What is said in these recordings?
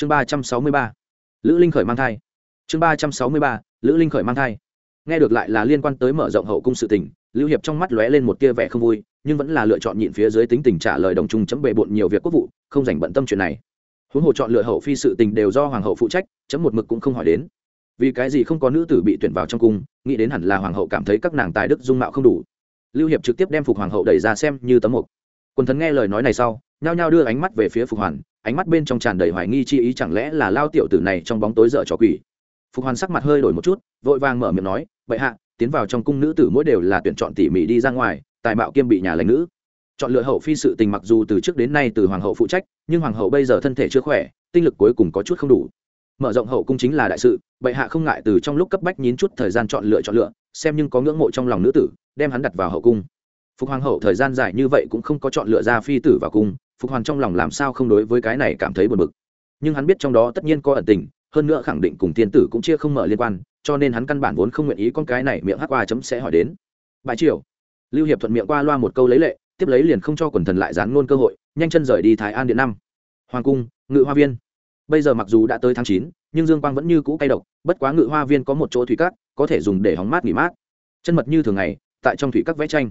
chương ba trăm sáu mươi ba. Lữ linh khởi mang thai. Chương ba trăm sáu mươi ba, lữ linh khởi mang thai. Nghe được lại là liên quan tới mở rộng hậu cung sự tình, lưu hiệp trong mắt lóe lên một tia vẻ không vui, nhưng vẫn là lựa chọn nhịn phía dưới tính tình trả lời đồng trung chấm bề bộn nhiều việc quốc vụ, không dành bận tâm chuyện này. Huống hồ chọn lựa hậu phi sự tình đều do hoàng hậu phụ trách, chấm một mực cũng không hỏi đến. Vì cái gì không có nữ tử bị tuyển vào trong cung, nghĩ đến hẳn là hoàng hậu cảm thấy các nàng tài đức dung mạo không đủ. Lưu hiệp trực tiếp đem phục hoàng hậu đẩy ra xem như tấm mục. Quần thần nghe lời nói này sau, nhao nhao đưa ánh mắt về phía phục hoàn ánh mắt bên trong tràn đầy hoài nghi chi ý chẳng lẽ là lao tiểu tử này trong bóng tối dở trò quỷ. Phục hoàn sắc mặt hơi đổi một chút, vội vàng mở miệng nói, Bệ hạ, tiến vào trong cung nữ tử mỗi đều là tuyển chọn tỉ mỉ đi ra ngoài, tài mạo kiêm bị nhà lãnh nữ. Chọn lựa hậu phi sự tình mặc dù từ trước đến nay từ hoàng hậu phụ trách, nhưng hoàng hậu bây giờ thân thể chưa khỏe, tinh lực cuối cùng có chút không đủ. Mở rộng hậu cung chính là đại sự, bệ hạ không ngại từ trong lúc cấp bách nhín chút thời gian chọn lựa chọn lựa, xem nhưng có ngưỡng mộ trong lòng nữ tử, đem hắn đặt vào hậu cung. Phục hoàng hậu thời gian dài như vậy cũng không có chọn lựa ra phi tử vào cung phục hoàn trong lòng làm sao không đối với cái này cảm thấy buồn bực. Nhưng hắn biết trong đó tất nhiên có ẩn tình, hơn nữa khẳng định cùng thiên tử cũng chia không mở liên quan, cho nên hắn căn bản vốn không nguyện ý con cái này miệng hắc qua chấm sẽ hỏi đến. Bãi triều. Lưu hiệp thuận miệng qua loa một câu lấy lệ, tiếp lấy liền không cho quần thần lại dán ngôn cơ hội, nhanh chân rời đi thái an điện năm. Hoàng cung, ngự hoa viên. Bây giờ mặc dù đã tới tháng chín, nhưng dương quang vẫn như cũ cay độc, bất quá ngự hoa viên có một chỗ thủy cát, có thể dùng để hóng mát nghỉ mát. Chân mật như thường ngày, tại trong thủy các vẽ tranh.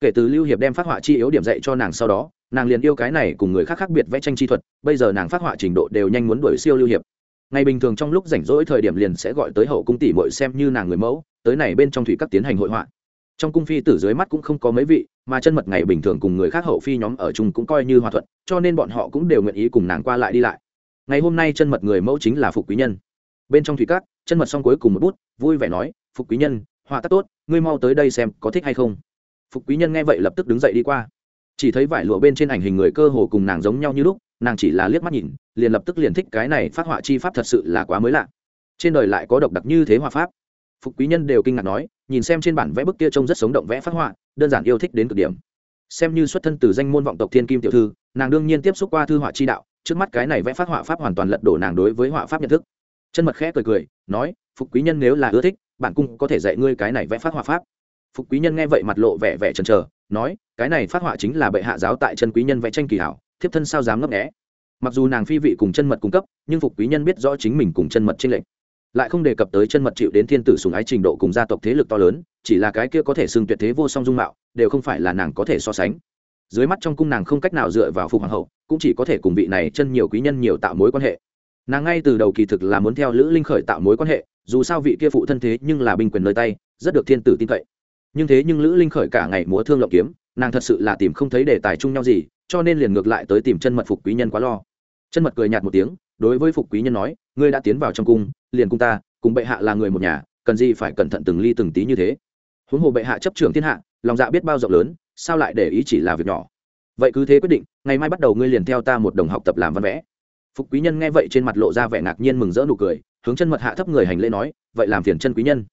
Kể từ lưu hiệp đem phát họa chi yếu điểm dạy cho nàng sau đó nàng liền yêu cái này cùng người khác khác biệt vẽ tranh chi thuật, bây giờ nàng phát họa trình độ đều nhanh muốn đuổi siêu lưu hiệp. Ngày bình thường trong lúc rảnh rỗi thời điểm liền sẽ gọi tới hậu cung tỷ mội xem như nàng người mẫu, tới này bên trong thủy các tiến hành hội họa. Trong cung phi tử dưới mắt cũng không có mấy vị, mà chân mật ngày bình thường cùng người khác hậu phi nhóm ở chung cũng coi như hòa thuận, cho nên bọn họ cũng đều nguyện ý cùng nàng qua lại đi lại. Ngày hôm nay chân mật người mẫu chính là phục quý nhân. Bên trong thủy cát chân mật xong cuối cùng một bút, vui vẻ nói, phục quý nhân, họa tác tốt, ngươi mau tới đây xem có thích hay không. Phục quý nhân nghe vậy lập tức đứng dậy đi qua chỉ thấy vải lụa bên trên ảnh hình người cơ hồ cùng nàng giống nhau như lúc, nàng chỉ là liếc mắt nhìn, liền lập tức liền thích cái này phát họa chi pháp thật sự là quá mới lạ. Trên đời lại có độc đặc như thế họa pháp. Phục quý nhân đều kinh ngạc nói, nhìn xem trên bản vẽ bức kia trông rất sống động vẽ phát họa, đơn giản yêu thích đến cực điểm. Xem như xuất thân từ danh môn vọng tộc thiên kim tiểu thư, nàng đương nhiên tiếp xúc qua thư họa chi đạo, trước mắt cái này vẽ phát họa pháp hoàn toàn lật đổ nàng đối với họa pháp nhận thức. Chân mật khẽ cười cười, nói, phục quý nhân nếu là ưa thích, bạn cung có thể dạy ngươi cái này vẽ phát họa pháp. Phục quý nhân nghe vậy mặt lộ vẻ vẻ chần chờ nói, cái này phát họa chính là bệ hạ giáo tại chân quý nhân vẽ tranh kỳ hảo, thiếp thân sao dám ngấp nghẽ mặc dù nàng phi vị cùng chân mật cung cấp, nhưng phục quý nhân biết rõ chính mình cùng chân mật trên lệch. Lại không đề cập tới chân mật chịu đến thiên tử sùng ái trình độ cùng gia tộc thế lực to lớn, chỉ là cái kia có thể xưng tuyệt thế vô song dung mạo, đều không phải là nàng có thể so sánh. Dưới mắt trong cung nàng không cách nào dựa vào phục hoàng hậu, cũng chỉ có thể cùng vị này chân nhiều quý nhân nhiều tạo mối quan hệ. Nàng ngay từ đầu kỳ thực là muốn theo lữ linh khởi tạo mối quan hệ, dù sao vị kia phụ thân thế nhưng là binh quyền nơi tay, rất được thiên tử tin cậy nhưng thế nhưng lữ linh khởi cả ngày múa thương lộng kiếm, nàng thật sự là tìm không thấy đề tài chung nhau gì, cho nên liền ngược lại tới tìm chân mật phục quý nhân quá lo. Chân mật cười nhạt một tiếng, đối với phục quý nhân nói, ngươi đã tiến vào trong cung, liền cung ta, cùng bệ hạ là người một nhà, cần gì phải cẩn thận từng ly từng tí như thế. Huống hồ bệ hạ chấp trưởng thiên hạ, lòng dạ biết bao rộng lớn, sao lại để ý chỉ là việc nhỏ? Vậy cứ thế quyết định, ngày mai bắt đầu ngươi liền theo ta một đồng học tập làm văn vẽ. Phục quý nhân nghe vậy trên mặt lộ ra vẻ ngạc nhiên mừng rỡ nụ cười, hướng chân mật hạ thấp người hành lễ nói, vậy làm phiền chân quý nhân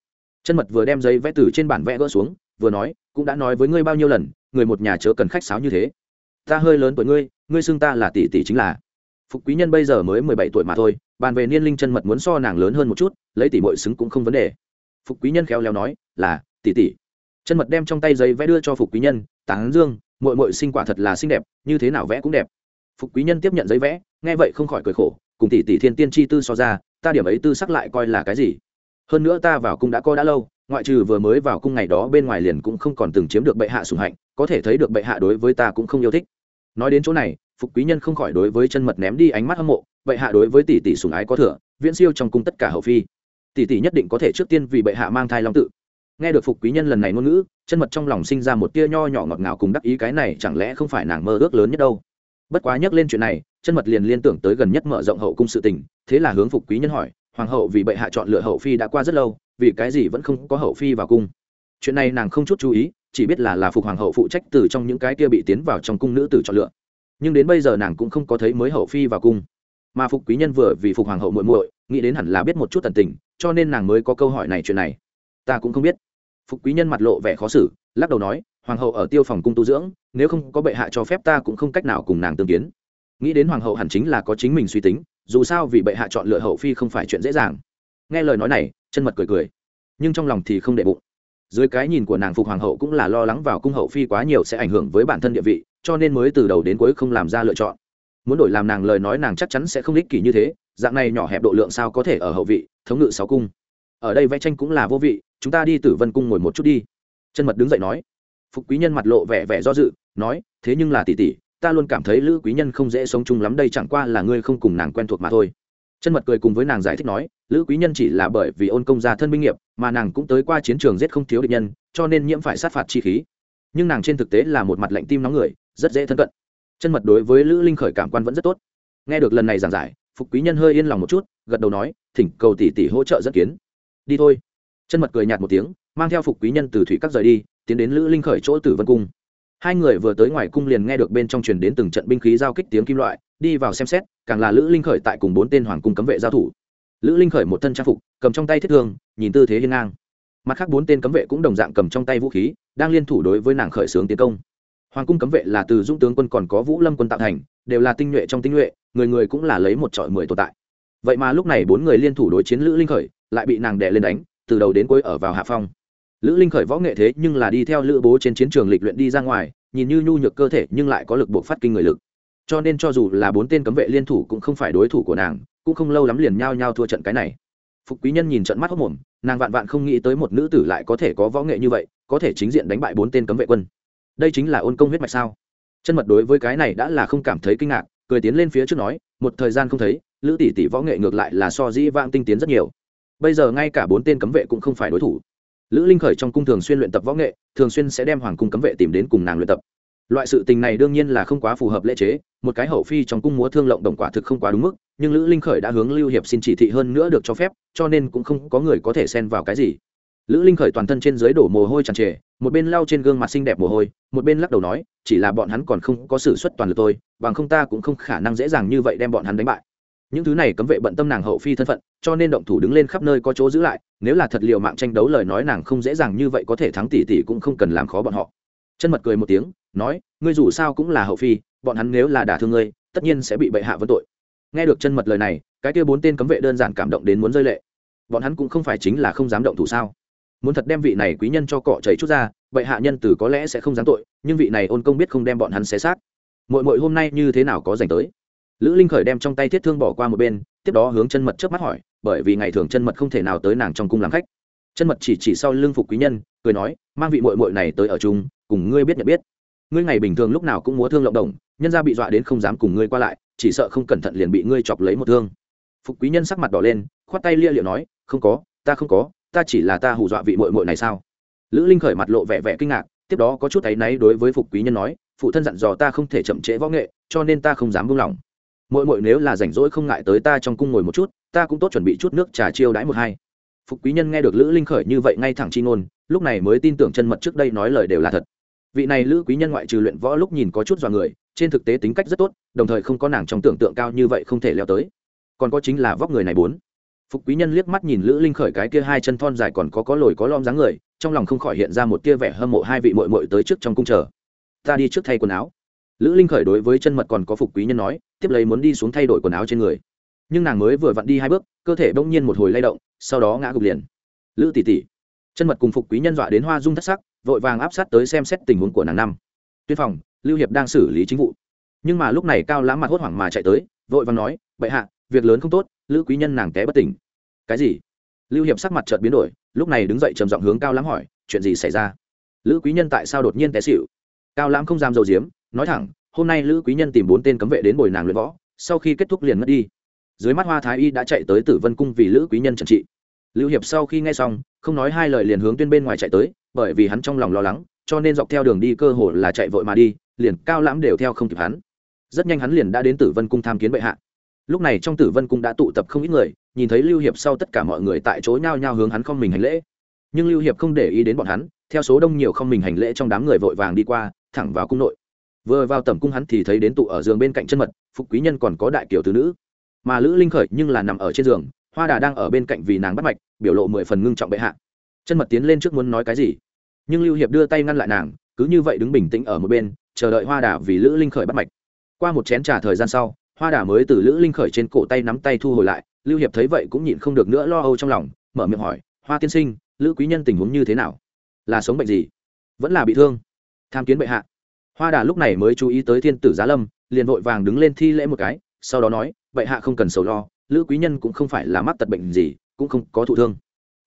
chân mật vừa đem giấy vẽ từ trên bản vẽ gỡ xuống, vừa nói, cũng đã nói với ngươi bao nhiêu lần, người một nhà chớ cần khách sáo như thế. Ta hơi lớn tuổi ngươi ngươi xưng ta là tỷ tỷ chính là. Phục quý nhân bây giờ mới mười bảy tuổi mà thôi, bàn về niên linh chân mật muốn so nàng lớn hơn một chút, lấy tỷ bội xứng cũng không vấn đề. Phục quý nhân khéo léo nói, là, tỷ tỷ. Chân mật đem trong tay giấy vẽ đưa cho phục quý nhân, tán dương mội mội sinh quả thật là xinh đẹp, như thế nào vẽ cũng đẹp. Phục quý nhân tiếp nhận giấy vẽ, nghe vậy không khỏi cười khổ, cùng tỷ tỷ thiên tiên chi tư so ra, ta điểm ấy tư sắc lại coi là cái gì? Hơn nữa ta vào cung đã coi đã lâu, ngoại trừ vừa mới vào cung ngày đó bên ngoài liền cũng không còn từng chiếm được bệ hạ sủng hạnh, có thể thấy được bệ hạ đối với ta cũng không yêu thích. Nói đến chỗ này, phục quý nhân không khỏi đối với chân mật ném đi ánh mắt hâm mộ, bệ hạ đối với tỷ tỷ sủng ái có thừa, viễn siêu trong cung tất cả hậu phi. Tỷ tỷ nhất định có thể trước tiên vì bệ hạ mang thai long tự. Nghe được phục quý nhân lần này ngôn ngữ, chân mật trong lòng sinh ra một tia nho nhỏ ngọt ngào cùng đắc ý cái này chẳng lẽ không phải nàng mơ ước lớn nhất đâu. Bất quá nhắc lên chuyện này, chân mật liền liên tưởng tới gần nhất mở rộng hậu cung sự tình, thế là hướng phục quý nhân hỏi hoàng hậu vì bệ hạ chọn lựa hậu phi đã qua rất lâu, vì cái gì vẫn không có hậu phi vào cung. Chuyện này nàng không chút chú ý, chỉ biết là là phục hoàng hậu phụ trách từ trong những cái kia bị tiến vào trong cung nữ tử chọn lựa. Nhưng đến bây giờ nàng cũng không có thấy mới hậu phi vào cung. Mà phục quý nhân vừa vì phục hoàng hậu muội muội, nghĩ đến hẳn là biết một chút tần tình, cho nên nàng mới có câu hỏi này chuyện này. Ta cũng không biết. Phục quý nhân mặt lộ vẻ khó xử, lắc đầu nói, hoàng hậu ở tiêu phòng cung tu dưỡng, nếu không có bệ hạ cho phép ta cũng không cách nào cùng nàng tương kiến. Nghĩ đến hoàng hậu hẳn chính là có chính mình suy tính dù sao vì bệ hạ chọn lựa hậu phi không phải chuyện dễ dàng. Nghe lời nói này, chân mật cười cười. Nhưng trong lòng thì không đệ bụng. Dưới cái nhìn của nàng phục hoàng hậu cũng là lo lắng vào cung hậu phi quá nhiều sẽ ảnh hưởng với bản thân địa vị, cho nên mới từ đầu đến cuối không làm ra lựa chọn. Muốn đổi làm nàng lời nói nàng chắc chắn sẽ không ích kỷ như thế, dạng này nhỏ hẹp độ lượng sao có thể ở hậu vị, thống ngự sáu cung. Ở đây vẽ tranh cũng là vô vị, chúng ta đi tử vân cung ngồi một chút đi. Chân mật đứng dậy nói. Phục quý nhân mặt lộ vẻ vẻ do dự, nói, thế nhưng là tỷ tỷ ta luôn cảm thấy lữ quý nhân không dễ sống chung lắm, đây chẳng qua là ngươi không cùng nàng quen thuộc mà thôi. Chân mật cười cùng với nàng giải thích nói, lữ quý nhân chỉ là bởi vì ôn công gia thân binh nghiệp, mà nàng cũng tới qua chiến trường giết không thiếu địch nhân, cho nên nhiễm phải sát phạt chi khí. Nhưng nàng trên thực tế là một mặt lạnh tim nóng người, rất dễ thân cận. Chân mật đối với lữ linh khởi cảm quan vẫn rất tốt. Nghe được lần này giảng giải, phục quý nhân hơi yên lòng một chút, gật đầu nói, thỉnh cầu tỷ tỷ hỗ trợ dẫn kiến. Đi thôi. Chân mật cười nhạt một tiếng, mang theo phục quý nhân từ thủy các rời đi, tiến đến lữ linh khởi chỗ tử vân cung hai người vừa tới ngoài cung liền nghe được bên trong truyền đến từng trận binh khí giao kích tiếng kim loại, đi vào xem xét, càng là lữ linh khởi tại cùng bốn tên hoàng cung cấm vệ giao thủ. Lữ linh khởi một thân trang phục, cầm trong tay thiết thương, nhìn tư thế hiên ngang. Mặt khác bốn tên cấm vệ cũng đồng dạng cầm trong tay vũ khí, đang liên thủ đối với nàng khởi xướng tiến công. Hoàng cung cấm vệ là từ dũng tướng quân còn có vũ lâm quân tạo thành, đều là tinh nhuệ trong tinh nhuệ, người người cũng là lấy một trọi mười tồn tại. Vậy mà lúc này bốn người liên thủ đối chiến lữ linh khởi, lại bị nàng đè lên đánh, từ đầu đến cuối ở vào hạ phong lữ linh khởi võ nghệ thế nhưng là đi theo lữ bố trên chiến trường lịch luyện đi ra ngoài, nhìn như nhu nhược cơ thể nhưng lại có lực buộc phát kinh người lực. Cho nên cho dù là bốn tên cấm vệ liên thủ cũng không phải đối thủ của nàng, cũng không lâu lắm liền nhao nhao thua trận cái này. Phục quý nhân nhìn trận mắt hốc mồm, nàng vạn vạn không nghĩ tới một nữ tử lại có thể có võ nghệ như vậy, có thể chính diện đánh bại bốn tên cấm vệ quân. Đây chính là ôn công huyết mạch sao? Chân mật đối với cái này đã là không cảm thấy kinh ngạc, cười tiến lên phía trước nói, một thời gian không thấy, lữ tỷ tỷ võ nghệ ngược lại là so dĩ vang tinh tiến rất nhiều. Bây giờ ngay cả bốn tên cấm vệ cũng không phải đối thủ lữ linh khởi trong cung thường xuyên luyện tập võ nghệ, thường xuyên sẽ đem hoàng cung cấm vệ tìm đến cùng nàng luyện tập. Loại sự tình này đương nhiên là không quá phù hợp lễ chế, một cái hậu phi trong cung múa thương lộng đồng quả thực không quá đúng mức, nhưng lữ linh khởi đã hướng lưu hiệp xin chỉ thị hơn nữa được cho phép, cho nên cũng không có người có thể xen vào cái gì. Lữ linh khởi toàn thân trên dưới đổ mồ hôi tràn trề, một bên lau trên gương mặt xinh đẹp mồ hôi, một bên lắc đầu nói, chỉ là bọn hắn còn không có sự xuất toàn lực tôi bằng không ta cũng không khả năng dễ dàng như vậy đem bọn hắn đánh bại những thứ này cấm vệ bận tâm nàng hậu phi thân phận, cho nên động thủ đứng lên khắp nơi có chỗ giữ lại, nếu là thật liệu mạng tranh đấu lời nói nàng không dễ dàng như vậy có thể thắng tỷ tỷ cũng không cần làm khó bọn họ. Chân mật cười một tiếng, nói, ngươi dù sao cũng là hậu phi, bọn hắn nếu là đả thương ngươi, tất nhiên sẽ bị bệ hạ vấn tội. Nghe được chân mật lời này, cái kia bốn tên cấm vệ đơn giản cảm động đến muốn rơi lệ. Bọn hắn cũng không phải chính là không dám động thủ sao? Muốn thật đem vị này quý nhân cho cọ chảy chút ra, bệ hạ nhân tử có lẽ sẽ không dám tội, nhưng vị này ôn công biết không đem bọn hắn xé xác. Mội mội hôm nay như thế nào có dành tới? Lữ linh khởi đem trong tay thiết thương bỏ qua một bên, tiếp đó hướng chân mật trước mắt hỏi, bởi vì ngày thường chân mật không thể nào tới nàng trong cung làm khách. Chân mật chỉ chỉ sau lưng phục quý nhân, cười nói, mang vị mội mội này tới ở chung, cùng ngươi biết nhận biết. Ngươi ngày bình thường lúc nào cũng múa thương lộng đồng, nhân ra bị dọa đến không dám cùng ngươi qua lại, chỉ sợ không cẩn thận liền bị ngươi chọc lấy một thương. Phục quý nhân sắc mặt đỏ lên, khoát tay lia liệu nói, không có, ta không có, ta chỉ là ta hù dọa vị mội mội này sao? Lữ linh khởi mặt lộ vẻ vẻ kinh ngạc, tiếp đó có chút áy náy đối với phục quý nhân nói, phụ thân dặn dò ta không thể chậm trễ võ nghệ, cho nên ta không dám buông lỏng mội mội nếu là rảnh rỗi không ngại tới ta trong cung ngồi một chút, ta cũng tốt chuẩn bị chút nước trà chiêu đãi một hai. Phục quý nhân nghe được lữ linh khởi như vậy ngay thẳng chi ngôn, lúc này mới tin tưởng chân mật trước đây nói lời đều là thật. Vị này lữ quý nhân ngoại trừ luyện võ lúc nhìn có chút dọa người, trên thực tế tính cách rất tốt, đồng thời không có nàng trong tưởng tượng cao như vậy không thể leo tới. Còn có chính là vóc người này bốn. Phục quý nhân liếc mắt nhìn lữ linh khởi cái kia hai chân thon dài còn có có lồi có lom dáng người, trong lòng không khỏi hiện ra một tia vẻ hâm mộ hai vị mội mội tới trước trong cung chờ. Ta đi trước thay quần áo lữ linh khởi đối với chân mật còn có phục quý nhân nói, tiếp lấy muốn đi xuống thay đổi quần áo trên người. Nhưng nàng mới vừa vặn đi hai bước, cơ thể bỗng nhiên một hồi lay động, sau đó ngã gục liền. Lữ tỷ tỷ, chân mật cùng phục quý nhân dọa đến hoa dung thất sắc, vội vàng áp sát tới xem xét tình huống của nàng năm. Tuyên phòng, lưu hiệp đang xử lý chính vụ. Nhưng mà lúc này cao lãm mặt hốt hoảng mà chạy tới, vội vàng nói, bệ hạ, việc lớn không tốt, lữ quý nhân nàng té bất tỉnh. Cái gì? Lưu hiệp sắc mặt chợt biến đổi, lúc này đứng dậy trầm giọng hướng cao lãm hỏi, chuyện gì xảy ra? Lữ quý nhân tại sao đột nhiên té xỉu? Cao lãm không dám dầu diếm, nói thẳng hôm nay lữ quý nhân tìm bốn tên cấm vệ đến bồi nàng luyện võ, sau khi kết thúc liền mất đi. Dưới mắt hoa thái y đã chạy tới tử vân cung vì lữ quý nhân trần trị. Lưu hiệp sau khi nghe xong, không nói hai lời liền hướng tuyên bên ngoài chạy tới, bởi vì hắn trong lòng lo lắng, cho nên dọc theo đường đi cơ hồ là chạy vội mà đi, liền cao lãm đều theo không kịp hắn. Rất nhanh hắn liền đã đến tử vân cung tham kiến bệ hạ. Lúc này trong tử vân cung đã tụ tập không ít người, nhìn thấy lưu hiệp sau tất cả mọi người tại chỗ nhao nhao hướng hắn không mình hành lễ. Nhưng lưu hiệp không để ý đến bọn hắn, theo số đông nhiều không mình hành lễ trong đám người vội vàng đi qua, thẳng vào cung nội vừa vào tẩm cung hắn thì thấy đến tụ ở giường bên cạnh chân mật, phục quý nhân còn có đại kiểu tứ nữ. Mà lữ linh khởi nhưng là nằm ở trên giường, hoa đà đang ở bên cạnh vì nàng bắt mạch, biểu lộ mười phần ngưng trọng bệ hạ. Chân mật tiến lên trước muốn nói cái gì? Nhưng lưu hiệp đưa tay ngăn lại nàng, cứ như vậy đứng bình tĩnh ở một bên, chờ đợi hoa đà vì lữ linh khởi bắt mạch. Qua một chén trà thời gian sau, hoa đà mới từ lữ linh khởi trên cổ tay nắm tay thu hồi lại, lưu hiệp thấy vậy cũng nhịn không được nữa lo âu trong lòng, mở miệng hỏi, hoa tiên sinh, lữ quý nhân tình huống như thế nào? Là sống bệnh gì? Vẫn là bị thương? Tham kiến bệ hạ hoa đà lúc này mới chú ý tới thiên tử giá lâm, liền vội vàng đứng lên thi lễ một cái, sau đó nói vậy hạ không cần sầu lo, lữ quý nhân cũng không phải là mắc tật bệnh gì, cũng không có thụ thương.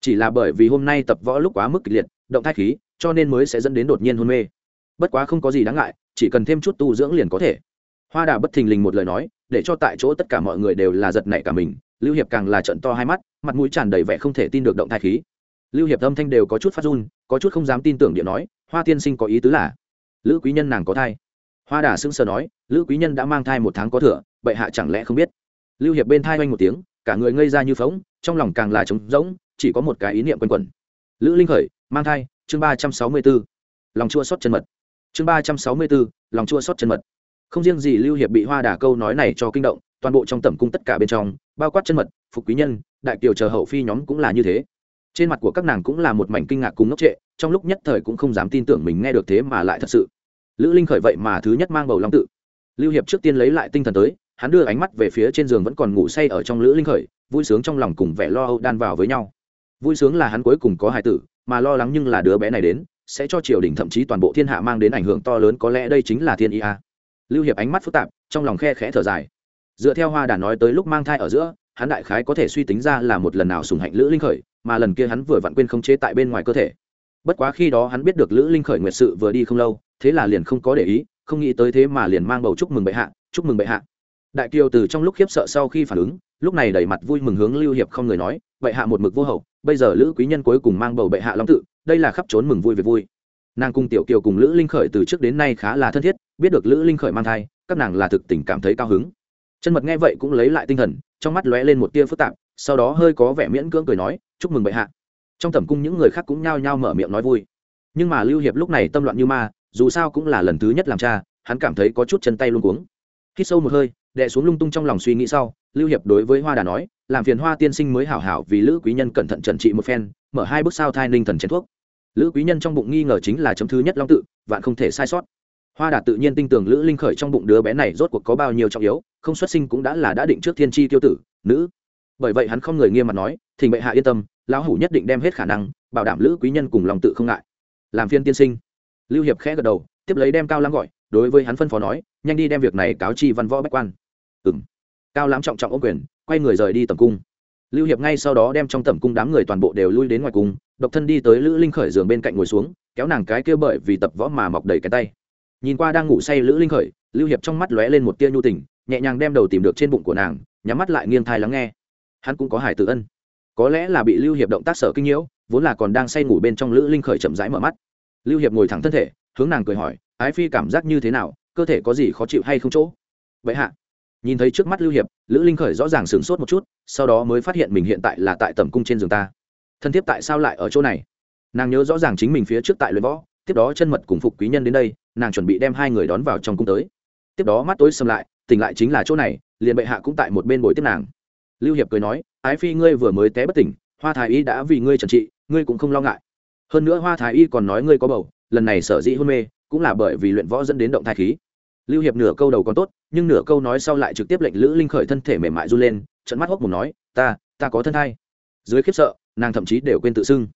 Chỉ là bởi vì hôm nay tập võ lúc quá mức kịch liệt, động thai khí, cho nên mới sẽ dẫn đến đột nhiên hôn mê. Bất quá không có gì đáng ngại, chỉ cần thêm chút tu dưỡng liền có thể. Hoa đà bất thình lình một lời nói, để cho tại chỗ tất cả mọi người đều là giật nảy cả mình, lưu hiệp càng là trận to hai mắt, mặt mũi tràn đầy vẻ không thể tin được động thai khí. Lưu hiệp âm thanh đều có chút phát run, có chút không dám tin tưởng điện nói, hoa tiên sinh có ý tứ là lữ quý nhân nàng có thai. Hoa đà sững sờ nói, lữ quý nhân đã mang thai một tháng có thừa, bệ hạ chẳng lẽ không biết? Lưu hiệp bên thai oanh một tiếng, cả người ngây ra như phóng trong lòng càng là trống rỗng, chỉ có một cái ý niệm quanh quẩn. Lữ linh khởi, mang thai, chương ba trăm sáu mươi b ố lòng chua xót chân mật. Chương ba trăm sáu mươi b ố lòng chua xót chân mật. Không riêng gì lưu hiệp bị hoa đà câu nói này cho kinh động, toàn bộ trong tẩm cung tất cả bên trong, bao quát chân mật, phục quý nhân, đại kiều chờ hậu phi nhóm cũng là như thế trên mặt của các nàng cũng là một mảnh kinh ngạc cùng ngốc trệ, trong lúc nhất thời cũng không dám tin tưởng mình nghe được thế mà lại thật sự. Lữ linh khởi vậy mà thứ nhất mang bầu long tự. Lưu hiệp trước tiên lấy lại tinh thần tới, hắn đưa ánh mắt về phía trên giường vẫn còn ngủ say ở trong lữ linh khởi, vui sướng trong lòng cùng vẻ lo âu đan vào với nhau. Vui sướng là hắn cuối cùng có hài tử, mà lo lắng nhưng là đứa bé này đến, sẽ cho triều đình thậm chí toàn bộ thiên hạ mang đến ảnh hưởng to lớn, có lẽ đây chính là thiên ý a. Lưu hiệp ánh mắt phức tạp, trong lòng khe khẽ thở dài. Dựa theo hoa đà nói tới lúc mang thai ở giữa, hắn đại khái có thể suy tính ra là một lần nào sùng hạnh lữ linh khởi mà lần kia hắn vừa vặn quên khống chế tại bên ngoài cơ thể. Bất quá khi đó hắn biết được lữ linh khởi nguyệt sự vừa đi không lâu, thế là liền không có để ý, không nghĩ tới thế mà liền mang bầu chúc mừng bệ hạ, chúc mừng bệ hạ. Đại kiều từ trong lúc khiếp sợ sau khi phản ứng, lúc này đẩy mặt vui mừng hướng lưu hiệp không người nói, bệ hạ một mực vô hậu, bây giờ lữ quý nhân cuối cùng mang bầu bệ hạ long tự, đây là khắp trốn mừng vui về vui. Nàng cùng tiểu kiều cùng lữ linh khởi từ trước đến nay khá là thân thiết, biết được lữ linh khởi mang thai, các nàng là thực tình cảm thấy cao hứng. Chân mật nghe vậy cũng lấy lại tinh thần, trong mắt lóe lên một tia phức tạp sau đó hơi có vẻ miễn cưỡng cười nói, chúc mừng bệ hạ. Trong tầm cung những người khác cũng nhao nhao mở miệng nói vui. Nhưng mà lưu hiệp lúc này tâm loạn như ma, dù sao cũng là lần thứ nhất làm cha, hắn cảm thấy có chút chân tay luôn cuống. Hít sâu một hơi đệ xuống lung tung trong lòng suy nghĩ sau, lưu hiệp đối với hoa đà nói, làm phiền hoa tiên sinh mới hảo hảo vì lữ quý nhân cẩn thận trần trị một phen, mở hai bước sao thai ninh thần chén thuốc. Lữ quý nhân trong bụng nghi ngờ chính là chấm thứ nhất long tự, vạn không thể sai sót. Hoa đà tự nhiên tin tưởng lữ linh khởi trong bụng đứa bé này rốt cuộc có bao nhiêu trọng yếu, không xuất sinh cũng đã là đã định trước thiên tri tiêu tử, nữ bởi vậy hắn không người nghiêm mặt nói thì bệ hạ yên tâm, lão hủ nhất định đem hết khả năng, bảo đảm lữ quý nhân cùng lòng tự không ngại. Làm phiên tiên sinh, lưu hiệp khẽ gật đầu, tiếp lấy đem cao lãm gọi, đối với hắn phân phó nói, nhanh đi đem việc này cáo chi văn võ bách quan. Ừng cao lãm trọng trọng ô quyền, quay người rời đi tầm cung. Lưu hiệp ngay sau đó đem trong tầm cung đám người toàn bộ đều lui đến ngoài cung, độc thân đi tới lữ linh khởi giường bên cạnh ngồi xuống, kéo nàng cái kia bởi vì tập võ mà mọc đầy cái tay. Nhìn qua đang ngủ say lữ linh khởi, lưu hiệp trong mắt lóe lên một tia nhu tình, nhẹ nhàng đem đầu tìm được trên bụng của nàng, nhắm mắt lại nghiêng thai lắng nghe hắn cũng có hải tử ân. Có lẽ là bị lưu hiệp động tác sở kinh nhiễu, vốn là còn đang say ngủ bên trong lữ linh khởi chậm rãi mở mắt. Lưu hiệp ngồi thẳng thân thể, hướng nàng cười hỏi, ái phi cảm giác như thế nào? Cơ thể có gì khó chịu hay không chỗ? Vậy hạ. Nhìn thấy trước mắt lưu hiệp, lữ linh khởi rõ ràng sửng sốt một chút, sau đó mới phát hiện mình hiện tại là tại tầm cung trên giường ta. Thân thiết tại sao lại ở chỗ này? Nàng nhớ rõ ràng chính mình phía trước tại luyện võ, tiếp đó chân mật cùng phục quý nhân đến đây, nàng chuẩn bị đem hai người đón vào trong cung tới. Tiếp đó mắt tối xâm lại, tỉnh lại chính là chỗ này, liền bệ hạ cũng tại một bên bồi tiếp nàng lưu hiệp cười nói, ái phi, ngươi vừa mới té bất tỉnh, hoa thái y đã vì ngươi trần trị, ngươi cũng không lo ngại. Hơn nữa hoa thái y còn nói ngươi có bầu, lần này sở dĩ hôn mê, cũng là bởi vì luyện võ dẫn đến động thai khí. Lưu hiệp nửa câu đầu còn tốt, nhưng nửa câu nói sau lại trực tiếp lệnh lữ linh khởi thân thể mềm mại run lên trận mắt hốc một nói, ta ta có thân thai. Dưới khiếp sợ, nàng thậm chí đều quên tự xưng.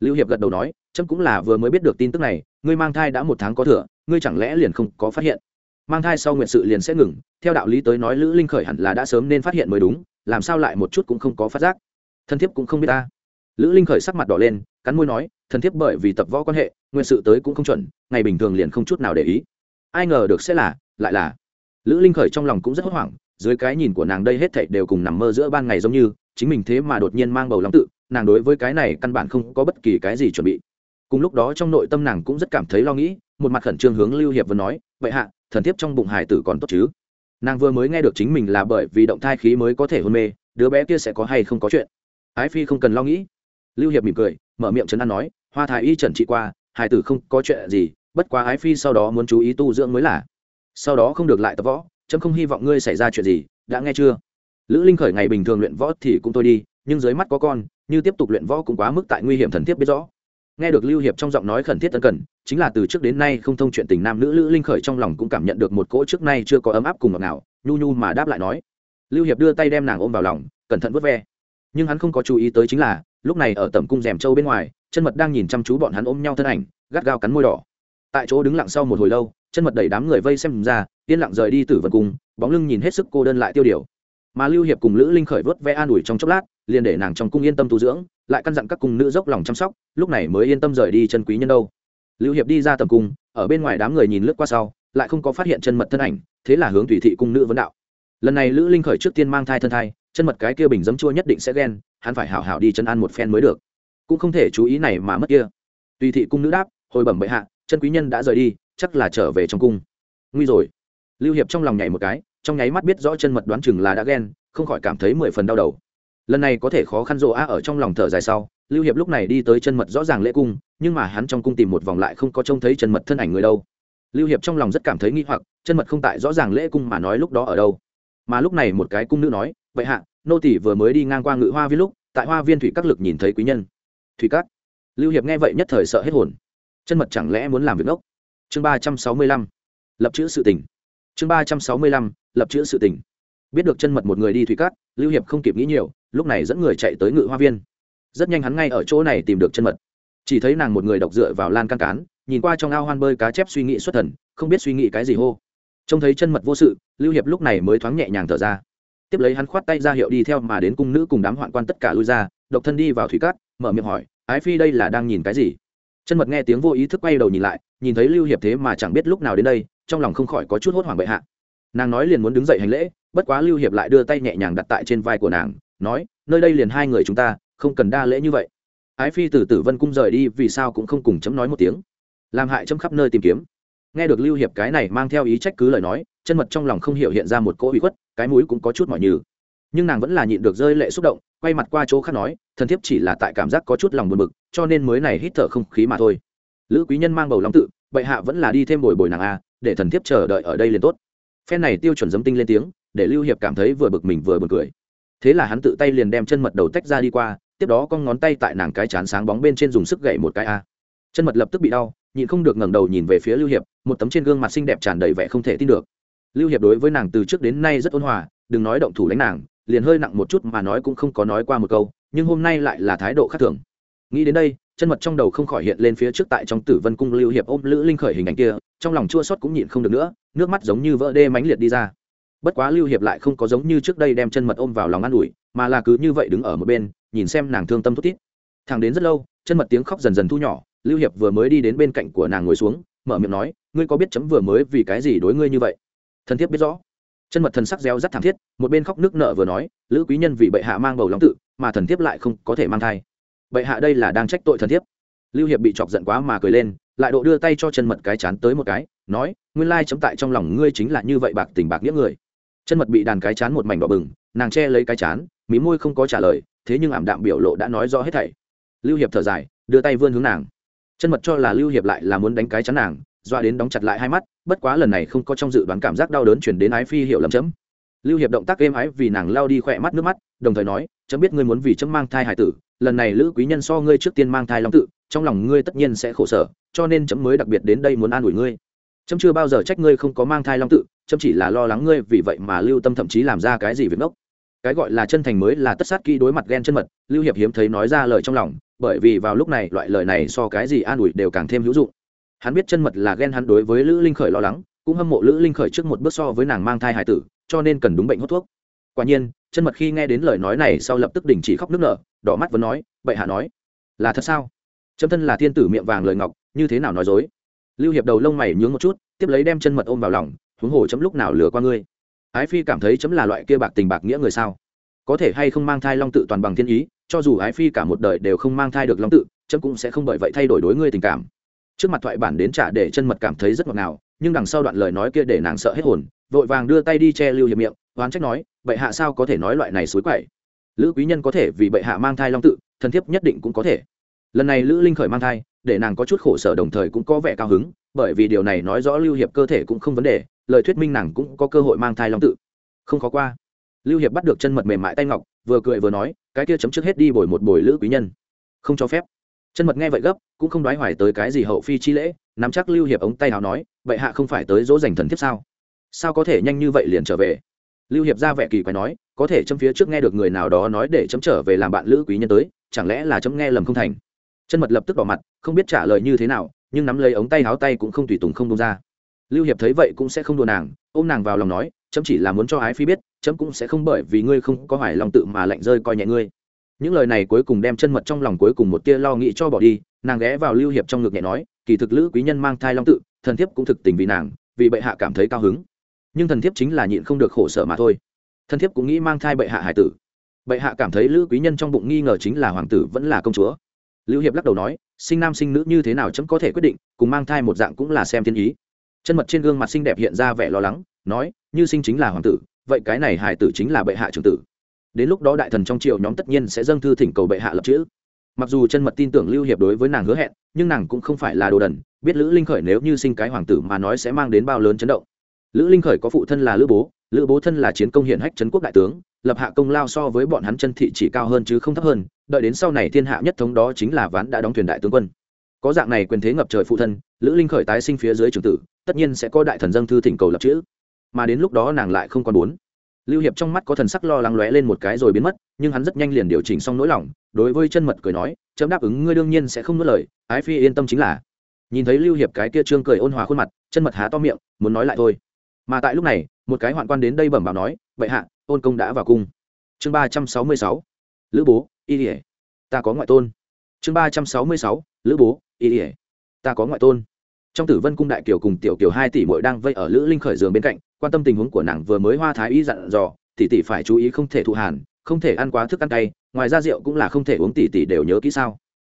Lưu hiệp gật đầu nói trâm cũng là vừa mới biết được tin tức này, ngươi mang thai đã một tháng có thừa, ngươi chẳng lẽ liền không có phát hiện? Mang thai sau nguyện sự liền sẽ ngừng, theo đạo lý tới nói lữ linh khởi hẳn là đã sớm nên phát hiện mới đúng làm sao lại một chút cũng không có phát giác? Thân thiếp cũng không biết ta. Lữ linh khởi sắc mặt đỏ lên, cắn môi nói thân thiếp bởi vì tập võ quan hệ nguyện sự tới cũng không chuẩn, ngày bình thường liền không chút nào để ý. Ai ngờ được sẽ là, lại là. Lữ linh khởi trong lòng cũng rất hốt hoảng, dưới cái nhìn của nàng đây hết thảy đều cùng nằm mơ giữa ban ngày giống như, chính mình thế mà đột nhiên mang bầu lòng tự, nàng đối với cái này căn bản không có bất kỳ cái gì chuẩn bị. Cùng lúc đó trong nội tâm nàng cũng rất cảm thấy lo nghĩ, một mặt khẩn trương hướng lưu hiệp vừa nói vậy hạ, thần thiếp trong bụng hải tử còn tốt chứ? Nàng vừa mới nghe được chính mình là bởi vì động thai khí mới có thể hôn mê, đứa bé kia sẽ có hay không có chuyện? Ái phi không cần lo nghĩ. Lưu hiệp mỉm cười, mở miệng trấn an nói, hoa thái y trần trị qua hải tử không có chuyện gì, bất quá ái phi sau đó muốn chú ý tu dưỡng mới là. Sau đó không được lại tập võ trâm không hy vọng ngươi xảy ra chuyện gì, đã nghe chưa? Lữ linh khởi ngày bình thường luyện võ thì cũng thôi đi, nhưng dưới mắt có con, như tiếp tục luyện võ cũng quá mức tại nguy hiểm thần thiết biết rõ nghe được lưu hiệp trong giọng nói khẩn thiết tân cần chính là từ trước đến nay không thông chuyện tình nam nữ lữ linh khởi trong lòng cũng cảm nhận được một cỗ trước nay chưa có ấm áp cùng ngọt nào nhu nhu mà đáp lại nói. Lưu hiệp đưa tay đem nàng ôm vào lòng cẩn thận vớt ve. Nhưng hắn không có chú ý tới chính là lúc này ở tầm cung rèm châu bên ngoài chân mật đang nhìn chăm chú bọn hắn ôm nhau thân ảnh gắt gao cắn môi đỏ. Tại chỗ đứng lặng sau một hồi lâu chân mật đẩy đám người vây xem ra yên lặng rời đi tử vật cùng, bóng lưng nhìn hết sức cô đơn lại tiêu điều. Mà lưu hiệp cùng lữ linh khởi vớt ve an ủi trong chốc lát liền để nàng trong cung yên tâm tu dưỡng, lại căn dặn các cung nữ dốc lòng chăm sóc, lúc này mới yên tâm rời đi chân quý nhân đâu. Lưu hiệp đi ra tầm cung, ở bên ngoài đám người nhìn lướt qua sau, lại không có phát hiện chân mật thân ảnh, thế là hướng tùy thị cung nữ vấn đạo. Lần này lữ linh khởi trước tiên mang thai thân thai, chân mật cái kia bình dấm chua nhất định sẽ ghen, hắn phải hảo hảo đi chân ăn một phen mới được. Cũng không thể chú ý này mà mất kia. Tùy thị cung nữ đáp, hồi bẩm bệ hạ, chân quý nhân đã rời đi, chắc là trở về trong cung. Nguy rồi. Lưu hiệp trong lòng nhảy một cái, trong nháy mắt biết rõ chân mật đoán chừng là đã ghen, không khỏi cảm thấy mười phần đau đầu lần này có thể khó khăn rộ a ở trong lòng thở dài sau, lưu hiệp lúc này đi tới chân mật rõ ràng lễ cung, nhưng mà hắn trong cung tìm một vòng lại không có trông thấy chân mật thân ảnh người đâu. Lưu hiệp trong lòng rất cảm thấy nghi hoặc, chân mật không tại rõ ràng lễ cung mà nói lúc đó ở đâu. Mà lúc này một cái cung nữ nói, vậy hạ, nô tỷ vừa mới đi ngang qua ngự hoa viên lúc, tại hoa viên thủy các lực nhìn thấy quý nhân. Thủy các? Lưu hiệp nghe vậy nhất thời sợ hết hồn. Chân mật chẳng lẽ muốn làm việc ngốc? Chương ba trăm sáu mươi lăm, lập chữ sự tỉnh chương ba trăm sáu mươi lăm, lập chữ sự tỉnh biết được chân mật một người đi thủy cát lưu hiệp không kịp nghĩ nhiều lúc này dẫn người chạy tới ngự hoa viên. Rất nhanh hắn ngay ở chỗ này tìm được chân mật. Chỉ thấy nàng một người độc dựa vào lan can cán, nhìn qua trong ao hoan bơi cá chép suy nghĩ xuất thần, không biết suy nghĩ cái gì hô. Trông thấy chân mật vô sự, lưu hiệp lúc này mới thoáng nhẹ nhàng thở ra. Tiếp lấy hắn khoát tay ra hiệu đi theo mà đến cung nữ cùng đám hoạn quan tất cả lui ra, độc thân đi vào thủy cát, mở miệng hỏi, ái phi đây là đang nhìn cái gì? Chân mật nghe tiếng vô ý thức quay đầu nhìn lại, nhìn thấy lưu hiệp thế mà chẳng biết lúc nào đến đây, trong lòng không khỏi có chút hốt hoảng bệ hạ. Nàng nói liền muốn đứng dậy hành lễ, bất quá lưu hiệp lại đưa tay nhẹ nhàng đặt tại trên vai của nàng nói, nơi đây liền hai người chúng ta, không cần đa lễ như vậy. Ái phi từ tử vân cung rời đi vì sao cũng không cùng chấm nói một tiếng. Làm hại chấm khắp nơi tìm kiếm. Nghe được lưu hiệp cái này mang theo ý trách cứ lời nói, chân mật trong lòng không hiểu hiện ra một cỗ bị khuất, cái mũi cũng có chút mỏi nhừ. Nhưng nàng vẫn là nhịn được rơi lệ xúc động, quay mặt qua chỗ khác nói, thần thiếp chỉ là tại cảm giác có chút lòng buồn bực, cho nên mới này hít thở không khí mà thôi. Lữ quý nhân mang bầu long tự, bệ hạ vẫn là đi thêm bồi bồi nàng a, để thần thiếp chờ đợi ở đây liền tốt. Phen này tiêu chuẩn dấm tinh lên tiếng, để lưu hiệp cảm thấy vừa bực mình vừa buồn cười thế là hắn tự tay liền đem chân mật đầu tách ra đi qua, tiếp đó con ngón tay tại nàng cái chán sáng bóng bên trên dùng sức gậy một cái a. Chân mật lập tức bị đau, nhịn không được ngẩng đầu nhìn về phía lưu hiệp, một tấm trên gương mặt xinh đẹp tràn đầy vẻ không thể tin được. Lưu hiệp đối với nàng từ trước đến nay rất ôn hòa, đừng nói động thủ đánh nàng, liền hơi nặng một chút mà nói cũng không có nói qua một câu, nhưng hôm nay lại là thái độ khác thường. Nghĩ đến đây, chân mật trong đầu không khỏi hiện lên phía trước tại trong tử vân cung lưu hiệp ôm lữ linh khởi hình ảnh kia, trong lòng chua xót cũng nhịn không được nữa, nước mắt giống như vỡ đê mánh liệt đi ra bất quá lưu hiệp lại không có giống như trước đây đem chân mật ôm vào lòng an ủi, mà là cứ như vậy đứng ở một bên, nhìn xem nàng thương tâm thút thít. Thằng đến rất lâu, chân mật tiếng khóc dần dần thu nhỏ, lưu hiệp vừa mới đi đến bên cạnh của nàng ngồi xuống, mở miệng nói, ngươi có biết chấm vừa mới vì cái gì đối ngươi như vậy? Thân thiết biết rõ. Chân mật thần sắc reo rất thảm thiết, một bên khóc nước nợ vừa nói, lữ quý nhân vì bệ hạ mang bầu lòng tự, mà thần thiếp lại không có thể mang thai. Bệ hạ đây là đang trách tội thần thiếp. Lưu hiệp bị chọc giận quá mà cười lên, lại độ đưa tay cho chân mật cái chán tới một cái, nói, nguyên lai chấm tại trong lòng ngươi chính là như vậy bạc tình bạc nghĩa người chân mật bị đàn cái chán một mảnh đỏ bừng, nàng che lấy cái chán, mí môi không có trả lời, thế nhưng ảm đạm biểu lộ đã nói rõ hết thảy. Lưu hiệp thở dài, đưa tay vươn hướng nàng. Chân mật cho là lưu hiệp lại là muốn đánh cái chán nàng, doa đến đóng chặt lại hai mắt, bất quá lần này không có trong dự đoán cảm giác đau đớn chuyển đến ái phi hiểu lầm chấm. Lưu hiệp động tác êm ái vì nàng lao đi khỏe mắt nước mắt, đồng thời nói, chấm biết ngươi muốn vì chấm mang thai hải tử, lần này lữ quý nhân so ngươi trước tiên mang thai long tự, trong lòng ngươi tất nhiên sẽ khổ sở, cho nên chấm mới đặc biệt đến đây muốn an ủi ngươi. Chấm chưa bao giờ trách ngươi không có mang thai long tự chấm chỉ là lo lắng ngươi vì vậy mà lưu tâm thậm chí làm ra cái gì việc ngốc. Cái gọi là chân thành mới là tất sát kỹ đối mặt ghen chân mật, lưu hiệp hiếm thấy nói ra lời trong lòng, bởi vì vào lúc này loại lời này so cái gì an ủi đều càng thêm hữu dụng. Hắn biết chân mật là ghen hắn đối với lữ linh khởi lo lắng, cũng hâm mộ lữ linh khởi trước một bước so với nàng mang thai hải tử, cho nên cần đúng bệnh hút thuốc. Quả nhiên, chân mật khi nghe đến lời nói này sau lập tức đình chỉ khóc nước nở, đỏ mắt vẫn nói vậy hạ nói, là thật sao? Chấm thân là thiên tử miệng vàng lời ngọc, như thế nào nói dối? Lưu hiệp đầu lông mày nhướng một chút, tiếp lấy đem chân mật ôm vào lòng huống hồ chấm lúc nào lừa qua ngươi. Ái phi cảm thấy chấm là loại kia bạc tình bạc nghĩa người sao? Có thể hay không mang thai long tự toàn bằng thiên ý, cho dù ái phi cả một đời đều không mang thai được long tự, chấm cũng sẽ không bởi vậy thay đổi đối ngươi tình cảm. Trước mặt thoại bản đến trả để chân mật cảm thấy rất ngọt ngào, nhưng đằng sau đoạn lời nói kia để nàng sợ hết hồn, vội vàng đưa tay đi che lưu hiệp miệng, oán trách nói, bệ hạ sao có thể nói loại này suối quậy? Lữ quý nhân có thể vì bệ hạ mang thai long tự, thần thiếp nhất định cũng có thể. Lần này lữ linh khởi mang thai, để nàng có chút khổ sở đồng thời cũng có vẻ cao hứng, bởi vì điều này nói rõ lưu hiệp cơ thể cũng không vấn đề lời thuyết minh nàng cũng có cơ hội mang thai long tự. Không khó qua. Lưu hiệp bắt được chân mật mềm mại tay ngọc, vừa cười vừa nói, cái kia chấm trước hết đi bồi một bồi lữ quý nhân. Không cho phép. Chân mật nghe vậy gấp, cũng không đoái hoài tới cái gì hậu phi chi lễ, nắm chắc lưu hiệp ống tay nào nói vậy hạ không phải tới dỗ dành thần thiếp sao? Sao có thể nhanh như vậy liền trở về? Lưu hiệp ra vẻ kỳ quái nói, có thể chấm phía trước nghe được người nào đó nói để chấm trở về làm bạn lữ quý nhân tới, chẳng lẽ là chấm nghe lầm không thành? Chân mật lập tức bỏ mặt, không biết trả lời như thế nào, nhưng nắm lấy ống tay háo tay cũng không tùy tùng không đông ra lưu hiệp thấy vậy cũng sẽ không đùa nàng, ôm nàng vào lòng nói, chấm chỉ là muốn cho ái phi biết, chấm cũng sẽ không bởi vì ngươi không có hoài lòng tự mà lạnh rơi coi nhẹ ngươi. Những lời này cuối cùng đem chân mật trong lòng cuối cùng một tia lo nghĩ cho bỏ đi, nàng ghé vào lưu hiệp trong ngực nhẹ nói, kỳ thực lữ quý nhân mang thai long tự, thần thiếp cũng thực tình vì nàng, vì bệ hạ cảm thấy cao hứng. Nhưng thần thiếp chính là nhịn không được khổ sở mà thôi. Thần thiếp cũng nghĩ mang thai bệ hạ hải tử. Bệ hạ cảm thấy lữ quý nhân trong bụng nghi ngờ chính là hoàng tử vẫn là công chúa. Lưu hiệp lắc đầu nói, sinh nam sinh nữ như thế nào chấm có thể quyết định, cùng mang thai một dạng cũng là xem thiên ý chân mật trên gương mặt xinh đẹp hiện ra vẻ lo lắng, nói, như sinh chính là hoàng tử, vậy cái này hải tử chính là bệ hạ trưởng tử. Đến lúc đó đại thần trong triều nhóm tất nhiên sẽ dâng thư thỉnh cầu bệ hạ lập chữ. Mặc dù chân mật tin tưởng lưu hiệp đối với nàng hứa hẹn, nhưng nàng cũng không phải là đồ đần, biết lữ linh khởi nếu như sinh cái hoàng tử mà nói sẽ mang đến bao lớn chấn động. Lữ linh khởi có phụ thân là lữ bố lữ bố thân là chiến công hiển hách trấn quốc đại tướng, lập hạ công lao so với bọn hắn chân thị chỉ cao hơn chứ không thấp hơn, đợi đến sau này thiên hạ nhất thống đó chính là ván đã đóng thuyền đại tướng quân. Có dạng này quyền thế ngập trời phụ thân, lữ linh khởi tái sinh phía dưới trường tử tất nhiên sẽ có đại thần dân thư thỉnh cầu lập chữ, mà đến lúc đó nàng lại không còn muốn. Lưu hiệp trong mắt có thần sắc lo lắng lóe lên một cái rồi biến mất, nhưng hắn rất nhanh liền điều chỉnh xong nỗi lòng, đối với chân mật cười nói, chấm đáp ứng ngươi đương nhiên sẽ không nuốt lời, ái phi yên tâm chính là. Nhìn thấy lưu hiệp cái kia trương cười ôn hòa khuôn mặt, chân mật há to miệng, muốn nói lại thôi. Mà tại lúc này, một cái hoạn quan đến đây bẩm báo nói, vậy hạ, ôn công đã vào cung. Chương ba trăm sáu mươi sáu, lữ bố, y ỉa ta có ngoại tôn. Chương ba trăm sáu mươi sáu, lữ bố, y ỉa ta có ngoại tôn trong tử vân cung đại kiều cùng tiểu kiều hai tỷ mội đang vây ở lữ linh khởi giường bên cạnh, quan tâm tình huống của nàng vừa mới hoa thái y dặn dò, tỷ tỷ phải chú ý không thể thụ hàn, không thể ăn quá thức ăn cay, ngoài ra rượu cũng là không thể uống tỷ tỷ đều nhớ kỹ sao.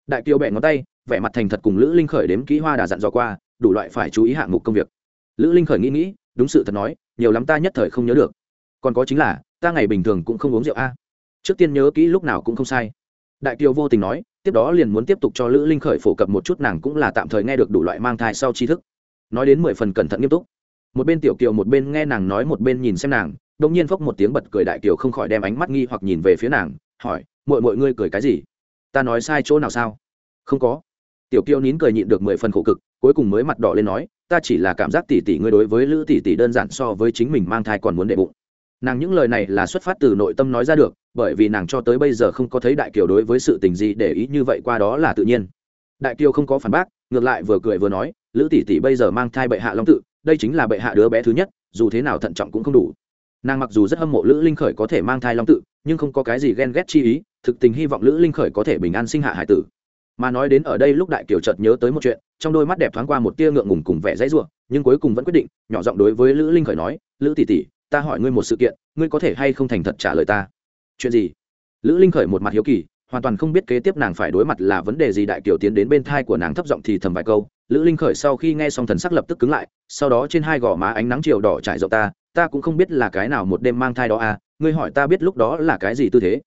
Đại kiều bẹ ngón tay, vẻ mặt thành thật cùng lữ linh khởi đếm kỹ hoa đà dặn dò qua, đủ loại phải chú ý hạng mục công việc. Lữ linh khởi nghĩ nghĩ, đúng sự thật nói, nhiều lắm ta nhất thời không nhớ được. Còn có chính là, ta ngày bình thường cũng không uống rượu a. Trước tiên nhớ kỹ lúc nào cũng không sai đại kiều vô tình nói, tiếp đó liền muốn tiếp tục cho lữ linh khởi phổ cập một chút nàng cũng là tạm thời nghe được đủ loại mang thai sau tri thức. Nói đến mười phần cẩn thận nghiêm túc. Một bên tiểu kiều một bên nghe nàng nói một bên nhìn xem nàng đông nhiên phốc một tiếng bật cười đại kiều không khỏi đem ánh mắt nghi hoặc nhìn về phía nàng, hỏi mọi mọi ngươi cười cái gì? Ta nói sai chỗ nào sao? Không có. Tiểu kiều nín cười nhịn được mười phần khổ cực, cuối cùng mới mặt đỏ lên nói, ta chỉ là cảm giác tỷ tỷ ngươi đối với lữ tỷ tỷ đơn giản so với chính mình mang thai còn muốn đệ bụng. Nàng những lời này là xuất phát từ nội tâm nói ra được bởi vì nàng cho tới bây giờ không có thấy đại kiều đối với sự tình gì để ý như vậy qua đó là tự nhiên. Đại kiều không có phản bác, ngược lại vừa cười vừa nói, lữ tỷ tỷ bây giờ mang thai bệ hạ long tự, đây chính là bệ hạ đứa bé thứ nhất, dù thế nào thận trọng cũng không đủ. Nàng mặc dù rất hâm mộ lữ linh khởi có thể mang thai long tự, nhưng không có cái gì ghen ghét chi ý, thực tình hy vọng lữ linh khởi có thể bình an sinh hạ hải tử. Mà nói đến ở đây lúc đại kiều chợt nhớ tới một chuyện, trong đôi mắt đẹp thoáng qua một tia ngượng ngùng cùng vẻ dãy ruộng nhưng cuối cùng vẫn quyết định, nhỏ giọng đối với lữ linh khởi nói, lữ tỷ tỷ, ta hỏi ngươi một sự kiện, ngươi có thể hay không thành thật trả lời ta? Chuyện gì? Lữ linh khởi một mặt hiếu kỳ, hoàn toàn không biết kế tiếp nàng phải đối mặt là vấn đề gì. Đại kiều tiến đến bên thai của nàng thấp giọng thì thầm vài câu. Lữ linh khởi sau khi nghe xong thần sắc lập tức cứng lại, sau đó trên hai gò má ánh nắng chiều đỏ trải rộng ta ta cũng không biết là cái nào một đêm mang thai đó à ngươi hỏi ta biết lúc đó là cái gì tư thế.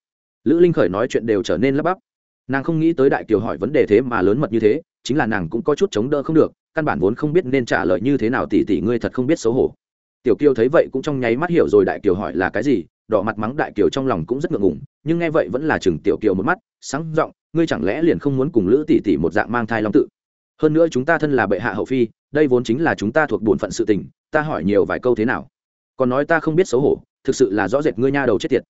Lữ linh khởi nói chuyện đều trở nên lấp bắp. Nàng không nghĩ tới đại kiều hỏi vấn đề thế mà lớn mật như thế, chính là nàng cũng có chút chống đỡ không được, căn bản vốn không biết nên trả lời như thế nào. Tỷ tỷ ngươi thật không biết xấu hổ. Tiểu kiều thấy vậy cũng trong nháy mắt hiểu rồi đại kiều hỏi là cái gì đỏ mặt mắng đại kiều trong lòng cũng rất ngượng ngùng, nhưng nghe vậy vẫn là chừng tiểu kiều một mắt, sáng giọng, ngươi chẳng lẽ liền không muốn cùng lữ tỷ tỷ một dạng mang thai long tự? Hơn nữa chúng ta thân là bệ hạ hậu phi, đây vốn chính là chúng ta thuộc bổn phận sự tình, ta hỏi nhiều vài câu thế nào? Còn nói ta không biết xấu hổ, thực sự là rõ rệt ngươi nha đầu chết tiệt.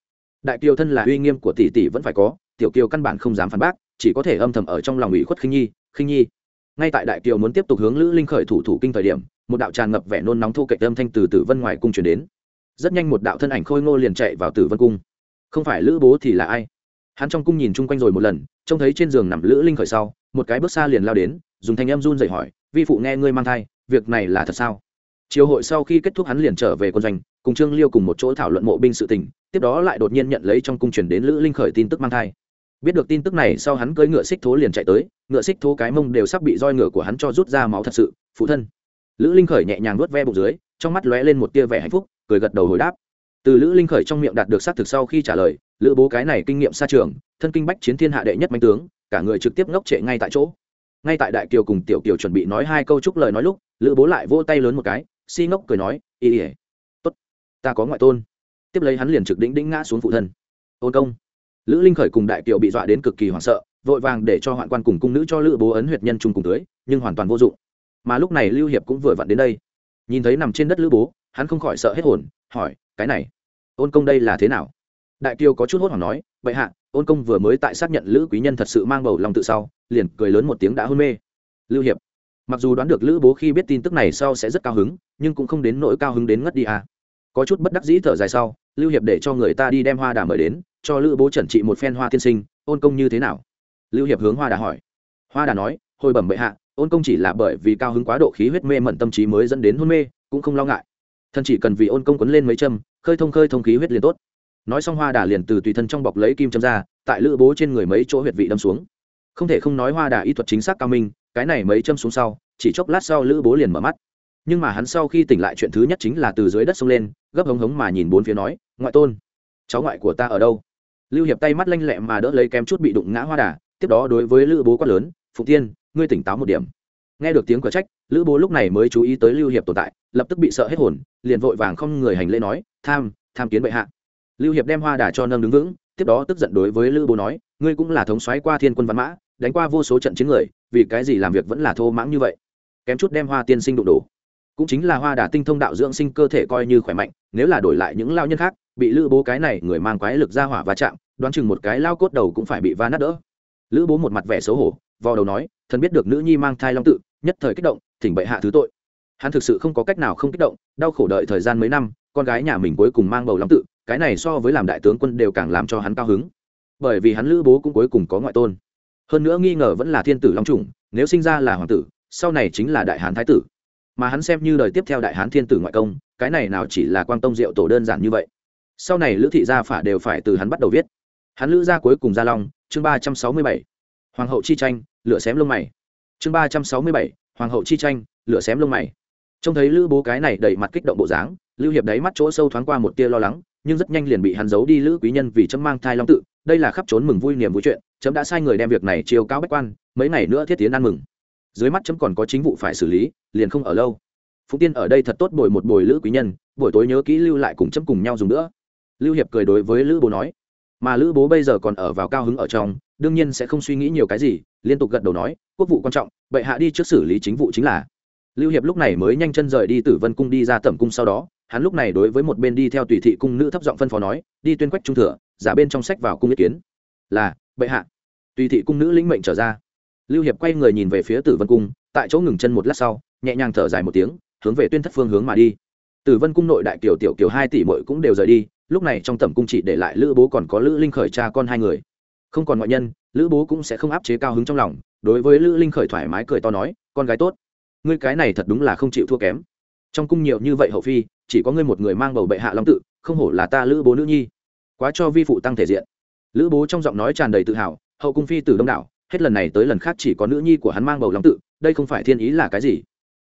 Đại kiều thân là uy nghiêm của tỷ tỷ vẫn phải có, tiểu kiều căn bản không dám phản bác, chỉ có thể âm thầm ở trong lòng ủy khuất khinh nhi khinh nhi. Ngay tại đại kiều muốn tiếp tục hướng lữ linh khởi thủ thủ kinh thời điểm, một đạo tràn ngập vẻ nôn nóng thu cạnh âm thanh từ tử vân ngoài cung truyền đến rất nhanh một đạo thân ảnh khôi ngô liền chạy vào tử vân cung. Không phải lữ bố thì là ai? Hắn trong cung nhìn chung quanh rồi một lần, trông thấy trên giường nằm lữ linh khởi sau, một cái bước xa liền lao đến, dùng thanh em run dậy hỏi, vi phụ nghe ngươi mang thai, việc này là thật sao? Chiều hội sau khi kết thúc hắn liền trở về quân doanh, cùng trương liêu cùng một chỗ thảo luận mộ binh sự tình, tiếp đó lại đột nhiên nhận lấy trong cung truyền đến lữ linh khởi tin tức mang thai. Biết được tin tức này sau hắn cưỡi ngựa xích thố liền chạy tới, ngựa xích thố cái mông đều sắp bị roi ngựa của hắn cho rút ra máu thật sự, phụ thân. Lữ linh khởi nhẹ nhàng nuốt ve bụng dưới, trong mắt lóe lên một tia vẻ hạnh phúc cười gật đầu hồi đáp. Từ lữ linh khởi trong miệng đạt được xác thực sau khi trả lời, lữ bố cái này kinh nghiệm xa trường, thân kinh bách chiến thiên hạ đệ nhất manh tướng, cả người trực tiếp ngốc trệ ngay tại chỗ. Ngay tại đại kiều cùng tiểu kiều chuẩn bị nói hai câu chúc lời nói lúc, lữ bố lại vỗ tay lớn một cái, si ngốc cười nói, ý ỉa tốt, ta có ngoại tôn. Tiếp lấy hắn liền trực đĩnh đĩnh ngã xuống phụ thân. Ôn công. Lữ linh khởi cùng đại kiều bị dọa đến cực kỳ hoảng sợ, vội vàng để cho hoạn quan cùng cung nữ cho lữ bố ấn huyệt nhân chung cùng tưới, nhưng hoàn toàn vô dụng. Mà lúc này lưu hiệp cũng vừa vặn đến đây. Nhìn thấy nằm trên đất lữ bố hắn không khỏi sợ hết hồn, hỏi, cái này, ôn công đây là thế nào? Đại kiều có chút hốt hoảng nói vậy hạ, ôn công vừa mới tại xác nhận lữ quý nhân thật sự mang bầu lòng tự sau, liền cười lớn một tiếng đã hôn mê. Lưu hiệp, mặc dù đoán được lữ bố khi biết tin tức này sau sẽ rất cao hứng, nhưng cũng không đến nỗi cao hứng đến ngất đi à. có chút bất đắc dĩ thở dài sau, lưu hiệp để cho người ta đi đem hoa đà mời đến, cho lữ bố trần trị một phen hoa tiên sinh, ôn công như thế nào? Lưu hiệp hướng hoa đà hỏi. Hoa đà nói, hồi bẩm bệ hạ, ôn công chỉ là bởi vì cao hứng quá độ khí huyết mê mẩn tâm trí mới dẫn đến hôn mê, cũng không lo ngại thân chỉ cần vì ôn công quấn lên mấy châm, khơi thông khơi thông khí huyết liền tốt. Nói xong hoa đà liền từ tùy thân trong bọc lấy kim châm ra, tại lữ bố trên người mấy chỗ huyệt vị đâm xuống. Không thể không nói hoa đà y thuật chính xác cao minh, cái này mấy châm xuống sau, chỉ chốc lát sau lữ bố liền mở mắt. Nhưng mà hắn sau khi tỉnh lại chuyện thứ nhất chính là từ dưới đất xông lên, gấp hống hống mà nhìn bốn phía nói, ngoại tôn, cháu ngoại của ta ở đâu? Lưu hiệp tay mắt lanh lẹ mà đỡ lấy kém chút bị đụng ngã hoa đà, tiếp đó đối với lữ bố quát lớn phụ tiên ngươi tỉnh táo một điểm nghe được tiếng cửa trách, lữ bố lúc này mới chú ý tới lưu hiệp tồn tại, lập tức bị sợ hết hồn, liền vội vàng không người hành lễ nói, tham tham kiến bệ hạ. Lưu hiệp đem hoa đà cho nâng đứng vững, tiếp đó tức giận đối với lữ bố nói, ngươi cũng là thống soái qua thiên quân văn mã, đánh qua vô số trận chiến người, vì cái gì làm việc vẫn là thô mãng như vậy? Kém chút đem hoa tiên sinh đụng đổ. Cũng chính là hoa đà tinh thông đạo dưỡng sinh cơ thể coi như khỏe mạnh, nếu là đổi lại những lao nhân khác, bị lữ bố cái này người mang quái lực ra hỏa va chạm, đoán chừng một cái lao cốt đầu cũng phải bị va nát đỡ. Lữ bố một mặt vẻ xấu hổ, vò đầu nói, thần biết được nữ nhi mang thai long tự nhất thời kích động, thỉnh bệ hạ thứ tội. Hắn thực sự không có cách nào không kích động, đau khổ đợi thời gian mấy năm, con gái nhà mình cuối cùng mang bầu long tự, cái này so với làm đại tướng quân đều càng làm cho hắn cao hứng. Bởi vì hắn lữ bố cũng cuối cùng có ngoại tôn. Hơn nữa nghi ngờ vẫn là thiên tử long trùng, nếu sinh ra là hoàng tử, sau này chính là đại hán thái tử. Mà hắn xem như đời tiếp theo đại hán thiên tử ngoại công, cái này nào chỉ là quang tông diệu tổ đơn giản như vậy. Sau này lữ thị gia phả đều phải từ hắn bắt đầu viết. Hắn lữ gia cuối cùng gia long, chương ba trăm sáu mươi bảy. Hoàng hậu chi tranh lựa xém lông mày chương ba trăm sáu mươi bảy, hoàng hậu chi tranh, lửa xém lông mày. Trông thấy lữ bố cái này đầy mặt kích động bộ dáng, lưu hiệp đáy mắt chỗ sâu thoáng qua một tia lo lắng, nhưng rất nhanh liền bị hắn giấu đi lữ quý nhân vì chấm mang thai long tự, đây là khắp trốn mừng vui niềm vui chuyện, chấm đã sai người đem việc này chiều cao bách quan, mấy ngày nữa thiết tiến ăn mừng. Dưới mắt chấm còn có chính vụ phải xử lý, liền không ở lâu. Phúc tiên ở đây thật tốt bồi một bồi lữ quý nhân, buổi tối nhớ kỹ lưu lại cùng chấm cùng nhau dùng nữa. Lưu hiệp cười đối với lữ bố nói, mà lữ bố bây giờ còn ở vào cao hứng ở trong đương nhiên sẽ không suy nghĩ nhiều cái gì, liên tục gật đầu nói, quốc vụ quan trọng, bệ hạ đi trước xử lý chính vụ chính là. Lưu hiệp lúc này mới nhanh chân rời đi tử vân cung đi ra tẩm cung sau đó, hắn lúc này đối với một bên đi theo tùy thị cung nữ thấp giọng phân phó nói, đi tuyên quách trung thừa, giả bên trong sách vào cung ý kiến. Là, bệ hạ. Tùy thị cung nữ lĩnh mệnh trở ra. Lưu hiệp quay người nhìn về phía tử vân cung, tại chỗ ngừng chân một lát sau, nhẹ nhàng thở dài một tiếng, hướng về tuyên thất phương hướng mà đi. Tử vân cung nội đại kiều tiểu kiều hai tỷ mội cũng đều rời đi, lúc này trong tẩm cung chỉ để lại lữ bố còn có lữ linh khởi cha con hai người không còn ngoại nhân, lữ bố cũng sẽ không áp chế cao hứng trong lòng, đối với lữ linh khởi thoải mái cười to nói, con gái tốt, ngươi cái này thật đúng là không chịu thua kém. Trong cung nhiều như vậy hậu phi, chỉ có ngươi một người mang bầu bệ hạ long tự, không hổ là ta lữ bố nữ nhi. Quá cho vi phụ tăng thể diện. Lữ bố trong giọng nói tràn đầy tự hào, hậu cung phi từ đông đảo, hết lần này tới lần khác chỉ có nữ nhi của hắn mang bầu long tự, đây không phải thiên ý là cái gì?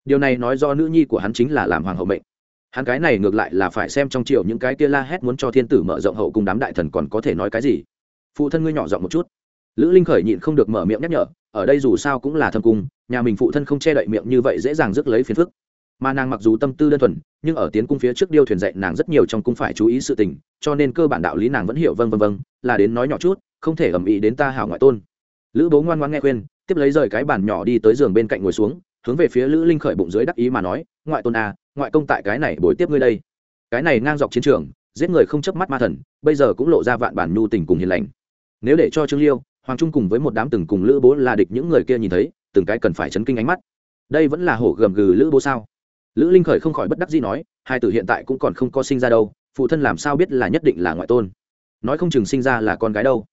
Điều này nói do nữ nhi của hắn chính là làm hoàng hậu mệnh. Hắn cái này ngược lại là phải xem trong triều những cái kia la hét muốn cho thiên tử mở rộng hậu cung đám đại thần còn có thể nói cái gì? Phụ thân ngươi nhỏ giọng một chút. Lữ linh khởi nhịn không được mở miệng nhắc nhở, ở đây dù sao cũng là thâm cung, nhà mình phụ thân không che đậy miệng như vậy dễ dàng rước lấy phiền phức. Mà nàng mặc dù tâm tư đơn thuần, nhưng ở tiến cung phía trước điêu thuyền dạy nàng rất nhiều trong cung phải chú ý sự tình, cho nên cơ bản đạo lý nàng vẫn hiểu vâng vâng vâng là đến nói nhỏ chút, không thể ầm ĩ đến ta hảo ngoại tôn. Lữ bố ngoan ngoan nghe khuyên, tiếp lấy rời cái bàn nhỏ đi tới giường bên cạnh ngồi xuống, hướng về phía lữ linh khởi bụng dưới đắc ý mà nói, ngoại tôn à ngoại công tại cái này bồi tiếp ngươi đây. Cái này ngang dọc chiến trường, giết người không chớp mắt ma thần, bây giờ cũng lộ ra vạn bản nhu tình cùng hiền lành nếu để cho trương liêu, hoàng trung cùng với một đám từng cùng lữ bố là địch những người kia nhìn thấy, từng cái cần phải chấn kinh ánh mắt. Đây vẫn là hổ gầm gừ lữ bố sao? Lữ linh khởi không khỏi bất đắc dĩ nói, hai tử hiện tại cũng còn không có sinh ra đâu, phụ thân làm sao biết là nhất định là ngoại tôn? Nói không chừng sinh ra là con gái đâu.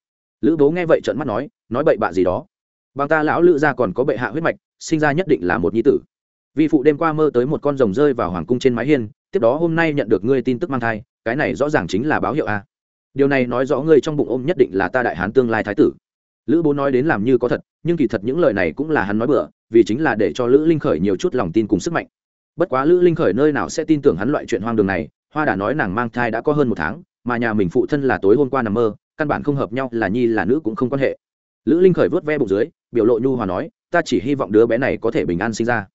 Lữ bố nghe vậy trợn mắt nói nói bậy bạ gì đó? Bằng ta lão lữ gia còn có bệ hạ huyết mạch, sinh ra nhất định là một nhi tử. Vì phụ đêm qua mơ tới một con rồng rơi vào hoàng cung trên mái hiên, tiếp đó hôm nay nhận được ngươi tin tức mang thai, cái này rõ ràng chính là báo hiệu a điều này nói rõ ngươi trong bụng ôm nhất định là ta đại hán tương lai thái tử. Lữ bố nói đến làm như có thật, nhưng kỳ thật những lời này cũng là hắn nói bừa, vì chính là để cho lữ linh khởi nhiều chút lòng tin cùng sức mạnh. Bất quá lữ linh khởi nơi nào sẽ tin tưởng hắn loại chuyện hoang đường này, hoa đã nói nàng mang thai đã có hơn một tháng, mà nhà mình phụ thân là tối hôm qua nằm mơ, căn bản không hợp nhau, là nhi là nữ cũng không quan hệ. Lữ linh khởi vớt ve bụng dưới, biểu lộ nhu hòa nói, ta chỉ hy vọng đứa bé này có thể bình an sinh ra.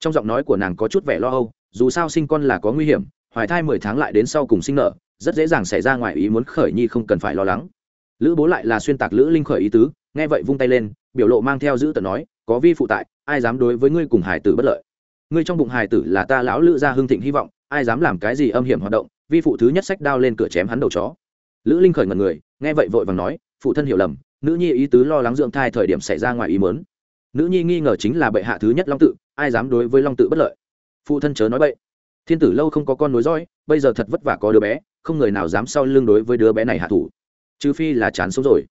Trong giọng nói của nàng có chút vẻ lo âu, dù sao sinh con là có nguy hiểm, hoài thai mười tháng lại đến sau cùng sinh nợ rất dễ dàng xảy ra ngoài ý muốn khởi nhi không cần phải lo lắng. Lữ bố lại là xuyên tạc lữ linh khởi ý tứ, nghe vậy vung tay lên, biểu lộ mang theo giữ tận nói, có vi phụ tại, ai dám đối với ngươi cùng hải tử bất lợi? Ngươi trong bụng hải tử là ta lão lữ gia hưng thịnh hy vọng, ai dám làm cái gì âm hiểm hoạt động, vi phụ thứ nhất sách đao lên cửa chém hắn đầu chó. Lữ linh khởi ngần người, nghe vậy vội vàng nói, phụ thân hiểu lầm, nữ nhi ý tứ lo lắng dưỡng thai thời điểm xảy ra ngoài ý mớn nữ nhi nghi ngờ chính là bệ hạ thứ nhất long tự, ai dám đối với long tự bất lợi? Phụ thân chớ nói bậy. Thiên tử lâu không có con nối dõi, bây giờ thật vất vả có đứa bé không người nào dám sau lưng đối với đứa bé này hạ thủ. Trừ phi là chán sống rồi.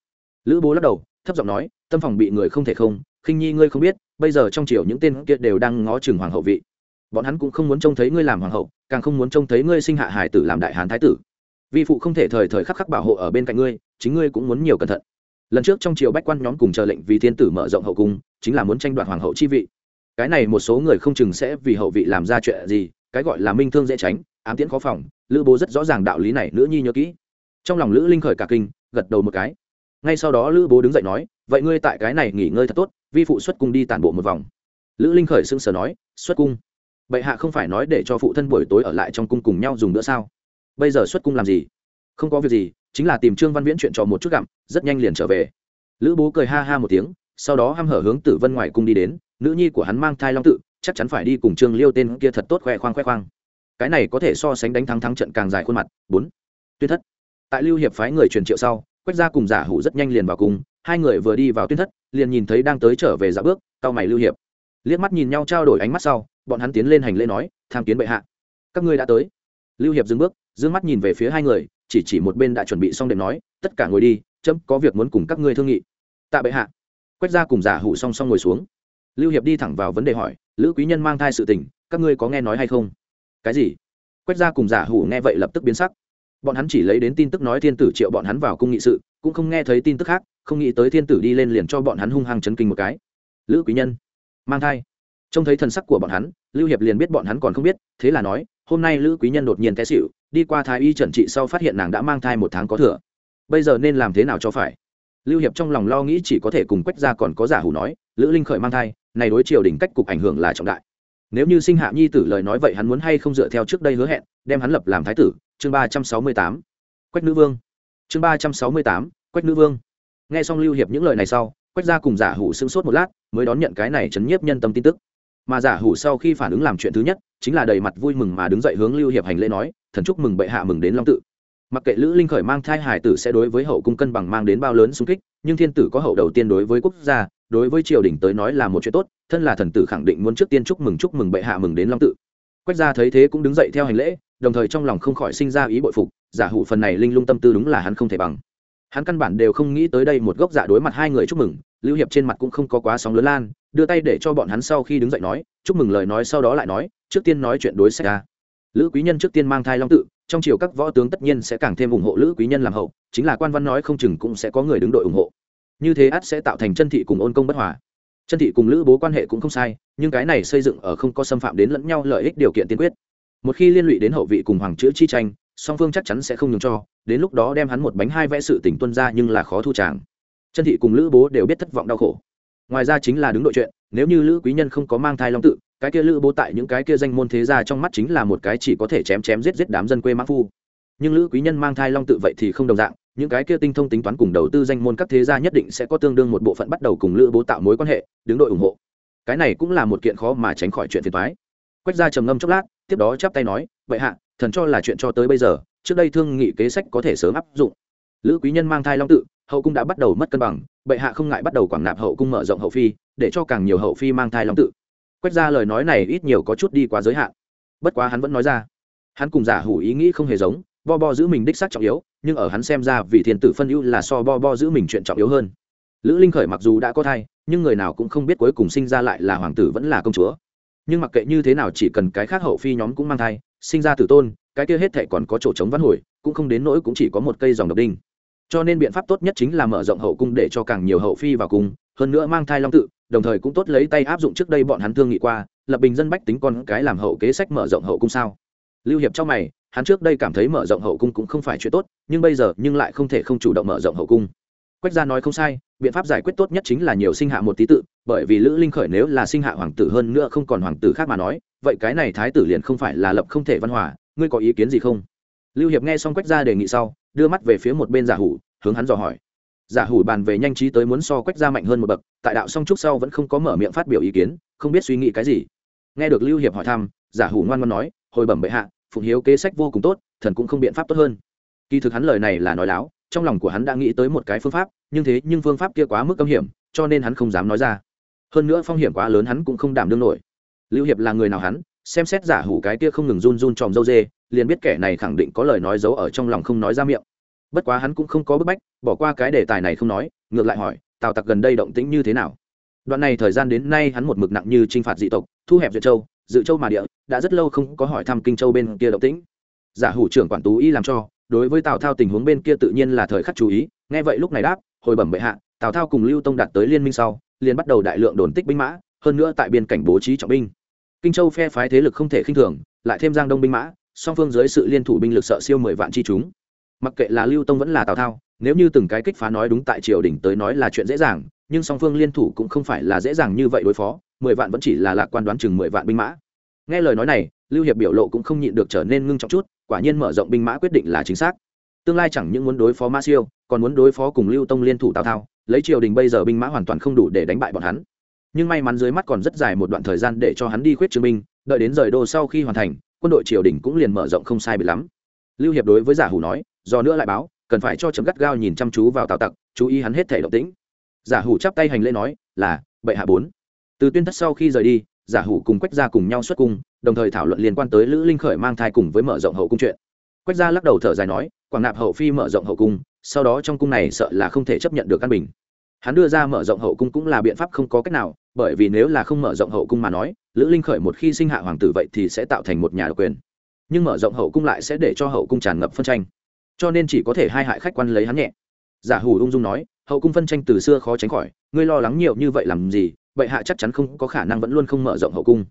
Lữ bố lắc đầu, thấp giọng nói, tâm phòng bị người không thể không, khinh nhi ngươi không biết, bây giờ trong triều những tên kia đều đang ngó chừng hoàng hậu vị. Bọn hắn cũng không muốn trông thấy ngươi làm hoàng hậu, càng không muốn trông thấy ngươi sinh hạ hải tử làm đại hán thái tử. Vi phụ không thể thời thời khắc khắc bảo hộ ở bên cạnh ngươi, chính ngươi cũng muốn nhiều cẩn thận. Lần trước trong triều bách quan nhóm cùng chờ lệnh vì thiên tử mở rộng hậu cung, chính là muốn tranh đoạt hoàng hậu chi vị. Cái này một số người không chừng sẽ vì hậu vị làm ra chuyện gì, cái gọi là minh thương dễ tránh, ám tiễn khó phòng lữ bố rất rõ ràng đạo lý này nữ nhi nhớ kỹ. Trong lòng lữ linh khởi cả kinh, gật đầu một cái. Ngay sau đó lữ bố đứng dậy nói, vậy ngươi tại cái này nghỉ ngơi thật tốt, vi phụ xuất cung đi tản bộ một vòng. Lữ linh khởi sững sờ nói, xuất cung? Bệ hạ không phải nói để cho phụ thân buổi tối ở lại trong cung cùng nhau dùng bữa sao? Bây giờ xuất cung làm gì? Không có việc gì, chính là tìm trương văn viễn chuyện trò một chút gặm, rất nhanh liền trở về. Lữ bố cười ha ha một tiếng, sau đó h hở hướng tử vân ngoài cung đi đến, nữ nhi của hắn mang thai long tự, chắc chắn phải đi cùng trương liêu tên kia thật tốt khoe khoang khoe khoang cái này có thể so sánh đánh thắng thắng trận càng dài khuôn mặt. Bốn, tuyên thất. Tại lưu hiệp phái người truyền triệu sau, quách gia cùng giả hủ rất nhanh liền vào cùng, hai người vừa đi vào tuyên thất, liền nhìn thấy đang tới trở về dạ bước cao mày lưu hiệp. Liếc mắt nhìn nhau trao đổi ánh mắt sau, bọn hắn tiến lên hành lễ nói, tham kiến bệ hạ. Các ngươi đã tới. Lưu hiệp dừng bước, dương mắt nhìn về phía hai người, chỉ chỉ một bên đã chuẩn bị xong đệm nói, tất cả ngồi đi, chấm có việc muốn cùng các ngươi thương nghị. Tạ bệ hạ. Quách ra cùng giả hủ song song ngồi xuống. Lưu hiệp đi thẳng vào vấn đề hỏi, lữ quý nhân mang thai sự tình, các ngươi có nghe nói hay không? Cái gì? Quách ra cùng giả hủ nghe vậy lập tức biến sắc. Bọn hắn chỉ lấy đến tin tức nói thiên tử triệu bọn hắn vào cung nghị sự, cũng không nghe thấy tin tức khác, không nghĩ tới thiên tử đi lên liền cho bọn hắn hung hăng chấn kinh một cái. Lữ quý nhân, mang thai. Trông thấy thần sắc của bọn hắn, lưu hiệp liền biết bọn hắn còn không biết, thế là nói, hôm nay lữ quý nhân đột nhiên té xịu đi qua thái y trần trị sau phát hiện nàng đã mang thai một tháng có thừa. Bây giờ nên làm thế nào cho phải? Lưu hiệp trong lòng lo nghĩ chỉ có thể cùng quách ra còn có giả hủ nói, lữ linh khởi mang thai, này đối triều đình cách cục ảnh hưởng là trọng đại nếu như sinh hạ nhi tử lời nói vậy hắn muốn hay không dựa theo trước đây hứa hẹn, đem hắn lập làm thái tử? Chương ba trăm sáu mươi tám. Quách nữ vương. Chương ba trăm sáu mươi tám, quách nữ vương. Nghe xong lưu hiệp những lời này sau, quách gia cùng giả hủ sưng sốt một lát, mới đón nhận cái này chấn nhiếp nhân tâm tin tức. Mà giả hủ sau khi phản ứng làm chuyện thứ nhất, chính là đầy mặt vui mừng mà đứng dậy hướng lưu hiệp hành lễ nói, thần chúc mừng bệ hạ mừng đến long tự. Mặc kệ lữ linh khởi mang thai hải tử sẽ đối với hậu cung cân bằng mang đến bao lớn xung kích, nhưng thiên tử có hậu đầu tiên đối với quốc gia đối với triều đình tới nói là một chuyện tốt, thân là thần tử khẳng định muốn trước tiên chúc mừng chúc mừng bệ hạ mừng đến long tự. Quách gia thấy thế cũng đứng dậy theo hành lễ, đồng thời trong lòng không khỏi sinh ra ý bội phục, giả hủ phần này linh lung tâm tư đúng là hắn không thể bằng. Hắn căn bản đều không nghĩ tới đây một gốc giả đối mặt hai người chúc mừng, lưu hiệp trên mặt cũng không có quá sóng lớn lan, đưa tay để cho bọn hắn sau khi đứng dậy nói, chúc mừng lời nói sau đó lại nói, trước tiên nói chuyện đối sách ra lữ quý nhân trước tiên mang thai long tự, trong chiều các võ tướng tất nhiên sẽ càng thêm ủng hộ lữ quý nhân làm hậu, chính là quan văn nói không chừng cũng sẽ có người đứng đội ủng hộ như thế ắt sẽ tạo thành chân thị cùng ôn công bất hòa. Chân thị cùng lữ bố quan hệ cũng không sai, nhưng cái này xây dựng ở không có xâm phạm đến lẫn nhau lợi ích điều kiện tiên quyết. Một khi liên lụy đến hậu vị cùng hoàng chữ chi tranh, song phương chắc chắn sẽ không nhường cho, đến lúc đó đem hắn một bánh hai vẽ sự tỉnh tuân ra nhưng là khó thu tràng. Chân thị cùng lữ bố đều biết thất vọng đau khổ. Ngoài ra chính là đứng đội chuyện, nếu như lữ quý nhân không có mang thai long tự, cái kia lữ bố tại những cái kia danh môn thế gia trong mắt chính là một cái chỉ có thể chém chém giết giết đám dân quê mã phu. Nhưng lữ quý nhân mang thai long tự vậy thì không đồng dạng những cái kia tinh thông tính toán cùng đầu tư danh môn các thế gia nhất định sẽ có tương đương một bộ phận bắt đầu cùng lữ bố tạo mối quan hệ, đứng đội ủng hộ. Cái này cũng là một kiện khó mà tránh khỏi chuyện phiền toái. Quách gia trầm ngâm chốc lát, tiếp đó chắp tay nói, vậy hạ, thần cho là chuyện cho tới bây giờ, trước đây thương nghị kế sách có thể sớm áp dụng. Lữ quý nhân mang thai long tự, hậu cung đã bắt đầu mất cân bằng, bệ hạ không ngại bắt đầu quảng nạp hậu cung mở rộng hậu phi, để cho càng nhiều hậu phi mang thai long tự. Quách ra lời nói này ít nhiều có chút đi quá giới hạn. Bất quá hắn vẫn nói ra. Hắn cùng giả hủ ý nghĩ không hề giống bo bo giữ mình đích xác trọng yếu, nhưng ở hắn xem ra vì thiên tử phân ưu là so bo bo giữ mình chuyện trọng yếu hơn. Lữ linh khởi mặc dù đã có thai, nhưng người nào cũng không biết cuối cùng sinh ra lại là hoàng tử vẫn là công chúa. Nhưng mặc kệ như thế nào chỉ cần cái khác hậu phi nhóm cũng mang thai, sinh ra tử tôn, cái kia hết thệ còn có chỗ trống văn hồi, cũng không đến nỗi cũng chỉ có một cây dòng độc đinh. Cho nên biện pháp tốt nhất chính là mở rộng hậu cung để cho càng nhiều hậu phi vào cung, hơn nữa mang thai long tự, đồng thời cũng tốt lấy tay áp dụng trước đây bọn hắn thương nghị qua, lập bình dân bách tính con cái làm hậu kế sách mở rộng hậu cung sao? Lưu hiệp trong mày hắn trước đây cảm thấy mở rộng hậu cung cũng không phải chuyện tốt, nhưng bây giờ nhưng lại không thể không chủ động mở rộng hậu cung. Quách gia nói không sai, biện pháp giải quyết tốt nhất chính là nhiều sinh hạ một tí tự, bởi vì lữ linh khởi nếu là sinh hạ hoàng tử hơn nữa không còn hoàng tử khác mà nói, vậy cái này thái tử liền không phải là lập không thể văn hòa, ngươi có ý kiến gì không? Lưu hiệp nghe xong quách gia đề nghị sau, đưa mắt về phía một bên giả hủ, hướng hắn dò hỏi. Giả hủ bàn về nhanh trí tới muốn so quách gia mạnh hơn một bậc, tại đạo song trúc sau vẫn không có mở miệng phát biểu ý kiến, không biết suy nghĩ cái gì. Nghe được lưu hiệp hỏi thăm, giả hủ ngoan ngoan nói, hồi bẩm bệ hạ phụng hiếu kế sách vô cùng tốt, thần cũng không biện pháp tốt hơn. Kỳ thực hắn lời này là nói láo, trong lòng của hắn đã nghĩ tới một cái phương pháp, nhưng thế nhưng phương pháp kia quá mức âm hiểm, cho nên hắn không dám nói ra. Hơn nữa phong hiểm quá lớn hắn cũng không đảm đương nổi. Lưu hiệp là người nào hắn, xem xét giả hủ cái kia không ngừng run run tròm dâu dê, liền biết kẻ này khẳng định có lời nói giấu ở trong lòng không nói ra miệng. Bất quá hắn cũng không có bức bách, bỏ qua cái đề tài này không nói, ngược lại hỏi, tào tặc gần đây động tĩnh như thế nào? Đoạn này thời gian đến nay hắn một mực nặng như t r i n h phạt dị tộc, thu hẹp duyệt châu dự châu mà địa, đã rất lâu không có hỏi thăm kinh châu bên kia động tĩnh. Giả hủ trưởng quản tú y làm cho, đối với tào thao tình huống bên kia tự nhiên là thời khắc chú ý, nghe vậy lúc này đáp, hồi bẩm bệ hạ, tào thao cùng lưu tông đạt tới liên minh sau, liền bắt đầu đại lượng đồn tích binh mã, hơn nữa tại biên cảnh bố trí trọng binh. Kinh châu phe phái thế lực không thể khinh thường, lại thêm giang đông binh mã, song phương dưới sự liên thủ binh lực sợ siêu mười vạn chi chúng. Mặc kệ là lưu tông vẫn là tào thao, nếu như từng cái kích phá nói đúng tại triều đình tới nói là chuyện dễ dàng, nhưng song phương liên thủ cũng không phải là dễ dàng như vậy đối phó mười vạn vẫn chỉ là lạc quan đoán chừng mười vạn binh mã. Nghe lời nói này, lưu hiệp biểu lộ cũng không nhịn được trở nên ngưng trọng chút, quả nhiên mở rộng binh mã quyết định là chính xác. Tương lai chẳng những muốn đối phó ma siêu, còn muốn đối phó cùng lưu tông liên thủ tào thao, lấy triều đình bây giờ binh mã hoàn toàn không đủ để đánh bại bọn hắn. Nhưng may mắn dưới mắt còn rất dài một đoạn thời gian để cho hắn đi khuyết chứng minh. đợi đến rời đô sau khi hoàn thành, quân đội triều đình cũng liền mở rộng không sai bị lắm. Lưu hiệp đối với giả hủ nói do nữa lại báo, cần phải cho chấm gắt gao nhìn chăm chú vào tào tặc, chú ý hắn hết thể động tĩnh. Giả hủ chắp tay hành lễ nói, là, bệ hạ bốn từ tuyên thất sau khi rời đi, giả hủ cùng quách gia cùng nhau xuất cung, đồng thời thảo luận liên quan tới lữ linh khởi mang thai cùng với mở rộng hậu cung chuyện. Quách gia lắc đầu thở dài nói, quảng nạp hậu phi mở rộng hậu cung, sau đó trong cung này sợ là không thể chấp nhận được căn bình. Hắn đưa ra mở rộng hậu cung cũng là biện pháp không có cách nào, bởi vì nếu là không mở rộng hậu cung mà nói, lữ linh khởi một khi sinh hạ hoàng tử vậy thì sẽ tạo thành một nhà độc quyền. Nhưng mở rộng hậu cung lại sẽ để cho hậu cung tràn ngập phân tranh. Cho nên chỉ có thể hai hại khách quan lấy hắn nhẹ. Giả hủ ung dung nói hậu cung phân tranh từ xưa khó tránh khỏi, ngươi lo lắng nhiều như vậy làm gì, Bệ hạ chắc chắn không có khả năng vẫn luôn không mở rộng hậu cung.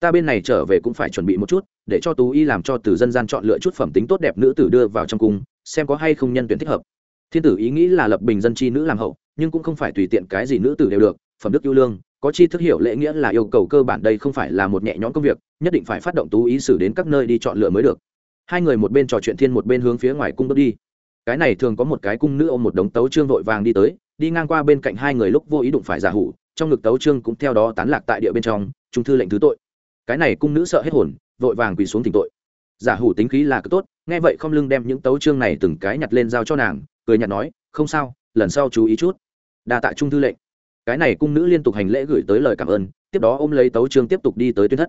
Ta bên này trở về cũng phải chuẩn bị một chút, để cho tú y làm cho từ dân gian chọn lựa chút phẩm tính tốt đẹp nữ tử đưa vào trong cung, xem có hay không nhân tuyển thích hợp. Thiên tử ý nghĩ là lập bình dân chi nữ làm hậu, nhưng cũng không phải tùy tiện cái gì nữ tử đều được, phẩm đức yêu lương, có chi thức hiểu lễ nghĩa là yêu cầu cơ bản đây không phải là một nhẹ nhõm công việc, nhất định phải phát động tú ý xử đến các nơi đi chọn lựa mới được. Hai người một bên trò chuyện thiên một bên hướng phía ngoài cung bước đi cái này thường có một cái cung nữ ôm một đống tấu trương vội vàng đi tới, đi ngang qua bên cạnh hai người lúc vô ý đụng phải giả hủ, trong ngực tấu trương cũng theo đó tán lạc tại địa bên trong, trung thư lệnh thứ tội. Cái này cung nữ sợ hết hồn, vội vàng quỳ xuống tỉnh tội. Giả hủ tính khí là cứ tốt, nghe vậy không lưng đem những tấu trương này từng cái nhặt lên giao cho nàng, cười nhặt nói, không sao, lần sau chú ý chút. Đa tạ trung thư lệnh. Cái này cung nữ liên tục hành lễ gửi tới lời cảm ơn, tiếp đó ôm lấy tấu trương tiếp tục đi tới tuyến thất.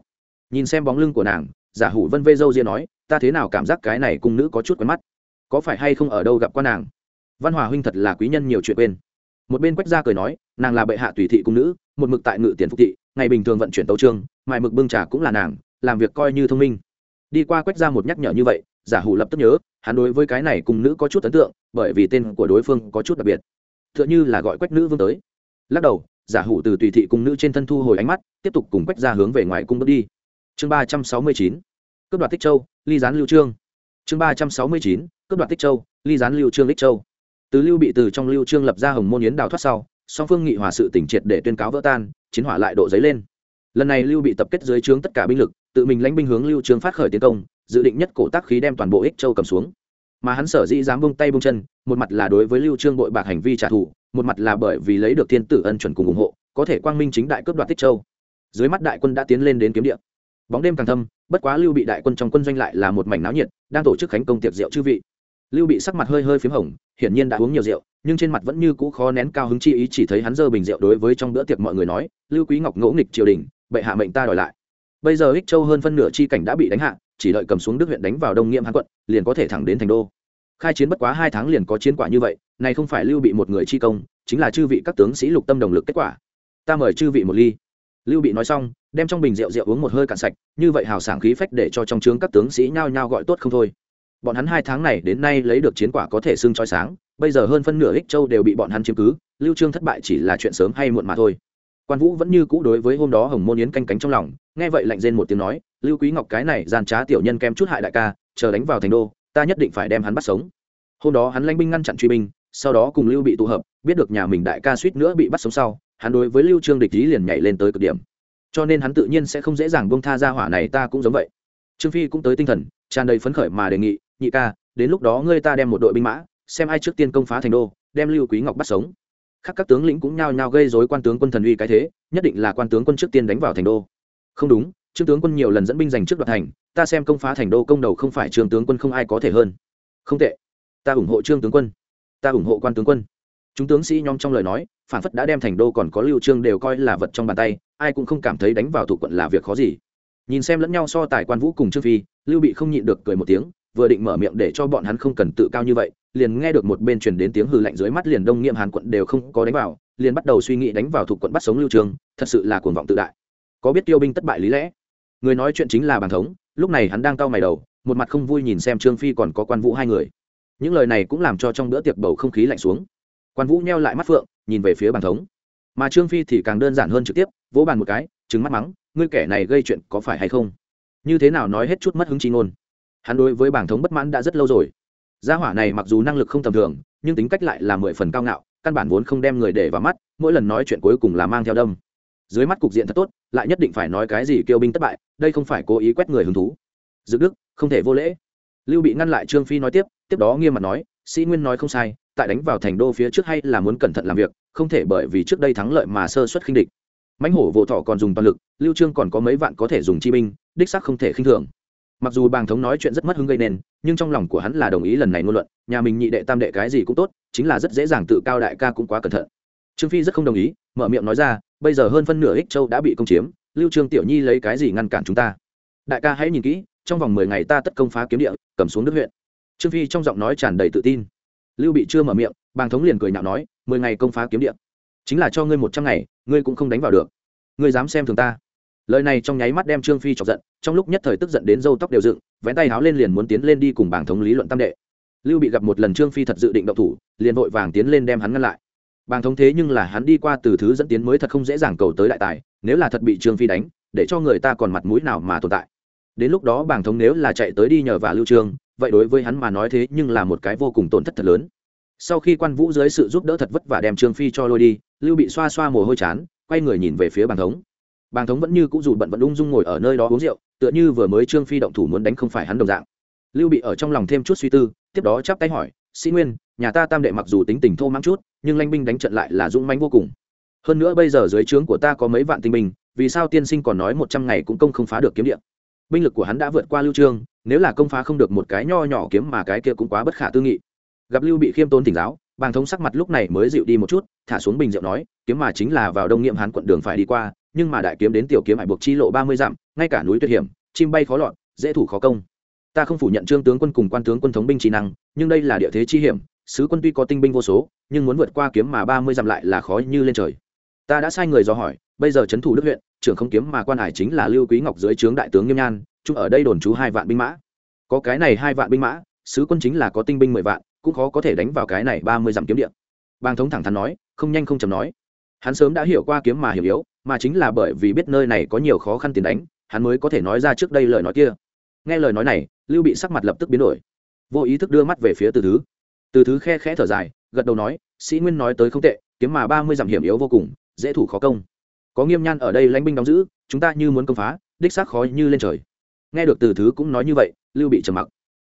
Nhìn xem bóng lưng của nàng, giả hủ vân vê dâu ria nói, ta thế nào cảm giác cái này cung nữ có chút quen mắt? Có phải hay không ở đâu gặp qua nàng? Văn hòa huynh thật là quý nhân nhiều chuyện quên. Một bên quách gia cười nói, nàng là bệ hạ tùy thị cung nữ, một mực tại ngự tiền phục thị, ngày bình thường vận chuyển tấu trương, mài mực bưng trà cũng là nàng, làm việc coi như thông minh. Đi qua quách gia một nhắc nhở như vậy, giả hủ lập tức nhớ, hắn đối với cái này cung nữ có chút ấn tượng, bởi vì tên của đối phương có chút đặc biệt. T h ư ợ n h ư là gọi quách nữ vương tới. Lắc đầu, giả hủ từ tùy thị cung nữ trên thân thu hồi ánh mắt, tiếp tục cùng quách gia hướng về ngoài cung bước đi. Chương ba trăm sáu mươi chín, cướp đoạt tích châu, ly gián lưu trương. Chương ba trăm sáu mươi chín cướp đoạt tích châu, ly gián lưu trương lích châu. Từ lưu bị từ trong lưu trương lập ra hồng môn yến đào thoát sau, song phương nghị hòa sự tỉnh triệt để tuyên cáo vỡ tan, chiến hỏa lại độ dấy lên. Lần này lưu bị tập kết dưới trướng tất cả binh lực, tự mình lãnh binh hướng lưu trương phát khởi tiến công, dự định nhất cổ tác khí đem toàn bộ ích châu cầm xuống. Mà hắn sở dĩ dám bông tay bông chân, một mặt là đối với lưu trương bội bạc hành vi trả thù, một mặt là bởi vì lấy được thiên tử ân chuẩn cùng ủng hộ, có thể quang minh chính đại cướp đoạt tích châu. Dưới mắt đại quân đã tiến lên đến kiếm địa. Bóng đêm càng thâm, bất quá lưu bị đại quân trong quân doanh lại là một mảnh náo nhiệt, đang tổ chức khánh công tiệc rượu chư vị lưu bị sắc mặt hơi hơi p h í m hồng, hiển nhiên đã uống nhiều rượu, nhưng trên mặt vẫn như cũ khó nén cao hứng chi ý, chỉ thấy hắn dơ bình rượu đối với trong bữa tiệc mọi người nói, lưu quý ngọc ngỗ nghịch triều đình, bệ hạ mệnh ta đòi lại. Bây giờ ích châu hơn phân nửa chi cảnh đã bị đánh hạ, chỉ đợi cầm xuống đức huyện đánh vào đông nghiêm hán quận, liền có thể thẳng đến thành đô. Khai chiến bất quá hai tháng liền có chiến quả như vậy, này không phải lưu bị một người chi công, chính là chư vị các tướng sĩ lục tâm đồng lực kết quả. Ta mời chư vị một ly. Lưu bị nói xong, đem trong bình rượu rượu uống một hơi cạn sạch, như vậy hào sảng khí phách để cho trong trướng các tướng sĩ nhao nhao gọi tốt không thôi bọn hắn hai tháng này đến nay lấy được chiến quả có thể xưng trói sáng, bây giờ hơn phân nửa ích châu đều bị bọn hắn chiếm cứ, lưu trương thất bại chỉ là chuyện sớm hay muộn mà thôi. Quan vũ vẫn như cũ đối với hôm đó hồng môn yến canh cánh trong lòng, nghe vậy lạnh rên một tiếng nói, lưu quý ngọc cái này gian trá tiểu nhân kem chút hại đại ca, chờ đánh vào thành đô, ta nhất định phải đem hắn bắt sống. Hôm đó hắn lãnh binh ngăn chặn truy binh, sau đó cùng lưu bị tụ hợp, biết được nhà mình đại ca suýt nữa bị bắt sống sau, hắn đối với lưu trương địch ý liền nhảy lên tới cực điểm. Cho nên hắn tự nhiên sẽ không dễ dàng buông tha ra hỏa này, ta cũng giống vậy. Trương phi cũng tới tinh thần, tràn đầy phấn khởi mà đề nghị nhị ca, đến lúc đó ngươi ta đem một đội binh mã, xem ai trước tiên công phá thành đô, đem lưu quý ngọc bắt sống. Khác các tướng lĩnh cũng nhao nhao gây rối quan tướng quân thần uy cái thế, nhất định là quan tướng quân trước tiên đánh vào thành đô. Không đúng, trương tướng quân nhiều lần dẫn binh giành trước đoạt thành, ta xem công phá thành đô công đầu không phải trương tướng quân không ai có thể hơn. Không tệ. Ta ủng hộ trương tướng quân. Ta ủng hộ quan tướng quân. Chúng tướng sĩ nhóm trong lời nói, phản phất đã đem thành đô còn có lưu trương đều coi là vật trong bàn tay, ai cũng không cảm thấy đánh vào thủ quận là việc khó gì. Nhìn xem lẫn nhau so tài quan vũ cùng trương phi, lưu bị không nhịn được cười một tiếng vừa định mở miệng để cho bọn hắn không cần tự cao như vậy, liền nghe được một bên truyền đến tiếng hừ lạnh dưới mắt liền đông nghiêm hàn quận đều không có đánh vào, liền bắt đầu suy nghĩ đánh vào thuộc quận bắt sống lưu trường, thật sự là cuồng vọng tự đại. Có biết tiêu binh thất bại lý lẽ? Người nói chuyện chính là bàn thống, lúc này hắn đang cau mày đầu, một mặt không vui nhìn xem trương phi còn có quan vũ hai người. Những lời này cũng làm cho trong bữa tiệc bầu không khí lạnh xuống. Quan vũ nheo lại mắt phượng, nhìn về phía bàn thống. Mà trương phi thì càng đơn giản hơn trực tiếp, vỗ bàn một cái trứng mắt mắng, ngươi kẻ này gây chuyện có phải hay không? Như thế nào nói hết chút mất hứng chi ngôn? Hắn đối với bảng thống bất mãn đã rất lâu rồi. Gia hỏa này mặc dù năng lực không tầm thường, nhưng tính cách lại là mười phần cao ngạo, căn bản vốn không đem người để vào mắt, mỗi lần nói chuyện cuối cùng là mang theo đâm. Dưới mắt cục diện thật tốt, lại nhất định phải nói cái gì kêu binh thất bại, đây không phải cố ý quét người hứng thú. Dự đức, không thể vô lễ. Lưu bị ngăn lại trương phi nói tiếp tiếp đó nghiêm mặt nói, sĩ nguyên nói không sai, tại đánh vào thành đô phía trước hay là muốn cẩn thận làm việc, không thể bởi vì trước đây thắng lợi mà sơ suất khinh địch. Mãnh hổ vô thọ còn dùng toàn lực, lưu trương còn có mấy vạn có thể dùng chi binh, đích xác không thể khinh thường mặc dù bàng thống nói chuyện rất mất hứng gây nên, nhưng trong lòng của hắn là đồng ý lần này ngôn luận, nhà mình nhị đệ tam đệ cái gì cũng tốt, chính là rất dễ dàng tự cao đại ca cũng quá cẩn thận. Trương phi rất không đồng ý, mở miệng nói ra, bây giờ hơn phân nửa ích châu đã bị công chiếm, lưu trương tiểu nhi lấy cái gì ngăn cản chúng ta? Đại ca hãy nhìn kỹ, trong vòng 10 ngày ta tất công phá kiếm địa, cầm xuống đức huyện. Trương phi trong giọng nói tràn đầy tự tin. Lưu bị chưa mở miệng, bàng thống liền cười nhạo nói 10 ngày công phá kiếm địa. Chính là cho ngươi một trăm ngày, ngươi cũng không đánh vào được. Ngươi dám xem thường ta lời này trong nháy mắt đem trương phi chọc giận, trong lúc nhất thời tức giận đến râu tóc đều dựng, vén tay háo lên liền muốn tiến lên đi cùng bảng thống lý luận tam đệ. Lưu bị gặp một lần trương phi thật dự định động thủ, liền vội vàng tiến lên đem hắn ngăn lại. Bàng thống thế nhưng là hắn đi qua từ thứ dẫn tiến mới thật không dễ dàng cầu tới đại tài, nếu là thật bị trương phi đánh, để cho người ta còn mặt mũi nào mà tồn tại. Đến lúc đó bàng thống nếu là chạy tới đi nhờ và lưu trương, vậy đối với hắn mà nói thế nhưng là một cái vô cùng tổn thất thật lớn. Sau khi quan vũ dưới sự giúp đỡ thật vất vả đem trương phi cho lôi đi, lưu bị xoa xoa mồ hôi chán, quay người nhìn về phía bàng thống bàng thống vẫn như cũ dù bận vẫn ung dung ngồi ở nơi đó uống rượu, tựa như vừa mới trương phi động thủ muốn đánh không phải hắn đồng dạng. Lưu bị ở trong lòng thêm chút suy tư, tiếp đó chắp tay hỏi, sĩ nguyên, nhà ta tam đệ mặc dù tính tình thô mắng chút, nhưng lanh binh đánh trận lại là dũng mãnh vô cùng. Hơn nữa bây giờ dưới trướng của ta có mấy vạn tinh binh, vì sao tiên sinh còn nói một trăm ngày cũng công không phá được kiếm điện binh lực của hắn đã vượt qua lưu trương, nếu là công phá không được một cái nho nhỏ kiếm mà cái kia cũng quá bất khả tư nghị. Gặp lưu bị khiêm tốn tỉnh giáo, bàng thống sắc mặt lúc này mới dịu đi một chút, thả xuống bình rượu nói, kiếm mà chính là vào đông nghiệm hán quận đường phải đi qua nhưng mà đại kiếm đến tiểu kiếm hải buộc chi lộ ba mươi dặm, ngay cả núi tuyệt hiểm, chim bay khó lọt, dễ thủ khó công. Ta không phủ nhận trương tướng quân cùng quan tướng quân thống binh trí năng, nhưng đây là địa thế chi hiểm, sứ quân tuy có tinh binh vô số, nhưng muốn vượt qua kiếm mà ba mươi dặm lại là khó như lên trời. Ta đã sai người dò hỏi, bây giờ trấn thủ đức huyện, trưởng không kiếm mà quan hải chính là lưu quý ngọc dưới trướng đại tướng nghiêm nhan chung ở đây đồn trú hai vạn binh mã. Có cái này hai vạn binh mã, sứ quân chính là có tinh binh mười vạn, cũng khó có thể đánh vào cái này ba mươi dặm kiếm điện bang thống thẳng thắn nói, không nhanh không chầm nói hắn sớm đã hiểu qua kiếm mà hiểu yếu, mà chính là bởi vì biết nơi này có nhiều khó khăn tiền đánh, hắn mới có thể nói ra trước đây lời nói kia. Nghe lời nói này, lưu bị sắc mặt lập tức biến đổi. Vô ý thức đưa mắt về phía từ thứ. Từ thứ khe khẽ thở dài, gật đầu nói, sĩ nguyên nói tới không tệ, kiếm mà ba mươi dặm hiểm yếu vô cùng, dễ thủ khó công. Có nghiêm nhan ở đây lãnh binh đóng giữ, chúng ta như muốn công phá, đích xác khó như lên trời. Nghe được từ thứ cũng nói như vậy, lưu bị trầm mặc.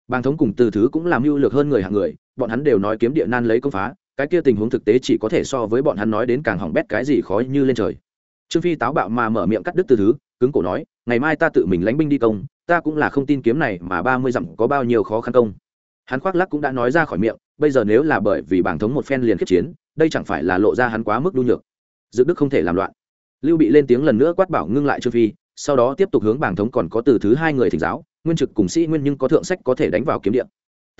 Bàng thống cùng từ thứ cũng làm mưu lược hơn người hạng người, bọn hắn đều nói kiếm địa nan lấy công phá cái kia tình huống thực tế chỉ có thể so với bọn hắn nói đến càng hỏng bét cái gì khó như lên trời. Trương phi táo bạo mà mở miệng cắt đứt từ thứ, cứng cổ nói, ngày mai ta tự mình lánh binh đi công, ta cũng là không tin kiếm này mà ba mươi dặm có bao nhiêu khó khăn công. Hắn khoác lắc cũng đã nói ra khỏi miệng, bây giờ nếu là bởi vì bảng thống một phen liền kết chiến, đây chẳng phải là lộ ra hắn quá mức đu nhược. Dự đức không thể làm loạn. Lưu bị lên tiếng lần nữa quát bảo ngưng lại trương phi, sau đó tiếp tục hướng bảng thống còn có từ thứ hai người thỉnh giáo, nguyên trực cùng sĩ nguyên nhưng có thượng sách có thể đánh vào kiếm điện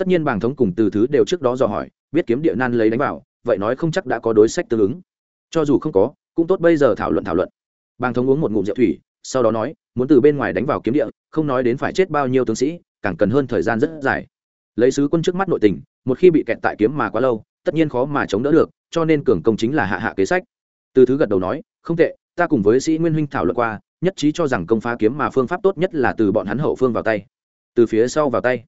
tất nhiên bảng thống cùng từ thứ đều trước đó dò hỏi, biết kiếm địa nan lấy đánh vào, vậy nói không chắc đã có đối sách tương ứng. Cho dù không có, cũng tốt bây giờ thảo luận thảo luận. Bàng thống uống một ngụm rượu thủy, sau đó nói, muốn từ bên ngoài đánh vào kiếm địa, không nói đến phải chết bao nhiêu tướng sĩ, càng cần hơn thời gian rất dài. Lấy sứ quân trước mắt nội tình, một khi bị kẹt tại kiếm mà quá lâu, tất nhiên khó mà chống đỡ được, cho nên cường công chính là hạ hạ kế sách. Từ thứ gật đầu nói, không tệ, ta cùng với sĩ nguyên huynh thảo luận qua, nhất trí cho rằng công phá kiếm mà phương pháp tốt nhất là từ bọn hắn hậu phương vào tay. Từ phía sau vào tay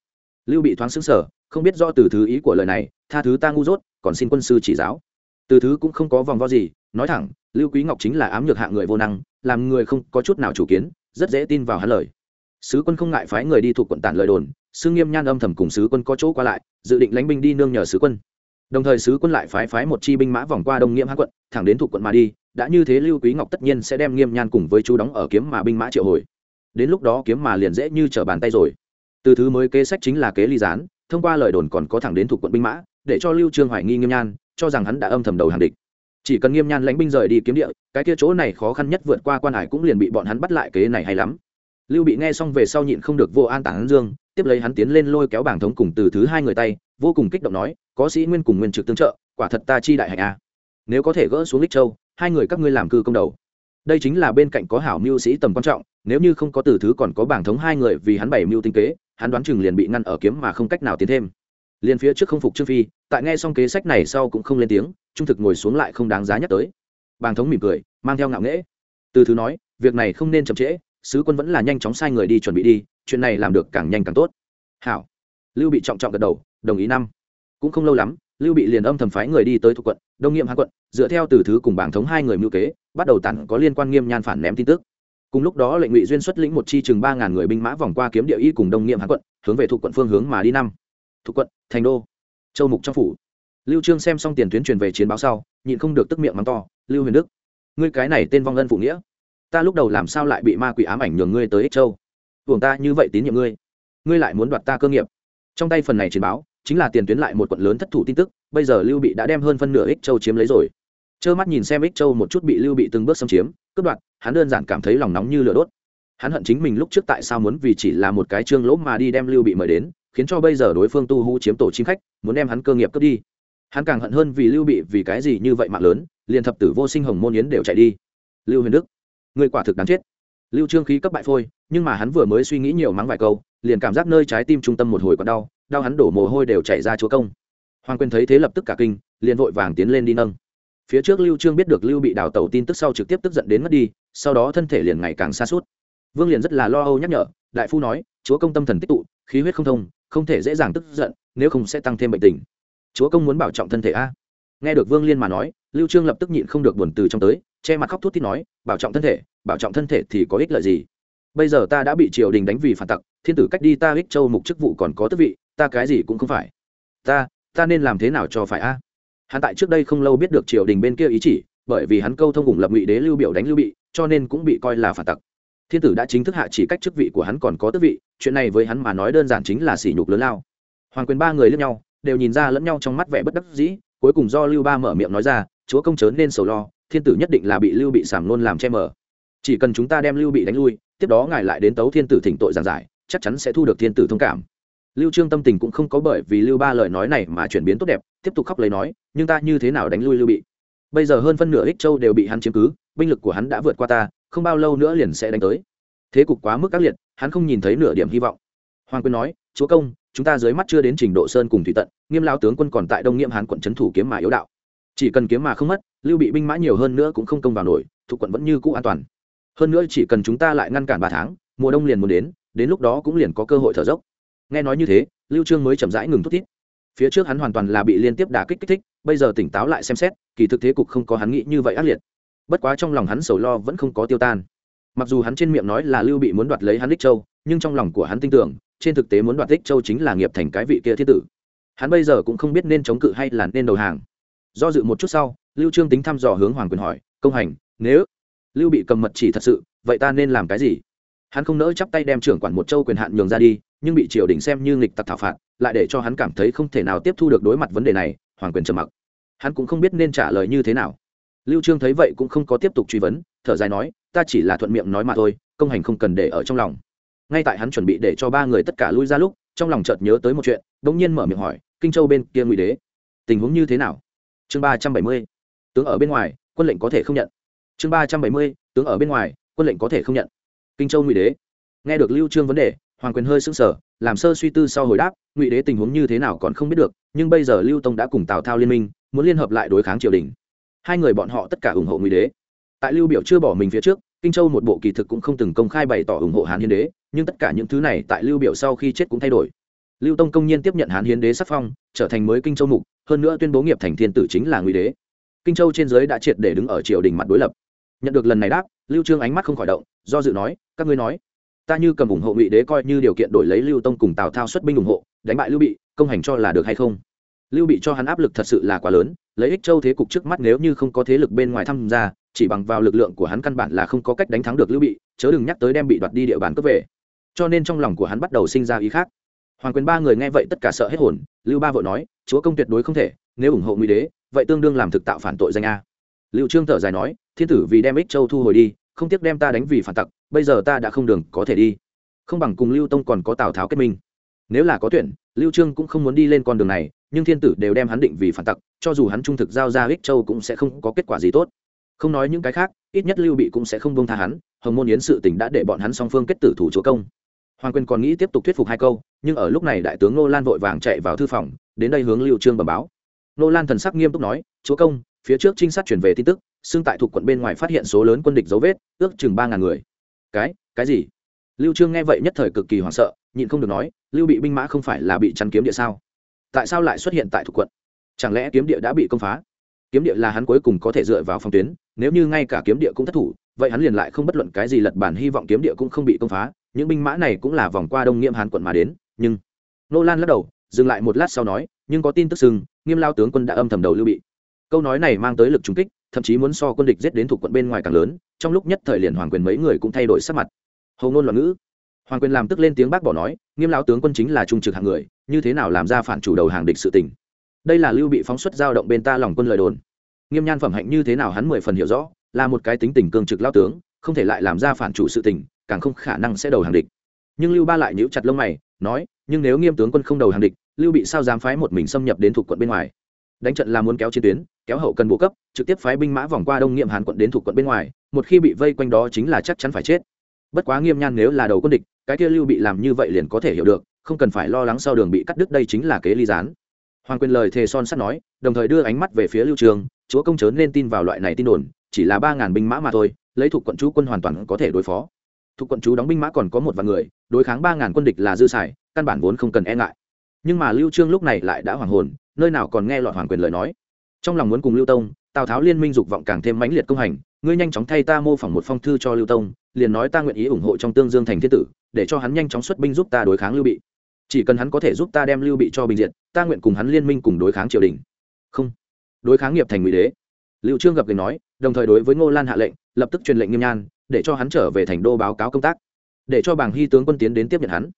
lưu bị thoáng xứng sở không biết do từ thứ ý của lời này, tha thứ ta ngu dốt, còn xin quân sư chỉ giáo. Từ thứ cũng không có vòng vo gì, nói thẳng, lưu quý ngọc chính là ám nhược hạ người vô năng, làm người không có chút nào chủ kiến, rất dễ tin vào hắn lời. Sứ quân không ngại phái người đi thuộc quận tản lời đồn sư nghiêm nhan âm thầm cùng sứ quân có chỗ qua lại, dự định lánh binh đi nương nhờ sứ quân. Đồng thời sứ quân lại phái phái một chi binh mã vòng qua đông nghiêm hán quận, thẳng đến thuộc quận mà đi, đã như thế lưu quý ngọc tất nhiên sẽ đem nghiêm nhan cùng với chú đóng ở kiếm mà binh mã triệu hồi. Đến lúc đó kiếm mà liền dễ như trở bàn tay rồi từ thứ mới kế sách chính là kế ly gián, thông qua lời đồn còn có thẳng đến thuộc quận binh mã, để cho lưu trương hoài nghi nghiêm nhan, cho rằng hắn đã âm thầm đầu hàng địch. Chỉ cần nghiêm nhan lãnh binh rời đi kiếm địa, cái kia chỗ này khó khăn nhất vượt qua quan hải cũng liền bị bọn hắn bắt lại kế này hay lắm. Lưu bị nghe xong về sau nhịn không được vô an tản dương, tiếp lấy hắn tiến lên lôi kéo bảng thống cùng từ thứ hai người tay, vô cùng kích động nói, có sĩ nguyên cùng nguyên trực tương trợ, quả thật ta chi đại hạnh a. Nếu có thể gỡ xuống lích châu, hai người các ngươi làm cư công đầu. Đây chính là bên cạnh có hảo mưu sĩ tầm quan trọng, nếu như không có từ thứ còn có bảng thống hai người vì hắn bày mưu tinh kế hắn đoán chừng liền bị ngăn ở kiếm mà không cách nào tiến thêm. Liền phía trước không phục trương phi, tại nghe xong kế sách này sau cũng không lên tiếng, trung thực ngồi xuống lại không đáng giá nhắc tới. Bàng thống mỉm cười, mang theo ngạo nghễ. Từ thứ nói, việc này không nên chậm trễ, sứ quân vẫn là nhanh chóng sai người đi chuẩn bị đi, chuyện này làm được càng nhanh càng tốt. Hảo. Lưu bị trọng trọng gật đầu, đồng ý năm. Cũng không lâu lắm, lưu bị liền âm thầm phái người đi tới thuộc quận, đông nghiệm hạ quận, dựa theo từ thứ cùng bảng thống hai người mưu kế, bắt đầu tặng có liên quan nghiêm nhan phản ném tin tức cùng lúc đó lệnh ngụy duyên xuất lĩnh một chi chừng ba ngàn người binh mã vòng qua kiếm địa y cùng đông nghiệm hán quận, hướng về thuộc quận phương hướng mà đi năm. Thuộc quận, thành đô. Châu mục trong phủ. Lưu trương xem xong tiền tuyến truyền về chiến báo sau, nhịn không được tức miệng mắng to, lưu huyền đức, ngươi cái này tên vong ân phụ nghĩa, ta lúc đầu làm sao lại bị ma quỷ ám ảnh nhường ngươi tới ích châu? Buồng ta như vậy tín nhiệm ngươi ngươi lại muốn đoạt ta cơ nghiệp. Trong tay phần này chiến báo, chính là tiền tuyến lại một quận lớn thất thủ tin tức, bây giờ lưu bị đã đem hơn phân nửa ích châu chiếm lấy rồi. Trơ mắt nhìn xem ích châu một chút bị lưu bị từng bước xâm chiếm, cướp đoạt hắn đơn giản cảm thấy lòng nóng như lửa đốt. Hắn hận chính mình lúc trước tại sao muốn vì chỉ là một cái trương lỗ mà đi đem lưu bị mời đến, khiến cho bây giờ đối phương tu hú chiếm tổ chim khách, muốn đem hắn cơ nghiệp cướp đi. Hắn càng hận hơn vì lưu bị vì cái gì như vậy mạng lớn, liền thập tử vô sinh hồng môn yến đều chạy đi. Lưu huyền đức, người quả thực đáng chết. Lưu trương khí cấp bại phôi, nhưng mà hắn vừa mới suy nghĩ nhiều mắng vài câu, liền cảm giác nơi trái tim trung tâm một hồi còn đau đau hắn đổ mồ hôi đều chảy ra chúa công. Hoàng quyền thấy thế lập tức cả kinh, liền vội vàng tiến lên đi nâng. Phía trước lưu trương biết được lưu bị đào tẩu tin tức sau trực tiếp tức giận đến mất đi sau đó thân thể liền ngày càng xa suốt. Vương liền rất là lo âu nhắc nhở, đại phu nói, chúa công tâm thần tích tụ, khí huyết không thông, không thể dễ dàng tức giận, nếu không sẽ tăng thêm bệnh tình. Chúa công muốn bảo trọng thân thể a? Nghe được vương liên mà nói, lưu trương lập tức nhịn không được buồn từ trong tới, che mặt khóc thút thít nói, bảo trọng thân thể, bảo trọng thân thể thì có ích lợi gì? Bây giờ ta đã bị triều đình đánh vì phản tặc, thiên tử cách đi ta ích châu mục chức vụ còn có tước vị, ta cái gì cũng không phải. Ta ta nên làm thế nào cho phải a? Hắn tại trước đây không lâu biết được triều đình bên kia ý chỉ, bởi vì hắn câu thông cùng lập ngụy đế lưu biểu đánh lưu bị cho nên cũng bị coi là phản tặc. Thiên tử đã chính thức hạ chỉ cách chức vị của hắn còn có tước vị, chuyện này với hắn mà nói đơn giản chính là sỉ nhục lớn lao. Hoàng quyền ba người lẫn nhau, đều nhìn ra lẫn nhau trong mắt vẻ bất đắc dĩ, cuối cùng do lưu ba mở miệng nói ra, chúa công chớ nên sầu lo, thiên tử nhất định là bị lưu bị sảm nôn làm che mờ. Chỉ cần chúng ta đem lưu bị đánh lui, tiếp đó ngài lại đến tấu thiên tử thỉnh tội giảng giải, chắc chắn sẽ thu được thiên tử thông cảm. Lưu trương tâm tình cũng không có bởi vì lưu ba lời nói này mà chuyển biến tốt đẹp, tiếp tục khóc lấy nói, nhưng ta như thế nào đánh lui lưu bị? Bây giờ hơn phân nửa ích châu đều bị hắn chiếm cứ binh lực của hắn đã vượt qua ta, không bao lâu nữa liền sẽ đánh tới. Thế cục quá mức ác liệt, hắn không nhìn thấy nửa điểm hy vọng. Hoàng quyên nói, chúa công, chúng ta dưới mắt chưa đến trình độ sơn cùng thủy tận, nghiêm lao tướng quân còn tại đông nghiêm hán quận trấn thủ kiếm mà yếu đạo. Chỉ cần kiếm mà không mất, lưu bị binh mã nhiều hơn nữa cũng không công vào nổi, thuộc quận vẫn như cũ an toàn. Hơn nữa chỉ cần chúng ta lại ngăn cản ba tháng, mùa đông liền muốn đến đến lúc đó cũng liền có cơ hội thở dốc. Nghe nói như thế, lưu trương mới chậm rãi ngừng thúc thiết. phía trước hắn hoàn toàn là bị liên tiếp đả kích kích thích, bây giờ tỉnh táo lại xem xét, kỳ thực thế cục không có hắn nghĩ như vậy ác liệt bất quá trong lòng hắn sầu lo vẫn không có tiêu tan. Mặc dù hắn trên miệng nói là lưu bị muốn đoạt lấy hắn đích châu, nhưng trong lòng của hắn tin tưởng, trên thực tế muốn đoạt đích châu chính là nghiệp thành cái vị kia thiết tử. Hắn bây giờ cũng không biết nên chống cự hay là nên đầu hàng. Do dự một chút sau, lưu trương tính thăm dò hướng hoàng quyền hỏi, công hành, nếu lưu bị cầm mật chỉ thật sự, vậy ta nên làm cái gì? Hắn không nỡ chắp tay đem trưởng quản một châu quyền hạn nhường ra đi, nhưng bị triều đình xem như nghịch tặc thảo phạt, lại để cho hắn cảm thấy không thể nào tiếp thu được đối mặt vấn đề này, hoàng quyền trầm mặc. Hắn cũng không biết nên trả lời như thế nào lưu trương thấy vậy cũng không có tiếp tục truy vấn, thở dài nói, ta chỉ là thuận miệng nói mà thôi, công hành không cần để ở trong lòng. Ngay tại hắn chuẩn bị để cho ba người tất cả lui ra lúc, trong lòng chợt nhớ tới một chuyện đống nhiên mở miệng hỏi, kinh châu bên kia ngụy đế, tình huống như thế nào? Chương ba trăm bảy mươi, tướng ở bên ngoài, quân lệnh có thể không nhận. Chương ba trăm bảy mươi, tướng ở bên ngoài, quân lệnh có thể không nhận. Kinh châu ngụy đế. Nghe được lưu trương vấn đề, hoàng quyền hơi sững sờ, làm sơ suy tư sau hồi đáp, ngụy đế tình huống như thế nào còn không biết được, nhưng bây giờ lưu tông đã cùng tào thao liên minh, muốn liên hợp lại đối kháng triều đình hai người bọn họ tất cả ủng hộ ngụy đế. Tại lưu biểu chưa bỏ mình phía trước, kinh châu một bộ kỳ thực cũng không từng công khai bày tỏ ủng hộ hán hiến đế, nhưng tất cả những thứ này tại lưu biểu sau khi chết cũng thay đổi. Lưu tông công nhiên tiếp nhận hán hiến đế sắc phong, trở thành mới kinh châu mục, hơn nữa tuyên bố nghiệp thành thiên tử chính là ngụy đế. Kinh châu trên giới đã triệt để đứng ở triều đình mặt đối lập. Nhận được lần này đáp, lưu trương ánh mắt không khỏi động, do dự nói, các ngươi nói, ta như cầm ủng hộ ngụy đế coi như điều kiện đổi lấy lưu tông cùng tào thao xuất binh ủng hộ, đánh bại lưu bị, công hành cho là được hay không? Lưu bị cho hắn áp lực thật sự là quá lớn lấy ích châu thế cục trước mắt nếu như không có thế lực bên ngoài tham gia, chỉ bằng vào lực lượng của hắn căn bản là không có cách đánh thắng được lưu bị, chớ đừng nhắc tới đem bị đoạt đi địa bàn cướp về. Cho nên trong lòng của hắn bắt đầu sinh ra ý khác. Hoàng quyền ba người nghe vậy tất cả sợ hết hồn, lưu ba vội nói, chúa công tuyệt đối không thể, nếu ủng hộ ngụy đế, vậy tương đương làm thực tạo phản tội danh a. Lưu trương thở dài nói, thiên tử vì đem ích châu thu hồi đi, không tiếc đem ta đánh vì phản tặc, bây giờ ta đã không đường có thể đi. Không bằng cùng lưu tông còn có tào tháo kết minh. Nếu là có tuyển, lưu trương cũng không muốn đi lên con đường này nhưng thiên tử đều đem hắn định vì phản tặc, cho dù hắn trung thực giao ra ích châu cũng sẽ không có kết quả gì tốt. Không nói những cái khác, ít nhất lưu bị cũng sẽ không bông tha hắn, hồng môn yến sự tình đã để bọn hắn song phương kết tử thủ chúa công. Hoàng quyền còn nghĩ tiếp tục thuyết phục hai câu, nhưng ở lúc này đại tướng nô lan vội vàng chạy vào thư phòng, đến đây hướng lưu trương bẩm báo. Nô lan thần sắc nghiêm túc nói, chúa công, phía trước trinh sát chuyển về tin tức, xưng tại thuộc quận bên ngoài phát hiện số lớn quân địch dấu vết, ước chừng ba ngàn người. Cái cái gì? Lưu trương nghe vậy nhất thời cực kỳ hoảng sợ, nhịn không được nói, lưu bị binh mã không phải là bị chắn kiếm địa sao? Tại sao lại xuất hiện tại thuộc quận? Chẳng lẽ kiếm địa đã bị công phá? Kiếm địa là hắn cuối cùng có thể dựa vào phòng tuyến, nếu như ngay cả kiếm địa cũng thất thủ, vậy hắn liền lại không bất luận cái gì lật bản hy vọng kiếm địa cũng không bị công phá, những binh mã này cũng là vòng qua đông nghiêm hàn quận mà đến, nhưng nô lan lắc đầu, dừng lại một lát sau nói, nhưng có tin tức sừng nghiêm lao tướng quân đã âm thầm đầu lưu bị. Câu nói này mang tới lực trúng kích, thậm chí muốn so quân địch giết đến thuộc quận bên ngoài càng lớn, trong lúc nhất thời liền hoàng quyền mấy người cũng thay đổi sắc mặt. Hầu ngôn loạn ngữ hoàng quyền làm tức lên tiếng bác bỏ nói, nghiêm lão tướng quân chính là trung trực hạng người, như thế nào làm ra phản chủ đầu hàng địch sự tình? Đây là lưu bị phóng xuất giao động bên ta lòng quân lời đồn. Nghiêm nhan phẩm hạnh như thế nào hắn mười phần hiểu rõ, là một cái tính tình cương trực lao tướng, không thể lại làm ra phản chủ sự tình, càng không khả năng sẽ đầu hàng địch. Nhưng lưu ba lại nhíu chặt lông mày, nói, nhưng nếu nghiêm tướng quân không đầu hàng địch, lưu bị sao dám phái một mình xâm nhập đến thuộc quận bên ngoài? Đánh trận là muốn kéo chiến tuyến, kéo hậu cần bộ cấp, trực tiếp phái binh mã vòng qua đông nghiệm hàn quận đến thuộc quận bên ngoài, một khi bị vây quanh đó chính là chắc chắn phải chết. Bất quá nghiêm nhan nếu là đầu quân địch cái kia lưu bị làm như vậy liền có thể hiểu được, không cần phải lo lắng sau đường bị cắt đứt đây chính là kế ly gián. Hoàng quyền lời thề son sắt nói, đồng thời đưa ánh mắt về phía lưu trường, chúa công chớ nên tin vào loại này tin đồn, chỉ là ba ngàn binh mã mà thôi, lấy thuộc quận chú quân hoàn toàn có thể đối phó. Thuộc quận chú đóng binh mã còn có một vài người, đối kháng ba ngàn quân địch là dư xài, căn bản vốn không cần e ngại. Nhưng mà lưu trương lúc này lại đã hoàng hồn, nơi nào còn nghe lọt hoàng quyền lời nói. Trong lòng muốn cùng lưu tông, tào tháo liên minh dục vọng càng thêm mãnh liệt công hành, ngươi nhanh chóng thay ta mô phỏng một phong thư cho lưu tông, liền nói ta nguyện ý ủng hộ trong tương dương thành thiên tử để cho hắn nhanh chóng xuất binh giúp ta đối kháng lưu bị. Chỉ cần hắn có thể giúp ta đem lưu bị cho bình diện, ta nguyện cùng hắn liên minh cùng đối kháng triều đình. Không. Đối kháng nghiệp thành ngụy đế. Liệu trương gặp người nói, đồng thời đối với ngô lan hạ lệnh, lập tức truyền lệnh nghiêm nhan, để cho hắn trở về thành đô báo cáo công tác. Để cho bảng hy tướng quân tiến đến tiếp nhận hắn.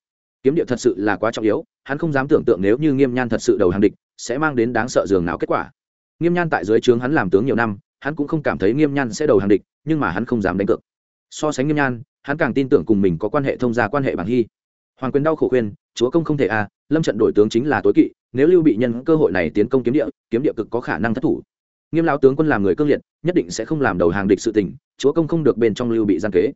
Kiếm địa thật sự là quá trọng yếu, hắn không dám tưởng tượng nếu như nghiêm nhan thật sự đầu hàng địch, sẽ mang đến đáng sợ dường nào kết quả. Nghiêm nhan tại dưới trướng hắn làm tướng nhiều năm, hắn cũng không cảm thấy nghiêm nhan sẽ đầu hàng địch, nhưng mà hắn không dám đánh cược so sánh nghiêm nhan, hắn càng tin tưởng cùng mình có quan hệ thông gia quan hệ bằng hy. Hoàng quyền đau khổ khuyên, chúa công không thể à lâm trận đổi tướng chính là tối kỵ, nếu lưu bị nhân cơ hội này tiến công kiếm địa kiếm địa cực có khả năng thất thủ. Nghiêm lao tướng quân làm người cương liệt, nhất định sẽ không làm đầu hàng địch sự tình, chúa công không được bên trong lưu bị gian kế.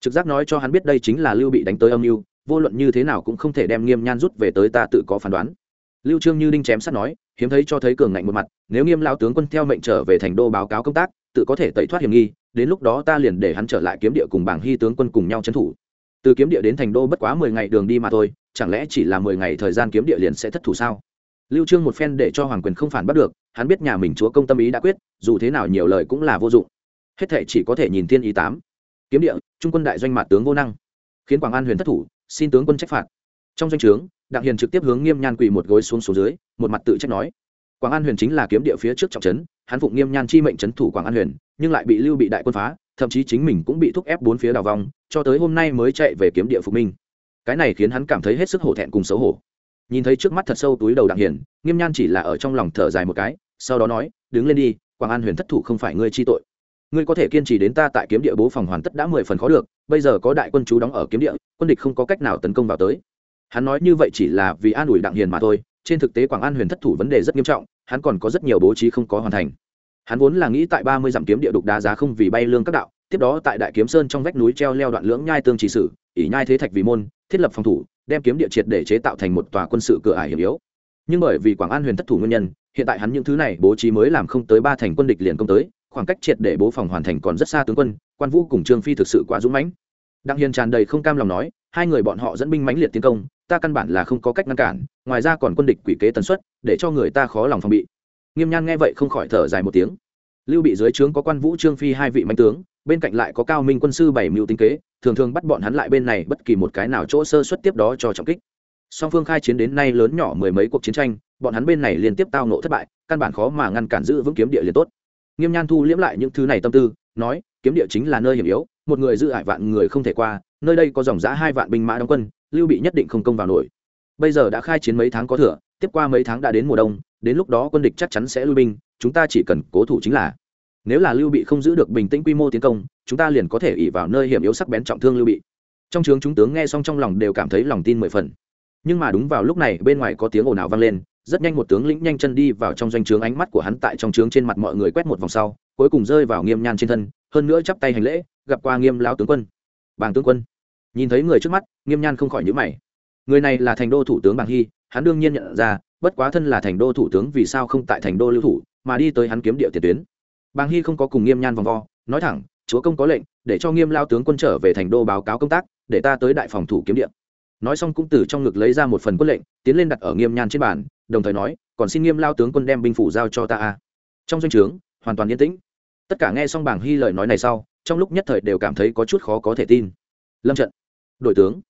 Trực giác nói cho hắn biết đây chính là lưu bị đánh tới âm mưu, vô luận như thế nào cũng không thể đem nghiêm nhan rút về tới ta tự có phán đoán. Lưu trương như đinh chém sát nói, hiếm thấy cho thấy cường ngạnh một mặt, nếu nghiêm lao tướng quân theo mệnh trở về thành đô báo cáo công tác, tự có thể tẩy thoát hiểm nghi đến lúc đó ta liền để hắn trở lại kiếm địa cùng bảng hy tướng quân cùng nhau trấn thủ. Từ kiếm địa đến thành đô bất quá mười ngày đường đi mà thôi, chẳng lẽ chỉ là mười ngày thời gian kiếm địa liền sẽ thất thủ sao? Lưu trương một phen để cho hoàng quyền không phản bắt được, hắn biết nhà mình chúa công tâm ý đã quyết, dù thế nào nhiều lời cũng là vô dụng. Hết thảy chỉ có thể nhìn thiên ý tám. Kiếm địa, trung quân đại doanh mạt tướng vô năng. Khiến quảng an huyền thất thủ, xin tướng quân trách phạt. Trong doanh trướng, đặng hiền trực tiếp hướng nghiêm nhan quỳ một gối xuống xuống dưới, một mặt tự trách nói. Quảng an huyền chính là kiếm địa phía trước trọng trấn hắn phụng nghiêm nhan chi mệnh trấn thủ quảng an huyền, nhưng lại bị lưu bị đại quân phá, thậm chí chính mình cũng bị thúc ép bốn phía đào vòng cho tới hôm nay mới chạy về kiếm địa phục minh. Cái này khiến hắn cảm thấy hết sức hổ thẹn cùng xấu hổ. Nhìn thấy trước mắt thật sâu túi đầu đặng hiền nghiêm nhan chỉ là ở trong lòng thở dài một cái, sau đó nói, đứng lên đi, quảng an huyền thất thủ không phải ngươi chi tội. Ngươi có thể kiên trì đến ta tại kiếm địa bố phòng hoàn tất đã mười phần khó được, bây giờ có đại quân chú đóng ở kiếm địa, quân địch không có cách nào tấn công vào tới. Hắn nói như vậy chỉ là vì an ủi đặng hiền mà thôi, trên thực tế quảng an huyền thất thủ vấn đề rất nghiêm trọng hắn còn có rất nhiều bố trí không có hoàn thành. Hắn vốn là nghĩ tại ba mươi dặm kiếm địa đục đá giá không vì bay lương các đạo, tiếp đó tại đại kiếm sơn trong vách núi treo leo đoạn lưỡng nhai tương trì sử ỉ nhai thế thạch vì môn, thiết lập phòng thủ, đem kiếm địa triệt để chế tạo thành một tòa quân sự cửa ải hiểm yếu. Nhưng bởi vì quảng an huyền thất thủ nguyên nhân, hiện tại hắn những thứ này bố trí mới làm không tới ba thành quân địch liền công tới, khoảng cách triệt để bố phòng hoàn thành còn rất xa tướng quân, quan vũ cùng trương phi thực sự quá dũng mãnh đặng hiền tràn đầy không cam lòng nói, hai người bọn họ dẫn binh mãnh liệt tiến công, ta căn bản là không có cách ngăn cản, ngoài ra còn quân địch quỷ kế tần suất, để cho người ta khó lòng phòng bị. Nghiêm nhan nghe vậy không khỏi thở dài một tiếng. Lưu bị dưới trướng có quan vũ trương phi hai vị mạnh tướng, bên cạnh lại có cao minh quân sư bảy mưu tinh kế, thường thường bắt bọn hắn lại bên này bất kỳ một cái nào chỗ sơ xuất tiếp đó cho trọng kích. Song phương khai chiến đến nay lớn nhỏ mười mấy cuộc chiến tranh, bọn hắn bên này liên tiếp tao nộ thất bại, căn bản khó mà ngăn cản giữ vững kiếm địa liền tốt. Nghiêm nhan thu liễm lại những thứ này tâm tư, nói kiếm địa chính là nơi hiểm yếu, một người giữ hại vạn người không thể qua, nơi đây có dòng giã hai vạn binh mã đóng quân, lưu bị nhất định không công vào nổi. Bây giờ đã khai chiến mấy tháng có thừa, tiếp qua mấy tháng đã đến mùa đông, đến lúc đó quân địch chắc chắn sẽ lui binh, chúng ta chỉ cần cố thủ chính là. Nếu là lưu bị không giữ được bình tĩnh quy mô tiến công, chúng ta liền có thể ỉ vào nơi hiểm yếu sắc bén trọng thương lưu bị. Trong trướng chúng tướng nghe xong trong lòng đều cảm thấy lòng tin mười phần. Nhưng mà đúng vào lúc này, bên ngoài có tiếng ồn ào vang lên, rất nhanh một tướng lĩnh nhanh chân đi vào trong doanh trướng ánh mắt của hắn tại trong trướng trên mặt mọi người quét một vòng sau, cuối cùng rơi vào nghiêm nhan trên thân hơn nữa chắp tay hành lễ, gặp qua nghiêm lão tướng quân. Bàng tướng quân. Nhìn thấy người trước mắt, nghiêm nhan không khỏi nhữ mày. Người này là thành đô thủ tướng bàng hy, hắn đương nhiên nhận ra, bất quá thân là thành đô thủ tướng vì sao không tại thành đô lưu thủ, mà đi tới hắn kiếm địa tiền tuyến. Bàng hy không có cùng nghiêm nhan vòng vo, nói thẳng, chúa công có lệnh, để cho nghiêm lao tướng quân trở về thành đô báo cáo công tác, để ta tới đại phòng thủ kiếm địa. Nói xong cũng từ trong ngực lấy ra một phần quân lệnh, tiến lên đặt ở nghiêm nhan trên bàn, đồng thời nói, còn xin nghiêm lao tướng quân đem binh phủ giao cho ta a. Trong doanh trướng, hoàn toàn yên tĩnh tất cả nghe xong bảng hy lời nói này sau, trong lúc nhất thời đều cảm thấy có chút khó có thể tin. Lâm trận, đội tướng.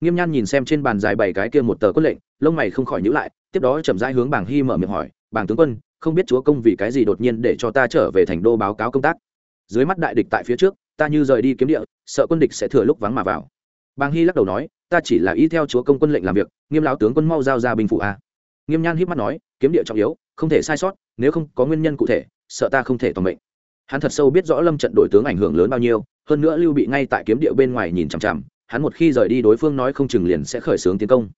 Nghiêm nhan nhìn xem trên bàn dài bảy cái kia một tờ quân lệnh, lông mày không khỏi nhữ lại, tiếp đó chậm rãi hướng bảng hy mở miệng hỏi, bảng tướng quân, không biết chúa công vì cái gì đột nhiên để cho ta trở về thành đô báo cáo công tác? Dưới mắt đại địch tại phía trước, ta như rời đi kiếm địa, sợ quân địch sẽ thừa lúc vắng mà vào. Bàng hy lắc đầu nói, ta chỉ là y theo chúa công quân lệnh làm việc, nghiêm lão tướng quân mau giao ra binh phụ a. Nghiêm nhan híp mắt nói, kiếm địa trọng yếu, không thể sai sót, nếu không có nguyên nhân cụ thể, sợ ta không thể toàn mệnh hắn thật sâu biết rõ lâm trận đổi tướng ảnh hưởng lớn bao nhiêu, hơn nữa lưu bị ngay tại kiếm địa bên ngoài nhìn chằm chằm, hắn một khi rời đi đối phương nói không chừng liền sẽ khởi xướng tiến công.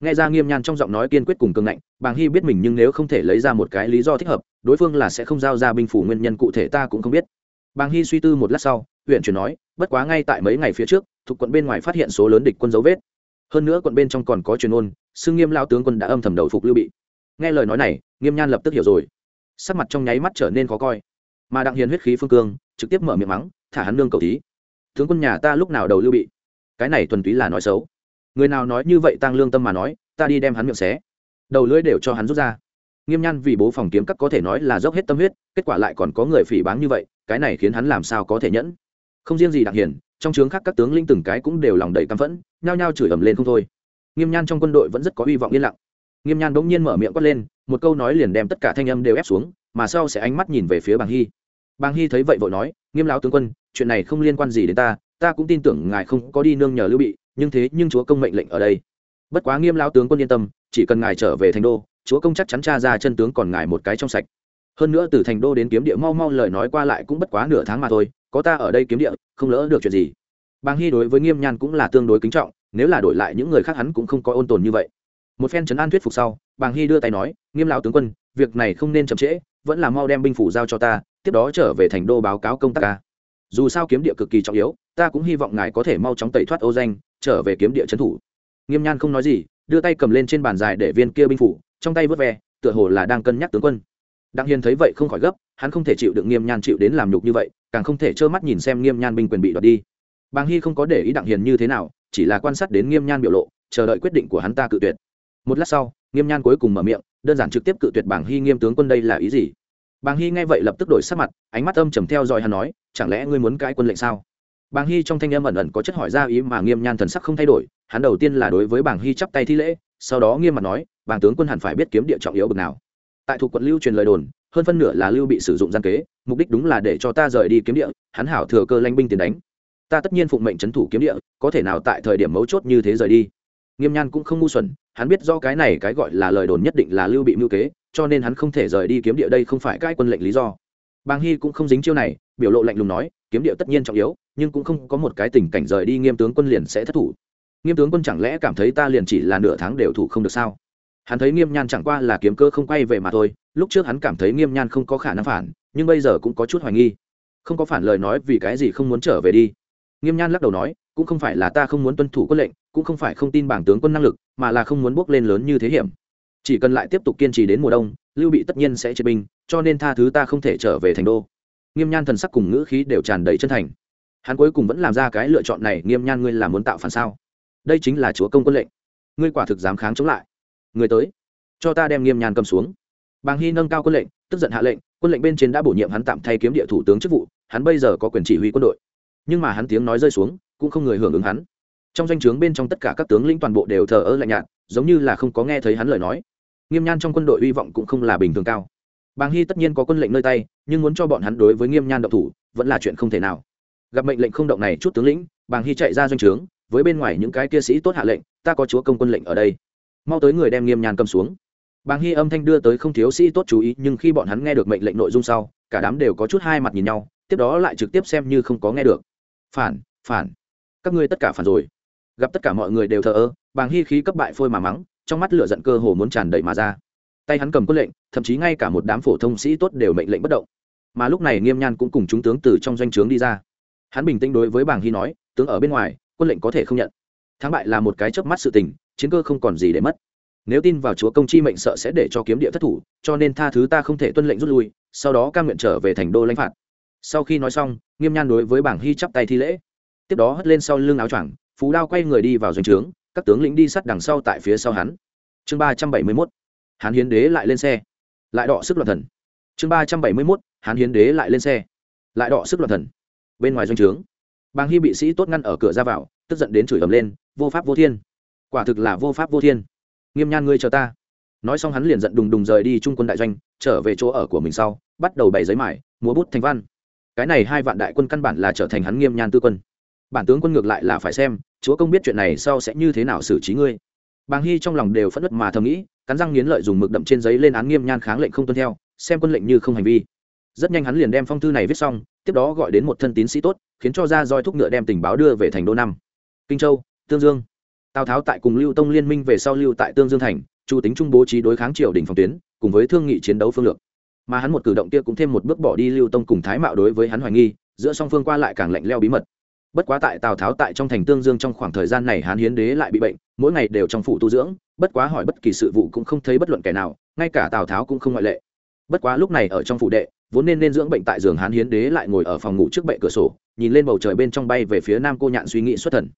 Nghe ra nghiêm nhan trong giọng nói kiên quyết cùng cương ngạnh, bàng hy biết mình nhưng nếu không thể lấy ra một cái lý do thích hợp, đối phương là sẽ không giao ra binh phủ nguyên nhân cụ thể ta cũng không biết. Bàng hy suy tư một lát sau, huyện chuyển nói, bất quá ngay tại mấy ngày phía trước, thuộc quận bên ngoài phát hiện số lớn địch quân dấu vết. Hơn nữa quận bên trong còn có truyền ôn, xưng nghiêm lao tướng quân đã âm thầm đầu phục lưu bị. Nghe lời nói này, nghiêm nhan lập tức hiểu rồi. Sắc mặt trong nháy mắt trở nên khó coi mà đặng hiền huyết khí phương cương, trực tiếp mở miệng mắng, thả hắn nương cầu thí. Tướng quân nhà ta lúc nào đầu lưu bị? Cái này thuần túy là nói xấu. Người nào nói như vậy tăng lương tâm mà nói, ta đi đem hắn miệng xé. Đầu lưỡi đều cho hắn rút ra. Nghiêm nhan vì bố phòng kiếm các có thể nói là dốc hết tâm huyết, kết quả lại còn có người phỉ báng như vậy, cái này khiến hắn làm sao có thể nhẫn? Không riêng gì đặng hiền, trong trướng khác các tướng linh từng cái cũng đều lòng đầy căm phẫn, nhao nhao chửi ầm lên không thôi. Nghiêm nhan trong quân đội vẫn rất có hy vọng yên lặng nghiêm nhan bỗng nhiên mở miệng quát lên, một câu nói liền đem tất cả thanh âm đều ép xuống, mà sau sẽ ánh mắt nhìn về phía bàng hy. Bàng hy thấy vậy vội nói, nghiêm lão tướng quân, chuyện này không liên quan gì đến ta ta cũng tin tưởng ngài không có đi nương nhờ lưu bị, nhưng thế nhưng chúa công mệnh lệnh ở đây. Bất quá nghiêm lão tướng quân yên tâm, chỉ cần ngài trở về thành đô, chúa công chắc chắn tra ra chân tướng còn ngài một cái trong sạch. Hơn nữa từ thành đô đến kiếm địa mau mau lời nói qua lại cũng bất quá nửa tháng mà thôi, có ta ở đây kiếm địa, không lỡ được chuyện gì. Bàng hy đối với nghiêm nhan cũng là tương đối kính trọng, nếu là đổi lại những người khác hắn cũng không có ôn tồn như vậy một phen trấn an thuyết phục sau, bàng hy đưa tay nói, nghiêm lão tướng quân, việc này không nên chậm trễ, vẫn là mau đem binh phủ giao cho ta, tiếp đó trở về thành đô báo cáo công tác ca dù sao kiếm địa cực kỳ trọng yếu, ta cũng hy vọng ngài có thể mau chóng tẩy thoát ô danh, trở về kiếm địa trấn thủ. Nghiêm nhan không nói gì, đưa tay cầm lên trên bàn dài để viên kia binh phủ, trong tay vớt ve, tựa hồ là đang cân nhắc tướng quân. Đặng hiền thấy vậy không khỏi gấp, hắn không thể chịu được nghiêm nhan chịu đến làm nhục như vậy, càng không thể trơ mắt nhìn xem nghiêm nhan binh quyền bị đoạt đi. Bàng hy không có để ý đặng hiền như thế nào, chỉ là quan sát đến nghiêm nhan biểu lộ, chờ đợi quyết định của hắn ta cự tuyệt một lát sau, nghiêm nhan cuối cùng mở miệng, đơn giản trực tiếp cự tuyệt bảng hy nghiêm tướng quân đây là ý gì? Bảng hy nghe vậy lập tức đổi sắc mặt, ánh mắt âm trầm theo dõi hắn nói, chẳng lẽ ngươi muốn cãi quân lệnh sao? Bảng hy trong thanh âm ẩn ẩn có chất hỏi ra ý mà nghiêm nhan thần sắc không thay đổi, hắn đầu tiên là đối với bảng hy chắp tay thi lễ, sau đó nghiêm mặt nói bảng tướng quân hẳn phải biết kiếm địa trọng yếu bực nào. Tại thuộc quận lưu truyền lời đồn, hơn phân nửa là lưu bị sử dụng gian kế, mục đích đúng là để cho ta rời đi kiếm địa, hắn hảo thừa cơ lanh binh tiền đánh. Ta tất nhiên phụng mệnh trấn thủ kiếm địa, có thể nào tại thời điểm mấu chốt như thế rời đi? Nghiêm nhan cũng không ngu xuẩn hắn biết do cái này cái gọi là lời đồn nhất định là lưu bị mưu kế, cho nên hắn không thể rời đi kiếm địa đây không phải cái quân lệnh lý do. Bàng hy cũng không dính chiêu này, biểu lộ lạnh lùng nói, kiếm địa tất nhiên trọng yếu, nhưng cũng không có một cái tình cảnh rời đi nghiêm tướng quân liền sẽ thất thủ. Nghiêm tướng quân chẳng lẽ cảm thấy ta liền chỉ là nửa tháng đều thủ không được sao? Hắn thấy nghiêm nhan chẳng qua là kiếm cơ không quay về mà thôi, lúc trước hắn cảm thấy nghiêm nhan không có khả năng phản, nhưng bây giờ cũng có chút hoài nghi. Không có phản lời nói vì cái gì không muốn trở về đi. Nghiêm nhan lắc đầu nói, cũng không phải là ta không muốn tuân thủ quân lệnh cũng không phải không tin bảng tướng quân năng lực, mà là không muốn bước lên lớn như thế hiểm. Chỉ cần lại tiếp tục kiên trì đến mùa đông, lưu bị tất nhiên sẽ chế binh, cho nên tha thứ ta không thể trở về thành đô. Nghiêm nhan thần sắc cùng ngữ khí đều tràn đầy chân thành. Hắn cuối cùng vẫn làm ra cái lựa chọn này, nghiêm nhan ngươi là muốn tạo phản sao? Đây chính là chúa công quân lệnh. Ngươi quả thực dám kháng chống lại. Người tới, cho ta đem nghiêm nhan cầm xuống. Bàng hy nâng cao quân lệnh, tức giận hạ lệnh, quân lệnh bên trên đã bổ nhiệm hắn tạm thay kiếm địa thủ tướng chức vụ, hắn bây giờ có quyền chỉ huy quân đội. Nhưng mà hắn tiếng nói rơi xuống, cũng không người hưởng ứng hắn trong danh o chướng bên trong tất cả các tướng lĩnh toàn bộ đều thờ ơ lạnh nhạt, giống như là không có nghe thấy hắn lời nói. Nghiêm nhan trong quân đội hy vọng cũng không là bình thường cao. Bàng hy tất nhiên có quân lệnh nơi tay, nhưng muốn cho bọn hắn đối với nghiêm nhan động thủ, vẫn là chuyện không thể nào. Gặp mệnh lệnh không động này chút tướng lĩnh, bàng hy chạy ra doanh trướng, với bên ngoài những cái kia sĩ tốt hạ lệnh, ta có chúa công quân lệnh ở đây. Mau tới người đem nghiêm nhan cầm xuống. Bàng hy âm thanh đưa tới không thiếu sĩ tốt chú ý, nhưng khi bọn hắn nghe được mệnh lệnh nội dung sau, cả đám đều có chút hai mặt nhìn nhau, tiếp đó lại trực tiếp xem như không có nghe được. Phản phản. Các ngươi tất cả phản rồi gặp tất cả mọi người đều thờ ơ, bàng hy khí cấp bại phôi mà mắng, trong mắt lửa giận cơ hồ muốn tràn đầy mà ra. Tay hắn cầm quân lệnh, thậm chí ngay cả một đám phổ thông sĩ tốt đều mệnh lệnh bất động. Mà lúc này nghiêm nhan cũng cùng chúng tướng từ trong doanh trướng đi ra. Hắn bình tĩnh đối với bàng hy nói, tướng ở bên ngoài, quân lệnh có thể không nhận. Thắng bại là một cái chớp mắt sự tình, chiến cơ không còn gì để mất. Nếu tin vào chúa công chi mệnh sợ sẽ để cho kiếm địa thất thủ, cho nên tha thứ ta không thể tuân lệnh rút lui, sau đó ca nguyện trở về thành đô lãnh phạt. Sau khi nói xong, nghiêm nhan đối với bảng hy chắp tay thi lễ. Tiếp đó hất lên sau lưng áo choàng phú đao quay người đi vào doanh trướng, các tướng lĩnh đi sát đằng sau tại phía sau hắn. Chương ba trăm bảy mươi mốt, hán hiến đế lại lên xe. Lại đọ sức loạn thần. Chương ba trăm bảy mươi mốt, hán hiến đế lại lên xe. Lại đọ sức loạn thần. Bên ngoài doanh trướng, bàng hy bị sĩ tốt ngăn ở cửa ra vào, tức giận đến chửi ầm lên, vô pháp vô thiên. Quả thực là vô pháp vô thiên. Nghiêm nhan ngươi chờ ta. Nói xong hắn liền giận đùng đùng rời đi trung quân đại doanh, trở về chỗ ở của mình sau, bắt đầu bày giấy mải múa bút thành văn. Cái này hai vạn đại quân căn bản là trở thành hắn nghiêm nhan tư quân bản tướng quân ngược lại là phải xem, chúa công biết chuyện này sau sẽ như thế nào xử trí ngươi. Bàng hy trong lòng đều phẫn nứt mà thầm nghĩ, cắn răng nghiến lợi dùng mực đậm trên giấy lên án nghiêm nhan kháng lệnh không tuân theo, xem quân lệnh như không hành vi. Rất nhanh hắn liền đem phong thư này viết xong, tiếp đó gọi đến một thân tín sĩ tốt, khiến cho ra roi thúc ngựa đem tình báo đưa về thành đô năm. Kinh châu, tương dương. Tào tháo tại cùng lưu tông liên minh về sau lưu tại tương dương thành, chu tính trung bố trí đối kháng triều đình phòng tuyến, cùng với thương nghị chiến đấu phương lược. Mà hắn một cử động kia cũng thêm một bước bỏ đi lưu tông cùng thái mạo đối với hắn hoài nghi, giữa song phương qua lại càng lạnh leo bí mật bất quá tại tào tháo tại trong thành tương dương trong khoảng thời gian này hán hiến đế lại bị bệnh, mỗi ngày đều trong phủ tu dưỡng, bất quá hỏi bất kỳ sự vụ cũng không thấy bất luận kẻ nào, ngay cả tào tháo cũng không ngoại lệ. Bất quá lúc này ở trong phủ đệ, vốn nên nên dưỡng bệnh tại giường hán hiến đế lại ngồi ở phòng ngủ trước bệ cửa sổ, nhìn lên bầu trời bên trong bay về phía nam cô nhạn suy nghĩ xuất thần.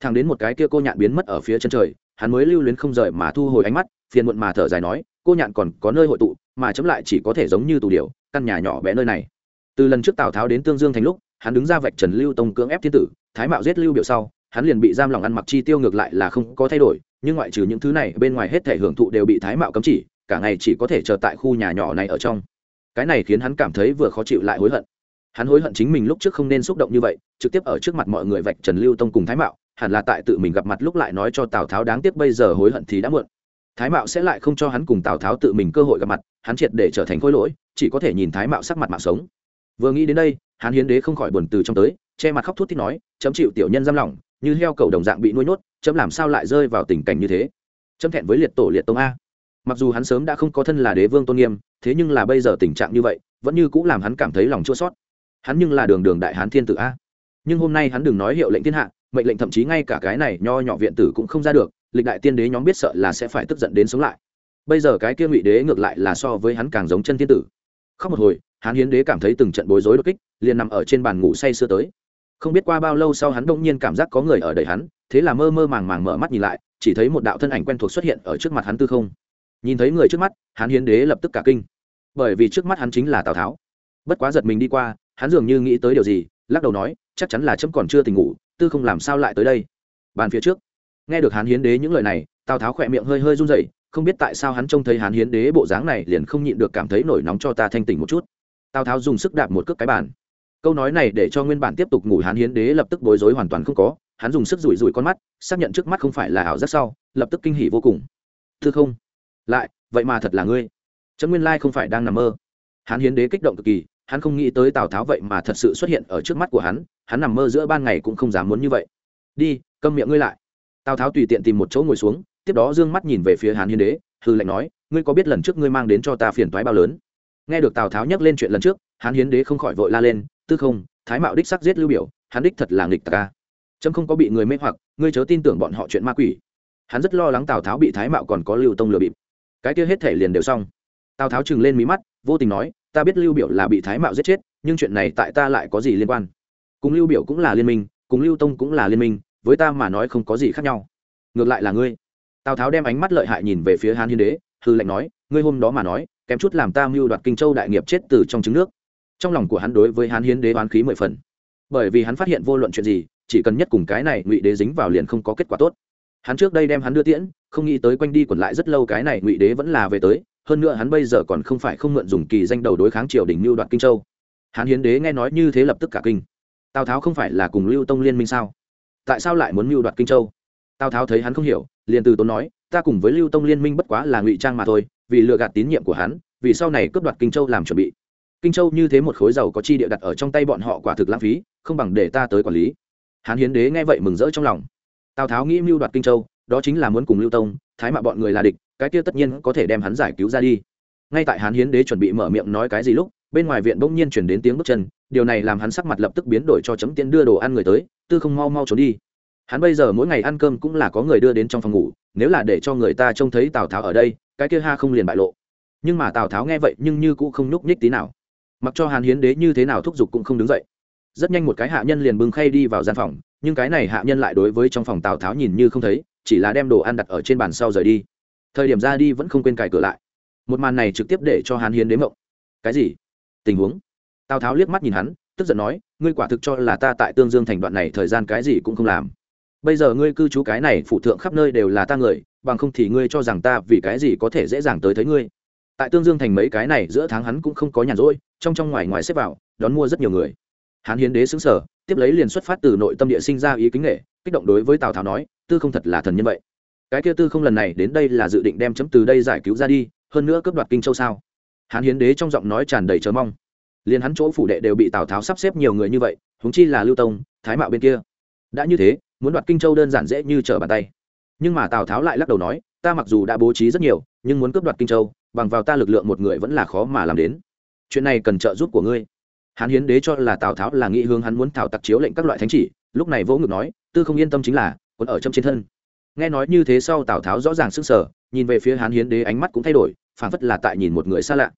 Thằng đến một cái kia cô nhạn biến mất ở phía chân trời, hắn mới lưu luyến không rời mà thu hồi ánh mắt, phiền muộn mà thở dài nói, cô nhạn còn có nơi hội tụ, mà chấm lại chỉ có thể giống như tù điều căn nhà nhỏ bé nơi này. Từ lần trước tào tháo đến tương dương thành lúc hắn đứng ra vạch trần lưu tông cưỡng ép thiên tử, thái mạo giết lưu biểu sau, hắn liền bị giam lòng ăn mặc chi tiêu ngược lại là không có thay đổi, nhưng ngoại trừ những thứ này, bên ngoài hết thể hưởng thụ đều bị thái mạo cấm chỉ, cả ngày chỉ có thể chờ tại khu nhà nhỏ này ở trong. Cái này khiến hắn cảm thấy vừa khó chịu lại hối hận. Hắn hối hận chính mình lúc trước không nên xúc động như vậy, trực tiếp ở trước mặt mọi người vạch trần lưu tông cùng thái mạo, hẳn là tại tự mình gặp mặt lúc lại nói cho tào tháo đáng tiếc bây giờ hối hận thì đã muộn. Thái mạo sẽ lại không cho hắn cùng tào tháo tự mình cơ hội gặp mặt, hắn triệt để trở thành khối lỗi, chỉ có thể nhìn thái mạo sắc mặt mạng sống. Vừa nghĩ đến đây Hán hiến đế không khỏi buồn từ trong tới, che mặt khóc thút thít nói, chấm chịu tiểu nhân giam lỏng, như heo cầu đồng dạng bị nuôi nhốt, chấm làm sao lại rơi vào tình cảnh như thế? Chấm thẹn với liệt tổ liệt tông a. Mặc dù hắn sớm đã không có thân là đế vương tôn nghiêm, thế nhưng là bây giờ tình trạng như vậy, vẫn như cũng làm hắn cảm thấy lòng chua sót hắn nhưng là đường đường đại hán thiên tử a. Nhưng hôm nay hắn đừng nói hiệu lệnh thiên hạ, mệnh lệnh thậm chí ngay cả cái này nho nhỏ viện tử cũng không ra được, lịch đại tiên đế nhóm biết sợ là sẽ phải tức giận đến sống lại. Bây giờ cái kia ngụy đế ngược lại là so với hắn càng giống chân thiên tử. Khóc một hồi Hán hiến đế cảm thấy từng trận bối rối đột kích, liền nằm ở trên bàn ngủ say sưa tới. Không biết qua bao lâu sau hắn đông nhiên cảm giác có người ở đầy hắn, thế là mơ mơ màng màng mở mắt nhìn lại, chỉ thấy một đạo thân ảnh quen thuộc xuất hiện ở trước mặt hắn tư không. Nhìn thấy người trước mắt hắn hiến đế lập tức cả kinh. Bởi vì trước mắt hắn chính là tào tháo. Bất quá giật mình đi qua, hắn dường như nghĩ tới điều gì, lắc đầu nói, chắc chắn là chấm còn chưa tỉnh ngủ, tư không làm sao lại tới đây? Bàn phía trước, nghe được hán hiến đế những lời này, tào tháo khỏe miệng hơi hơi run rẩy, không biết tại sao hắn trông thấy hán hiến đế bộ dáng này liền không nhịn được cảm thấy nổi nóng cho ta thanh tỉnh một chút tào tháo dùng sức đạp một cước cái bàn. Câu nói này để cho nguyên bản tiếp tục ngủ hán hiến đế lập tức bối rối hoàn toàn không có, hắn dùng sức rủi rủi con mắt, xác nhận trước mắt không phải là ảo giác sau, lập tức kinh hỉ vô cùng. Thư không, lại, vậy mà thật là ngươi. Trấn nguyên lai không phải đang nằm mơ. Hán hiến đế kích động cực kỳ, hắn không nghĩ tới tào tháo vậy mà thật sự xuất hiện ở trước mắt của hắn hắn nằm mơ giữa ban ngày cũng không dám muốn như vậy. Đi, câm miệng ngươi lại. Tào tháo tùy tiện tìm một chỗ ngồi xuống, tiếp đó d ư ơ n g mắt nhìn về phía hán hiến đế hư lệnh nói, ngươi có biết lần trước ngươi mang đến cho ta phiền toái bao lớn? Nghe được tào tháo nhắc lên chuyện lần trước, hán hiến đế không khỏi vội la lên, tư không, thái mạo đích sắc giết lưu biểu, hắn đích thật là nghịch ta. ca trâm không có bị người mê hoặc, ngươi chớ tin tưởng bọn họ chuyện ma quỷ. Hắn rất lo lắng tào tháo bị thái mạo còn có lưu tông lừa bịp. Cái kia hết thể liền đều xong. Tào tháo chừng lên mí mắt, vô tình nói, ta biết lưu biểu là bị thái mạo giết chết, nhưng chuyện này tại ta lại có gì liên quan? Cùng lưu biểu cũng là liên minh, cùng lưu tông cũng là liên minh, với ta mà nói không có gì khác nhau. Ngược lại là ngươi. Tào tháo đem ánh mắt lợi hại nhìn về phía hán hiến đế, hư lệnh nói, ngươi hôm đó mà nói kém chút làm ta mưu đoạt kinh châu đại nghiệp chết từ trong trứng nước. Trong lòng của hắn đối với hán hiến đế oán khí mười phần. Bởi vì hắn phát hiện vô luận chuyện gì, chỉ cần nhất cùng cái này ngụy đế dính vào liền không có kết quả tốt. Hắn trước đây đem hắn đưa tiễn, không nghĩ tới quanh đi quẩn lại rất lâu cái này ngụy đế vẫn là về tới, hơn nữa hắn bây giờ còn không phải không mượn dùng kỳ danh đầu đối kháng triều đình mưu đoạt kinh châu. Hắn hiến đế nghe nói như thế lập tức cả kinh. Tào tháo không phải là cùng lưu tông liên minh sao? Tại sao lại muốn mưu đoạt kinh châu? Tào tháo thấy hắn không hiểu, liền từ tốn nói, ta cùng với lưu tông liên minh bất quá là ngụy trang mà thôi vì lừa gạt tín nhiệm của hắn, vì sau này cướp đoạt kinh châu làm chuẩn bị. Kinh châu như thế một khối dầu có chi địa đặt ở trong tay bọn họ quả thực lãng phí, không bằng để ta tới quản lý. Hán hiến đế nghe vậy mừng rỡ trong lòng. Tào tháo nghĩ mưu đoạt kinh châu, đó chính là muốn cùng lưu tông, thái mạ bọn người là địch, cái kia tất nhiên có thể đem hắn giải cứu ra đi. Ngay tại hán hiến đế chuẩn bị mở miệng nói cái gì lúc, bên ngoài viện bỗng nhiên chuyển đến tiếng bước chân, điều này làm hắn sắc mặt lập tức biến đổi cho chấm tiên đưa đồ ăn người tới, tư không mau mau trốn đi. Hắn bây giờ mỗi ngày ăn cơm cũng là có người đưa đến trong phòng ngủ nếu là để cho người ta trông thấy tào tháo ở đây, cái kia ha không liền bại lộ. Nhưng mà tào tháo nghe vậy nhưng như cũng không nhúc nhích tí nào. Mặc cho hàn hiến đế như thế nào thúc giục cũng không đứng dậy. Rất nhanh một cái hạ nhân liền bưng khay đi vào gian phòng, nhưng cái này hạ nhân lại đối với trong phòng tào tháo nhìn như không thấy, chỉ là đem đồ ăn đặt ở trên bàn sau rời đi. Thời điểm ra đi vẫn không quên cài cửa lại. Một màn này trực tiếp để cho hàn hiến đế mộng cái gì? Tình huống? Tào tháo liếc mắt nhìn hắn, tức giận nói, ngươi quả thực cho là ta tại tương dương thành đoạn này thời gian cái gì cũng không làm bây giờ ngươi cư trú cái này phụ thượng khắp nơi đều là ta người, bằng không thì ngươi cho rằng ta vì cái gì có thể dễ dàng tới thấy ngươi. Tại tương dương thành mấy cái này, giữa tháng hắn cũng không có nhàn rỗi, trong trong ngoài ngoài xếp vào, đón mua rất nhiều người. Hán hiến đế xứng sở tiếp lấy liền xuất phát từ nội tâm địa sinh ra ý kính nghệ kích động đối với tào tháo nói, tư không thật là thần nhân vậy. Cái kia tư không lần này đến đây là dự định đem chấm từ đây giải cứu ra đi, hơn nữa cướp đoạt kinh châu sao? Hán hiến đế trong giọng nói tràn đầy chờ mong. Liền hắn chỗ phủ đệ đều bị tào tháo sắp xếp nhiều người như vậy húng chi là lưu tông, thái mạo bên kia. Đã như thế muốn đoạt kinh châu đơn giản dễ như trở bàn tay. Nhưng mà tào tháo lại lắc đầu nói, ta mặc dù đã bố trí rất nhiều, nhưng muốn cướp đoạt kinh châu, bằng vào ta lực lượng một người vẫn là khó mà làm đến. Chuyện này cần trợ giúp của ngươi. Hán hiến đế cho là tào tháo là nghĩ hướng hắn muốn thảo tặc chiếu lệnh các loại thánh chỉ, lúc này vỗ ngực nói, tư không yên tâm chính là còn ở trong trên thân. Nghe nói như thế sau tào tháo rõ ràng sức sở nhìn về phía hán hiến đế ánh mắt cũng thay đổi, phảng phất là tại nhìn một người xa lạ.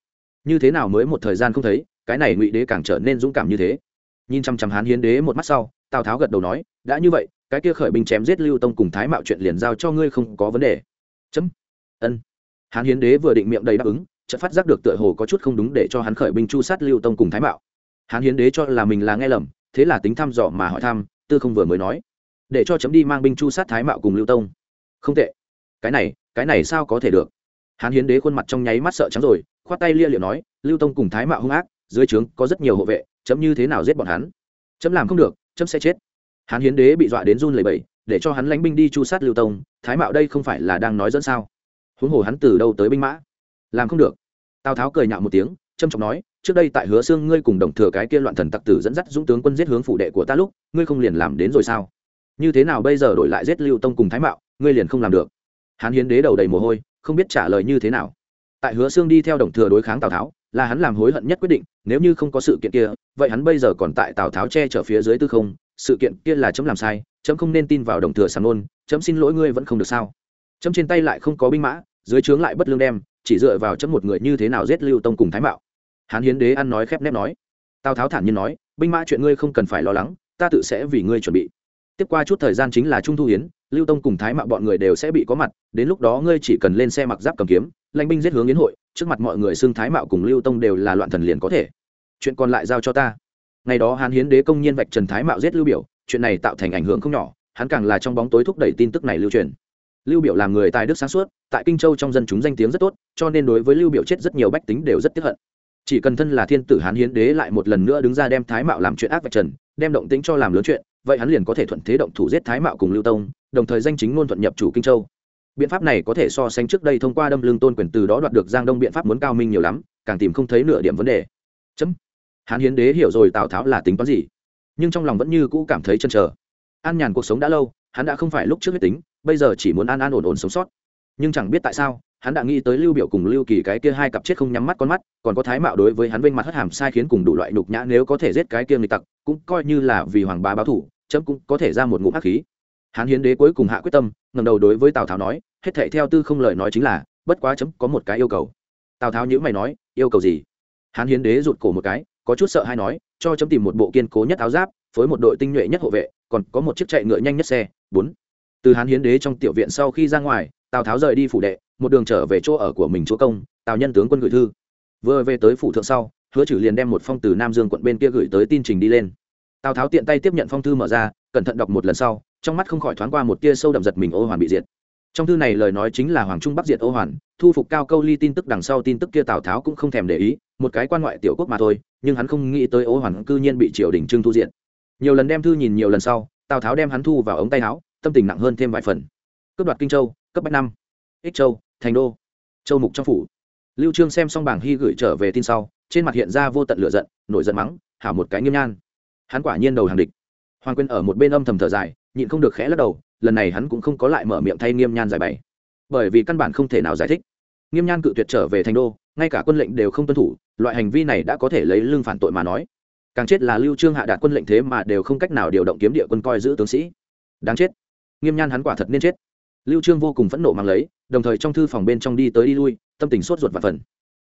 Như thế nào mới một thời gian không thấy, cái này ngụy đế càng trở nên dũng cảm như thế. Nhìn chăm chăm hán hiến đế một mắt sau tào tháo gật đầu nói, đã như vậy, cái kia khởi binh chém giết lưu tông cùng thái mạo chuyện liền giao cho ngươi không có vấn đề. Chấm. Ân. Hán hiến đế vừa định miệng đầy đáp ứng, chợt phát giác được tựa hồ có chút không đúng để cho hắn khởi binh chu sát lưu tông cùng thái mạo. Hán hiến đế cho là mình là nghe lầm, thế là tính thăm dò mà hỏi thăm, tư không vừa mới nói, để cho chấm đi mang binh chu sát thái mạo cùng lưu tông. Không tệ. Cái này cái này sao có thể được? Hán hiến đế khuôn mặt trong nháy mắt sợ trắng rồi, khoát tay lia liệu nói, lưu tông cùng thái mạo hung ác, dưới trướng có rất nhiều hộ vệ, chấm như thế nào giết bọn hắn? Chấm làm không được chấm sẽ chết. Hán hiến đế bị dọa đến run lẩy bẩy, để cho hắn lánh binh đi chu sát lưu tông, thái mạo đây không phải là đang nói dẫn sao? Huống hồ hắn từ đâu tới binh mã? Làm không được. Tào tháo cười nhạo một tiếng, trâm trọng nói, trước đây tại hứa xương ngươi cùng đồng thừa cái kia loạn thần tặc tử dẫn dắt dũng tướng quân giết hướng phủ đệ của ta lúc, ngươi không liền làm đến rồi sao? Như thế nào bây giờ đổi lại giết lưu tông cùng thái mạo, ngươi liền không làm được? Hán hiến đế đầu đầy mồ hôi, không biết trả lời như thế nào. Tại hứa xương đi theo đồng thừa đối kháng tào tháo là hắn làm hối hận nhất quyết định, nếu như không có sự kiện kia, vậy hắn bây giờ còn tại tào tháo che chở phía dưới tư không, sự kiện kia là chấm làm sai, chấm không nên tin vào đồng thừa sàn nôn, chấm xin lỗi ngươi vẫn không được sao? Chấm trên tay lại không có binh mã, dưới trướng lại bất lương đem, chỉ dựa vào chấm một người như thế nào giết lưu tông cùng thái mạo. Hán hiến đế ăn nói khép nép nói. Tào tháo thản nhiên nói, binh mã chuyện ngươi không cần phải lo lắng, ta tự sẽ vì ngươi chuẩn bị. Tiếp qua chút thời gian chính là trung thu hiến, lưu tông cùng thái mạo bọn người đều sẽ bị có mặt, đến lúc đó ngươi chỉ cần lên xe mặc giáp cầm kiếm lãnh binh giết hướng yến hội, trước mặt mọi người xưng thái mạo cùng lưu tông đều là loạn thần liền có thể. Chuyện còn lại giao cho ta. Ngày đó hán hiến đế công nhiên vạch trần thái mạo giết lưu biểu, chuyện này tạo thành ảnh hưởng không nhỏ, hắn càng là trong bóng tối thúc đẩy tin tức này lưu truyền. Lưu biểu làm người tài đức sáng suốt, tại kinh châu trong dân chúng danh tiếng rất tốt, cho nên đối với lưu biểu chết rất nhiều bách tính đều rất tiếc hận. Chỉ cần thân là thiên tử hán hiến đế lại một lần nữa đứng ra đem thái mạo làm chuyện ác vạch trần, đem động tính cho làm lớn chuyện, vậy hắn liền có thể thuận thế động thủ giết thái mạo cùng lưu tông, đồng thời danh chính ngôn thuận nhập chủ kinh châu biện pháp này có thể so sánh trước đây thông qua đâm lưng tôn quyền từ đó đoạt được giang đông biện pháp muốn cao minh nhiều lắm, càng tìm không thấy nửa điểm vấn đề. Chấm. Hán hiến đế hiểu rồi tào tháo là tính toán gì, nhưng trong lòng vẫn như cũ cảm thấy chân trở. An nhàn cuộc sống đã lâu, hắn đã không phải lúc trước huyết tính, bây giờ chỉ muốn an an ổn ổn sống sót. Nhưng chẳng biết tại sao, hắn đã nghĩ tới lưu biểu cùng lưu kỳ cái kia hai cặp chết không nhắm mắt con mắt, còn có thái mạo đối với hắn vinh mặt hất hàm sai khiến cùng đủ loại nhục nhã nếu có thể giết cái kia người tặc, cũng coi như là vì hoàng bá báo thủ, chấm cũng có thể ra một ngụm ác khí. Hán hiến đế cuối cùng hạ quyết tâm, ngẩng đầu đối với tào tháo nói, hết thệ theo tư không lời nói chính là, bất quá chấm có một cái yêu cầu. Tào tháo nhữ mày nói, yêu cầu gì? Hán hiến đế rụt cổ một cái, có chút sợ hay nói, cho chấm tìm một bộ kiên cố nhất áo giáp với một đội tinh nhuệ nhất hộ vệ, còn có một chiếc chạy ngựa nhanh nhất xe. Bốn. Từ hán hiến đế trong tiểu viện sau khi ra ngoài, tào tháo rời đi phủ đệ, một đường trở về chỗ ở của mình chúa công, tào nhân tướng quân gửi thư. Vừa về tới phủ thượng sau, hứa chử liền đem một phong từ nam dương quận bên kia gửi tới tin trình đi lên. Tào tháo tiện tay tiếp nhận phong thư mở ra, cẩn thận đọc một lần sau trong mắt không khỏi thoáng qua một tia sâu đậm giật mình ô hoàn bị diệt. Trong thư này lời nói chính là hoàng trung bắc diệt ô hoàn, thu phục cao câu ly tin tức đằng sau tin tức kia tào tháo cũng không thèm để ý, một cái quan ngoại tiểu quốc mà thôi, nhưng hắn không nghĩ tới ô hoàn cư nhiên bị triều đình trưng thu diện nhiều lần đem thư nhìn nhiều lần sau, tào tháo đem hắn thu vào ống tay áo, tâm tình nặng hơn thêm vài phần. Cướp đoạt kinh châu cấp bách năm ích châu, thành đô, châu mục trong phủ. Lưu trương xem xong bảng hy gửi trở về tin sau, trên mặt hiện ra vô tận lửa giận, nổi giận mắng, hảo một cái nghiêm nhan. Hắn quả nhiên đầu hàng địch. Hoàng quyên ở một bên âm thầm thở dài nhịn không được khẽ lắc đầu, lần này hắn cũng không có lại mở miệng thay nghiêm nhan giải bày. Bởi vì căn bản không thể nào giải thích. Nghiêm nhan cự tuyệt trở về thành đô, ngay cả quân lệnh đều không tuân thủ, loại hành vi này đã có thể lấy lương phản tội mà nói. Càng chết là lưu trương hạ đạt quân lệnh thế mà đều không cách nào điều động kiếm địa quân coi giữ tướng sĩ. Đáng chết. Nghiêm nhan hắn quả thật nên chết. Lưu trương vô cùng phẫn nộ mang lấy, đồng thời trong thư phòng bên trong đi tới đi lui, tâm tình sốt ruột và phần.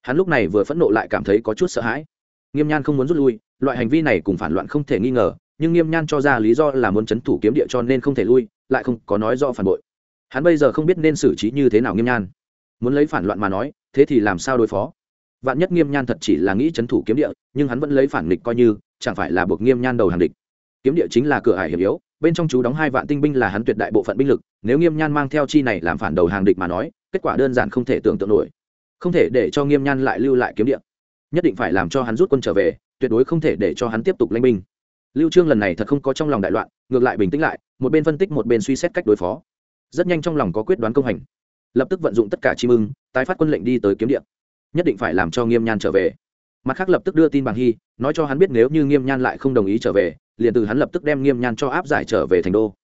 Hắn lúc này vừa phẫn nộ lại cảm thấy có chút sợ hãi. Nghiêm nhan không muốn rút lui, loại hành vi này cùng phản loạn không thể nghi ngờ nhưng nghiêm nhan cho ra lý do là muốn chấn thủ kiếm địa cho nên không thể lui, lại không có nói do phản bội. Hắn bây giờ không biết nên xử trí như thế nào nghiêm nhan. Muốn lấy phản loạn mà nói, thế thì làm sao đối phó? Vạn nhất nghiêm nhan thật chỉ là nghĩ chấn thủ kiếm địa, nhưng hắn vẫn lấy phản địch coi như, chẳng phải là buộc nghiêm nhan đầu hàng địch. Kiếm địa chính là cửa hải hiểm yếu, bên trong chú đóng hai vạn tinh binh là hắn tuyệt đại bộ phận binh lực, nếu nghiêm nhan mang theo chi này làm phản đầu hàng địch mà nói, kết quả đơn giản không thể tưởng tượng nổi. Không thể để cho nghiêm nhan lại lưu lại kiếm địa. Nhất định phải làm cho hắn rút quân trở về, tuyệt đối không thể để cho hắn tiếp tục lanh binh lưu trương lần này thật không có trong lòng đại loạn ngược lại bình tĩnh lại một bên phân tích một bên suy xét cách đối phó. Rất nhanh trong lòng có quyết đoán công hành. Lập tức vận dụng tất cả chi mưng tái phát quân lệnh đi tới kiếm điện, nhất định phải làm cho nghiêm nhan trở về. Mặt khác lập tức đưa tin bằng hy nói cho hắn biết nếu như nghiêm nhan lại không đồng ý trở về liền từ hắn lập tức đem nghiêm nhan cho áp giải trở về thành đô.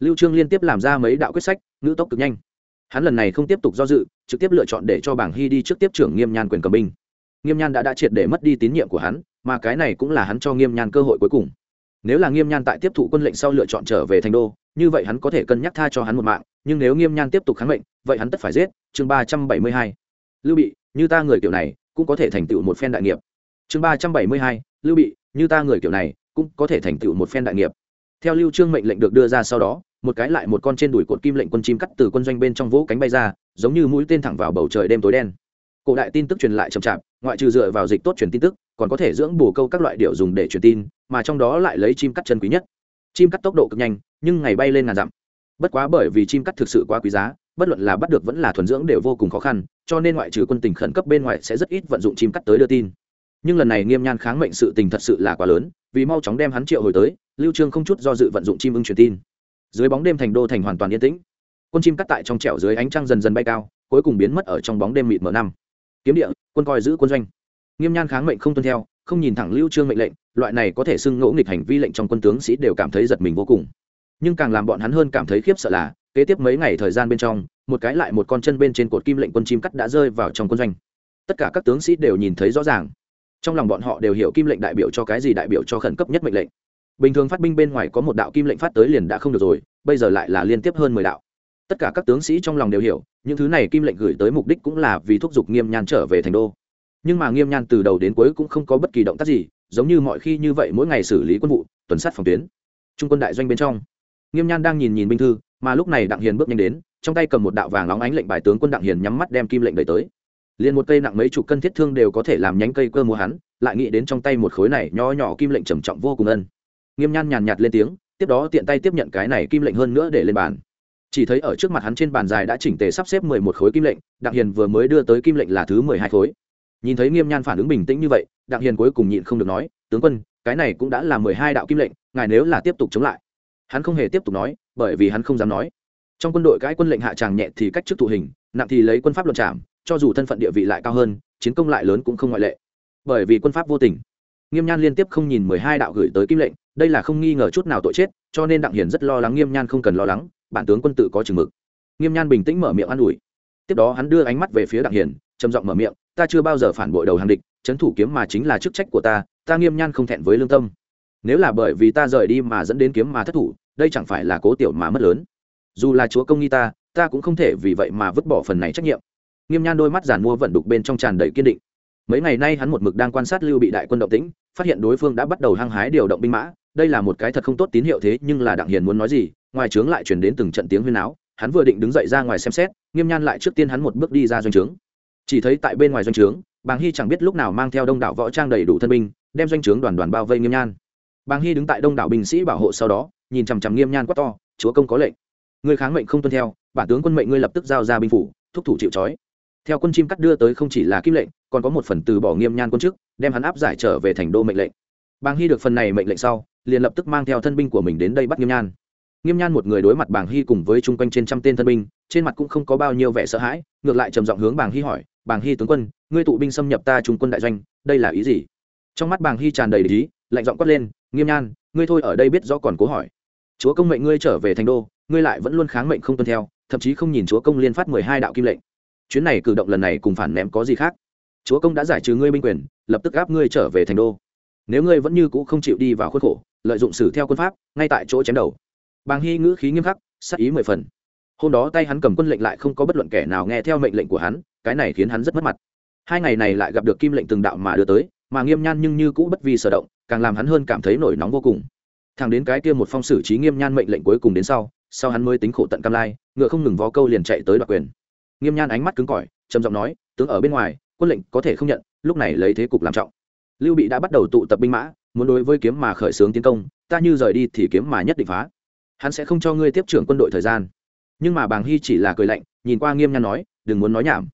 Lưu trương liên tiếp làm ra mấy đạo quyết sách ngữ tốc cực nhanh. Hắn lần này không tiếp tục do dự trực tiếp lựa chọn để cho bảng hy đi trước tiếp trưởng nghiêm nhan quyền cầm binh. Nghiêm nhan đã đã triệt để mất đi tín nhiệm của hắn mà cái này cũng là hắn cho nghiêm nhan cơ hội cuối cùng nếu là nghiêm nhan tại tiếp thụ quân lệnh sau lựa chọn trở về thành đô, như vậy hắn có thể cân nhắc tha cho hắn một mạng, nhưng nếu nghiêm nhan tiếp tục kháng mệnh, vậy hắn tất phải giết. Chương ba trăm bảy mươi hai. Lưu bị, như ta người kiểu này, cũng có thể thành tựu một phen đại nghiệp. Chương ba trăm bảy mươi hai. Lưu bị, như ta người kiểu này, cũng có thể thành tựu một phen đại nghiệp. Theo lưu trương mệnh lệnh được đưa ra sau đó, một cái lại một con trên đùi cột kim lệnh quân chim cắt từ quân doanh bên trong vỗ cánh bay ra, giống như mũi tên thẳng vào bầu trời đêm tối đen. Cổ đại tin tức truyền lại chậm chạp, ngoại trừ dựa vào dịch tốt truyền tin tức còn có thể dưỡng bổ câu các loại điệu dùng để truyền tin, mà trong đó lại lấy chim cắt chân quý nhất. Chim cắt tốc độ cực nhanh, nhưng ngày bay lên ngàn dặm. Bất quá bởi vì chim cắt thực sự quá quý giá, bất luận là bắt được vẫn là thuần dưỡng đều vô cùng khó khăn, cho nên ngoại trừ quân tình khẩn cấp bên ngoài sẽ rất ít vận dụng chim cắt tới đưa tin. Nhưng lần này nghiêm nhan kháng mệnh sự tình thật sự là quá lớn, vì mau chóng đem hắn triệu hồi tới, lưu trương không chút do dự vận dụng chim ưng truyền tin. Dưới bóng đêm thành đô thành hoàn toàn yên tĩnh. Quân chim cắt tại trong trẻo dưới ánh trăng dần dần bay cao, cuối cùng biến mất ở trong bóng đêm mịt mờ năm. Kiếm địa, quân coi giữ quân doanh nghiêm nhan kháng mệnh không tuân theo, không nhìn thẳng lưu trương mệnh lệnh, loại này có thể xưng ngỗ nghịch hành vi lệnh trong quân tướng sĩ đều cảm thấy giật mình vô cùng. Nhưng càng làm bọn hắn hơn cảm thấy khiếp sợ là, kế tiếp mấy ngày thời gian bên trong, một cái lại một con chân bên trên cột kim lệnh quân chim cắt đã rơi vào trong quân doanh. Tất cả các tướng sĩ đều nhìn thấy rõ ràng. Trong lòng bọn họ đều hiểu kim lệnh đại biểu cho cái gì đại biểu cho khẩn cấp nhất mệnh lệnh. Bình thường phát binh bên ngoài có một đạo kim lệnh phát tới liền đã không được rồi, bây giờ lại là liên tiếp hơn mười đạo. Tất cả các tướng sĩ trong lòng đều hiểu, những thứ này kim lệnh gửi tới mục đích cũng là vì thúc giục nghiêm nhan trở về thành đô nhưng mà nghiêm nhan từ đầu đến cuối cũng không có bất kỳ động tác gì, giống như mọi khi như vậy mỗi ngày xử lý quân vụ, tuần sát phòng tuyến. Trung quân đại doanh bên trong, nghiêm nhan đang nhìn nhìn binh thư, mà lúc này đặng hiền bước nhanh đến, trong tay cầm một đạo vàng óng ánh lệnh bài tướng quân đặng hiền nhắm mắt đem kim lệnh đẩy tới. Liền một cây nặng mấy chục cân thiết thương đều có thể làm nhánh cây cơ mua hắn, lại nghĩ đến trong tay một khối này nho nhỏ kim lệnh trầm trọng vô cùng ân. Nghiêm nhan nhàn nhạt lên tiếng, tiếp đó tiện tay tiếp nhận cái này kim lệnh hơn nữa để lên bàn. Chỉ thấy ở trước mặt hắn trên bàn dài đã chỉnh tề sắp xếp mười một khối kim lệnh, đặng hiền vừa mới đưa tới kim lệnh là thứ mười hai khối nhìn thấy nghiêm nhan phản ứng bình tĩnh như vậy, đặng hiền cuối cùng nhịn không được nói, tướng quân, cái này cũng đã là mười hai đạo kim lệnh, ngài nếu là tiếp tục chống lại. Hắn không hề tiếp tục nói, bởi vì hắn không dám nói. Trong quân đội cái quân lệnh hạ tràng nhẹ thì cách chức thụ hình, nặng thì lấy quân pháp luận trảm, cho dù thân phận địa vị lại cao hơn, chiến công lại lớn cũng không ngoại lệ. Bởi vì quân pháp vô tình. Nghiêm nhan liên tiếp không nhìn mười hai đạo gửi tới kim lệnh, đây là không nghi ngờ chút nào tội chết, cho nên đặng hiền rất lo lắng nghiêm nhan không cần lo lắng, bản tướng quân tự có chừng mực. Nghiêm nhan bình tĩnh mở miệng an ủi. Tiếp đó hắn đưa ánh mắt về phía đặng hiền, trầm giọng mở miệng ta chưa bao giờ phản bội đầu hàng địch trấn thủ kiếm mà chính là chức trách của ta ta nghiêm nhan không thẹn với lương tâm. Nếu là bởi vì ta rời đi mà dẫn đến kiếm mà thất thủ, đây chẳng phải là cố tiểu mà mất lớn. Dù là chúa công nghi ta ta cũng không thể vì vậy mà vứt bỏ phần này trách nhiệm. Nghiêm nhan đôi mắt giàn mua vận đục bên trong tràn đầy kiên định. Mấy ngày nay hắn một mực đang quan sát lưu bị đại quân động tĩnh, phát hiện đối phương đã bắt đầu hăng hái điều động binh mã. Đây là một cái thật không tốt tín hiệu thế, nhưng là đặng hiền muốn nói gì, ngoài trướng lại chuyển đến từng trận tiếng huyên áo hắn vừa định đứng dậy ra ngoài xem xét, nghiêm nhan lại trước tiên hắn một bước đi ra doanh trướng chỉ thấy tại bên ngoài doanh trướng, bàng hy chẳng biết lúc nào mang theo đông đảo võ trang đầy đủ thân binh, đem doanh trướng đoàn đoàn bao vây nghiêm nhan. Bàng hy đứng tại đông đảo binh sĩ bảo hộ sau đó, nhìn chằm chằm nghiêm nhan quát to, chúa công có lệnh. Người kháng mệnh không tuân theo, bản tướng quân mệnh ngươi lập tức giao ra binh phủ, thúc thủ chịu trói. Theo quân chim cắt đưa tới không chỉ là kim lệnh, còn có một phần từ bỏ nghiêm nhan quân chức, đem hắn áp giải trở về thành đô mệnh lệnh. Bàng hy được phần này mệnh lệnh sau, liền lập tức mang theo thân binh của mình đến đây bắt nghiêm nhan. Nghiêm nhan một người đối mặt bàng hy cùng với chung quanh trên trăm tên thân binh, trên mặt cũng không có bao nhiêu vẻ sợ hãi, ngược lại trầm giọng hướng bàng hy hỏi bàng hy tướng quân, ngươi tụ binh xâm nhập ta trung quân đại doanh, đây là ý gì? Trong mắt bàng hy tràn đầy lý lạnh giọng quát lên, nghiêm nhan, ngươi thôi ở đây biết rõ còn cố hỏi. Chúa công mệnh ngươi trở về thành đô, ngươi lại vẫn luôn kháng mệnh không tuân theo, thậm chí không nhìn chúa công liên phát mười hai đạo kim lệnh. Chuyến này cử động lần này cùng phản ném có gì khác? Chúa công đã giải trừ ngươi binh quyền, lập tức gáp ngươi trở về thành đô. Nếu ngươi vẫn như cũ không chịu đi vào khuất khổ, lợi dụng xử theo quân pháp, ngay tại chỗ chém đầu. Bàng hy ngữ khí nghiêm khắc, sắc ý mười phần. Hôm đó tay hắn cầm quân lệnh lại không có bất luận kẻ nào nghe theo mệnh lệnh của hắn cái này khiến hắn rất mất mặt. Hai ngày này lại gặp được kim lệnh từng đạo mà đưa tới, mà nghiêm nhan nhưng như cũ bất vi sở động, càng làm hắn hơn cảm thấy nổi nóng vô cùng. Thằng đến cái kia một phong xử trí nghiêm nhan mệnh lệnh cuối cùng đến sau sau hắn mới tính khổ tận cam lai, ngựa không ngừng vó câu liền chạy tới đoạt quyền. Nghiêm nhan ánh mắt cứng cỏi, trầm giọng nói, tướng ở bên ngoài, quân lệnh có thể không nhận, lúc này lấy thế cục làm trọng. Lưu bị đã bắt đầu tụ tập binh mã, muốn đối với kiếm mà khởi xướng tiến công, ta như rời đi thì kiếm mà nhất định phá. Hắn sẽ không cho ngươi tiếp trưởng quân đội thời gian. Nhưng mà bàng hy chỉ là cười lạnh, nhìn qua nghiêm nhan nói, đừng muốn nói nhảm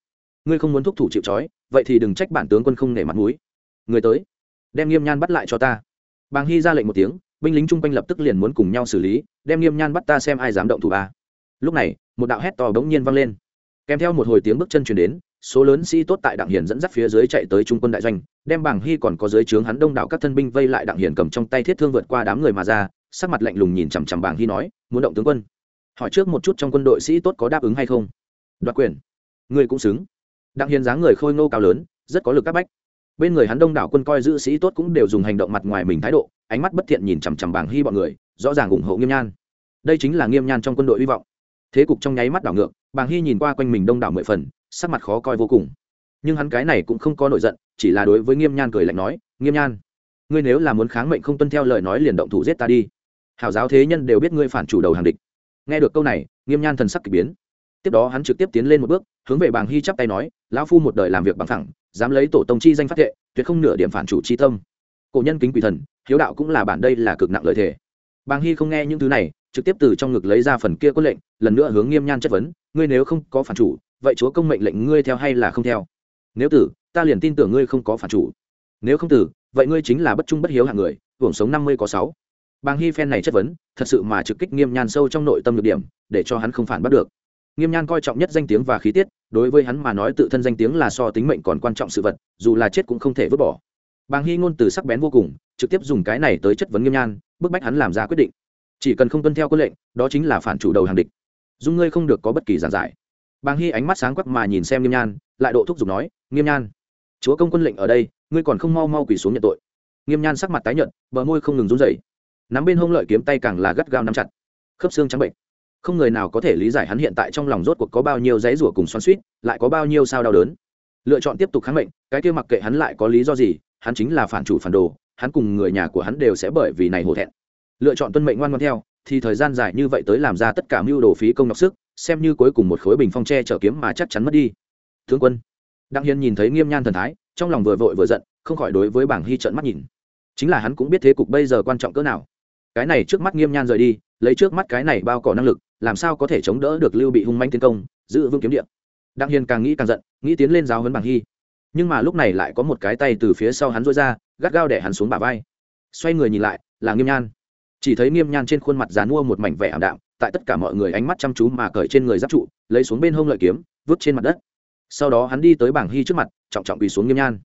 ngươi không muốn thúc thủ chịu trói, vậy thì đừng trách bản tướng quân không nể mặt mũi. Người tới, đem nghiêm nhan bắt lại cho ta. Bàng hy ra lệnh một tiếng, binh lính chung quanh lập tức liền muốn cùng nhau xử lý, đem nghiêm nhan bắt ta xem ai dám động thủ ba. Lúc này, một đạo hét to bỗng nhiên vang lên. Kèm theo một hồi tiếng bước chân chuyển đến, số lớn sĩ tốt tại đặng hiền dẫn dắt phía dưới chạy tới trung quân đại doanh, đem bảng hy còn có dưới trướng hắn đông đảo các thân binh vây lại đặng hiền cầm trong tay thiết thương vượt qua đám người mà ra, sắc mặt lạnh lùng nhìn chằm chằm bảng hy nói, muốn động tướng quân, hỏi trước một chút trong quân đội sĩ tốt có đáp ứng hay không? Đoạt quyền. Người cũng xứng đặng hiền dáng người khôi ngô cao lớn, rất có lực các bách. Bên người hắn đông đảo quân coi giữ sĩ tốt cũng đều dùng hành động mặt ngoài mình thái độ, ánh mắt bất thiện nhìn chằm chằm bảng hy bọn người, rõ ràng ủng hộ nghiêm nhan. Đây chính là nghiêm nhan trong quân đội hy vọng. Thế cục trong nháy mắt đảo ngược bàng hy nhìn qua quanh mình đông đảo mười phần, sắc mặt khó coi vô cùng. Nhưng hắn cái này cũng không có nổi giận, chỉ là đối với nghiêm nhan cười lạnh nói, nghiêm nhan, ngươi nếu là muốn kháng mệnh không tuân theo lời nói liền động thủ giết ta đi. Hảo giáo thế nhân đều biết ngươi phản chủ đầu hàng địch. Nghe được câu này, nghiêm nhan thần sắc k ỳ biến tiếp đó hắn trực tiếp tiến lên một bước, hướng về bàng hy chắp tay nói, lão phu một đời làm việc bằng thẳng dám lấy tổ tông chi danh phát thệ, tuyệt không nửa điểm phản chủ chi tâm. Cổ nhân kính quỷ thần, hiếu đạo cũng là bản đây là cực nặng lợi thể bàng hy không nghe những thứ này, trực tiếp từ trong ngực lấy ra phần kia quân lệnh, lần nữa hướng nghiêm nhan chất vấn, ngươi nếu không có phản chủ, vậy chúa công mệnh lệnh ngươi theo hay là không theo? Nếu tử, ta liền tin tưởng ngươi không có phản chủ. Nếu không tử, vậy ngươi chính là bất trung bất hiếu hạng người, hưởng sống năm mươi có sáu. Bàng hy phen này chất vấn, thật sự mà trực kích nghiêm nhan sâu trong nội tâm được điểm, để cho hắn không phản bắt được nghiêm nhan coi trọng nhất danh tiếng và khí tiết, đối với hắn mà nói tự thân danh tiếng là so tính mệnh còn quan trọng sự vật, dù là chết cũng không thể vứt bỏ. Bàng hy ngôn từ sắc bén vô cùng, trực tiếp dùng cái này tới chất vấn nghiêm nhan, bức bách hắn làm ra quyết định. Chỉ cần không tuân theo quân lệnh, đó chính là phản chủ đầu hàng địch. Dung ngươi không được có bất kỳ giản giải. Bàng hy ánh mắt sáng quắc mà nhìn xem nghiêm nhan, lại độ thúc giục nói, nghiêm nhan, chúa công quân lệnh ở đây, ngươi còn không mau mau quỳ xuống nhận tội. Nghiêm nhan sắc mặt tái nhợt, bờ môi không ngừng run rẩy. Nắm bên hông lợi kiếm tay càng là gắt gao nắm chặt. Khớp xương trắng bệnh không người nào có thể lý giải hắn hiện tại trong lòng rốt cuộc có bao nhiêu giấy rủa cùng xoắn suýt lại có bao nhiêu sao đau đớn. Lựa chọn tiếp tục kháng mệnh, cái kia mặc kệ hắn lại có lý do gì, hắn chính là phản chủ phản đồ, hắn cùng người nhà của hắn đều sẽ bởi vì này hổ thẹn. Lựa chọn tuân mệnh ngoan ngoan theo, thì thời gian dài như vậy tới làm ra tất cả mưu đồ phí công nhọc sức, xem như cuối cùng một khối bình phong tre trở kiếm mà chắc chắn mất đi. Thương quân. Đặng hiền nhìn thấy nghiêm nhan thần thái, trong lòng vừa vội vừa giận, không khỏi đối với bảng hy trợn mắt nhìn. Chính là hắn cũng biết thế cục bây giờ quan trọng cỡ nào. Cái này trước mắt nghiêm nhan rời đi lấy trước mắt cái này bao cỏ năng lực, làm sao có thể chống đỡ được lưu bị hung manh tiến công, giữ vương kiếm điện đặng hiền càng nghĩ càng giận, nghĩ tiến lên giáo hấn bảng hy. Nhưng mà lúc này lại có một cái tay từ phía sau hắn rối ra, gắt gao để hắn xuống bả vai. Xoay người nhìn lại, là nghiêm nhan. Chỉ thấy nghiêm nhan trên khuôn mặt dán mua một mảnh vẻ ảm đạm, tại tất cả mọi người ánh mắt chăm chú mà cởi trên người giáp trụ, lấy xuống bên hông lợi kiếm, vứt trên mặt đất. Sau đó hắn đi tới bảng hy trước mặt, trọng trọng quỳ xuống nghiêm nhan.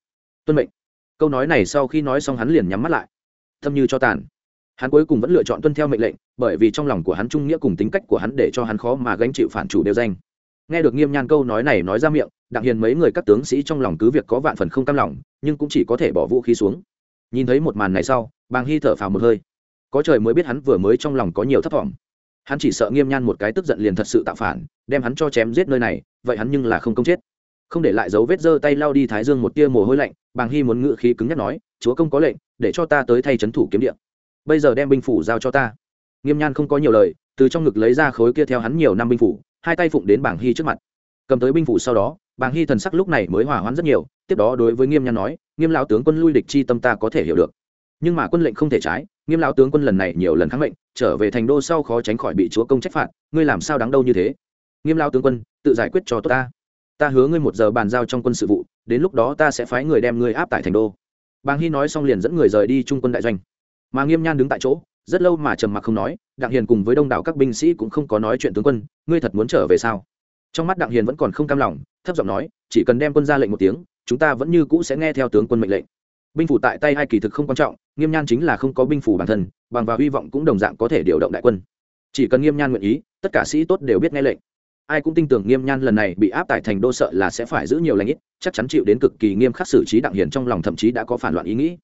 Tuân mệnh. Câu nói này sau khi nói xong hắn liền nhắm mắt lại. Thâm như cho tàn hắn cuối cùng vẫn lựa chọn tuân theo mệnh lệnh, bởi vì trong lòng của hắn trung nghĩa cùng tính cách của hắn để cho hắn khó mà gánh chịu phản chủ đều danh. Nghe được nghiêm nhan câu nói này nói ra miệng, đặng hiền mấy người các tướng sĩ trong lòng cứ việc có vạn phần không cam lòng, nhưng cũng chỉ có thể bỏ vũ khí xuống. Nhìn thấy một màn này sau, bàng hy thở phào một hơi. Có trời mới biết hắn vừa mới trong lòng có nhiều thất vọng. Hắn chỉ sợ nghiêm nhan một cái tức giận liền thật sự tạo phản, đem hắn cho chém giết nơi này, vậy hắn nhưng là không công chết. Không để lại dấu vết giơ tay lao đi thái dương một tia mồ hôi lạnh, bàng hy muốn ngự khí cứng nhắc nói, chúa công có lệnh, để cho ta tới thay c thủ kiếm điện bây giờ đem binh phủ giao cho ta. Nghiêm nhan không có nhiều lời, từ trong ngực lấy ra khối kia theo hắn nhiều năm binh phủ, hai tay phụng đến bảng hy trước mặt. Cầm tới binh phủ sau đó, bảng hy thần sắc lúc này mới hỏa hoãn rất nhiều, tiếp đó đối với nghiêm nhan nói, nghiêm lão tướng quân lui địch chi tâm ta có thể hiểu được. Nhưng mà quân lệnh không thể trái, nghiêm lão tướng quân lần này nhiều lần kháng mệnh, trở về thành đô sau khó tránh khỏi bị chúa công trách phạt, ngươi làm sao đáng đâu như thế? Nghiêm lão tướng quân, tự giải quyết cho tốt ta. Ta hứa ngươi một giờ bàn giao trong quân sự vụ, đến lúc đó ta sẽ phái người đem ngươi áp tại thành đô. Bàng hy nói xong liền dẫn người rời đi trung quân đại doanh mà nghiêm nhan đứng tại chỗ, rất lâu mà trầm mặc không nói, đặng hiền cùng với đông đảo các binh sĩ cũng không có nói chuyện tướng quân, ngươi thật muốn trở về sao? Trong mắt đặng hiền vẫn còn không cam lòng, thấp giọng nói, chỉ cần đem quân ra lệnh một tiếng, chúng ta vẫn như cũ sẽ nghe theo tướng quân mệnh lệnh. Binh phủ tại tay hai kỳ thực không quan trọng, nghiêm nhan chính là không có binh phủ bản thân, bằng và hy vọng cũng đồng dạng có thể điều động đại quân. Chỉ cần nghiêm nhan nguyện ý, tất cả sĩ tốt đều biết nghe lệnh. Ai cũng tin tưởng nghiêm nhan lần này bị áp tải thành đô sợ là sẽ phải giữ nhiều lãnh ít, chắc chắn chịu đến cực kỳ nghiêm khắc xử trí đặng hiền trong lòng thậm chí đã có phản loạn ý nghĩ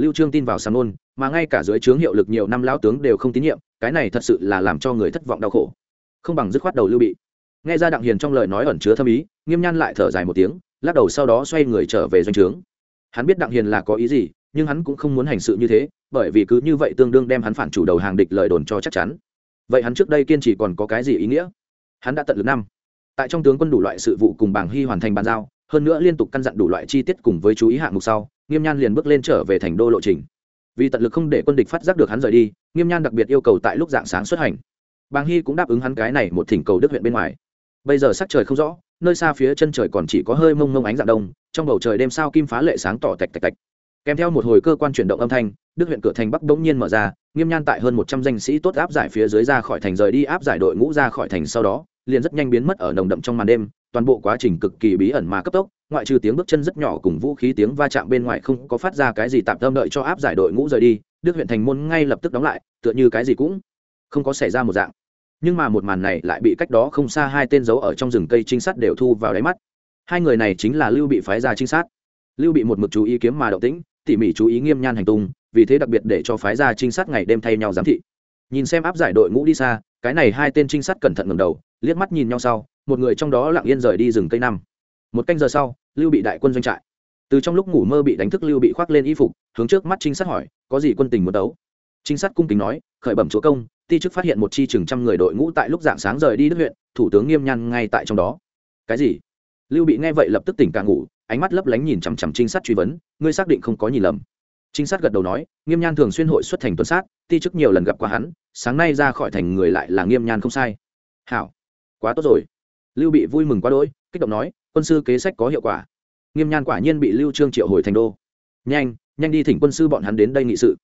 lưu trương tin vào sàm nôn, mà ngay cả dưới trướng hiệu lực nhiều năm lão tướng đều không tín nhiệm, cái này thật sự là làm cho người thất vọng đau khổ. Không bằng dứt khoát đầu lưu bị. Nghe ra đặng hiền trong lời nói ẩn chứa thâm ý, nghiêm nhan lại thở dài một tiếng, lắc đầu sau đó xoay người trở về doanh trướng. Hắn biết đặng hiền là có ý gì, nhưng hắn cũng không muốn hành sự như thế, bởi vì cứ như vậy tương đương đem hắn phản chủ đầu hàng địch lời đồn cho chắc chắn. Vậy hắn trước đây kiên trì còn có cái gì ý nghĩa? Hắn đã tận lực năm. Tại trong tướng quân đủ loại sự vụ cùng bảng hy hoàn thành bàn giao, hơn nữa liên tục căn dặn đủ loại chi tiết cùng với chú ý hạng mục sau nghiêm nhan liền bước lên trở về thành đô lộ trình. Vì tận lực không để quân địch phát giác được hắn rời đi, nghiêm nhan đặc biệt yêu cầu tại lúc dạng sáng xuất hành. Bàng hy cũng đáp ứng hắn cái này một thỉnh cầu đức huyện bên ngoài. Bây giờ sắc trời không rõ, nơi xa phía chân trời còn chỉ có hơi mông mông ánh dạng đông, trong bầu trời đêm sao kim phá lệ sáng tỏ tạch tạch tạch. Kèm theo một hồi cơ quan chuyển động âm thanh, đức huyện cửa thành bắc bỗng nhiên mở ra, nghiêm nhan tại hơn một trăm danh sĩ tốt áp giải phía dưới ra khỏi thành rời đi, áp giải đội ngũ ra khỏi thành sau đó liền rất nhanh biến mất ở nồng đậm trong màn đêm, toàn bộ quá trình cực kỳ bí ẩn mà cấp tốc, ngoại trừ tiếng bước chân rất nhỏ cùng vũ khí tiếng va chạm bên ngoài không có phát ra cái gì tạm tâm đợi cho áp giải đội ngũ rời đi, đức huyện thành môn ngay lập tức đóng lại, tựa như cái gì cũng không có xảy ra một dạng. Nhưng mà một màn này lại bị cách đó không xa hai tên giấu ở trong rừng cây trinh sát đều thu vào đáy mắt. Hai người này chính là lưu bị phái ra trinh sát. Lưu bị một mực chú ý kiếm mà động tĩnh, tỉ mỉ chú ý nghiêm nhan hành tung, vì thế đặc biệt để cho phái ra trinh sát ngày đêm thay nhau giám thị nhìn xem áp giải đội ngũ đi xa, cái này hai tên trinh sát cẩn thận ngầm đầu, liếc mắt nhìn nhau sau, một người trong đó lặng yên rời đi rừng cây năm. Một canh giờ sau, lưu bị đại quân doanh trại. Từ trong lúc ngủ mơ bị đánh thức lưu bị khoác lên y phục, hướng trước mắt trinh sát hỏi, có gì quân tình muốn đấu? Trinh sát cung kính nói, khởi bẩm chúa công, ti chức phát hiện một chi chừng trăm người đội ngũ tại lúc dạng sáng rời đi đức huyện, thủ tướng nghiêm nhăn ngay tại trong đó. Cái gì? Lưu bị nghe vậy lập tức tỉnh càng ngủ, ánh mắt lấp lánh nhìn chằm chằm trinh sát truy vấn, ngươi xác định không có nhìn lầm trinh sát gật đầu nói, nghiêm nhan thường xuyên hội xuất thành tuần sát, ti chức nhiều lần gặp qua hắn, sáng nay ra khỏi thành người lại là nghiêm nhan không sai. Hảo, quá tốt rồi. Lưu bị vui mừng quá đỗi, kích động nói, quân sư kế sách có hiệu quả. Nghiêm nhan quả nhiên bị lưu trương triệu hồi thành đô. Nhanh nhanh đi thỉnh quân sư bọn hắn đến đây nghị sự.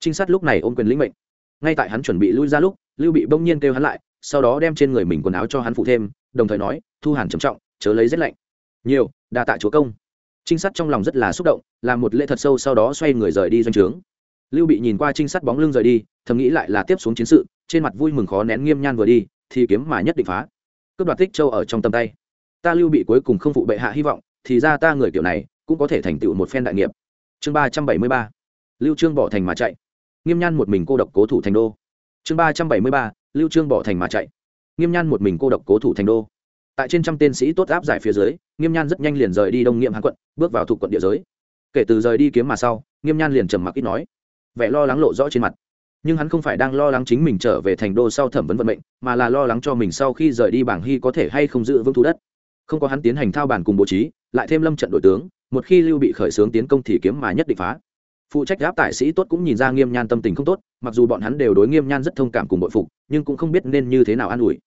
Trinh sát lúc này ôm quyền lĩnh mệnh. Ngay tại hắn chuẩn bị lui ra lúc, lưu bị bỗng nhiên kêu hắn lại, sau đó đem trên người mình quần áo cho hắn phụ thêm, đồng thời nói, thu hàn trầm trọng, chớ lấy rét lạnh. Nhiều, đa tạ chúa công trinh sát trong lòng rất là xúc động, làm một lễ thật sâu sau đó xoay người rời đi doanh trướng. Lưu bị nhìn qua trinh sát bóng lưng rời đi, thầm nghĩ lại là tiếp xuống chiến sự, trên mặt vui mừng khó nén nghiêm nhan vừa đi, thì kiếm mà nhất định phá. Cướp đoạt tích châu ở trong tầm tay. Ta lưu bị cuối cùng không phụ bệ hạ hy vọng, thì ra ta người kiểu này, cũng có thể thành tựu một phen đại nghiệp. Chương ba trăm bảy mươi ba. Lưu trương bỏ thành mà chạy. Nghiêm nhan một mình cô độc cố thủ thành đô. Chương ba trăm bảy mươi ba. Lưu trương bỏ thành mà chạy. Nghiêm nhan một mình cô độc cố thủ thành đô. Tại trên trăm tên sĩ tốt áp giải phía dưới nghiêm nhan rất nhanh liền rời đi đông nghiệm hàn quận, bước vào thuộc quận địa giới. Kể từ rời đi kiếm mà sau, nghiêm nhan liền trầm mặc ít nói. Vẻ lo lắng lộ rõ trên mặt. Nhưng hắn không phải đang lo lắng chính mình trở về thành đô sau thẩm vấn vận mệnh, mà là lo lắng cho mình sau khi rời đi bảng hy có thể hay không giữ vững thu đất. Không có hắn tiến hành thao bản cùng bố trí, lại thêm lâm trận đội tướng, một khi lưu bị khởi xướng tiến công thì kiếm mà nhất định phá. Phụ trách gáp tài sĩ tốt cũng nhìn ra nghiêm nhan tâm tình không tốt, mặc dù bọn hắn đều đối nghiêm nhan rất thông cảm cùng bội phục, nhưng cũng không biết nên như thế nào an ủi.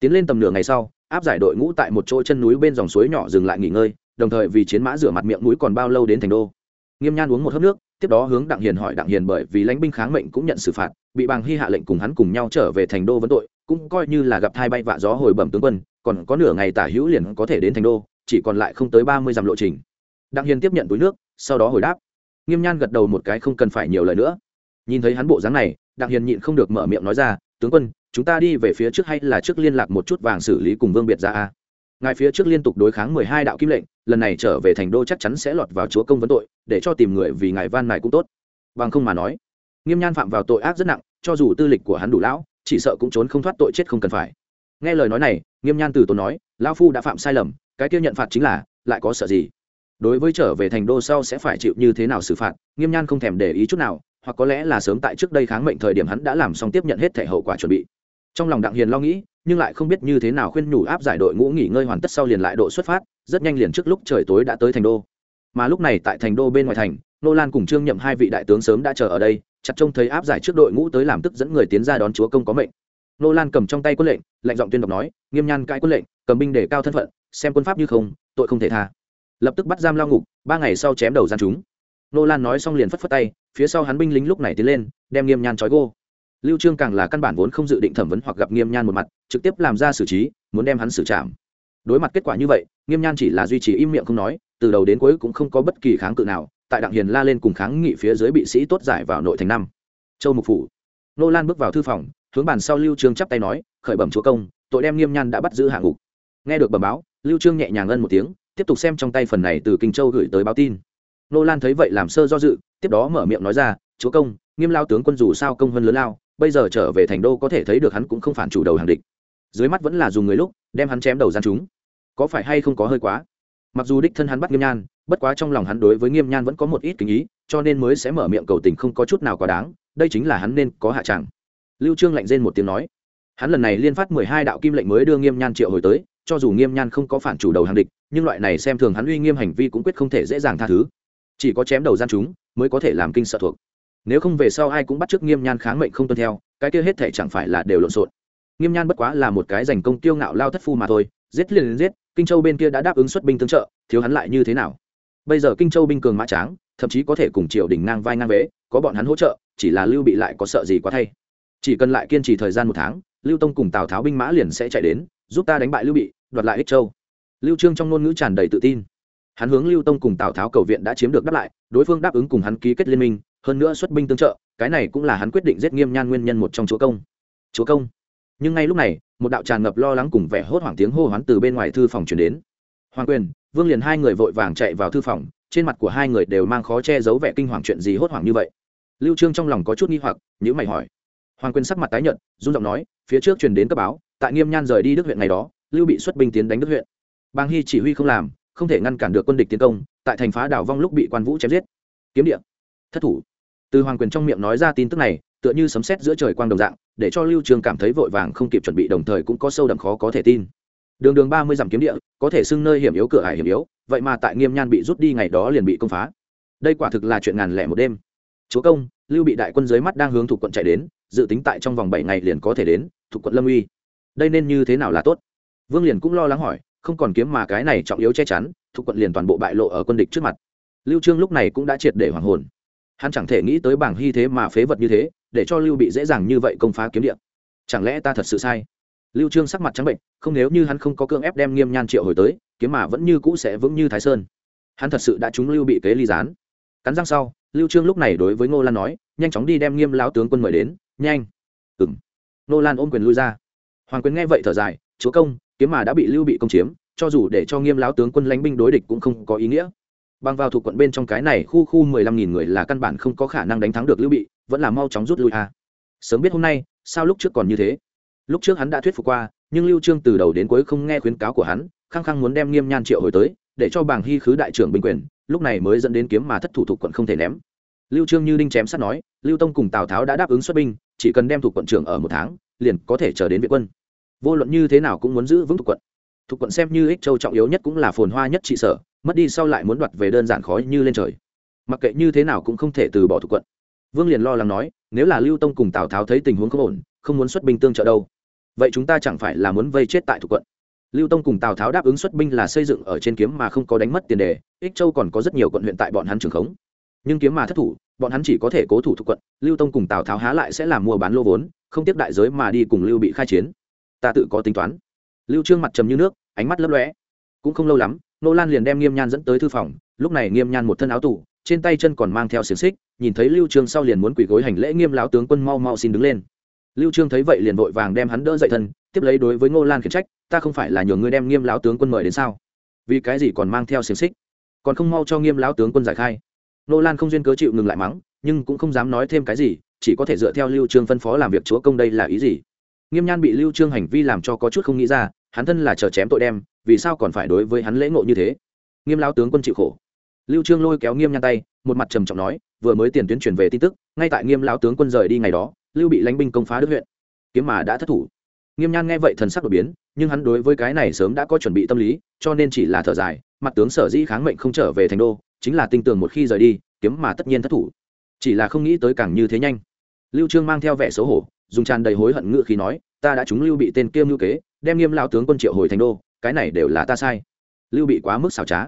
Tiến lên tầm nửa ngày sau áp giải đội ngũ tại một chỗ chân núi bên dòng suối nhỏ dừng lại nghỉ ngơi, đồng thời vì chiến mã rửa mặt miệng mũi còn bao lâu đến thành đô. Nghiêm nhan uống một hớp nước, tiếp đó hướng đặng hiền hỏi đặng hiền bởi vì lãnh binh kháng mệnh cũng nhận xử phạt, bị bàng hy hạ lệnh cùng hắn cùng nhau trở về thành đô vấn tội, cũng coi như là gặp thai bay vạ gió hồi bẩm tướng quân, còn có nửa ngày tả hữu liền có thể đến thành đô, chỉ còn lại không tới ba mươi dặm lộ trình. Đặng hiền tiếp nhận túi nước, sau đó hồi đáp. Nghiêm nhan gật đầu một cái không cần phải nhiều lời nữa. Nhìn thấy hắn bộ dáng này, đặng hiền nhịn không được mở miệng nói ra, tướng quân chúng ta đi về phía trước hay là trước liên lạc một chút vàng xử lý cùng vương biệt ra a? Ngài phía trước liên tục đối kháng mười hai đạo kim lệnh, lần này trở về thành đô chắc chắn sẽ lọt vào chúa công vấn tội, để cho tìm người vì ngài van này cũng tốt. Bằng không mà nói, nghiêm nhan phạm vào tội ác rất nặng, cho dù tư lịch của hắn đủ lão, chỉ sợ cũng trốn không thoát tội chết không cần phải. Nghe lời nói này, nghiêm nhan từ tốn nói, lão phu đã phạm sai lầm, cái kia nhận phạt chính là, lại có sợ gì? Đối với trở về thành đô sau sẽ phải chịu như thế nào xử phạt, nghiêm nhan không thèm để ý chút nào, hoặc có lẽ là sớm tại trước đây kháng mệnh thời điểm hắn đã làm xong tiếp nhận hết thể hậu quả chuẩn bị trong lòng đặng hiền lo nghĩ, nhưng lại không biết như thế nào khuyên nhủ áp giải đội ngũ nghỉ ngơi hoàn tất sau liền lại độ xuất phát, rất nhanh liền trước lúc trời tối đã tới thành đô. Mà lúc này tại thành đô bên ngoài thành, nô lan cùng trương nhậm hai vị đại tướng sớm đã chờ ở đây, chặt trông thấy áp giải trước đội ngũ tới làm tức dẫn người tiến ra đón chúa công có mệnh. Nô lan cầm trong tay quân lệnh lệnh giọng tuyên đọc nói, nghiêm nhan cãi quân lệnh, cầm binh để cao thân phận, xem quân pháp như không, tội không thể tha. Lập tức bắt giam lao ngục, ba ngày sau chém đầu gian chúng. Nô lan nói xong liền phất phất tay, phía sau hắn binh lính lúc này tiến lên, đem nghiêm nhan trói gô lưu trương càng là căn bản vốn không dự định thẩm vấn hoặc gặp nghiêm nhan một mặt, trực tiếp làm ra xử trí, muốn đem hắn xử trảm. Đối mặt kết quả như vậy, nghiêm nhan chỉ là duy trì im miệng không nói, từ đầu đến cuối cũng không có bất kỳ kháng cự nào, tại đặng hiền la lên cùng kháng nghị phía dưới bị sĩ tốt giải vào nội thành năm. Châu mục phủ. Nô lan bước vào thư phòng, hướng bàn sau lưu trương chắp tay nói, khởi bẩm chúa công, tội đem nghiêm nhan đã bắt giữ hạ ngục. Nghe được bẩm báo, lưu trương nhẹ nhàng ân một tiếng, tiếp tục xem trong tay phần này từ kinh châu gửi tới báo tin. Nô lan thấy vậy làm sơ do dự, tiếp đó mở miệng nói ra, chúa công, nghiêm lao tướng quân dù sao công hơn lớn lao bây giờ trở về thành đô có thể thấy được hắn cũng không phản chủ đầu hàng địch. Dưới mắt vẫn là dùng người lúc, đem hắn chém đầu gian chúng. Có phải hay không có hơi quá? Mặc dù đích thân hắn bắt nghiêm nhan, bất quá trong lòng hắn đối với nghiêm nhan vẫn có một ít kính ý, cho nên mới sẽ mở miệng cầu tình không có chút nào quá đáng, đây chính là hắn nên có hạ tràng lưu trương lạnh rên một tiếng nói. Hắn lần này liên phát mười hai đạo kim lệnh mới đưa nghiêm nhan triệu hồi tới, cho dù nghiêm nhan không có phản chủ đầu hàng địch, nhưng loại này xem thường hắn uy nghiêm hành vi cũng quyết không thể dễ dàng tha thứ. Chỉ có chém đầu gian chúng, mới có thể làm kinh sợ thuộc nếu không về sau ai cũng bắt chước nghiêm nhan kháng mệnh không tuân theo, cái kia hết thể chẳng phải là đều lộn xộn. Nghiêm nhan bất quá là một cái giành công tiêu ngạo lao thất phu mà thôi, giết liền đến giết, kinh châu bên kia đã đáp ứng xuất binh tương trợ, thiếu hắn lại như thế nào? Bây giờ kinh châu binh cường mã tráng, thậm chí có thể cùng triều đình ngang vai ngang vế, có bọn hắn hỗ trợ, chỉ là lưu bị lại có sợ gì quá thay. Chỉ cần lại kiên trì thời gian một tháng, lưu tông cùng tào tháo binh mã liền sẽ chạy đến, giúp ta đánh bại lưu bị, đoạt lại ích châu. Lưu trương trong ngôn ngữ tràn đầy tự tin. Hắn hướng lưu tông cùng tào tháo cầu viện đã chiếm được đáp lại, đối phương đáp ứng cùng hắn ký kết liên minh hơn nữa xuất binh tương trợ, cái này cũng là hắn quyết định giết nghiêm nhan nguyên nhân một trong chúa công. Chúa công? Nhưng ngay lúc này, một đạo tràn ngập lo lắng cùng vẻ hốt hoảng tiếng hô hoán từ bên ngoài thư phòng truyền đến. Hoàng quyền, vương liền hai người vội vàng chạy vào thư phòng, trên mặt của hai người đều mang khó che giấu vẻ kinh hoàng chuyện gì hốt hoảng như vậy. Lưu trương trong lòng có chút nghi hoặc nhữ mày hỏi. Hoàng quyền sắc mặt tái nhợt, run giọng nói, phía trước truyền đến cấp báo, tại nghiêm nhan rời đi đức huyện ngày đó, lưu bị xuất binh tiến đánh đức huyện. Bang hy chỉ huy không làm, không thể ngăn cản được quân địch tiến công, tại thành phá đảo vong lúc bị quan vũ chém giết. Kiếm điện thất thủ từ hoàng quyền trong miệng nói ra tin tức này, tựa như sấm sét giữa trời quang đồng dạng, để cho lưu trường cảm thấy vội vàng không kịp chuẩn bị đồng thời cũng có sâu đậm khó có thể tin. Đường đường ba mươi dặm kiếm địa, có thể xưng nơi hiểm yếu cửa hải hiểm yếu, vậy mà tại nghiêm nhan bị rút đi ngày đó liền bị công phá. Đây quả thực là chuyện ngàn lẻ một đêm. Chúa công, lưu bị đại quân dưới mắt đang hướng thuộc quận chạy đến, dự tính tại trong vòng bảy ngày liền có thể đến, thuộc quận lâm uy. Đây nên như thế nào là tốt? Vương liền cũng lo lắng hỏi, không còn kiếm mà cái này trọng yếu che chắn, thuộc quận liền toàn bộ bại lộ ở quân địch trước mặt. Lưu trương lúc này cũng đã triệt để hoàng hồn hắn chẳng thể nghĩ tới bảng hy thế mà phế vật như thế, để cho lưu bị dễ dàng như vậy công phá kiếm điện chẳng lẽ ta thật sự sai? Lưu trương sắc mặt trắng bệnh, không nếu như hắn không có cương ép đem nghiêm nhan triệu hồi tới, kiếm mà vẫn như cũ sẽ vững như thái sơn. Hắn thật sự đã trúng lưu bị kế ly gián. Cắn răng sau, lưu trương lúc này đối với ngô lan nói, nhanh chóng đi đem nghiêm lão tướng quân mời đến, nhanh. Ừm. Ngô lan ôm quyền lui ra. Hoàng quyền nghe vậy thở dài, chúa công, kiếm mà đã bị lưu bị công chiếm, cho dù để cho nghiêm lão tướng quân lãnh binh đối địch cũng không có ý nghĩa bằng vào thuộc quận bên trong cái này khu khu mười lăm nghìn người là căn bản không có khả năng đánh thắng được lưu bị, vẫn là mau chóng rút lui à. sớm biết hôm nay, sao lúc trước còn như thế? Lúc trước hắn đã thuyết phục qua, nhưng lưu trương từ đầu đến cuối không nghe khuyến cáo của hắn, khăng khăng muốn đem nghiêm nhan triệu hồi tới, để cho bảng hy khứ đại trưởng binh quyền, lúc này mới dẫn đến kiếm mà thất thủ thuộc quận không thể ném. Lưu trương như đinh chém sắt nói, lưu tông cùng tào tháo đã đáp ứng xuất binh, chỉ cần đem thuộc quận trưởng ở một tháng, liền có thể chờ đến viện quân. Vô luận như thế nào cũng muốn giữ vững thuộc quận. Thuộc quận xem như ích châu trọng yếu nhất cũng là phồn hoa nhất trị sở mất đi sau lại muốn đoạt về đơn giản khó như lên trời. Mặc kệ như thế nào cũng không thể từ bỏ thuộc quận. Vương liền lo lắng nói, nếu là lưu tông cùng tào tháo thấy tình huống không ổn, không muốn xuất binh tương trợ đâu, vậy chúng ta chẳng phải là muốn vây chết tại thuộc quận? Lưu tông cùng tào tháo đáp ứng xuất binh là xây dựng ở trên kiếm mà không có đánh mất tiền đề, ích châu còn có rất nhiều quận huyện tại bọn hắn trường khống. Nhưng kiếm mà thất thủ, bọn hắn chỉ có thể cố thủ thuộc quận, lưu tông cùng tào tháo há lại sẽ làm mua bán lô vốn, không tiếp đại giới mà đi cùng lưu bị khai chiến. Ta tự có tính toán. Lưu trương mặt trầm như nước, ánh mắt lấp lóe. Cũng không lâu lắm nô lan liền đem nghiêm nhan dẫn tới thư phòng, lúc này nghiêm nhan một thân áo tủ trên tay chân còn mang theo xiềng xích, nhìn thấy lưu trương sau liền muốn quỳ gối hành lễ nghiêm lão tướng quân mau mau xin đứng lên. Lưu trương thấy vậy liền vội vàng đem hắn đỡ dậy thân, tiếp lấy đối với ngô lan khiển trách, ta không phải là nhường ngươi đem nghiêm lão tướng quân mời đến sao? Vì cái gì còn mang theo xiềng xích? Còn không mau cho nghiêm lão tướng quân giải khai. Ngô lan không duyên cớ chịu ngừng lại mắng, nhưng cũng không dám nói thêm cái gì, chỉ có thể dựa theo lưu trương phân phó làm việc chúa công đây là ý gì. Nghiêm nhan bị lưu trương hành vi làm cho có chút không nghĩ ra, hắn thân là chờ chém tội đem vì sao còn phải đối với hắn lễ ngộ như thế? Nghiêm lão tướng quân chịu khổ. Lưu trương lôi kéo nghiêm nhan tay, một mặt trầm trọng nói, vừa mới tiền tuyến truyền về tin tức, ngay tại nghiêm lão tướng quân rời đi ngày đó, lưu bị lãnh binh công phá đức huyện. Kiếm mà đã thất thủ. Nghiêm nhan nghe vậy thần sắc đột biến, nhưng hắn đối với cái này sớm đã có chuẩn bị tâm lý, cho nên chỉ là thở dài, mặt tướng sở dĩ kháng mệnh không trở về thành đô, chính là tinh tường một khi rời đi, kiếm mà tất nhiên thất thủ. Chỉ là không nghĩ tới càng như thế nhanh. Lưu trương mang theo vẻ xấu hổ, dùng tràn đầy hối hận ngựa khi nói, ta đã trúng lưu bị tên kiêm lưu kế, đem nghiêm lão tướng quân triệu hồi thành đô cái này đều là ta sai. Lưu bị quá mức xảo trá.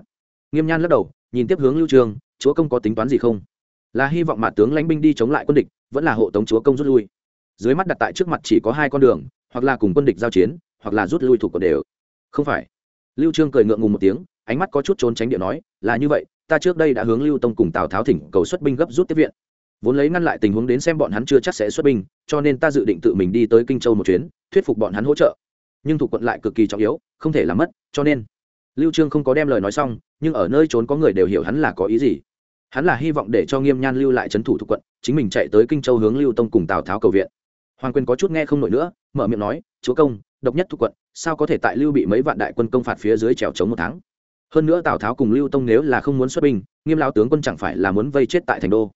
Nghiêm nhan lắc đầu nhìn tiếp hướng lưu trường, chúa công có tính toán gì không? Là hy vọng mà tướng lãnh binh đi chống lại quân địch vẫn là hộ tống chúa công rút lui. Dưới mắt đặt tại trước mặt chỉ có hai con đường hoặc là cùng quân địch giao chiến hoặc là rút lui thủ quận đều. Không phải. Lưu trương cười ngượng ngùng một tiếng ánh mắt có chút trốn tránh địa nói là như vậy ta trước đây đã hướng lưu tông cùng tào tháo thỉnh cầu xuất binh gấp rút tiếp viện. Vốn lấy ngăn lại tình huống đến xem bọn hắn chưa chắc sẽ xuất binh cho nên ta dự định tự mình đi tới kinh châu một chuyến thuyết phục bọn hắn hỗ trợ nhưng thủ quận lại cực kỳ trọng yếu, không thể làm mất, cho nên lưu trương không có đem lời nói xong, nhưng ở nơi trốn có người đều hiểu hắn là có ý gì. Hắn là hy vọng để cho nghiêm nhan lưu lại trấn thủ thủ quận, chính mình chạy tới kinh châu hướng lưu tông cùng tào tháo cầu viện. Hoàng quyền có chút nghe không nổi nữa, mở miệng nói, chúa công, độc nhất thủ quận, sao có thể tại lưu bị mấy vạn đại quân công phạt phía dưới trèo chống một tháng? Hơn nữa tào tháo cùng lưu tông nếu là không muốn xuất binh, nghiêm lão tướng quân chẳng phải là muốn vây chết tại thành đô.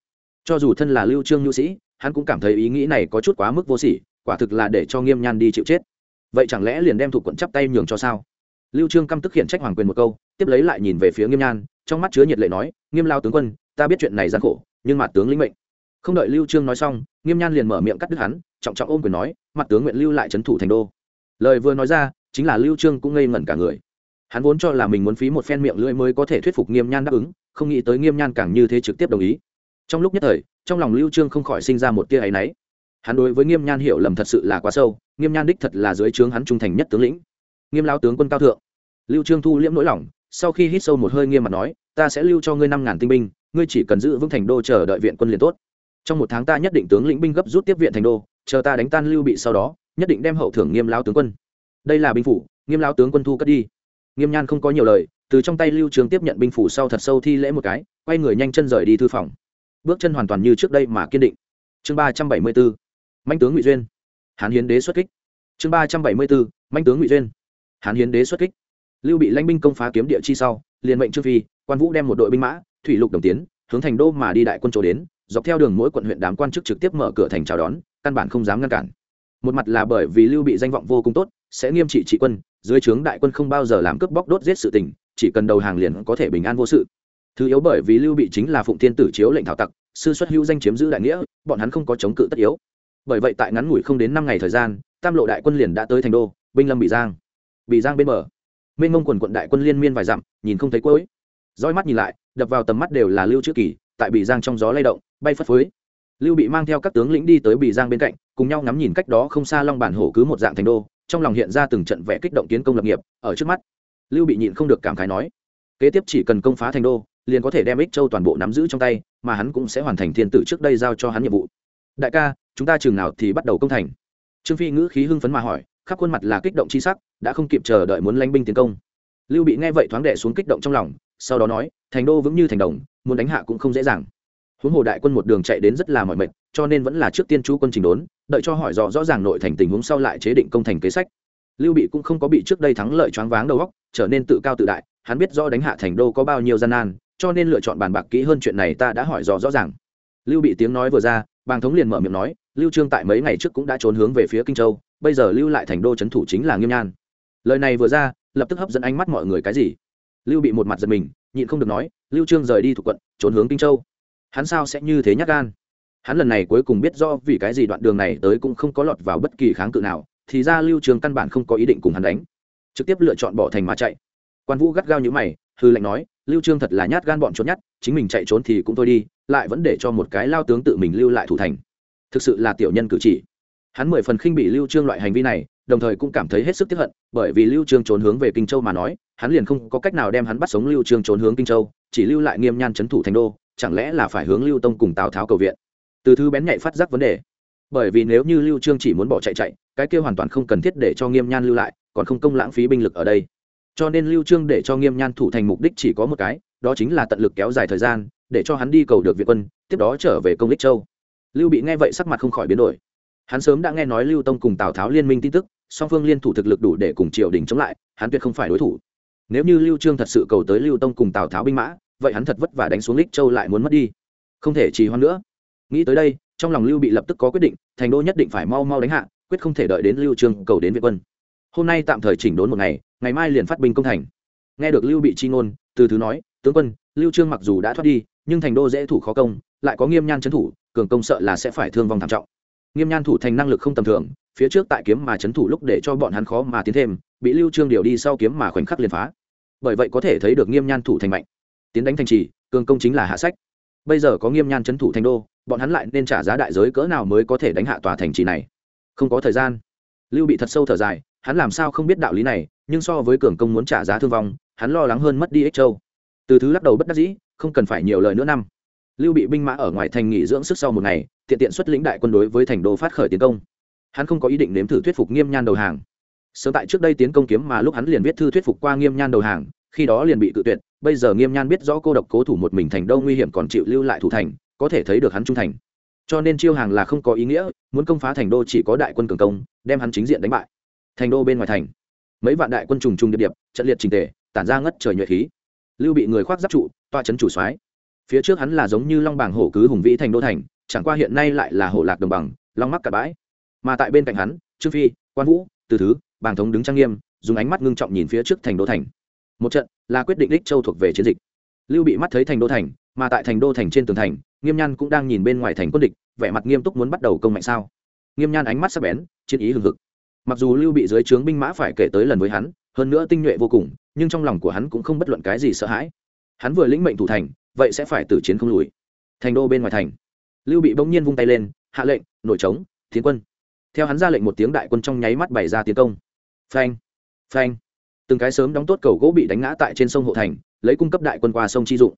Cho dù thân là lưu trương nhu sĩ, hắn cũng cảm thấy ý nghĩ này có chút quá mức vô sỉ, quả thực là để cho nghiêm nhan đi chịu chết vậy chẳng lẽ liền đem thủ quận chắp tay nhường cho sao? Lưu trương căm tức khiển trách hoàng quyền một câu, tiếp lấy lại nhìn về phía nghiêm nhan, trong mắt chứa nhiệt lệ nói, nghiêm lao tướng quân, ta biết chuyện này gian khổ, nhưng mặt tướng lĩnh mệnh. Không đợi lưu trương nói xong, nghiêm nhan liền mở miệng cắt đứt hắn, trọng trọng ôm quyền nói, mặt tướng nguyện lưu lại trấn thủ thành đô. Lời vừa nói ra, chính là lưu trương cũng ngây ngẩn cả người. Hắn vốn cho là mình muốn phí một phen miệng lưỡi mới có thể thuyết phục nghiêm nhan đáp ứng, không nghĩ tới nghiêm nhan càng như thế trực tiếp đồng ý. Trong lúc nhất thời, trong lòng lưu trương không khỏi sinh ra một tia ấy náy hắn đối với nghiêm nhan hiểu lầm thật sự là quá sâu, nghiêm nhan đích thật là dưới trướng hắn trung thành nhất tướng lĩnh. Nghiêm lao tướng quân cao thượng. Lưu trương thu liễm nỗi lòng, sau khi hít sâu một hơi nghiêm mặt nói, ta sẽ lưu cho ngươi năm ngàn tinh binh, ngươi chỉ cần giữ vững thành đô chờ đợi viện quân liền tốt. Trong một tháng ta nhất định tướng lĩnh binh gấp rút tiếp viện thành đô, chờ ta đánh tan lưu bị sau đó, nhất định đem hậu thưởng nghiêm lao tướng quân. Đây là binh phủ, nghiêm lao tướng quân thu cất đi. Nghiêm nhan không có nhiều lời, từ trong tay lưu trường tiếp nhận binh phủ sau thật sâu thi lễ một cái, quay người nhanh chân rời đi thư phòng. Bước chân hoàn toàn như trước đây mà kiên định. Chương ba trăm bảy mươi bốn manh tướng ngụy duyên. Hán hiến đế xuất kích. Chương ba trăm bảy mươi bốn, manh tướng ngụy duyên. Hán hiến đế xuất kích. Lưu bị lãnh binh công phá kiếm địa chi sau, liền mệnh trương phi, quan vũ đem một đội binh mã, thủy lục đồng tiến, hướng thành đô mà đi đại quân chỗ đến, dọc theo đường mỗi quận huyện đám quan chức trực tiếp mở cửa thành chào đón, căn bản không dám ngăn cản. Một mặt là bởi vì lưu bị danh vọng vô cùng tốt, sẽ nghiêm trị trị quân, dưới trướng đại quân không bao giờ làm cướp bóc đốt giết sự tình, chỉ cần đầu hàng liền có thể bình an vô sự. Thứ yếu bởi vì lưu bị chính là phụng thiên tử chiếu lệnh thảo tặc, sư xuất hữu danh chiếm giữ đại nghĩa, bọn hắn không có chống cự tất yếu bởi vậy tại ngắn ngủi không đến năm ngày thời gian, tam lộ đại quân liền đã tới thành đô, binh lâm bị giang. Bị giang bên bờ, mênh mông quần quận đại quân liên miên vài dặm, nhìn không thấy cuối. Roi mắt nhìn lại, đập vào tầm mắt đều là lưu chữ kỳ, tại bị giang trong gió lay động, bay phất phới. Lưu bị mang theo các tướng lĩnh đi tới bị giang bên cạnh, cùng nhau ngắm nhìn cách đó không xa long bản hổ cứ một dạng thành đô, trong lòng hiện ra từng trận vẽ kích động kiến công lập nghiệp, ở trước mắt, lưu bị nhịn không được cảm khái nói, kế tiếp chỉ cần công phá thành đô, liền có thể đem ích châu toàn bộ nắm giữ trong tay, mà hắn cũng sẽ hoàn thành thiên tử trước đây giao cho hắn nhiệm vụ. Đại ca chúng ta chừng nào thì bắt đầu công thành. Trương phi ngữ khí hưng phấn mà hỏi, khắp khuôn mặt là kích động c h i sắc, đã không kịp chờ đợi muốn lánh binh tiến công. Lưu bị nghe vậy thoáng đẻ xuống kích động trong lòng, sau đó nói, thành đô vững như thành đồng, muốn đánh hạ cũng không dễ dàng. Huống hồ đại quân một đường chạy đến rất là mỏi mệt, cho nên vẫn là trước tiên chú quân trình đốn, đợi cho hỏi rõ rõ ràng nội thành tình huống sau lại chế định công thành kế sách. Lưu bị cũng không có bị trước đây thắng lợi choáng váng đầu góc trở nên tự cao tự đại, hắn biết do đánh hạ thành đô có bao nhiêu gian nan, cho nên lựa chọn bàn bạc kỹ hơn chuyện này ta đã hỏi rõ rõ ràng. Lưu bị tiếng nói vừa ra, bàng thống liền mở miệng nói lưu trương tại mấy ngày trước cũng đã trốn hướng về phía kinh châu, bây giờ lưu lại thành đô trấn thủ chính là nghiêm nhan. Lời này vừa ra, lập tức hấp dẫn ánh mắt mọi người cái gì? Lưu bị một mặt giật mình, nhịn không được nói, lưu trương rời đi thuộc quận, trốn hướng kinh châu. Hắn sao sẽ như thế nhát gan? Hắn lần này cuối cùng biết do vì cái gì đoạn đường này tới cũng không có lọt vào bất kỳ kháng cự nào, thì ra lưu trương căn bản không có ý định cùng hắn đánh. Trực tiếp lựa chọn bỏ thành mà chạy. Quan vũ gắt gao như mày hư lệnh nói, lưu trương thật là nhát gan bọn trốn nhát chính mình chạy trốn thì cũng thôi đi, lại vẫn để cho một cái lao tướng tự mình lưu lại thủ thành thực sự là tiểu nhân cử chỉ. Hắn mười phần khinh bị lưu trương loại hành vi này, đồng thời cũng cảm thấy hết sức tiếc hận, bởi vì lưu trương trốn hướng về kinh châu mà nói, hắn liền không có cách nào đem hắn bắt sống lưu trương trốn hướng kinh châu, chỉ lưu lại nghiêm nhan chấn thủ thành đô, chẳng lẽ là phải hướng lưu tông cùng tào tháo cầu viện? Từ thứ bén nhạy phát giác vấn đề. Bởi vì nếu như lưu trương chỉ muốn bỏ chạy chạy, cái kia hoàn toàn không cần thiết để cho nghiêm nhan lưu lại, còn không công lãng phí binh lực ở đây. Cho nên lưu trương để cho nghiêm nhan thủ thành mục đích chỉ có một cái, đó chính là tận lực kéo dài thời gian, để cho hắn đi cầu được việt quân, tiếp đó trở về công đích châu lưu bị nghe vậy sắc mặt không khỏi biến đổi. Hắn sớm đã nghe nói lưu tông cùng tào tháo liên minh tin tức, song phương liên thủ thực lực đủ để cùng triều đình chống lại, hắn tuyệt không phải đối thủ. Nếu như lưu trương thật sự cầu tới lưu tông cùng tào tháo binh mã, vậy hắn thật vất vả đánh xuống lích châu lại muốn mất đi. Không thể trì hoãn nữa. Nghĩ tới đây, trong lòng lưu bị lập tức có quyết định, thành đô nhất định phải mau mau đánh hạ, quyết không thể đợi đến lưu trương cầu đến việt quân. Hôm nay tạm thời chỉnh đốn một ngày ngày mai liền phát binh công thành. Nghe được lưu bị chi ngôn, từ thứ nói, tướng quân, lưu trương mặc dù đã thoát đi, nhưng thành đô dễ thủ khó công, lại có nghiêm nhan trấn thủ cường công sợ là sẽ phải thương vong thảm trọng. Nghiêm nhan thủ thành năng lực không tầm thường, phía trước tại kiếm mà chấn thủ lúc để cho bọn hắn khó mà tiến thêm, bị lưu trương điều đi sau kiếm mà khoảnh khắc liền phá. Bởi vậy có thể thấy được nghiêm nhan thủ thành mạnh. Tiến đánh thành trì, cường công chính là hạ sách. Bây giờ có nghiêm nhan chấn thủ thành đô, bọn hắn lại nên trả giá đại giới cỡ nào mới có thể đánh hạ tòa thành trì này? Không có thời gian. Lưu bị thật sâu thở dài, hắn làm sao không biết đạo lý này, nhưng so với cường công muốn trả giá thương vong, hắn lo lắng hơn mất đi ích châu. Từ thứ lắc đầu bất đắc dĩ, không cần phải nhiều lời nữa năm lưu bị binh mã ở ngoài thành nghỉ dưỡng sức sau một ngày, tiện tiện xuất lĩnh đại quân đối với thành đô phát khởi tiến công. Hắn không có ý định nếm thử thuyết phục nghiêm nhan đầu hàng. Sớm tại trước đây tiến công kiếm mà lúc hắn liền viết thư thuyết phục qua nghiêm nhan đầu hàng, khi đó liền bị cự tuyệt, bây giờ nghiêm nhan biết rõ cô độc cố thủ một mình thành đô nguy hiểm còn chịu lưu lại thủ thành, có thể thấy được hắn trung thành. Cho nên chiêu hàng là không có ý nghĩa, muốn công phá thành đô chỉ có đại quân cường công, đem hắn chính diện đánh bại. Thành đô bên ngoài thành, mấy vạn đại quân trùng trùng điệp điệp, trận liệt trình tề, tản ra ngất trời nhuệ khí. Lưu bị người khoác giáp trụ, toa trấn chủ soái phía trước hắn là giống như long bảng hổ cứ hùng vĩ thành đô thành, chẳng qua hiện nay lại là hổ lạc đồng bằng, long mắc cả bãi. Mà tại bên cạnh hắn, trương phi, quan vũ, từ thứ, bàng thống đứng trang nghiêm, dùng ánh mắt ngưng trọng nhìn phía trước thành đô thành. Một trận là quyết định đích châu thuộc về chiến dịch. Lưu bị mắt thấy thành đô thành, mà tại thành đô thành trên tường thành, nghiêm nhan cũng đang nhìn bên ngoài thành quân địch, vẻ mặt nghiêm túc muốn bắt đầu công mạnh sao. Nghiêm nhan ánh mắt sắc bén, chiến ý hừng hực. Mặc dù lưu bị dưới trướng binh mã phải kể tới lần với hắn, hơn nữa tinh nhuệ vô cùng, nhưng trong lòng của hắn cũng không bất luận cái gì sợ hãi. Hắn vừa lĩnh mệnh thủ thành vậy sẽ phải tử chiến không lùi. Thành đô bên ngoài thành. Lưu bị bỗng nhiên vung tay lên, hạ lệnh nổi trống, tiến quân. Theo hắn ra lệnh một tiếng đại quân trong nháy mắt bày ra tiến công. Phanh phanh. Từng cái sớm đóng tốt cầu gỗ bị đánh ngã tại trên sông hộ thành, lấy cung cấp đại quân qua sông chi dụng.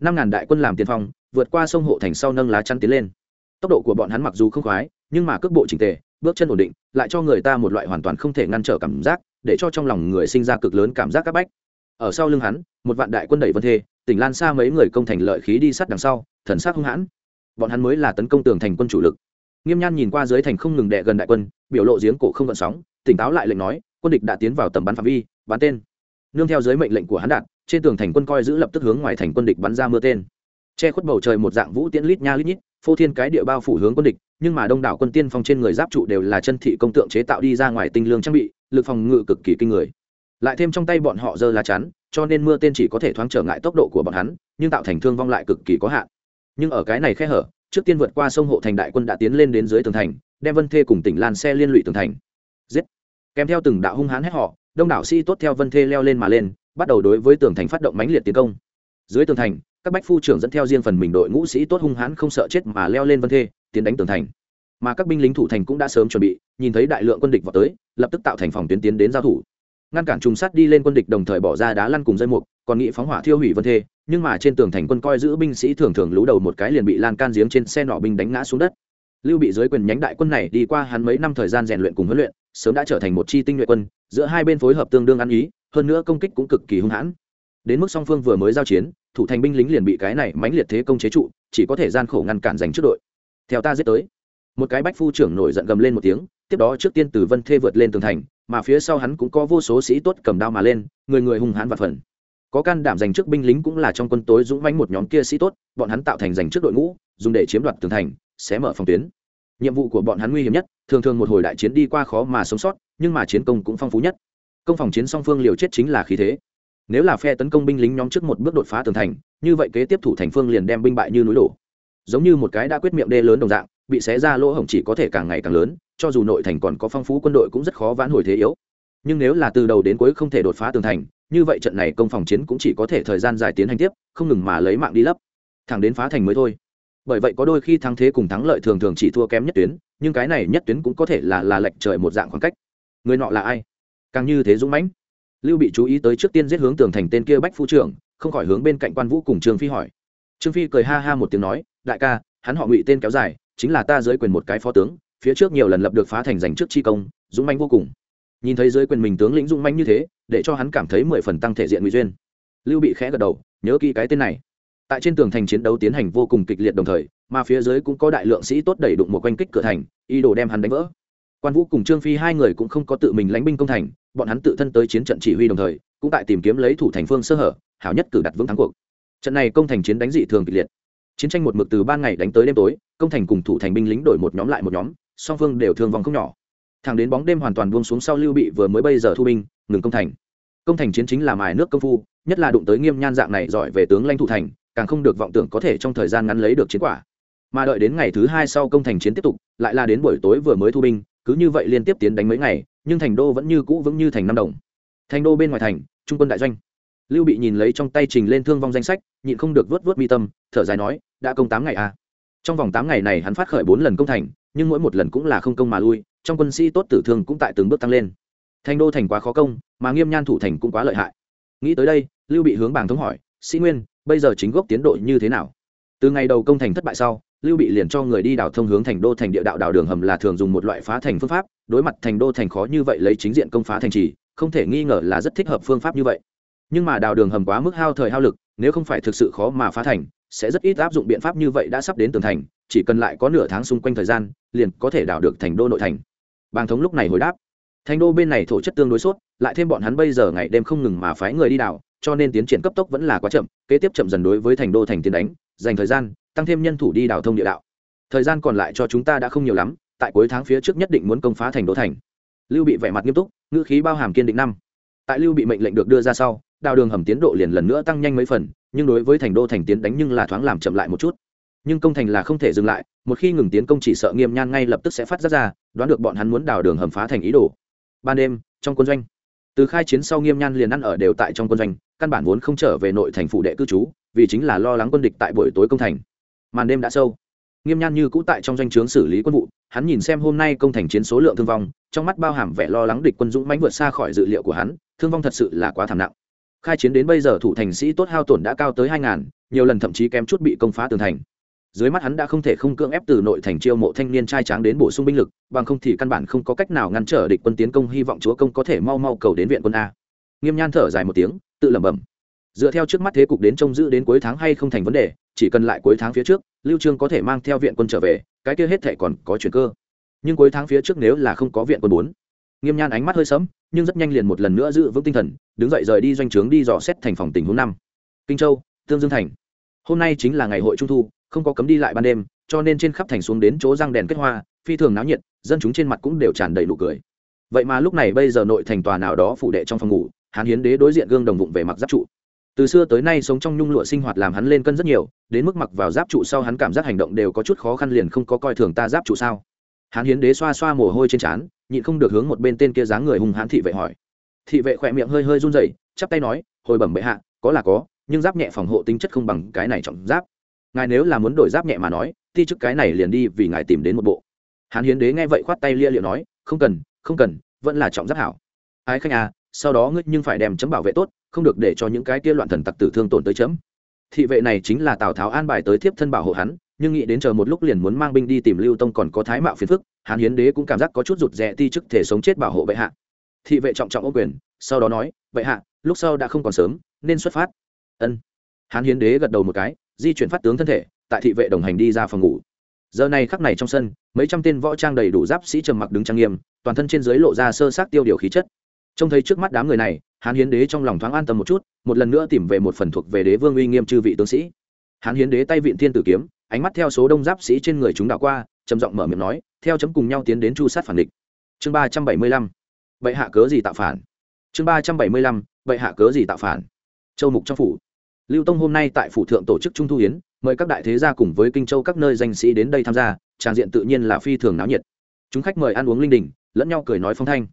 Năm ngàn đại quân làm tiền phong, vượt qua sông hộ thành sau nâng lá chắn tiến lên. Tốc độ của bọn hắn mặc dù không khoái, nhưng mà cước bộ chỉnh tề, bước chân ổn định, lại cho người ta một loại hoàn toàn không thể ngăn trở cảm giác, để cho trong lòng người sinh ra cực lớn cảm giác c áp bách. Ở sau lưng hắn, một vạn đại quân đẩy vân thê tỉnh lan xa mấy người công thành lợi khí đi sát đằng sau, thần sát hung hãn. Bọn hắn mới là tấn công tường thành quân chủ lực. Nghiêm nhan nhìn qua dưới thành không ngừng đệ gần đại quân, biểu lộ giếng cổ không gợn sóng, tỉnh táo lại lệnh nói, quân địch đã tiến vào tầm bắn phạm vi, bắn tên. Nương theo dưới mệnh lệnh của hắn đạt, trên tường thành quân coi giữ lập tức hướng ngoài thành quân địch bắn ra mưa tên. Che khuất bầu trời một dạng vũ tiễn lít nha lít nhít, phô thiên cái địa bao phủ hướng quân địch, nhưng mà đông đảo quân tiên phong trên người giáp trụ đều là chân thị công tượng chế tạo đi ra ngoài tinh lương trang bị, lực phòng ngự cực kỳ kinh người. Lại thêm trong tay bọn họ giơ lá chắn cho nên mưa tên chỉ có thể thoáng trở ngại tốc độ của bọn hắn, nhưng tạo thành thương vong lại cực kỳ có hạn. Nhưng ở cái này khe hở, trước tiên vượt qua sông hộ thành đại quân đã tiến lên đến dưới tường thành, đem vân thê cùng tỉnh lan xe liên lụy tường thành. Giết! Kèm theo từng đạo hung hãn hét họ, đông đảo sĩ tốt theo vân thê leo lên mà lên, bắt đầu đối với tường thành phát động mãnh liệt tiến công. Dưới tường thành, các bách phu trưởng dẫn theo riêng phần mình đội ngũ sĩ tốt hung hãn không sợ chết mà leo lên vân thê, tiến đánh tường thành. Mà các binh lính thủ thành cũng đã sớm chuẩn bị, nhìn thấy đại lượng quân địch vào tới, lập tức tạo thành phòng tuyến tiến đến giao thủ ngăn cản trùng sát đi lên quân địch đồng thời bỏ ra đá lăn cùng dây mục, còn nghị phóng hỏa thiêu hủy vân thê, nhưng mà trên tường thành quân coi giữ binh sĩ thường thường lú đầu một cái liền bị lan can giếng trên xe nỏ binh đánh ngã xuống đất. Lưu bị dưới quyền nhánh đại quân này đi qua hắn mấy năm thời gian rèn luyện cùng huấn luyện, sớm đã trở thành một chi tinh nhuệ quân, giữa hai bên phối hợp tương đương ăn ý, hơn nữa công kích cũng cực kỳ hung hãn. Đến mức song phương vừa mới giao chiến, thủ thành binh lính liền bị cái này mãnh liệt thế công chế trụ, chỉ có thể gian khổ ngăn cản giành trước đội. Theo ta giết tới, một cái bách phu trưởng nổi giận gầm lên một tiếng, tiếp đó trước tiên từ vân thê vượt lên tường thành mà phía sau hắn cũng có vô số sĩ tốt cầm đao mà lên, người người hung hãn và phần. Có can đảm giành trước binh lính cũng là trong quân tối dũng mãnh một nhóm kia sĩ tốt, bọn hắn tạo thành giành trước đội ngũ, dùng để chiếm đoạt tường thành, xé mở phòng tuyến. Nhiệm vụ của bọn hắn nguy hiểm nhất, thường thường một hồi đại chiến đi qua khó mà sống sót, nhưng mà chiến công cũng phong phú nhất. Công phòng chiến song phương liều chết chính là khí thế. Nếu là phe tấn công binh lính nhóm trước một bước đột phá tường thành, như vậy kế tiếp thủ thành phương liền đem binh bại như núi đổ. Giống như một cái đã quyết miệng đê lớn đồng dạng, bị xé ra lỗ hổng chỉ có thể càng ngày càng lớn cho dù nội thành còn có phong phú quân đội cũng rất khó vãn hồi thế yếu. Nhưng nếu là từ đầu đến cuối không thể đột phá tường thành, như vậy trận này công phòng chiến cũng chỉ có thể thời gian dài tiến hành tiếp, không ngừng mà lấy mạng đi lấp. Thẳng đến phá thành mới thôi. Bởi vậy có đôi khi thắng thế cùng thắng lợi thường thường chỉ thua kém nhất tuyến, nhưng cái này nhất tuyến cũng có thể là là lệch trời một dạng khoảng cách. Người nọ là ai? Càng như thế dũng mãnh. Lưu bị chú ý tới trước tiên giết hướng tường thành tên kia bách phu trưởng, không khỏi hướng bên cạnh quan vũ cùng trương phi hỏi. Trương phi cười ha ha một tiếng nói, đại ca, hắn họ ngụy tên kéo dài, chính là ta dưới quyền một cái phó tướng phía trước nhiều lần lập được phá thành giành trước chi công, dũng manh vô cùng. Nhìn thấy dưới quyền mình tướng lĩnh dũng manh như thế, để cho hắn cảm thấy mười phần tăng thể diện nguy duyên. Lưu bị khẽ gật đầu, nhớ kỹ cái tên này. Tại trên tường thành chiến đấu tiến hành vô cùng kịch liệt đồng thời, mà phía dưới cũng có đại lượng sĩ tốt đẩy đụng một quanh kích cửa thành, ý đồ đem hắn đánh vỡ. Quan vũ cùng trương phi hai người cũng không có tự mình lánh binh công thành, bọn hắn tự thân tới chiến trận chỉ huy đồng thời, cũng tại tìm kiếm lấy thủ thành phương sơ hở, hảo nhất cử đặt vững thắng cuộc. Trận này công thành chiến đánh dị thường kịch liệt. Chiến tranh một mực từ ban ngày đánh tới đêm tối, công thành cùng thủ thành binh lính đổi một nhóm lại một nhóm song phương đều thương vong không nhỏ. Thẳng đến bóng đêm hoàn toàn buông xuống sau lưu bị vừa mới bây giờ thu binh, ngừng công thành. Công thành chiến chính là mài nước công phu, nhất là đụng tới nghiêm nhan dạng này giỏi về tướng lãnh thủ thành, càng không được vọng tưởng có thể trong thời gian ngắn lấy được chiến quả. Mà đợi đến ngày thứ hai sau công thành chiến tiếp tục, lại là đến buổi tối vừa mới thu binh, cứ như vậy liên tiếp tiến đánh mấy ngày, nhưng thành đô vẫn như cũ vững như thành năm đồng. Thành đô bên ngoài thành, trung quân đại doanh. Lưu bị nhìn lấy trong tay trình lên thương vong danh sách, nhịn không được vớt vớt mi tâm, thở dài nói, đã công tám ngày à. trong vòng tám ngày này hắn phát khởi bốn lần công thành nhưng mỗi một lần cũng là không công mà lui, trong quân sĩ tốt tử thương cũng tại từng bước tăng lên. Thành đô thành quá khó công, mà nghiêm nhan thủ thành cũng quá lợi hại. Nghĩ tới đây, lưu bị hướng bảng thống hỏi, sĩ nguyên, bây giờ chính gốc tiến độ như thế nào? Từ ngày đầu công thành thất bại sau, lưu bị liền cho người đi đào thông hướng thành đô thành địa đạo đào đường hầm là thường dùng một loại phá thành phương pháp, đối mặt thành đô thành khó như vậy lấy chính diện công phá thành trì, không thể nghi ngờ là rất thích hợp phương pháp như vậy. Nhưng mà đào đường hầm quá mức hao thời hao lực, nếu không phải thực sự khó mà phá thành, sẽ rất ít áp dụng biện pháp như vậy đã sắp đến tường thành chỉ cần lại có nửa tháng xung quanh thời gian, liền có thể đào được thành đô nội thành. Bàng thống lúc này hồi đáp, thành đô bên này thổ chất tương đối sốt, lại thêm bọn hắn bây giờ ngày đêm không ngừng mà phái người đi đào, cho nên tiến triển cấp tốc vẫn là quá chậm, kế tiếp chậm dần đối với thành đô thành tiến đánh, dành thời gian, tăng thêm nhân thủ đi đào thông địa đạo. Thời gian còn lại cho chúng ta đã không nhiều lắm, tại cuối tháng phía trước nhất định muốn công phá thành đô thành. Lưu bị vẻ mặt nghiêm túc, ngữ khí bao hàm kiên định năm. Tại lưu bị mệnh lệnh được đưa ra sau, đào đường hầm tiến độ liền lần nữa tăng nhanh mấy phần, nhưng đối với thành đô thành tiến đánh nhưng là thoáng làm chậm lại một chút nhưng công thành là không thể dừng lại, một khi ngừng tiến công chỉ sợ nghiêm nhan ngay lập tức sẽ phát ra ra, đoán được bọn hắn muốn đào đường hầm phá thành ý đồ. Ban đêm, trong quân doanh, từ khai chiến sau nghiêm nhan liền ăn ở đều tại trong quân doanh, căn bản vốn không trở về nội thành phủ đệ cư trú, vì chính là lo lắng quân địch tại buổi tối công thành. Màn đêm đã sâu. Nghiêm nhan như cũ tại trong doanh trướng xử lý quân vụ, hắn nhìn xem hôm nay công thành chiến số lượng thương vong, trong mắt bao hàm vẻ lo lắng địch quân dũng mãnh vượt xa khỏi dự liệu của hắn, thương vong thật sự là quá thảm nặng. Khai chiến đến bây giờ thủ thành sĩ tốt hao tổn đã cao tới hai ngàn, nhiều lần thậm chí kém chút bị công phá tường thành dưới mắt hắn đã không thể không cưỡng ép từ nội thành chiêu mộ thanh niên trai tráng đến bổ sung binh lực, bằng không thì căn bản không có cách nào ngăn trở địch quân tiến công, hy vọng chúa công có thể mau mau cầu đến viện quân a. Nghiêm nhan thở dài một tiếng, tự lẩm bẩm. Dựa theo trước mắt thế cục đến trông giữ đến cuối tháng hay không thành vấn đề, chỉ cần lại cuối tháng phía trước, lưu trương có thể mang theo viện quân trở về, cái kia hết thể còn có chuyển cơ. Nhưng cuối tháng phía trước nếu là không có viện quân bốn nghiêm nhan ánh mắt hơi sẫm, nhưng rất nhanh liền một lần nữa giữ vững tinh thần, đứng dậy rời đi doanh trướng đi dò xét thành phòng tình huống năm. Kinh châu, tương dương thành. Hôm nay chính là ngày hội trung thu không có cấm đi lại ban đêm, cho nên trên khắp thành xuống đến chỗ răng đèn kết hoa, phi thường náo nhiệt, dân chúng trên mặt cũng đều tràn đầy nụ cười. Vậy mà lúc này bây giờ nội thành tòa nào đó phủ đệ trong phòng ngủ, hán hiến đế đối diện gương đồng vụng về mặc giáp trụ. Từ xưa tới nay sống trong nhung lụa sinh hoạt làm hắn lên cân rất nhiều, đến mức mặc vào giáp trụ sau hắn cảm giác hành động đều có chút khó khăn liền không có coi thường ta giáp trụ sao. Hán hiến đế xoa xoa mồ hôi trên trán, nhịn không được hướng một bên tên kia dáng người hung hãn thị vệ hỏi. Thị vệ khỏe miệng hơi hơi run rẩy, chắp tay nói, hồi bẩm bệ hạ, có là có, nhưng giáp nhẹ phòng hộ tính chất không bằng cái này trọng giáp ngài nếu là muốn đổi giáp nhẹ mà nói, ti chức cái này liền đi vì ngài tìm đến một bộ. Hán hiến đế nghe vậy khoát tay lia liệu nói, không cần không cần, vẫn là trọng giáp hảo. Ái khanh à sau đó ngươi nhưng phải đem chấm bảo vệ tốt, không được để cho những cái kia loạn thần tặc tử thương tổn tới chấm. Thị vệ này chính là tào tháo an bài tới thiếp thân bảo hộ hắn, nhưng nghĩ đến chờ một lúc liền muốn mang binh đi tìm lưu tông còn có thái mạo phiền phức, hán hiến đế cũng cảm giác có chút rụt rè ti chức thể sống chết bảo hộ bệ hạ. Thị vệ trọng trọng ô quyền, sau đó nói, bệ hạ, lúc sau đã không còn sớm, nên xuất phát. Ân. Hán hiến đế gật đầu một cái di chuyển phát tướng thân thể, tại thị vệ đồng hành đi ra phòng ngủ. Giờ này khắc này trong sân, mấy trăm tên võ trang đầy đủ giáp sĩ trầm mặc đứng trang nghiêm, toàn thân trên dưới lộ ra sơ sát tiêu điều khí chất. Trông thấy trước mắt đám người này, hán hiến đế trong lòng thoáng an tâm một chút, một lần nữa tìm về một phần thuộc về đế vương uy nghiêm chư vị tướng sĩ. Hán hiến đế tay vịn thiên tử kiếm, ánh mắt theo số đông giáp sĩ trên người chúng đạo qua, trầm giọng mở miệng nói, theo chấm cùng nhau tiến đến chu sát phản địch. Chương ba trăm bảy mươi lăm vậy hạ cớ gì tạo phản? Chương ba trăm bảy mươi lăm vậy hạ cớ gì tạo phản? Châu mục trong phủ lưu tông hôm nay tại phủ thượng tổ chức trung thu hiến mời các đại thế gia cùng với kinh châu các nơi danh sĩ đến đây tham gia, tràng diện tự nhiên là phi thường náo nhiệt. Chúng khách mời ăn uống linh đình, lẫn nhau cười nói phong thanh.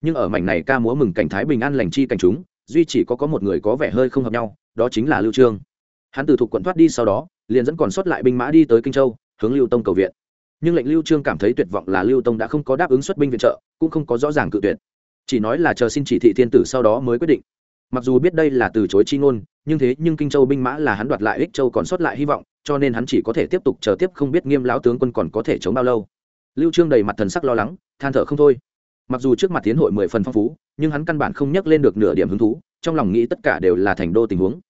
Nhưng ở mảnh này ca múa mừng cảnh thái bình an lành chi cảnh chúng, duy chỉ có có một người có vẻ hơi không hợp nhau, đó chính là lưu trương. Hắn từ thuộc quận thoát đi sau đó, liền dẫn còn sót lại binh mã đi tới kinh châu, hướng lưu tông cầu viện. Nhưng lệnh lưu trương cảm thấy tuyệt vọng là lưu tông đã không có đáp ứng xuất binh viện trợ, cũng không có rõ ràng cự tuyệt. Chỉ nói là chờ xin chỉ thị thiên tử sau đó mới quyết định mặc dù biết đây là từ chối chi ngôn, nhưng thế nhưng kinh châu binh mã là hắn đoạt lại ích châu còn sót lại hy vọng, cho nên hắn chỉ có thể tiếp tục chờ tiếp không biết nghiêm lão tướng quân còn có thể chống bao lâu. Lưu trương đầy mặt thần sắc lo lắng, than thở không thôi. Mặc dù trước mặt tiến hội mười phần phong phú, nhưng hắn căn bản không nhắc lên được nửa điểm hứng thú, trong lòng nghĩ tất cả đều là thành đô tình huống.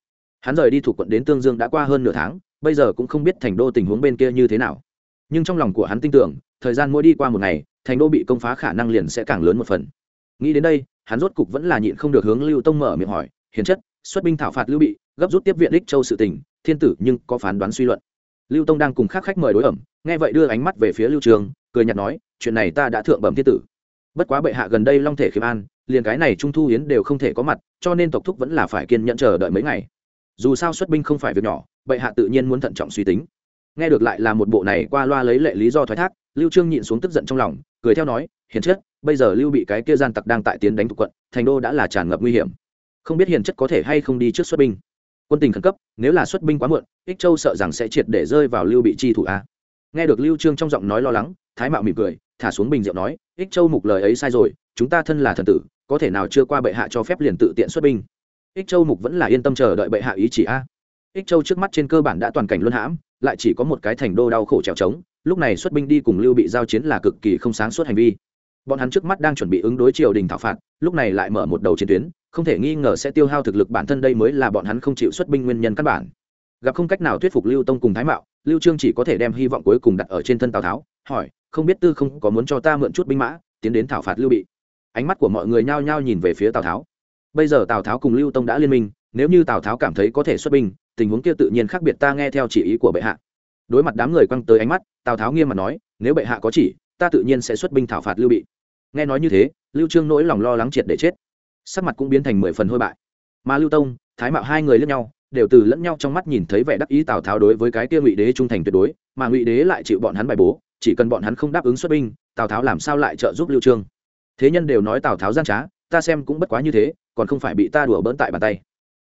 Hắn rời đi thủ quận đến tương dương đã qua hơn nửa tháng, bây giờ cũng không biết thành đô tình huống bên kia như thế nào. Nhưng trong lòng của hắn tin tưởng, thời gian mỗi đi qua một ngày, thành đô bị công phá khả năng liền sẽ càng lớn một phần. Nghĩ đến đây hắn rốt cục vẫn là nhịn không được hướng lưu tông mở miệng hỏi, hiền chất, xuất binh thảo phạt lưu bị, gấp rút tiếp viện đích châu sự tình, thiên tử nhưng có phán đoán suy luận. Lưu tông đang cùng khác khách mời đối ẩm, nghe vậy đưa ánh mắt về phía lưu trường, cười nhạt nói, chuyện này ta đã thượng bẩm thiên tử. Bất quá bệ hạ gần đây long thể khiêm an, liền cái này trung thu hiến đều không thể có mặt, cho nên tộc thúc vẫn là phải kiên nhẫn chờ đợi mấy ngày. Dù sao xuất binh không phải việc nhỏ, bệ hạ tự nhiên muốn thận trọng suy tính. Nghe được lại là một bộ này qua loa lấy lệ lý do thoái thác, lưu trương nhịn xuống tức giận trong lòng, cười theo nói, hiền chất bây giờ lưu bị cái kia gian tặc đang tại tiến đánh thuộc quận, thành đô đã là tràn ngập nguy hiểm. Không biết hiền chất có thể hay không đi trước xuất binh. Quân tình khẩn cấp, nếu là xuất binh quá muộn, ích châu sợ rằng sẽ triệt để rơi vào lưu bị chi thủ a. Nghe được lưu trương trong giọng nói lo lắng, thái mạo mỉm cười, thả xuống bình rượu nói, ích châu mục lời ấy sai rồi, chúng ta thân là thần tử, có thể nào chưa qua bệ hạ cho phép liền tự tiện xuất binh? Ích châu mục vẫn là yên tâm chờ đợi bệ hạ ý chỉ a. Ích châu trước mắt trên cơ bản đã toàn cảnh luân hãm, lại chỉ có một cái thành đô đau khổ trèo trống, lúc này xuất binh đi cùng lưu bị giao chiến là cực kỳ không sáng suốt hành vi bọn hắn trước mắt đang chuẩn bị ứng đối triều đình thảo phạt, lúc này lại mở một đầu chiến tuyến, không thể nghi ngờ sẽ tiêu hao thực lực bản thân đây mới là bọn hắn không chịu xuất binh nguyên nhân căn bản. Gặp không cách nào thuyết phục lưu tông cùng thái mạo, lưu trương chỉ có thể đem hy vọng cuối cùng đặt ở trên thân tào tháo, hỏi, không biết tư không có muốn cho ta mượn chút binh mã, tiến đến thảo phạt lưu bị? Ánh mắt của mọi người nhao nhao nhìn về phía tào tháo. Bây giờ tào tháo cùng lưu tông đã liên minh, nếu như tào tháo cảm thấy có thể xuất binh, tình huống kia tự nhiên khác biệt, ta nghe theo chỉ ý của bệ hạ. Đối mặt đám người quăng tới ánh mắt, tào tháo nghiêm mặt nói, nếu bệ hạ có chỉ ta tự nhiên sẽ xuất binh thảo phạt lưu bị. Nghe nói như thế, lưu trương nỗi lòng lo lắng triệt để chết. Sắc mặt cũng biến thành mười phần hôi bại. Mà lưu tông, thái mạo hai người lẫn nhau, đều từ lẫn nhau trong mắt nhìn thấy vẻ đắc ý tào tháo đối với cái kia ngụy đế trung thành tuyệt đối, mà ngụy đế lại chịu bọn hắn bài bố, chỉ cần bọn hắn không đáp ứng xuất binh, tào tháo làm sao lại trợ giúp lưu trương? Thế nhân đều nói tào tháo gian trá, ta xem cũng bất quá như thế, còn không phải bị ta đùa bỡn tại bàn tay.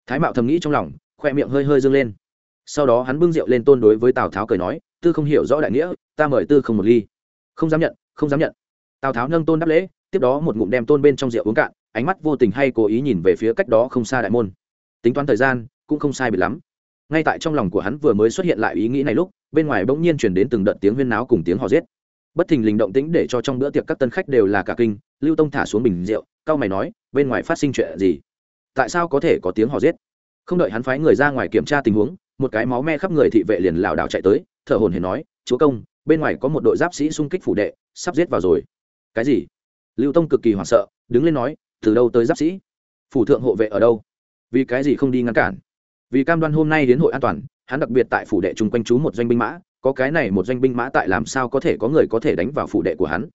Thái mạo thầm nghĩ trong lòng, khoe miệng hơi hơi dâng lên. Sau đó hắn bưng rượu lên tôn đối với tào tháo cười nói, tư không hiểu rõ đại nghĩa, ta mời tư không một ly không dám nhận, không dám nhận. Tào tháo nâng tôn đáp lễ, tiếp đó một ngụm đem tôn bên trong rượu uống cạn, ánh mắt vô tình hay cố ý nhìn về phía cách đó không xa đại môn. Tính toán thời gian, cũng không sai biệt lắm. Ngay tại trong lòng của hắn vừa mới xuất hiện lại ý nghĩ này lúc, bên ngoài bỗng nhiên chuyển đến từng đợt tiếng huyên náo cùng tiếng hò rết bất thình lình động tĩnh để cho trong bữa tiệc các tân khách đều là cả kinh, lưu tông thả xuống bình rượu cao mày nói, bên ngoài phát sinh chuyện gì? Tại sao có thể có tiếng hò rết không đợi hắn phái người ra ngoài kiểm tra tình huống, một cái máu me khắp người thị vệ liền lảo đảo chạy tới, thở hồn hển nói, chúa công bên ngoài có một đội giáp sĩ xung kích phủ đệ, sắp giết vào rồi. Cái gì? Lưu tông cực kỳ hoảng sợ, đứng lên nói, từ đâu tới giáp sĩ? Phủ thượng hộ vệ ở đâu? Vì cái gì không đi ngăn cản? Vì cam đoan hôm nay đến hội an toàn, hắn đặc biệt tại phủ đệ chung quanh chú một doanh binh mã, có cái này một doanh binh mã tại làm sao có thể có người có thể đánh vào phủ đệ của hắn?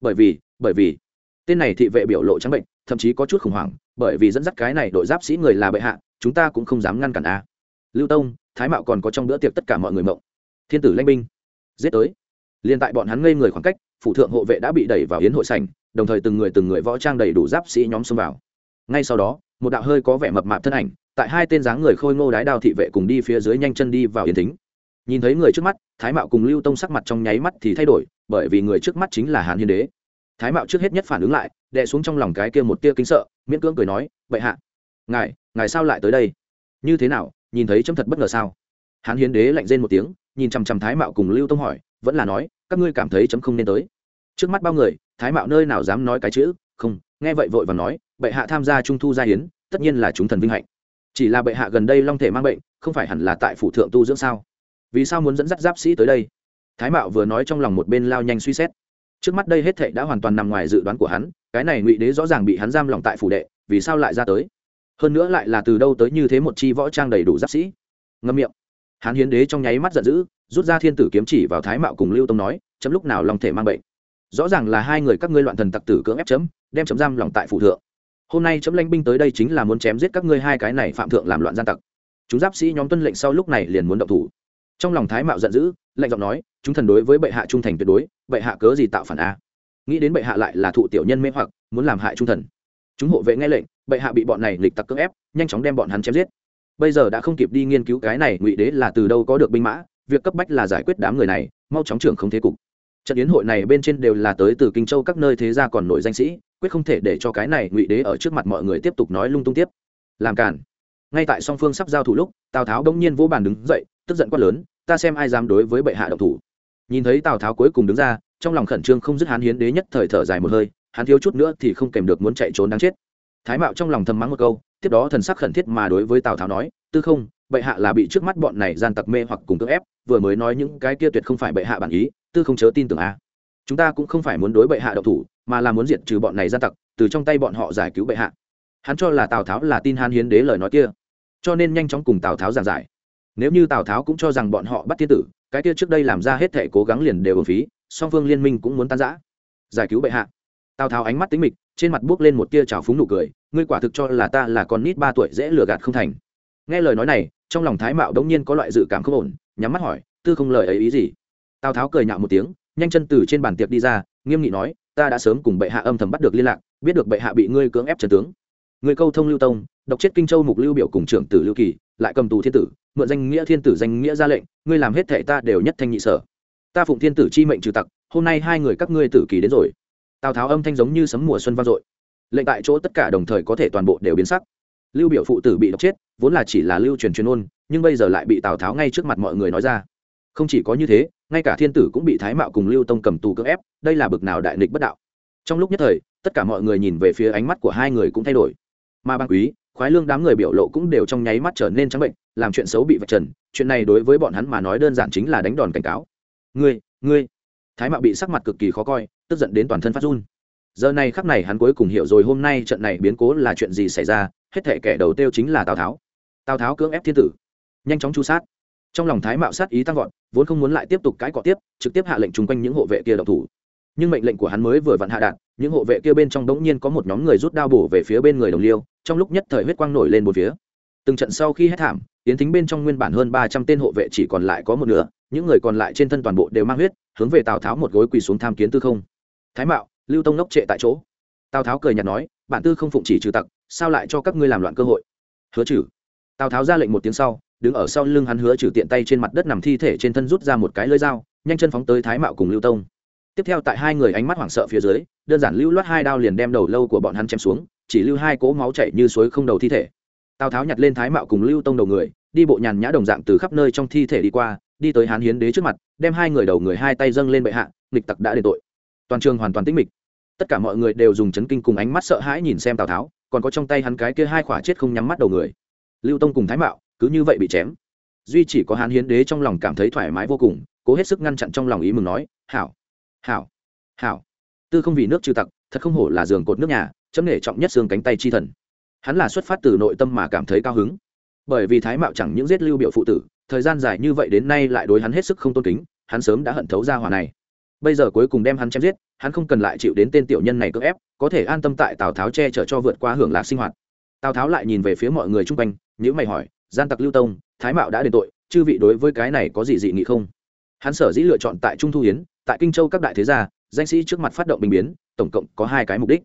Bởi vì bởi vì, tên này thị vệ biểu lộ trắng bệnh, thậm chí có chút khủng hoảng, bởi vì dẫn dắt cái này đội giáp sĩ người là bệ hạ, chúng ta cũng không dám ngăn cản a lưu tông, thái mạo còn có trong bữa tiệc tất cả mọi người mộng. Thiên tử lãnh binh, giết tới liền tại bọn hắn ngây người khoảng cách phụ thượng hộ vệ đã bị đẩy vào yến hội sảnh, đồng thời từng người từng người võ trang đầy đủ giáp sĩ nhóm xông vào. Ngay sau đó, một đạo hơi có vẻ mập mạp thân ảnh, tại hai tên dáng người khôi ngô đái đao thị vệ cùng đi phía dưới nhanh chân đi vào yến thính. Nhìn thấy người trước mắt, thái mạo cùng lưu tông sắc mặt trong nháy mắt thì thay đổi, bởi vì người trước mắt chính là hàn hiên đế. Thái mạo trước hết nhất phản ứng lại, đè xuống trong lòng cái kia một tia kính sợ, miễn cưỡng cười nói, bệ hạ, ngài ngài sao lại tới đây? Như thế nào, nhìn thấy chấm thật bất ngờ sao? Hàn hiến đế lạnh rên một tiếng, nhìn chằm chằm thái mạo cùng lưu tông hỏi vẫn là nói, các ngươi cảm thấy chấm không nên tới. Trước mắt bao người, thái mạo nơi nào dám nói cái chữ? Không, nghe vậy vội và nói, bệ hạ tham gia trung thu gia hiến, tất nhiên là chúng thần vinh hạnh. Chỉ là bệ hạ gần đây long thể mang bệnh, không phải hẳn là tại phủ thượng tu dưỡng sao? Vì sao muốn dẫn dắt giáp sĩ tới đây? Thái mạo vừa nói trong lòng một bên lao nhanh suy xét. Trước mắt đây hết thệ đã hoàn toàn nằm ngoài dự đoán của hắn, cái này ngụy đế rõ ràng bị hắn giam lòng tại phủ đệ, vì sao lại ra tới? Hơn nữa lại là từ đâu tới như thế một chi võ trang đầy đủ giáp sĩ? Ngâm miệng. Hán hiến đế trong nháy mắt giận dữ, rút ra thiên tử kiếm chỉ vào thái mạo cùng lưu tông nói, chấm lúc nào lòng thể mang bệnh? Rõ ràng là hai người các ngươi loạn thần tặc tử cưỡng ép chấm, đem chấm giam lòng tại phủ thượng. Hôm nay chấm lanh binh tới đây chính là muốn chém giết các ngươi hai cái này phạm thượng làm loạn gian tặc. Chúng giáp sĩ nhóm tuân lệnh sau lúc này liền muốn động thủ. Trong lòng thái mạo giận dữ lệnh giọng nói, chúng thần đối với bệ hạ trung thành tuyệt đối, bệ hạ cớ gì tạo phản a? Nghĩ đến bệ hạ lại là thụ tiểu nhân mê hoặc, muốn làm hại trung thần. Chúng hộ vệ nghe lệnh, bệ hạ bị bọn này lịch tặc cưỡng ép, nhanh chóng đem bọn hắn chém giết bây giờ đã không kịp đi nghiên cứu cái này, ngụy đế là từ đâu có được binh mã, việc cấp bách là giải quyết đám người này, mau chóng trưởng không thế cục. Trận yến hội này bên trên đều là tới từ kinh châu các nơi thế gia còn nổi danh sĩ, quyết không thể để cho cái này ngụy đế ở trước mặt mọi người tiếp tục nói lung tung tiếp. Làm cản ngay tại song phương sắp giao thủ lúc, tào tháo đông nhiên vô bàn đứng dậy, tức giận quát lớn, ta xem ai dám đối với bệ hạ độc thủ. Nhìn thấy tào tháo cuối cùng đứng ra, trong lòng khẩn trương không dứt hán hiến đế nhất thời thở dài một hơi, hắn thiếu chút nữa thì không kèm được muốn chạy trốn đáng chết. Thái mạo trong lòng thầm mắng một câu tiếp đó thần sắc khẩn thiết mà đối với tào tháo nói, tư không, bệ hạ là bị trước mắt bọn này gian tặc mê hoặc cùng cưỡng ép, vừa mới nói những cái kia tuyệt không phải bệ hạ bản ý, tư không chớ tin tưởng a. Chúng ta cũng không phải muốn đối bệ hạ độc thủ, mà là muốn diệt trừ bọn này gian tặc, từ trong tay bọn họ giải cứu bệ hạ. Hắn cho là tào tháo là tin han hiến đế lời nói kia, cho nên nhanh chóng cùng tào tháo giảng giải. Nếu như tào tháo cũng cho rằng bọn họ bắt thiên tử, cái kia trước đây làm ra hết thể cố gắng liền đều ở phí, song phương liên minh cũng muốn tan giã giải cứu bệ hạ. Tào tháo ánh mắt tính mịch, trên mặt buốc lên một tia trào phúng nụ cười ngươi quả thực cho là ta là con nít ba tuổi dễ lừa gạt không thành. Nghe lời nói này, trong lòng thái mạo đống nhiên có loại dự cảm không ổn, nhắm mắt hỏi, tư không lời ấy ý gì? Tào tháo cười nhạo một tiếng, nhanh chân từ trên bàn tiệc đi ra, nghiêm nghị nói, ta đã sớm cùng bệ hạ âm thầm bắt được liên lạc, biết được bệ hạ bị ngươi cưỡng ép trần tướng. Người câu thông lưu tông, độc chết kinh châu mục lưu biểu cùng trưởng tử lưu kỳ, lại cầm tù thiên tử, mượn danh nghĩa thiên tử danh nghĩa ra lệnh, ngươi làm hết thệ ta đều nhất thanh nhị sở. Ta phụng thiên tử chi mệnh trừ tặc, hôm nay hai người các ngươi tử kỳ đến rồi. Tào tháo âm thanh giống như sấm mùa xuân vang dội lệnh tại chỗ tất cả đồng thời có thể toàn bộ đều biến sắc. Lưu biểu phụ tử bị độc chết, vốn là chỉ là lưu truyền truyền ôn, nhưng bây giờ lại bị tào tháo ngay trước mặt mọi người nói ra. Không chỉ có như thế, ngay cả thiên tử cũng bị thái mạo cùng lưu tông cầm tù cưỡng ép, đây là bực nào đại nghịch bất đạo. Trong lúc nhất thời, tất cả mọi người nhìn về phía ánh mắt của hai người cũng thay đổi. Mà bang quý, khoái lương đám người biểu lộ cũng đều trong nháy mắt trở nên trắng bệnh, làm chuyện xấu bị vạch trần, chuyện này đối với bọn hắn mà nói đơn giản chính là đánh đòn cảnh cáo. Ngươi ngươi. Thái mạo bị sắc mặt cực kỳ khó coi, tức giận đến toàn thân phát run giờ này khắc này hắn cuối cùng hiểu rồi hôm nay trận này biến cố là chuyện gì xảy ra, hết thể kẻ đầu tiêu chính là tào tháo. Tào tháo cưỡng ép thiên tử, nhanh chóng chu sát. Trong lòng thái mạo sát ý tăng vọt, vốn không muốn lại tiếp tục cãi cọ tiếp, trực tiếp hạ lệnh chung quanh những hộ vệ kia độc thủ. Nhưng mệnh lệnh của hắn mới vừa vặn hạ đạn, những hộ vệ kia bên trong đống nhiên có một nhóm người rút đao bổ về phía bên người đồng liêu, trong lúc nhất thời huyết quang nổi lên một phía. Từng trận sau khi hết thảm tiến thính bên trong nguyên bản hơn ba trăm tên hộ vệ chỉ còn lại có một nửa, những người còn lại trên thân toàn bộ đều mang huyết, hướng về tào tháo một gối quỳ xuống tham kiến tư không. Thái mạo lưu tông nốc trệ tại chỗ. Tào tháo cười nhạt nói, bản tư không phụng chỉ trừ tặc, sao lại cho các ngươi làm loạn cơ hội? Hứa trừ. Tào tháo ra lệnh một tiếng sau, đứng ở sau lưng hắn hứa trừ tiện tay trên mặt đất nằm thi thể trên thân rút ra một cái lưỡi dao, nhanh chân phóng tới thái mạo cùng lưu tông. Tiếp theo tại hai người ánh mắt hoảng sợ phía dưới, đơn giản lưu loát hai đao liền đem đầu lâu của bọn hắn chém xuống, chỉ lưu hai cỗ máu chảy như suối không đầu thi thể. Tào tháo nhặt lên thái mạo cùng lưu tông đầu người, đi bộ nhàn nhã đồng dạng từ khắp nơi trong thi thể đi qua, đi tới hán hiến đế trước mặt, đem hai người đầu người hai tay dâng lên bệ hạ, nghịch tặc đã đền tội. Toàn trường hoàn toàn tĩnh mịch tất cả mọi người đều dùng chấn kinh cùng ánh mắt sợ hãi nhìn xem tào tháo, còn có trong tay hắn cái kia hai khỏa chết không nhắm mắt đầu người. Lưu tông cùng thái mạo, cứ như vậy bị chém. Duy chỉ có hán hiến đế trong lòng cảm thấy thoải mái vô cùng, cố hết sức ngăn chặn trong lòng ý mừng nói, hảo hảo hảo. Tư không vì nước trừ tặc, thật không hổ là giường cột nước nhà, chấm nể trọng nhất xương cánh tay chi thần. Hắn là xuất phát từ nội tâm mà cảm thấy cao hứng. Bởi vì thái mạo chẳng những giết lưu biểu phụ tử, thời gian dài như vậy đến nay lại đối hắn hết sức không tôn kính, hắn sớm đã hận thấu ra hòa này bây giờ cuối cùng đem hắn chém giết, hắn không cần lại chịu đến tên tiểu nhân này cưỡng ép, có thể an tâm tại tào tháo che chở cho vượt qua hưởng lạc sinh hoạt. Tào tháo lại nhìn về phía mọi người chung quanh nếu mày hỏi, gian tặc lưu tông, thái mạo đã đền tội, chư vị đối với cái này có gì dị nghị không? Hắn sở dĩ lựa chọn tại trung thu hiến, tại kinh châu các đại thế gia, danh sĩ trước mặt phát động bình biến, tổng cộng có hai cái mục đích.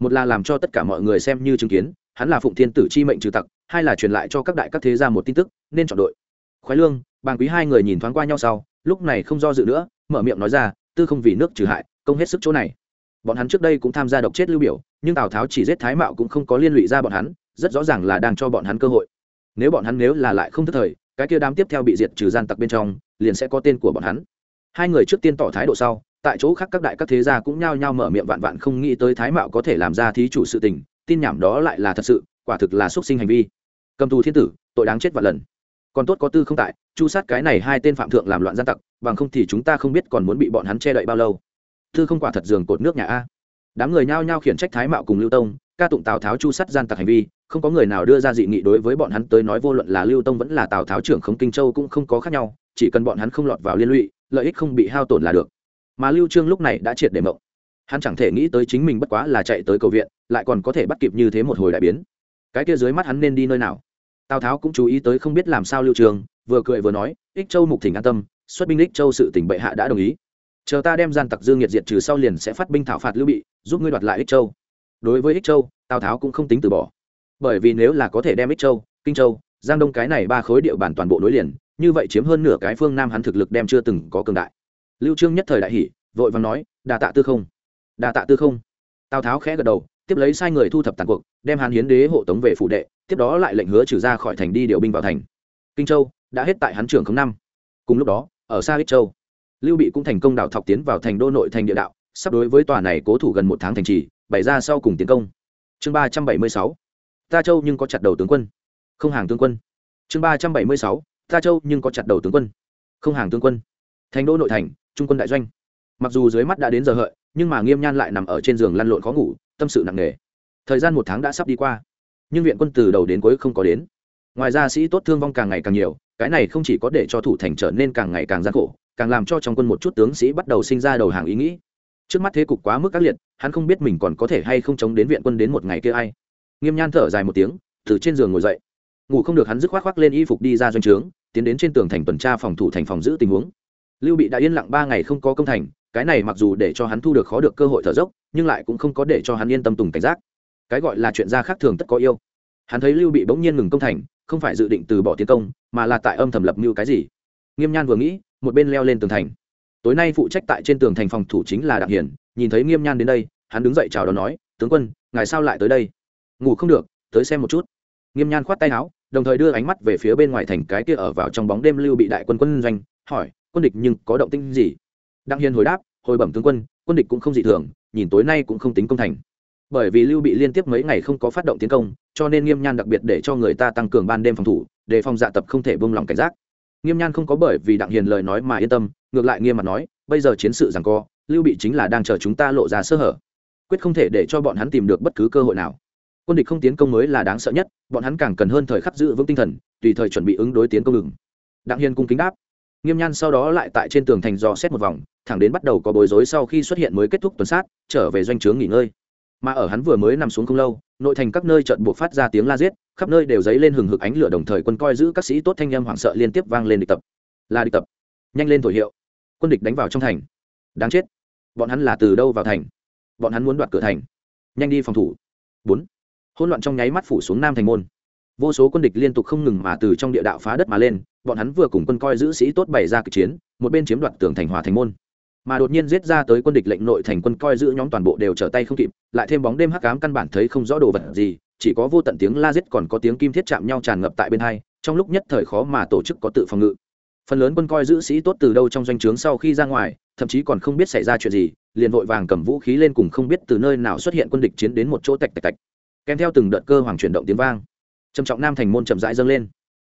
Một là làm cho tất cả mọi người xem như chứng kiến, hắn là phụng thiên tử chi mệnh trừ tặc, hai là truyền lại cho các đại các thế gia một tin tức, nên chọn đội. Khoái lương, bàng quý hai người nhìn thoáng qua nhau sau, lúc này không do dự nữa, mở miệng nói ra tư không vì nước trừ hại, công hết sức chỗ này. Bọn hắn trước đây cũng tham gia độc chết lưu biểu, nhưng tào tháo chỉ giết thái mạo cũng không có liên lụy ra bọn hắn, rất rõ ràng là đang cho bọn hắn cơ hội. Nếu bọn hắn nếu là lại không thức thời, cái kia đám tiếp theo bị diệt trừ gian tặc bên trong, liền sẽ có tên của bọn hắn. Hai người trước tiên tỏ thái độ sau, tại chỗ khác các đại các thế gia cũng nhao nhao mở miệng vạn vạn không nghĩ tới thái mạo có thể làm ra thí chủ sự tình, tin nhảm đó lại là thật sự, quả thực là xuất sinh hành vi. Cầm tù thiên tử, tội đáng chết vạn lần còn tốt có tư không tại, chu sát cái này hai tên phạm thượng làm loạn gian tặc, bằng không thì chúng ta không biết còn muốn bị bọn hắn che đậy bao lâu. Tư không quả thật giường cột nước nhà a. Đám người nhao nhao khiển trách thái mạo cùng lưu tông, ca tụng tào tháo chu sát gian tặc hành vi, không có người nào đưa ra dị nghị đối với bọn hắn tới nói vô luận là lưu tông vẫn là tào tháo trưởng khống kinh châu cũng không có khác nhau, chỉ cần bọn hắn không lọt vào liên lụy, lợi ích không bị hao tổn là được. Mà lưu trương lúc này đã triệt để mộng. Hắn chẳng thể nghĩ tới chính mình bất quá là chạy tới cầu viện, lại còn có thể bắt kịp như thế một hồi đại biến. Cái kia dưới mắt hắn nên đi nơi nào? Tào tháo cũng chú ý tới không biết làm sao lưu trường, vừa cười vừa nói, ích châu mục thỉnh an tâm, xuất binh ích châu sự tỉnh bệ hạ đã đồng ý. Chờ ta đem gian tặc dương nhiệt diệt trừ sau liền sẽ phát binh thảo phạt lưu bị, giúp ngươi đoạt lại ích châu. Đối với ích châu, tào tháo cũng không tính từ bỏ. Bởi vì nếu là có thể đem ích châu, kinh châu, giang đông cái này ba khối địa bàn toàn bộ nối liền, như vậy chiếm hơn nửa cái phương nam hắn thực lực đem chưa từng có cường đại. Lưu trương nhất thời đại hỉ, vội vàng nói đà tạ tư không. Đà tạ tư không. Tào tháo khẽ gật đầu tiếp lấy sai người thu thập tàn cuộc, đem hàn hiến đế hộ tống về phủ đệ, tiếp đó lại lệnh hứa trừ ra khỏi thành đi điều binh vào thành. Kinh châu đã hết tại hắn trưởng không năm. Cùng lúc đó, ở xa ích châu, lưu bị cũng thành công đảo thọc tiến vào thành đô nội thành địa đạo, sắp đối với tòa này cố thủ gần một tháng thành trì, bày ra sau cùng tiến công. Chương ba trăm bảy mươi sáu, ta châu nhưng có chặt đầu tướng quân. Không hàng tướng quân. Chương ba trăm bảy mươi sáu, ta châu nhưng có chặt đầu tướng quân. Không hàng tướng quân. Thành đô nội thành, trung quân đại doanh. Mặc dù dưới mắt đã đến giờ hợi nhưng mà nghiêm nhan lại nằm ở trên giường lăn lộn khó ngủ, tâm sự nặng nề. Thời gian một tháng đã sắp đi qua, nhưng viện quân từ đầu đến cuối không có đến. Ngoài ra sĩ tốt thương vong càng ngày càng nhiều, cái này không chỉ có để cho thủ thành trở nên càng ngày càng gian khổ, càng làm cho trong quân một chút tướng sĩ bắt đầu sinh ra đầu hàng ý nghĩ. Trước mắt thế cục quá mức ác liệt, hắn không biết mình còn có thể hay không chống đến viện quân đến một ngày kia ai. Nghiêm nhan thở dài một tiếng, từ trên giường ngồi dậy. Ngủ không được hắn dứt khoác khoác lên y phục đi ra doanh trướng, tiến đến trên tường thành tuần tra phòng thủ thành phòng giữ tình huống. Lưu bị đã yên lặng ba ngày không có công thành cái này mặc dù để cho hắn thu được khó được cơ hội thở dốc, nhưng lại cũng không có để cho hắn yên tâm tùng cảnh giác. Cái gọi là chuyện gia khác thường tất có yêu. Hắn thấy lưu bị bỗng nhiên ngừng công thành, không phải dự định từ bỏ tiến công, mà là tại âm thầm lập mưu cái gì. Nghiêm nhan vừa nghĩ, một bên leo lên tường thành. Tối nay phụ trách tại trên tường thành phòng thủ chính là đặng hiển, nhìn thấy nghiêm nhan đến đây, hắn đứng dậy chào đón nói, tướng quân, ngài sao lại tới đây? Ngủ không được, tới xem một chút. Nghiêm nhan khoát tay áo, đồng thời đưa ánh mắt về phía bên ngoài thành cái kia ở vào trong bóng đêm lưu bị đại quân quân doanh, hỏi, quân địch nhưng có động tĩnh gì? Đặng hiền hồi đáp, hồi bẩm tướng quân quân địch cũng không dị thường, nhìn tối nay cũng không tính công thành. Bởi vì lưu bị liên tiếp mấy ngày không có phát động tiến công, cho nên nghiêm nhan đặc biệt để cho người ta tăng cường ban đêm phòng thủ để phòng dạ tập không thể bông lòng cảnh giác. Nghiêm nhan không có bởi vì đặng hiền lời nói mà yên tâm, ngược lại nghiêm mặt nói, bây giờ chiến sự rằng co, lưu bị chính là đang chờ chúng ta lộ ra sơ hở. Quyết không thể để cho bọn hắn tìm được bất cứ cơ hội nào. Quân địch không tiến công mới là đáng sợ nhất, bọn hắn càng cần hơn thời khắc giữ vững tinh thần, tùy thời chuẩn bị ứng đối tiến công ngừng. Đặng hiền cung kính đáp nghiêm nhan sau đó lại tại trên tường thành dò xét một vòng, thẳng đến bắt đầu có bối rối sau khi xuất hiện mới kết thúc tuần sát, trở về doanh trướng nghỉ ngơi. Mà ở hắn vừa mới nằm xuống không lâu, nội thành các nơi trận buộc phát ra tiếng la giết, khắp nơi đều dấy lên hừng hực ánh lửa đồng thời quân coi giữ các sĩ tốt thanh â hoảng sợ liên tiếp vang lên địch tập. Là địch tập. Nhanh lên thổi hiệu. Quân địch đánh vào trong thành. Đáng chết. Bọn hắn là từ đâu vào thành? Bọn hắn muốn đoạt cửa thành. Nhanh đi phòng thủ. Bốn. Hỗn loạn trong nháy mắt phủ xuống nam thành môn. Vô số quân địch liên tục không ngừng mà từ trong địa đạo phá đất mà lên bọn hắn vừa cùng quân coi giữ sĩ tốt bày ra cực chiến, một bên chiếm đoạt tường thành hòa thành môn. Mà đột nhiên giết ra tới quân địch lệnh nội thành quân coi giữ nhóm toàn bộ đều trở tay không kịp, lại thêm bóng đêm hắc ám căn bản thấy không rõ đồ vật gì, chỉ có vô tận tiếng la giết còn có tiếng kim thiết chạm nhau tràn ngập tại bên hai, trong lúc nhất thời khó mà tổ chức có tự phòng ngự. Phần lớn quân coi giữ sĩ tốt từ đâu trong doanh trướng sau khi ra ngoài, thậm chí còn không biết xảy ra chuyện gì, liền vội vàng cầm vũ khí lên cùng không biết từ nơi nào xuất hiện quân địch chiến đến một chỗ tạch tạch tạch. Kèm theo từng đợt cơ hoàng chuyển động tiếng vang. Trầm trọng nam thành môn chậm rãi dâng lên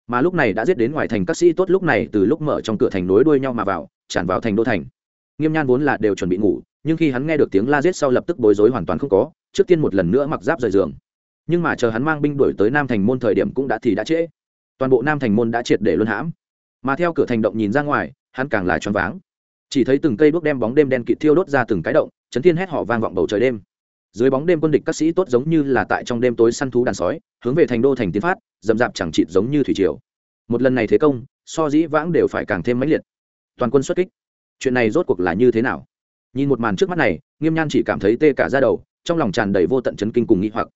mà lúc này đã giết đến ngoài thành các sĩ tốt lúc này từ lúc mở trong cửa thành nối đuôi nhau mà vào, tràn vào thành đô thành. Nghiêm nhan vốn là đều chuẩn bị ngủ, nhưng khi hắn nghe được tiếng la giết sau lập tức bối rối hoàn toàn không có, trước tiên một lần nữa mặc giáp rời giường. Nhưng mà chờ hắn mang binh đuổi tới nam thành môn thời điểm cũng đã thì đã trễ. Toàn bộ nam thành môn đã triệt để luân hãm. Mà theo cửa thành động nhìn ra ngoài, hắn càng là choáng váng. Chỉ thấy từng cây đuốc đem bóng đêm đen kịt thiêu đốt ra từng cái động, chấn thiên hét họ vang vọng bầu trời đêm dưới bóng đêm quân địch các sĩ tốt giống như là tại trong đêm tối săn thú đàn sói, hướng về thành đô thành tiến phát dầm dạp chẳng chịt giống như thủy triều. Một lần này thế công, so dĩ vãng đều phải càng thêm mãnh liệt. Toàn quân xuất kích. Chuyện này rốt cuộc là như thế nào? Nhìn một màn trước mắt này, nghiêm nhan chỉ cảm thấy tê cả ra đầu, trong lòng tràn đầy vô tận chấn kinh cùng nghĩ hoặc.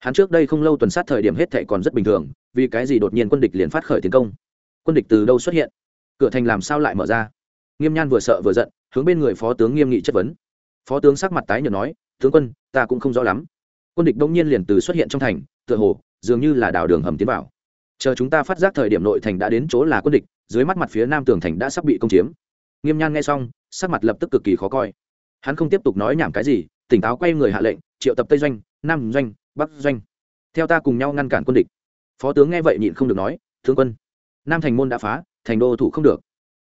Hắn trước đây không lâu tuần sát thời điểm hết thệ còn rất bình thường, vì cái gì đột nhiên quân địch liền phát khởi tiến công? Quân địch từ đâu xuất hiện? Cửa thành làm sao lại mở ra? Nghiêm nhan vừa sợ vừa giận, hướng bên người phó tướng nghiêm nghị chất vấn. Phó tướng sắc mặt tái nhợt nói tướng quân, ta cũng không rõ lắm. Quân địch đông nhiên liền từ xuất hiện trong thành, tựa hồ, dường như là đào đường hầm tiến vào. Chờ chúng ta phát giác thời điểm nội thành đã đến chỗ là quân địch, dưới mắt mặt phía nam tường thành đã sắp bị công chiếm. Nghiêm nhan nghe xong, sắc mặt lập tức cực kỳ khó coi. Hắn không tiếp tục nói nhảm cái gì, tỉnh táo quay người hạ lệnh, triệu tập tây doanh, nam doanh, bắc doanh. Theo ta cùng nhau ngăn cản quân địch. Phó tướng nghe vậy nhịn không được nói thương quân, nam thành môn đã phá, thành đô thủ không được.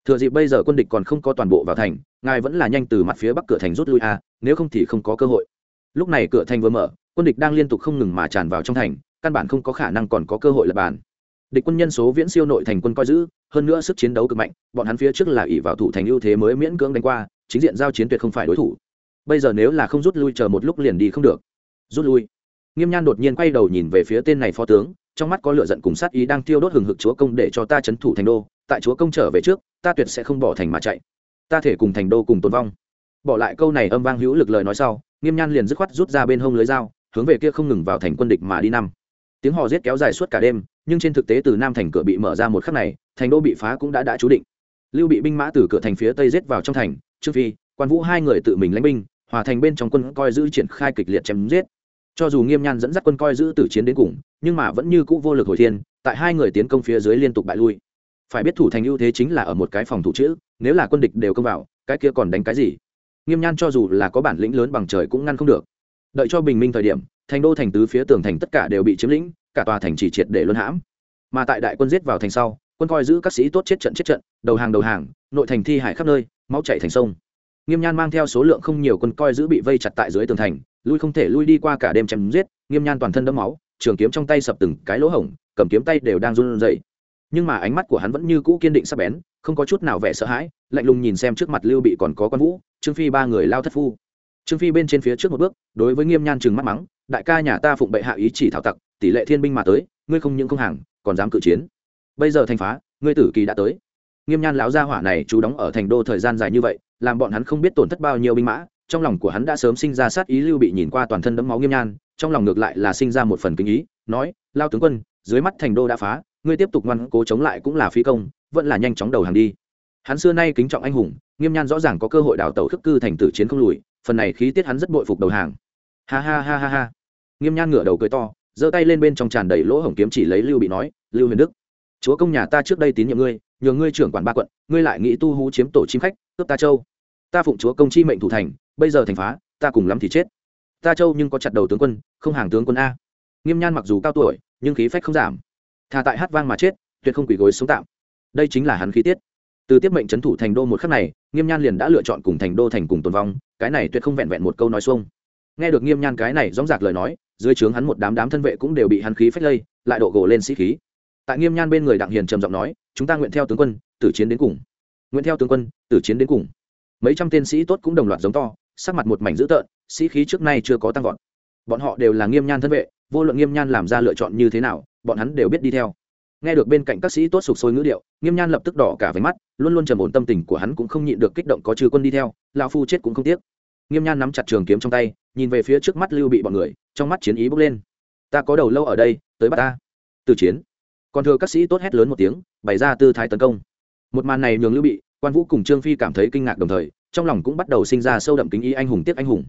Thừa dịp bây giờ quân địch còn không có toàn bộ vào thành, ngài vẫn là nhanh từ mặt phía bắc cửa thành rút lui a nếu không thì không có cơ hội. Lúc này cửa thành vừa mở, quân địch đang liên tục không ngừng mà tràn vào trong thành, căn bản không có khả năng còn có cơ hội lập bàn. Địch quân nhân số viễn siêu nội thành quân coi giữ, hơn nữa sức chiến đấu cực mạnh, bọn hắn phía trước là ỷ vào thủ thành ưu thế mới miễn cưỡng đánh qua, chính diện giao chiến tuyệt không phải đối thủ. Bây giờ nếu là không rút lui chờ một lúc liền đi không được. Rút lui. Nghiêm nhan đột nhiên quay đầu nhìn về phía tên này phó tướng, trong mắt có lửa giận cùng sát ý đang tiêu đốt hừng hực chúa công để cho ta chấn thủ thành đô, tại chúa công trở về trước, ta tuyệt sẽ không bỏ thành mà chạy. Ta thể cùng thành đô cùng tồn vong bỏ lại câu này âm vang hữu lực lời nói sau, nghiêm nhan liền dứt khoát rút ra bên hông lưới dao, hướng về kia không ngừng vào thành quân địch mà đi năm. Tiếng hò rết kéo dài suốt cả đêm, nhưng trên thực tế từ nam thành cửa bị mở ra một khắc này, thành đô bị phá cũng đã đã chú định. Lưu bị binh mã từ cửa thành phía tây rết vào trong thành, trương phi, quan vũ hai người tự mình lãnh binh, hòa thành bên trong quân coi giữ triển khai kịch liệt chém giết. Cho dù nghiêm nhan dẫn dắt quân coi giữ tử chiến đến cùng, nhưng mà vẫn như cũ vô lực hồi thiên, tại hai người tiến công phía dưới liên tục bại lui. Phải biết thủ thành ưu thế chính là ở một cái phòng thủ chữ, nếu là quân địch đều công vào, cái kia còn đánh cái gì? Nghiêm nhan cho dù là có bản lĩnh lớn bằng trời cũng ngăn không được. Đợi cho bình minh thời điểm, thành đô thành tứ phía tường thành tất cả đều bị chiếm lĩnh, cả tòa thành chỉ triệt để luân hãm. Mà tại đại quân giết vào thành sau, quân coi giữ các sĩ tốt chết trận chết trận, đầu hàng đầu hàng, nội thành thi hải khắp nơi, máu chảy thành sông. Nghiêm nhan mang theo số lượng không nhiều quân coi giữ bị vây chặt tại dưới tường thành, lui không thể lui đi qua cả đêm chém giết, nghiêm nhan toàn thân đẫm máu, trường kiếm trong tay sập từng cái lỗ hổng, cầm kiếm tay đều đang run rẩy. Nhưng mà ánh mắt của hắn vẫn như cũ kiên định sắc bén, không có chút nào vẻ sợ hãi, lạnh lùng nhìn xem trước mặt lưu bị còn có quan vũ trương phi ba người lao thất phu. Trương phi bên trên phía trước một bước, đối với nghiêm nhan chừng mắt mắng, đại ca nhà ta phụng bệ hạ ý chỉ thảo tặc, tỷ lệ thiên binh mà tới, ngươi không những không hàng, còn dám cự chiến. Bây giờ thành phá, ngươi tử kỳ đã tới. Nghiêm nhan lão gia hỏa này chú đóng ở thành đô thời gian dài như vậy, làm bọn hắn không biết tổn thất bao nhiêu binh mã, trong lòng của hắn đã sớm sinh ra sát ý lưu bị nhìn qua toàn thân đẫm máu nghiêm nhan, trong lòng ngược lại là sinh ra một phần kinh ý, nói, lao tướng quân, dưới mắt thành đô đã phá, ngươi tiếp tục ngoan cố chống lại cũng là phi công, vẫn là nhanh chóng đầu hàng đi hắn xưa nay kính trọng anh hùng, nghiêm nhan rõ ràng có cơ hội đào tẩu khước cư thành tử chiến không lùi, phần này khí tiết hắn rất bội phục đầu hàng. Ha ha ha ha ha. Nghiêm nhan ngửa đầu cười to, giơ tay lên bên trong tràn đầy lỗ hổng kiếm chỉ lấy lưu bị nói, lưu huyền đức, chúa công nhà ta trước đây tín nhiệm ngươi, nhờ ngươi trưởng quản ba quận, ngươi lại nghĩ tu hú chiếm tổ chim khách, cướp ta châu. Ta phụng chúa công chi mệnh thủ thành, bây giờ thành phá, ta cùng lắm thì chết. Ta châu nhưng có chặt đầu tướng quân, không hàng tướng quân a. Nghiêm nhan mặc dù cao tuổi, nhưng khí phách không giảm. Thà tại hát vang mà chết, tuyệt không quỷ gối sống tạm. Đây chính là hắn khí tiết từ tiếp mệnh trấn thủ thành đô một khắc này, nghiêm nhan liền đã lựa chọn cùng thành đô thành cùng tồn vong, cái này tuyệt không vẹn vẹn một câu nói xuông. Nghe được nghiêm nhan cái này dóng dạc lời nói, dưới trướng hắn một đám đám thân vệ cũng đều bị hắn khí phách lây, lại độ gỗ lên sĩ khí. Tại nghiêm nhan bên người đặng hiền trầm giọng nói, chúng ta nguyện theo tướng quân, tử chiến đến cùng. Nguyện theo tướng quân, tử chiến đến cùng. Mấy trăm tên sĩ tốt cũng đồng loạt giống to, sắc mặt một mảnh dữ tợn, sĩ khí trước nay chưa có tăng vọt. Bọn họ đều là nghiêm nhan thân vệ, vô luận nghiêm nhan làm ra lựa chọn như thế nào, bọn hắn đều biết đi theo nghe được bên cạnh các sĩ tốt sục sôi ngữ điệu, nghiêm nhan lập tức đỏ cả váy mắt, luôn luôn trầm ổn tâm tình của hắn cũng không nhịn được kích động có trừ quân đi theo lao phu chết cũng không tiếc. Nghiêm nhan nắm chặt trường kiếm trong tay, nhìn về phía trước mắt lưu bị bọn người, trong mắt chiến ý bốc lên. Ta có đầu lâu ở đây, tới bắt ta. Từ chiến. Còn thừa các sĩ tốt hét lớn một tiếng, bày ra tư thái tấn công. Một màn này nhường lưu bị, quan vũ cùng trương phi cảm thấy kinh ngạc đồng thời, trong lòng cũng bắt đầu sinh ra sâu đậm kính ý anh hùng tiếc anh hùng.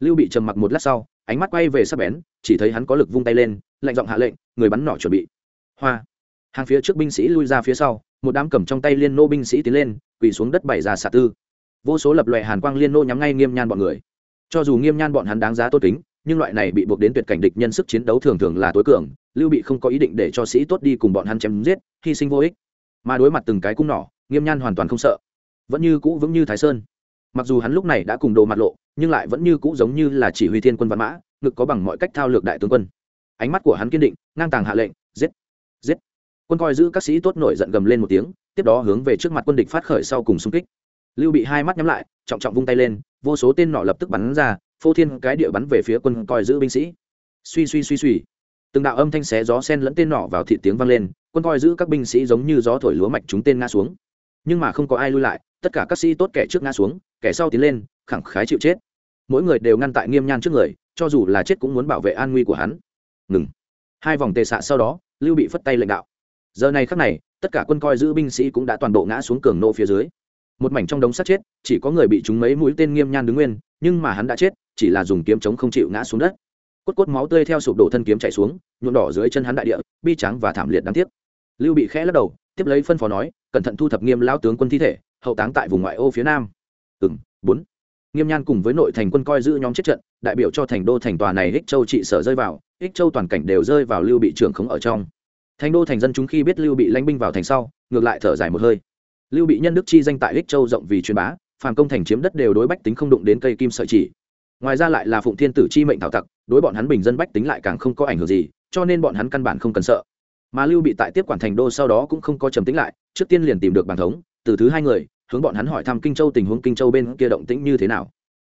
Lưu bị trầm mặc một lát sau, ánh mắt quay về sắp bén, chỉ thấy hắn có lực vung tay lên, lạnh giọng hạ lệnh, người bắn nỏ chuẩn bị. Hoa! Hàng phía trước binh sĩ lui ra phía sau, một đám cầm trong tay liên nô binh sĩ tiến lên, quỳ xuống đất bày ra xạ tư. Vô số lập loại hàn quang liên nô nhắm ngay nghiêm nhan bọn người. Cho dù nghiêm nhan bọn hắn đáng giá tốt kính, nhưng loại này bị buộc đến tuyệt cảnh địch nhân sức chiến đấu thường thường là tối cường, lưu bị không có ý định để cho sĩ tốt đi cùng bọn hắn chém giết, hy sinh vô ích. Mà đối mặt từng cái cung nỏ, nghiêm nhan hoàn toàn không sợ. Vẫn như cũ vững như thái sơn. Mặc dù hắn lúc này đã cùng đồ mặt lộ, nhưng lại vẫn như cũ giống như là chỉ huy thiên quân văn mã, ngực có bằng mọi cách thao lược đại tướng quân. Ánh mắt của hắn kiên định, ngang tàng hạ lệnh, giết giết quân coi giữ các sĩ tốt nổi giận gầm lên một tiếng, tiếp đó hướng về trước mặt quân địch phát khởi sau cùng xung kích. Lưu bị hai mắt nhắm lại, trọng trọng vung tay lên, vô số tên nọ lập tức bắn ra, phô thiên cái địa bắn về phía quân coi giữ binh sĩ. Suy suy suy suy. Từng đạo âm thanh xé gió sen lẫn tên nọ vào thị tiếng vang lên, quân coi giữ các binh sĩ giống như gió thổi lúa mạch chúng tên ngã xuống. Nhưng mà không có ai lui lại, tất cả các sĩ tốt kẻ trước ngã xuống, kẻ sau tiến lên, khẳng khái chịu chết. Mỗi người đều ngăn tại nghiêm nhan trước người, cho dù là chết cũng muốn bảo vệ an nguy của hắn. Ngừng. Hai vòng tề xạ sau đó, lưu bị phất tay lệnh đạo giờ này khắc này, tất cả quân coi giữ binh sĩ cũng đã toàn bộ ngã xuống cường nô phía dưới. Một mảnh trong đống sát chết, chỉ có người bị chúng mấy mũi tên nghiêm nhan đứng nguyên, nhưng mà hắn đã chết, chỉ là dùng kiếm chống không chịu ngã xuống đất. Cốt cốt máu tươi theo sụp đổ thân kiếm chạy xuống, nhuộm đỏ dưới chân hắn đại địa, bi trắng và thảm liệt đáng tiếc. Lưu bị khẽ lắc đầu, tiếp lấy phân phó nói, cẩn thận thu thập nghiêm lao tướng quân thi thể, hậu táng tại vùng ngoại ô phía nam. Ừng bốn. Nghiêm nhan cùng với nội thành quân coi giữ nhóm chết trận, đại biểu cho thành đô thành tòa này ích châu trị sở rơi vào ích châu toàn cảnh đều rơi vào lưu bị trưởng khống ở trong thành đô thành dân chúng khi biết lưu bị lãnh binh vào thành sau, ngược lại thở dài một hơi. Lưu bị nhân đức chi danh tại ích châu rộng vì truyền bá, phàm công thành chiếm đất đều đối bách tính không đụng đến cây kim sợi chỉ. Ngoài ra lại là phụng thiên tử chi mệnh thảo tặc, đối bọn hắn bình dân bách tính lại càng không có ảnh hưởng gì, cho nên bọn hắn căn bản không cần sợ. Mà lưu bị tại tiếp quản thành đô sau đó cũng không có trầm tính lại, trước tiên liền tìm được bàn thống, từ thứ hai người, hướng bọn hắn hỏi thăm kinh châu tình huống kinh châu bên kia động tĩnh như thế nào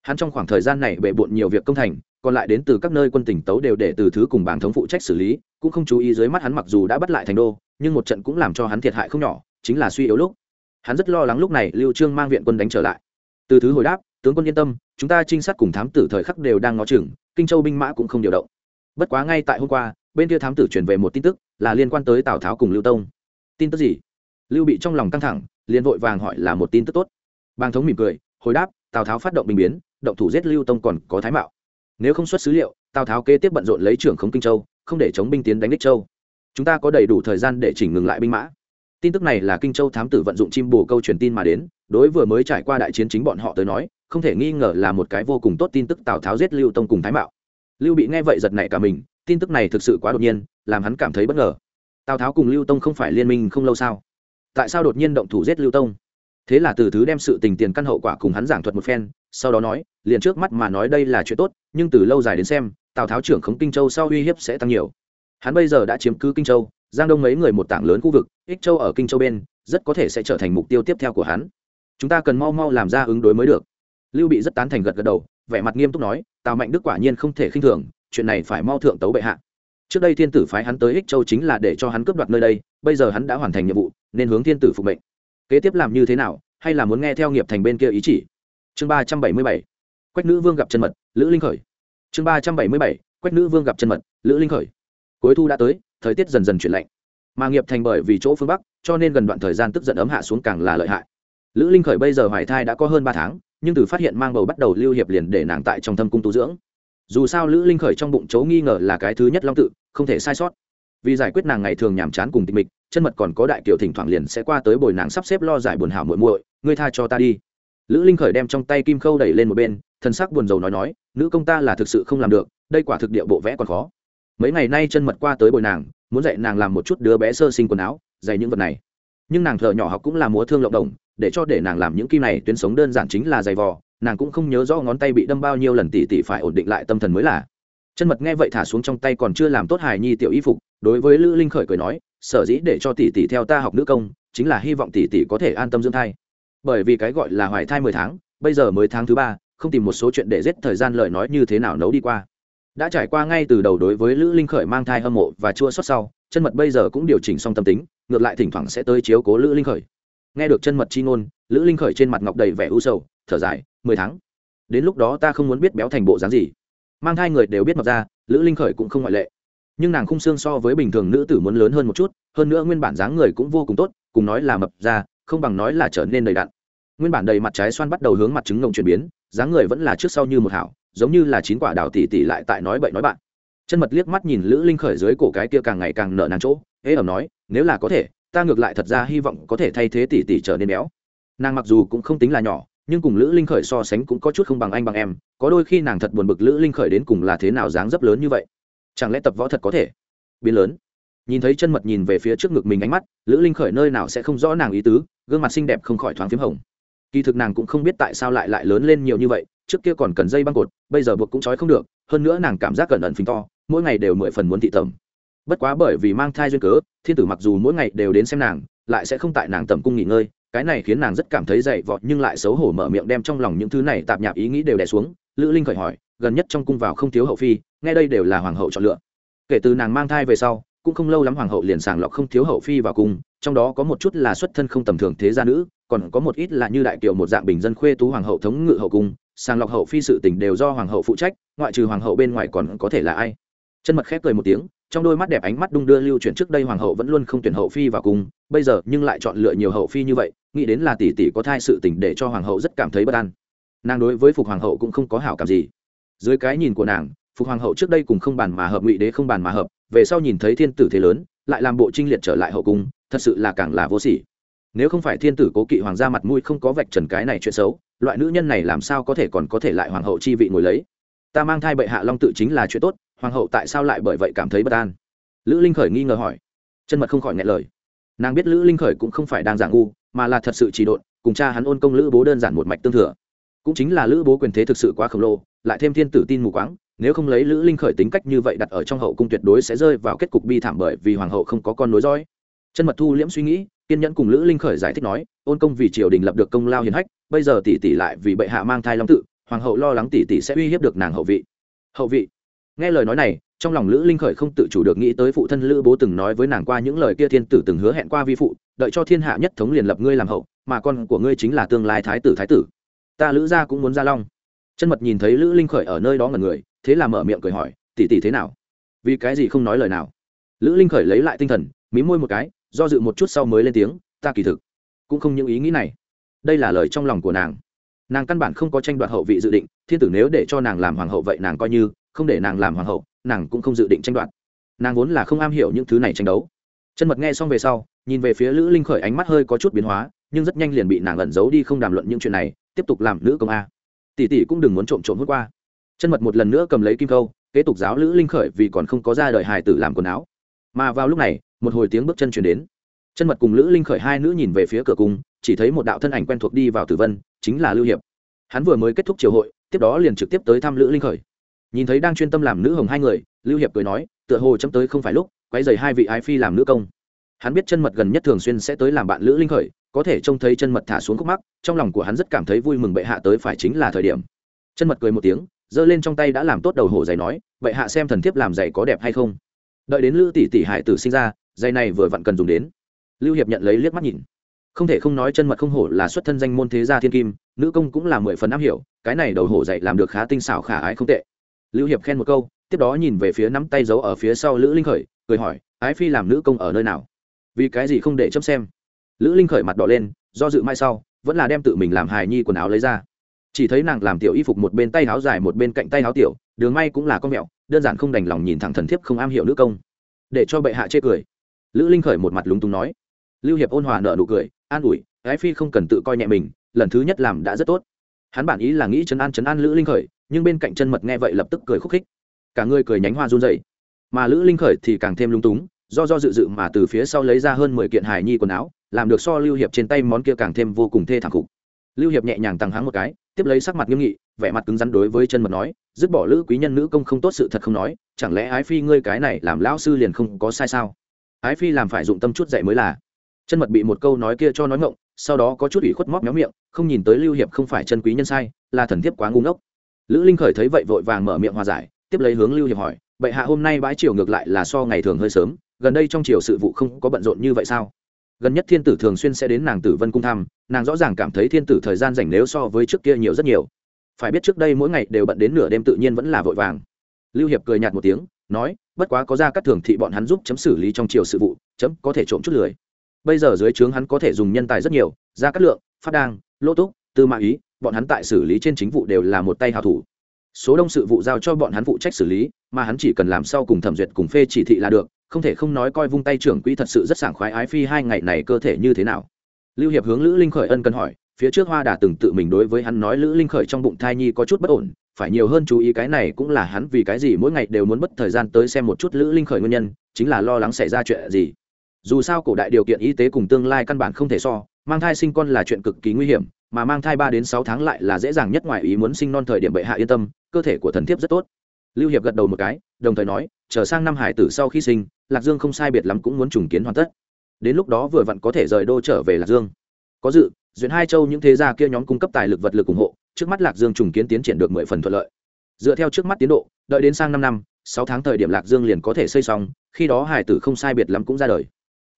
hắn trong khoảng thời gian này bệ bộn nhiều việc công thành, còn lại đến từ các nơi quân tỉnh tấu đều để từ thứ cùng bảng thống phụ trách xử lý, cũng không chú ý dưới mắt hắn mặc dù đã bắt lại thành đô, nhưng một trận cũng làm cho hắn thiệt hại không nhỏ, chính là suy yếu lúc. Hắn rất lo lắng lúc này lưu trương mang viện quân đánh trở lại. Từ thứ hồi đáp, tướng quân yên tâm, chúng ta trinh sát cùng thám tử thời khắc đều đang ngó chừng, kinh châu binh mã cũng không điều động. Bất quá ngay tại hôm qua, bên kia thám tử truyền về một tin tức, là liên quan tới tào tháo cùng lưu tông. Tin tức gì? Lưu bị trong lòng căng thẳng, liền vội vàng hỏi là một tin tức tốt. Bàng thống mỉm cười, hồi đáp, tào tháo phát động bình biến động thủ giết lưu tông còn có thái mạo. Nếu không xuất sứ liệu, tào tháo kế tiếp bận rộn lấy trưởng khống kinh châu, không để chống binh tiến đánh đích châu. Chúng ta có đầy đủ thời gian để chỉnh ngừng lại binh mã. Tin tức này là kinh châu thám tử vận dụng chim bồ câu truyền tin mà đến, đối vừa mới trải qua đại chiến chính bọn họ tới nói, không thể nghi ngờ là một cái vô cùng tốt tin tức tào tháo giết lưu tông cùng thái mạo. Lưu bị nghe vậy giật nảy cả mình, tin tức này thực sự quá đột nhiên, làm hắn cảm thấy bất ngờ. Tào tháo cùng lưu tông không phải liên minh không lâu sao? Tại sao đột nhiên động thủ giết lưu tông? Thế là từ thứ đem sự tình tiền căn hậu quả cùng hắn giảng thuật một phen sau đó nói, liền trước mắt mà nói đây là chuyện tốt, nhưng từ lâu dài đến xem, tào tháo trưởng khống kinh châu sau uy hiếp sẽ tăng nhiều. Hắn bây giờ đã chiếm cứ kinh châu, giang đông mấy người một tảng lớn khu vực, ích châu ở kinh châu bên, rất có thể sẽ trở thành mục tiêu tiếp theo của hắn. Chúng ta cần mau mau làm ra ứng đối mới được. Lưu bị rất tán thành gật gật đầu, vẻ mặt nghiêm túc nói, tào mạnh đức quả nhiên không thể khinh thường, chuyện này phải mau thượng tấu bệ hạ. Trước đây thiên tử phái hắn tới ích châu chính là để cho hắn cướp đoạt nơi đây, bây giờ hắn đã hoàn thành nhiệm vụ, nên hướng thiên tử phục mệnh. Kế tiếp làm như thế nào, hay là muốn nghe theo nghiệp thành bên kia ý chỉ? Chương ba trăm bảy mươi bảy, quách nữ vương gặp chân mật, lữ linh khởi. Chương ba trăm bảy mươi bảy, quách nữ vương gặp chân mật, lữ linh khởi. Cuối thu đã tới, thời tiết dần dần chuyển lạnh. Mà nghiệp thành bởi vì chỗ phương bắc, cho nên gần đoạn thời gian tức giận ấm hạ xuống càng là lợi hại. Lữ linh khởi bây giờ hoài thai đã có hơn ba tháng, nhưng từ phát hiện mang bầu bắt đầu lưu hiệp liền để nàng tại trong thâm cung tu dưỡng. Dù sao lữ linh khởi trong bụng chấu nghi ngờ là cái thứ nhất long tự, không thể sai sót. Vì giải quyết nàng ngày thường nhàm chán cùng tịch mịch chân mật còn có đại kiều thỉnh thoảng liền sẽ qua tới bồi nàng sắp xếp lo giải buồn hảo muội muội, ngươi tha cho ta đi lữ linh khởi đem trong tay kim khâu đẩy lên một bên, thần sắc buồn rầu nói nói, nữ công ta là thực sự không làm được, đây quả thực địa bộ vẽ còn khó. Mấy ngày nay chân mật qua tới bồi nàng, muốn dạy nàng làm một chút đứa bé sơ sinh quần áo, dạy những vật này. Nhưng nàng thợ nhỏ học cũng là múa thương lộng đồng, để cho để nàng làm những kim này tuyến sống đơn giản chính là giày vò, nàng cũng không nhớ rõ ngón tay bị đâm bao nhiêu lần tỉ tỉ phải ổn định lại tâm thần mới là. Chân mật nghe vậy thả xuống trong tay còn chưa làm tốt hài nhi tiểu y phục, đối với lữ linh khởi cười nói, sở dĩ để cho tỷ tỷ theo ta học nữ công, chính là hy vọng tỷ tỷ có thể an tâm dưỡng thai bởi vì cái gọi là hoài thai mười tháng, bây giờ mới tháng thứ ba, không tìm một số chuyện để giết thời gian lời nói như thế nào nấu đi qua. Đã trải qua ngay từ đầu đối với lữ linh khởi mang thai hâm mộ và chua xót sau, chân mật bây giờ cũng điều chỉnh xong tâm tính, ngược lại thỉnh thoảng sẽ tới chiếu cố lữ linh khởi. Nghe được chân mật chi ngôn, lữ linh khởi trên mặt ngọc đầy vẻ u sầu, thở dài, mười tháng? Đến lúc đó ta không muốn biết béo thành bộ dáng gì. Mang thai người đều biết mập ra, lữ linh khởi cũng không ngoại lệ. Nhưng nàng khung xương so với bình thường nữ tử muốn lớn hơn một chút, hơn nữa nguyên bản dáng người cũng vô cùng tốt, cùng nói là mập ra không bằng nói là trở nên đầy đặn. Nguyên bản đầy mặt trái xoan bắt đầu hướng mặt trứng ngộng chuyển biến, dáng người vẫn là trước sau như một hảo, giống như là chín quả đào tỉ tỉ lại tại nói bậy nói bạn. Chân mật liếc mắt nhìn lữ linh khởi dưới cổ cái kia càng ngày càng nợ nàng chỗ ế ẩm nói, nếu là có thể, ta ngược lại thật ra hy vọng có thể thay thế tỷ tỷ trở nên béo. Nàng mặc dù cũng không tính là nhỏ, nhưng cùng lữ linh khởi so sánh cũng có chút không bằng anh bằng em, có đôi khi nàng thật buồn bực lữ linh khởi đến cùng là thế nào dáng dấp lớn như vậy. Chẳng lẽ tập võ thật có thể? Biến lớn nhìn thấy chân mật nhìn về phía trước ngực mình ánh mắt, lữ linh khởi nơi nào sẽ không rõ nàng ý tứ, gương mặt xinh đẹp không khỏi thoáng p h í m hồng. Kỳ thực nàng cũng không biết tại sao lại lại lớn lên nhiều như vậy, trước kia còn cần dây băng cột, bây giờ buộc cũng trói không được, hơn nữa nàng cảm giác cẩn ẩn phình to, mỗi ngày đều mười phần muốn thị tầm bất quá bởi vì mang thai duyên cớ, thiên tử mặc dù mỗi ngày đều đến xem nàng, lại sẽ không tại nàng tầm cung nghỉ ngơi, cái này khiến nàng rất cảm thấy dậy vọt nhưng lại xấu hổ mở miệng đem trong lòng những thứ này tạp nhạp ý nghĩ đều đè xuống, lữ linh khởi hỏi, gần nhất trong cung vào không thiếu hậu phi, nghe đây đều là hoàng hậu chọn lựa. Kể từ nàng mang thai về sau cũng không lâu lắm hoàng hậu liền sàng lọc không thiếu hậu phi vào cung trong đó có một chút là xuất thân không tầm thường thế gia nữ, còn có một ít là như đại kiều một dạng bình dân khuê tú hoàng hậu thống ngự hậu cung, sàng lọc hậu phi sự tình đều do hoàng hậu phụ trách, ngoại trừ hoàng hậu bên ngoài còn có thể là ai. Chân mật khép cười một tiếng, trong đôi mắt đẹp ánh mắt đung đưa lưu chuyển trước đây hoàng hậu vẫn luôn không tuyển hậu phi vào cung bây giờ nhưng lại chọn lựa nhiều hậu phi như vậy, nghĩ đến là tỷ tỷ có thai sự tình để cho hoàng hậu rất cảm thấy bất an. Nàng đối với phục hoàng hậu cũng không có hảo cảm gì. Dưới cái nhìn của nàng, phục hoàng hậu trước đây cùng không bàn mà hợp, ngụy đế không bàn mà hợp về sau nhìn thấy thiên tử thế lớn, lại làm bộ trinh liệt trở lại hậu cung, thật sự là càng là vô sỉ. Nếu không phải thiên tử cố kỵ hoàng gia mặt mũi không có vạch trần cái này chuyện xấu, loại nữ nhân này làm sao có thể còn có thể lại hoàng hậu chi vị ngồi lấy? Ta mang thai bệ hạ long tự chính là chuyện tốt, hoàng hậu tại sao lại bởi vậy cảm thấy bất an? Lữ linh khởi nghi ngờ hỏi. Chân mật không khỏi ngại lời. Nàng biết lữ linh khởi cũng không phải đang giả ngu, mà là thật sự chỉ độn, cùng cha hắn ôn công lữ bố đơn giản một mạch tương thừa. Cũng chính là lữ bố quyền thế thực sự quá khổng lồ, lại thêm thiên tử tin mù quáng nếu không lấy lữ linh khởi tính cách như vậy đặt ở trong hậu cung tuyệt đối sẽ rơi vào kết cục bi thảm bởi vì hoàng hậu không có con nối dõi. Chân mật thu liễm suy nghĩ, kiên nhẫn cùng lữ linh khởi giải thích nói, ôn công vì triều đình lập được công lao hiền hách, bây giờ tỷ tỷ lại vì bệ hạ mang thai long tự, hoàng hậu lo lắng tỷ tỷ sẽ uy hiếp được nàng hậu vị. Hậu vị? Nghe lời nói này, trong lòng lữ linh khởi không tự chủ được nghĩ tới phụ thân lữ bố từng nói với nàng qua những lời kia thiên tử từng hứa hẹn qua vi phụ, đợi cho thiên hạ nhất thống liền lập ngươi làm hậu, mà con của ngươi chính là tương lai thái tử thái tử. Ta lữ gia cũng muốn gia long. Chân mật nhìn thấy lữ linh khởi ở nơi đó ngẩn người thế là mở miệng cười hỏi, tỷ tỷ thế nào? Vì cái gì không nói lời nào? Lữ linh khởi lấy lại tinh thần, mí môi một cái, do dự một chút sau mới lên tiếng, ta kỳ thực cũng không những ý nghĩ này. Đây là lời trong lòng của nàng. Nàng căn bản không có tranh đoạt hậu vị dự định, thiên tử nếu để cho nàng làm hoàng hậu vậy nàng coi như không để nàng làm hoàng hậu, nàng cũng không dự định tranh đoạt. Nàng vốn là không am hiểu những thứ này tranh đấu. Chân mật nghe xong về sau, nhìn về phía lữ linh khởi ánh mắt hơi có chút biến hóa, nhưng rất nhanh liền bị nàng ẩn giấu đi không đàm luận những chuyện này, tiếp tục làm nữ công a. Tỷ tỷ cũng đừng muốn trộm trộm hút qua chân mật một lần nữa cầm lấy kim câu, kế tục giáo lữ linh khởi vì còn không có ra đời hài tử làm quần áo. Mà vào lúc này, một hồi tiếng bước chân chuyển đến. Chân mật cùng lữ linh khởi hai nữ nhìn về phía cửa cung, chỉ thấy một đạo thân ảnh quen thuộc đi vào tử vân, chính là lưu hiệp. Hắn vừa mới kết thúc triều hội, tiếp đó liền trực tiếp tới thăm lữ linh khởi. Nhìn thấy đang chuyên tâm làm nữ hồng hai người, lưu hiệp cười nói, tựa hồ chấm tới không phải lúc quay dày hai vị ái phi làm nữ công. Hắn biết chân mật gần nhất thường xuyên sẽ tới làm bạn lữ linh khởi, có thể trông thấy chân mật thả xuống khúc mắc, trong lòng của hắn rất cảm thấy vui mừng bệ hạ tới phải chính là thời điểm. Chân mật cười một tiếng giơ lên trong tay đã làm tốt đầu hổ giày nói, vậy hạ xem thần thiếp làm giày có đẹp hay không? Đợi đến lữ tỷ tỷ hải tử sinh ra, giày này vừa vặn cần dùng đến. Lưu hiệp nhận lấy liếc mắt nhìn. Không thể không nói chân mật không hổ là xuất thân danh môn thế gia thiên kim, nữ công cũng là mười phần am hiểu, cái này đầu hổ dạy làm được khá tinh xảo khả ái không tệ. Lưu hiệp khen một câu, tiếp đó nhìn về phía nắm tay giấu ở phía sau lữ linh khởi, cười hỏi, ái phi làm nữ công ở nơi nào? Vì cái gì không để chấm xem? Lữ linh khởi mặt đỏ lên, do dự mai sau, vẫn là đem tự mình làm hài nhi quần áo lấy ra chỉ thấy nàng làm tiểu y phục một bên tay áo dài một bên cạnh tay áo tiểu, đường may cũng là con mẹo, đơn giản không đành lòng nhìn thẳng thần thiếp không am hiểu nữ công. Để cho bệ hạ chê cười. Lữ linh khởi một mặt lúng túng nói. Lưu hiệp ôn hòa nợ nụ cười, an ủi, ái phi không cần tự coi nhẹ mình, lần thứ nhất làm đã rất tốt. Hắn bản ý là nghĩ chấn an chấn an lữ linh khởi, nhưng bên cạnh chân mật nghe vậy lập tức cười khúc khích. Cả người cười nhánh hoa run dậy mà lữ linh khởi thì càng thêm lung túng, do do dự dự mà từ phía sau lấy ra hơn mười kiện hài nhi quần áo, làm được so lưu hiệp trên tay món kia càng thêm vô cùng thê thảm khục. Lưu hiệp nhẹ nhàng tăng háng một cái tiếp lấy sắc mặt nghiêm nghị, vẻ mặt cứng rắn đối với chân mật nói, dứt bỏ lữ quý nhân nữ công không tốt sự thật không nói, chẳng lẽ ái phi ngươi cái này làm lão sư liền không có sai sao? Ái phi làm phải dụng tâm chút dạy mới là. Chân mật bị một câu nói kia cho nói ngộng sau đó có chút ủy khuất móc méo miệng, không nhìn tới lưu hiệp không phải chân quý nhân sai, là thần thiếp quá ngu ngốc. Lữ linh khởi thấy vậy vội vàng mở miệng hòa giải, tiếp lấy hướng lưu hiệp hỏi, bệ hạ hôm nay bãi chiều ngược lại là so ngày thường hơi sớm, gần đây trong chiều sự vụ không có bận rộn như vậy sao? Gần nhất thiên tử thường xuyên sẽ đến nàng tử vân cung thăm, nàng rõ ràng cảm thấy thiên tử thời gian dành nếu so với trước kia nhiều rất nhiều. Phải biết trước đây mỗi ngày đều bận đến nửa đêm tự nhiên vẫn là vội vàng. Lưu hiệp cười nhạt một tiếng, nói, bất quá có ra các thường thị bọn hắn giúp chấm xử lý trong triều sự vụ, chấm có thể trộm chút lười. Bây giờ dưới trướng hắn có thể dùng nhân tài rất nhiều ra cát lượng, phát đang lỗ túc, tư mã ý, bọn hắn tại xử lý trên chính vụ đều là một tay hào thủ. Số đông sự vụ giao cho bọn hắn phụ trách xử lý, mà hắn chỉ cần làm sau cùng thẩm duyệt cùng phê chỉ thị là được không thể không nói coi vung tay trưởng quỹ thật sự rất sảng khoái ái phi hai ngày này cơ thể như thế nào. Lưu hiệp hướng lữ linh khởi ân cần hỏi, phía trước hoa đà từng tự mình đối với hắn nói lữ linh khởi trong bụng thai nhi có chút bất ổn, phải nhiều hơn chú ý cái này cũng là hắn vì cái gì mỗi ngày đều muốn mất thời gian tới xem một chút lữ linh khởi nguyên nhân, chính là lo lắng xảy ra chuyện gì. Dù sao cổ đại điều kiện y tế cùng tương lai căn bản không thể so, mang thai sinh con là chuyện cực kỳ nguy hiểm, mà mang thai ba đến sáu tháng lại là dễ dàng nhất ngoài ý muốn sinh non thời điểm bệ hạ yên tâm, cơ thể của thần thiếp rất tốt lưu hiệp gật đầu một cái, đồng thời nói, chờ sang năm hải tử sau khi sinh, lạc dương không sai biệt lắm cũng muốn trùng kiến hoàn tất. Đến lúc đó vừa vặn có thể rời đô trở về lạc dương. Có dự, duyện hai châu những thế gia kia nhóm cung cấp tài lực vật lực ủng hộ, trước mắt lạc dương trùng kiến tiến triển được mười phần thuận lợi. Dựa theo trước mắt tiến độ, đợi đến sang năm năm, sáu tháng thời điểm lạc dương liền có thể xây xong, khi đó hải tử không sai biệt lắm cũng ra đời.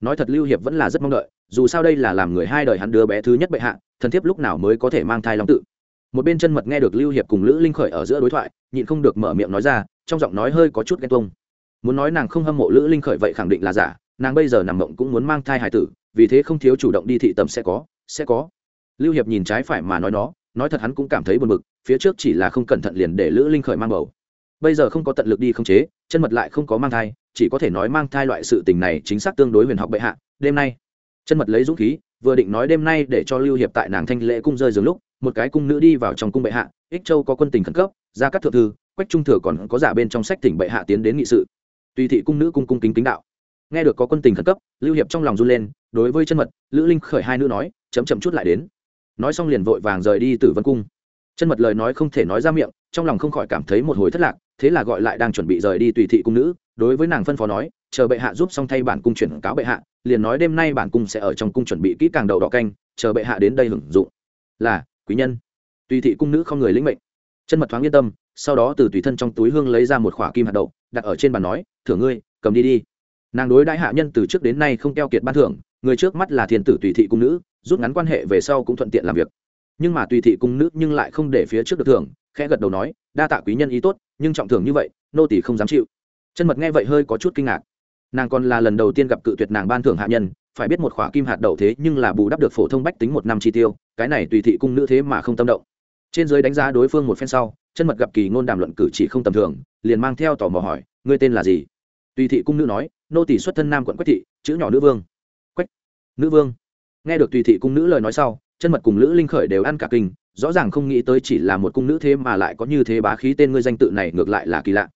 Nói thật lưu hiệp vẫn là rất mong đợi, dù sao đây là làm người hai đời hắn đứa bé thứ nhất bệ hạ, thần thiếp lúc nào mới có thể mang thai long tự một bên chân mật nghe được lưu hiệp cùng lữ linh khởi ở giữa đối thoại, nhịn không được mở miệng nói ra, trong giọng nói hơi có chút ghen tuông. Muốn nói nàng không hâm mộ lữ linh khởi vậy khẳng định là giả, nàng bây giờ nằm mộng cũng muốn mang thai hài tử, vì thế không thiếu chủ động đi thị tầm sẽ có sẽ có. Lưu hiệp nhìn trái phải mà nói nó, nói thật hắn cũng cảm thấy buồn bực, phía trước chỉ là không cẩn thận liền để lữ linh khởi mang bầu. Bây giờ không có tận lực đi không chế, chân mật lại không có mang thai, chỉ có thể nói mang thai loại sự tình này chính xác tương đối huyền học bệ hạ. Đêm nay, chân mật lấy dũng khí, vừa định nói đêm nay để cho lưu hiệp tại nàng thanh lễ cung rơi giường lúc một cái cung nữ đi vào trong cung bệ hạ, ích châu có quân tình khẩn cấp ra các thượng thư, quách trung thừa còn có giả bên trong sách tỉnh bệ hạ tiến đến nghị sự. Tùy thị cung nữ cung cung kính kính đạo. Nghe được có quân tình khẩn cấp, lưu hiệp trong lòng run lên, đối với chân mật, lữ linh khởi hai nữ nói, chấm chậm chút lại đến. Nói xong liền vội vàng rời đi tử vân cung. Chân mật lời nói không thể nói ra miệng, trong lòng không khỏi cảm thấy một hồi thất lạc, thế là gọi lại đang chuẩn bị rời đi tùy thị cung nữ, đối với nàng phân phó nói, chờ bệ hạ giúp xong thay bản cung chuyển cáo bệ hạ, liền nói đêm nay bản cung sẽ ở trong cung chuẩn bị kỹ càng đầu đỏ canh, chờ bệ hạ đến đây hưởng dụng. Là quý nhân. Tùy thị cung nữ không người lĩnh mệnh. Chân mật thoáng yên tâm, sau đó từ tùy thân trong túi hương lấy ra một khỏa kim hạt đậu, đặt ở trên bàn nói, thưởng ngươi, cầm đi đi. Nàng đối đãi hạ nhân từ trước đến nay không keo kiệt ban thưởng, người trước mắt là thiên tử tùy thị cung nữ, rút ngắn quan hệ về sau cũng thuận tiện làm việc. Nhưng mà tùy thị cung nữ nhưng lại không để phía trước được thưởng, khẽ gật đầu nói, đa tạ quý nhân ý tốt, nhưng trọng thưởng như vậy, nô tỷ không dám chịu. Chân mật nghe vậy hơi có chút kinh ngạc. Nàng còn là lần đầu tiên gặp cự tuyệt nàng ban thưởng hạ nhân, phải biết một khỏa kim hạt đậu thế nhưng là bù đắp được phổ thông bách tính một năm chi tiêu cái này tùy thị cung nữ thế mà không tâm động. Trên giới đánh giá đối phương một phen sau, chân mật gặp kỳ ngôn đàm luận cử chỉ không tầm thường, liền mang theo tò mò hỏi, ngươi tên là gì? Tùy thị cung nữ nói, nô tỷ xuất thân nam quận quách thị, chữ nhỏ nữ vương. Quách, nữ vương? Nghe được tùy thị cung nữ lời nói sau, chân mật cùng lữ linh khởi đều ăn cả kinh, rõ ràng không nghĩ tới chỉ là một cung nữ thế mà lại có như thế bá khí tên ngươi danh tự này ngược lại là kỳ lạ.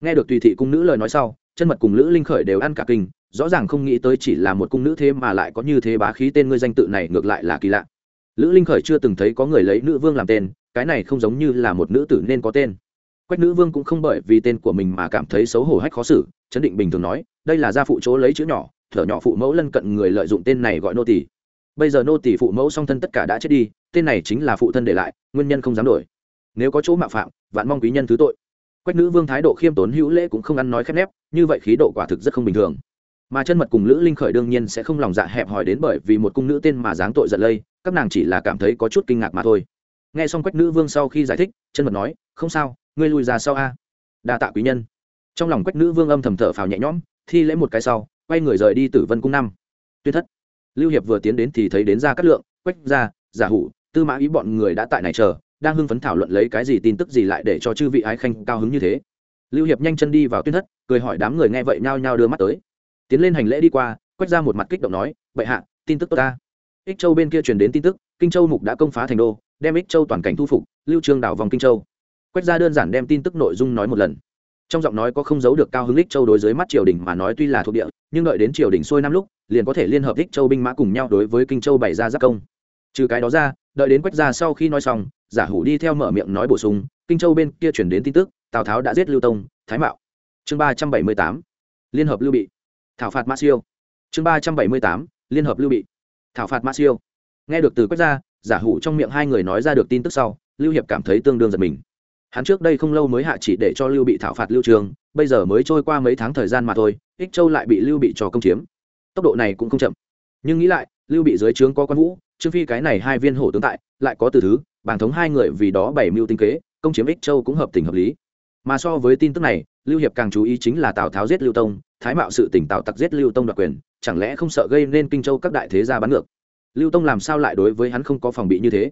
Nghe được tùy thị cung nữ lời nói sau, chân mật cùng lữ linh khởi đều ăn cả kinh, rõ ràng không nghĩ tới chỉ là một cung nữ thế mà lại có như thế bá khí tên ngươi danh tự này ngược lại là kỳ lạ lữ linh khởi chưa từng thấy có người lấy nữ vương làm tên, cái này không giống như là một nữ tử nên có tên. Quách nữ vương cũng không bởi vì tên của mình mà cảm thấy xấu hổ hách khó xử chấn định bình thường nói, đây là gia phụ chỗ lấy chữ nhỏ, thở nhỏ phụ mẫu lân cận người lợi dụng tên này gọi nô tỷ bây giờ nô tỷ phụ mẫu song thân tất cả đã chết đi, tên này chính là phụ thân để lại, nguyên nhân không dám đổi. Nếu có chỗ mạo phạm, vạn mong quý nhân thứ tội. Quách nữ vương thái độ khiêm tốn hữu lễ cũng không ăn nói khép nép, như vậy khí độ quả thực rất không bình thường mà chân mật cùng lữ linh khởi đương nhiên sẽ không lòng dạ hẹp hòi đến bởi vì một cung nữ tên mà dáng tội giận lây, các nàng chỉ là cảm thấy có chút kinh ngạc mà thôi. Nghe xong quách nữ vương sau khi giải thích, chân mật nói, không sao, ngươi lùi ra sau a. Đa tạ quý nhân. Trong lòng quách nữ vương âm thầm thở phào nhẹ nhõm, thi lễ một cái sau, quay người rời đi tử vân cung năm. Tuyên thất. Lưu hiệp vừa tiến đến thì thấy đến ra cát lượng, quách gia, giả hủ, tư mã ý bọn người đã tại này chờ, đang hưng phấn thảo luận lấy cái gì tin tức gì lại để cho chư vị ái khanh cao hứng như thế. Lưu hiệp nhanh chân đi vào tuyên thất, cười hỏi đám người nghe vậy nhao nhao đưa mắt tới tiến lên hành lễ đi qua, quét ra một mặt kích động nói, bệ hạ, tin tức tốt ta. Ích châu bên kia truyền đến tin tức, kinh châu mục đã công phá thành đô, đem ích châu toàn cảnh thu phục, lưu trương đảo vòng kinh châu. Quét ra đơn giản đem tin tức nội dung nói một lần. Trong giọng nói có không giấu được cao hứng ích châu đối với mắt triều đình mà nói tuy là thuộc địa, nhưng đợi đến triều đình xuôi năm lúc, liền có thể liên hợp ích châu binh mã cùng nhau đối với kinh châu bày ra giác công. Trừ cái đó ra, đợi đến quách ra sau khi nói xong, giả hủ đi theo mở miệng nói bổ sung, kinh châu bên kia chuyển đến tin tức, tào tháo đã giết lưu tông, thái mạo. Chương ba trăm bảy mươi tám, liên hợp lưu bị thảo phạt ma siêu. Chương ba trăm bảy mươi tám, liên hợp lưu bị. Thảo phạt ma siêu. Nghe được từ quách ra giả hủ trong miệng hai người nói ra được tin tức sau, lưu hiệp cảm thấy tương đương giật mình. Hắn trước đây không lâu mới hạ chỉ để cho lưu bị thảo phạt lưu trường, bây giờ mới trôi qua mấy tháng thời gian mà thôi, ích châu lại bị lưu bị trò công chiếm. Tốc độ này cũng không chậm. Nhưng nghĩ lại, lưu bị dưới trướng có quan vũ, trương phi cái này hai viên hổ tướng tại, lại có từ thứ, bàng thống hai người vì đó bảy mưu tinh kế, công chiếm ích châu cũng hợp tình hợp lý. Mà so với tin tức này, lưu hiệp càng chú ý chính là tào tháo giết lưu tông thái mạo sự tỉnh tạo tặc giết lưu tông đoạt quyền, chẳng lẽ không sợ gây nên kinh châu các đại thế gia bắn ngược? Lưu tông làm sao lại đối với hắn không có phòng bị như thế?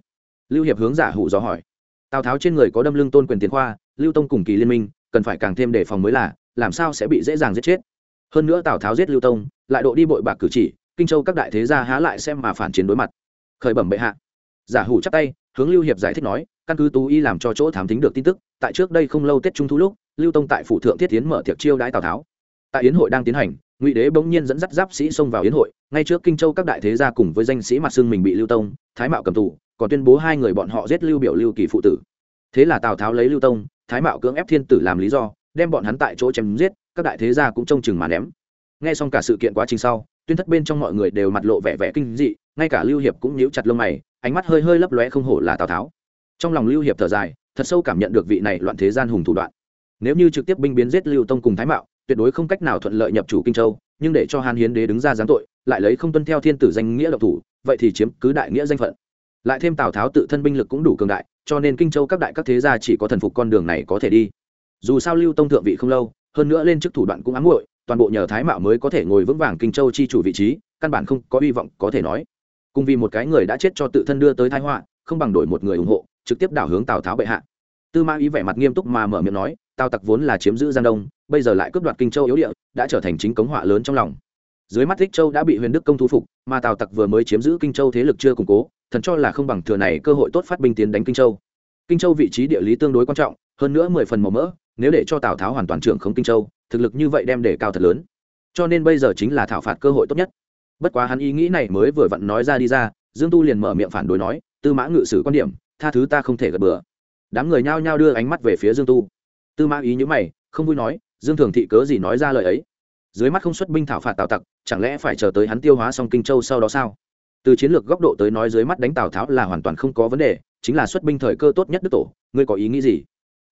Lưu hiệp hướng giả hủ dò hỏi. Tào tháo trên người có đâm lưng tôn quyền tiến khoa, lưu tông cùng kỳ liên minh, cần phải càng thêm đề phòng mới là, làm sao sẽ bị dễ dàng giết chết? Hơn nữa tào tháo giết lưu tông, lại độ đi bội bạc cử chỉ, kinh châu các đại thế gia há lại xem mà phản chiến đối mặt. Khởi bẩm bệ hạ. Giả hủ chắp tay, hướng lưu hiệp giải thích nói, căn cứ tú y làm cho chỗ thám tính được tin tức, tại trước đây không lâu tết trung thu lúc, lưu tông tại phủ thượng thiết tiến mở tiệc chiêu đãi tào tháo tại yến hội đang tiến hành, ngụy đế bỗng nhiên dẫn dắt giáp sĩ xông vào yến hội, ngay trước kinh châu các đại thế gia cùng với danh sĩ mặt xương mình bị lưu tông, thái mạo cầm tù, còn tuyên bố hai người bọn họ giết lưu biểu lưu kỳ phụ tử. Thế là tào tháo lấy lưu tông, thái mạo cưỡng ép thiên tử làm lý do, đem bọn hắn tại chỗ chém giết, các đại thế gia cũng trông chừng mà ném. Nghe xong cả sự kiện quá trình sau, tuyên thất bên trong mọi người đều mặt lộ vẻ vẻ kinh dị, ngay cả lưu hiệp cũng nhíu chặt lông mày, ánh mắt hơi hơi lấp lóe không hổ là tào tháo. Trong lòng lưu hiệp thở dài, thật sâu cảm nhận được vị này loạn thế gian hùng thủ đoạn. Nếu như trực tiếp binh biến giết lưu tông cùng thái mạo tuyệt đối không cách nào thuận lợi nhập chủ kinh châu, nhưng để cho hàn hiến đế đứng ra giáng tội, lại lấy không tuân theo thiên tử danh nghĩa độc thủ, vậy thì chiếm cứ đại nghĩa danh phận. Lại thêm tào tháo tự thân binh lực cũng đủ cường đại, cho nên kinh châu các đại các thế gia chỉ có thần phục con đường này có thể đi. Dù sao lưu tông thượng vị không lâu, hơn nữa lên chức thủ đoạn cũng ám muội, toàn bộ nhờ thái mạo mới có thể ngồi vững vàng kinh châu chi chủ vị trí, căn bản không có hy vọng có thể nói. Cùng vì một cái người đã chết cho tự thân đưa tới thái họa, không bằng đổi một người ủng hộ, trực tiếp đảo hướng tào tháo bệ hạ. Tư mã ý vẻ mặt nghiêm túc mà mở miệng nói tào tặc vốn là chiếm giữ giang đông, bây giờ lại cướp đoạt kinh châu yếu địa, đã trở thành chính cống họa lớn trong lòng. Dưới mắt thích châu đã bị huyền đức công thu phục, mà tào tặc vừa mới chiếm giữ kinh châu thế lực chưa củng cố, thần cho là không bằng thừa này cơ hội tốt phát binh tiến đánh kinh châu. Kinh châu vị trí địa lý tương đối quan trọng, hơn nữa mười phần màu mỡ, nếu để cho tào tháo hoàn toàn trưởng không kinh châu, thực lực như vậy đem để cao thật lớn. Cho nên bây giờ chính là thảo phạt cơ hội tốt nhất. Bất quá hắn ý nghĩ này mới vừa vặn nói ra đi ra, dương tu liền mở miệng phản đối nói, tư mã ngự sử quan điểm, tha thứ ta không thể gật bừa. Đám người nhao nhao đưa ánh mắt về phía dương tu tư mã ý nhữ mày, không vui nói, dương thường thị cớ gì nói ra lời ấy? Dưới mắt không xuất binh thảo phạt tào tặc, chẳng lẽ phải chờ tới hắn tiêu hóa xong kinh châu sau đó sao? Từ chiến lược góc độ tới nói dưới mắt đánh tào tháo là hoàn toàn không có vấn đề, chính là xuất binh thời cơ tốt nhất đức tổ, ngươi có ý nghĩ gì?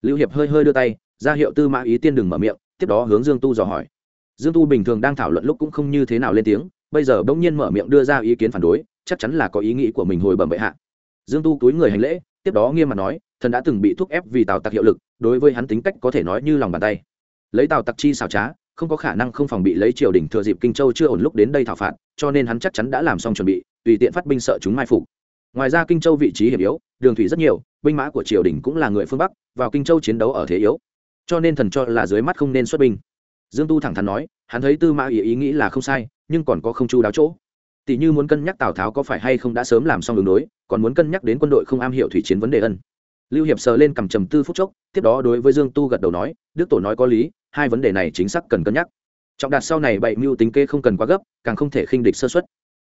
Lưu hiệp hơi hơi đưa tay, ra hiệu tư mã ý tiên đừng mở miệng, tiếp đó hướng dương tu dò hỏi. Dương tu bình thường đang thảo luận lúc cũng không như thế nào lên tiếng, bây giờ bỗng nhiên mở miệng đưa ra ý kiến phản đối, chắc chắn là có ý nghĩ của mình hồi bẩm bệ hạ. Dương tu túi người hành lễ, tiếp đó nghiêm mặt nói thần đã từng bị thúc ép vì tào tặc hiệu lực, đối với hắn tính cách có thể nói như lòng bàn tay. Lấy tào tặc chi xảo trá, không có khả năng không phòng bị lấy triều đình thừa dịp kinh châu chưa ổn lúc đến đây thảo phạt, cho nên hắn chắc chắn đã làm xong chuẩn bị, tùy tiện phát binh sợ chúng mai phục. Ngoài ra kinh châu vị trí hiểm yếu, đường thủy rất nhiều, binh mã của triều đình cũng là người phương bắc, vào kinh châu chiến đấu ở thế yếu. Cho nên thần cho là dưới mắt không nên xuất binh. Dương tu thẳng thắn nói, hắn thấy tư mã ý ý nghĩ là không sai, nhưng còn có không chu đáo chỗ. Tỷ như muốn cân nhắc tào tháo có phải hay không đã sớm làm xong đường đối, còn muốn cân nhắc đến quân đội không am hiểu thủy chiến vấn đề ân lưu hiệp sờ lên cầm trầm tư phút chốc, tiếp đó đối với dương tu gật đầu nói, đức tổ nói có lý, hai vấn đề này chính xác cần cân nhắc. Trọng đạt sau này bậy mưu tính kê không cần quá gấp, càng không thể khinh địch sơ xuất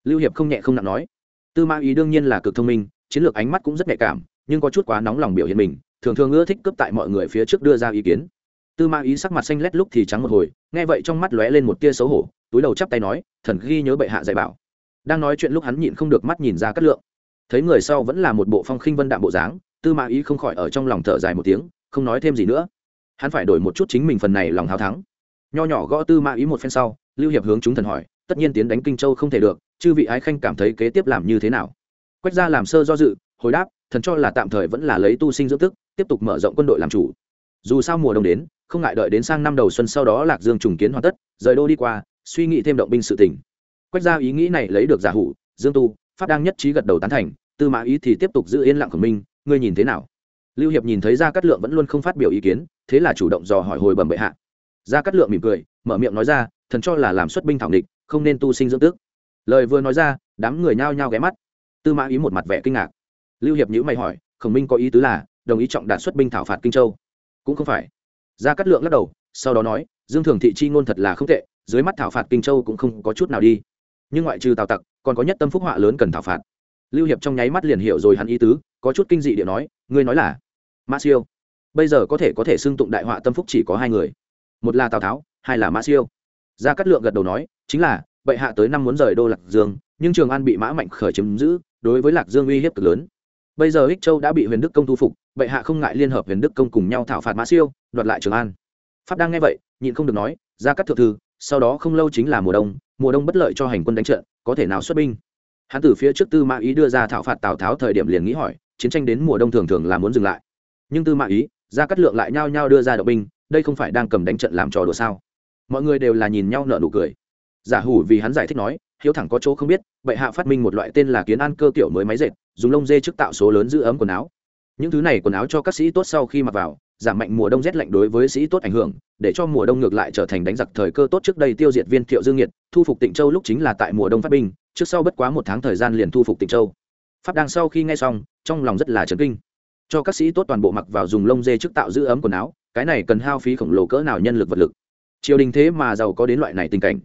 lưu hiệp không nhẹ không nặng nói, tư Ma ý đương nhiên là cực thông minh, chiến lược ánh mắt cũng rất nhạy cảm, nhưng có chút quá nóng lòng biểu hiện mình, thường thường ưa thích cướp tại mọi người phía trước đưa ra ý kiến. Tư Ma ý sắc mặt xanh lét lúc thì trắng một hồi, nghe vậy trong mắt lóe lên một tia xấu hổ, túi đầu chắp tay nói, thần ghi nhớ bệ hạ dạy bảo. Đang nói chuyện lúc hắn nhịn không được mắt nhìn ra cát lượng thấy người sau vẫn là một bộ phong khinh vân đạm bộ dáng, tư mã ý không khỏi ở trong lòng thở dài một tiếng, không nói thêm gì nữa. Hắn phải đổi một chút chính mình phần này lòng hào thắng. Nho nhỏ gõ tư mã ý một phen sau, lưu hiệp hướng chúng thần hỏi, tất nhiên tiến đánh kinh châu không thể được, chư vị ái khanh cảm thấy kế tiếp làm như thế nào? Quách ra làm sơ do dự, hồi đáp, thần cho là tạm thời vẫn là lấy tu sinh dưỡng tức tiếp tục mở rộng quân đội làm chủ. Dù sao mùa đông đến, không ngại đợi đến sang năm đầu xuân sau đó lạc dương trùng kiến hoàn tất, rời đô đi qua, suy nghĩ thêm động binh sự tỉnh quách ra ý nghĩ này lấy được giả hủ, dương tu, pháp đang nhất trí gật đầu tán thành tư mã ý thì tiếp tục giữ yên lặng của mình, ngươi nhìn thế nào? Lưu hiệp nhìn thấy gia cát lượng vẫn luôn không phát biểu ý kiến, thế là chủ động dò hỏi hồi bẩm bệ hạ. Gia cát lượng mỉm cười, mở miệng nói ra, thần cho là làm xuất binh thảo địch không nên tu sinh dưỡng tước. Lời vừa nói ra, đám người nhao nhao ghé mắt. Tư mã ý một mặt vẻ kinh ngạc. Lưu hiệp nhữ mày hỏi, khổng minh có ý tứ là, đồng ý trọng đạt xuất binh thảo phạt kinh châu? Cũng không phải. Gia cát lượng lắc đầu, sau đó nói, dương thường thị chi ngôn thật là không tệ, dưới mắt thảo phạt kinh châu cũng không có chút nào đi. Nhưng ngoại trừ tào tặc, còn có nhất tâm phúc họa lớn cần thảo phạt lưu hiệp trong nháy mắt liền hiểu rồi hắn ý tứ, có chút kinh dị điệu nói, ngươi nói là mã siêu. Bây giờ có thể có thể xưng tụng đại họa tâm phúc chỉ có hai người. Một là tào tháo, hai là mã siêu. Gia cát lượng gật đầu nói, chính là, bệ hạ tới năm muốn rời đô lạc dương, nhưng trường an bị mã mạnh khởi chiếm giữ, đối với lạc dương uy hiếp cực lớn. Bây giờ ích châu đã bị huyền đức công thu phục, bệ hạ không ngại liên hợp huyền đức công cùng nhau thảo phạt mã siêu, đoạt lại trường an. Pháp đang nghe vậy, nhịn không được nói ra các thượng thư, sau đó không lâu chính là mùa đông mùa đông bất lợi cho hành quân đánh trận, có thể nào xuất binh? Hắn từ phía trước tư mã ý đưa ra thảo phạt tào tháo thời điểm liền nghĩ hỏi, chiến tranh đến mùa đông thường thường là muốn dừng lại. Nhưng tư mã ý ra cắt lượng lại nhao nhao đưa ra động binh, đây không phải đang cầm đánh trận làm trò đùa sao? Mọi người đều là nhìn nhau nở nụ cười. Giả hủ vì hắn giải thích nói, hiếu thẳng có chỗ không biết, bệ hạ phát minh một loại tên là kiến an cơ kiểu mới máy dệt, dùng lông dê trước tạo số lớn giữ ấm quần áo. Những thứ này quần áo cho các sĩ tốt sau khi mặc vào, giảm mạnh mùa đông rét lạnh đối với sĩ tốt ảnh hưởng, để cho mùa đông ngược lại trở thành đánh giặc thời cơ tốt trước đây tiêu diệt viên thiệu dương nhiệt, thu phục tịnh châu lúc chính là tại mùa đông phát binh trước sau bất quá một tháng thời gian liền thu phục tịnh châu. Pháp đang sau khi nghe xong, trong lòng rất là chấn kinh. Cho các sĩ tốt toàn bộ mặc vào dùng lông dê trước tạo giữ ấm quần áo, cái này cần hao phí khổng lồ cỡ nào nhân lực vật lực. Triều đình thế mà giàu có đến loại này tình cảnh.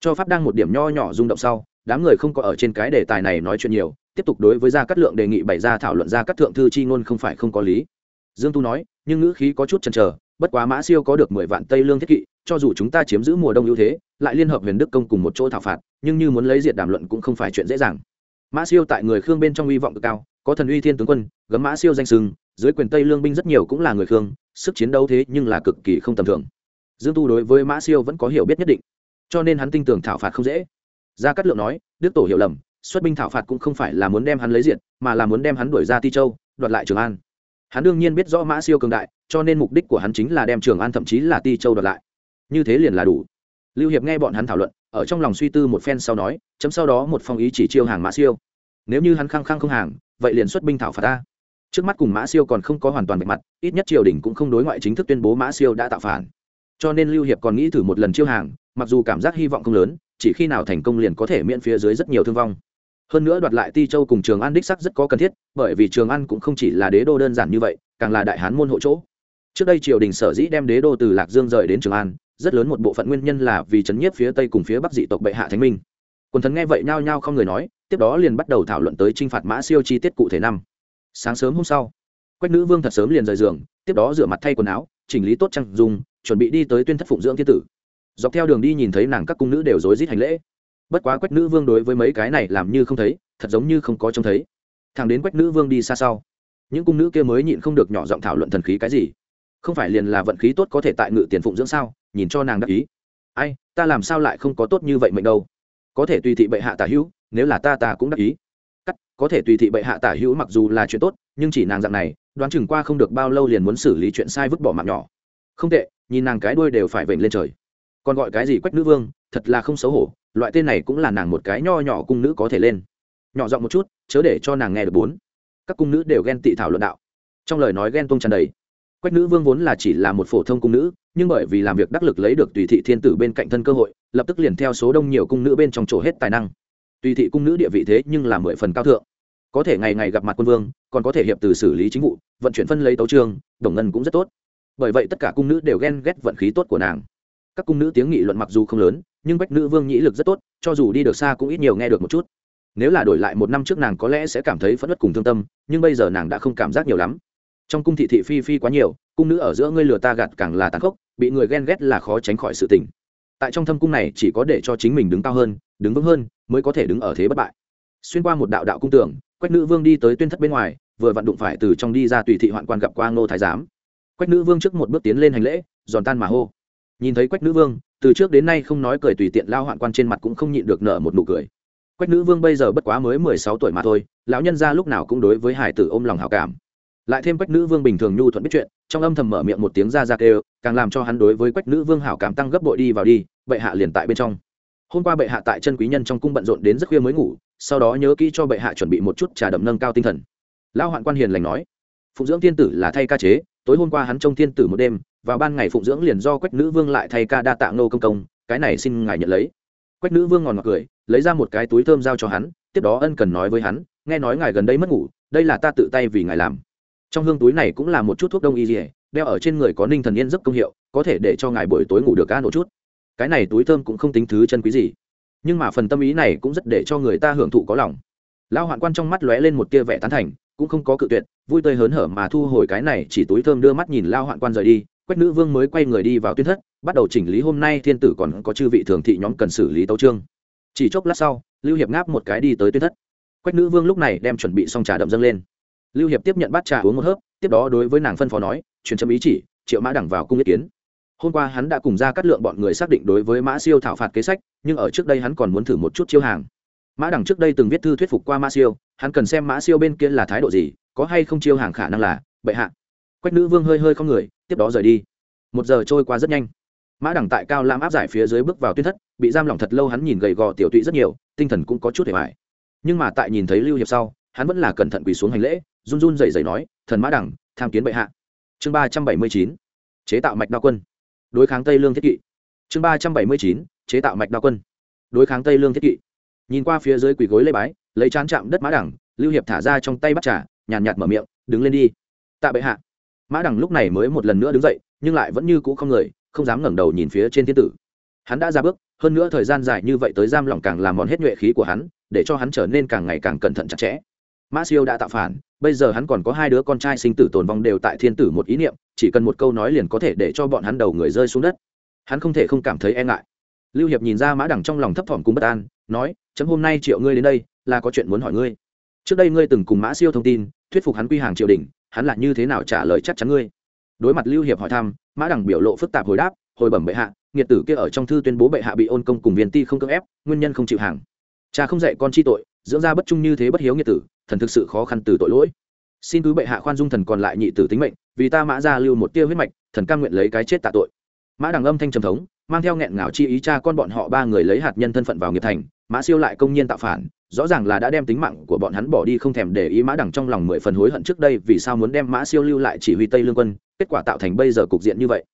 Cho pháp đang một điểm nho nhỏ rung động sau, đám người không có ở trên cái đề tài này nói chuyện nhiều, tiếp tục đối với gia cát lượng đề nghị bày ra thảo luận ra các thượng thư chi ngôn không phải không có lý. Dương tu nói, nhưng ngữ khí có chút chần chờ, bất quá mã siêu có được mười vạn tây lương thiết kỵ cho dù chúng ta chiếm giữ mùa đông ưu thế, lại liên hợp huyền đức công cùng một chỗ thảo phạt, nhưng như muốn lấy diệt đàm luận cũng không phải chuyện dễ dàng. Mã siêu tại người khương bên trong uy vọng cực cao, có thần uy thiên tướng quân, gấm mã siêu danh sừng dưới quyền tây lương binh rất nhiều cũng là người khương, sức chiến đấu thế nhưng là cực kỳ không tầm thường. Dương tu đối với mã siêu vẫn có hiểu biết nhất định, cho nên hắn tin tưởng thảo phạt không dễ. Gia cát lượng nói, đức tổ hiểu lầm, xuất binh thảo phạt cũng không phải là muốn đem hắn lấy diện mà là muốn đem hắn đuổi ra ti châu, đoạt lại trường an. Hắn đương nhiên biết rõ mã siêu cường đại, cho nên mục đích của hắn chính là đem trường an thậm chí là ti châu đoạt lại như thế liền là đủ. Lưu hiệp nghe bọn hắn thảo luận, ở trong lòng suy tư một phen sau nói, chấm sau đó một phong ý chỉ chiêu hàng mã siêu. Nếu như hắn khăng khăng không hàng, vậy liền xuất binh thảo phạt ta. Trước mắt cùng mã siêu còn không có hoàn toàn bề mặt, ít nhất triều đình cũng không đối ngoại chính thức tuyên bố mã siêu đã tạo phản. Cho nên lưu hiệp còn nghĩ thử một lần chiêu hàng, mặc dù cảm giác hy vọng không lớn, chỉ khi nào thành công liền có thể miễn phía dưới rất nhiều thương vong. Hơn nữa đoạt lại ti châu cùng trường an đích sắc rất có cần thiết, bởi vì trường an cũng không chỉ là đế đô đơn giản như vậy, càng là đại hán môn hộ chỗ. Trước đây triều đình sở dĩ đem đế đô từ lạc dương rời đến trường an rất lớn một bộ phận nguyên nhân là vì chấn nhiếp phía tây cùng phía bắc dị tộc bệ hạ thánh minh. Quần thần nghe vậy nhao nhao không người nói, tiếp đó liền bắt đầu thảo luận tới t r i n h phạt mã siêu chi tiết cụ thể năm. Sáng sớm hôm sau, quách nữ vương thật sớm liền rời giường, tiếp đó rửa mặt thay quần áo, chỉnh lý tốt trang dùng chuẩn bị đi tới tuyên thất phụng dưỡng thiên tử. Dọc theo đường đi nhìn thấy nàng các cung nữ đều rối rít hành lễ. Bất quá quách nữ vương đối với mấy cái này làm như không thấy, thật giống như không có trông thấy. Thằng đến quách nữ vương đi xa sau, những cung nữ kia mới nhịn không được nhỏ giọng thảo luận thần khí cái gì không phải liền là vận khí tốt có thể tại ngự tiền phụng dưỡng sao? Nhìn cho nàng đắc ý. Ai, ta làm sao lại không có tốt như vậy mệnh đâu? Có thể tùy thị bệ hạ tả hữu, nếu là ta ta cũng đắc ý. Cắt, có thể tùy thị bệ hạ tả hữu mặc dù là chuyện tốt, nhưng chỉ nàng dạng này, đoán chừng qua không được bao lâu liền muốn xử lý chuyện sai vứt bỏ mạng nhỏ. Không tệ, nhìn nàng cái đuôi đều phải vểnh lên trời. Còn gọi cái gì quách nữ vương, thật là không xấu hổ, loại tên này cũng là nàng một cái nho nhỏ cung nữ có thể lên. Nhỏ giọng một chút, chớ để cho nàng nghe được bốn. Các cung nữ đều ghen tị thảo luận đạo. Trong lời nói ghen tuông tràn đầy quách nữ vương vốn là chỉ là một phổ thông cung nữ, nhưng bởi vì làm việc đắc lực lấy được tùy thị thiên tử bên cạnh thân cơ hội, lập tức liền theo số đông nhiều cung nữ bên trong chỗ hết tài năng. Tùy thị cung nữ địa vị thế nhưng là mười phần cao thượng. Có thể ngày ngày gặp mặt quân vương, còn có thể hiệp từ xử lý chính vụ, vận chuyển phân lấy tấu trương đồng ngân cũng rất tốt. Bởi vậy tất cả cung nữ đều ghen ghét vận khí tốt của nàng. Các cung nữ tiếng nghị luận mặc dù không lớn, nhưng bách nữ vương nhĩ lực rất tốt, cho dù đi được xa cũng ít nhiều nghe được một chút. Nếu là đổi lại một năm trước nàng có lẽ sẽ cảm thấy phẫn nộ cùng thương tâm, nhưng bây giờ nàng đã không cảm giác nhiều lắm trong cung thị thị phi phi quá nhiều, cung nữ ở giữa ngươi lừa ta gạt càng là tàn khốc, bị người ghen ghét là khó tránh khỏi sự tình. Tại trong thâm cung này chỉ có để cho chính mình đứng cao hơn, đứng vững hơn, mới có thể đứng ở thế bất bại. Xuyên qua một đạo đạo cung tưởng quách nữ vương đi tới tuyên thất bên ngoài, vừa vặn đụng phải từ trong đi ra tùy thị hoạn quan gặp qua ngô thái giám. Quách nữ vương trước một bước tiến lên hành lễ, giòn tan mà hô. Nhìn thấy quách nữ vương, từ trước đến nay không nói cười tùy tiện lao hoạn quan trên mặt cũng không nhịn được nở một nụ cười. Quách nữ vương bây giờ bất quá mới mười sáu tuổi mà thôi, lão nhân ra lúc nào cũng đối với hải tử ôm lòng hảo cảm lại thêm quách nữ vương bình thường nhu thuận biết chuyện, trong âm thầm mở miệng một tiếng ra ra kêu, càng làm cho hắn đối với quách nữ vương hảo cảm tăng gấp bội đi vào đi, bệ hạ liền tại bên trong. Hôm qua bệ hạ tại chân quý nhân trong cung bận rộn đến rất khuya mới ngủ, sau đó nhớ kỹ cho bệ hạ chuẩn bị một chút trà đậm nâng cao tinh thần. Lão hoạn quan hiền lành nói, phụng dưỡng thiên tử là thay ca chế, tối hôm qua hắn trông thiên tử một đêm, vào ban ngày phụng dưỡng liền do quách nữ vương lại thay ca đa tạ nô công công, cái này xin ngài nhận lấy. Quách nữ vương ngòn ngọt cười, lấy ra một cái túi thơm giao cho hắn, tiếp đó ân cần nói với hắn, nghe nói ngài gần đây mất ngủ, đây là ta tự tay vì ngài làm trong hương túi này cũng là một chút thuốc đông y dỉa đeo ở trên người có ninh thần yên giấc công hiệu, có thể để cho ngài buổi tối ngủ được an một chút. Cái này túi thơm cũng không tính thứ chân quý gì. Nhưng mà phần tâm ý này cũng rất để cho người ta hưởng thụ có lòng. Lao hoạn quan trong mắt lóe lên một tia vẻ tán thành, cũng không có cự tuyệt, vui tươi hớn hở mà thu hồi cái này chỉ túi thơm đưa mắt nhìn lao hoạn quan rời đi. Quách nữ vương mới quay người đi vào tuyên thất, bắt đầu chỉnh lý hôm nay thiên tử còn có chư vị thường thị nhóm cần xử lý tấu trương chỉ chốc lát sau, lưu hiệp ngáp một cái đi tới tuyên thất. Quách nữ vương lúc này đem chuẩn bị xong trà đậm dâng lên lưu hiệp tiếp nhận bát trà uống một hớp, tiếp đó đối với nàng phân phó nói, truyền chấm ý chỉ, triệu mã đẳng vào cung ý kiến. Hôm qua hắn đã cùng ra cắt lượng bọn người xác định đối với mã siêu thảo phạt kế sách, nhưng ở trước đây hắn còn muốn thử một chút chiêu hàng. Mã đẳng trước đây từng viết thư thuyết phục qua mã siêu, hắn cần xem mã siêu bên kia là thái độ gì, có hay không chiêu hàng khả năng là, bệ hạ. Quách nữ vương hơi hơi không người, tiếp đó rời đi. Một giờ trôi qua rất nhanh. Mã đẳng tại cao lam áp giải phía dưới bước vào tuyên thất, bị giam lỏng thật lâu hắn nhìn gầy gò tiểu tụy rất nhiều, tinh thần cũng có chút hề mại nhưng mà tại nhìn thấy lưu hiệp sau, hắn vẫn là cẩn thận quỳ xuống hành lễ run run rẩy rẩy nói, thần mã đẳng, tham kiến bệ hạ. Chương ba trăm bảy mươi chín, chế tạo mạch đao quân. Đối kháng tây lương thiết kỵ. Chương ba trăm bảy mươi chín, chế tạo mạch đao quân. Đối kháng tây lương thiết kỵ. Nhìn qua phía dưới quỳ gối lê bái, lấy chán chạm đất mã đẳng, lưu hiệp thả ra trong tay bắt trà, nhàn nhạt mở miệng, đứng lên đi. Tạ bệ hạ. Mã đẳng lúc này mới một lần nữa đứng dậy, nhưng lại vẫn như cũ không người, không dám ngẩng đầu nhìn phía trên thiên tử. Hắn đã ra bước, hơn nữa thời gian dài như vậy tới giam lỏng càng làm mòn hết nhuệ khí của hắn, để cho hắn trở nên càng ngày càng cẩn thận chặt chẽ. Mã siêu đã tạo phản bây giờ hắn còn có hai đứa con trai sinh tử tồn vong đều tại thiên tử một ý niệm, chỉ cần một câu nói liền có thể để cho bọn hắn đầu người rơi xuống đất. Hắn không thể không cảm thấy e ngại. Lưu hiệp nhìn ra mã đẳng trong lòng thấp thỏm cùng bất an, nói, chấm hôm nay triệu ngươi đến đây, là có chuyện muốn hỏi ngươi. Trước đây ngươi từng cùng mã siêu thông tin, thuyết phục hắn quy hàng triều đình, hắn là như thế nào trả lời chắc chắn ngươi? Đối mặt lưu hiệp hỏi thăm, mã đẳng biểu lộ phức tạp hồi đáp, hồi bẩm bệ hạ, nghiệt tử kia ở trong thư tuyên bố bệ hạ bị ôn công cùng viên ti không cưỡng ép, nguyên nhân không chịu hàng. Cha không dạy con chi tội dưỡng ra bất trung như thế bất hiếu nghĩa tử, thần thực sự khó khăn từ tội lỗi. Xin cứ bệ hạ khoan dung thần còn lại nhị tử tính mệnh, vì ta mã ra lưu một tia huyết mạch, thần cam nguyện lấy cái chết tạ tội. Mã đằng âm thanh trầm thống, mang theo nghẹn ngào chi ý cha con bọn họ ba người lấy hạt nhân thân phận vào nghiệp thành, mã siêu lại công nhiên tạo phản, rõ ràng là đã đem tính mạng của bọn hắn bỏ đi không thèm để ý mã đằng trong lòng mười phần hối hận trước đây vì sao muốn đem mã siêu lưu lại chỉ huy tây lương quân, kết quả tạo thành bây giờ cục diện như vậy.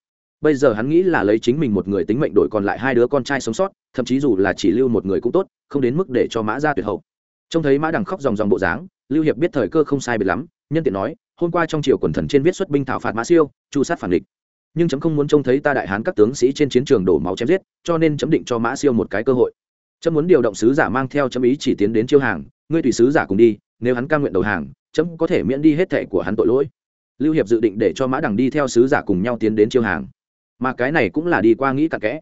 Bây giờ hắn nghĩ là lấy chính mình một người tính mệnh đổi còn lại hai đứa con trai sống sót, thậm chí dù là chỉ lưu một người cũng tốt, không đến mức để cho mã ra tuyệt hậu trông thấy mã đằng khóc dòng dòng bộ dáng, lưu hiệp biết thời cơ không sai biệt lắm, nhân tiện nói, hôm qua trong triều quần thần trên viết xuất binh thảo phạt mã siêu, chu sát phản địch. Nhưng chấm không muốn trông thấy ta đại hán các tướng sĩ trên chiến trường đổ máu chém giết, cho nên chấm định cho mã siêu một cái cơ hội. Chấm muốn điều động sứ giả mang theo chấm ý chỉ tiến đến chiêu hàng, ngươi tùy sứ giả cùng đi, nếu hắn ca nguyện đầu hàng, chấm có thể miễn đi hết thệ của hắn tội lỗi. Lưu hiệp dự định để cho mã đằng đi theo sứ giả cùng nhau tiến đến chiêu hàng. Mà cái này cũng là đi qua nghĩ cặn kẽ.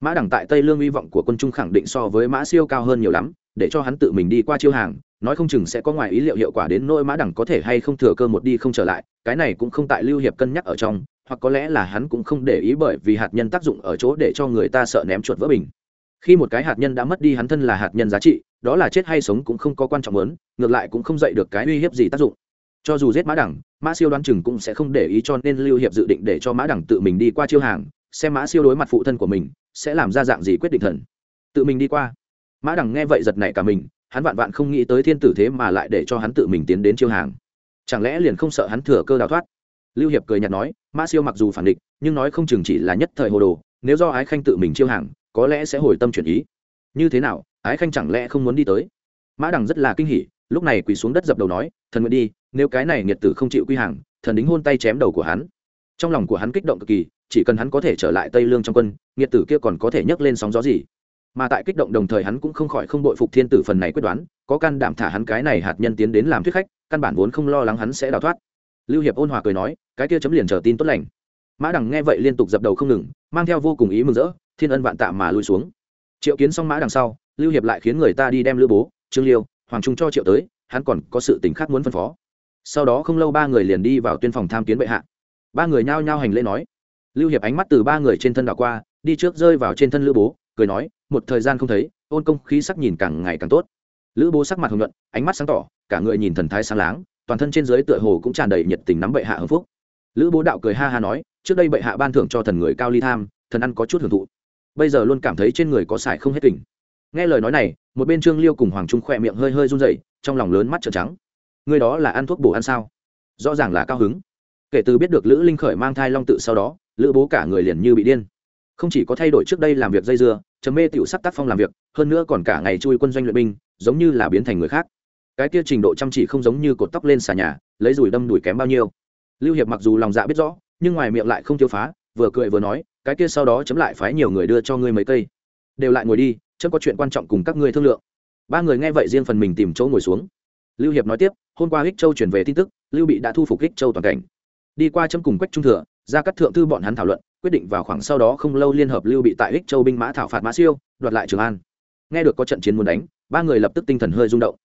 Mã đằng tại tây lương hy vọng của quân trung khẳng định so với mã siêu cao hơn nhiều lắm để cho hắn tự mình đi qua chiêu hàng, nói không chừng sẽ có ngoài ý liệu hiệu quả đến nỗi mã đẳng có thể hay không thừa cơ một đi không trở lại, cái này cũng không tại lưu hiệp cân nhắc ở trong, hoặc có lẽ là hắn cũng không để ý bởi vì hạt nhân tác dụng ở chỗ để cho người ta sợ ném chuột vỡ bình. Khi một cái hạt nhân đã mất đi hắn thân là hạt nhân giá trị, đó là chết hay sống cũng không có quan trọng lớn, ngược lại cũng không dậy được cái uy hiếp gì tác dụng. Cho dù giết mã đẳng, mã siêu đoán chừng cũng sẽ không để ý cho nên lưu hiệp dự định để cho mã đẳng tự mình đi qua chiêu hàng, xem mã siêu đối mặt phụ thân của mình sẽ làm ra dạng gì quyết định thần. Tự mình đi qua mã Đằng nghe vậy giật nảy cả mình, hắn vạn vạn không nghĩ tới thiên tử thế mà lại để cho hắn tự mình tiến đến chiêu hàng. Chẳng lẽ liền không sợ hắn thừa cơ đào thoát? Lưu hiệp cười nhạt nói, mã siêu mặc dù phản địch, nhưng nói không chừng chỉ là nhất thời hồ đồ, nếu do ái khanh tự mình chiêu hàng, có lẽ sẽ hồi tâm chuyển ý. Như thế nào, ái khanh chẳng lẽ không muốn đi tới? Mã đằng rất là kinh hỉ, lúc này quỳ xuống đất dập đầu nói, thần nguyện đi, nếu cái này nghiệt tử không chịu quy hàng, thần đính hôn tay chém đầu của hắn. Trong lòng của hắn kích động cực kỳ, chỉ cần hắn có thể trở lại tây lương trong quân, nghiệt tử kia còn có thể nhấc lên sóng gió gì? Mà tại kích động đồng thời hắn cũng không khỏi không đội phục thiên tử phần này quyết đoán, có can đảm thả hắn cái này hạt nhân tiến đến làm thuyết khách, căn bản vốn không lo lắng hắn sẽ đào thoát. Lưu hiệp ôn hòa cười nói, cái kia chấm liền chờ tin tốt lành. Mã đằng nghe vậy liên tục dập đầu không ngừng, mang theo vô cùng ý mừng rỡ, thiên ân vạn tạ mà lui xuống. Triệu kiến xong mã đằng sau, lưu hiệp lại khiến người ta đi đem lữ bố, trương liêu, hoàng trung cho triệu tới, hắn còn có sự tình khác muốn phân phó. Sau đó không lâu ba người liền đi vào tuyên phòng tham kiến bệ hạ. Ba người nhao nhao hành lễ nói. Lưu hiệp ánh mắt từ ba người trên thân đảo qua, đi trước rơi vào trên thân lữ bố, cười nói một thời gian không thấy, ôn công khí sắc nhìn càng ngày càng tốt. Lữ bố sắc mặt hồng nhuận, ánh mắt sáng tỏ, cả người nhìn thần thái sáng láng, toàn thân trên dưới tựa hồ cũng tràn đầy nhiệt tình nắm bệ hạ hưng phúc. Lữ bố đạo cười ha ha nói, trước đây bệ hạ ban thưởng cho thần người cao ly tham, thần ăn có chút hưởng thụ. Bây giờ luôn cảm thấy trên người có sải không hết tình. Nghe lời nói này, một bên trương liêu cùng hoàng trung khỏe miệng hơi hơi run rẩy, trong lòng lớn mắt trợn trắng. Người đó là ăn thuốc bổ ăn sao? Rõ ràng là cao hứng. Kể từ biết được lữ linh khởi mang thai long tự sau đó, lữ bố cả người liền như bị điên. Không chỉ có thay đổi trước đây làm việc dây dưa trầm mê tiểu sắc tác phong làm việc, hơn nữa còn cả ngày chui quân doanh luyện binh, giống như là biến thành người khác. Cái kia trình độ chăm chỉ không giống như cột tóc lên xà nhà, lấy rủi đâm đuổi kém bao nhiêu. Lưu hiệp mặc dù lòng dạ biết rõ, nhưng ngoài miệng lại không tiêu phá, vừa cười vừa nói, cái kia sau đó chấm lại phái nhiều người đưa cho ngươi mấy cây. Đều lại ngồi đi, chấm có chuyện quan trọng cùng các ngươi thương lượng. Ba người nghe vậy riêng phần mình tìm chỗ ngồi xuống. Lưu hiệp nói tiếp, hôm qua Hích châu chuyển về tin tức, lưu bị đã thu phục Hích châu toàn cảnh. Đi qua chấm cùng quách trung thừa, ra các thượng thư bọn hắn thảo luận quyết định vào khoảng sau đó không lâu liên hợp lưu bị tại ích châu binh mã thảo phạt mã siêu, đoạt lại trường an. Nghe được có trận chiến muốn đánh, ba người lập tức tinh thần hơi rung động.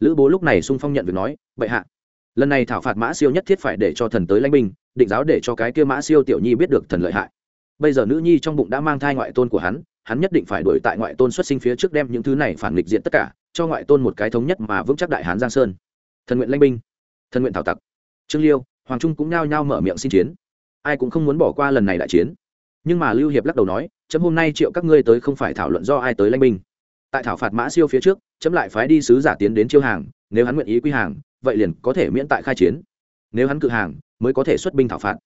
Lữ bố lúc này sung phong nhận việc nói, bệ hạ, lần này thảo phạt mã siêu nhất thiết phải để cho thần tới lãnh binh, định giáo để cho cái kia mã siêu tiểu nhi biết được thần lợi hại. Bây giờ nữ nhi trong bụng đã mang thai ngoại tôn của hắn hắn nhất định phải đuổi tại ngoại tôn xuất sinh phía trước đem những thứ này phản nghịch diện tất cả, cho ngoại tôn một cái thống nhất mà vững chắc đại hán giang sơn. Thần nguyện lãnh binh, thần nguyện thảo tặc. Trương liêu, hoàng trung cũng nhao nhao mở miệng xin chiến ai cũng không muốn bỏ qua lần này đại chiến. Nhưng mà lưu hiệp lắc đầu nói, chấm hôm nay triệu các ngươi tới không phải thảo luận do ai tới lãnh binh. Tại thảo phạt mã siêu phía trước, chấm lại phái đi sứ giả tiến đến chiêu hàng, nếu hắn nguyện ý quy hàng, vậy liền có thể miễn tại khai chiến. Nếu hắn cự hàng, mới có thể xuất binh thảo phạt.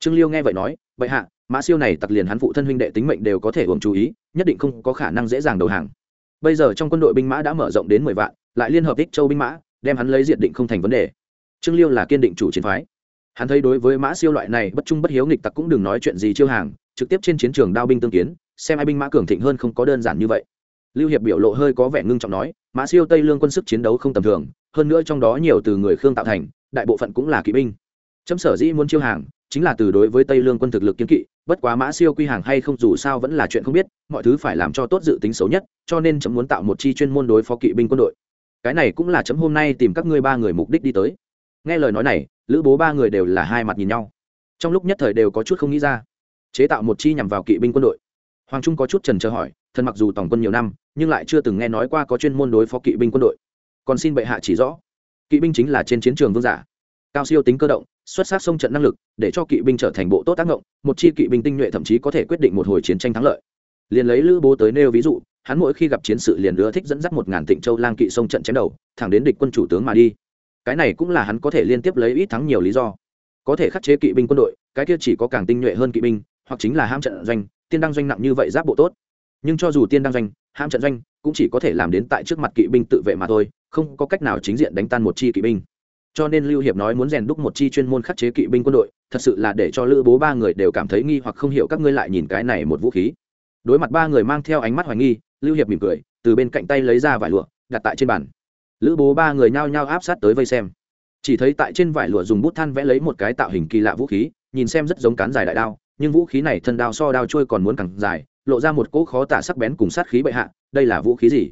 Trương liêu nghe vậy nói vậy hạ, mã siêu này tặc liền hắn phụ thân huynh đệ tính mệnh đều có thể hưởng chú ý, nhất định không có khả năng dễ dàng đầu hàng. Bây giờ trong quân đội binh mã đã mở rộng đến mười vạn, lại liên hợp ích châu binh mã, đem hắn lấy diện định không thành vấn đề. Trương liêu là kiên định chủ chiến phái hắn thấy đối với mã siêu loại này bất trung bất hiếu nghịch tặc cũng đừng nói chuyện gì chiêu hàng, trực tiếp trên chiến trường đao binh tương kiến, xem ai binh mã cường thịnh hơn không có đơn giản như vậy. Lưu hiệp biểu lộ hơi có vẻ ngưng trọng nói, mã siêu tây lương quân sức chiến đấu không tầm thường, hơn nữa trong đó nhiều từ người khương tạo thành, đại bộ phận cũng là kỵ binh. Chấm sở dĩ muốn chiêu hàng, chính là từ đối với tây lương quân thực lực kiến kỵ, bất quá mã siêu quy hàng hay không dù sao vẫn là chuyện không biết, mọi thứ phải làm cho tốt dự tính xấu nhất, cho nên chấm muốn tạo một chi chuyên môn đối phó kỵ binh quân đội. Cái này cũng là chấm hôm nay tìm các ngươi ba người mục đích đi tới nghe lời nói này, lữ bố ba người đều là hai mặt nhìn nhau. Trong lúc nhất thời đều có chút không nghĩ ra. Chế tạo một chi nhằm vào kỵ binh quân đội. Hoàng trung có chút trần chờ hỏi thân mặc dù tổng quân nhiều năm, nhưng lại chưa từng nghe nói qua có chuyên môn đối phó kỵ binh quân đội. Còn xin bệ hạ chỉ rõ, kỵ binh chính là trên chiến trường vương giả. Cao siêu tính cơ động, xuất sắc sông trận năng lực, để cho kỵ binh trở thành bộ tốt tác động một chi kỵ binh tinh nhuệ thậm chí có thể quyết định một hồi chiến tranh thắng lợi. Liền lấy lữ bố tới nêu ví dụ, hắn mỗi khi gặp chiến sự liền ưa thích dẫn dắt một ngàn tịnh châu lang kỵ sông trận chém đầu, thẳng đến địch quân chủ tướng mà đi cái này cũng là hắn có thể liên tiếp lấy ít thắng nhiều lý do. Có thể khắc chế kỵ binh quân đội, cái kia chỉ có càng tinh nhuệ hơn kỵ binh, hoặc chính là ham trận doanh, tiên đăng doanh nặng như vậy giáp bộ tốt. Nhưng cho dù tiên đăng doanh, ham trận doanh cũng chỉ có thể làm đến tại trước mặt kỵ binh tự vệ mà thôi, không có cách nào chính diện đánh tan một chi kỵ binh. Cho nên lưu hiệp nói muốn rèn đúc một chi chuyên môn khắc chế kỵ binh quân đội, thật sự là để cho lữ bố ba người đều cảm thấy nghi hoặc không hiểu các ngươi lại nhìn cái này một vũ khí. Đối mặt ba người mang theo ánh mắt hoài nghi, lưu hiệp mỉm cười, từ bên cạnh tay lấy ra vải lụa, đặt tại trên bàn lữ bố ba người nhao nhao áp sát tới vây xem. Chỉ thấy tại trên vải lụa dùng bút than vẽ lấy một cái tạo hình kỳ lạ vũ khí, nhìn xem rất giống cán dài đại đao, nhưng vũ khí này thân đao so đao trôi còn muốn càng dài, lộ ra một cỗ khó tả sắc bén cùng sát khí bệ hạ, đây là vũ khí gì?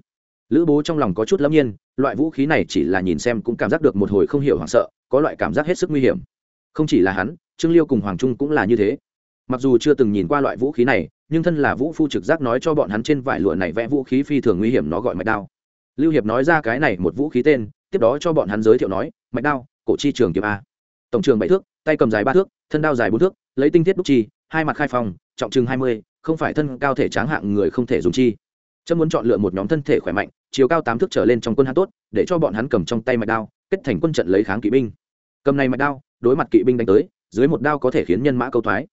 Lữ bố trong lòng có chút lâm nhiên, loại vũ khí này chỉ là nhìn xem cũng cảm giác được một hồi không hiểu hoảng sợ, có loại cảm giác hết sức nguy hiểm. Không chỉ là hắn, trương liêu cùng hoàng trung cũng là như thế. Mặc dù chưa từng nhìn qua loại vũ khí này, nhưng thân là vũ phu trực giác nói cho bọn hắn trên vải lụa này vẽ vũ khí phi thường nguy hiểm, nó gọi mạch đao lưu hiệp nói ra cái này một vũ khí tên, tiếp đó cho bọn hắn giới thiệu nói, mạch đao, cổ chi trường kiếm a. Tổng trường bảy thước, tay cầm dài ba thước, thân đao dài bốn thước, lấy tinh thiết đúc chi, hai mặt khai phòng trọng chừng hai mươi, không phải thân cao thể tráng hạng người không thể dùng chi. Trâm muốn chọn lựa một nhóm thân thể khỏe mạnh, chiều cao tám thước trở lên trong quân hắn tốt, để cho bọn hắn cầm trong tay mạch đao, kết thành quân trận lấy kháng kỵ binh. Cầm này mạch đao, đối mặt kỵ binh đánh tới, dưới một đao có thể khiến nhân mã câu thoái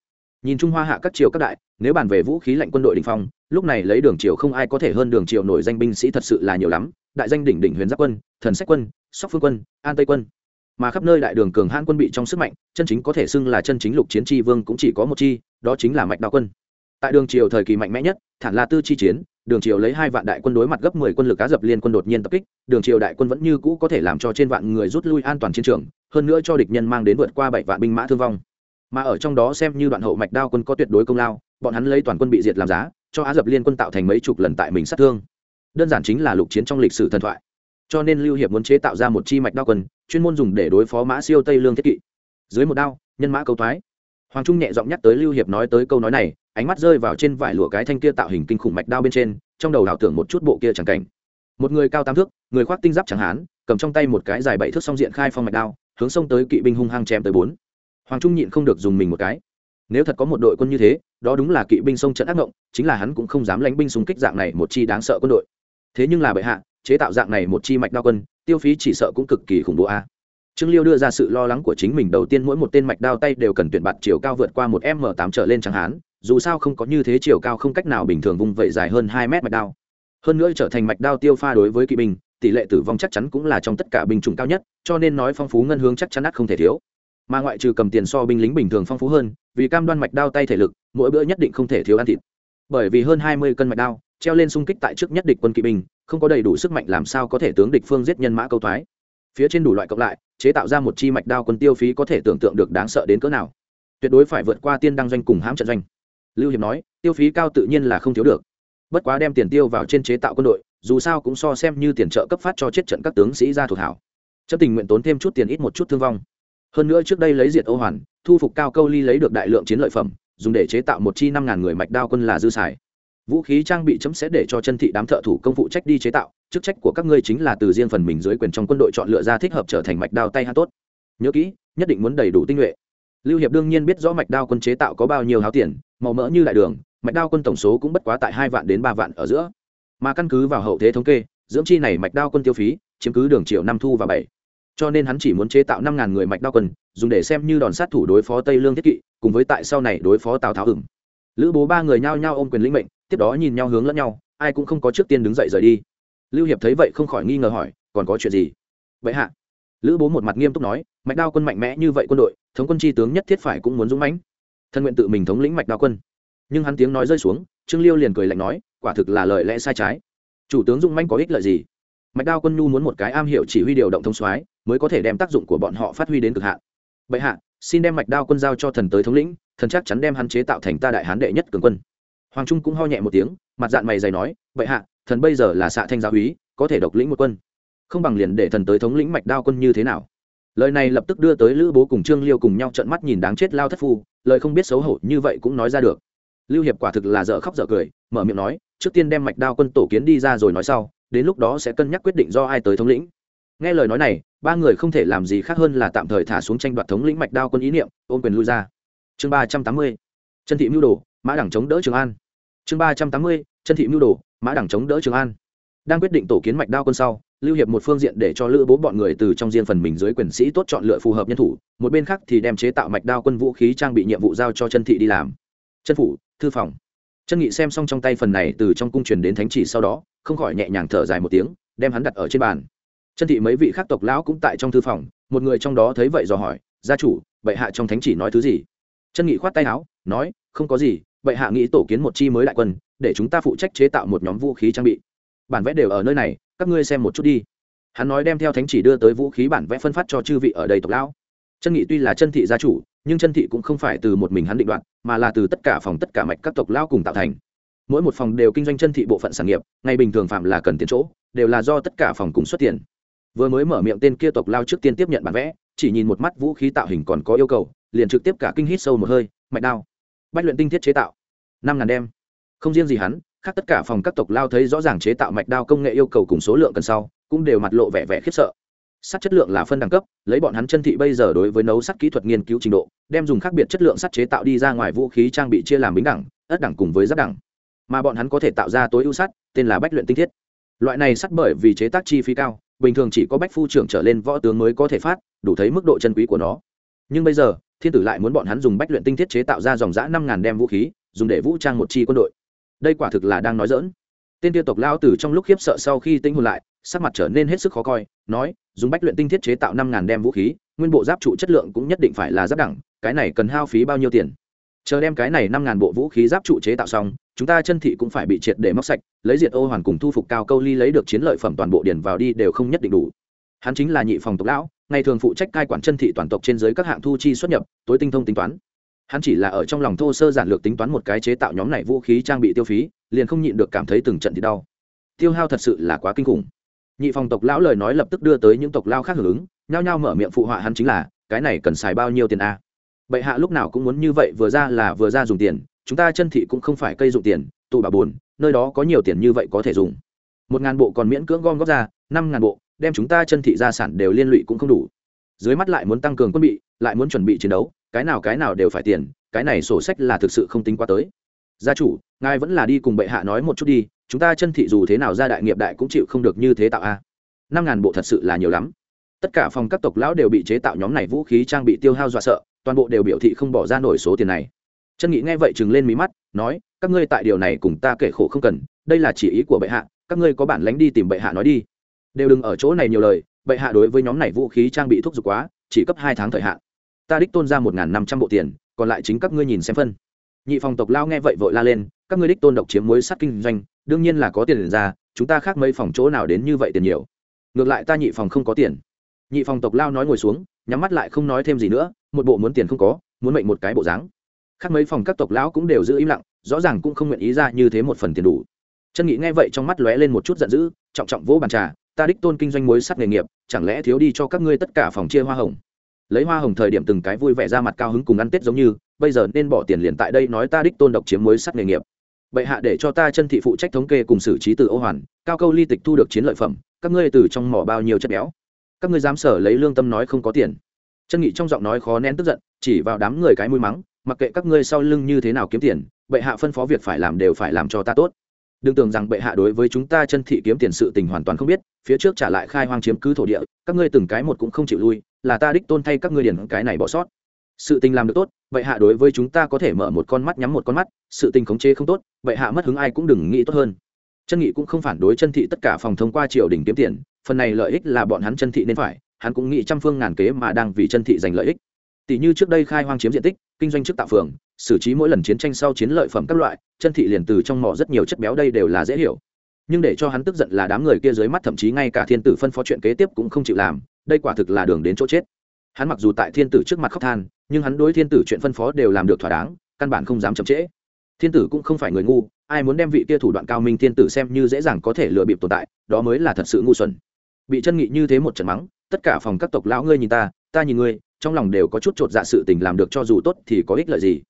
nhìn trung hoa hạ các triều các đại, nếu bàn về vũ khí lạnh quân đội đình phong, lúc này lấy đường triều không ai có thể hơn đường triều nổi danh binh sĩ thật sự là nhiều lắm. Đại danh đỉnh đỉnh huyền giáp quân, thần sách quân, sóc phương quân, an tây quân. Mà khắp nơi đại đường cường hãn quân bị trong sức mạnh, chân chính có thể xưng là chân chính lục chiến tri vương cũng chỉ có một chi, đó chính là mạch đạo quân. Tại đường triều thời kỳ mạnh mẽ nhất, thản La tư chi chiến, đường triều lấy hai vạn đại quân đối mặt gấp mười quân lực cá dập liên quân đột nhiên tập kích, đường triều đại quân vẫn như cũ có thể làm cho trên vạn người rút lui an toàn chiến trường, hơn nữa cho địch nhân mang đến vượt qua bảy vạn binh mã thương vong mà ở trong đó xem như đoạn hậu mạch đao quân có tuyệt đối công lao, bọn hắn lấy toàn quân bị diệt làm giá, cho á dập liên quân tạo thành mấy chục lần tại mình sát thương. Đơn giản chính là lục chiến trong lịch sử thần thoại. Cho nên lưu hiệp muốn chế tạo ra một chi mạch đao quân, chuyên môn dùng để đối phó mã siêu tây lương thiết kỵ. Dưới một đao, nhân mã câu thoái. Hoàng trung nhẹ giọng nhắc tới lưu hiệp nói tới câu nói này, ánh mắt rơi vào trên vải lụa cái thanh kia tạo hình kinh khủng mạch đao bên trên, trong đầu đảo tưởng một chút bộ kia chẳng cảnh. Một người cao tám thước, người khoác tinh giáp chẳng hán, cầm trong tay một cái dài bảy thước song diện khai phong mạch đao, hướng sông tới kỵ binh hung hăng chém tới bốn hoàng trung nhịn không được dùng mình một cái. Nếu thật có một đội quân như thế đó đúng là kỵ binh sông trận ác ngộng chính là hắn cũng không dám lánh binh súng kích dạng này một chi đáng sợ quân đội. Thế nhưng là bệ hạ chế tạo dạng này một chi mạch đao quân tiêu phí chỉ sợ cũng cực kỳ khủng bố a. Trương liêu đưa ra sự lo lắng của chính mình đầu tiên mỗi một tên mạch đao tay đều cần tuyển bạt chiều cao vượt qua một m tám trở lên chẳng hạn, dù sao không có như thế chiều cao không cách nào bình thường vung vẩy dài hơn hai mét mạch đao. Hơn nữa trở thành mạch đao tiêu pha đối với kỵ binh tỷ lệ tử vong chắc chắn cũng là trong tất cả binh chủng cao nhất cho nên nói phong phú ngân hướng chắc chắn ắt không thể thiếu mà ngoại trừ cầm tiền so binh lính bình thường phong phú hơn, vì cam đoan mạch đao tay thể lực, mỗi bữa nhất định không thể thiếu ăn thịt. Bởi vì hơn hai mươi cân mạch đao, treo lên xung kích tại trước nhất địch quân kỵ binh, không có đầy đủ sức mạnh làm sao có thể tướng địch phương giết nhân mã câu thoái. Phía trên đủ loại cộng lại, chế tạo ra một chi mạch đao quân tiêu phí có thể tưởng tượng được đáng sợ đến cỡ nào. Tuyệt đối phải vượt qua tiên đăng doanh cùng hãm trận doanh. Lưu hiệp nói, tiêu phí cao tự nhiên là không thiếu được. Bất quá đem tiền tiêu vào trên chế tạo quân đội, dù sao cũng so xem như tiền trợ cấp phát cho chết trận các tướng sĩ ra thuộc hảo. Chấp tình nguyện tốn thêm chút tiền ít một chút thương vong hơn nữa trước đây lấy diệt ô hoàn, thu phục cao câu ly lấy được đại lượng chiến lợi phẩm, dùng để chế tạo một chi năm ngàn người mạch đao quân là dư xài. Vũ khí trang bị chấm sẽ để cho chân thị đám thợ thủ công phụ trách đi chế tạo, chức trách của các ngươi chính là từ riêng phần mình dưới quyền trong quân đội chọn lựa ra thích hợp trở thành mạch đao tay hát tốt. Nhớ kỹ, nhất định muốn đầy đủ tinh nhuệ. Lưu hiệp đương nhiên biết rõ mạch đao quân chế tạo có bao nhiêu háo tiền, màu mỡ như đại đường, mạch đao quân tổng số cũng bất quá tại hai vạn đến ba vạn ở giữa. Mà căn cứ vào hậu thế thống kê, dưỡng chi này mạch đao quân tiêu phí, chiếm cứ đường triệu năm thu và bảy cho nên hắn chỉ muốn chế tạo năm ngàn người mạch đao quân dùng để xem như đòn sát thủ đối phó tây lương thiết kỵ, cùng với tại sau này đối phó tào tháo ửng lữ bố ba người nhao nhao ôm quyền lĩnh mệnh, tiếp đó nhìn nhau hướng lẫn nhau, ai cũng không có trước tiên đứng dậy rời đi. Lưu hiệp thấy vậy không khỏi nghi ngờ hỏi, còn có chuyện gì? Vậy hạ. Lữ bố một mặt nghiêm túc nói, mạch đao quân mạnh mẽ như vậy quân đội, thống quân tri tướng nhất thiết phải cũng muốn dũng mãnh. Thân nguyện tự mình thống lĩnh mạch đao quân. Nhưng hắn tiếng nói rơi xuống, trương liêu liền cười lạnh nói, quả thực là lời lẽ sai trái. Chủ tướng dũng mãnh có ích lợi gì? Mạch đao quân nhu muốn một cái am hiểu chỉ huy điều động thông soái mới có thể đem tác dụng của bọn họ phát huy đến cực hạn. Bệ hạ, xin đem mạch đao quân giao cho thần tới thống lĩnh, thần chắc chắn đem hắn chế tạo thành ta đại hán đệ nhất cường quân. Hoàng trung cũng ho nhẹ một tiếng, mặt dạng mày dày nói, bệ hạ, thần bây giờ là xạ thanh giáo úy, có thể độc lĩnh một quân. Không bằng liền để thần tới thống lĩnh mạch đao quân như thế nào? Lời này lập tức đưa tới lữ bố cùng trương liêu cùng nhau trợn mắt nhìn đáng chết lao thất phu, lời không biết xấu hổ như vậy cũng nói ra được. Lưu hiệp quả thực là dở khóc dở cười, mở miệng nói, trước tiên đem mạch đao quân tổ kiến đi ra rồi nói sau, đến lúc đó sẽ cân nhắc quyết định do ai tới thống lĩnh. Nghe lời nói này ba người không thể làm gì khác hơn là tạm thời thả xuống tranh đoạt thống lĩnh mạch đao quân ý niệm, ôm quyền lui ra. Chương ba trăm tám mươi, chân thị mưu đồ, mã đẳng chống đỡ trường an. Chương ba trăm tám mươi, chân thị mưu đồ, mã đẳng chống đỡ trường an. Đang quyết định tổ kiến mạch đao quân sau, lưu hiệp một phương diện để cho lữ bố bọn người từ trong riêng phần mình dưới quyền sĩ tốt chọn lựa phù hợp nhân thủ, một bên khác thì đem chế tạo mạch đao quân vũ khí trang bị nhiệm vụ giao cho chân thị đi làm. Chân phủ, thư phòng. Chân nghị xem xong trong tay phần này từ trong cung truyền đến thánh chỉ sau đó, không khỏi nhẹ nhàng thở dài một tiếng, đem hắn đặt ở trên bàn chân thị mấy vị khác tộc lão cũng tại trong thư phòng, một người trong đó thấy vậy dò hỏi, gia chủ, bệ hạ trong thánh chỉ nói thứ gì? Chân nghị khoát tay áo, nói, không có gì, bệ hạ nghĩ tổ kiến một chi mới đại quân, để chúng ta phụ trách chế tạo một nhóm vũ khí trang bị. Bản vẽ đều ở nơi này, các ngươi xem một chút đi. Hắn nói đem theo thánh chỉ đưa tới vũ khí bản vẽ phân phát cho chư vị ở đây tộc lão. Chân nghị tuy là chân thị gia chủ, nhưng chân thị cũng không phải từ một mình hắn định đoạt, mà là từ tất cả phòng tất cả mạch các tộc lão cùng tạo thành. Mỗi một phòng đều kinh doanh chân thị bộ phận sản nghiệp, ngày bình thường phạm là cần tiền chỗ, đều là do tất cả phòng cùng xuất tiền vừa mới mở miệng tên kia tộc lao trước tiên tiếp nhận bản vẽ, chỉ nhìn một mắt vũ khí tạo hình còn có yêu cầu, liền trực tiếp cả kinh hít sâu một hơi, mạch đao. Bách luyện tinh thiết chế tạo. Năm ngàn đem. Không riêng gì hắn, khác tất cả phòng các tộc lao thấy rõ ràng chế tạo mạch đao công nghệ yêu cầu cùng số lượng cần sau, cũng đều mặt lộ vẻ vẻ khiếp sợ. Sắt chất lượng là phân đẳng cấp, lấy bọn hắn chân thị bây giờ đối với nấu sắt kỹ thuật nghiên cứu trình độ, đem dùng khác biệt chất lượng sắt chế tạo đi ra ngoài vũ khí trang bị chia làm bính đẳng, ất đẳng cùng với giáp đẳng. Mà bọn hắn có thể tạo ra tối ưu sắt, tên là bách luyện tinh thiết. Loại này sắt bởi vì chế tác chi phí cao bình thường chỉ có bách phu trưởng trở lên võ tướng mới có thể phát, đủ thấy mức độ chân quý của nó. Nhưng bây giờ, thiên tử lại muốn bọn hắn dùng bách luyện tinh thiết chế tạo ra dòng giã năm ngàn đem vũ khí, dùng để vũ trang một chi quân đội. Đây quả thực là đang nói dỡn tên tiêu tộc lao tử trong lúc khiếp sợ sau khi tinh hồn lại, sắc mặt trở nên hết sức khó coi, nói, dùng bách luyện tinh thiết chế tạo năm ngàn đem vũ khí, nguyên bộ giáp trụ chất lượng cũng nhất định phải là giáp đẳng, cái này cần hao phí bao nhiêu tiền? Chờ đem cái này năm ngàn bộ vũ khí giáp trụ chế tạo xong, chúng ta chân thị cũng phải bị triệt để móc sạch, lấy diệt ô hoàn cùng thu phục cao câu ly lấy được chiến lợi phẩm toàn bộ điền vào đi đều không nhất định đủ. Hắn chính là nhị phòng tộc lão, ngày thường phụ trách cai quản chân thị toàn tộc trên dưới các hạng thu chi xuất nhập, tối tinh thông tính toán. Hắn chỉ là ở trong lòng thô sơ giản lược tính toán một cái chế tạo nhóm này vũ khí trang bị tiêu phí, liền không nhịn được cảm thấy từng trận thì đau. Tiêu hao thật sự là quá kinh khủng. Nhị phòng tộc lão lời nói lập tức đưa tới những tộc lao khác hưởng ứng, nhao nhao mở miệng phụ họa hắn chính là, cái này cần xài bao nhiêu tiền a? Bệ hạ lúc nào cũng muốn như vậy, vừa ra là vừa ra dùng tiền, chúng ta chân thị cũng không phải cây dụng tiền, tụ bà buồn, nơi đó có nhiều tiền như vậy có thể dùng. Một ngàn bộ còn miễn cưỡng gom góp ra, năm ngàn bộ, đem chúng ta chân thị gia sản đều liên lụy cũng không đủ. Dưới mắt lại muốn tăng cường quân bị, lại muốn chuẩn bị chiến đấu, cái nào cái nào đều phải tiền, cái này sổ sách là thực sự không tính qua tới. Gia chủ, ngài vẫn là đi cùng bệ hạ nói một chút đi, chúng ta chân thị dù thế nào ra đại nghiệp đại cũng chịu không được như thế tạo a. Năm ngàn bộ thật sự là nhiều lắm. Tất cả phòng các tộc lão đều bị chế tạo nhóm này vũ khí trang bị tiêu hao dọa sợ toàn bộ đều biểu thị không bỏ ra nổi số tiền này. Chân nghị nghe vậy chừng lên mí mắt, nói, các ngươi tại điều này cùng ta kể khổ không cần, đây là chỉ ý của bệ hạ, các ngươi có bản lánh đi tìm bệ hạ nói đi. Đều đừng ở chỗ này nhiều lời, bệ hạ đối với nhóm này vũ khí trang bị thúc giục quá, chỉ cấp hai tháng thời hạn. Ta đích tôn ra một năm trăm bộ tiền, còn lại chính các ngươi nhìn xem phân. Nhị phòng tộc lao nghe vậy vội la lên, các ngươi đích tôn độc chiếm mối sắt kinh doanh, đương nhiên là có tiền ra, chúng ta khác mấy phòng chỗ nào đến như vậy tiền nhiều. Ngược lại ta nhị phòng không có tiền. Nhị phòng tộc lao nói ngồi xuống nhắm mắt lại không nói thêm gì nữa, một bộ muốn tiền không có, muốn mệnh một cái bộ dáng. Khác mấy phòng các tộc lão cũng đều giữ im lặng, rõ ràng cũng không nguyện ý ra như thế một phần tiền đủ. Chân nghị nghe vậy trong mắt lóe lên một chút giận dữ, trọng trọng vỗ bàn trà, ta đích tôn kinh doanh mối sắt nghề nghiệp, chẳng lẽ thiếu đi cho các ngươi tất cả phòng chia hoa hồng? Lấy hoa hồng thời điểm từng cái vui vẻ ra mặt cao hứng cùng ăn tết giống như, bây giờ nên bỏ tiền liền tại đây nói ta đích tôn độc chiếm mối sắt nghề nghiệp. Bệ hạ để cho ta chân thị phụ trách thống kê cùng xử trí từ ô hoàn, cao câu ly tịch thu được chiến lợi phẩm, các ngươi từ trong mỏ bao nhiêu chất béo? Các ngươi dám sở lấy lương tâm nói không có tiền. Chân nghị trong giọng nói khó nén tức giận, chỉ vào đám người cái mũi mắng, mặc kệ các ngươi sau lưng như thế nào kiếm tiền, bệ hạ phân phó việc phải làm đều phải làm cho ta tốt. Đừng tưởng rằng bệ hạ đối với chúng ta chân thị kiếm tiền sự tình hoàn toàn không biết, phía trước trả lại khai hoang chiếm cứ thổ địa, các ngươi từng cái một cũng không chịu lui, là ta đích tôn thay các ngươi điển cái này bỏ sót. Sự tình làm được tốt, bệ hạ đối với chúng ta có thể mở một con mắt nhắm một con mắt, sự tình khống chế không tốt, bệ hạ mất hứng ai cũng đừng nghĩ tốt hơn. Chân nghị cũng không phản đối chân thị tất cả phòng thông qua triều đình kiếm tiền phần này lợi ích là bọn hắn chân thị nên phải, hắn cũng nghĩ trăm phương ngàn kế mà đang vì chân thị giành lợi ích. Tỷ như trước đây khai hoang chiếm diện tích, kinh doanh chức tạo phường, xử trí mỗi lần chiến tranh sau chiến lợi phẩm các loại, chân thị liền từ trong mỏ rất nhiều chất béo đây đều là dễ hiểu. Nhưng để cho hắn tức giận là đám người kia dưới mắt thậm chí ngay cả thiên tử phân phó chuyện kế tiếp cũng không chịu làm, đây quả thực là đường đến chỗ chết. Hắn mặc dù tại thiên tử trước mặt khóc than, nhưng hắn đối thiên tử chuyện phân phó đều làm được thỏa đáng, căn bản không dám chậm trễ. Thiên tử cũng không phải người ngu, ai muốn đem vị kia thủ đoạn cao minh thiên tử xem như dễ dàng có thể lừa bịp tồn tại, đó mới là thật sự ngu xuẩn bị chân nghị như thế một trận mắng, tất cả phòng các tộc lão ngươi nhìn ta ta nhìn ngươi, trong lòng đều có chút chột dạ sự tình làm được cho dù tốt thì có ích lợi gì.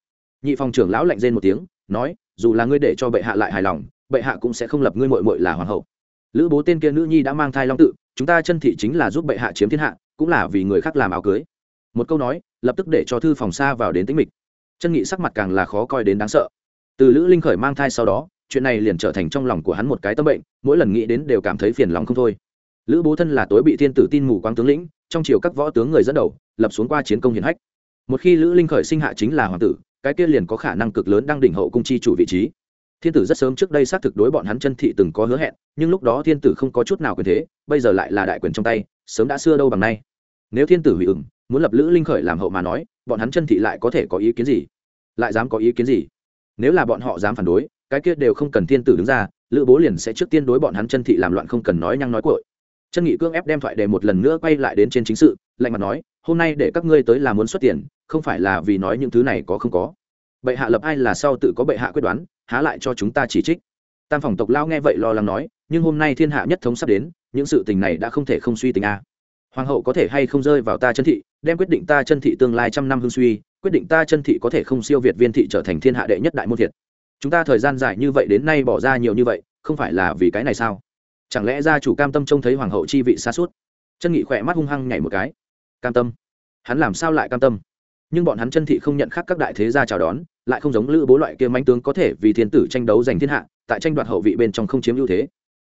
Nhị phòng trưởng lão lạnh rên một tiếng, nói, dù là ngươi để cho bệ hạ lại hài lòng, bệ hạ cũng sẽ không lập ngươi mội mội là hoàng hậu. Lữ bố tên kia nữ nhi đã mang thai long tự, chúng ta chân thị chính là giúp bệ hạ chiếm thiên hạ, cũng là vì người khác làm áo cưới. Một câu nói, lập tức để cho thư phòng xa vào đến tính mịch. Chân nghị sắc mặt càng là khó coi đến đáng sợ. Từ lữ linh khởi mang thai sau đó, chuyện này liền trở thành trong lòng của hắn một cái tâm bệnh, mỗi lần nghĩ đến đều cảm thấy phiền lòng không thôi lữ bố thân là tối bị thiên tử tin mù quang tướng lĩnh, trong chiều các võ tướng người dẫn đầu, lập xuống qua chiến công hiển hách. Một khi lữ linh khởi sinh hạ chính là hoàng tử, cái kia liền có khả năng cực lớn đang đỉnh hậu cung chi chủ vị trí. Thiên tử rất sớm trước đây xác thực đối bọn hắn chân thị từng có hứa hẹn, nhưng lúc đó thiên tử không có chút nào quyền thế, bây giờ lại là đại quyền trong tay, sớm đã xưa đâu bằng nay. Nếu thiên tử hủy ửng, muốn lập lữ linh khởi làm hậu mà nói, bọn hắn chân thị lại có thể có ý kiến gì? Lại dám có ý kiến gì? Nếu là bọn họ dám phản đối, cái kia đều không cần thiên tử đứng ra, lữ bố liền sẽ trước tiên đối bọn hắn chân thị làm loạn không cần nói nhăng nói cội chân nghị cương ép đem thoại đề một lần nữa quay lại đến trên chính sự, lạnh mặt nói, hôm nay để các ngươi tới là muốn xuất tiền, không phải là vì nói những thứ này có không có. Bệ hạ lập ai là sau tự có bệ hạ quyết đoán, há lại cho chúng ta chỉ trích. Tam phòng tộc lao nghe vậy lo lắng nói, nhưng hôm nay thiên hạ nhất thống sắp đến, những sự tình này đã không thể không suy tình a. Hoàng hậu có thể hay không rơi vào ta chân thị, đem quyết định ta chân thị tương lai trăm năm hương suy, quyết định ta chân thị có thể không siêu việt viên thị trở thành thiên hạ đệ nhất đại môn thiệt. Chúng ta thời gian dài như vậy đến nay bỏ ra nhiều như vậy, không phải là vì cái này sao? Chẳng lẽ gia chủ cam tâm trông thấy hoàng hậu chi vị xa suốt? Chân nghị khỏe mắt hung hăng nhảy một cái. Cam tâm. Hắn làm sao lại cam tâm? Nhưng bọn hắn chân thị không nhận khác các đại thế gia chào đón, lại không giống lữ bố loại kia manh tướng có thể vì thiên tử tranh đấu giành thiên hạ, tại tranh đoạt hậu vị bên trong không chiếm ưu thế.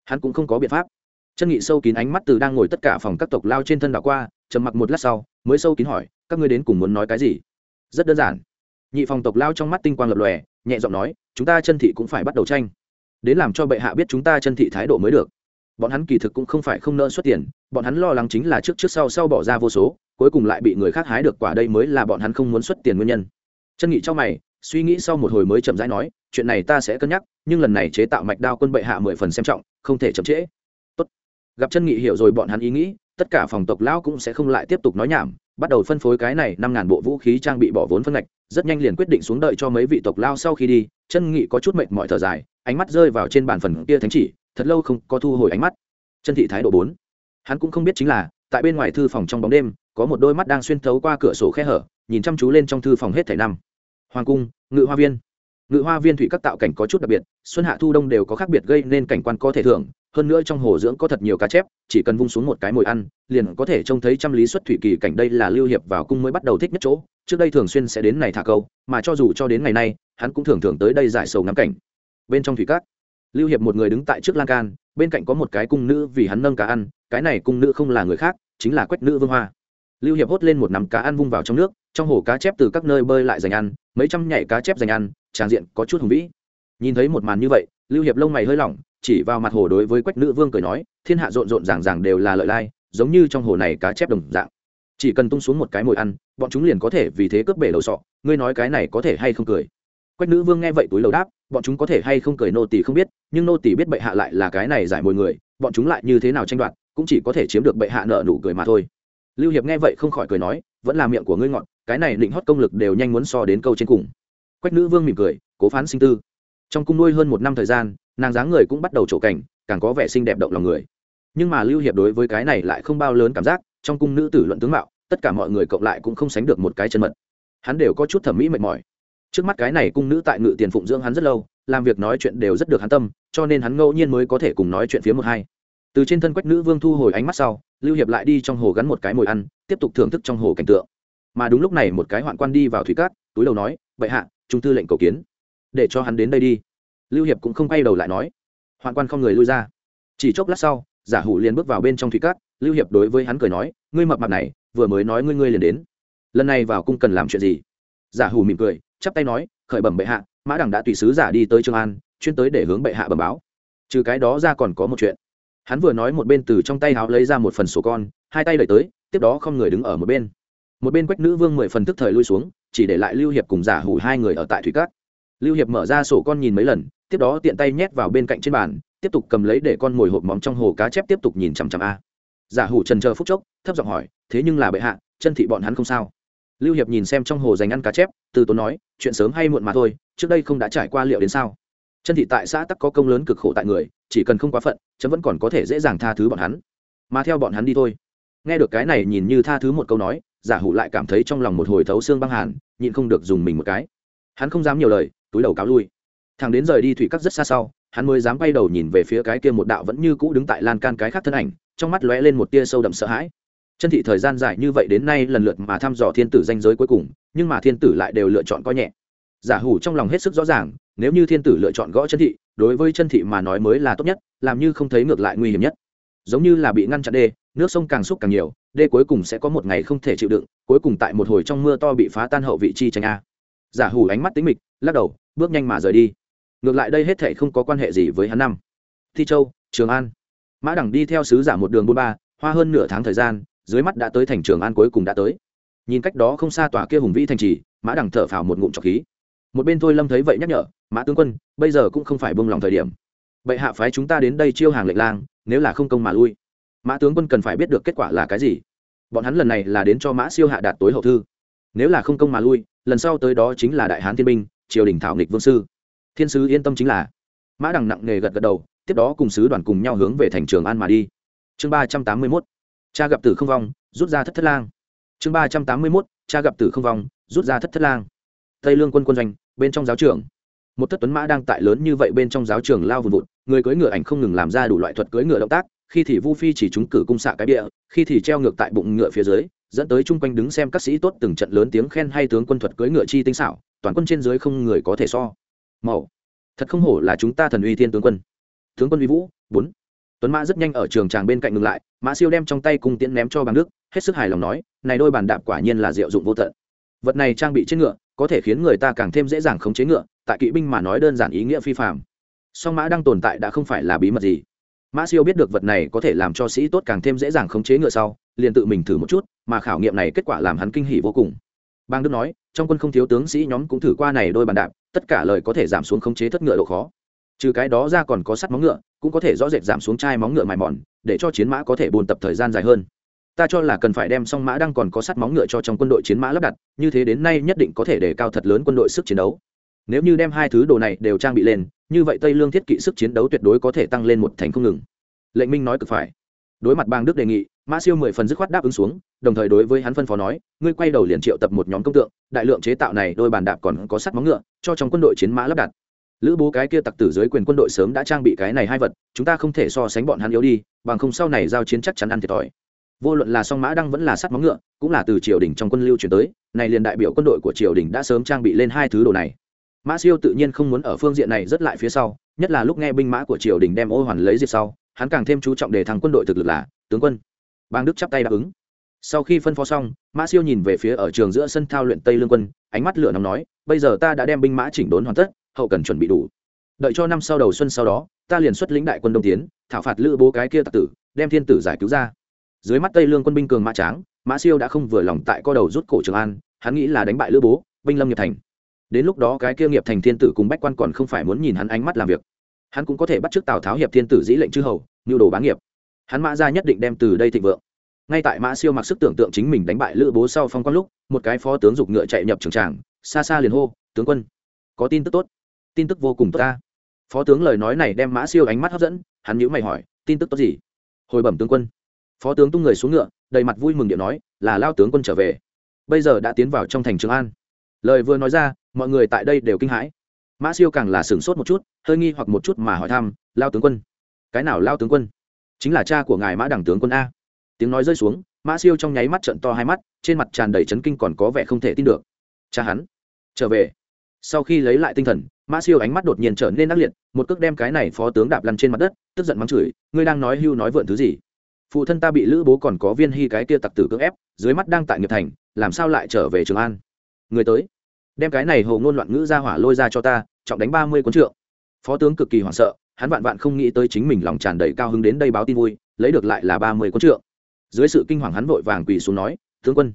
Hắn cũng không có biện pháp. Chân nghị sâu kín ánh mắt từ đang ngồi tất cả phòng các tộc lao trên thân đảo qua, trầm mặc một lát sau, mới sâu kín hỏi, các ngươi đến cùng muốn nói cái gì? Rất đơn giản. Nhị phòng tộc lao trong mắt tinh quang lập lòe, nhẹ giọng nói, chúng ta chân thị cũng phải bắt đầu tranh. Đến làm cho bệ hạ biết chúng ta chân thị thái độ mới được bọn hắn kỳ thực cũng không phải không nỡ xuất tiền, bọn hắn lo lắng chính là trước trước sau sau bỏ ra vô số, cuối cùng lại bị người khác hái được quả đây mới là bọn hắn không muốn xuất tiền nguyên nhân chân nghị cho mày, suy nghĩ sau một hồi mới chậm rãi nói, chuyện này ta sẽ cân nhắc, nhưng lần này chế tạo mạch đao quân bệ hạ mười phần xem trọng, không thể chậm trễ Tốt. gặp chân nghị hiểu rồi bọn hắn ý nghĩ, tất cả phòng tộc lão cũng sẽ không lại tiếp tục nói nhảm, bắt đầu phân phối cái này năm ngàn bộ vũ khí trang bị bỏ vốn phân ngạch, rất nhanh liền quyết định xuống đợi cho mấy vị tộc lao sau khi đi, chân nghị có chút mệt mỏi thở dài, ánh mắt rơi vào trên bàn phần kia thánh chỉ thật lâu không có thu hồi ánh mắt. Chân thị thái độ bốn. Hắn cũng không biết chính là, tại bên ngoài thư phòng trong bóng đêm, có một đôi mắt đang xuyên thấu qua cửa sổ khe hở, nhìn chăm chú lên trong thư phòng hết thảy năm. Hoàng cung, ngự hoa viên. Ngự hoa viên thủy các tạo cảnh có chút đặc biệt, xuân hạ thu đông đều có khác biệt gây nên cảnh quan có thể thưởng, hơn nữa trong hồ dưỡng có thật nhiều cá chép, chỉ cần vung xuống một cái mồi ăn, liền có thể trông thấy trăm lý xuất thủy kỳ cảnh đây là lưu hiệp vào cung mới bắt đầu thích nhất chỗ, trước đây thường xuyên sẽ đến này thả câu, mà cho dù cho đến ngày nay, hắn cũng thường thường tới đây giải sầu ngắm cảnh. Bên trong thủy cát lưu hiệp một người đứng tại trước lan can, bên cạnh có một cái cung nữ vì hắn nâng cá ăn, cái này cung nữ không là người khác, chính là quách nữ vương hoa. Lưu hiệp hốt lên một nắm cá ăn vung vào trong nước, trong hồ cá chép từ các nơi bơi lại dành ăn, mấy trăm nhảy cá chép dành ăn tràng diện có chút hùng vĩ. Nhìn thấy một màn như vậy, lưu hiệp lông mày hơi lỏng, chỉ vào mặt hồ đối với quách nữ vương cười nói, thiên hạ rộn rộn ràng ràng đều là lợi lai, giống như trong hồ này cá chép đồng dạng. Chỉ cần tung xuống một cái mồi ăn, bọn chúng liền có thể vì thế cướp bể đầu sọ, ngươi nói cái này có thể hay không cười? Quách nữ vương nghe vậy túi lầu đáp bọn chúng có thể hay không cười nô tỷ không biết, nhưng nô tỷ biết bệ hạ lại là cái này giải mồi người, bọn chúng lại như thế nào tranh đoạt, cũng chỉ có thể chiếm được bệ hạ nợ nụ cười mà thôi. Lưu hiệp nghe vậy không khỏi cười nói, vẫn là miệng của ngươi ngọn cái này định hót công lực đều nhanh muốn so đến câu trên cùng. Quách nữ vương mỉm cười, cố phán sinh tư. Trong cung nuôi hơn một năm thời gian, nàng dáng người cũng bắt đầu trổ cảnh, càng có vẻ xinh đẹp động lòng người. Nhưng mà lưu hiệp đối với cái này lại không bao lớn cảm giác, trong cung nữ tử luận tướng mạo, tất cả mọi người cộng lại cũng không sánh được một cái chân mật. Hắn đều có chút thẩm mỹ mệt mỏi trước mắt cái này cung nữ tại ngự tiền phụng dưỡng hắn rất lâu, làm việc nói chuyện đều rất được hắn tâm, cho nên hắn ngẫu nhiên mới có thể cùng nói chuyện phía một hai. Từ trên thân quách nữ vương thu hồi ánh mắt sau, lưu hiệp lại đi trong hồ gắn một cái mồi ăn, tiếp tục thưởng thức trong hồ cảnh tượng. Mà đúng lúc này một cái hoạn quan đi vào thủy cát, túi đầu nói, bệ hạ, trung tư lệnh cầu kiến. Để cho hắn đến đây đi. Lưu hiệp cũng không quay đầu lại nói. Hoạn quan không người lui ra. Chỉ chốc lát sau, giả hủ liền bước vào bên trong thủy cát, lưu hiệp đối với hắn cười nói, ngươi mập mặt này, vừa mới nói ngươi ngươi liền đến. Lần này vào cung cần làm chuyện gì? Giả hủ mỉm cười chắp tay nói, khởi bẩm bệ hạ, mã đẳng đã tùy sứ giả đi tới trường an, chuyên tới để hướng bệ hạ bẩm báo. Trừ cái đó ra còn có một chuyện. Hắn vừa nói một bên từ trong tay háo lấy ra một phần sổ con, hai tay đẩy tới, tiếp đó không người đứng ở một bên. Một bên quách nữ vương mười phần tức thời lui xuống, chỉ để lại lưu hiệp cùng giả hủ hai người ở tại thủy cát. Lưu hiệp mở ra sổ con nhìn mấy lần, tiếp đó tiện tay nhét vào bên cạnh trên bàn, tiếp tục cầm lấy để con mồi hộp móng trong hồ cá chép tiếp tục nhìn chằm chằm a. Giả hủ trần chờ phút chốc, thấp giọng hỏi, thế nhưng là bệ hạ, chân thị bọn hắn không sao? Lưu hiệp nhìn xem trong hồ dành ăn cá chép, từ tốn nói, chuyện sớm hay muộn mà thôi, trước đây không đã trải qua liệu đến sao? Chân thị tại xã tắc có công lớn cực khổ tại người, chỉ cần không quá phận, chấm vẫn còn có thể dễ dàng tha thứ bọn hắn. Mà theo bọn hắn đi thôi. Nghe được cái này nhìn như tha thứ một câu nói, giả hủ lại cảm thấy trong lòng một hồi thấu xương băng hàn, nhịn không được dùng mình một cái. Hắn không dám nhiều lời, túi đầu cáo lui. Thằng đến rời đi thủy cắt rất xa sau, hắn mới dám quay đầu nhìn về phía cái kia một đạo vẫn như cũ đứng tại lan can cái khác thân ảnh, trong mắt lóe lên một tia sâu đậm sợ hãi chân thị thời gian dài như vậy đến nay lần lượt mà thăm dò thiên tử danh giới cuối cùng, nhưng mà thiên tử lại đều lựa chọn coi nhẹ. Giả hủ trong lòng hết sức rõ ràng, nếu như thiên tử lựa chọn gõ chân thị, đối với chân thị mà nói mới là tốt nhất, làm như không thấy ngược lại nguy hiểm nhất. Giống như là bị ngăn chặn đê, nước sông càng xúc càng nhiều, đê cuối cùng sẽ có một ngày không thể chịu đựng, cuối cùng tại một hồi trong mưa to bị phá tan hậu vị chi tranh a. Giả hủ ánh mắt tính mịch, lắc đầu, bước nhanh mà rời đi. Ngược lại đây hết thể không có quan hệ gì với hắn năm. Thi châu, trường an. Mã đẳng đi theo sứ giả một đường bôn ba, hoa hơn nửa tháng thời gian dưới mắt đã tới thành trường an cuối cùng đã tới. Nhìn cách đó không xa tòa kia hùng vĩ thành trì, mã đằng thở phào một ngụm trọc khí. Một bên thôi lâm thấy vậy nhắc nhở, mã tướng quân, bây giờ cũng không phải bông lòng thời điểm. Bệ hạ phái chúng ta đến đây chiêu hàng lệnh lang, nếu là không công mà lui. Mã tướng quân cần phải biết được kết quả là cái gì. Bọn hắn lần này là đến cho mã siêu hạ đạt tối hậu thư. Nếu là không công mà lui, lần sau tới đó chính là đại hán thiên binh, triều đình thảo nghịch vương sư. Thiên sứ yên tâm chính là. Mã đằng nặng nề gật gật đầu, tiếp đó cùng sứ đoàn cùng nhau hướng về thành trường an mà đi. Chương ba trăm tám mươi mốt cha gặp tử không vong, rút ra thất thất lang. Chương ba trăm tám mươi mốt, cha gặp tử không vong, rút ra thất thất lang. Tây lương quân quân doanh, bên trong giáo trường. Một thất tuấn mã đang tại lớn như vậy bên trong giáo trường lao vùn vụt, người cưỡi ngựa ảnh không ngừng làm ra đủ loại thuật cưỡi ngựa động tác, khi thì vu phi chỉ chúng cử cung xạ cái địa khi thì treo ngược tại bụng ngựa phía dưới, dẫn tới chung quanh đứng xem các sĩ tốt từng trận lớn tiếng khen hay tướng quân thuật cưỡi ngựa chi tinh xảo, toàn quân trên dưới không người có thể so. Màu thật không hổ là chúng ta thần uy thiên tướng quân. Tướng quân uy vũ, bốn tuấn mã rất nhanh ở trường tràng bên cạnh ngừng lại, mã siêu đem trong tay cung tiễn ném cho bằng nước hết sức hài lòng nói, này đôi bàn đạp quả nhiên là diệu dụng vô tận. Vật này trang bị trên ngựa, có thể khiến người ta càng thêm dễ dàng khống chế ngựa, tại kỵ binh mà nói đơn giản ý nghĩa phi phạm song mã đang tồn tại đã không phải là bí mật gì. Mã siêu biết được vật này có thể làm cho sĩ tốt càng thêm dễ dàng khống chế ngựa sau, liền tự mình thử một chút, mà khảo nghiệm này kết quả làm hắn kinh hỉ vô cùng. Bang đức nói, trong quân không thiếu tướng sĩ nhóm cũng thử qua này đôi bàn đạp, tất cả lời có thể giảm xuống khống chế thất ngựa độ khó trừ cái đó ra còn có sắt móng ngựa, cũng có thể rõ rệt giảm xuống chai móng ngựa mài mòn, để cho chiến mã có thể buồn tập thời gian dài hơn. Ta cho là cần phải đem song mã đang còn có sắt móng ngựa cho trong quân đội chiến mã lắp đặt, như thế đến nay nhất định có thể đề cao thật lớn quân đội sức chiến đấu. Nếu như đem hai thứ đồ này đều trang bị lên, như vậy tây lương thiết kỵ sức chiến đấu tuyệt đối có thể tăng lên một thành không ngừng. Lệnh minh nói cực phải. Đối mặt bang đức đề nghị, mã siêu mười phần dứt khoát đáp ứng xuống, đồng thời đối với hắn phân phó nói, ngươi quay đầu liền triệu tập một nhóm công tượng, đại lượng chế tạo này đôi bàn đạp còn có sắt móng ngựa, cho trong quân đội chiến mã lắp đặt lữ bố cái kia tặc tử dưới quyền quân đội sớm đã trang bị cái này hai vật, chúng ta không thể so sánh bọn hắn yếu đi, bằng không sau này giao chiến chắc chắn ăn thiệt thòi. Vô luận là song mã đăng vẫn là sắt móng ngựa, cũng là từ triều đình trong quân lưu chuyển tới, này liền đại biểu quân đội của triều đình đã sớm trang bị lên hai thứ đồ này. Mã siêu tự nhiên không muốn ở phương diện này rất lại phía sau, nhất là lúc nghe binh mã của triều đình đem ô hoàn lấy diệt sau, hắn càng thêm chú trọng đề thăng quân đội thực lực là, tướng quân. Bang đức chắp tay đáp ứng. Sau khi phân phó xong, mã siêu nhìn về phía ở trường giữa sân thao luyện tây lương quân, ánh mắt lửa nóng nói, bây giờ ta đã đem binh mã chỉnh đốn hoàn tất hậu cần chuẩn bị đủ. Đợi cho năm sau đầu xuân sau đó, ta liền xuất lĩnh đại quân đông tiến, thảo phạt lữ bố cái kia tặc tử, đem thiên tử giải cứu ra. Dưới mắt tây lương quân binh cường mã tráng, mã siêu đã không vừa lòng tại co đầu rút cổ trường an, hắn nghĩ là đánh bại lữ bố, binh lâm nghiệp thành. Đến lúc đó cái kia nghiệp thành thiên tử cùng bách quan còn không phải muốn nhìn hắn ánh mắt làm việc. Hắn cũng có thể bắt t r ư ớ c tào tháo hiệp thiên tử dĩ lệnh chư hầu nhu đồ bá nghiệp. Hắn mã ra nhất định đem từ đây thịnh vượng. Ngay tại mã siêu mặc sức tưởng tượng chính mình đánh bại lữ bố sau phong quang lúc, một cái phó tướng giục ngựa chạy nhập trường tràng, xa xa liền hô, tướng quân, có tin tức tốt tin tức vô cùng tốt ta. Phó tướng lời nói này đem mã siêu ánh mắt hấp dẫn, hắn nhữ mày hỏi, tin tức tốt gì? Hồi bẩm tướng quân. Phó tướng tung người xuống ngựa, đầy mặt vui mừng điện nói, là lao tướng quân trở về. Bây giờ đã tiến vào trong thành trường an. Lời vừa nói ra, mọi người tại đây đều kinh hãi. Mã siêu càng là sửng sốt một chút, hơi nghi hoặc một chút mà hỏi thăm, lao tướng quân, cái nào lao tướng quân? Chính là cha của ngài mã đẳng tướng quân a. Tiếng nói rơi xuống, mã siêu trong nháy mắt trận to hai mắt, trên mặt tràn đầy chấn kinh còn có vẻ không thể tin được. Cha hắn, trở về. Sau khi lấy lại tinh thần mã siêu ánh mắt đột nhiên trở nên đắc liệt, một cước đem cái này phó tướng đạp lăn trên mặt đất, tức giận mắng chửi, ngươi đang nói hưu nói vượn thứ gì? Phụ thân ta bị lữ bố còn có viên hy cái kia tặc tử cưỡng ép, dưới mắt đang tại nghiệp thành, làm sao lại trở về trường an? Người tới, đem cái này hồ ngôn loạn ngữ ra hỏa lôi ra cho ta, trọng đánh ba mươi cuốn trượng. Phó tướng cực kỳ hoảng sợ, hắn vạn vạn không nghĩ tới chính mình lòng tràn đầy cao hứng đến đây báo tin vui, lấy được lại là ba mươi cuốn trượng. Dưới sự kinh hoàng hắn vội vàng quỳ xuống nói, tướng quân,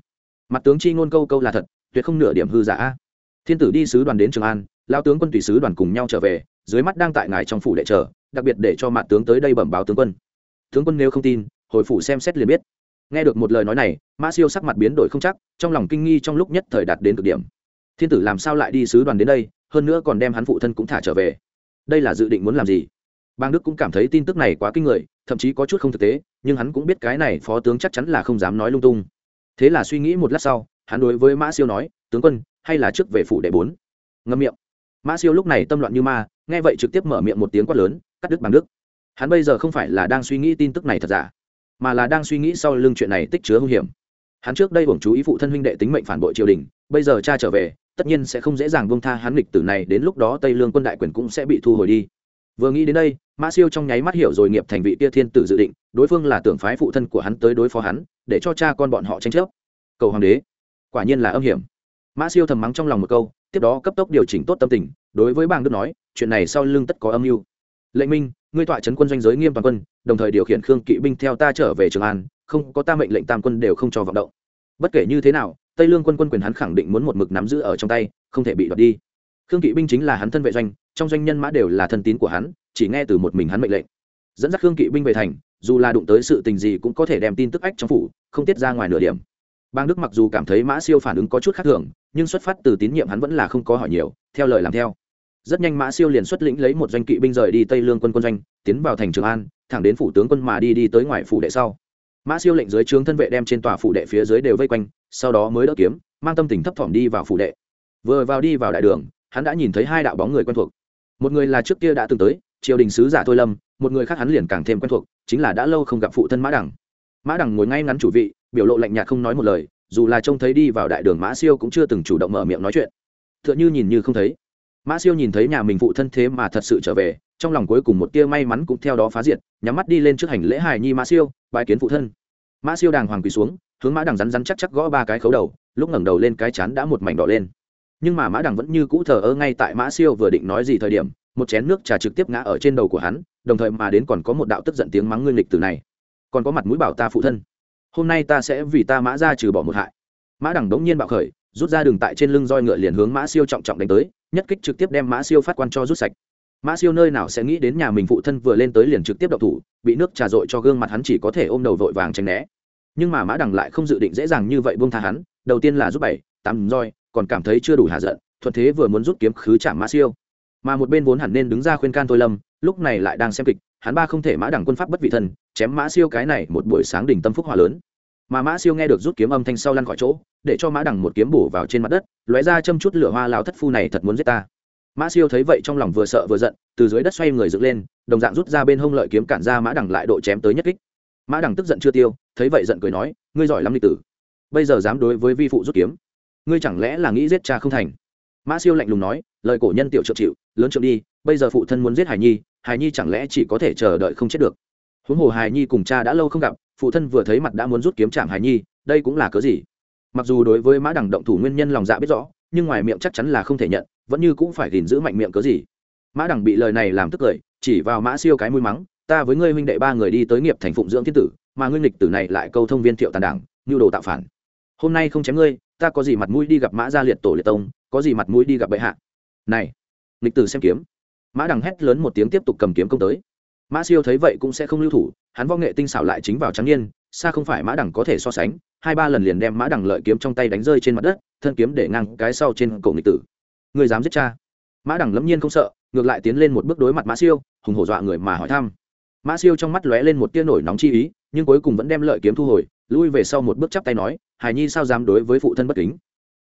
mặt tướng chi ngôn câu câu là thật, tuyệt không nửa điểm hư giả thiên tử đi sứ đoàn đến trường an lao tướng quân tùy sứ đoàn cùng nhau trở về, dưới mắt đang tại ngài trong phủ đệ chờ, đặc biệt để cho Mạn tướng tới đây bẩm báo tướng quân. Tướng quân nếu không tin, hồi phủ xem xét liền biết. Nghe được một lời nói này mã siêu sắc mặt biến đổi không chắc, trong lòng kinh nghi trong lúc nhất thời đạt đến cực điểm. Thiên tử làm sao lại đi sứ đoàn đến đây, hơn nữa còn đem hắn phụ thân cũng thả trở về. Đây là dự định muốn làm gì? Bang đức cũng cảm thấy tin tức này quá kinh người, thậm chí có chút không thực tế, nhưng hắn cũng biết cái này phó tướng chắc chắn là không dám nói lung tung. Thế là suy nghĩ một lát sau, hắn đối với mã siêu nói, tướng quân hay là trước về phủ đệ bốn? Ngâm miệng. Mã siêu lúc này tâm loạn như ma, nghe vậy trực tiếp mở miệng một tiếng quát lớn, cắt đứt bằng đức hắn bây giờ không phải là đang suy nghĩ tin tức này thật giả, mà là đang suy nghĩ sau lưng chuyện này tích chứa hung hiểm. Hắn trước đây hưởng chú ý phụ thân huynh đệ tính mệnh phản bội triều đình, bây giờ cha trở về, tất nhiên sẽ không dễ dàng buông tha hắn lịch tử này, đến lúc đó tây lương quân đại quyền cũng sẽ bị thu hồi đi. Vừa nghĩ đến đây, mã siêu trong nháy mắt hiểu rồi nghiệp thành vị tia thiên tử dự định, đối phương là tưởng phái phụ thân của hắn tới đối phó hắn, để cho cha con bọn họ tranh chấp. Cầu hoàng đế, quả nhiên là âm hiểm mã siêu thầm mắng trong lòng một câu, tiếp đó cấp tốc điều chỉnh tốt tâm tình, đối với bàng đức nói, chuyện này sau lưng tất có âm mưu. Lệnh minh, ngươi tọa trấn quân doanh giới nghiêm toàn quân, đồng thời điều khiển khương kỵ binh theo ta trở về trường an, không có ta mệnh lệnh tam quân đều không cho vọng động. Bất kể như thế nào, tây lương quân quân quyền hắn khẳng định muốn một mực nắm giữ ở trong tay, không thể bị đoạt đi. Khương kỵ binh chính là hắn thân vệ doanh, trong doanh nhân mã đều là thân tín của hắn, chỉ nghe từ một mình hắn mệnh lệnh. Dẫn dắt khương kỵ binh về thành, dù là đụng tới sự tình gì cũng có thể đem tin tức ách trong phủ, không tiết ra ngoài nửa điểm bang đức mặc dù cảm thấy mã siêu phản ứng có chút khác thường, nhưng xuất phát từ tín nhiệm hắn vẫn là không có hỏi nhiều, theo lời làm theo. Rất nhanh mã siêu liền xuất lĩnh lấy một doanh kỵ binh rời đi tây lương quân quân doanh, tiến vào thành trường an, thẳng đến phủ tướng quân mà đi đi tới ngoài phủ đệ sau. Mã siêu lệnh dưới trướng thân vệ đem trên tòa phủ đệ phía dưới đều vây quanh, sau đó mới đỡ kiếm, mang tâm tình thấp thỏm đi vào phủ đệ. Vừa vào đi vào đại đường, hắn đã nhìn thấy hai đạo bóng người quen thuộc. Một người là trước kia đã từng tới, triều đình sứ giả thôi lâm, một người khác hắn liền càng thêm quen thuộc, chính là đã lâu không gặp phụ thân mã đằng. Mã đằng ngồi ngay ngắn chủ vị biểu lộ lạnh nhạt không nói một lời, dù là trông thấy đi vào đại đường mã siêu cũng chưa từng chủ động mở miệng nói chuyện. T h ư ợ n h ư nhìn như không thấy. Mã siêu nhìn thấy nhà mình phụ thân thế mà thật sự trở về, trong lòng cuối cùng một tia may mắn cũng theo đó phá diệt, nhắm mắt đi lên trước hành lễ hài nhi mã siêu bài kiến phụ thân. Mã siêu đàng hoàng quỳ xuống, hướng mã đằng rắn rắn chắc chắc gõ ba cái khấu đầu, lúc ngẩng đầu lên cái chán đã một mảnh đỏ lên. Nhưng mà mã đằng vẫn như cũ thờ ơ ngay tại mã siêu vừa định nói gì thời điểm, một chén nước trà trực tiếp ngã ở trên đầu của hắn, đồng thời mà đến còn có một đạo tức giận tiếng mắng ngươi lịch từ này. Còn có mặt mũi bảo ta phụ thân hôm nay ta sẽ vì ta mã ra trừ bỏ một hại. Mã đẳng đống nhiên bạo khởi, rút ra đường tại trên lưng roi ngựa liền hướng mã siêu trọng trọng đánh tới, nhất kích trực tiếp đem mã siêu phát quan cho rút sạch. Mã siêu nơi nào sẽ nghĩ đến nhà mình phụ thân vừa lên tới liền trực tiếp đậu thủ, bị nước trà dội cho gương mặt hắn chỉ có thể ôm đầu vội vàng tránh né. Nhưng mà mã đằng lại không dự định dễ dàng như vậy buông tha hắn, đầu tiên là giúp bảy, tám roi, còn cảm thấy chưa đủ hạ giận, thuận thế vừa muốn rút kiếm khứ chạm mã siêu. Mà một bên vốn hẳn nên đứng ra khuyên can tôi lâm, lúc này lại đang xem kịch hắn ba không thể mã đằng quân pháp bất vị thần chém mã siêu cái này một buổi sáng đỉnh tâm phúc hòa lớn. Mà mã siêu nghe được rút kiếm âm thanh sau lăn khỏi chỗ, để cho mã đằng một kiếm bổ vào trên mặt đất, lóe ra châm chút lửa hoa lao thất phu này thật muốn giết ta. Mã siêu thấy vậy trong lòng vừa sợ vừa giận, từ dưới đất xoay người dựng lên, đồng dạng rút ra bên hông lợi kiếm cản ra mã đằng lại độ chém tới nhất kích. Mã đằng tức giận chưa tiêu, thấy vậy giận cười nói, ngươi giỏi lắm lịch tử. Bây giờ dám đối với vi phụ rút kiếm, ngươi chẳng lẽ là nghĩ giết cha không thành? Mã siêu lạnh lùng nói, lời cổ nhân tiểu trợ chịu, lớn trượng đi, bây giờ phụ thân muốn giết hải nhi hải nhi chẳng lẽ chỉ có thể chờ đợi không chết được? Huống hồ hải nhi cùng cha đã lâu không gặp, phụ thân vừa thấy mặt đã muốn rút kiếm chạm hải nhi, đây cũng là cớ gì? Mặc dù đối với mã đẳng động thủ nguyên nhân lòng dạ biết rõ, nhưng ngoài miệng chắc chắn là không thể nhận, vẫn như cũng phải gìn giữ mạnh miệng cớ gì? Mã đẳng bị lời này làm tức cười, chỉ vào mã siêu cái mũi mắng, ta với ngươi huynh đệ ba người đi tới nghiệp thành phụng dưỡng thiên tử, mà ngươi nghịch tử này lại câu thông viên thiệu tàn đảng, nhu đồ tạo phản. Hôm nay không chém ngươi, ta có gì mặt mũi đi gặp mã gia liệt tổ liệt tông, có gì mặt mũi đi gặp bệ hạ? Này, nghịch tử xem kiếm mã đằng hét lớn một tiếng tiếp tục cầm kiếm công tới. Mã siêu thấy vậy cũng sẽ không lưu thủ, hắn võ nghệ tinh xảo lại chính vào trắng niên, xa không phải mã đằng có thể so sánh, hai ba lần liền đem mã đằng lợi kiếm trong tay đánh rơi trên mặt đất, thân kiếm để ngang cái sau trên cổ nghịch tử. Người dám giết cha? Mã đằng lẫm nhiên không sợ, ngược lại tiến lên một bước đối mặt mã siêu, hùng hổ dọa người mà hỏi thăm. Mã siêu trong mắt lóe lên một tia nổi nóng chi ý, nhưng cuối cùng vẫn đem lợi kiếm thu hồi, lui về sau một bước chắp tay nói hài nhi sao dám đối với phụ thân bất kính?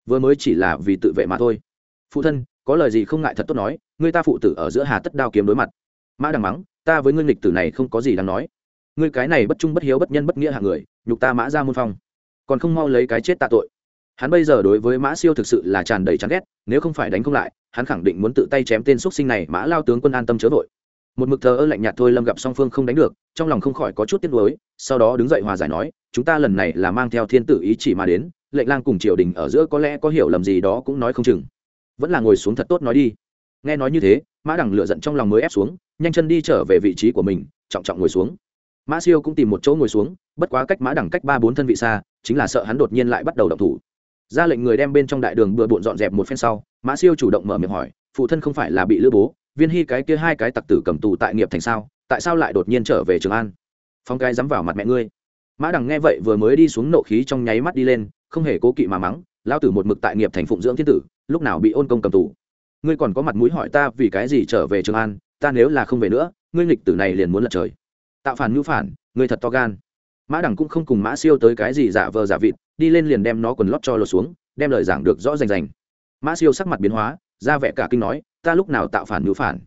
Vừa mới chỉ là vì tự vệ mà thôi. Phụ thân có lời gì không ngại thật tốt nói ngươi ta phụ tử ở giữa hà tất đao kiếm đối mặt. Mã đằng mắng, ta với ngươi nghịch tử này không có gì đáng nói. Ngươi cái này bất trung bất hiếu bất nhân bất nghĩa hạng người, nhục ta mã ra môn phong. Còn không mau lấy cái chết tạ tội. Hắn bây giờ đối với mã siêu thực sự là tràn đầy chán ghét, nếu không phải đánh không lại, hắn khẳng định muốn tự tay chém tên x sinh này, mã lao tướng quân an tâm chớ vội. Một mực thờ ơ lạnh nhạt thôi lâm gặp song phương không đánh được, trong lòng không khỏi có chút tiếc nuối, sau đó đứng dậy hòa giải nói, chúng ta lần này là mang theo thiên tử ý chỉ mà đến, lệnh lang cùng triều đình ở giữa có lẽ có hiểu lầm gì đó cũng nói không chừng vẫn là ngồi xuống thật tốt nói đi. Nghe nói như thế, mã đằng lựa giận trong lòng mới ép xuống, nhanh chân đi trở về vị trí của mình, trọng trọng ngồi xuống. Mã siêu cũng tìm một chỗ ngồi xuống, bất quá cách mã đằng cách ba bốn thân vị xa, chính là sợ hắn đột nhiên lại bắt đầu động thủ. Ra lệnh người đem bên trong đại đường bừa bộn dọn dẹp một phen sau, mã siêu chủ động mở miệng hỏi, phụ thân không phải là bị lữ bố, viên hy cái kia hai cái tặc tử cầm tù tại nghiệp thành sao, tại sao lại đột nhiên trở về trường an? Phong cái dám vào mặt mẹ ngươi. Mã đằng nghe vậy vừa mới đi xuống nộ khí trong nháy mắt đi lên, không hề cố kỵ mà mắng lao tử một mực tại nghiệp thành phụng dưỡng thiên tử, lúc nào bị ôn công cầm tù? Ngươi còn có mặt mũi hỏi ta vì cái gì trở về trường an, ta nếu là không về nữa, ngươi nghịch tử này liền muốn lật trời. Tạo phản ngữ phản, ngươi thật to gan. Mã đằng cũng không cùng mã siêu tới cái gì giả vờ giả vịt, đi lên liền đem nó quần lót cho lột xuống, đem lời giảng được rõ rành rành. Mã siêu sắc mặt biến hóa, ra vẻ cả kinh nói, ta lúc nào tạo phản ngữ phản?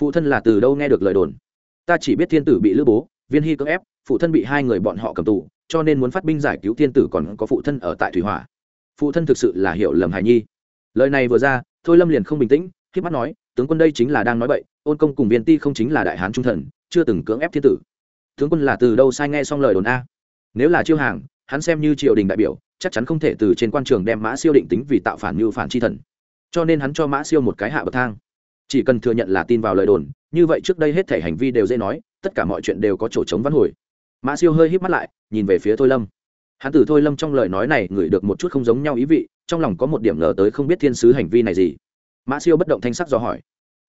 Phụ thân là từ đâu nghe được lời đồn? Ta chỉ biết thiên tử bị lữ bố, viên hy cưỡng ép, phụ thân bị hai người bọn họ cầm tù, cho nên muốn phát binh giải cứu thiên tử còn có phụ thân ở tại thủy hỏa phụ thân thực sự là hiểu lầm hài nhi. Lời này vừa ra, thôi lâm liền không bình tĩnh khi mắt nói, tướng quân đây chính là đang nói bậy, ôn công cùng viên ti không chính là đại hán trung thần, chưa từng cưỡng ép thiên tử. Tướng quân là từ đâu sai nghe xong lời đồn a? Nếu là chiêu hàng, hắn xem như triều đình đại biểu, chắc chắn không thể từ trên quan trường đem mã siêu định tính vì tạo phản như phản chi thần. Cho nên hắn cho mã siêu một cái hạ bậc thang. Chỉ cần thừa nhận là tin vào lời đồn, như vậy trước đây hết thể hành vi đều dễ nói, tất cả mọi chuyện đều có chỗ chống văn hồi. Mã siêu hơi hít mắt lại, nhìn về phía thôi lâm hắn tử thôi lâm trong lời nói này ngửi được một chút không giống nhau ý vị, trong lòng có một điểm ngờ tới không biết thiên sứ hành vi này gì. Mã siêu bất động thanh sắc do hỏi.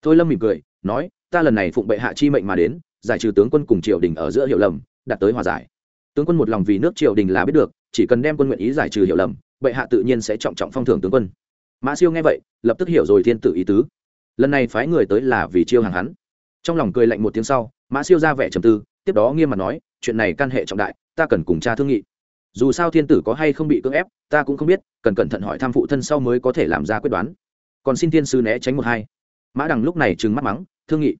Thôi lâm mỉm cười, nói, ta lần này phụng bệ hạ chi mệnh mà đến, giải trừ tướng quân cùng triều đình ở giữa hiệu lầm, đạt tới hòa giải. Tướng quân một lòng vì nước triều đình là biết được, chỉ cần đem quân nguyện ý giải trừ hiệu lầm, bệ hạ tự nhiên sẽ trọng trọng phong thưởng tướng quân. Mã siêu nghe vậy, lập tức hiểu rồi thiên tử ý tứ. Lần này phái người tới là vì chiêu hàng hắn. Trong lòng cười lạnh một tiếng sau, mã siêu ra vẻ trầm tư, tiếp đó nghiêm mặt nói, chuyện này can hệ trọng đại, ta cần cùng cha thương nghị dù sao thiên tử có hay không bị cưỡng ép, ta cũng không biết, cần cẩn thận hỏi tham phụ thân sau mới có thể làm ra quyết đoán. Còn xin thiên sư né tránh một hai. Mã đằng lúc này trừng mắt mắng, thương nghị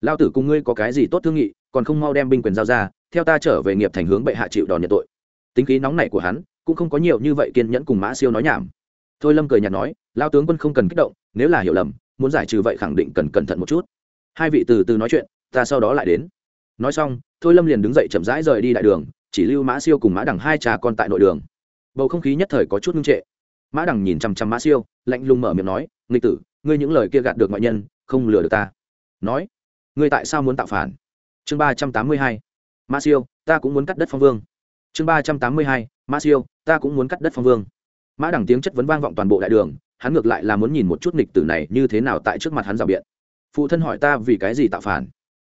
lao tử cùng ngươi có cái gì tốt thương nghị, còn không mau đem binh quyền giao ra, theo ta trở về nghiệp thành hướng bệ hạ chịu đòn nhận tội. Tính khí nóng này của hắn, cũng không có nhiều như vậy kiên nhẫn cùng mã siêu nói nhảm. Thôi lâm cười nhạt nói lao tướng quân không cần kích động, nếu là hiểu lầm, muốn giải trừ vậy khẳng định cần cẩn thận một chút. Hai vị từ từ nói chuyện, ta sau đó lại đến. Nói xong, thôi lâm liền đứng dậy chậm rãi rời đi đại đường chỉ lưu mã siêu cùng mã đằng hai cha con tại nội đường. Bầu không khí nhất thời có chút ngưng trệ. Mã đằng nhìn chằm chằm mã siêu, lạnh lùng mở miệng nói, nghịch tử, ngươi những lời kia gạt được ngoại nhân, không lừa được ta. Nói, ngươi tại sao muốn tạo phản? Chương ba trăm tám mươi hai, mã siêu, ta cũng muốn cắt đất phong vương. Chương ba trăm tám mươi hai, mã siêu, ta cũng muốn cắt đất phong vương. Mã đằng tiếng chất vấn vang vọng toàn bộ đại đường, hắn ngược lại là muốn nhìn một chút nghịch tử này như thế nào tại trước mặt hắn rào biện. Phụ thân hỏi ta vì cái gì tạo phản?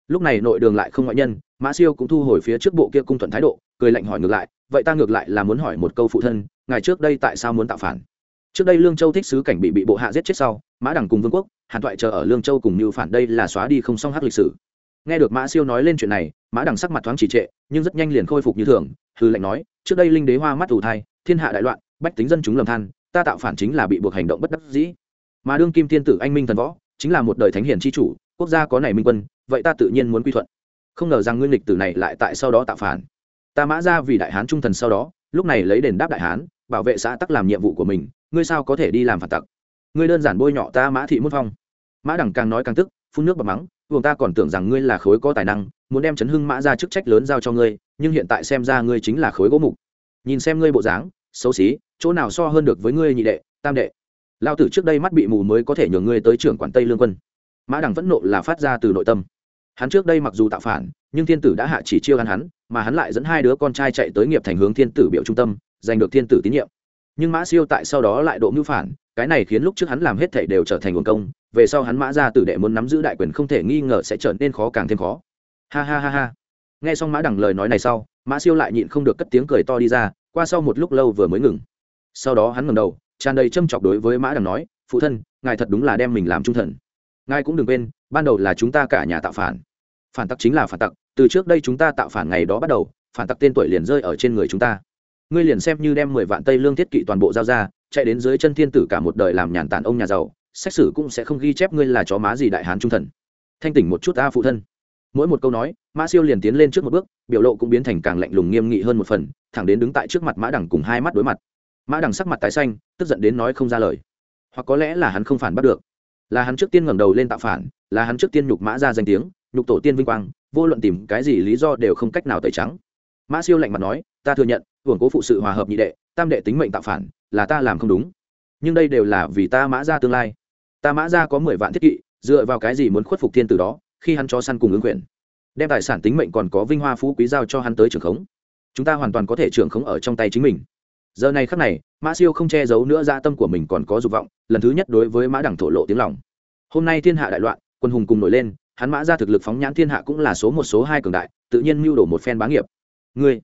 Lúc này nội đường lại không ngoại nhân, mã siêu cũng thu hồi phía trước bộ kia cung thuận thái độ cười lạnh hỏi ngược lại, vậy ta ngược lại là muốn hỏi một câu phụ thân, ngài trước đây tại sao muốn tạo phản? Trước đây lương châu thích sứ cảnh bị bị bộ hạ giết chết sau, mã đằng cùng vương quốc, hàn thoại chờ ở lương châu cùng như phản đây là xóa đi không song hắc lịch sử. Nghe được mã siêu nói lên chuyện này, mã đằng sắc mặt thoáng chỉ trệ, nhưng rất nhanh liền khôi phục như thường hư lệnh nói, trước đây linh đế hoa mắt ủ thai, thiên hạ đại loạn, bách tính dân chúng lầm than, ta tạo phản chính là bị buộc hành động bất đắc dĩ. Mà đương kim thiên tử anh minh thần võ, chính là một đời thánh hiền tri chủ, quốc gia có này minh quân, vậy ta tự nhiên muốn quy thuận. Không ngờ rằng nguyên lịch tử này lại tại sau đó tạo phản ta mã ra vì đại hán trung thần sau đó, lúc này lấy đền đáp đại hán, bảo vệ xã tắc làm nhiệm vụ của mình, ngươi sao có thể đi làm phản tặc? Ngươi đơn giản bôi nhọ ta mã thị môn phong. Mã đẳng càng nói càng tức, phun nước bằng mắng buồng ta còn tưởng rằng ngươi là khối có tài năng, muốn đem chấn hưng mã ra chức trách lớn giao cho ngươi, nhưng hiện tại xem ra ngươi chính là khối gỗ mục. Nhìn xem ngươi bộ dáng, xấu xí, chỗ nào so hơn được với ngươi nhị đệ, tam đệ? Lao tử trước đây mắt bị mù mới có thể nhường ngươi tới trưởng quản tây lương quân. Mã đằng vẫn nộ là phát ra từ nội tâm. Hắn trước đây mặc dù tạo phản, nhưng thiên tử đã hạ chỉ chiêu hắn hắn mà hắn lại dẫn hai đứa con trai chạy tới nghiệp thành hướng thiên tử biểu trung tâm, giành được thiên tử tín nhiệm. Nhưng mã siêu tại sau đó lại độ mưu phản, cái này khiến lúc trước hắn làm hết thảy đều trở thành nguồn công, về sau hắn mã ra tử đệ muốn nắm giữ đại quyền không thể nghi ngờ sẽ trở nên khó càng thêm khó. Ha ha ha ha. Nghe xong mã đằng lời nói này sau, mã siêu lại nhịn không được cất tiếng cười to đi ra, qua sau một lúc lâu vừa mới ngừng. Sau đó hắn ngầm đầu, tràn đầy châm chọc đối với mã đằng nói, phụ thân, ngài thật đúng là đem mình làm trung thần. Ngài cũng đừng quên, ban đầu là chúng ta cả nhà tạo phản. Phản tặc chính là phản tặc từ trước đây chúng ta tạo phản ngày đó bắt đầu, phản tặc tên tuổi liền rơi ở trên người chúng ta. Ngươi liền xem như đem mười vạn tây lương thiết kỵ toàn bộ giao ra, chạy đến dưới chân thiên tử cả một đời làm nhàn tản ông nhà giàu, xét xử cũng sẽ không ghi chép ngươi là chó má gì đại hán trung thần. Thanh tỉnh một chút ta phụ thân. Mỗi một câu nói, mã siêu liền tiến lên trước một bước, biểu lộ cũng biến thành càng lạnh lùng nghiêm nghị hơn một phần, thẳng đến đứng tại trước mặt mã đằng cùng hai mắt đối mặt. Mã đằng sắc mặt tái xanh, tức giận đến nói không ra lời. Hoặc có lẽ là hắn không phản bắt được. Là hắn trước tiên ngẩng đầu lên tạo phản, là hắn trước tiên nhục mã ra danh tiếng, nhục tổ tiên vinh quang vô luận tìm cái gì lý do đều không cách nào tẩy trắng. Mã siêu lạnh mặt nói, ta thừa nhận, hưởng cố phụ sự hòa hợp nhị đệ, tam đệ tính mệnh tạo phản, là ta làm không đúng. Nhưng đây đều là vì ta mã ra tương lai. Ta mã ra có mười vạn thiết kỵ, dựa vào cái gì muốn khuất phục thiên từ đó, khi hắn cho săn cùng ứng quyền. Đem tài sản tính mệnh còn có vinh hoa phú quý giao cho hắn tới trưởng khống. Chúng ta hoàn toàn có thể trưởng khống ở trong tay chính mình. Giờ này khắc này, mã siêu không che giấu nữa gia tâm của mình còn có dục vọng, lần thứ nhất đối với mã đẳng thổ lộ tiếng lòng. Hôm nay thiên hạ đại loạn, quân hùng cùng nổi lên hắn mã ra thực lực phóng nhãn thiên hạ cũng là số một số hai cường đại, tự nhiên mưu đổ một phen bá nghiệp. Ngươi,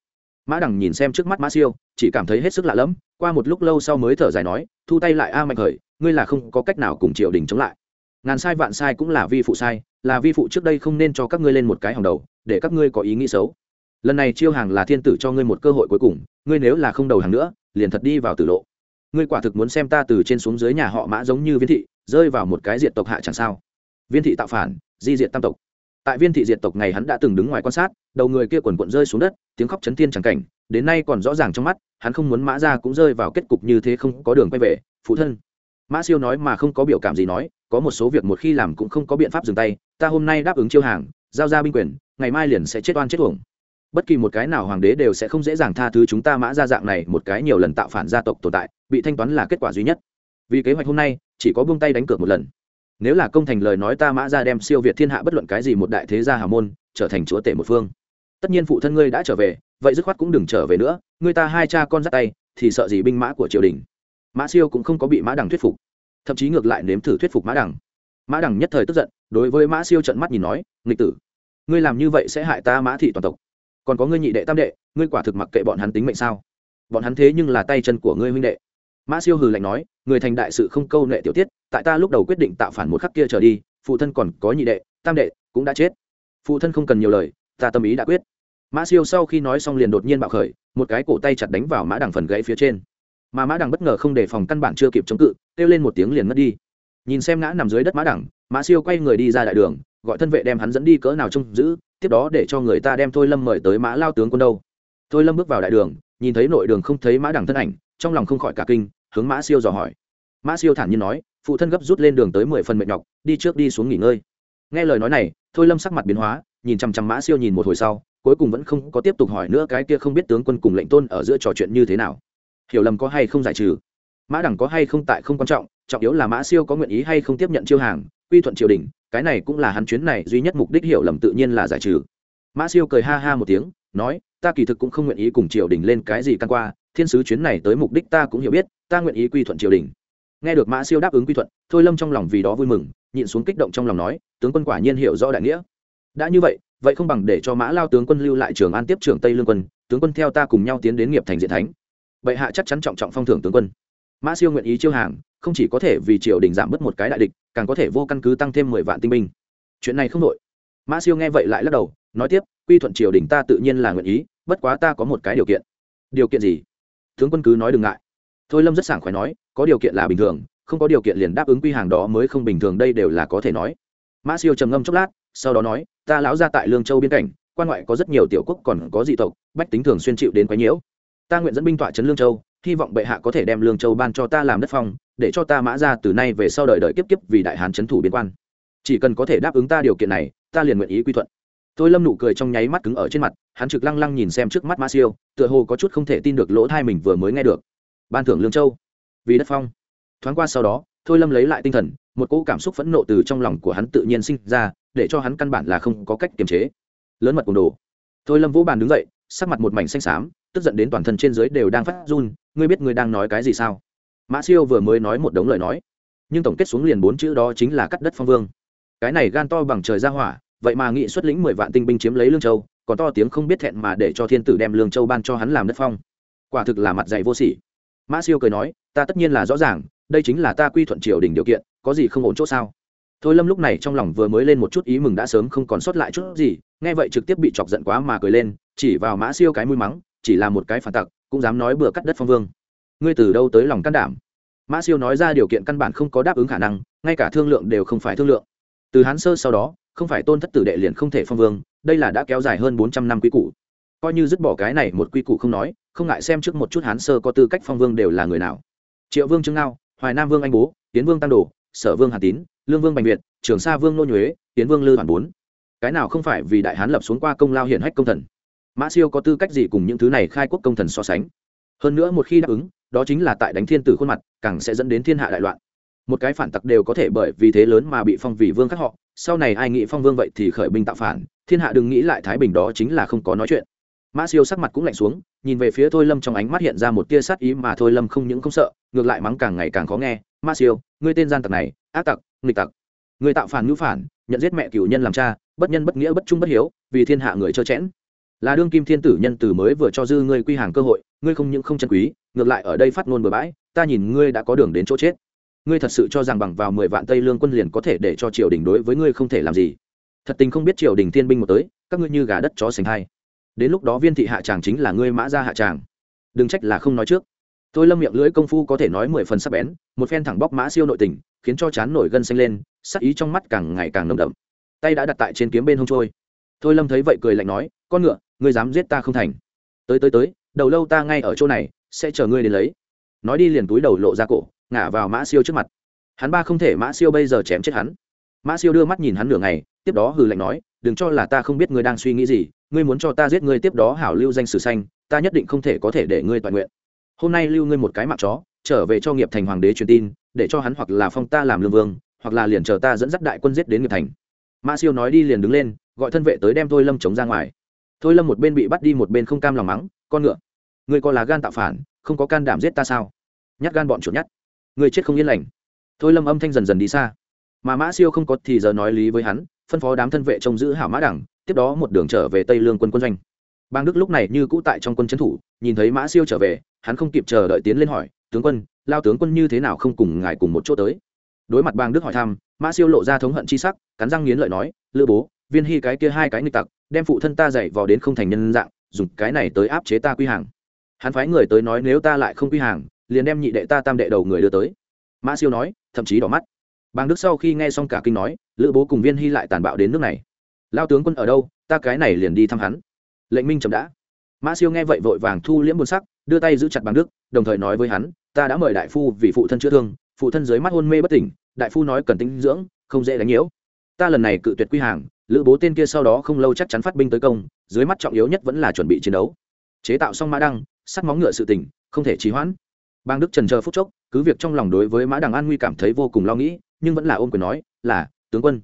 mã đằng nhìn xem trước mắt mã siêu, chỉ cảm thấy hết sức lạ lẫm, qua một lúc lâu sau mới thở dài nói, thu tay lại a mạnh khởi, ngươi là không có cách nào cùng triều đình chống lại. Ngàn sai vạn sai cũng là vi phụ sai, là vi phụ trước đây không nên cho các ngươi lên một cái hàng đầu, để các ngươi có ý nghĩ xấu. Lần này chiêu hàng là thiên tử cho ngươi một cơ hội cuối cùng, ngươi nếu là không đầu hàng nữa, liền thật đi vào tử lộ. Ngươi quả thực muốn xem ta từ trên xuống dưới nhà họ mã giống như viên thị, rơi vào một cái diện tộc hạ chẳng sao. Viên thị tạo phản di diệt tam tộc. Tại viên thị diệt tộc này hắn đã từng đứng ngoài quan sát, đầu người kia quần quận rơi xuống đất, tiếng khóc chấn thiên chẳng cảnh, đến nay còn rõ ràng trong mắt, hắn không muốn mã ra cũng rơi vào kết cục như thế không có đường quay về, phụ thân. Mã siêu nói mà không có biểu cảm gì nói, có một số việc một khi làm cũng không có biện pháp dừng tay, ta hôm nay đáp ứng chiêu hàng, giao ra binh quyền, ngày mai liền sẽ chết oan chết uổng. Bất kỳ một cái nào hoàng đế đều sẽ không dễ dàng tha thứ chúng ta mã ra dạng này một cái nhiều lần tạo phản gia tộc tồn tại, bị thanh toán là kết quả duy nhất. Vì kế hoạch hôm nay, chỉ có buông tay đánh cược một lần nếu là công thành lời nói ta mã ra đem siêu việt thiên hạ bất luận cái gì một đại thế gia hào môn, trở thành chúa tể một phương. Tất nhiên phụ thân ngươi đã trở về, vậy dứt khoát cũng đừng trở về nữa, ngươi ta hai cha con dắt tay, thì sợ gì binh mã của triều đình? Mã siêu cũng không có bị mã đằng thuyết phục, thậm chí ngược lại nếm thử thuyết phục mã đằng. Mã đằng nhất thời tức giận, đối với mã siêu trận mắt nhìn nói, nghịch tử, ngươi làm như vậy sẽ hại ta mã thị toàn tộc. Còn có ngươi nhị đệ tam đệ, ngươi quả thực mặc kệ bọn hắn tính mệnh sao? Bọn hắn thế nhưng là tay chân của ngươi huynh đệ. Mã siêu hừ lạnh nói, người thành đại sự không câu nệ tiểu tiết tại ta lúc đầu quyết định tạo phản một khắc kia trở đi, phụ thân còn có nhị đệ, tam đệ cũng đã chết. Phụ thân không cần nhiều lời, ta tâm ý đã quyết. Mã siêu sau khi nói xong liền đột nhiên bạo khởi, một cái cổ tay chặt đánh vào mã đằng phần gãy phía trên. Mà mã đằng bất ngờ không đề phòng căn bản chưa kịp chống cự, kêu lên một tiếng liền mất đi. Nhìn xem ngã nằm dưới đất mã đằng, mã siêu quay người đi ra đại đường, gọi thân vệ đem hắn dẫn đi cỡ nào trông giữ, tiếp đó để cho người ta đem thôi lâm mời tới mã lao tướng quân đâu. Thôi lâm bước vào đại đường, nhìn thấy nội đường không thấy mã đằng thân ảnh, trong lòng không khỏi cả kinh, hướng mã siêu dò hỏi. Mã siêu thản nhiên nói phụ thân gấp rút lên đường tới mười phần mệt nhọc, đi trước đi xuống nghỉ ngơi. Nghe lời nói này, thôi lâm sắc mặt biến hóa, nhìn chằm chằm mã siêu nhìn một hồi sau, cuối cùng vẫn không có tiếp tục hỏi nữa cái kia không biết tướng quân cùng lệnh tôn ở giữa trò chuyện như thế nào. Hiểu lầm có hay không giải trừ? Mã đẳng có hay không tại không quan trọng trọng yếu là mã siêu có nguyện ý hay không tiếp nhận chiêu hàng, quy thuận triều đình, cái này cũng là hắn chuyến này duy nhất mục đích hiểu lầm tự nhiên là giải trừ. Mã siêu cười ha ha một tiếng, nói, ta kỳ thực cũng không nguyện ý cùng triều đình lên cái gì căn qua, thiên sứ chuyến này tới mục đích ta cũng hiểu biết, ta nguyện ý quy thuận triều đình nghe được mã siêu đáp ứng quy thuận, thôi lâm trong lòng vì đó vui mừng, nhịn xuống kích động trong lòng nói, tướng quân quả nhiên hiểu rõ đại nghĩa. Đã như vậy vậy không bằng để cho mã lao tướng quân lưu lại trường an tiếp trưởng tây lương quân, tướng quân theo ta cùng nhau tiến đến nghiệp thành diện thánh. Bệ hạ chắc chắn trọng trọng phong thưởng tướng quân. Mã siêu nguyện ý chiêu hàng, không chỉ có thể vì triều đình giảm bớt một cái đại địch, càng có thể vô căn cứ tăng thêm mười vạn tinh binh. Chuyện này không đội mã siêu nghe vậy lại lắc đầu, nói tiếp, quy thuận triều đình ta tự nhiên là nguyện ý, bất quá ta có một cái điều kiện. Điều kiện gì? Tướng quân cứ nói đừng ngại thôi lâm rất sảng khoái nói, có điều kiện là bình thường, không có điều kiện liền đáp ứng quy hàng đó mới không bình thường đây đều là có thể nói. Mã siêu trầm ngâm chốc lát, sau đó nói, ta lão ra tại lương châu biên cảnh, quan ngoại có rất nhiều tiểu quốc còn có dị tộc, bách tính thường xuyên chịu đến quái nhiễu. Ta nguyện dẫn binh tọa trấn lương châu, hy vọng bệ hạ có thể đem lương châu ban cho ta làm đất phong, để cho ta mã ra từ nay về sau đời đời kiếp kiếp vì đại hán trấn thủ biên quan. Chỉ cần có thể đáp ứng ta điều kiện này, ta liền nguyện ý quy thuận. Tôi lâm nụ cười trong nháy mắt cứng ở trên mặt, hắn trực lăng lăng nhìn xem trước mắt mã siêu, tựa hồ có chút không thể tin được lỗ thai mình vừa mới nghe được ban thưởng lương châu. Vì đất phong. Thoáng qua sau đó, thôi lâm lấy lại tinh thần, một cỗ cảm xúc phẫn nộ từ trong lòng của hắn tự nhiên sinh ra, để cho hắn căn bản là không có cách kiềm chế. Lớn mật cùng đồ. Thôi lâm vũ bàn đứng dậy, sắc mặt một mảnh xanh xám, tức giận đến toàn thân trên dưới đều đang phát run, ngươi biết ngươi đang nói cái gì sao? Mã siêu vừa mới nói một đống lời nói, nhưng tổng kết xuống liền bốn chữ đó chính là cắt đất phong vương. Cái này gan to bằng trời ra hỏa, vậy mà nghị xuất lĩnh mười vạn tinh binh chiếm lấy lương châu, còn to tiếng không biết thẹn mà để cho thiên tử đem lương châu ban cho hắn làm đất phong. Quả thực là mặt dày vô sỉ mã siêu cười nói, ta tất nhiên là rõ ràng, đây chính là ta quy thuận triều đình điều kiện, có gì không ổn chỗ sao? Thôi lâm lúc này trong lòng vừa mới lên một chút ý mừng đã sớm không còn sót lại chút gì, nghe vậy trực tiếp bị chọc giận quá mà cười lên, chỉ vào mã siêu cái mũi mắng, chỉ là một cái phản tặc, cũng dám nói bừa cắt đất phong vương. Ngươi từ đâu tới lòng can đảm? Mã siêu nói ra điều kiện căn bản không có đáp ứng khả năng, ngay cả thương lượng đều không phải thương lượng. Từ hán sơ sau đó, không phải tôn thất tử đệ liền không thể phong vương, đây là đã kéo dài hơn bốn trăm năm quy củ. Coi như dứt bỏ cái này một quy củ không nói không ngại xem trước một chút hán sơ có tư cách phong vương đều là người nào. Triệu vương trương ngao, hoài nam vương anh bố, tiến vương tăng đồ, sở vương hà tín, lương vương bành việt, trường sa vương nô nhuế, tiến vương lư hoàn bốn. Cái nào không phải vì đại hán lập xuống qua công lao hiển hách công thần. Mã siêu có tư cách gì cùng những thứ này khai quốc công thần so sánh? Hơn nữa một khi đáp ứng, đó chính là tại đánh thiên tử khuôn mặt, càng sẽ dẫn đến thiên hạ đại loạn. Một cái phản tặc đều có thể bởi vì thế lớn mà bị phong vì vương khác họ. Sau này ai nghĩ phong vương vậy thì khởi binh tạo phản, thiên hạ đừng nghĩ lại thái bình đó chính là không có nói chuyện mã siêu sắc mặt cũng lạnh xuống, nhìn về phía thôi lâm trong ánh mắt hiện ra một tia sát ý mà thôi lâm không những không sợ, ngược lại mắng càng ngày càng khó nghe. Mã siêu, ngươi tên gian tặc này, ác tặc, nghịch tặc. Người tạo phản ngữ phản, nhận giết mẹ cửu nhân làm cha, bất nhân bất nghĩa bất trung bất hiếu, vì thiên hạ người trơ chẽn là đương kim thiên tử nhân tử mới vừa cho dư ngươi quy hàng cơ hội, ngươi không những không chân quý, ngược lại ở đây phát ngôn bừa bãi, ta nhìn ngươi đã có đường đến chỗ chết. Ngươi thật sự cho rằng bằng vào mười vạn tây lương quân liền có thể để cho triều đình đối với ngươi không thể làm gì? Thật tình không biết triều đình thiên binh một tới, các ngươi như gà đất chó sành hai đến lúc đó viên thị hạ tràng chính là ngươi mã ra hạ tràng. Đừng trách là không nói trước. Tôi lâm miệng lưỡi công phu có thể nói mười phần sắc bén, một phen thẳng bóc mã siêu nội tình, khiến cho chán nổi gân xanh lên, sắc ý trong mắt càng ngày càng nồng đậm. Tay đã đặt tại trên kiếm bên hông trôi. Thôi lâm thấy vậy cười lạnh nói, con ngựa, ngươi dám giết ta không thành. Tới tới tới, đầu lâu ta ngay ở chỗ này, sẽ chờ ngươi đến lấy. Nói đi liền túi đầu lộ ra cổ, ngả vào mã siêu trước mặt. Hắn ba không thể, mã siêu bây giờ chém chết hắn. Mã siêu đưa mắt nhìn hắn nửa ngày, tiếp đó hừ lạnh nói, đừng cho là ta không biết ngươi đang suy nghĩ gì ngươi muốn cho ta giết ngươi tiếp đó hảo lưu danh sử xanh, ta nhất định không thể có thể để ngươi toàn nguyện. Hôm nay lưu ngươi một cái mạng chó, trở về cho nghiệp thành hoàng đế truyền tin, để cho hắn hoặc là phong ta làm lương vương, hoặc là liền chờ ta dẫn dắt đại quân giết đến nghiệp thành. Mã siêu nói đi liền đứng lên, gọi thân vệ tới đem thôi lâm chống ra ngoài. Thôi lâm một bên bị bắt đi một bên không cam lòng mắng, con ngựa, ngươi có là gan tạo phản, không có can đảm giết ta sao? Nhát gan bọn chuột nhát. Ngươi chết không yên lành. Thôi lâm âm thanh dần dần đi xa. Mà mã siêu không có thì giờ nói lý với hắn, phân phó đám thân vệ trông giữ hảo mã đẳng tiếp đó một đường trở về tây lương quân quân doanh. Bang đức lúc này như cũ tại trong quân trấn thủ, nhìn thấy mã siêu trở về, hắn không kịp chờ đợi tiến lên hỏi, tướng quân, lao tướng quân như thế nào không cùng ngài cùng một chỗ tới? Đối mặt bang đức hỏi thăm, mã siêu lộ ra thống hận chi sắc, cắn răng nghiến lợi nói, lữ bố, viên hy cái kia hai cái nghịch tặc, đem phụ thân ta dạy vào đến không thành nhân dạng, dùng cái này tới áp chế ta quy hàng. Hắn phái người tới nói nếu ta lại không quy hàng, liền đem nhị đệ ta tam đệ đầu người đưa tới. Mã siêu nói, thậm chí đỏ mắt. Bang đức sau khi nghe xong cả kinh nói, lữ bố cùng viên hy lại tàn bạo đến nước này lao tướng quân ở đâu, ta cái này liền đi thăm hắn. Lệnh minh chậm đã. Mã siêu nghe vậy vội vàng thu liễm buồn sắc, đưa tay giữ chặt bằng đức, đồng thời nói với hắn, ta đã mời đại phu vì phụ thân chữa thương, phụ thân dưới mắt hôn mê bất tỉnh, đại phu nói cần tinh dưỡng, không dễ đánh nhiễu. Ta lần này cự tuyệt quy hàng, lữ bố tên kia sau đó không lâu chắc chắn phát binh tới công, dưới mắt trọng yếu nhất vẫn là chuẩn bị chiến đấu. Chế tạo xong mã đăng, sắt móng ngựa sự tỉnh không thể trì hoãn. Bang đức trần chờ phút chốc, cứ việc trong lòng đối với mã đằng an nguy cảm thấy vô cùng lo nghĩ, nhưng vẫn là ôm quyền nói, là, tướng quân.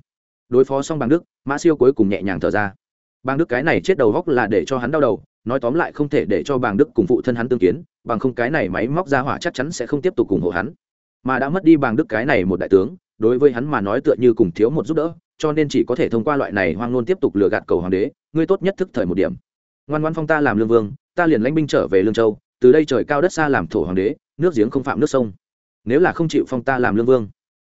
Đối phó xong bang đức mã siêu cuối cùng nhẹ nhàng thở ra. Bang đức cái này chết đầu góc là để cho hắn đau đầu, nói tóm lại không thể để cho bang đức cùng phụ thân hắn tương kiến, bằng không cái này máy móc ra hỏa chắc chắn sẽ không tiếp tục ủng hộ hắn. Mà đã mất đi bang đức cái này một đại tướng, đối với hắn mà nói tựa như cùng thiếu một giúp đỡ, cho nên chỉ có thể thông qua loại này hoang ngôn tiếp tục lừa gạt cầu hoàng đế, ngươi tốt nhất thức thời một điểm. Ngoan ngoan phong ta làm lương vương, ta liền lãnh binh trở về lương châu, từ đây trời cao đất xa làm thổ hoàng đế, nước giếng không phạm nước sông. Nếu là không chịu phong ta làm lương vương,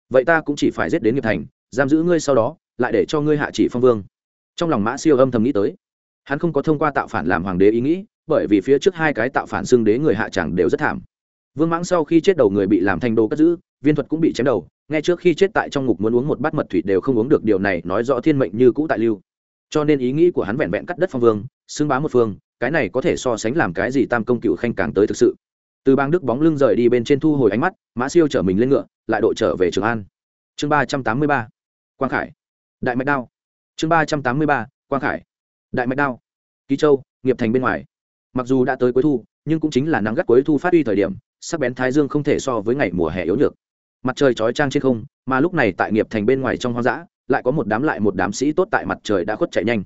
vậy ta cũng chỉ phải giết đến nghiệp thành, giam giữ ngươi sau đó lại để cho ngươi hạ chỉ phong vương. Trong lòng mã siêu âm thầm nghĩ tới. Hắn không có thông qua tạo phản làm hoàng đế ý nghĩ, bởi vì phía trước hai cái tạo phản xưng đế người hạ chẳng đều rất thảm. Vương mãng sau khi chết đầu người bị làm thành đồ cất giữ, viên thuật cũng bị chém đầu. Ngay trước khi chết tại trong ngục muốn uống một bát mật thủy đều không uống được, điều này nói rõ thiên mệnh như cũ tại lưu. Cho nên ý nghĩ của hắn vẹn vẹn cắt đất phong vương, xưng bá một phương, cái này có thể so sánh làm cái gì tam công cựu khanh càng tới thực sự. Từ bang đức bóng lưng rời đi bên trên thu hồi ánh mắt, mã siêu chở mình lên ngựa, lại đội trở về trường an. Chương ba trăm tám mươi ba. Quang khải đại mạch đao. Chương ba trăm tám mươi ba, quang khải. Đại mạch đao. Ký châu, nghiệp thành bên ngoài. Mặc dù đã tới cuối thu, nhưng cũng chính là nắng gắt cuối thu phát huy thời điểm, sắc bén thái dương không thể so với ngày mùa hè yếu nhược. Mặt trời chói trang trên không, mà lúc này tại nghiệp thành bên ngoài trong hoang dã, lại có một đám lại một đám sĩ tốt tại mặt trời đã khuất chạy nhanh.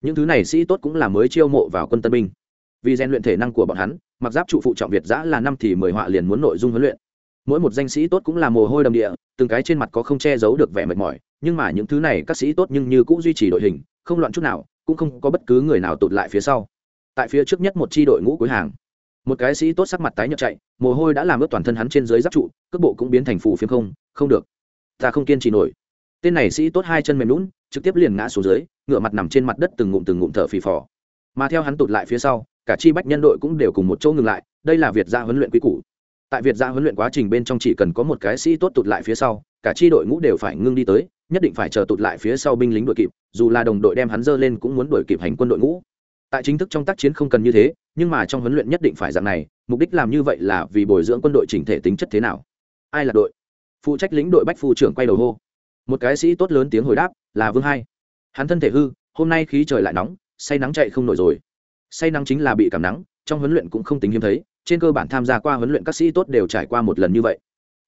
Những thứ này sĩ tốt cũng là mới chiêu mộ vào quân tân binh. Vì rèn luyện thể năng của bọn hắn, mặc giáp trụ phụ trọng việt giã là năm thì mười họa liền muốn nội dung huấn luyện mỗi một danh sĩ tốt cũng là mồ hôi đầm địa, từng cái trên mặt có không che giấu được vẻ mệt mỏi, nhưng mà những thứ này các sĩ tốt nhưng như cũng duy trì đội hình, không loạn chút nào, cũng không có bất cứ người nào tụt lại phía sau. Tại phía trước nhất một chi đội ngũ cuối hàng, một cái sĩ tốt sắc mặt tái nhợt chạy, mồ hôi đã làm ướt toàn thân hắn trên dưới giáp trụ, cước bộ cũng biến thành phù phiếm không không được. Ta không kiên trì nổi. Tên này sĩ tốt hai chân mềm lún trực tiếp liền ngã xuống dưới, ngựa mặt nằm trên mặt đất từng ngụm từng ngụm thở phì phò. Mà theo hắn tụt lại phía sau, cả chi bách nhân đội cũng đều cùng một chỗ ngừng lại, đây là việt gia huấn luyện quý củ tại việt gia huấn luyện quá trình bên trong chỉ cần có một cái sĩ tốt tụt lại phía sau, cả chi đội ngũ đều phải ngưng đi tới, nhất định phải chờ tụt lại phía sau binh lính đội kịp, dù là đồng đội đem hắn dơ lên cũng muốn đội kịp hành quân đội ngũ. Tại chính thức trong tác chiến không cần như thế, nhưng mà trong huấn luyện nhất định phải dạng này, mục đích làm như vậy là vì bồi dưỡng quân đội chỉnh thể tính chất thế nào. Ai là đội? Phụ trách lĩnh đội bách phu trưởng quay đầu hô. Một cái sĩ tốt lớn tiếng hồi đáp, là vương hai. Hắn thân thể hư, hôm nay khí trời lại nóng, say nắng chạy không nổi rồi. Say nắng chính là bị cảm nắng, trong huấn luyện cũng không tính hiếm thấy trên cơ bản tham gia qua huấn luyện các sĩ tốt đều trải qua một lần như vậy.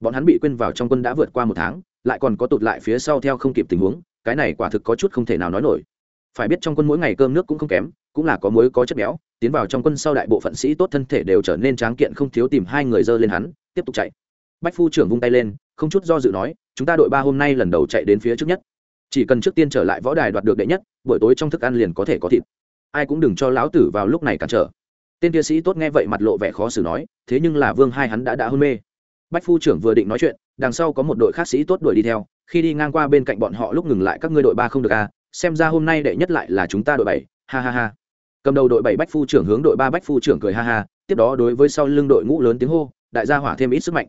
Bọn hắn bị quên vào trong quân đã vượt qua một tháng, lại còn có tụt lại phía sau theo không kịp tình huống, cái này quả thực có chút không thể nào nói nổi. Phải biết trong quân mỗi ngày cơm nước cũng không kém, cũng là có muối, có chất béo, tiến vào trong quân sau đại bộ phận sĩ tốt thân thể đều trở nên tráng kiện không thiếu tìm hai người dơ lên hắn, tiếp tục chạy. Bách phu trưởng vung tay lên, không chút do dự nói, chúng ta đội ba hôm nay lần đầu chạy đến phía trước nhất. Chỉ cần trước tiên trở lại võ đài đoạt được đệ nhất, buổi tối trong thức ăn liền có thể có thịt. Ai cũng đừng cho lão tử vào lúc này cản trở tên kia sĩ tốt nghe vậy mặt lộ vẻ khó xử nói, thế nhưng là vương hai hắn đã đã hôn mê. Bách phu trưởng vừa định nói chuyện, đằng sau có một đội khác sĩ tốt đuổi đi theo, khi đi ngang qua bên cạnh bọn họ lúc ngừng lại các ngươi đội ba không được à xem ra hôm nay đệ nhất lại là chúng ta đội bảy, ha ha ha. Cầm đầu đội bảy bách phu trưởng hướng đội ba bách phu trưởng cười ha ha, tiếp đó đối với sau lưng đội ngũ lớn tiếng hô, đại gia hỏa thêm ít sức mạnh.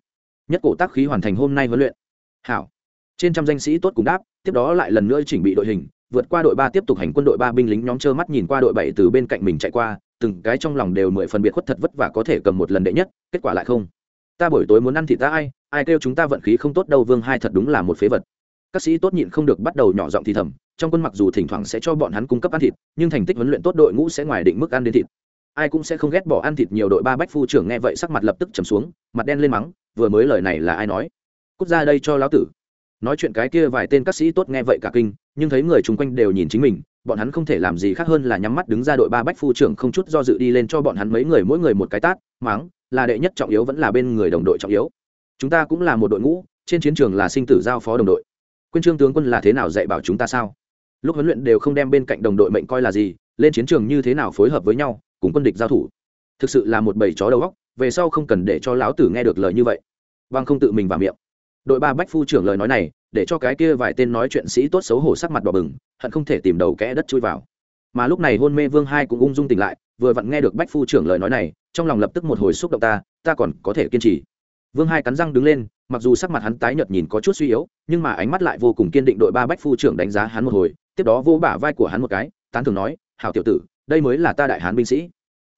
Nhất cổ tác khí hoàn thành hôm nay huấn luyện. Hảo. Trên trăm danh sĩ tốt cùng đáp, tiếp đó lại lần nữa chỉnh bị đội hình, vượt qua đội ba tiếp tục hành quân đội ba binh lính nhóm trơ mắt nhìn qua đội bảy từ bên cạnh mình chạy qua từng cái trong lòng đều mười phần biệt khuất thật vất vả có thể cầm một lần đệ nhất, kết quả lại không. Ta buổi tối muốn ăn thịt ta ai ai kêu chúng ta vận khí không tốt đâu vương hai thật đúng là một phế vật. Các sĩ tốt nhịn không được bắt đầu nhỏ giọng thì thầm, trong quân mặc dù thỉnh thoảng sẽ cho bọn hắn cung cấp ăn thịt, nhưng thành tích huấn luyện tốt đội ngũ sẽ ngoài định mức ăn đến thịt. Ai cũng sẽ không ghét bỏ ăn thịt nhiều đội ba bách phu trưởng nghe vậy sắc mặt lập tức trầm xuống, mặt đen lên mắng, vừa mới lời này là ai nói? Cút ra đây cho lão tử. Nói chuyện cái kia vài tên các sĩ tốt nghe vậy cả kinh nhưng thấy người chung quanh đều nhìn chính mình, bọn hắn không thể làm gì khác hơn là nhắm mắt đứng ra đội ba bách phu trưởng không chút do dự đi lên cho bọn hắn mấy người mỗi người một cái tát, mắng, là đệ nhất trọng yếu vẫn là bên người đồng đội trọng yếu. Chúng ta cũng là một đội ngũ, trên chiến trường là sinh tử giao phó đồng đội. Quyên trương tướng quân là thế nào dạy bảo chúng ta sao? Lúc huấn luyện đều không đem bên cạnh đồng đội mệnh coi là gì, lên chiến trường như thế nào phối hợp với nhau, cùng quân địch giao thủ. Thực sự là một bầy chó đầu góc về sau không cần để cho lão tử nghe được lời như vậy. Vâng không tự mình vào miệng đội ba bách phu trưởng lời nói này, để cho cái kia vài tên nói chuyện sĩ tốt xấu hổ sắc mặt đỏ bừng, hận không thể tìm đầu kẽ đất chui vào. Mà lúc này hôn mê vương hai cũng ung dung tỉnh lại, vừa vặn nghe được bách phu trưởng lời nói này, trong lòng lập tức một hồi xúc động ta ta còn có thể kiên trì. Vương hai cắn răng đứng lên, mặc dù sắc mặt hắn tái nhợt nhìn có chút suy yếu, nhưng mà ánh mắt lại vô cùng kiên định đội ba bách phu trưởng đánh giá hắn một hồi, tiếp đó vô bả vai của hắn một cái, tán thường nói, hảo tiểu tử, đây mới là ta đại hán binh sĩ.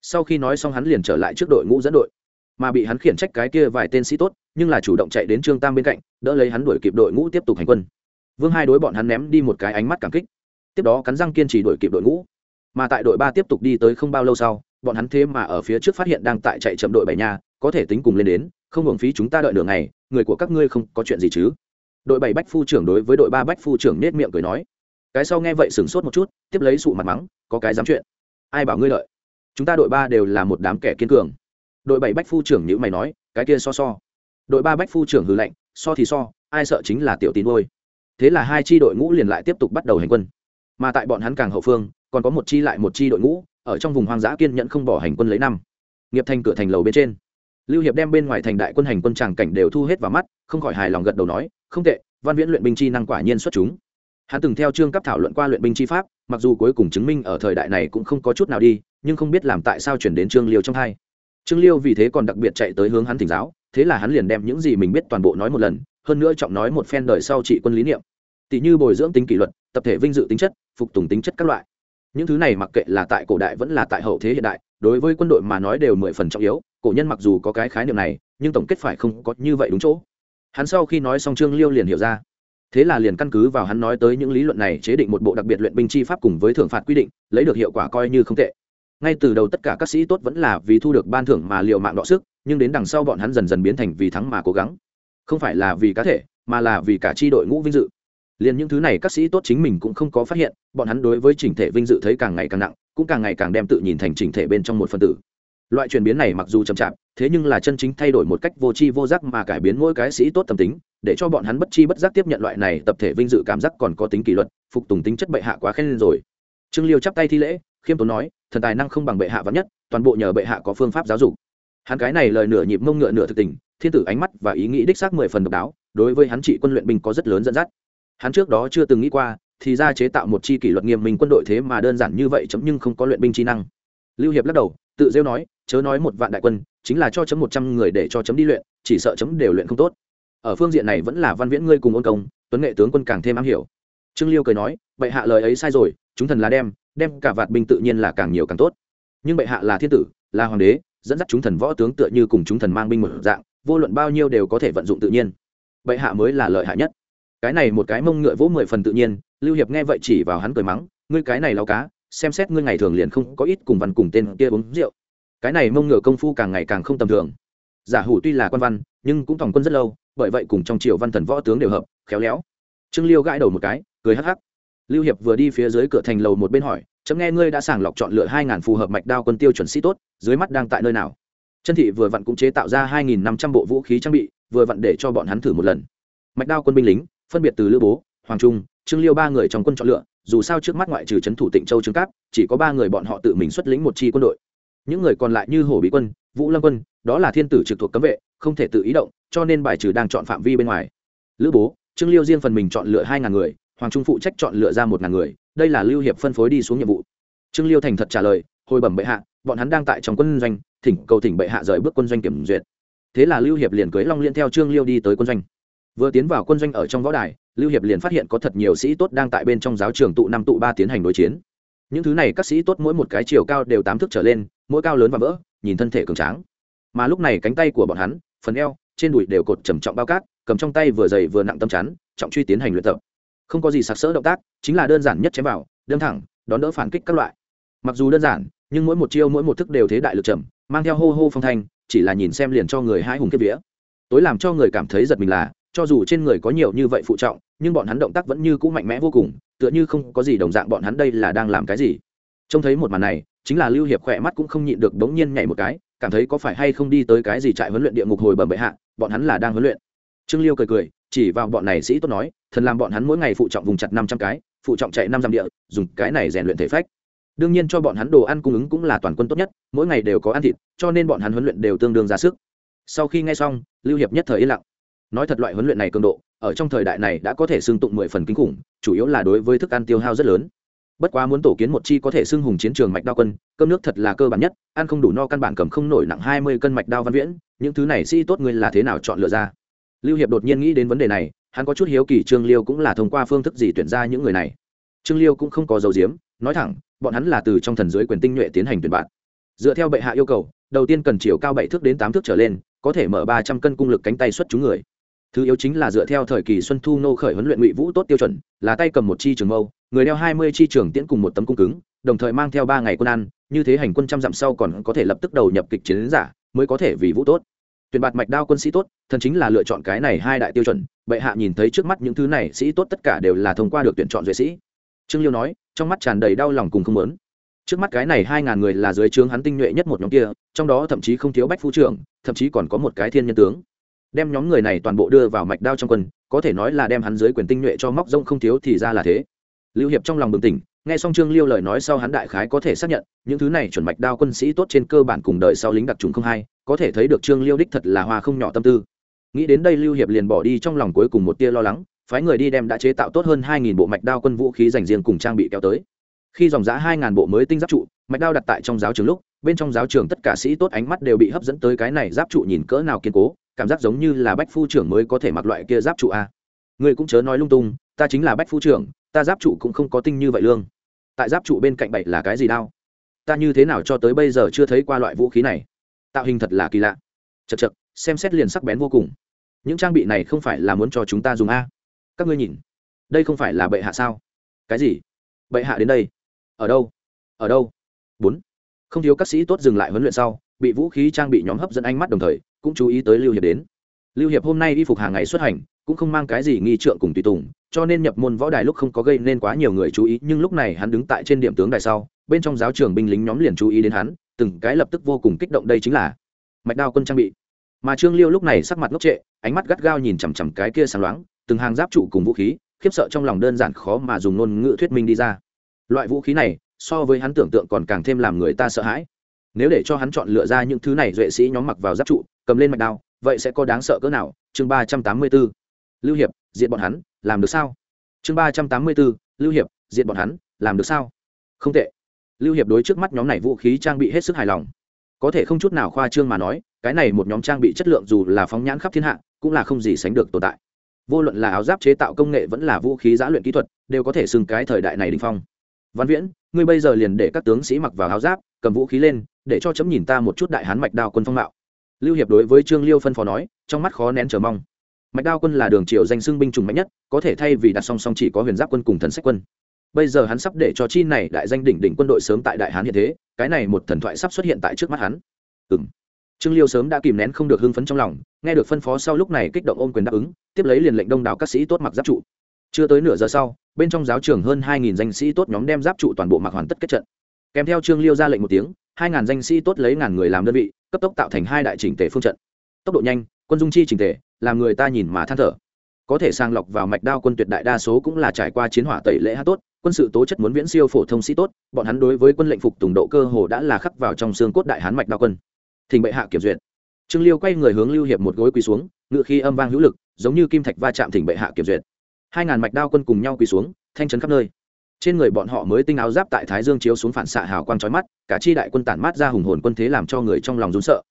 Sau khi nói xong hắn liền trở lại trước đội ngũ dẫn đội mà bị hắn khiển trách cái kia vài tên sĩ tốt, nhưng là chủ động chạy đến trương tam bên cạnh, đỡ lấy hắn đuổi kịp đội ngũ tiếp tục hành quân. Vương hai đối bọn hắn ném đi một cái ánh mắt cảm kích. Tiếp đó cắn răng kiên trì đuổi kịp đội ngũ. Mà tại đội ba tiếp tục đi tới không bao lâu sau, bọn hắn thế mà ở phía trước phát hiện đang tại chạy chậm đội bảy nhà, có thể tính cùng lên đến, không hưởng phí chúng ta đợi nửa ngày, người của các ngươi không có chuyện gì chứ? Đội bảy bách phu trưởng đối với đội ba bách phu trưởng nết miệng cười nói. Cái sau nghe vậy sửng sốt một chút, tiếp lấy sụ mặt mắng, có cái dám chuyện. Ai bảo ngươi lợi? Chúng ta đội ba đều là một đám kẻ kiên cường đội bảy bách phu trưởng như mày nói, cái kia so so. Đội ba bách phu trưởng hư lệnh so thì so, ai sợ chính là tiểu tín ôi thế là hai chi đội ngũ liền lại tiếp tục bắt đầu hành quân. Mà tại bọn hắn càng hậu phương, còn có một chi lại một chi đội ngũ, ở trong vùng hoang dã kiên nhẫn không bỏ hành quân lấy năm. Nghiệp thành cửa thành lầu bên trên. Lưu hiệp đem bên ngoài thành đại quân hành quân tràng cảnh đều thu hết vào mắt, không khỏi hài lòng gật đầu nói, không tệ, văn viễn luyện binh chi năng quả nhiên xuất chúng. Hắn từng theo trương cấp thảo luận qua luyện binh chi pháp, mặc dù cuối cùng chứng minh ở thời đại này cũng không có chút nào đi, nhưng không biết làm tại sao chuyển đến trương liêu trong hai trương liêu vì thế còn đặc biệt chạy tới hướng hắn thỉnh giáo, thế là hắn liền đem những gì mình biết toàn bộ nói một lần, hơn nữa trọng nói một phen đời sau trị quân lý niệm. Tỷ như bồi dưỡng tính kỷ luật, tập thể vinh dự tính chất, phục tùng tính chất các loại. Những thứ này mặc kệ là tại cổ đại vẫn là tại hậu thế hiện đại, đối với quân đội mà nói đều mười phần trọng yếu, cổ nhân mặc dù có cái khái niệm này, nhưng tổng kết phải không có như vậy đúng chỗ. Hắn sau khi nói xong trương liêu liền hiểu ra. Thế là liền căn cứ vào hắn nói tới những lý luận này chế định một bộ đặc biệt luyện binh chi pháp cùng với thưởng phạt quy định, lấy được hiệu quả coi như không tệ ngay từ đầu tất cả các sĩ tốt vẫn là vì thu được ban thưởng mà liệu mạng đọ sức, nhưng đến đằng sau bọn hắn dần dần biến thành vì thắng mà cố gắng. Không phải là vì cá thể, mà là vì cả tri đội ngũ vinh dự. Liền những thứ này các sĩ tốt chính mình cũng không có phát hiện, bọn hắn đối với chỉnh thể vinh dự thấy càng ngày càng nặng, cũng càng ngày càng đem tự nhìn thành chỉnh thể bên trong một phần tử. Loại chuyển biến này mặc dù chậm chạp, thế nhưng là chân chính thay đổi một cách vô tri vô giác mà cải biến mỗi cái sĩ tốt tâm tính, để cho bọn hắn bất chi bất giác tiếp nhận loại này tập thể vinh dự cảm giác còn có tính kỷ luật, phục tùng tính chất bệ hạ quá khen lên rồi. Trương liêu chắp tay thi lễ, khiêm tốn nói thần tài năng không bằng bệ hạ vắn nhất, toàn bộ nhờ bệ hạ có phương pháp giáo dục. Hắn cái này lời nửa nhịp mông ngựa nửa thực tình, thiên tử ánh mắt và ý nghĩ đích xác mười phần độc đáo, đối với hắn trị quân luyện binh có rất lớn dẫn dắt. Hắn trước đó chưa từng nghĩ qua, thì ra chế tạo một chi kỷ luật nghiêm minh quân đội thế mà đơn giản như vậy chấm nhưng không có luyện binh trí năng. Lưu hiệp lắc đầu, tự rêu nói, chớ nói một vạn đại quân, chính là cho chấm một trăm người để cho chấm đi luyện, chỉ sợ chấm đều luyện không tốt. Ở phương diện này vẫn là văn viễn ngươi cùng ôn công, tuấn nghệ tướng quân càng thêm am hiểu. Trương liêu cười nói, bệ hạ lời ấy sai rồi, chúng thần là đem đem cả vạt binh tự nhiên là càng nhiều càng tốt. Nhưng bệ hạ là thiên tử, là hoàng đế, dẫn dắt chúng thần võ tướng tựa như cùng chúng thần mang binh một dạng, vô luận bao nhiêu đều có thể vận dụng tự nhiên. Bệ hạ mới là lợi hại nhất. Cái này một cái mông ngựa vỗ mười phần tự nhiên, lưu hiệp nghe vậy chỉ vào hắn cười mắng, ngươi cái này lao cá, xem xét ngươi ngày thường liền không có ít cùng văn cùng tên kia uống rượu. Cái này mông ngựa công phu càng ngày càng không tầm thường. Giả hủ tuy là quan văn, nhưng cũng tổng quân rất lâu, bởi vậy cùng trong triều văn thần võ tướng đều hợp, khéo léo. Trương liêu gãi đầu một cái, cười hắc hắc lưu hiệp vừa đi phía dưới cửa thành lầu một bên hỏi, chấm nghe ngươi đã sàng lọc chọn lựa hai ngàn phù hợp mạch đao quân tiêu chuẩn sĩ tốt, dưới mắt đang tại nơi nào? Chân thị vừa vặn cũng chế tạo ra hai nghìn năm trăm bộ vũ khí trang bị, vừa vặn để cho bọn hắn thử một lần. Mạch đao quân binh lính, phân biệt từ lữ bố, hoàng trung, trương liêu ba người trong quân chọn lựa, dù sao trước mắt ngoại trừ trấn thủ tịnh châu trương cáp, chỉ có ba người bọn họ tự mình xuất lĩnh một chi quân đội. Những người còn lại như hổ bí quân, vũ lâm quân, đó là thiên tử trực thuộc cấm vệ, không thể tự ý động, cho nên bài trừ đang chọn phạm vi bên ngoài. Lữ bố, trương liêu riêng phần mình chọn lựa hai ngàn người hoàng trung phụ trách chọn lựa ra một ngàn người, đây là lưu hiệp phân phối đi xuống nhiệm vụ. Trương liêu thành thật trả lời, hồi bẩm bệ hạ, bọn hắn đang tại trong quân doanh, thỉnh cầu thỉnh bệ hạ rời bước quân doanh kiểm duyệt. Thế là lưu hiệp liền cưới long liên theo trương liêu đi tới quân doanh. Vừa tiến vào quân doanh ở trong võ đài, lưu hiệp liền phát hiện có thật nhiều sĩ tốt đang tại bên trong giáo trường tụ năm tụ ba tiến hành đối chiến. Những thứ này các sĩ tốt mỗi một cái chiều cao đều tám thước trở lên, mỗi cao lớn và vỡ, nhìn thân thể cường tráng. Mà lúc này cánh tay của bọn hắn, phần eo, trên đùi đều cột trầm trọng bao cát, cầm trong tay vừa dày vừa nặng tâm chắn, trọng truy tiến hành luyện tập không có gì sặc sỡ động tác, chính là đơn giản nhất chém vào, đâm thẳng, đón đỡ phản kích các loại. Mặc dù đơn giản, nhưng mỗi một chiêu, mỗi một thức đều thế đại lực trầm, mang theo hô hô phong thanh, chỉ là nhìn xem liền cho người hai hùng kiếp vía. Tối làm cho người cảm thấy giật mình là, cho dù trên người có nhiều như vậy phụ trọng, nhưng bọn hắn động tác vẫn như cũ mạnh mẽ vô cùng, tựa như không có gì đồng dạng bọn hắn đây là đang làm cái gì. Trông thấy một màn này, chính là lưu hiệp khỏe mắt cũng không nhịn được đống nhiên nhảy một cái, cảm thấy có phải hay không đi tới cái gì trại huấn luyện địa ngục hồi bẩm bệ hạ, bọn hắn là đang huấn luyện. Trương liêu cười cười, chỉ vào bọn này sĩ tốt nói thần làm bọn hắn mỗi ngày phụ trọng vùng chặt năm trăm cái, phụ trọng chạy năm dặm địa, dùng cái này rèn luyện thể phách. Đương nhiên cho bọn hắn đồ ăn cung ứng cũng là toàn quân tốt nhất, mỗi ngày đều có ăn thịt, cho nên bọn hắn huấn luyện đều tương đương ra sức. Sau khi nghe xong, lưu hiệp nhất thời yên lặng. Nói thật loại huấn luyện này cường độ, ở trong thời đại này đã có thể xưng tụng mười phần kinh khủng, chủ yếu là đối với thức ăn tiêu hao rất lớn. Bất quá muốn tổ kiến một chi có thể xưng hùng chiến trường mạch đao quân, cơm nước thật là cơ bản nhất, ăn không đủ no căn bản cầm không nổi nặng hai mươi cân mạch đao văn viễn, những thứ này sĩ tốt ngươi là thế nào chọn lựa ra? Lưu hiệp đột nhiên nghĩ đến vấn đề này hắn có chút hiếu kỳ trương liêu cũng là thông qua phương thức gì tuyển ra những người này. Trương liêu cũng không có dấu diếm, nói thẳng, bọn hắn là từ trong thần dưới quyền tinh nhuệ tiến hành tuyển bạn. Dựa theo bệ hạ yêu cầu, đầu tiên cần chiều cao bảy thước đến tám thước trở lên, có thể mở ba trăm cân cung lực cánh tay xuất chúng người. Thứ yếu chính là dựa theo thời kỳ xuân thu nô khởi huấn luyện ngụy vũ tốt tiêu chuẩn, là tay cầm một chi trường mâu, người đeo hai mươi chi trường tiễn cùng một tấm cung cứng, đồng thời mang theo ba ngày quân ăn, như thế hành quân trăm dặm sau còn có thể lập tức đầu nhập kịch chiến giả, mới có thể vì vũ tốt. Tuyển bạt mạch đao quân sĩ tốt, thần chính là lựa chọn cái này hai đại tiêu chuẩn bệ hạ nhìn thấy trước mắt những thứ này, sĩ tốt tất cả đều là thông qua được tuyển chọn duệ sĩ. Trương liêu nói, trong mắt tràn đầy đau lòng cùng không lớn trước mắt cái này hai ngàn người là dưới trướng hắn tinh nhuệ nhất một nhóm kia, trong đó thậm chí không thiếu bách phu trưởng, thậm chí còn có một cái thiên nhân tướng. Đem nhóm người này toàn bộ đưa vào mạch đao trong quân, có thể nói là đem hắn dưới quyền tinh nhuệ cho móc rông không thiếu thì ra là thế. Lưu hiệp trong lòng bừng tỉnh, nghe xong trương liêu lời nói sau hắn đại khái có thể xác nhận, những thứ này chuẩn mạch đao quân sĩ tốt trên cơ bản cùng đời sau lính đặc trùng không hai, có thể thấy được trương liêu đích thật là hoa không nhỏ tâm tư nghĩ đến đây lưu hiệp liền bỏ đi, trong lòng cuối cùng một tia lo lắng, phái người đi đem đã chế tạo tốt hơn hai nghìn bộ mạch đao quân vũ khí dành riêng cùng trang bị kéo tới. Khi dòng giã hai ngàn bộ mới tinh giáp trụ, mạch đao đặt tại trong giáo trường lúc, bên trong giáo trường tất cả sĩ tốt ánh mắt đều bị hấp dẫn tới cái này giáp trụ nhìn cỡ nào kiên cố, cảm giác giống như là bách phu trưởng mới có thể mặc loại kia giáp trụ a. Người cũng chớ nói lung tung, ta chính là bách phu trưởng, ta giáp trụ cũng không có tinh như vậy lương. Tại giáp trụ bên cạnh bậy là cái gì đao? Ta như thế nào cho tới bây giờ chưa thấy qua loại vũ khí này? Tạo hình thật là kỳ lạ. Chật chật xem xét liền sắc bén vô cùng những trang bị này không phải là muốn cho chúng ta dùng a? Các ngươi nhìn, đây không phải là bệ hạ sao? Cái gì? Bệ hạ đến đây. Ở đâu? Ở đâu? Bốn. Không thiếu các sĩ tốt dừng lại huấn luyện sau, bị vũ khí trang bị nhóm hấp dẫn ánh mắt đồng thời, cũng chú ý tới lưu hiệp đến. Lưu hiệp hôm nay y phục hàng ngày xuất hành, cũng không mang cái gì nghi trượng cùng tùy tùng, cho nên nhập môn võ đài lúc không có gây nên quá nhiều người chú ý, nhưng lúc này hắn đứng tại trên điểm tướng đài sau, bên trong giáo trường binh lính nhóm liền chú ý đến hắn, từng cái lập tức vô cùng kích động đây chính là mạch đao quân trang bị mà trương liêu lúc này sắc mặt ngốc trệ, ánh mắt gắt gao nhìn chằm chằm cái kia sáng loáng, từng hàng giáp trụ cùng vũ khí, khiếp sợ trong lòng đơn giản khó mà dùng ngôn ngữ thuyết minh đi ra. Loại vũ khí này, so với hắn tưởng tượng còn càng thêm làm người ta sợ hãi. Nếu để cho hắn chọn lựa ra những thứ này, duệ sĩ nhóm mặc vào giáp trụ, cầm lên mạch đao, vậy sẽ có đáng sợ cỡ nào? Chương ba trăm tám mươi b ố lưu hiệp diện bọn hắn, làm được sao? Chương ba trăm tám mươi b ố lưu hiệp diện bọn hắn, làm được sao? Không tệ. Lưu hiệp đối trước mắt nhóm này vũ khí trang bị hết sức hài lòng. Có thể không chút nào khoa trương mà nói cái này một nhóm trang bị chất lượng dù là phóng nhãn khắp thiên hạ, cũng là không gì sánh được tồn tại. Vô luận là áo giáp chế tạo công nghệ vẫn là vũ khí giã luyện kỹ thuật, đều có thể xưng cái thời đại này đình phong. Văn viễn, ngươi bây giờ liền để các tướng sĩ mặc vào áo giáp, cầm vũ khí lên, để cho chấm nhìn ta một chút đại hán mạch đao quân phong mạo. Lưu hiệp đối với trương liêu phân phó nói, trong mắt khó nén chờ mong. Mạch đao quân là đường triều danh xưng binh chủng mạnh nhất, có thể thay vì đặt song song chỉ có huyền giáp quân cùng thần sách quân. Bây giờ hắn sắp để cho chi này đại danh đỉnh đỉnh quân đội sớm tại đại hán hiện thế, cái này một thần thoại sắp xuất hiện tại trước mắt hắn. Ừ trương liêu sớm đã kìm nén không được hưng phấn trong lòng, nghe được phân phó sau lúc này kích động ôm quyền đáp ứng, tiếp lấy liền lệnh đông đảo các sĩ tốt mặc giáp trụ. Chưa tới nửa giờ sau, bên trong giáo trường hơn hai nghìn danh sĩ tốt nhóm đem giáp trụ toàn bộ mặc hoàn tất kết trận. Kèm theo trương liêu ra lệnh một tiếng, hai ngàn danh sĩ tốt lấy ngàn người làm đơn vị, cấp tốc tạo thành hai đại chỉnh tề phương trận. Tốc độ nhanh, quân dung chi chỉnh tề, làm người ta nhìn mà than thở. Có thể sang lọc vào mạch đao quân tuyệt đại đa số cũng là trải qua chiến hỏa tẩy lễ hát tốt, quân sự tố chất muốn viễn siêu phổ thông sĩ tốt, bọn hắn đối với quân lệnh phục tùng độ cơ hồ đã là khắc vào trong xương cốt đại hán mạch đao quân thỉnh bệ hạ kiểm duyệt. Trương liêu quay người hướng lưu hiệp một gối quỳ xuống, ngự khi âm vang hữu lực, giống như kim thạch va chạm thỉnh bệ hạ kiểm duyệt. Hai ngàn mạch đao quân cùng nhau quỳ xuống, thanh trấn khắp nơi. Trên người bọn họ mới tinh áo giáp tại thái dương chiếu xuống phản xạ hào quang trói mắt, cả chi đại quân tản mát ra hùng hồn quân thế làm cho người trong lòng rún sợ.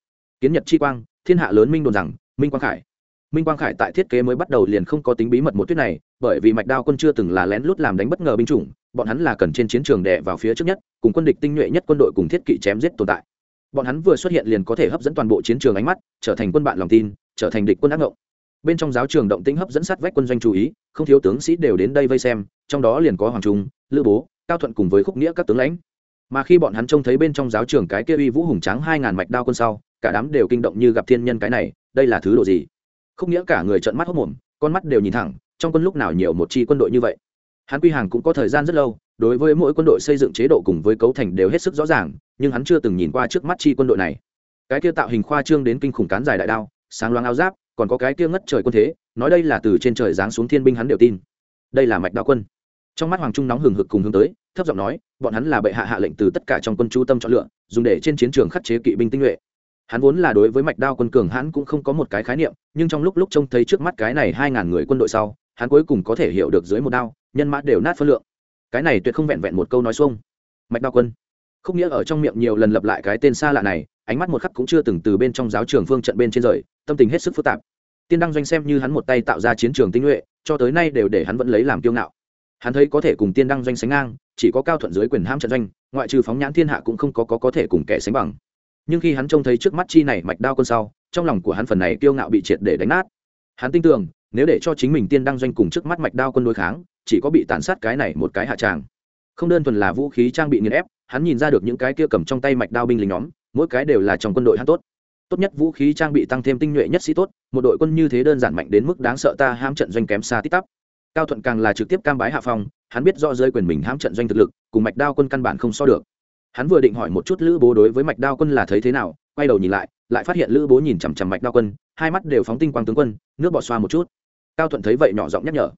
Kiến nhật chi quang, thiên hạ lớn minh đồn rằng, minh quang khải. Minh quang khải tại thiết kế mới bắt đầu liền không có tính bí mật một tuyết này, bởi vì mạch đao quân chưa từng là lén lút làm đánh bất ngờ binh chủng, bọn hắn là cần trên chiến trường đè vào phía trước nhất, cùng quân địch tinh nhuệ nhất quân đội cùng thiết kỵ chém giết tồn tại bọn hắn vừa xuất hiện liền có thể hấp dẫn toàn bộ chiến trường ánh mắt, trở thành quân bạn lòng tin, trở thành địch quân ác ngộng. Bên trong giáo trường động tĩnh hấp dẫn sát vách quân doanh chú ý, không thiếu tướng sĩ đều đến đây vây xem, trong đó liền có hoàng trung, lữ bố, cao thuận cùng với khúc nghĩa các tướng lãnh. Mà khi bọn hắn trông thấy bên trong giáo trường cái kia uy vũ hùng tráng hai ngàn mạch đao quân sau, cả đám đều kinh động như gặp thiên nhân cái này, đây là thứ độ gì? Khúc nghĩa cả người trợn mắt hốc mồm con mắt đều nhìn thẳng, trong quân lúc nào nhiều một chi quân đội như vậy? Hắn quy hàng cũng có thời gian rất lâu đối với mỗi quân đội xây dựng chế độ cùng với cấu thành đều hết sức rõ ràng, nhưng hắn chưa từng nhìn qua trước mắt chi quân đội này. Cái kia tạo hình khoa trương đến kinh khủng cán dài đại đao, sáng loáng áo giáp, còn có cái kia ngất trời quân thế, nói đây là từ trên trời giáng xuống thiên binh hắn đều tin. Đây là mạch đạo quân. Trong mắt hoàng trung nóng hừng hực cùng hướng tới, thấp giọng nói, bọn hắn là bệ hạ hạ lệnh từ tất cả trong quân chú tâm chọn lựa, dùng để trên chiến trường khắc chế kỵ binh tinh nhuệ. Hắn vốn là đối với mạch đao quân cường hắn cũng không có một cái khái niệm, nhưng trong lúc lúc trông thấy trước mắt cái này hai ngàn người quân đội sau, hắn cuối cùng có thể hiểu được dưới một đao, nhân mã đều nát phân lượng cái này tuyệt không vẹn vẹn một câu nói xuông. Mạch đao quân. Không nghĩa ở trong miệng nhiều lần lặp lại cái tên xa lạ này ánh mắt một khắc cũng chưa từng từ bên trong giáo trường phương trận bên trên rời tâm tình hết sức phức tạp. Tiên đăng doanh xem như hắn một tay tạo ra chiến trường tinh nhuệ cho tới nay đều để hắn vẫn lấy làm kiêu ngạo. Hắn thấy có thể cùng tiên đăng doanh sánh ngang chỉ có cao thuận dưới quyền ham trận doanh ngoại trừ phóng nhãn thiên hạ cũng không có, có có thể cùng kẻ sánh bằng. Nhưng khi hắn trông thấy trước mắt chi này mạch đao quân sau trong lòng của hắn phần này kiêu ngạo bị triệt để đánh nát. Hắn tin tưởng nếu để cho chính mình tiên đăng doanh cùng trước mắt mạch đao quân đối kháng, chỉ có bị tàn sát cái này một cái hạ tràng. Không đơn thuần là vũ khí trang bị nghiền ép, hắn nhìn ra được những cái kia cầm trong tay mạch đao binh lính nhóm, mỗi cái đều là trong quân đội hắn tốt. Tốt nhất vũ khí trang bị tăng thêm tinh nhuệ nhất sĩ tốt, một đội quân như thế đơn giản mạnh đến mức đáng sợ ta ham trận doanh kém xa tít tắp. Cao thuận càng là trực tiếp cam bái hạ phong, hắn biết rõ rơi quyền mình ham trận doanh thực lực, cùng mạch đao quân căn bản không so được. Hắn vừa định hỏi một chút lữ bố đối với mạch đao quân là thấy thế nào, quay đầu nhìn lại lại phát hiện lữ bố nhìn chằm chằm mạch đao quân, hai mắt đều phóng tinh quang tướng quân, nước bọt xoa một chút cao thuận thấy vậy nhỏ giọng nhắc nhở.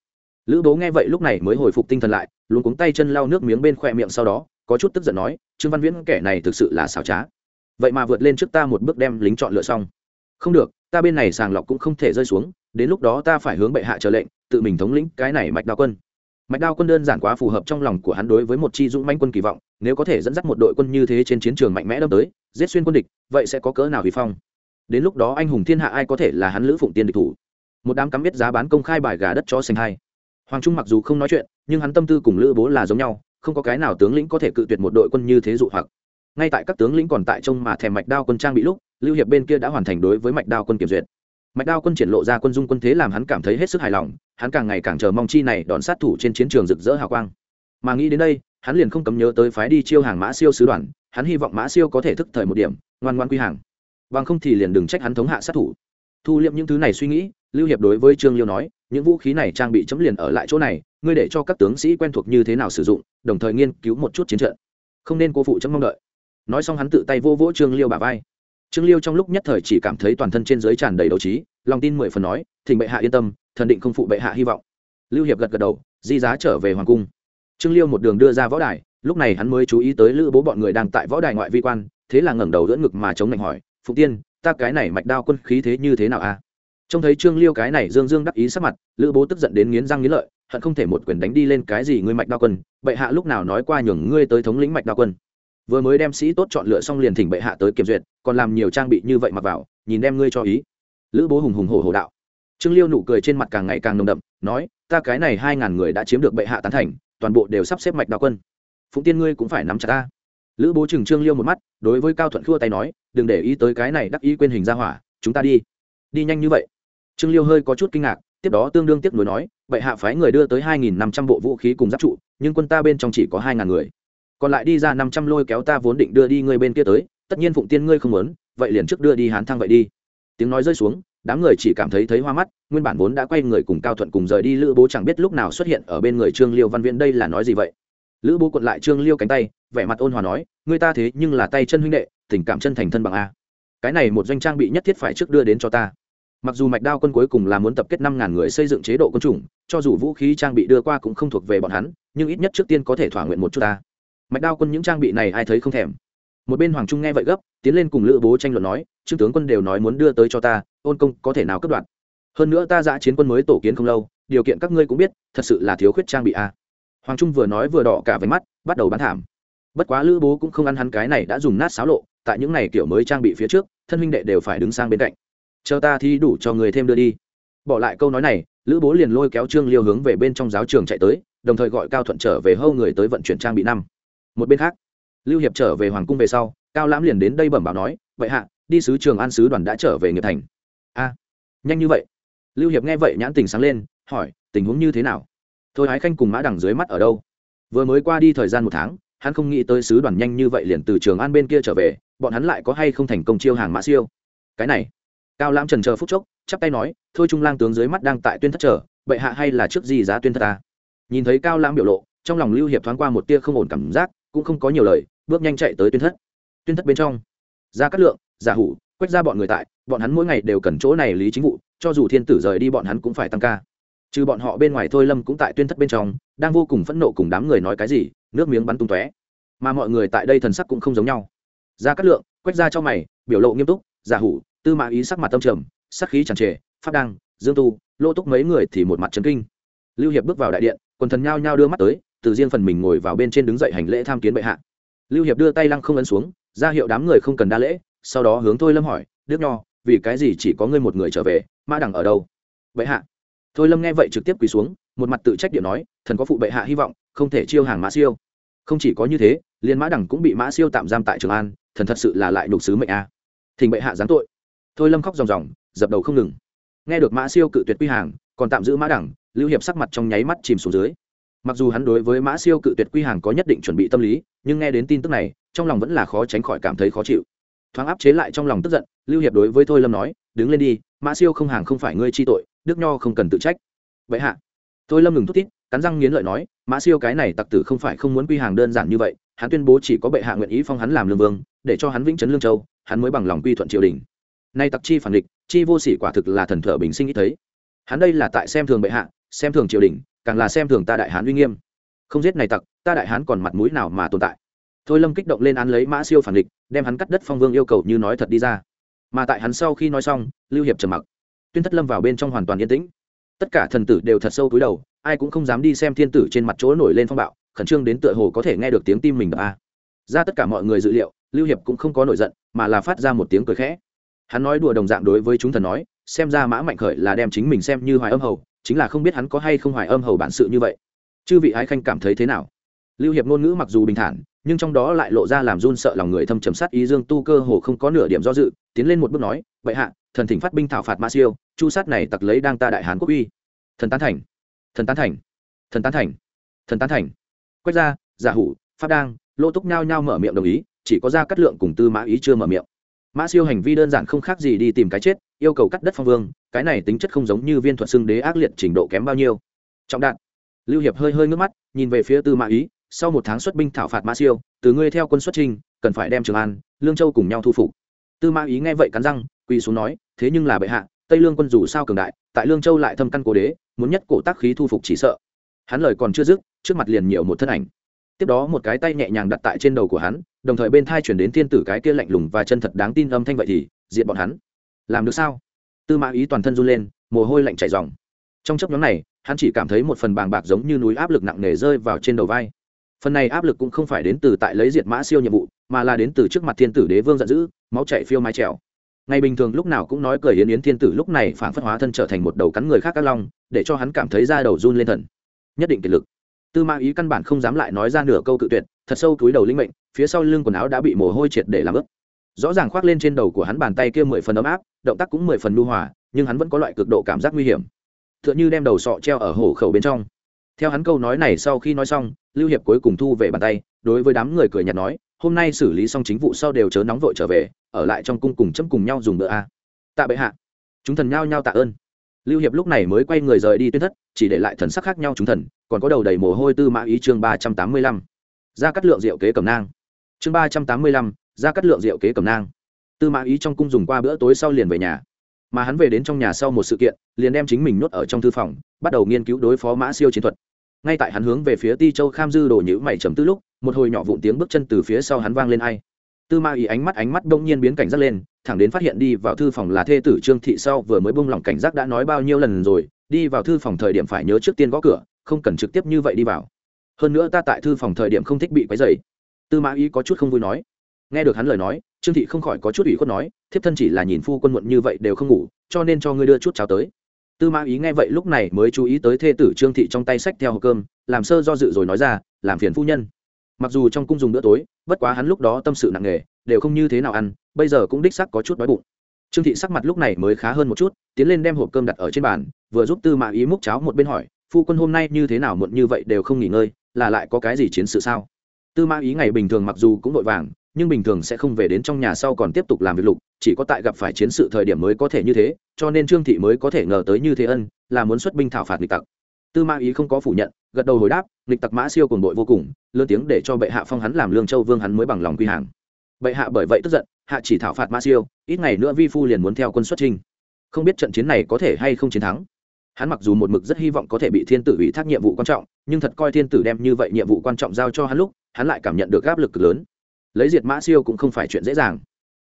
Lữ bố nghe vậy lúc này mới hồi phục tinh thần lại luôn cuống tay chân lau nước miếng bên khoe miệng sau đó, có chút tức giận nói, trương văn viễn, kẻ này thực sự là xảo trá. Vậy mà vượt lên trước ta một bước đem lính chọn lựa xong. Không được, ta bên này sàng lọc cũng không thể rơi xuống, đến lúc đó ta phải hướng bệ hạ trở lệnh, tự mình thống lĩnh cái này mạch đao quân. Mạch đao quân đơn giản quá phù hợp trong lòng của hắn đối với một chi dũng manh quân kỳ vọng, nếu có thể dẫn dắt một đội quân như thế trên chiến trường mạnh mẽ đâm tới, giết xuyên quân địch, vậy sẽ có cỡ nào vi phong. Đến lúc đó anh hùng thiên hạ ai có thể là hắn lữ phụng tiên địch thủ? Một đám cắm biết giá bán công khai bài gà đất cho sành hai. Hoàng trung mặc dù không nói chuyện, nhưng hắn tâm tư cùng lữ bố là giống nhau, không có cái nào tướng lĩnh có thể cự tuyệt một đội quân như thế dụ hoặc. Ngay tại các tướng lĩnh còn tại trông mà thèm mạch đao quân trang bị lúc, lưu hiệp bên kia đã hoàn thành đối với mạch đao quân kiểm duyệt. Mạch đao quân triển lộ ra quân dung quân thế làm hắn cảm thấy hết sức hài lòng, hắn càng ngày càng chờ mong chi này đón sát thủ trên chiến trường rực rỡ hào quang. Mà nghĩ đến đây, hắn liền không cấm nhớ tới phái đi chiêu hàng mã siêu sứ đoàn, hắn hy vọng mã siêu có thể thức thời một điểm, ngoan ngoan quy hàng. Bằng không thì liền đừng trách hắn thống hạ sát thủ. Thu liệm những thứ này suy nghĩ lưu hiệp đối với trương liêu nói, những vũ khí này trang bị chấm liền ở lại chỗ này, ngươi để cho các tướng sĩ quen thuộc như thế nào sử dụng, đồng thời nghiên cứu một chút chiến trận. Không nên cô phụ chấm mong đợi. Nói xong hắn tự tay vô vỗ trương liêu bà vai. Trương liêu trong lúc nhất thời chỉ cảm thấy toàn thân trên giới tràn đầy đấu trí, lòng tin mười phần nói, thỉnh bệ hạ yên tâm, thần định không phụ bệ hạ hy vọng. Lưu hiệp gật gật đầu, di giá trở về hoàng cung. Trương liêu một đường đưa ra võ đài, lúc này hắn mới chú ý tới lữ bố bọn người đang tại võ đài ngoại vi quan, thế là ngẩng đầu đỡ ngực mà chống lạnh hỏi phụ tiên, ta cái này mạch đao quân khí thế như thế nào a trông thấy trương liêu cái này dương dương đắc ý sắc mặt, lữ bố tức giận đến nghiến răng nghiến lợi, hận không thể một quyền đánh đi lên cái gì ngươi mạch đao quân, bệ hạ lúc nào nói qua nhường ngươi tới thống lĩnh mạch đao quân. Vừa mới đem sĩ tốt chọn lựa xong liền thỉnh bệ hạ tới kiểm duyệt, còn làm nhiều trang bị như vậy mặc vào, nhìn đem ngươi cho ý. Lữ bố hùng hùng hổ hổ đạo. Trương liêu nụ cười trên mặt càng ngày càng nồng đậm, nói, ta cái này hai ngàn người đã chiếm được bệ hạ tán thành, toàn bộ đều sắp xếp mạch đao quân. Phụng tiên ngươi cũng phải nắm chặt ta. Lữ bố chừng trương liêu một mắt, đối với cao thuận khua tay nói, đừng để ý tới cái này đắc ý quên hình ra hỏa, chúng ta đi. Đi nhanh như vậy trương liêu hơi có chút kinh ngạc, tiếp đó tương đương tiếc nuối nói vậy hạ phái người đưa tới hai nghìn năm trăm bộ vũ khí cùng giáp trụ, nhưng quân ta bên trong chỉ có hai ngàn người. Còn lại đi ra năm trăm lôi kéo ta vốn định đưa đi ngươi bên kia tới, tất nhiên phụng tiên ngươi không muốn, vậy liền trước đưa đi hán thăng vậy đi. Tiếng nói rơi xuống, đám người chỉ cảm thấy thấy hoa mắt, nguyên bản vốn đã quay người cùng cao thuận cùng rời đi, lữ bố chẳng biết lúc nào xuất hiện ở bên người trương liêu văn viễn đây là nói gì vậy? Lữ bố quật lại trương liêu cánh tay, vẻ mặt ôn hòa nói người ta thế nhưng là tay chân huynh đệ, tình cảm chân thành thân bằng a. Cái này một doanh trang bị nhất thiết phải trước đưa đến cho ta mặc dù mạch đao quân cuối cùng là muốn tập kết năm ngàn người xây dựng chế độ quân chủng, cho dù vũ khí trang bị đưa qua cũng không thuộc về bọn hắn, nhưng ít nhất trước tiên có thể thỏa nguyện một chút ta. Mạch đao quân những trang bị này ai thấy không thèm. Một bên hoàng trung nghe vậy gấp, tiến lên cùng lữ bố tranh luận nói, trương tướng quân đều nói muốn đưa tới cho ta, ôn công có thể nào cất đoạn hơn nữa ta giã chiến quân mới tổ kiến không lâu, điều kiện các ngươi cũng biết, thật sự là thiếu khuyết trang bị a. Hoàng trung vừa nói vừa đỏ cả váy mắt, bắt đầu bán thảm. Bất quá lữ bố cũng không ăn hắn cái này đã dùng nát xáo lộ, tại những này kiểu mới trang bị phía trước, thân huynh đệ đều phải đứng sang bên cạnh chờ ta thì đủ cho người thêm đưa đi. Bỏ lại câu nói này, lữ bố liền lôi kéo trương liêu hướng về bên trong giáo trường chạy tới, đồng thời gọi cao thuận trở về hâu người tới vận chuyển trang bị năm. Một bên khác, lưu hiệp trở về hoàng cung về sau, cao lãm liền đến đây bẩm báo nói, vậy hạ, đi sứ trường an sứ đoàn đã trở về nghiệp thành. A, nhanh như vậy? Lưu hiệp nghe vậy nhãn tình sáng lên, hỏi, tình huống như thế nào? Thôi hái khanh cùng mã đằng dưới mắt ở đâu? Vừa mới qua đi thời gian một tháng, hắn không nghĩ tới sứ đoàn nhanh như vậy liền từ trường an bên kia trở về, bọn hắn lại có hay không thành công chiêu hàng mã siêu? Cái này cao lãm trần chờ phút chốc, chắp tay nói, thôi trung lang tướng dưới mắt đang tại tuyên thất trở bệ hạ hay là trước gì giá tuyên thất ta? Nhìn thấy cao lãm biểu lộ, trong lòng lưu hiệp thoáng qua một tia không ổn cảm giác, cũng không có nhiều lời, bước nhanh chạy tới tuyên thất. Tuyên thất bên trong ra cát lượng, giả hủ quét ra bọn người tại, bọn hắn mỗi ngày đều cần chỗ này lý chính vụ, cho dù thiên tử rời đi bọn hắn cũng phải tăng ca. Trừ bọn họ bên ngoài thôi lâm cũng tại tuyên thất bên trong, đang vô cùng phẫn nộ cùng đám người nói cái gì, nước miếng bắn tung tóe. Mà mọi người tại đây thần sắc cũng không giống nhau. Ra cát lượng quét ra cho mày, biểu lộ nghiêm túc, giả hủ tư mã ý sắc mặt tâm trầm, sắc khí tràn trề, pháp đăng, dương tu, lô túc mấy người thì một mặt trấn kinh. Lưu hiệp bước vào đại điện, quần thần nhao nhao đưa mắt tới, từ riêng phần mình ngồi vào bên trên đứng dậy hành lễ tham kiến bệ hạ. Lưu hiệp đưa tay lăng không ấn xuống, ra hiệu đám người không cần đa lễ, sau đó hướng thôi lâm hỏi, đức nho, vì cái gì chỉ có ngươi một người trở về, mã đẳng ở đâu? Bệ hạ. Thôi lâm nghe vậy trực tiếp quỳ xuống, một mặt tự trách điện nói, thần có phụ bệ hạ hy vọng, không thể chiêu hàng mã siêu. Không chỉ có như thế, liền mã đẳng cũng bị mã siêu tạm giam tại trường an, thần thật sự là lại nục sứ mệnh a. Thỉnh bệ hạ giáng tội thôi lâm khóc ròng ròng, dập đầu không ngừng. Nghe được mã siêu cự tuyệt quy hàng, còn tạm giữ mã đẳng, lưu hiệp sắc mặt trong nháy mắt chìm xuống dưới. Mặc dù hắn đối với mã siêu cự tuyệt quy hàng có nhất định chuẩn bị tâm lý, nhưng nghe đến tin tức này, trong lòng vẫn là khó tránh khỏi cảm thấy khó chịu. Thoáng áp chế lại trong lòng tức giận, lưu hiệp đối với thôi lâm nói, đứng lên đi, mã siêu không hàng không phải ngươi chi tội, đức nho không cần tự trách. Vậy hạ. Thôi lâm ngừng thút tít cắn răng nghiến lợi nói, mã siêu cái này tặc tử không phải không muốn quy hàng đơn giản như vậy, hắn tuyên bố chỉ có bệ hạ nguyện ý phong hắn làm lương vương, để cho hắn vĩnh trấn lương châu, hắn mới bằng lòng quy thuận triều đình nay tặc chi phản địch chi vô sỉ quả thực là thần thở bình sinh ít thấy. Hắn đây là tại xem thường bệ hạ, xem thường triều đình, càng là xem thường ta đại hán uy nghiêm. Không giết này tặc, ta đại hán còn mặt mũi nào mà tồn tại? Thôi lâm kích động lên án lấy mã siêu phản địch đem hắn cắt đất phong vương yêu cầu như nói thật đi ra. Mà tại hắn sau khi nói xong, lưu hiệp trầm mặc. Tuyên thất lâm vào bên trong hoàn toàn yên tĩnh. Tất cả thần tử đều thật sâu túi đầu, ai cũng không dám đi xem thiên tử trên mặt chỗ nổi lên phong bạo, khẩn trương đến tựa hồ có thể nghe được tiếng tim mình đập a. Ra tất cả mọi người dự liệu, lưu hiệp cũng không có nổi giận, mà là phát ra một tiếng cười khẽ hắn nói đùa đồng dạng đối với chúng thần nói, xem ra mã mạnh khởi là đem chính mình xem như hoài âm hầu, chính là không biết hắn có hay không hoài âm hầu bản sự như vậy. Chư vị ái khanh cảm thấy thế nào? Lưu hiệp ngôn ngữ mặc dù bình thản, nhưng trong đó lại lộ ra làm run sợ lòng người thâm trầm sát ý dương tu cơ hồ không có nửa điểm do dự, tiến lên một bước nói vậy hạ, thần thỉnh phát binh thảo phạt ma siêu, chu sát này tặc lấy đang ta đại hán quốc uy. Thần tán thành, thần tán thành, thần tán thành, thần tán thành. Quét ra giả hủ, pháp đang lỗ túc nhao nhao mở miệng đồng ý, chỉ có ra cắt lượng cùng tư mã ý chưa mở miệng mã siêu hành vi đơn giản không khác gì đi tìm cái chết, yêu cầu cắt đất phong vương, cái này tính chất không giống như viên thuật xưng đế ác liệt trình độ kém bao nhiêu. Trọng đạn. Lưu hiệp hơi hơi ngước mắt, nhìn về phía tư mã ý, sau một tháng xuất binh thảo phạt mã siêu, từ ngươi theo quân xuất trình, cần phải đem trường an, lương châu cùng nhau thu phục. Tư mã ý nghe vậy cắn răng, quỳ xuống nói, thế nhưng là bệ hạ, tây lương quân dù sao cường đại, tại lương châu lại thâm căn cố đế, muốn nhất cổ tác khí thu phục chỉ sợ. Hắn lời còn chưa dứt, trước mặt liền nhiều một thân ảnh. Tiếp đó một cái tay nhẹ nhàng đặt tại trên đầu của hắn đồng thời bên thai chuyển đến thiên tử cái kia lạnh lùng và chân thật đáng tin âm thanh vậy thì diện bọn hắn. Làm được sao? Tư mã ý toàn thân run lên, mồ hôi lạnh chảy dòng trong chấp nhóm này, hắn chỉ cảm thấy một phần bàng bạc giống như núi áp lực nặng nề rơi vào trên đầu vai. Phần này áp lực cũng không phải đến từ tại lấy diệt mã siêu nhiệm vụ, mà là đến từ trước mặt thiên tử đế vương giận dữ, máu chạy phiêu mái trèo. Ngày bình thường lúc nào cũng nói cười yến yến thiên tử lúc này phản phất hóa thân trở thành một đầu cắn người khác các long, để cho hắn cảm thấy da đầu run lên thần. Nhất định kiệt lực. Tư mã ý căn bản không dám lại nói ra nửa câu cự tuyệt, thật sâu túi đầu linh mệnh phía sau lưng quần áo đã bị mồ hôi triệt để làm ướt. Rõ ràng khoác lên trên đầu của hắn bàn tay kia mười phần ấm áp, động tác cũng mười phần lưu hòa, nhưng hắn vẫn có loại cực độ cảm giác nguy hiểm. T h ư ợ n h ư đem đầu sọ treo ở hổ khẩu bên trong. Theo hắn câu nói này sau khi nói xong, lưu hiệp cuối cùng thu về bàn tay, đối với đám người cười nhạt nói, hôm nay xử lý xong chính vụ sau đều chớ nóng vội trở về, ở lại trong cung cùng chấm cùng nhau dùng bữa a. Tạ bệ hạ. Chúng thần nhao nhao tạ ơn. Lưu hiệp lúc này mới quay người rời đi tuyên thất, chỉ để lại thần sắc khác nhau chúng thần, còn có đầu đầy mồ hôi tư mã ý chương ba trăm tám mươi lăm. Ra cắt lượng rượu kế cầm nang chương ba trăm tám mươi lăm, ra cắt lượng rượu kế cầm nang. Tư mã ý trong cung dùng qua bữa tối sau liền về nhà. Mà hắn về đến trong nhà sau một sự kiện, liền đem chính mình nuốt ở trong thư phòng, bắt đầu nghiên cứu đối phó mã siêu chiến thuật. Ngay tại hắn hướng về phía ti châu kham dư đổ nhữ mày chấm tư lúc, một hồi nhỏ vụn tiếng bước chân từ phía sau hắn vang lên ai. Tư mã ý ánh mắt ánh mắt đông nhiên biến cảnh giác lên, thẳng đến phát hiện đi vào thư phòng là thê tử trương thị sau vừa mới bung lỏng cảnh giác đã nói bao nhiêu lần rồi, đi vào thư phòng thời điểm phải nhớ trước tiên gõ cửa, không cần trực tiếp như vậy đi vào. Hơn nữa ta tại thư phòng thời điểm không thích bị quấy dày tư mã ý có chút không vui nói. Nghe được hắn lời nói, trương thị không khỏi có chút ủy khuất nói, thiếp thân chỉ là nhìn phu quân muộn như vậy đều không ngủ, cho nên cho ngươi đưa chút cháo tới. Tư mã ý nghe vậy lúc này mới chú ý tới thê tử trương thị trong tay sách theo hộp cơm, làm sơ do dự rồi nói ra, làm phiền phu nhân. Mặc dù trong cung dùng bữa tối, bất quá hắn lúc đó tâm sự nặng nề, đều không như thế nào ăn, bây giờ cũng đích sắc có chút đói bụng. Trương thị sắc mặt lúc này mới khá hơn một chút, tiến lên đem hộp cơm đặt ở trên bàn, vừa giúp tư mã ý múc cháo một bên hỏi, phu quân hôm nay như thế nào muộn như vậy đều không nghỉ ngơi, là lại có cái gì chiến sự sao? Tư mã ý ngày bình thường mặc dù cũng vội vàng, nhưng bình thường sẽ không về đến trong nhà sau còn tiếp tục làm việc lục, chỉ có tại gặp phải chiến sự thời điểm mới có thể như thế, cho nên trương thị mới có thể ngờ tới như thế ân, là muốn xuất binh thảo phạt nghịch tặc. Tư mã ý không có phủ nhận, gật đầu hồi đáp, nghịch tặc mã siêu cùng đội vô cùng, lớn tiếng để cho bệ hạ phong hắn làm lương châu vương hắn mới bằng lòng quy hàng. Bệ hạ bởi vậy tức giận, hạ chỉ thảo phạt mã siêu, ít ngày nữa vi phu liền muốn theo quân xuất trinh không biết trận chiến này có thể hay không chiến thắng. Hắn mặc dù một mực rất hy vọng có thể bị thiên tử ủy thác nhiệm vụ quan trọng, nhưng thật coi thiên tử đem như vậy nhiệm vụ quan trọng giao cho hắn lúc hắn lại cảm nhận được áp lực cực lớn. Lấy diệt mã siêu cũng không phải chuyện dễ dàng.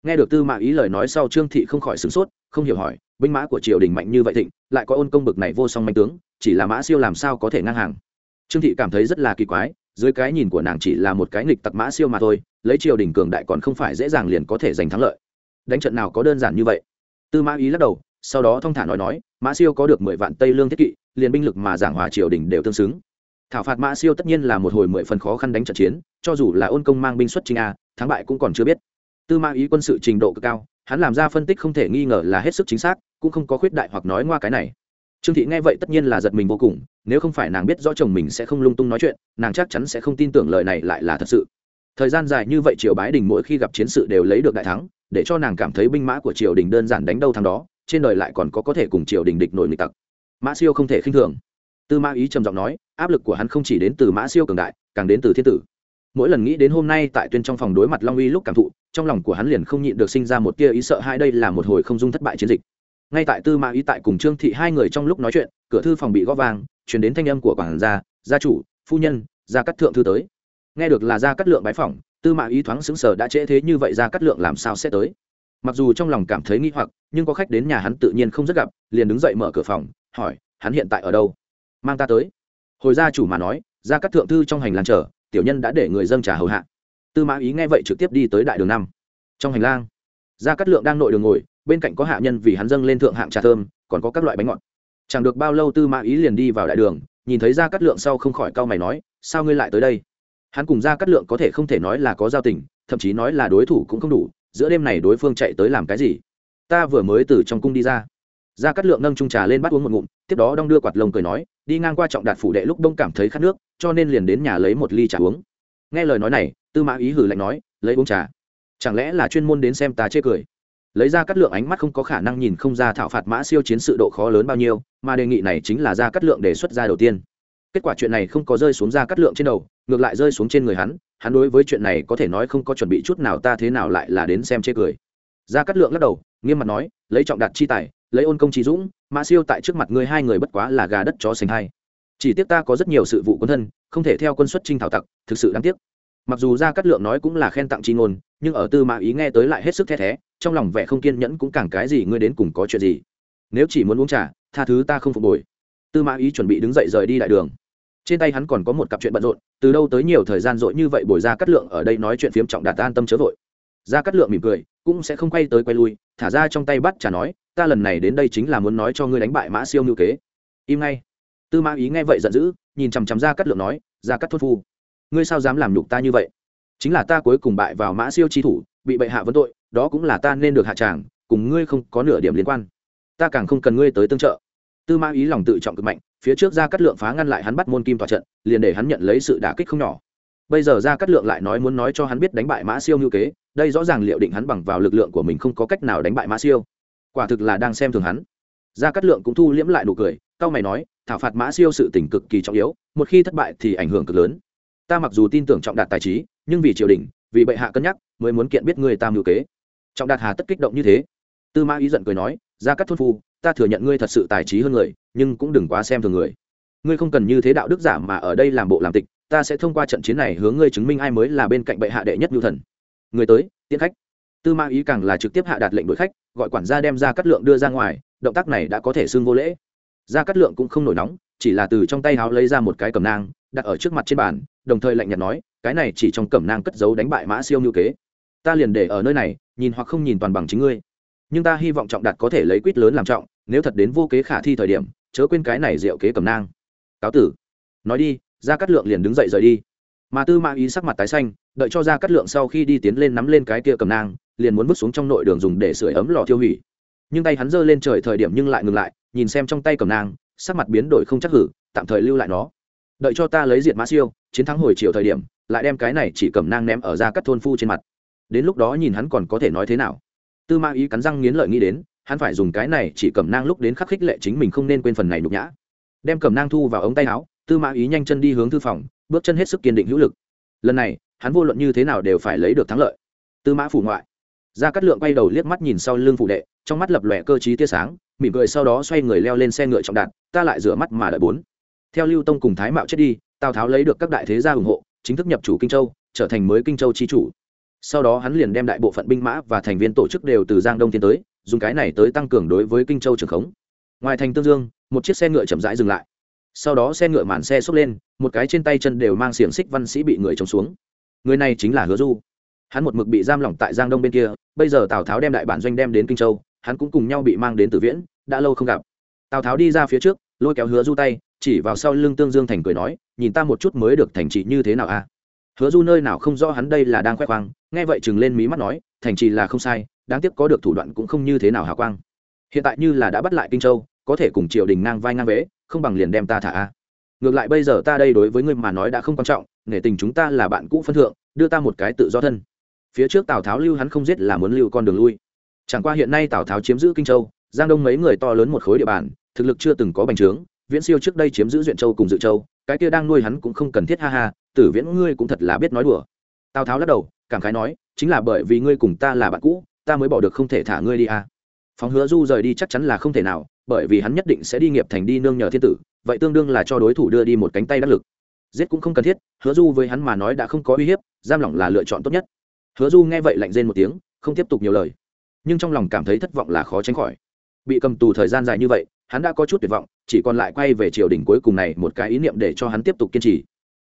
Nghe được tư mã ý lời nói sau trương thị không khỏi sửng sốt, không hiểu hỏi, binh mã của triều đình mạnh như vậy thịnh, lại có ôn công bực này vô song manh tướng, chỉ là mã siêu làm sao có thể ngang hàng? Trương thị cảm thấy rất là kỳ quái, dưới cái nhìn của nàng chỉ là một cái nghịch tặc mã siêu mà thôi, lấy triều đình cường đại còn không phải dễ dàng liền có thể giành thắng lợi. Đánh trận nào có đơn giản như vậy? Tư mã ý lắc đầu, sau đó thong thả nói nói, mã siêu có được mười vạn tây lương thiết kỵ, liền binh lực mà giảng hòa triều đình đều tương xứng thảo phạt mã siêu tất nhiên là một hồi mười phần khó khăn đánh trận chiến, cho dù là ôn công mang binh xuất trình a, thắng bại cũng còn chưa biết. Tư mã ý quân sự trình độ cực cao, hắn làm ra phân tích không thể nghi ngờ là hết sức chính xác, cũng không có khuyết đại hoặc nói ngoa cái này. Trương thị nghe vậy tất nhiên là giật mình vô cùng, nếu không phải nàng biết rõ chồng mình sẽ không lung tung nói chuyện, nàng chắc chắn sẽ không tin tưởng lời này lại là thật sự. Thời gian dài như vậy triều bái đình mỗi khi gặp chiến sự đều lấy được đại thắng, để cho nàng cảm thấy binh mã của triều đình đơn giản đánh đâu thắng đó, trên đời lại còn có có thể cùng triều đình địch nổi nghịch tặc. Mã siêu không thể khinh thường. Tư mã ý trầm giọng nói áp lực của hắn không chỉ đến từ mã siêu cường đại, càng đến từ thiên tử. Mỗi lần nghĩ đến hôm nay tại tuyên trong phòng đối mặt long uy lúc cảm thụ, trong lòng của hắn liền không nhịn được sinh ra một tia ý sợ hai đây là một hồi không dung thất bại chiến dịch. Ngay tại tư mã ý tại cùng trương thị hai người trong lúc nói chuyện, cửa thư phòng bị gõ vàng chuyển đến thanh âm của quản gia gia chủ, phu nhân, gia cắt thượng thư tới. Nghe được là gia cắt lượng bái phỏng, tư mã ý thoáng xứng sở đã trễ thế như vậy gia cắt lượng làm sao sẽ tới? Mặc dù trong lòng cảm thấy nghi hoặc, nhưng có khách đến nhà hắn tự nhiên không rất gặp, liền đứng dậy mở cửa phòng, hỏi, hắn hiện tại ở đâu? Mang ta tới hồi gia chủ mà nói, gia các thượng thư trong hành lang chờ, tiểu nhân đã để người dâng trà hầu hạ. Tư mã ý nghe vậy trực tiếp đi tới đại đường năm. Trong hành lang, gia cát lượng đang nội đường ngồi, bên cạnh có hạ nhân vì hắn dâng lên thượng hạng trà thơm, còn có các loại bánh ngọt. Chẳng được bao lâu tư mã ý liền đi vào đại đường, nhìn thấy gia cát lượng sau không khỏi cau mày nói, sao ngươi lại tới đây? Hắn cùng gia cát lượng có thể không thể nói là có giao tình, thậm chí nói là đối thủ cũng không đủ, giữa đêm này đối phương chạy tới làm cái gì? Ta vừa mới từ trong cung đi ra gia cát lượng nâng trung trà lên bắt uống một ngụm, tiếp đó đong đưa quạt lông cười nói, đi ngang qua trọng đạt phủ đệ lúc đông cảm thấy khát nước, cho nên liền đến nhà lấy một ly trà uống. Nghe lời nói này, tư mã ý hử lạnh nói, lấy uống trà. Chẳng lẽ là chuyên môn đến xem ta chê cười? Lấy ra cắt lượng ánh mắt không có khả năng nhìn không ra thảo phạt mã siêu chiến sự độ khó lớn bao nhiêu, mà đề nghị này chính là ra cắt lượng đề xuất ra đầu tiên. Kết quả chuyện này không có rơi xuống ra cắt lượng trên đầu, ngược lại rơi xuống trên người hắn hắn đối với chuyện này có thể nói không có chuẩn bị chút nào ta thế nào lại là đến xem chê cười. Ra cắt lượng lắc đầu, nghiêm mặt nói, lấy trọng đặt chi tài lấy ôn công trí dũng, mã siêu tại trước mặt ngươi hai người bất quá là gà đất chó sành hai. Chỉ tiếc ta có rất nhiều sự vụ quân thân, không thể theo quân xuất trinh thảo tặc, thực sự đáng tiếc. Mặc dù ra cát lượng nói cũng là khen tặng chi ngôn, nhưng ở tư mã ý nghe tới lại hết sức the thé, trong lòng vẻ không kiên nhẫn cũng càng cái gì ngươi đến cùng có chuyện gì. Nếu chỉ muốn uống trà, tha thứ ta không phục hồi tư mã ý chuẩn bị đứng dậy rời đi đại đường. Trên tay hắn còn có một cặp chuyện bận rộn, từ đâu tới nhiều thời gian rỗi như vậy bồi ra cát lượng ở đây nói chuyện phiếm trọng đạt an tâm chớ vội. Ra cát lượng mỉm cười, cũng sẽ không quay tới quay lui, thả ra trong tay bắt trà nói ta lần này đến đây chính là muốn nói cho ngươi đánh bại mã siêu ngữ kế. Im ngay. Tư mã ý nghe vậy giận dữ, nhìn chằm chằm ra cắt lượng nói ra cắt thốt phu, ngươi sao dám làm nhục ta như vậy? Chính là ta cuối cùng bại vào mã siêu chi thủ, bị bệ hạ vấn tội, đó cũng là ta nên được hạ tràng, cùng ngươi không có nửa điểm liên quan. Ta càng không cần ngươi tới tương trợ. Tư mã ý lòng tự trọng cực mạnh, phía trước ra cắt lượng phá ngăn lại hắn bắt môn kim tòa trận, liền để hắn nhận lấy sự đả kích không nhỏ. Bây giờ ra cắt lượng lại nói muốn nói cho hắn biết đánh bại mã siêu như kế, đây rõ ràng liệu định hắn bằng vào lực lượng của mình không có cách nào đánh bại mã siêu quả thực là đang xem thường hắn. Gia cát lượng cũng thu liễm lại nụ cười cao mày nói, thảo phạt mã siêu sự tỉnh cực kỳ trọng yếu, một khi thất bại thì ảnh hưởng cực lớn. Ta mặc dù tin tưởng trọng đạt tài trí, nhưng vì triều đình, vì bệ hạ cân nhắc, mới muốn kiện biết người ta mưu kế. Trọng đạt hà tất kích động như thế. Tư mã ý giận cười nói, gia cát thôn phu, ta thừa nhận ngươi thật sự tài trí hơn người, nhưng cũng đừng quá xem thường người. Ngươi không cần như thế đạo đức giả mà ở đây làm bộ làm tịch, ta sẽ thông qua trận chiến này hướng ngươi chứng minh ai mới là bên cạnh bệ hạ đệ nhất nhu thần. Người tới, tiễn khách. Tư mã ý càng là trực tiếp hạ đạt lệnh đuổi khách gọi quản gia đem ra cắt lượng đưa ra ngoài, động tác này đã có thể xưng vô lễ. Ra cắt lượng cũng không nổi nóng, chỉ là từ trong tay háo lấy ra một cái cầm nang, đặt ở trước mặt trên bàn, đồng thời lạnh nhạt nói, cái này chỉ trong cẩm nang cất giấu đánh bại mã siêu như kế. Ta liền để ở nơi này, nhìn hoặc không nhìn toàn bằng chính ngươi. Nhưng ta hy vọng trọng đạt có thể lấy quýt lớn làm trọng, nếu thật đến vô kế khả thi thời điểm, chớ quên cái này diệu kế cầm nang. Cáo tử. Nói đi ra cắt lượng liền đứng dậy rời đi. Mà tư mã ý sắc mặt tái xanh, đợi cho ra cắt lượng sau khi đi tiến lên nắm lên cái kia cầm nang liền muốn vứt xuống trong nội đường dùng để sửa ấm lò thiêu hủy. Nhưng tay hắn giơ lên trời thời điểm nhưng lại ngừng lại, nhìn xem trong tay cầm nang sắc mặt biến đổi không chắc hử, tạm thời lưu lại nó. Đợi cho ta lấy diệt mã siêu, chiến thắng hồi chiều thời điểm, lại đem cái này chỉ cầm nang ném ở ra các thôn phu trên mặt. Đến lúc đó nhìn hắn còn có thể nói thế nào. Tư ma ý cắn răng nghiến lợi nghĩ đến, hắn phải dùng cái này chỉ cầm nang lúc đến khắc khích lệ chính mình không nên quên phần này nhục nhã. Đem cầm nang thu vào ống tay áo, tư ma ý nhanh chân đi hướng thư phòng, bước chân hết sức kiên định hữu lực. Lần này, hắn vô luận như thế nào đều phải lấy được thắng lợi. Tư mã phủ ngoại ra cắt lượng quay đầu liếc mắt nhìn sau lưng phụ đệ, trong mắt lập lòe cơ trí tia sáng, mỉm cười sau đó xoay người leo lên xe ngựa trọng đạn, ta lại rửa mắt mà đợi bốn. Theo lưu tông cùng thái mạo chết đi, tào tháo lấy được các đại thế gia ủng hộ, chính thức nhập chủ kinh châu, trở thành mới kinh châu chi chủ. Sau đó hắn liền đem đại bộ phận binh mã và thành viên tổ chức đều từ giang đông tiến tới, dùng cái này tới tăng cường đối với kinh châu trường khống. Ngoài thành tương dương, một chiếc xe ngựa chậm rãi dừng lại. Sau đó xe ngựa màn xe xốc lên, một cái trên tay chân đều mang xiềng xích văn sĩ bị người chống xuống. Người này chính là hứa du hắn một mực bị giam lỏng tại giang đông bên kia, bây giờ tào tháo đem đại bản doanh đem đến kinh châu, hắn cũng cùng nhau bị mang đến Tử viễn, đã lâu không gặp. Tào tháo đi ra phía trước, lôi kéo hứa du tay, chỉ vào sau lưng tương dương thành cười nói, nhìn ta một chút mới được thành trị như thế nào a hứa du nơi nào không rõ hắn đây là đang khoe khoang, nghe vậy chừng lên mí mắt nói, thành trì là không sai, đáng tiếc có được thủ đoạn cũng không như thế nào hào quang. Hiện tại như là đã bắt lại kinh châu, có thể cùng triều đình ngang vai ngang vế, không bằng liền đem ta thả a ngược lại bây giờ ta đây đối với ngươi mà nói đã không quan trọng, nể tình chúng ta là bạn cũ phân thượng, đưa ta một cái tự do thân phía trước tào tháo lưu hắn không giết là muốn lưu con đường lui chẳng qua hiện nay tào tháo chiếm giữ kinh châu giang đông mấy người to lớn một khối địa bàn thực lực chưa từng có bành trướng viễn siêu trước đây chiếm giữ duyện châu cùng dự châu cái kia đang nuôi hắn cũng không cần thiết ha ha tử viễn ngươi cũng thật là biết nói đùa tào tháo lắc đầu cảm khái nói chính là bởi vì ngươi cùng ta là bạn cũ ta mới bỏ được không thể thả ngươi đi à. phóng hứa du rời đi chắc chắn là không thể nào bởi vì hắn nhất định sẽ đi nghiệp thành đi nương nhờ thiên tử vậy tương đương là cho đối thủ đưa đi một cánh tay đắc lực giết cũng không cần thiết hứa du với hắn mà nói đã không có uy hiếp giam lỏng là lựa chọn tốt nhất hứa du nghe vậy lạnh rên một tiếng, không tiếp tục nhiều lời. Nhưng trong lòng cảm thấy thất vọng là khó tránh khỏi. Bị cầm tù thời gian dài như vậy, hắn đã có chút tuyệt vọng, chỉ còn lại quay về triều đình cuối cùng này một cái ý niệm để cho hắn tiếp tục kiên trì.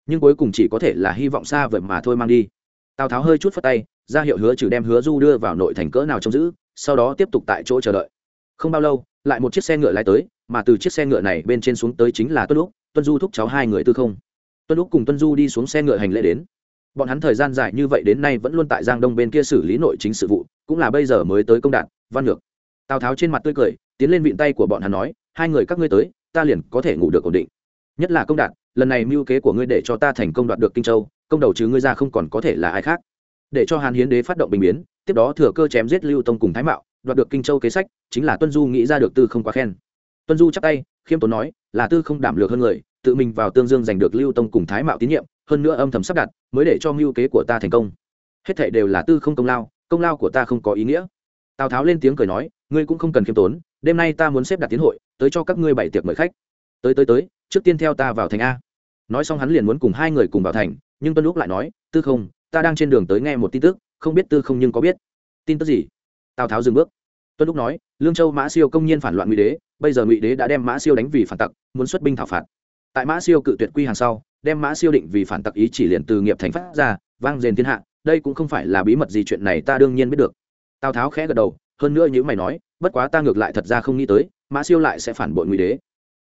Nhưng cuối cùng chỉ có thể là hy vọng xa vậy mà thôi mang đi. Tào tháo hơi chút phất tay, ra hiệu hứa trừ đem hứa du đưa vào nội thành cỡ nào trông giữ, sau đó tiếp tục tại chỗ chờ đợi. Không bao lâu, lại một chiếc xe ngựa lái tới, mà từ chiếc xe ngựa này bên trên xuống tới chính là tuân lúc tuân du thúc cháu hai người tư không. Tuân lúc cùng tuân du đi xuống xe ngựa hành lễ đến bọn hắn thời gian dài như vậy đến nay vẫn luôn tại giang đông bên kia xử lý nội chính sự vụ, cũng là bây giờ mới tới công đạt văn ngược. Tào tháo trên mặt tươi cười, tiến lên vịn tay của bọn hắn nói, hai người các ngươi tới, ta liền có thể ngủ được ổn định. Nhất là công đạt lần này mưu kế của ngươi để cho ta thành công đoạt được kinh châu, công đầu chứ ngươi ra không còn có thể là ai khác. Để cho hàn hiến đế phát động bình biến, tiếp đó thừa cơ chém giết lưu tông cùng thái mạo, đoạt được kinh châu kế sách, chính là tuân du nghĩ ra được tư không quá khen. Tuân du chắp tay, khiêm tốn nói, là tư không đảm lược hơn người, tự mình vào tương dương giành được lưu tông cùng thái mạo tín nhiệm, hơn nữa âm thầm sắp đặt mới để cho mưu kế của ta thành công. Hết thệ đều là tư không công lao công lao của ta không có ý nghĩa. Tào tháo lên tiếng cười nói, ngươi cũng không cần khiêm tốn, đêm nay ta muốn xếp đặt tiến hội, tới cho các ngươi bảy tiệc mời khách. Tới tới tới, trước tiên theo ta vào thành a. Nói xong hắn liền muốn cùng hai người cùng vào thành, nhưng tuân lúc lại nói, tư không, ta đang trên đường tới nghe một tin tức, không biết tư không nhưng có biết. Tin tức gì? Tào tháo dừng bước. Tuân lúc nói, lương châu mã siêu công nhiên phản loạn ngụy đế, bây giờ ngụy đế đã đem mã siêu đánh vì phản tặc, muốn xuất binh thảo phạt. Tại mã siêu cự tuyệt quy hàng sau đem mã siêu định vì phản tặc ý chỉ liền từ nghiệp thành phát ra, vang rền thiên hạ, đây cũng không phải là bí mật gì chuyện này ta đương nhiên biết được. Tào tháo khẽ gật đầu, hơn nữa như mày nói, bất quá ta ngược lại thật ra không nghĩ tới, mã siêu lại sẽ phản bội ngụy đế.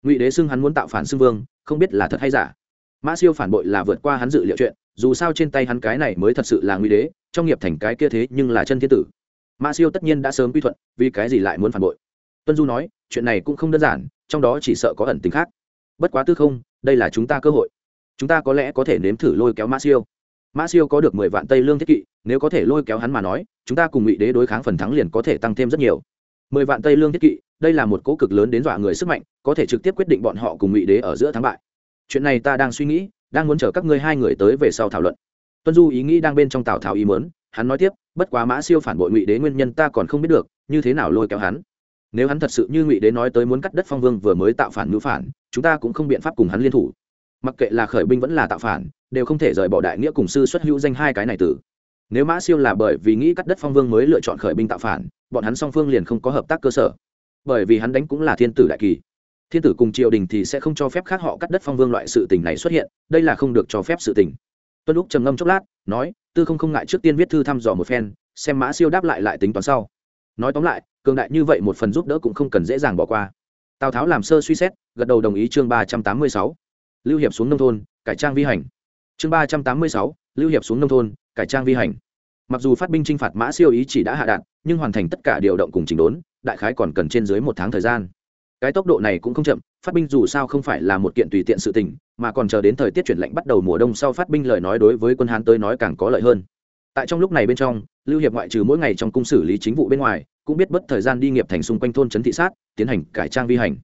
Ngụy đế xưng hắn muốn tạo phản xưng vương, không biết là thật hay giả. Mã siêu phản bội là vượt qua hắn dự liệu chuyện, dù sao trên tay hắn cái này mới thật sự là ngụy đế, trong nghiệp thành cái kia thế nhưng là chân thiên tử. Mã siêu tất nhiên đã sớm quy thuận, vì cái gì lại muốn phản bội? Tuân du nói, chuyện này cũng không đơn giản, trong đó chỉ sợ có ẩn tính khác. Bất quá tư không, đây là chúng ta cơ hội chúng ta có lẽ có thể nếm thử lôi kéo mã siêu. Mã siêu có được mười vạn tây lương thiết kỵ, nếu có thể lôi kéo hắn mà nói, chúng ta cùng ngụy đế đối kháng phần thắng liền có thể tăng thêm rất nhiều. Mười vạn tây lương thiết kỵ, đây là một cố cực lớn đến dọa người sức mạnh, có thể trực tiếp quyết định bọn họ cùng ngụy đế ở giữa thắng bại. Chuyện này ta đang suy nghĩ, đang muốn chờ các ngươi hai người tới về sau thảo luận. Tuân du ý nghĩ đang bên trong tào tháo ý mớn hắn nói tiếp, bất quá mã siêu phản bội ngụy đế nguyên nhân ta còn không biết được, như thế nào lôi kéo hắn. Nếu hắn thật sự như ngụy đế nói tới muốn cắt đất phong vương vừa mới tạo phản ngữ phản, chúng ta cũng không biện pháp cùng hắn liên thủ mặc kệ là khởi binh vẫn là tạo phản, đều không thể rời bỏ đại nghĩa cùng sư xuất hữu danh hai cái này tử. Nếu mã siêu là bởi vì nghĩ cắt đất phong vương mới lựa chọn khởi binh tạo phản, bọn hắn song phương liền không có hợp tác cơ sở. Bởi vì hắn đánh cũng là thiên tử đại kỳ. Thiên tử cùng triều đình thì sẽ không cho phép khác họ cắt đất phong vương loại sự tình này xuất hiện, đây là không được cho phép sự tình. Tuân lúc trầm ngâm chốc lát, nói, tư không không ngại trước tiên viết thư thăm dò một phen, xem mã siêu đáp lại lại tính toán sau. Nói tóm lại, cường đại như vậy một phần giúp đỡ cũng không cần dễ dàng bỏ qua. Tào tháo làm sơ suy xét, gật đầu đồng ý chương ba trăm tám mươi sáu lưu hiệp xuống nông thôn, cải trang vi hành. Chương ba trăm tám mươi sáu, lưu hiệp xuống nông thôn, cải trang vi hành. Mặc dù phát binh t r i n h phạt mã siêu ý chỉ đã hạ đạn, nhưng hoàn thành tất cả điều động cùng chỉnh đốn, đại khái còn cần trên dưới một tháng thời gian. Cái tốc độ này cũng không chậm, phát binh dù sao không phải là một kiện tùy tiện sự tình, mà còn chờ đến thời tiết chuyển lạnh bắt đầu mùa đông sau phát binh lời nói đối với quân hán tới nói càng có lợi hơn. Tại trong lúc này bên trong, lưu hiệp ngoại trừ mỗi ngày trong cung xử lý chính vụ bên ngoài, cũng biết bất thời gian đi nghiệp thành xung quanh thôn trấn thị sát, tiến hành cải trang vi hành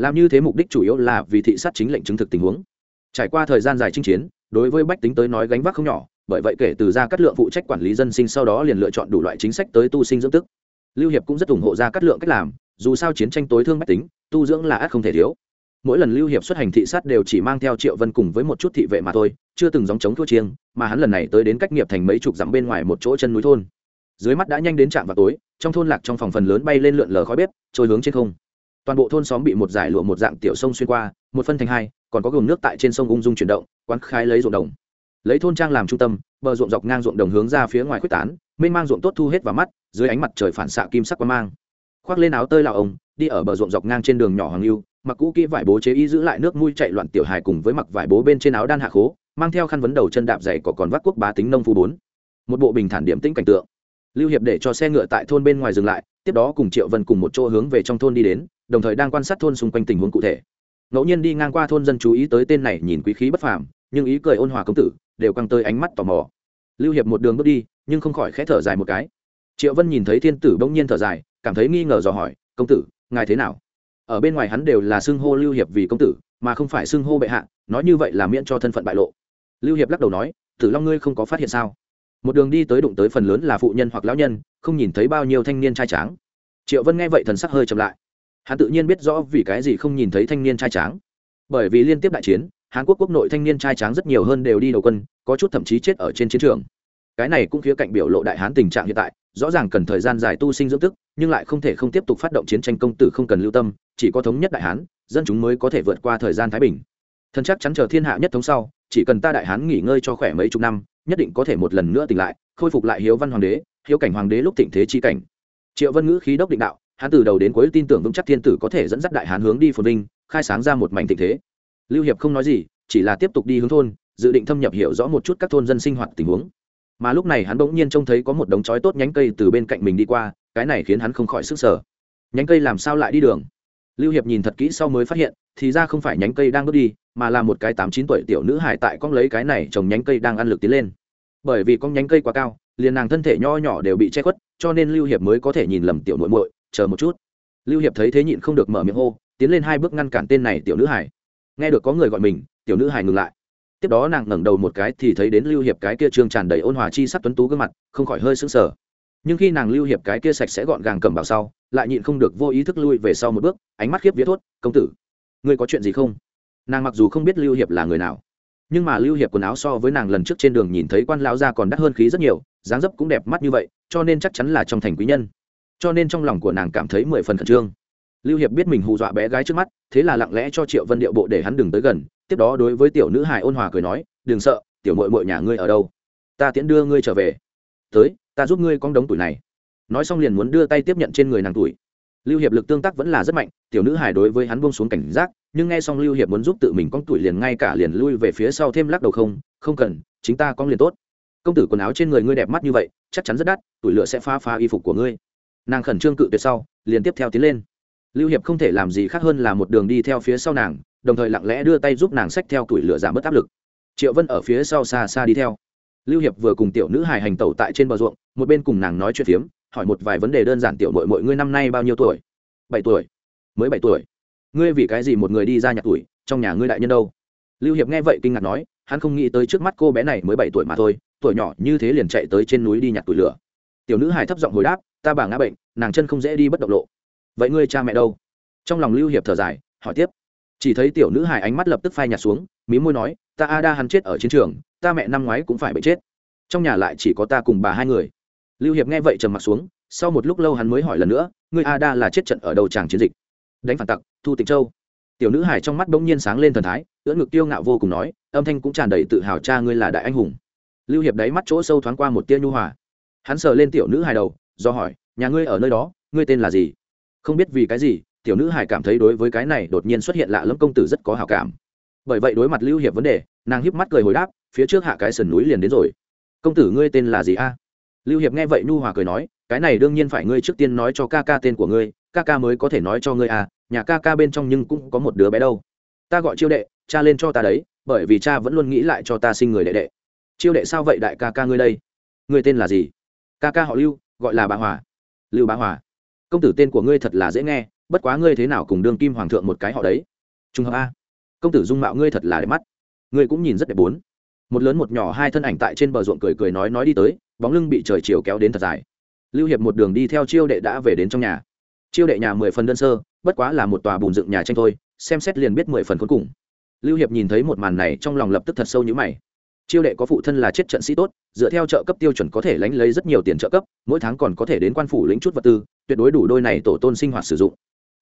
làm như thế mục đích chủ yếu là vì thị sát chính lệnh chứng thực tình huống. Trải qua thời gian dài chinh chiến, đối với bách tính tới nói gánh vác không nhỏ, bởi vậy kể từ ra cắt lượng phụ trách quản lý dân sinh sau đó liền lựa chọn đủ loại chính sách tới tu sinh dưỡng tức. Lưu hiệp cũng rất ủng hộ ra cắt lượng cách làm, dù sao chiến tranh tối thương bách tính, tu dưỡng là át không thể thiếu. Mỗi lần lưu hiệp xuất hành thị sát đều chỉ mang theo triệu vân cùng với một chút thị vệ mà thôi, chưa từng dòng chống thua chiêng, mà hắn lần này tới đến cách nghiệp thành mấy chục dặm bên ngoài một chỗ chân núi thôn. Dưới mắt đã nhanh đến trạm vào tối, trong thôn lạc trong phòng phần lớn bay lên lượn lờ khói bếp, trôi hướng trên không toàn bộ thôn xóm bị một giải lụa một dạng tiểu sông xuyên qua, một phân thành hai, còn có gồm nước tại trên sông ung dung chuyển động, quán khai lấy ruộng đồng. Lấy thôn trang làm trung tâm, bờ ruộng dọc ngang ruộng đồng hướng ra phía ngoài quyết tán, mênh mang ruộng tốt thu hết vào mắt, dưới ánh mặt trời phản xạ kim sắc quang mang. Khoác lên áo tơi lạo ông, đi ở bờ ruộng dọc ngang trên đường nhỏ hoàng lưu mặc cũ kỹ vải bố chế y giữ lại nước mui chạy loạn tiểu hài cùng với mặc vải bố bên trên áo đan hạ khố, mang theo khăn vấn đầu chân đạp dày có còn vác quốc bá tính nông phu bốn. Một bộ bình thản điểm tĩnh cảnh tượng. Lưu hiệp để cho xe ngựa tại thôn bên ngoài dừng lại, tiếp đó cùng triệu vân cùng một chỗ hướng về trong thôn đi đến đồng thời đang quan sát thôn xung quanh tình huống cụ thể. Ngẫu nhiên đi ngang qua thôn dân chú ý tới tên này nhìn quý khí bất phàm, nhưng ý cười ôn hòa công tử, đều căng tới ánh mắt tò mò. Lưu hiệp một đường bước đi, nhưng không khỏi khẽ thở dài một cái. Triệu vân nhìn thấy thiên tử bỗng nhiên thở dài, cảm thấy nghi ngờ dò hỏi, công tử, ngài thế nào? Ở bên ngoài hắn đều là xưng hô lưu hiệp vì công tử, mà không phải xưng hô bệ hạ, nói như vậy là miễn cho thân phận bại lộ. Lưu hiệp lắc đầu nói, tử long ngươi không có phát hiện sao? Một đường đi tới đụng tới phần lớn là phụ nhân hoặc lão nhân, không nhìn thấy bao nhiêu thanh niên trai tráng. Triệu vân nghe vậy thần sắc hơi chậm lại hắn tự nhiên biết rõ vì cái gì không nhìn thấy thanh niên trai tráng. Bởi vì liên tiếp đại chiến hàn quốc quốc nội thanh niên trai tráng rất nhiều hơn đều đi đầu quân, có chút thậm chí chết ở trên chiến trường. Cái này cũng khía cạnh biểu lộ đại hán tình trạng hiện tại, rõ ràng cần thời gian dài tu sinh dưỡng tức nhưng lại không thể không tiếp tục phát động chiến tranh công tử không cần lưu tâm, chỉ có thống nhất đại hán, dân chúng mới có thể vượt qua thời gian thái bình. Thần chắc chắn chờ thiên hạ nhất thống sau, chỉ cần ta đại hán nghỉ ngơi cho khỏe mấy chục năm, nhất định có thể một lần nữa tỉnh lại, khôi phục lại hiếu văn hoàng đế, hiếu cảnh hoàng đế lúc thịnh thế chi cảnh. Triệu vân ngữ khí đốc định đạo hắn từ đầu đến cuối tin tưởng vững chắc thiên tử có thể dẫn dắt đại hán hướng đi phồn vinh, khai sáng ra một mảnh thịnh thế. Lưu hiệp không nói gì, chỉ là tiếp tục đi hướng thôn, dự định thâm nhập hiểu rõ một chút các thôn dân sinh hoạt tình huống. Mà lúc này hắn bỗng nhiên trông thấy có một đống chói tốt nhánh cây từ bên cạnh mình đi qua, cái này khiến hắn không khỏi sức sở. Nhánh cây làm sao lại đi đường? Lưu hiệp nhìn thật kỹ sau mới phát hiện, thì ra không phải nhánh cây đang bước đi, mà là một cái tám chín tuổi tiểu nữ hải tại con lấy cái này trồng nhánh cây đang ăn lực tiến lên. Bởi vì con nhánh cây quá cao, liền nàng thân thể nho nhỏ đều bị che khuất, cho nên lưu hiệp mới có thể nhìn lầm tiểu muội muội chờ một chút. Lưu hiệp thấy thế nhịn không được mở miệng hô, tiến lên hai bước ngăn cản tên này tiểu nữ hải nghe được có người gọi mình, tiểu nữ hải ngừng lại. Tiếp đó nàng ngẩng đầu một cái thì thấy đến lưu hiệp cái kia trương tràn đầy ôn hòa chi sắc tuấn tú gương mặt, không khỏi hơi sững sờ. Nhưng khi nàng lưu hiệp cái kia sạch sẽ gọn gàng cầm vào sau, lại nhịn không được vô ý thức lui về sau một bước, ánh mắt khiếp vía thốt, công tử, ngươi có chuyện gì không? Nàng mặc dù không biết lưu hiệp là người nào, nhưng mà lưu hiệp quần áo so với nàng lần trước trên đường nhìn thấy quan lão gia còn đắt hơn khí rất nhiều, dáng dấp cũng đẹp mắt như vậy, cho nên chắc chắn là trong thành quý nhân cho nên trong lòng của nàng cảm thấy mười phần khẩn trương. Lưu hiệp biết mình hù dọa bé gái trước mắt, thế là lặng lẽ cho triệu vân điệu bộ để hắn đừng tới gần, tiếp đó đối với tiểu nữ hải ôn hòa cười nói, đừng sợ, tiểu mội mội nhà ngươi ở đâu? Ta tiễn đưa ngươi trở về. Tới, ta giúp ngươi con đống tuổi này. Nói xong liền muốn đưa tay tiếp nhận trên người nàng tuổi. Lưu hiệp lực tương tác vẫn là rất mạnh, tiểu nữ hải đối với hắn buông xuống cảnh giác, nhưng nghe xong lưu hiệp muốn giúp tự mình con tuổi liền ngay cả liền lui về phía sau thêm lắc đầu không không cần, chính ta con liền tốt. Công tử quần áo trên người ngươi đẹp mắt như vậy, chắc chắn rất đắt, tuổi lựa sẽ phá phá y phục của ngươi nàng khẩn trương cự tuyệt sau, liền tiếp theo tiến lên. Lưu hiệp không thể làm gì khác hơn là một đường đi theo phía sau nàng, đồng thời lặng lẽ đưa tay giúp nàng xách theo tuổi lửa giảm bớt áp lực. Triệu vân ở phía sau xa xa đi theo. Lưu hiệp vừa cùng tiểu nữ hài hành tẩu tại trên bờ ruộng, một bên cùng nàng nói chuyện phiếm, hỏi một vài vấn đề đơn giản tiểu mội mọi ngươi năm nay bao nhiêu tuổi? Bảy tuổi. Mới bảy tuổi. Ngươi vì cái gì một người đi ra nhặt tuổi, trong nhà ngươi đại nhân đâu? Lưu hiệp nghe vậy kinh ngạc nói, hắn không nghĩ tới trước mắt cô bé này mới bảy tuổi mà thôi, tuổi nhỏ như thế liền chạy tới trên núi đi nhặt tuổi lửa. Tiểu nữ hài thấp giọng hồi đáp ta bà ngã bệnh, nàng chân không dễ đi bất động lộ. Vậy ngươi cha mẹ đâu? Trong lòng lưu hiệp thở dài, hỏi tiếp. Chỉ thấy tiểu nữ hài ánh mắt lập tức phai nhạt xuống, mí môi nói, ta a đa hắn chết ở chiến trường, ta mẹ năm ngoái cũng phải bị chết. Trong nhà lại chỉ có ta cùng bà hai người. Lưu hiệp nghe vậy trầm mặt xuống, sau một lúc lâu hắn mới hỏi lần nữa, ngươi a đa là chết trận ở đầu tràng chiến dịch? Đánh phản tặc, thu tịnh châu. Tiểu nữ hải trong mắt bỗng nhiên sáng lên thần thái, ưỡn ngực tiêu ngạo vô cùng nói, âm thanh cũng tràn đầy tự hào, cha ngươi là đại anh hùng. Lưu hiệp đáy mắt chỗ sâu thoáng qua một tia nhu hòa. Hắn sờ lên tiểu nữ hài đầu do hỏi, nhà ngươi ở nơi đó, ngươi tên là gì? Không biết vì cái gì, tiểu nữ hải cảm thấy đối với cái này đột nhiên xuất hiện lạ lẫm công tử rất có hào cảm. Bởi vậy đối mặt lưu hiệp vấn đề, nàng híp mắt cười hồi đáp, phía trước hạ cái sườn núi liền đến rồi. Công tử ngươi tên là gì a? Lưu hiệp nghe vậy nhu hòa cười nói, cái này đương nhiên phải ngươi trước tiên nói cho ca ca tên của ngươi, ca ca mới có thể nói cho ngươi à nhà ca ca bên trong nhưng cũng có một đứa bé đâu. Ta gọi chiêu đệ, cha lên cho ta đấy, bởi vì cha vẫn luôn nghĩ lại cho ta sinh người đệ đệ. Chiêu đệ sao vậy đại ca ca ngươi đây? Ngươi tên là gì? Ca ca họ lưu gọi là bà hòa. Lưu bà hòa. Công tử tên của ngươi thật là dễ nghe, bất quá ngươi thế nào cùng đương kim hoàng thượng một cái họ đấy. Trung hợp a. Công tử dung mạo ngươi thật là đẹp mắt. Ngươi cũng nhìn rất đẹp bốn. Một lớn một nhỏ hai thân ảnh tại trên bờ ruộng cười cười nói nói đi tới, bóng lưng bị trời chiều kéo đến thật dài. Lưu hiệp một đường đi theo chiêu đệ đã về đến trong nhà. Chiêu đệ nhà mười phần đơn sơ, bất quá là một tòa bùn dựng nhà tranh thôi, xem xét liền biết mười phần cuối cùng. Lưu hiệp nhìn thấy một màn này trong lòng lập tức thật sâu như mày chiêu đệ có phụ thân là chết trận sĩ tốt, dựa theo trợ cấp tiêu chuẩn có thể lánh lấy rất nhiều tiền trợ cấp, mỗi tháng còn có thể đến quan phủ lĩnh chút vật tư, tuyệt đối đủ đôi này tổ tôn sinh hoạt sử dụng.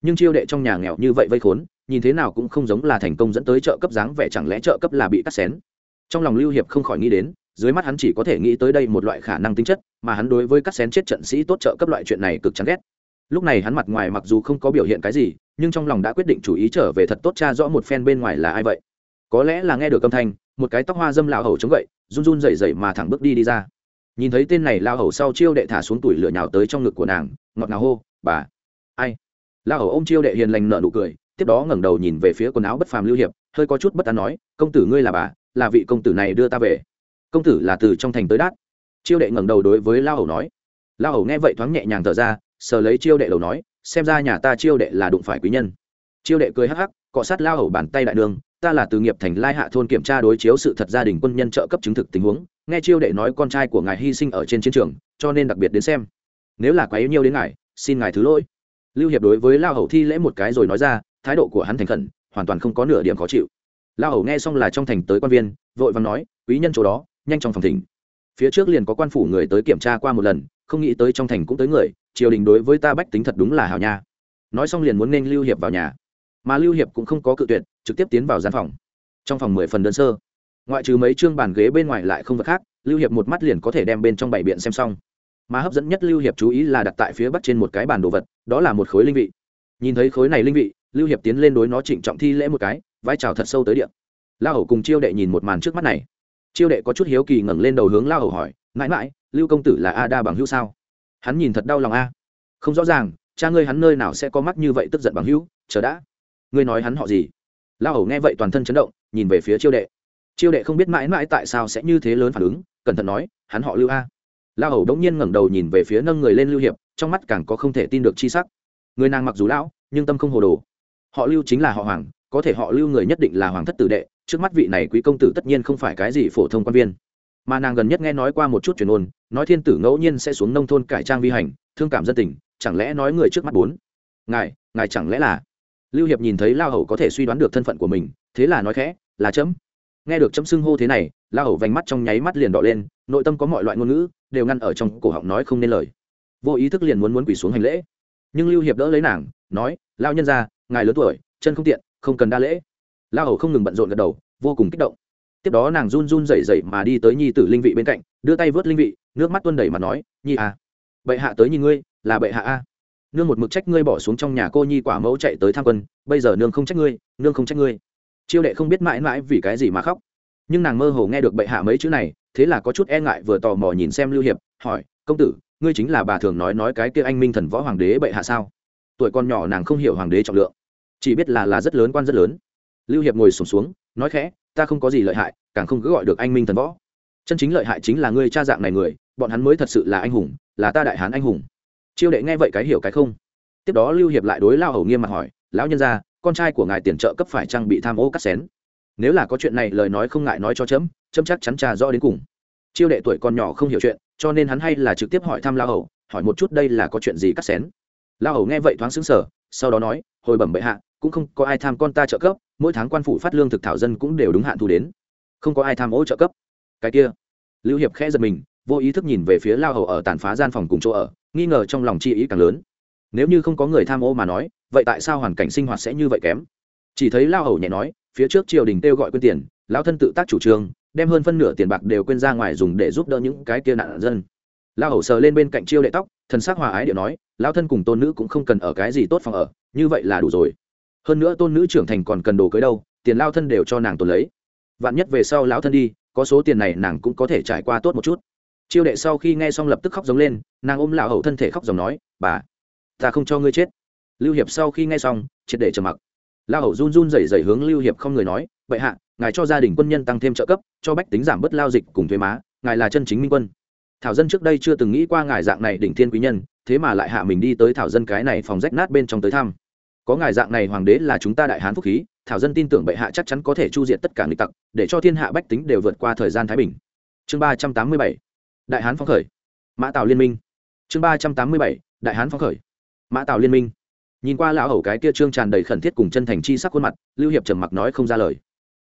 Nhưng chiêu đệ trong nhà nghèo như vậy vây khốn, nhìn thế nào cũng không giống là thành công dẫn tới trợ cấp dáng vẻ chẳng lẽ trợ cấp là bị cắt xén. Trong lòng lưu hiệp không khỏi nghĩ đến, dưới mắt hắn chỉ có thể nghĩ tới đây một loại khả năng tính chất, mà hắn đối với cắt xén chết trận sĩ tốt trợ cấp loại chuyện này cực chán ghét. Lúc này hắn mặt ngoài mặc dù không có biểu hiện cái gì, nhưng trong lòng đã quyết định chủ ý trở về thật tốt cha rõ một phen bên ngoài là ai vậy có lẽ là nghe được âm thanh, một cái tóc hoa dâm lao hầu chống gậy, run run rẩy rẩy mà thẳng bước đi đi ra. Nhìn thấy tên này lao hầu sau chiêu đệ thả xuống tuổi lửa nhào tới trong ngực của nàng, ngọt ngào hô, bà! Ai? Lao hầu ô m chiêu đệ hiền lành nợ nụ cười, tiếp đó ngẩng đầu nhìn về phía quần áo bất phàm lưu hiệp, hơi có chút bất an nói, công tử ngươi là bà, là vị công tử này đưa ta về. Công tử là từ trong thành tới đát. Chiêu đệ ngẩng đầu đối với lao hầu nói. Lao hầu nghe vậy thoáng nhẹ nhàng thở ra, sờ lấy chiêu đệ đầu nói, xem ra nhà ta chiêu đệ là đụng phải quý nhân. Chiêu đệ cười hắc hắc, cọ sát lao hầu bàn tay đại đường ta là từ nghiệp thành lai hạ thôn kiểm tra đối chiếu sự thật gia đình quân nhân trợ cấp chứng thực tình huống, nghe chiêu đệ nói con trai của ngài hy sinh ở trên chiến trường, cho nên đặc biệt đến xem. Nếu là quá yêu nhiều đến ngài, xin ngài thứ lỗi. Lưu hiệp đối với lao hầu thi lễ một cái rồi nói ra, thái độ của hắn thành khẩn, hoàn toàn không có nửa điểm khó chịu. Lao hầu nghe xong là trong thành tới quan viên, vội vàng nói, quý nhân chỗ đó, nhanh trong phòng thỉnh. Phía trước liền có quan phủ người tới kiểm tra qua một lần, không nghĩ tới trong thành cũng tới người, triều đình đối với ta bách tính thật đúng là hào nha. Nói xong liền muốn nên lưu hiệp vào nhà mà lưu hiệp cũng không có cự tuyệt, trực tiếp tiến vào gian phòng. Trong phòng mười phần đơn sơ. Ngoại trừ mấy chương bàn ghế bên ngoài lại không vật khác, lưu hiệp một mắt liền có thể đem bên trong bảy biện xem xong. Mà hấp dẫn nhất lưu hiệp chú ý là đặt tại phía bắc trên một cái bàn đồ vật, đó là một khối linh vị. Nhìn thấy khối này linh vị, lưu hiệp tiến lên đối nó trịnh trọng thi lễ một cái, vai trào thật sâu tới điện. La hầu cùng chiêu đệ nhìn một màn trước mắt này. Chiêu đệ có chút hiếu kỳ ngẩng lên đầu hướng la hầu hỏi mãi mãi lưu công tử là a đa bằng hữu sao? Hắn nhìn thật đau lòng a. Không rõ ràng, cha ngươi hắn nơi nào sẽ có mắt như vậy tức giận bằng hữu, chờ đã ngươi nói hắn họ gì? Lao hầu nghe vậy toàn thân chấn động, nhìn về phía chiêu đệ. Chiêu đệ không biết mãi mãi tại sao sẽ như thế lớn phản ứng, cẩn thận nói, hắn họ lưu a. Lao hầu đống nhiên ngẩng đầu nhìn về phía nâng người lên lưu hiệp, trong mắt càng có không thể tin được chi sắc. Người nàng mặc dù lão, nhưng tâm không hồ đồ. Họ lưu chính là họ hoàng, có thể họ lưu người nhất định là hoàng thất tử đệ, trước mắt vị này quý công tử tất nhiên không phải cái gì phổ thông quan viên. Mà nàng gần nhất nghe nói qua một chút truyền ôn, nói thiên tử ngẫu nhiên sẽ xuống nông thôn cải trang vi hành, thương cảm dân tình, chẳng lẽ nói người trước mắt bốn? Ngài ngài chẳng lẽ là lưu hiệp nhìn thấy lao hầu có thể suy đoán được thân phận của mình, thế là nói khẽ, là chấm. Nghe được chấm xưng hô thế này, lao hầu vành mắt trong nháy mắt liền đỏ lên, nội tâm có mọi loại ngôn ngữ, đều ngăn ở trong cổ họng nói không nên lời. Vô ý thức liền muốn muốn quỳ xuống hành lễ. Nhưng lưu hiệp đỡ lấy nàng, nói, lao nhân ra ngài lớn tuổi, chân không tiện, không cần đa lễ. Lao hầu không ngừng bận rộn gật đầu, vô cùng kích động. Tiếp đó nàng run run rẩy rẩy mà đi tới nhi tử linh vị bên cạnh, đưa tay vớt linh vị, nước mắt tuôn đẩy mà nói, nhi à bệ hạ tới nhìn ngươi, là bệ hạ a nương một mực trách ngươi bỏ xuống trong nhà cô nhi quả mẫu chạy tới tham quân bây giờ nương không trách ngươi nương không trách ngươi. Chiêu đệ không biết mãi mãi vì cái gì mà khóc. Nhưng nàng mơ hồ nghe được bệ hạ mấy chữ này thế là có chút e ngại vừa tò mò nhìn xem lưu hiệp hỏi công tử ngươi chính là bà thường nói nói cái kia anh minh thần võ hoàng đế bệ hạ sao? Tuổi con nhỏ nàng không hiểu hoàng đế trọng lượng chỉ biết là là rất lớn quan rất lớn. Lưu hiệp ngồi sùng xuống, xuống nói khẽ ta không có gì lợi hại càng không cứ gọi được anh minh thần võ. Chân chính lợi hại chính là ngươi cha dạng này người bọn hắn mới thật sự là anh hùng là ta đại hán anh hùng chiêu đệ nghe vậy cái hiểu cái không? Tiếp đó lưu hiệp lại đối lao hầu nghiêm mặt hỏi, lão nhân gia, con trai của ngài tiền trợ cấp phải trang bị tham ô cắt xén? Nếu là có chuyện này lời nói không ngại nói cho chấm chấm chắc chắn trà rõ đến cùng. Chiêu đệ tuổi còn nhỏ không hiểu chuyện, cho nên hắn hay là trực tiếp hỏi thăm lao hầu, hỏi một chút đây là có chuyện gì cắt xén. Lao hầu nghe vậy thoáng xứng sở sau đó nói, hồi bẩm bệ hạ, cũng không có ai tham con ta trợ cấp, mỗi tháng quan phủ phát lương thực thảo dân cũng đều đúng hạn thu đến. Không có ai tham ô trợ cấp. Cái kia, lưu hiệp khẽ giật mình, vô ý thức nhìn về phía lao hầu ở tàn phá gian phòng cùng chỗ ở nghi ngờ trong lòng chi ý càng lớn. Nếu như không có người tham ô mà nói, vậy tại sao hoàn cảnh sinh hoạt sẽ như vậy kém? Chỉ thấy lao hầu nhẹ nói, phía trước triều đình kêu gọi quyên tiền lao thân tự tác chủ trương, đem hơn phân nửa tiền bạc đều quên ra ngoài dùng để giúp đỡ những cái kia nạn dân. Lao hầu sờ lên bên cạnh chiêu đệ tóc, thần sắc hòa ái điệu nói lao thân cùng tôn nữ cũng không cần ở cái gì tốt phòng ở, như vậy là đủ rồi. Hơn nữa tôn nữ trưởng thành còn cần đồ cưới đâu, tiền lao thân đều cho nàng tồn lấy. Vạn nhất về sau lão thân đi, có số tiền này nàng cũng có thể trải qua tốt một chút chiêu đệ sau khi nghe xong lập tức khóc giống lên, nàng ôm lão hậu thân thể khóc dòng nói, bà, ta không cho ngươi chết. Lưu hiệp sau khi nghe xong, triệt để trầm mặc. Lão hậu run run rẩy rẩy hướng lưu hiệp không người nói, vậy hạ, ngài cho gia đình quân nhân tăng thêm trợ cấp, cho bách tính giảm bớt lao dịch cùng thuế má, ngài là chân chính minh quân. Thảo dân trước đây chưa từng nghĩ qua ngài dạng này đỉnh thiên quý nhân, thế mà lại hạ mình đi tới thảo dân cái này phòng rách nát bên trong tới thăm. Có ngài dạng này hoàng đế là chúng ta đại hán phúc khí, thảo dân tin tưởng bệ hạ chắc chắn có thể chu diệt tất cả nghịch tặc, để cho thiên hạ bách tính đều vượt qua thời gian thái bình. Chương ba trăm tám mươi bảy đại hán phong khởi. Mã tào liên minh. Chương ba trăm tám mươi bảy, đại hán phong khởi. Mã tào liên minh. Nhìn qua lão hầu cái kia trương tràn đầy khẩn thiết cùng chân thành chi sắc khuôn mặt, lưu hiệp trầm mặc nói không ra lời.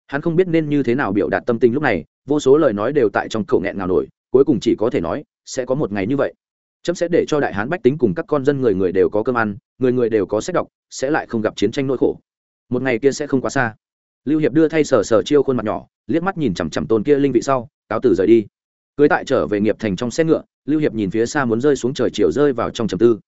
Hắn không biết nên như thế nào biểu đạt tâm tình lúc này, vô số lời nói đều tại trong cậu nghẹn ngào nổi, cuối cùng chỉ có thể nói, sẽ có một ngày như vậy. Chấm sẽ để cho đại hán bách tính cùng các con dân người người đều có cơm ăn, người người đều có sách đọc, sẽ lại không gặp chiến tranh nỗi khổ. Một ngày kia sẽ không quá xa. Lưu hiệp đưa thay sờ sờ chiêu khuôn mặt nhỏ, liếc mắt nhìn chằm chằm tôn kia linh vị sau, cáo tử rời đi cưới tại trở về nghiệp thành trong xe ngựa, lưu hiệp nhìn phía xa muốn rơi xuống trời chiều rơi vào trong trầm tư.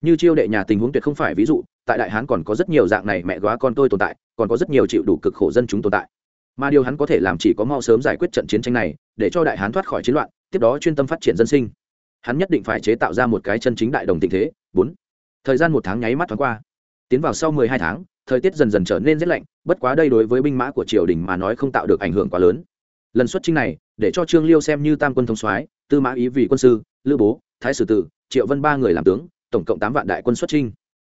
Như chiêu đệ nhà tình huống tuyệt không phải ví dụ, tại đại hán còn có rất nhiều dạng này mẹ góa con tôi tồn tại, còn có rất nhiều chịu đủ cực khổ dân chúng tồn tại. Mà điều hắn có thể làm chỉ có mau sớm giải quyết trận chiến tranh này, để cho đại hán thoát khỏi chiến loạn, tiếp đó chuyên tâm phát triển dân sinh. Hắn nhất định phải chế tạo ra một cái chân chính đại đồng tình thế. Bốn. Thời gian một tháng nháy mắt thoáng qua. Tiến vào sau mười hai tháng, thời tiết dần dần trở nên rét lạnh, bất quá đây đối với binh mã của triều đình mà nói không tạo được ảnh hưởng quá lớn lần xuất chinh này, để cho trương liêu xem như tam quân thống soái, tư mã ý vì quân sư, lữ bố, thái sử tử, triệu vân ba người làm tướng, tổng cộng tám vạn đại quân xuất chinh.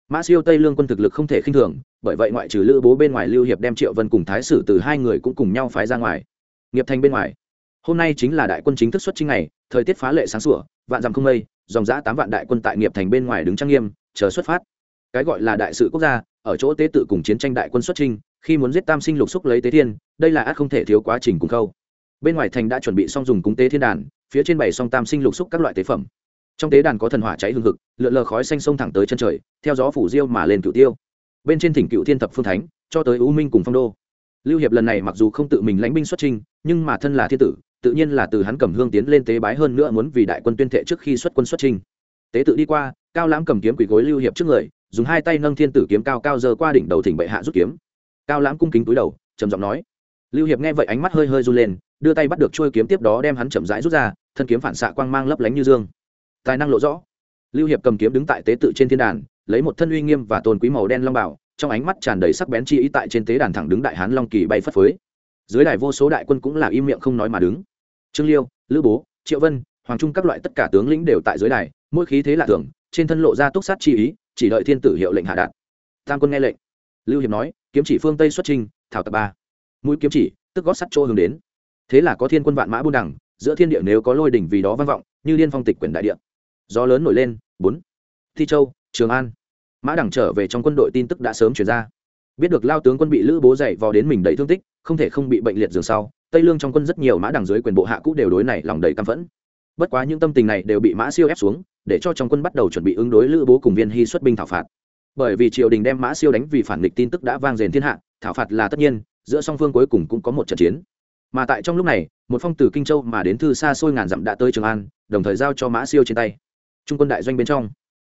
Mã siêu tây lương quân thực lực không thể khinh thường, bởi vậy ngoại trừ lữ bố bên ngoài lưu hiệp đem triệu vân cùng thái sử từ hai người cũng cùng nhau phái ra ngoài. Nghiệp thành bên ngoài. Hôm nay chính là đại quân chính thức xuất chinh này thời tiết phá lệ sáng sủa, vạn dặm không mây, dòng giã tám vạn đại quân tại nghiệp thành bên ngoài đứng trang nghiêm, chờ xuất phát. Cái gọi là đại sự quốc gia, ở chỗ tế tự cùng chiến tranh đại quân xuất trinh khi muốn giết tam sinh lục xúc lấy tế thiên, đây là ác không thể thiếu quá trình cùng khâu bên ngoài thành đã chuẩn bị xong dùng cúng tế thiên đàn, phía trên bày xong tam sinh lục xúc các loại tế phẩm. Trong tế đàn có thần hỏa cháy hương hực, lượn lờ khói xanh sông thẳng tới chân trời, theo gió phủ diêu mà lên cựu tiêu. Bên trên thỉnh cựu thiên thập phương thánh, cho tới u minh cùng phong đô. Lưu hiệp lần này mặc dù không tự mình lãnh binh xuất trinh nhưng mà thân là thiên tử, tự nhiên là từ hắn cầm hương tiến lên tế bái hơn nữa muốn vì đại quân tuyên thệ trước khi xuất quân xuất trinh tế tự đi qua, cao lãm cầm kiếm quỳ gối lưu hiệp trước người, dùng hai tay nâng thiên tử kiếm cao cao giờ qua đỉnh đầu thỉnh bệ hạ rút kiếm. Cao lãm cung kính túi đầu, trầm giọng nói. Lưu hiệp nghe vậy ánh mắt hơi hơi run lên đưa tay bắt được trôi kiếm tiếp đó đem hắn chậm rãi rút ra thân kiếm phản xạ quang mang lấp lánh như dương. Tài năng lộ rõ. Lưu hiệp cầm kiếm đứng tại tế tự trên thiên đàn lấy một thân uy nghiêm và tôn quý màu đen long bảo trong ánh mắt tràn đầy sắc bén chi ý tại trên tế đàn thẳng đứng đại hán long kỳ bay phất phới. Dưới đài vô số đại quân cũng là im miệng không nói mà đứng. Trương liêu lữ bố triệu vân hoàng trung các loại tất cả tướng lĩnh đều tại dưới đài mỗi khí thế lạ tưởng trên thân lộ ra túc sát chi ý chỉ đợi thiên tử hiệu lệnh hạ đạt. Tam quân nghe lệnh. Lưu hiệp nói kiếm chỉ phương tây xuất trình, thảo tập ba. Mũi kiếm chỉ tức gót sắt chỗ hướng đến thế là có thiên quân vạn mã buôn đẳng giữa thiên địa nếu có lôi đỉnh vì đó vang vọng, như liên phong tịch quyển đại địa. Gió lớn nổi lên, bốn. Thi châu, trường an. Mã đẳng trở về trong quân đội tin tức đã sớm chuyển ra. Biết được lao tướng quân bị lữ bố dạy vò đến mình đầy thương tích, không thể không bị bệnh liệt giường sau, tây lương trong quân rất nhiều mã đẳng dưới quyền bộ hạ cũ đều đối này lòng đầy căm phẫn. Bất quá những tâm tình này đều bị mã siêu ép xuống, để cho trong quân bắt đầu chuẩn bị ứng đối lữ bố cùng viên hy xuất binh thảo phạt. Bởi vì triều đình đem mã siêu đánh vì phản nghịch tin tức đã vang dền thiên hạ, thảo phạt là tất nhiên, giữa song phương cuối cùng cũng có một trận chiến mà tại trong lúc này, một phong từ kinh châu mà đến thư xa xôi ngàn dặm đã tới trường an, đồng thời giao cho mã siêu trên tay. Trung quân đại doanh bên trong,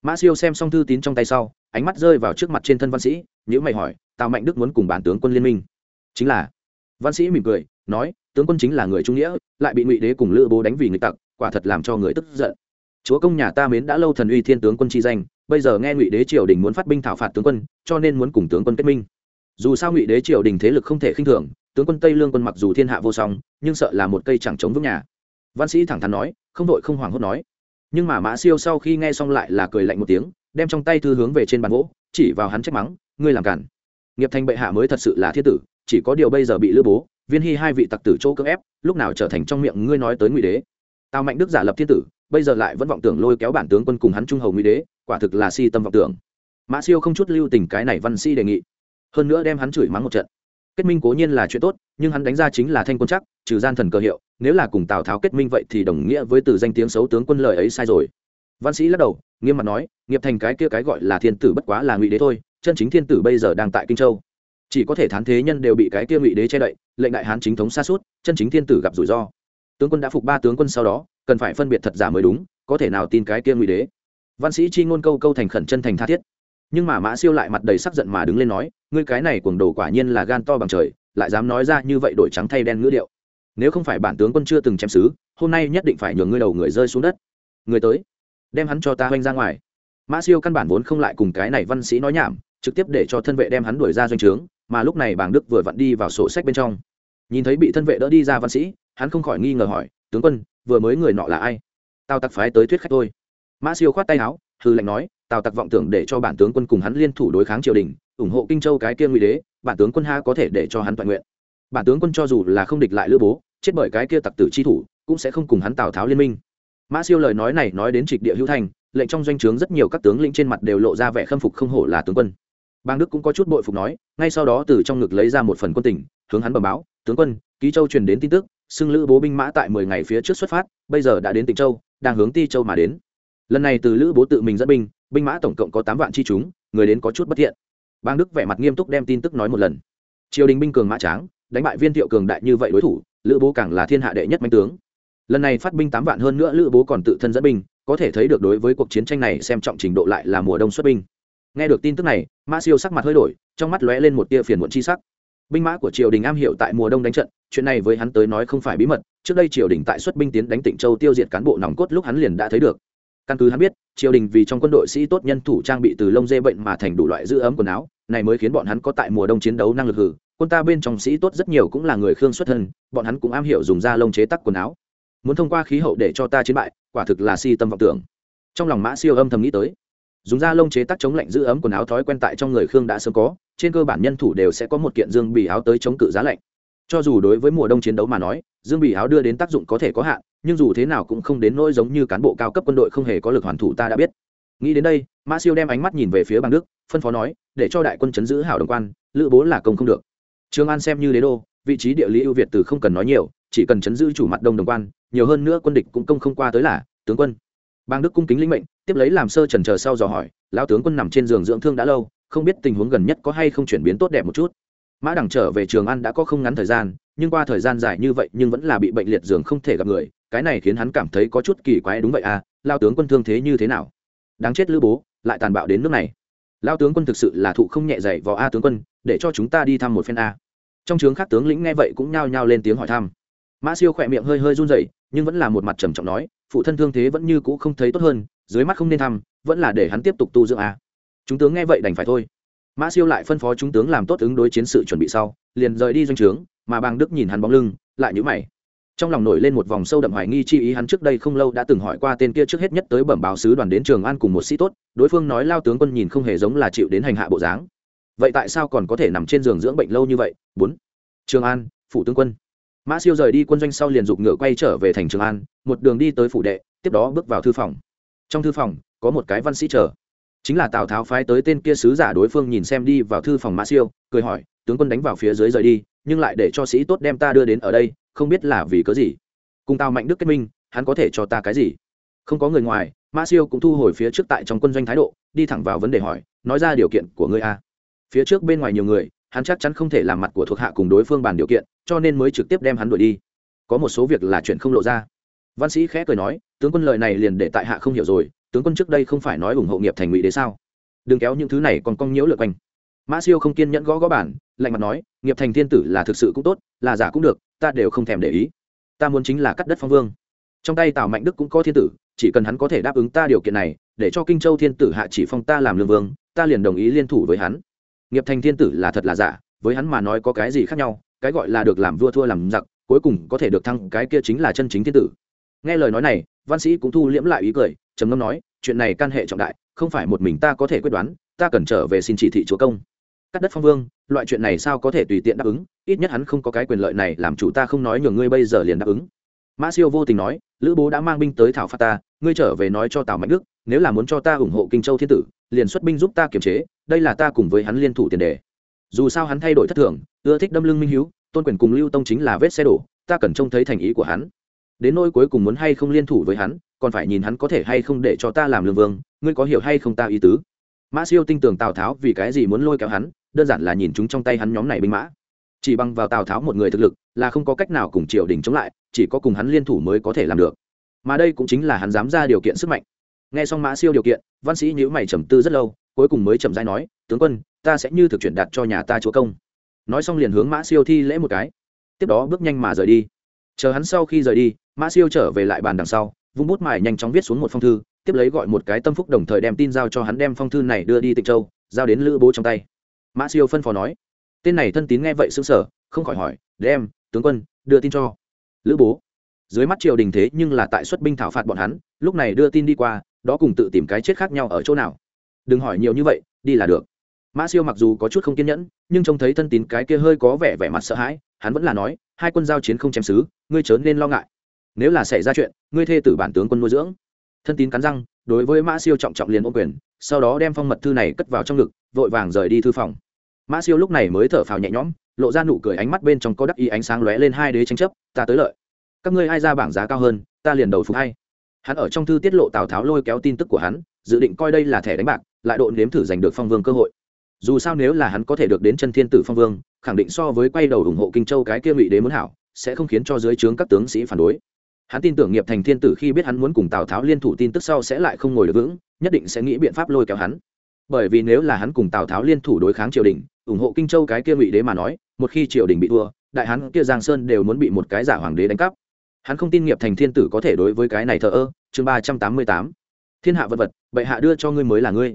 mã siêu xem xong thư tín trong tay sau, ánh mắt rơi vào trước mặt trên thân văn sĩ nhữ mày hỏi, tào mạnh đức muốn cùng bản tướng quân liên minh? Chính là. Văn sĩ mỉm cười, nói, tướng quân chính là người trung nghĩa, lại bị ngụy đế cùng lữ bố đánh vì nghịch tặc, quả thật làm cho người tức giận. Chúa công nhà ta mến đã lâu thần uy thiên tướng quân chi danh, bây giờ nghe ngụy đế triều đình muốn phát binh thảo phạt tướng quân, cho nên muốn cùng tướng quân kết minh. Dù sao ngụy đế triều đình thế lực không thể khinh thường tướng quân tây lương quân mặc dù thiên hạ vô song, nhưng sợ là một cây chẳng chống vững nhà. Văn sĩ thẳng thắn nói, không đội không hoảng hốt nói. Nhưng mà mã siêu sau khi nghe xong lại là cười lạnh một tiếng, đem trong tay thư hướng về trên bàn gỗ, chỉ vào hắn trách mắng, ngươi làm cản. Nghiệp thành bệ hạ mới thật sự là thiết tử, chỉ có điều bây giờ bị lữ bố, viên hy hai vị tặc tử chỗ cưỡng ép, lúc nào trở thành trong miệng ngươi nói tới ngụy đế. Tào mạnh đức giả lập thiên tử, bây giờ lại vẫn vọng tưởng lôi kéo bản tướng quân cùng hắn trung hầu ngụy đế, quả thực là si tâm vọng tưởng. Mã siêu không chút lưu tình cái này văn si đề nghị. Hơn nữa đem hắn chửi mắng một trận kết minh cố nhiên là chuyện tốt, nhưng hắn đánh ra chính là thanh quân chắc, trừ gian thần cơ hiệu, nếu là cùng tào tháo kết minh vậy thì đồng nghĩa với từ danh tiếng xấu tướng quân lời ấy sai rồi. Văn sĩ lắc đầu, nghiêm mặt nói, nghiệp thành cái kia cái gọi là thiên tử bất quá là ngụy đế thôi, chân chính thiên tử bây giờ đang tại kinh châu. Chỉ có thể thán thế nhân đều bị cái kia ngụy đế che đậy, lệnh đại hán chính thống xa suốt chân chính thiên tử gặp rủi ro. Tướng quân đã phục ba tướng quân sau đó, cần phải phân biệt thật giả mới đúng, có thể nào tin cái kia ngụy đế? Văn sĩ chi ngôn câu câu thành khẩn chân thành tha thiết nhưng mà mã siêu lại mặt đầy sắc giận mà đứng lên nói, ngươi cái này cuồng đồ quả nhiên là gan to bằng trời, lại dám nói ra như vậy đổi trắng thay đen ngữ điệu. Nếu không phải bản tướng quân chưa từng chém xứ, hôm nay nhất định phải nhường ngươi đầu người rơi xuống đất. Người tới, đem hắn cho ta oanh ra ngoài. Mã siêu căn bản vốn không lại cùng cái này văn sĩ nói nhảm, trực tiếp để cho thân vệ đem hắn đuổi ra doanh trướng, mà lúc này bàng đức vừa vặn đi vào sổ sách bên trong. Nhìn thấy bị thân vệ đỡ đi ra văn sĩ, hắn không khỏi nghi ngờ hỏi, tướng quân, vừa mới người nọ là ai? Tao tặc phái tới thuyết khách thôi. Mã siêu khoát tay áo hư lệnh nói tào tặc vọng tưởng để cho bản tướng quân cùng hắn liên thủ đối kháng triều đình, ủng hộ kinh châu cái kia ngụy đế, bản tướng quân ha có thể để cho hắn toàn nguyện. Bản tướng quân cho dù là không địch lại lữ bố, chết bởi cái kia tặc tử chi thủ, cũng sẽ không cùng hắn tào tháo liên minh. Mã siêu lời nói này nói đến trịch địa hữu thành, lệnh trong doanh trướng rất nhiều các tướng lĩnh trên mặt đều lộ ra vẻ khâm phục không hổ là tướng quân. Bang đức cũng có chút bội phục nói, ngay sau đó từ trong ngực lấy ra một phần quân tình, hướng hắn bẩm báo, tướng quân, ký châu truyền đến tin tức, xưng lữ bố binh mã tại mười ngày phía trước xuất phát, bây giờ đã đến tỉnh châu, đang hướng ti châu mà đến. Lần này từ lữ bố tự mình dẫn binh binh mã tổng cộng có tám vạn chi chúng, người đến có chút bất thiện. Bang đức vẻ mặt nghiêm túc đem tin tức nói một lần. Triều đình binh cường mã tráng, đánh bại viên thiệu cường đại như vậy đối thủ, lữ bố càng là thiên hạ đệ nhất manh tướng. Lần này phát binh tám vạn hơn nữa lữ bố còn tự thân dẫn binh, có thể thấy được đối với cuộc chiến tranh này xem trọng trình độ lại là mùa đông xuất binh. Nghe được tin tức này mã siêu sắc mặt hơi đổi, trong mắt lóe lên một tia phiền muộn chi sắc. Binh mã của triều đình am hiểu tại mùa đông đánh trận, chuyện này với hắn tới nói không phải bí mật, trước đây triều đình tại xuất binh tiến đánh tỉnh châu tiêu diệt cán bộ nòng cốt lúc hắn liền đã thấy được căn cứ hắn biết, triều đình vì trong quân đội sĩ tốt nhân thủ trang bị từ lông dê bệnh mà thành đủ loại giữ ấm quần áo, này mới khiến bọn hắn có tại mùa đông chiến đấu năng lực hử. Quân ta bên trong sĩ tốt rất nhiều cũng là người khương xuất thân, bọn hắn cũng am hiểu dùng da lông chế tắc quần áo. Muốn thông qua khí hậu để cho ta chiến bại, quả thực là si tâm vọng tưởng. Trong lòng mã siêu âm thầm nghĩ tới, dùng da lông chế tác chống lạnh giữ ấm quần áo thói quen tại trong người khương đã sớm có, trên cơ bản nhân thủ đều sẽ có một kiện dương bì áo tới chống cự giá lạnh. Cho dù đối với mùa đông chiến đấu mà nói, dương bì áo đưa đến tác dụng có thể có hạn nhưng dù thế nào cũng không đến nỗi giống như cán bộ cao cấp quân đội không hề có lực hoàn thủ ta đã biết. Nghĩ đến đây mã siêu đem ánh mắt nhìn về phía bằng đức, phân phó nói, để cho đại quân chấn giữ hảo đồng quan, lữ bố là công không được. Trường an xem như đế đô, vị trí địa lý ưu việt từ không cần nói nhiều, chỉ cần chấn giữ chủ mặt đông đồng quan, nhiều hơn nữa quân địch cũng công không qua tới là tướng quân. Bang đức cung kính linh mệnh, tiếp lấy làm sơ trần chờ sau dò hỏi, lão tướng quân nằm trên giường dưỡng thương đã lâu, không biết tình huống gần nhất có hay không chuyển biến tốt đẹp một chút? Mã đẳng trở về trường ăn đã có không ngắn thời gian, nhưng qua thời gian dài như vậy nhưng vẫn là bị bệnh liệt giường không thể gặp người cái này khiến hắn cảm thấy có chút kỳ quái đúng vậy à lao tướng quân thương thế như thế nào? Đáng chết lữ bố, lại tàn bạo đến nước này. Lao tướng quân thực sự là thụ không nhẹ dày vào a tướng quân, để cho chúng ta đi thăm một phen a. Trong trướng khác tướng lĩnh nghe vậy cũng nhao nhao lên tiếng hỏi thăm. Mã siêu khỏe miệng hơi hơi run rẩy, nhưng vẫn là một mặt trầm trọng nói, phụ thân thương thế vẫn như cũ không thấy tốt hơn, dưới mắt không nên thăm, vẫn là để hắn tiếp tục tu dưỡng a. Chúng tướng nghe vậy đành phải thôi. Mã siêu lại phân phó chúng tướng làm tốt ứng đối chiến sự chuẩn bị sau, liền rời đi doanh trướng, mà bàng đức nhìn hắn bóng lưng, lại nhữ mày trong lòng nổi lên một vòng sâu đậm hoài nghi chi ý hắn trước đây không lâu đã từng hỏi qua tên kia trước hết nhất tới bẩm báo sứ đoàn đến trường an cùng một sĩ tốt, đối phương nói lao tướng quân nhìn không hề giống là chịu đến hành hạ bộ dáng. Vậy tại sao còn có thể nằm trên giường dưỡng bệnh lâu như vậy? Bốn. Trường an, phủ tướng quân. Mã siêu rời đi quân doanh sau liền dục ngựa quay trở về thành trường an, một đường đi tới phủ đệ, tiếp đó bước vào thư phòng. Trong thư phòng, có một cái văn sĩ chờ. Chính là tào tháo phái tới tên kia sứ giả đối phương nhìn xem đi vào thư phòng mã siêu, cười hỏi, tướng quân đánh vào phía dưới rời đi nhưng lại để cho sĩ tốt đem ta đưa đến ở đây, không biết là vì cớ gì. Cùng tào mạnh đức kết minh, hắn có thể cho ta cái gì? Không có người ngoài, ma siêu cũng thu hồi phía trước tại trong quân doanh thái độ, đi thẳng vào vấn đề hỏi, nói ra điều kiện của ngươi a. Phía trước bên ngoài nhiều người, hắn chắc chắn không thể làm mặt của thuộc hạ cùng đối phương bàn điều kiện, cho nên mới trực tiếp đem hắn đuổi đi. Có một số việc là chuyện không lộ ra. Văn sĩ khẽ cười nói, tướng quân lời này liền để tại hạ không hiểu rồi, tướng quân trước đây không phải nói ủng hộ nghiệp thành ngụy đế sao? Đừng kéo những thứ này còn cong nhiễu lượt quanh mã siêu không kiên nhẫn gõ gõ bản lạnh mặt nói, nghiệp thành thiên tử là thực sự cũng tốt, là giả cũng được, ta đều không thèm để ý. Ta muốn chính là cắt đất phong vương. Trong tay tào mạnh đức cũng có thiên tử, chỉ cần hắn có thể đáp ứng ta điều kiện này, để cho kinh châu thiên tử hạ chỉ phong ta làm lương vương, ta liền đồng ý liên thủ với hắn. Nghiệp thành thiên tử là thật là giả, với hắn mà nói có cái gì khác nhau, cái gọi là được làm vua thua làm giặc, cuối cùng có thể được thăng cái kia chính là chân chính thiên tử. Nghe lời nói này, văn sĩ cũng thu liễm lại ý cười, trầm ngâm nói, chuyện này can hệ trọng đại, không phải một mình ta có thể quyết đoán, ta cần trở về xin chỉ thị chúa công cắt đất phong vương, loại chuyện này sao có thể tùy tiện đáp ứng? Ít nhất hắn không có cái quyền lợi này, làm chủ ta không nói nhường ngươi bây giờ liền đáp ứng. Mã siêu vô tình nói, lữ bố đã mang binh tới thảo phạt ta, ngươi trở về nói cho tào mạnh đức, nếu là muốn cho ta ủng hộ kinh châu thiên tử, liền xuất binh giúp ta kiềm chế, đây là ta cùng với hắn liên thủ tiền đề. Dù sao hắn thay đổi thất thường, ưa thích đâm lưng minh hiếu, tôn quyền cùng lưu tông chính là vết xe đổ, ta cần trông thấy thành ý của hắn. Đến nỗi cuối cùng muốn hay không liên thủ với hắn, còn phải nhìn hắn có thể hay không để cho ta làm lương vương, ngươi có hiểu hay không ta ý tứ? Mã siêu tin tưởng tào tháo vì cái gì muốn lôi kéo hắn đơn giản là nhìn chúng trong tay hắn nhóm này binh mã. Chỉ bằng vào tào tháo một người thực lực, là không có cách nào cùng triều đình chống lại, chỉ có cùng hắn liên thủ mới có thể làm được. Mà đây cũng chính là hắn dám ra điều kiện sức mạnh. Nghe xong mã siêu điều kiện, văn sĩ nhữ mày trầm tư rất lâu, cuối cùng mới trầm dai nói, tướng quân, ta sẽ như thực chuyển đạt cho nhà ta chúa công. Nói xong liền hướng mã siêu thi lễ một cái. Tiếp đó bước nhanh mà rời đi. Chờ hắn sau khi rời đi, mã siêu trở về lại bàn đằng sau, vung bút mài nhanh chóng viết xuống một phong thư, tiếp lấy gọi một cái tâm phúc đồng thời đem tin giao cho hắn đem phong thư này đưa đi tịnh châu, giao đến lữ bố trong tay mã siêu phân phó nói. Tên này thân tín nghe vậy xứng sở không khỏi hỏi, đem, tướng quân, đưa tin cho. Lữ bố. Dưới mắt triều đình thế nhưng là tại xuất binh thảo phạt bọn hắn, lúc này đưa tin đi qua, đó cùng tự tìm cái chết khác nhau ở chỗ nào. Đừng hỏi nhiều như vậy, đi là được. Mã siêu mặc dù có chút không kiên nhẫn, nhưng trông thấy thân tín cái kia hơi có vẻ vẻ mặt sợ hãi, hắn vẫn là nói, hai quân giao chiến không chém xứ, ngươi chớ nên lo ngại. Nếu là xảy ra chuyện, ngươi thê tử bản tướng quân nuôi dưỡng. Thân tín cắn răng, đối với mã siêu trọng trọng liền ô quyền, sau đó đem phong mật thư này cất vào trong ngực, vội vàng rời đi thư phòng mã siêu lúc này mới thở phào nhẹ nhõm, lộ ra nụ cười ánh mắt bên trong có đắc ý ánh sáng lóe lên hai đế tranh chấp, ta tới lợi. Các ngươi ai ra bảng giá cao hơn, ta liền đầu phục hay hắn ở trong thư tiết lộ tào tháo lôi kéo tin tức của hắn, dự định coi đây là thẻ đánh bạc, lại độ nếm thử giành được phong vương cơ hội. Dù sao nếu là hắn có thể được đến chân thiên tử phong vương, khẳng định so với quay đầu ủng hộ kinh châu cái kia ngụy đế muốn hảo, sẽ không khiến cho dưới trướng các tướng sĩ phản đối. Hắn tin tưởng nghiệp thành thiên tử khi biết hắn muốn cùng tào tháo liên thủ tin tức sau sẽ lại không ngồi được vững, nhất định sẽ nghĩ biện pháp lôi kéo hắn. Bởi vì nếu là hắn cùng tào tháo liên thủ đối kháng triều đình ủng hộ kinh châu cái kia ngụy đế mà nói, một khi triều đình bị thua, đại hắn kia giang sơn đều muốn bị một cái giả hoàng đế đánh cắp. Hắn không tin nghiệp thành thiên tử có thể đối với cái này thờ ơ. Chương ba trăm tám mươi tám. Thiên hạ vật vật, bệ hạ đưa cho ngươi mới là ngươi.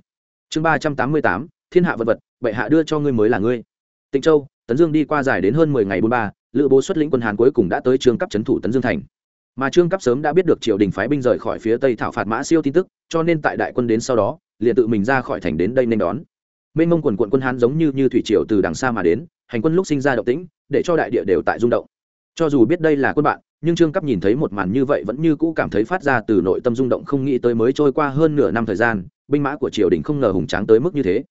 Chương ba trăm tám mươi tám. Thiên hạ vật vật, bệ hạ đưa cho ngươi mới là ngươi. Tịnh châu, tấn dương đi qua dài đến hơn mười ngày bốn ba, lữ bố xuất lĩnh quân hàn cuối cùng đã tới trương cấp trấn thủ tấn dương thành. Mà trương cấp sớm đã biết được triều đình phái binh rời khỏi phía tây thảo phạt mã siêu tin tức, cho nên tại đại quân đến sau đó, liền tự mình ra khỏi thành đến đây nên đón mênh mông quần quận quân hán giống như như thủy triều từ đằng xa mà đến, hành quân lúc sinh ra động tĩnh, để cho đại địa đều tại rung động. Cho dù biết đây là quân bạn, nhưng trương cấp nhìn thấy một màn như vậy vẫn như cũ cảm thấy phát ra từ nội tâm rung động không nghĩ tới mới trôi qua hơn nửa năm thời gian, binh mã của triều đình không ngờ hùng tráng tới mức như thế.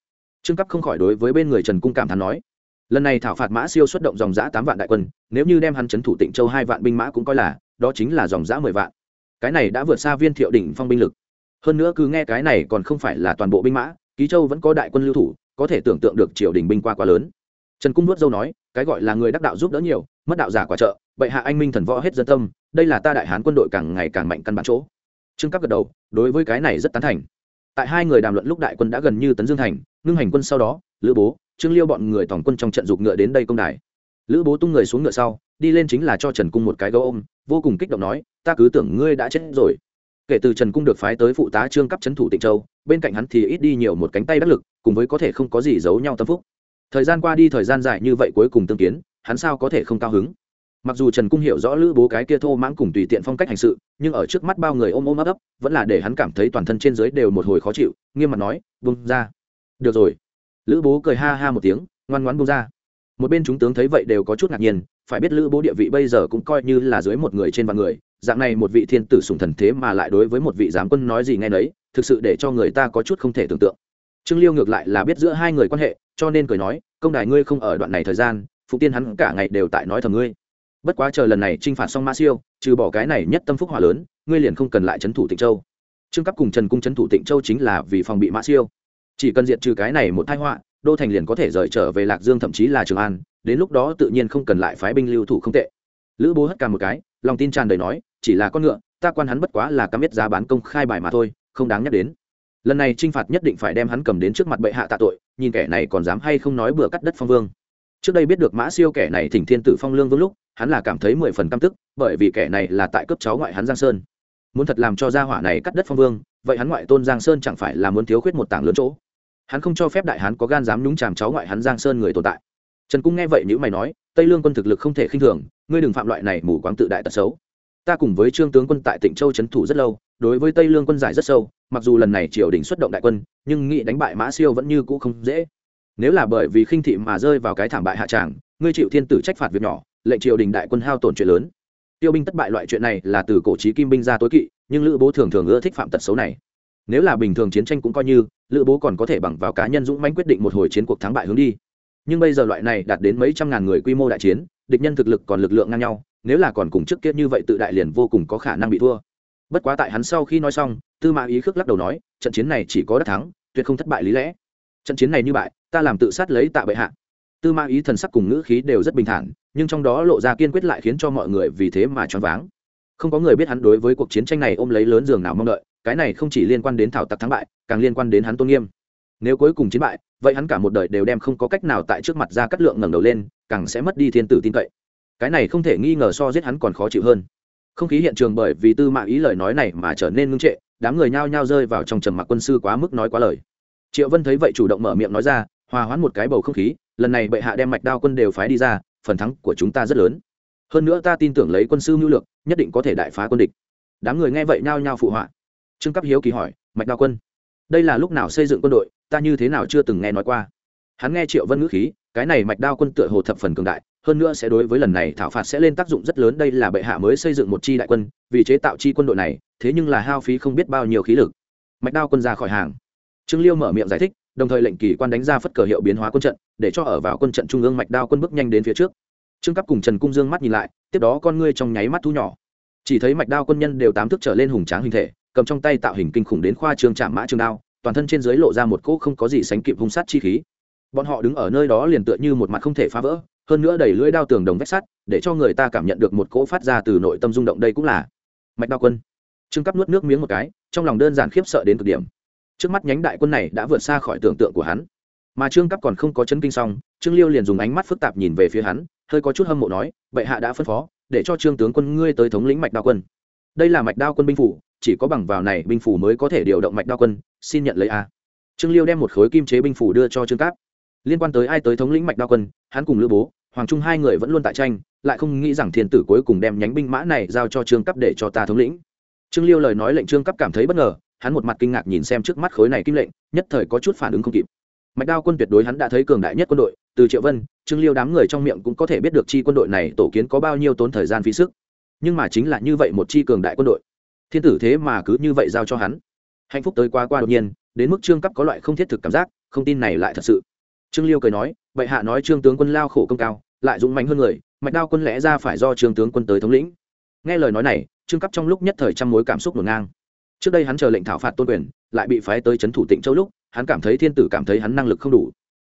Trương cấp không khỏi đối với bên người trần cung cảm thán nói, lần này thảo phạt mã siêu xuất động dòng giã tám vạn đại quân, nếu như đem hắn c thủ tịnh châu hai vạn binh mã cũng coi là, đó chính là dòng giã mười vạn. Cái này đã vượt xa viên thiệu đỉnh phong binh lực. Hơn nữa cứ nghe cái này còn không phải là toàn bộ binh mã ký châu vẫn có đại quân lưu thủ, có thể tưởng tượng được triều đình binh qua quá lớn. Trần cung nuốt dâu nói, cái gọi là người đắc đạo giúp đỡ nhiều, mất đạo giả quả trợ, bệ hạ anh minh thần võ hết dân tâm, đây là ta đại hán quân đội càng ngày càng mạnh căn bản chỗ. Trương cấp gật đầu, đối với cái này rất tán thành. Tại hai người đàm luận lúc đại quân đã gần như tấn dương thành, ngưng hành quân sau đó, lữ bố, trương liêu bọn người tổng quân trong trận dục ngựa đến đây công đài. Lữ bố tung người xuống ngựa sau, đi lên chính là cho trần cung một cái gấu ôm, vô cùng kích động nói, ta cứ tưởng ngươi đã chết rồi kể từ trần cung được phái tới phụ tá trương cấp trấn thủ tịnh châu, bên cạnh hắn thì ít đi nhiều một cánh tay đắc lực, cùng với có thể không có gì giấu nhau tâm phúc. Thời gian qua đi, thời gian dài như vậy cuối cùng tương kiến, hắn sao có thể không cao hứng? Mặc dù trần cung hiểu rõ lữ bố cái kia thô mãng cùng tùy tiện phong cách hành sự, nhưng ở trước mắt bao người ôm ôm ấp ấp, vẫn là để hắn cảm thấy toàn thân trên dưới đều một hồi khó chịu, nghiêm mặt nói bung ra. Được rồi. Lữ bố cười ha ha một tiếng, ngoan ngoãn bung ra. Một bên chúng tướng thấy vậy đều có chút ngạc nhiên, phải biết lữ bố địa vị bây giờ cũng coi như là dưới một người trên vạn người dạng này một vị thiên tử sùng thần thế mà lại đối với một vị giám quân nói gì nghe nấy, thực sự để cho người ta có chút không thể tưởng tượng. Trương liêu ngược lại là biết giữa hai người quan hệ, cho nên cười nói, công đài ngươi không ở đoạn này thời gian, phụ tiên hắn cả ngày đều tại nói thầm ngươi. Bất quá chờ lần này t r i n h phạt xong mã siêu, trừ bỏ cái này nhất tâm phúc hỏa lớn, ngươi liền không cần lại trấn thủ tịnh châu. Trương cấp cùng trần cung trấn thủ tịnh châu chính là vì phòng bị mã siêu. Chỉ cần diệt trừ cái này một thai họa, đô thành liền có thể rời trở về lạc dương thậm chí là trường an, đến lúc đó tự nhiên không cần lại phái binh lưu thủ không tệ. Lữ bố hất cả một cái, lòng tin tràn đầy nói chỉ là con ngựa, ta quan hắn bất quá là cam biết giá bán công khai bài mà thôi, không đáng nhắc đến. Lần này t r i n h phạt nhất định phải đem hắn cầm đến trước mặt bệ hạ tạ tội, nhìn kẻ này còn dám hay không nói bừa cắt đất phong vương. Trước đây biết được mã siêu kẻ này thỉnh thiên tử phong lương vương lúc, hắn là cảm thấy mười phần căm tức, bởi vì kẻ này là tại cấp cháu ngoại hắn giang sơn. Muốn thật làm cho gia hỏa này cắt đất phong vương, vậy hắn ngoại tôn giang sơn chẳng phải là muốn thiếu khuyết một tảng lớn chỗ? Hắn không cho phép đại hắn có gan dám nhúng chàm cháu ngoại hắn giang sơn người tồn tại. Trần cung nghe vậy nếu mày nói, tây lương quân thực lực không thể khinh thường, ngươi đừng phạm loại này mù quáng tự đại tật xấu ta cùng với trương tướng quân tại tỉnh châu trấn thủ rất lâu, đối với tây lương quân giải rất sâu, mặc dù lần này triều đình xuất động đại quân, nhưng nghị đánh bại mã siêu vẫn như cũ không dễ. Nếu là bởi vì khinh thị mà rơi vào cái thảm bại hạ tràng, ngươi chịu thiên tử trách phạt việc nhỏ, lệnh triều đình đại quân hao tổn chuyện lớn. Tiêu binh thất bại loại chuyện này là từ cổ trí kim binh ra tối kỵ, nhưng lữ bố thường thường ưa thích phạm tật xấu này. Nếu là bình thường chiến tranh cũng coi như, lữ bố còn có thể bằng vào cá nhân dũng mãnh quyết định một hồi chiến cuộc thắng bại hướng đi. Nhưng bây giờ loại này đạt đến mấy trăm ngàn người quy mô đại chiến, địch nhân thực lực còn lực lượng ngang nhau nếu là còn cùng trước kia như vậy tự đại liền vô cùng có khả năng bị thua. Bất quá tại hắn sau khi nói xong, tư mã ý khước lắc đầu nói, trận chiến này chỉ có đắc thắng, tuyệt không thất bại lý lẽ. Trận chiến này như bại, ta làm tự sát lấy tạ bệ hạ. Tư Mã ý thần sắc cùng ngữ khí đều rất bình thản, nhưng trong đó lộ ra kiên quyết lại khiến cho mọi người vì thế mà choáng váng. Không có người biết hắn đối với cuộc chiến tranh này ôm lấy lớn giường nào mong đợi, cái này không chỉ liên quan đến thảo tặc thắng bại, càng liên quan đến hắn tôn nghiêm. Nếu cuối cùng chiến bại, vậy hắn cả một đời đều đem không có cách nào tại trước mặt ra cắt lượng ngẩng đầu lên, càng sẽ mất đi thiên tử tin cậy cái này không thể nghi ngờ so giết hắn còn khó chịu hơn. Không khí hiện trường bởi vì tư mã ý lời nói này mà trở nên ngưng trệ, đám người nhao nhao rơi vào trong trầm mặc quân sư quá mức nói quá lời. Triệu vân thấy vậy chủ động mở miệng nói ra, hòa hoãn một cái bầu không khí, lần này bệ hạ đem mạch đao quân đều phái đi ra, phần thắng của chúng ta rất lớn. Hơn nữa ta tin tưởng lấy quân sư mưu lược, nhất định có thể đại phá quân địch. Đám người nghe vậy nhao nhao phụ họa. Trương cấp hiếu kỳ hỏi, mạch đao quân, đây là lúc nào xây dựng quân đội? Ta như thế nào chưa từng nghe nói qua. Hắn nghe triệu vân ngữ khí, cái này mạch đao quân tựa hồ thập phần cường đại hơn nữa sẽ đối với lần này thảo phạt sẽ lên tác dụng rất lớn, đây là bệ hạ mới xây dựng một chi đại quân, vì chế tạo chi quân đội này, thế nhưng là hao phí không biết bao nhiêu khí lực. Mạch đao quân ra khỏi hàng. Trương liêu mở miệng giải thích, đồng thời lệnh kỳ quan đánh ra phất cờ hiệu biến hóa quân trận, để cho ở vào quân trận trung ương mạch đao quân bước nhanh đến phía trước. Trương cấp cùng trần cung dương mắt nhìn lại, tiếp đó con ngươi trong nháy mắt thu nhỏ. Chỉ thấy mạch đao quân nhân đều tám thước trở lên hùng tráng hình thể, cầm trong tay tạo hình kinh khủng đến khoa trương trạm mã trường đao, toàn thân trên dưới lộ ra một cỗ không có gì sánh kịp hung sát chi khí. Bọn họ đứng ở nơi đó liền tựa như một mặt không thể phá vỡ hơn nữa đẩy lưỡi đao tường đồng vách sắt, để cho người ta cảm nhận được một cỗ phát ra từ nội tâm rung động đây cũng là mạch đao quân. Trương cấp nuốt nước miếng một cái, trong lòng đơn giản khiếp sợ đến cực điểm. Trước mắt nhánh đại quân này đã vượt xa khỏi tưởng tượng của hắn. Mà trương cấp còn không có chấn kinh xong, trương liêu liền dùng ánh mắt phức tạp nhìn về phía hắn, hơi có chút hâm mộ nói, bệ hạ đã phân phó, để cho trương tướng quân ngươi tới thống lĩnh mạch đao quân. Đây là mạch đao quân binh phủ, chỉ có bằng vào này binh phủ mới có thể điều động mạch đao quân, xin nhận lấy a. Trương liêu đem một khối kim chế binh phủ đưa cho trương cáp liên quan tới ai tới thống lĩnh mạch đao quân, hắn cùng lữ bố, hoàng trung hai người vẫn luôn tại tranh, lại không nghĩ rằng thiên tử cuối cùng đem nhánh binh mã này giao cho trương cấp để cho ta thống lĩnh. Trương liêu lời nói lệnh trương cấp cảm thấy bất ngờ, hắn một mặt kinh ngạc nhìn xem trước mắt khối này kim lệnh, nhất thời có chút phản ứng không kịp. Mạch đao quân tuyệt đối hắn đã thấy cường đại nhất quân đội, từ triệu vân, trương liêu đám người trong miệng cũng có thể biết được chi quân đội này tổ kiến có bao nhiêu tốn thời gian phí sức. Nhưng mà chính là như vậy một chi cường đại quân đội. Thiên tử thế mà cứ như vậy giao cho hắn. Hạnh phúc tới quá qua đột nhiên, đến mức trương cấp có loại không thiết thực cảm giác, không tin này lại thật sự trương liêu cười nói, bệ hạ nói trương tướng quân lao khổ công cao, lại dũng mạnh hơn người, mạch đao quân lẽ ra phải do trương tướng quân tới thống lĩnh. Nghe lời nói này, trương cấp trong lúc nhất thời trăm mối cảm xúc ngổn ngang. Trước đây hắn chờ lệnh thảo phạt tôn quyền, lại bị phái tới trấn thủ tịnh châu lúc, hắn cảm thấy thiên tử cảm thấy hắn năng lực không đủ.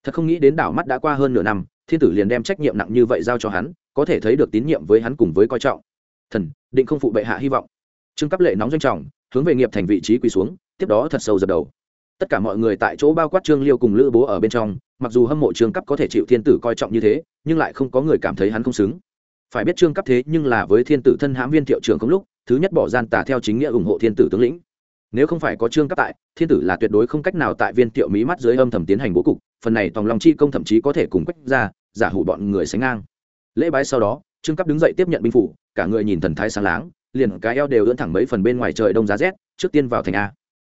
Thật không nghĩ đến đảo mắt đã qua hơn nửa năm, thiên tử liền đem trách nhiệm nặng như vậy giao cho hắn, có thể thấy được tín nhiệm với hắn cùng với coi trọng. Thần, định không phụ bệ hạ hy vọng. Trương cấp lệ nóng doanh trọng, hướng về nghiệp thành vị trí quỳ xuống, tiếp đó thật sâu dập đầu tất cả mọi người tại chỗ bao quát trương liêu cùng lữ bố ở bên trong, mặc dù hâm mộ trương cấp có thể chịu thiên tử coi trọng như thế, nhưng lại không có người cảm thấy hắn không xứng. Phải biết trương cấp thế nhưng là với thiên tử thân hãm viên thiệu trường không lúc, thứ nhất bỏ gian tả theo chính nghĩa ủng hộ thiên tử tướng lĩnh. Nếu không phải có trương cấp tại, thiên tử là tuyệt đối không cách nào tại viên thiệu mí mắt dưới âm thầm tiến hành bố cục, phần này tòng lòng chi công thậm chí có thể cùng quách ra, giả hủ bọn người sánh ngang. Lễ bái sau đó, trương cấp đứng dậy tiếp nhận binh phủ, cả người nhìn thần thái sáng láng, liền cái eo đều ưỡn thẳng mấy phần bên ngoài trời đông giá rét, trước tiên vào thành a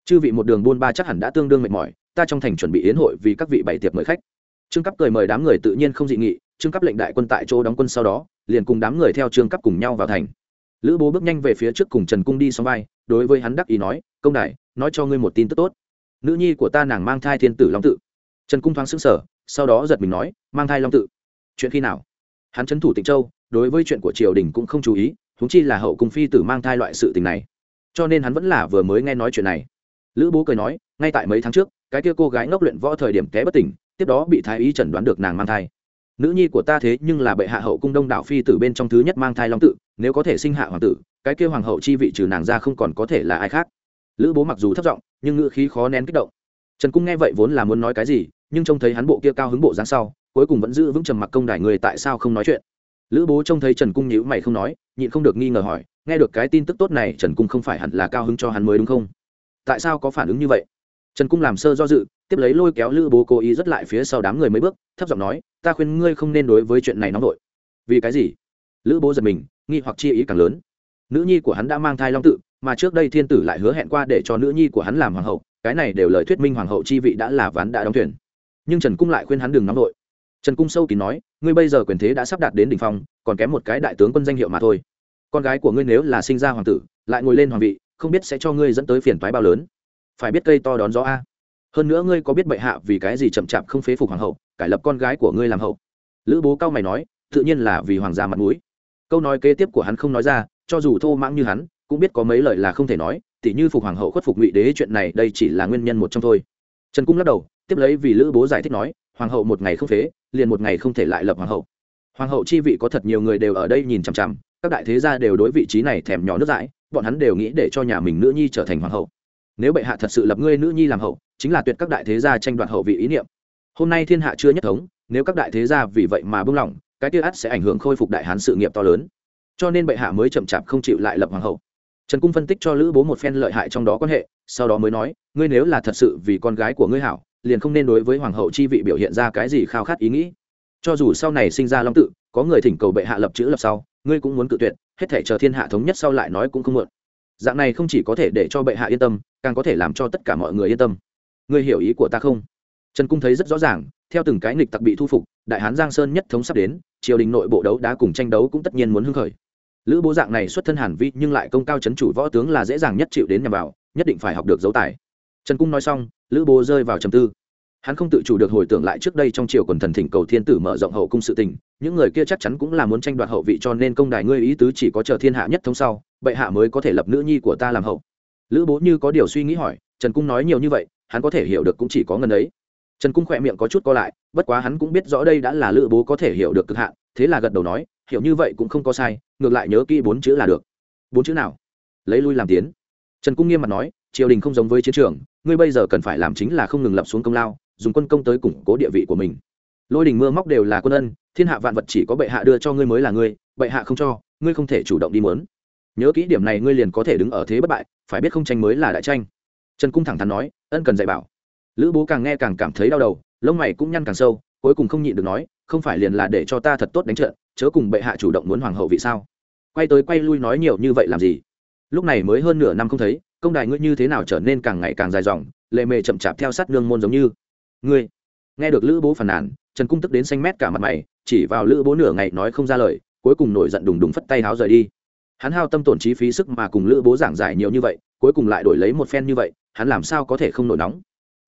chư vị một đường buôn ba chắc hẳn đã tương đương mệt mỏi, ta trong thành chuẩn bị yến hội vì các vị bảy tiệc mời khách. Trương cấp cười mời đám người tự nhiên không dị nghị, trương cấp lệnh đại quân tại chỗ đóng quân sau đó, liền cùng đám người theo trương cấp cùng nhau vào thành. Lữ bố bước nhanh về phía trước cùng trần cung đi xong vai, đối với hắn đắc ý nói, công đại, nói cho ngươi một tin tức tốt. Nữ nhi của ta nàng mang thai thiên tử long tự. Trần cung thoáng xứng sở sau đó giật mình nói, mang thai long tự? Chuyện khi nào? Hắn trấn thủ tịnh châu, đối với chuyện của triều đình cũng không chú ý thúng chi là hậu cung phi tử mang thai loại sự tình này. Cho nên hắn vẫn là vừa mới nghe nói chuyện này lữ bố cười nói, ngay tại mấy tháng trước, cái kia cô gái ngốc luyện võ thời điểm té bất tỉnh, tiếp đó bị thái y chẩn đoán được nàng mang thai. Nữ nhi của ta thế nhưng là bệ hạ hậu cung đông đảo phi tử bên trong thứ nhất mang thai long tự, nếu có thể sinh hạ hoàng tử, cái kia hoàng hậu chi vị trừ nàng ra không còn có thể là ai khác. Lữ bố mặc dù thất giọng, nhưng ngữ khí khó nén kích động. Trần cung nghe vậy vốn là muốn nói cái gì, nhưng trông thấy hắn bộ kia cao hứng bộ dáng sau, cuối cùng vẫn giữ vững trầm mặc công đài người tại sao không nói chuyện. Lữ bố trông thấy trần cung nhữ mày không nói, nhịn không được nghi ngờ hỏi, nghe được cái tin tức tốt này, trần cung không phải hẳn là cao hứng cho hắn mới đúng không? Tại sao có phản ứng như vậy? Trần cung làm sơ do dự, tiếp lấy lôi kéo lữ bố cố ý rất lại phía sau đám người mấy bước, thấp giọng nói, ta khuyên ngươi không nên đối với chuyện này nóng vội. Vì cái gì? Lữ bố giật mình, nghi hoặc chi ý càng lớn. Nữ nhi của hắn đã mang thai long tự, mà trước đây thiên tử lại hứa hẹn qua để cho nữ nhi của hắn làm hoàng hậu, cái này đều lời thuyết minh hoàng hậu chi vị đã là ván đã đóng thuyền. Nhưng trần cung lại khuyên hắn đừng nóng vội. Trần cung sâu kín nói, ngươi bây giờ quyền thế đã sắp đạt đến đ ỉ n h phong, còn kém một cái đại tướng quân danh hiệu mà thôi. Con gái của ngươi nếu là sinh ra hoàng tử, lại ngồi lên hoàng vị không biết sẽ cho ngươi dẫn tới phiền toái bao lớn. Phải biết cây to đón gió a. Hơn nữa ngươi có biết bệ hạ vì cái gì chậm chạp không phế phục hoàng hậu, cải lập con gái của ngươi làm hậu? Lữ bố cao mày nói, tự nhiên là vì hoàng gia mặt mũi. Câu nói kế tiếp của hắn không nói ra, cho dù thô mãng như hắn, cũng biết có mấy lời là không thể nói, tỉ như phục hoàng hậu khuất phục ngụy đế chuyện này đây chỉ là nguyên nhân một trong thôi. Trần cung lắc đầu, tiếp lấy vì lữ bố giải thích nói, hoàng hậu một ngày không phế, liền một ngày không thể lại lập hoàng hậu. Hoàng hậu chi vị có thật nhiều người đều ở đây nhìn chằm chằm, các đại thế gia đều đối vị trí này thèm nhỏ nước dãi bọn hắn đều nghĩ để cho nhà mình nữ nhi trở thành hoàng hậu. Nếu bệ hạ thật sự lập ngươi nữ nhi làm hậu, chính là tuyệt các đại thế gia tranh đoạt hậu vị ý niệm. Hôm nay thiên hạ chưa nhất thống, nếu các đại thế gia vì vậy mà buông lỏng, cái tiêu ắt sẽ ảnh hưởng khôi phục đại hán sự nghiệp to lớn. Cho nên bệ hạ mới chậm chạp không chịu lại lập hoàng hậu. Trần cung phân tích cho lữ bố một phen lợi hại trong đó quan hệ, sau đó mới nói, ngươi nếu là thật sự vì con gái của ngươi hảo, liền không nên đối với hoàng hậu chi vị biểu hiện ra cái gì khao khát ý nghĩ. Cho dù sau này sinh ra long tự, có người thỉnh cầu bệ hạ lập chữ lập sau, ngươi cũng muốn cự tuyệt hết thể chờ thiên hạ thống nhất sau lại nói cũng không muộn. Dạng này không chỉ có thể để cho bệ hạ yên tâm, càng có thể làm cho tất cả mọi người yên tâm. Ngươi hiểu ý của ta không? Trần cung thấy rất rõ ràng, theo từng cái nghịch tặc bị thu phục, đại hán giang sơn nhất thống sắp đến, triều đình nội bộ đấu đá cùng tranh đấu cũng tất nhiên muốn hưng khởi. Lữ bố dạng này xuất thân hàn vi nhưng lại công cao chấn chủ võ tướng là dễ dàng nhất chịu đến nhằm vào, nhất định phải học được dấu tài. Trần cung nói xong, lữ bố rơi vào trầm tư hắn không tự chủ được hồi tưởng lại trước đây trong triều quần thần thỉnh cầu thiên tử mở rộng hậu cung sự tình, những người kia chắc chắn cũng là muốn tranh đoạt hậu vị cho nên công đài ngươi ý tứ chỉ có chờ thiên hạ nhất thống sau, bệ hạ mới có thể lập nữ nhi của ta làm hậu. Lữ bố như có điều suy nghĩ hỏi, trần cung nói nhiều như vậy, hắn có thể hiểu được cũng chỉ có ngần ấy. Trần cung khỏe miệng có chút co lại, bất quá hắn cũng biết rõ đây đã là lữ bố có thể hiểu được cực hạn, thế là gật đầu nói, hiểu như vậy cũng không có sai, ngược lại nhớ kỹ bốn chữ là được. Bốn chữ nào? Lấy lui làm tiến. Trần cung nghiêm mặt nói, triều đình không giống với chiến trường, ngươi bây giờ cần phải làm chính là không ngừng lập xuống công lao dùng quân công tới củng cố địa vị của mình. Lôi đình mưa móc đều là quân ân, thiên hạ vạn vật chỉ có bệ hạ đưa cho ngươi mới là ngươi, bệ hạ không cho, ngươi không thể chủ động đi mớn nhớ kỹ điểm này ngươi liền có thể đứng ở thế bất bại, phải biết không tranh mới là đại tranh. Trần cung thẳng thắn nói, ân cần dạy bảo. Lữ bố càng nghe càng cảm thấy đau đầu, lông mày cũng nhăn càng sâu, cuối cùng không nhịn được nói, không phải liền là để cho ta thật tốt đánh trận, chớ cùng bệ hạ chủ động muốn hoàng hậu vì sao? Quay tới quay lui nói nhiều như vậy làm gì? Lúc này mới hơn nửa năm không thấy, công đài ngươi như thế nào trở nên càng ngày càng dài dòng, lệ mề chậm chạp theo sát nương môn giống như ngươi. Nghe được lữ bố phàn nàn, trần cung tức đến xanh mét cả mặt mày, chỉ vào lữ bố nửa ngày nói không ra lời, cuối cùng nổi giận đùng đùng phất tay háo rời đi. Hắn hao tâm tổn trí phí sức mà cùng lữ bố giảng giải nhiều như vậy, cuối cùng lại đổi lấy một phen như vậy, hắn làm sao có thể không nổi nóng?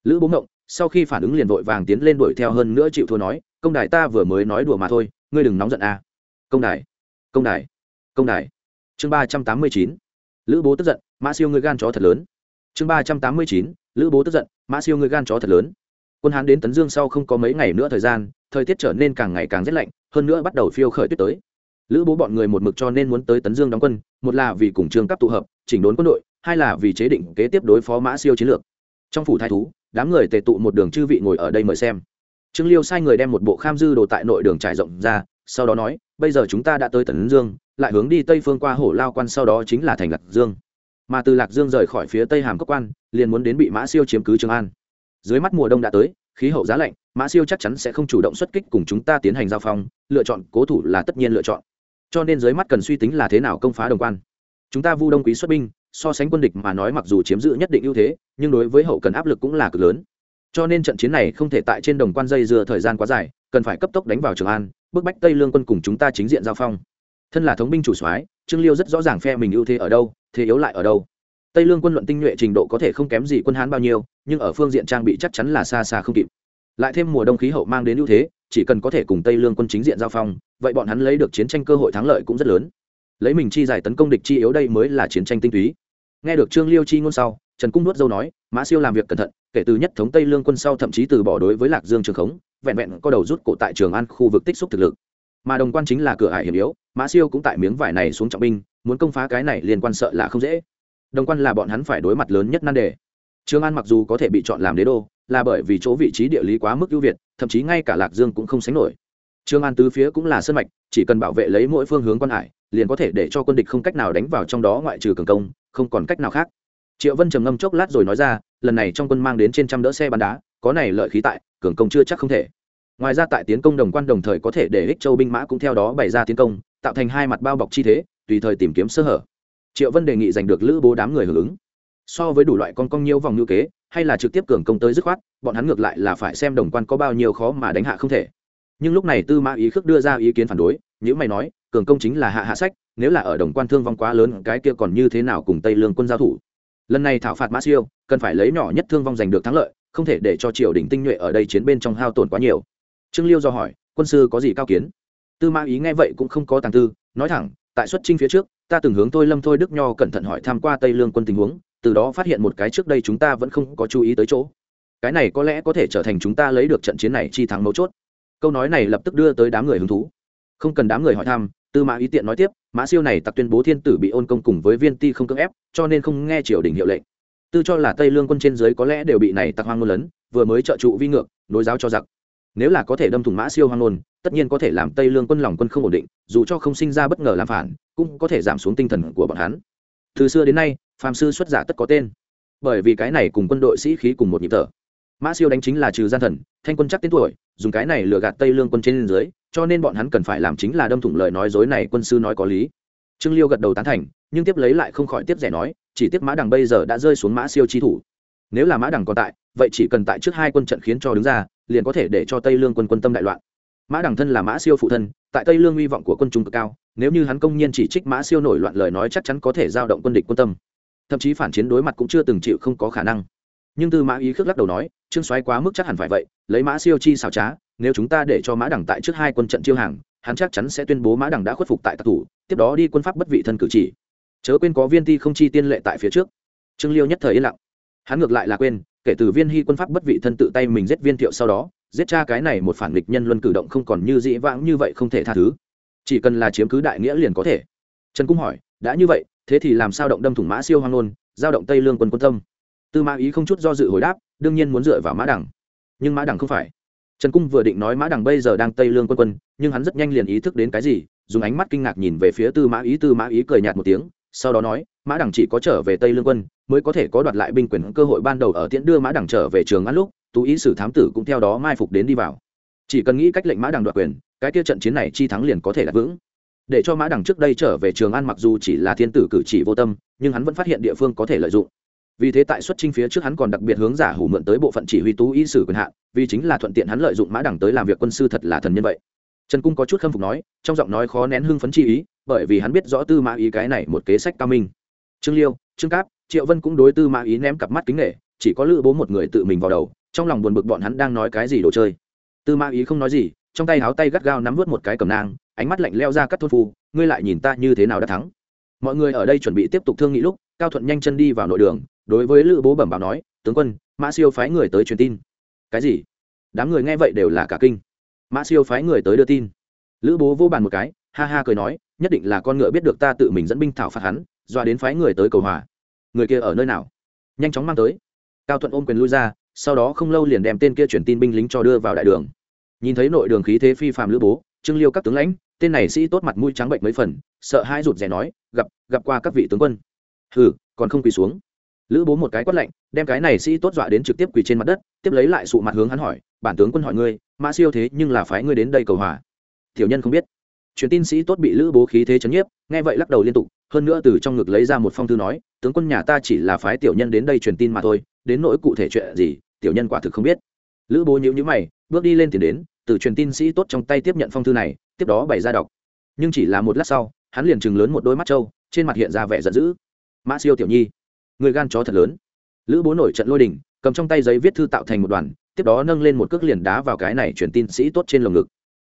Lữ bố ngộng, sau khi phản ứng liền vội vàng tiến lên đuổi theo hơn nữa chịu thua nói, công đài ta vừa mới nói đùa mà thôi, ngươi đừng nóng giận a công đài công đài công đài. Chương ba trăm tám mươi chín, lữ bố tức giận, mã siêu ngươi gan chó thật lớn. Chương ba trăm tám mươi chín, lữ bố tức giận, mã siêu ngươi gan chó thật lớn quân hán đến tấn dương sau không có mấy ngày nữa thời gian, thời tiết trở nên càng ngày càng rét lạnh, hơn nữa bắt đầu phiêu khởi tuyết tới. Lữ bố bọn người một mực cho nên muốn tới tấn dương đóng quân, một là vì cùng trương cấp tụ hợp, chỉnh đốn quân đội, hai là vì chế định kế tiếp đối phó mã siêu chiến lược. Trong phủ thái thú, đám người tề tụ một đường chư vị ngồi ở đây mời xem. Trương liêu sai người đem một bộ kham dư đồ tại nội đường trải rộng ra, sau đó nói, bây giờ chúng ta đã tới tấn dương, lại hướng đi tây phương qua hổ lao quan sau đó chính là thành lạc dương. Mà từ lạc dương rời khỏi phía tây hàm cốc quan, liền muốn đến bị mã siêu chiếm cứ trường an dưới mắt mùa đông đã tới, khí hậu giá lạnh, mã siêu chắc chắn sẽ không chủ động xuất kích cùng chúng ta tiến hành giao phong, lựa chọn, cố thủ là tất nhiên lựa chọn. Cho nên dưới mắt cần suy tính là thế nào công phá đồng quan. Chúng ta vu đông quý xuất binh, so sánh quân địch mà nói mặc dù chiếm giữ nhất định ưu thế, nhưng đối với hậu cần áp lực cũng là cực lớn. Cho nên trận chiến này không thể tại trên đồng quan dây dưa thời gian quá dài, cần phải cấp tốc đánh vào trường an, bức bách tây lương quân cùng chúng ta chính diện giao phong. Thân là thống binh chủ soái, trương liêu rất rõ ràng phe mình ưu thế ở đâu, thế yếu lại ở đâu tây lương quân luận tinh nhuệ trình độ có thể không kém gì quân hán bao nhiêu, nhưng ở phương diện trang bị chắc chắn là xa xa không kịp. Lại thêm mùa đông khí hậu mang đến ưu thế, chỉ cần có thể cùng tây lương quân chính diện giao phong, vậy bọn hắn lấy được chiến tranh cơ hội thắng lợi cũng rất lớn. Lấy mình chi giải tấn công địch chi yếu đây mới là chiến tranh tinh túy. Nghe được trương liêu chi ngôn sau, trần cung nuốt dâu nói, mã siêu làm việc cẩn thận, kể từ nhất thống tây lương quân sau thậm chí từ bỏ đối với lạc dương trường khống, vẹn vẹn có đầu rút cổ tại trường an khu vực tích xúc thực lực. Mà đồng quan chính là cửa hải hiểm yếu, mã siêu cũng tại miếng vải này xuống trọng binh, muốn công phá cái này liên quan sợ là không dễ đồng quan là bọn hắn phải đối mặt lớn nhất nan đề. Trường an mặc dù có thể bị chọn làm đế đô, là bởi vì chỗ vị trí địa lý quá mức ưu việt, thậm chí ngay cả lạc dương cũng không sánh nổi. Trường an tứ phía cũng là sân mạch, chỉ cần bảo vệ lấy mỗi phương hướng quan hải, liền có thể để cho quân địch không cách nào đánh vào trong đó ngoại trừ cường công, không còn cách nào khác. Triệu vân trầm ngâm chốc lát rồi nói ra, lần này trong quân mang đến trên trăm đỡ xe bắn đá, có này lợi khí tại, cường công chưa chắc không thể. Ngoài ra tại tiến công đồng quan đồng thời có thể để ích châu binh mã cũng theo đó bày ra tiến công, tạo thành hai mặt bao bọc chi thế, tùy thời tìm kiếm sơ hở triệu vân đề nghị giành được lữ bố đám người hưởng ứng. So với đủ loại con cong nhiều vòng ngữ kế, hay là trực tiếp cường công tới dứt khoát, bọn hắn ngược lại là phải xem đồng quan có bao nhiêu khó mà đánh hạ không thể. Nhưng lúc này tư mã ý khước đưa ra ý kiến phản đối nếu mày nói, cường công chính là hạ hạ sách, nếu là ở đồng quan thương vong quá lớn, cái kia còn như thế nào cùng tây lương quân giao thủ? Lần này thảo phạt mã siêu, cần phải lấy nhỏ nhất thương vong giành được thắng lợi, không thể để cho triều đình tinh nhuệ ở đây chiến bên trong hao tổn quá nhiều. Trương liêu do hỏi, quân sư có gì cao kiến? Tư mã ý nghe vậy cũng không có tàng tư, nói thẳng, tại xuất trinh phía trước ta từng hướng tôi lâm thôi đức nho cẩn thận hỏi tham qua tây lương quân tình huống, từ đó phát hiện một cái trước đây chúng ta vẫn không có chú ý tới chỗ. Cái này có lẽ có thể trở thành chúng ta lấy được trận chiến này chi thắng mấu chốt. Câu nói này lập tức đưa tới đám người hứng thú. Không cần đám người hỏi thăm, tư mã ý tiện nói tiếp, mã siêu này tặc tuyên bố thiên tử bị ôn công cùng với viên ti không cưỡng ép, cho nên không nghe triều đình hiệu lệnh. Tư cho là tây lương quân trên dưới có lẽ đều bị này tặc hoang ngôn lớn vừa mới trợ trụ vi ngược, nối giáo cho giặc. Nếu là có thể đâm thủng mã siêu hoang ngôn tất nhiên có thể làm tây lương quân lòng quân không ổn định, dù cho không sinh ra bất ngờ làm phản, cũng có thể giảm xuống tinh thần của bọn hắn. Từ xưa đến nay, phàm sư xuất giả tất có tên. Bởi vì cái này cùng quân đội sĩ khí cùng một nhịp thở. Mã siêu đánh chính là trừ gian thần, thanh quân chắc tên tuổi, dùng cái này lừa gạt tây lương quân trên dưới, cho nên bọn hắn cần phải làm chính là đâm thủng lời nói dối này quân sư nói có lý. Trương liêu gật đầu tán thành, nhưng tiếp lấy lại không khỏi tiếp rẻ nói, chỉ tiếp mã đằng bây giờ đã rơi xuống mã siêu chi thủ. Nếu là mã đằng còn tại, vậy chỉ cần tại trước hai quân trận khiến cho đứng ra, liền có thể để cho tây lương quân quân tâm đại loạn mã đằng thân là mã siêu phụ thân, tại tây lương hy vọng của quân chúng cực cao, nếu như hắn công nhiên chỉ trích mã siêu nổi loạn lời nói chắc chắn có thể giao động quân địch quân tâm. Thậm chí phản chiến đối mặt cũng chưa từng chịu không có khả năng. Nhưng tư mã ý khước lắc đầu nói, trương soái quá mức chắc hẳn phải vậy, lấy mã siêu chi xảo trá, nếu chúng ta để cho mã đẳng tại trước hai quân trận chiêu hàng, hắn chắc chắn sẽ tuyên bố mã đẳng đã khuất phục tại tạc thủ, tiếp đó đi quân pháp bất vị thân cử chỉ. Chớ quên có viên ti không chi tiên lệ tại phía trước. Trương liêu nhất thời yên lặng. Hắn ngược lại là quên, kể từ viên hy quân pháp bất vị thân tự tay mình giết viên thiệu sau đó giết cha cái này một phản nghịch nhân luân cử động không còn như dĩ vãng như vậy không thể tha thứ. Chỉ cần là chiếm cứ đại nghĩa liền có thể. Trần cung hỏi, đã như vậy, thế thì làm sao động đâm thủng mã siêu hoang nôn giao động tây lương quân quân tâm? Tư mã ý không chút do dự hồi đáp, đương nhiên muốn dựa vào mã đẳng nhưng mã đẳng không phải. Trần cung vừa định nói mã đẳng bây giờ đang tây lương quân quân, nhưng hắn rất nhanh liền ý thức đến cái gì, dùng ánh mắt kinh ngạc nhìn về phía tư mã ý, tư mã ý cười nhạt một tiếng, sau đó nói, mã đẳng chỉ có trở về tây lương quân, mới có thể có đoạt lại binh quyền cơ hội ban đầu ở tiễn đưa mã đẳng trở về trường ăn lúc tú ý sử thám tử cũng theo đó mai phục đến đi vào. Chỉ cần nghĩ cách lệnh mã Đằng đoạt quyền, cái kia trận chiến này chi thắng liền có thể đạt vững. Để cho mã Đằng trước đây trở về trường an mặc dù chỉ là thiên tử cử chỉ vô tâm, nhưng hắn vẫn phát hiện địa phương có thể lợi dụng. Vì thế tại xuất trinh phía trước hắn còn đặc biệt hướng giả hủ mượn tới bộ phận chỉ huy tú y sử quyền hạn, vì chính là thuận tiện hắn lợi dụng mã Đằng tới làm việc quân sư thật là thần nhân vậy. Trần cung có chút khâm phục nói, trong giọng nói khó nén hưng phấn chi ý, bởi vì hắn biết rõ tư mã ý cái này một kế sách cao minh. Trương liêu, trương cáp, triệu vân cũng đối tư mã ý ném cặp mắt kính nghệ chỉ có lữ bố một người tự mình vào đầu trong lòng buồn bực bọn hắn đang nói cái gì đồ chơi. Tư mã ý không nói gì, trong tay háo tay gắt gao nắm vớt một cái cầm nang, ánh mắt lạnh leo ra cắt thôn phu ngươi lại nhìn ta như thế nào đã thắng? Mọi người ở đây chuẩn bị tiếp tục thương nghị lúc, cao thuận nhanh chân đi vào nội đường, đối với lữ bố bẩm báo nói, tướng quân, mã siêu phái người tới truyền tin. Cái gì? Đám người nghe vậy đều là cả kinh. Mã siêu phái người tới đưa tin. Lữ bố vô bàn một cái, ha ha cười nói, nhất định là con ngựa biết được ta tự mình dẫn binh thảo phạt hắn, doa đến phái người tới cầu hòa. Người kia ở nơi nào? Nhanh chóng mang tới. Cao thuận ôm quyền lui ra sau đó không lâu liền đem tên kia chuyển tin binh lính cho đưa vào đại đường. Nhìn thấy nội đường khí thế phi phàm lữ bố trương liêu các tướng lãnh tên này sĩ tốt mặt mũi trắng bệnh mấy phần sợ hai rụt rè nói gặp gặp qua các vị tướng quân. Hừ, còn không quỳ xuống. Lữ bố một cái quát lạnh đem cái này sĩ tốt dọa đến trực tiếp quỳ trên mặt đất tiếp lấy lại sụ mặt hướng hắn hỏi bản tướng quân hỏi ngươi mã siêu thế nhưng là phái ngươi đến đây cầu hòa? Tiểu nhân không biết. Truyền tin sĩ tốt bị lữ bố khí thế chấn nhiếp nghe vậy lắc đầu liên tục hơn nữa từ trong ngực lấy ra một phong thư nói tướng quân nhà ta chỉ là phái tiểu nhân đến đây truyền tin mà thôi đến nỗi cụ thể chuyện gì tiểu nhân quả thực không biết. Lữ bố nhíu nhíu mày, bước đi lên tiền đến, từ truyền tin sĩ tốt trong tay tiếp nhận phong thư này, tiếp đó bày ra đọc. Nhưng chỉ là một lát sau, hắn liền chừng lớn một đôi mắt trâu, trên mặt hiện ra vẻ giận dữ. Mã siêu tiểu nhi, người gan chó thật lớn. Lữ bố nổi trận lôi đình, cầm trong tay giấy viết thư tạo thành một đoàn, tiếp đó nâng lên một cước liền đá vào cái này truyền tin sĩ tốt trên lồng ngực.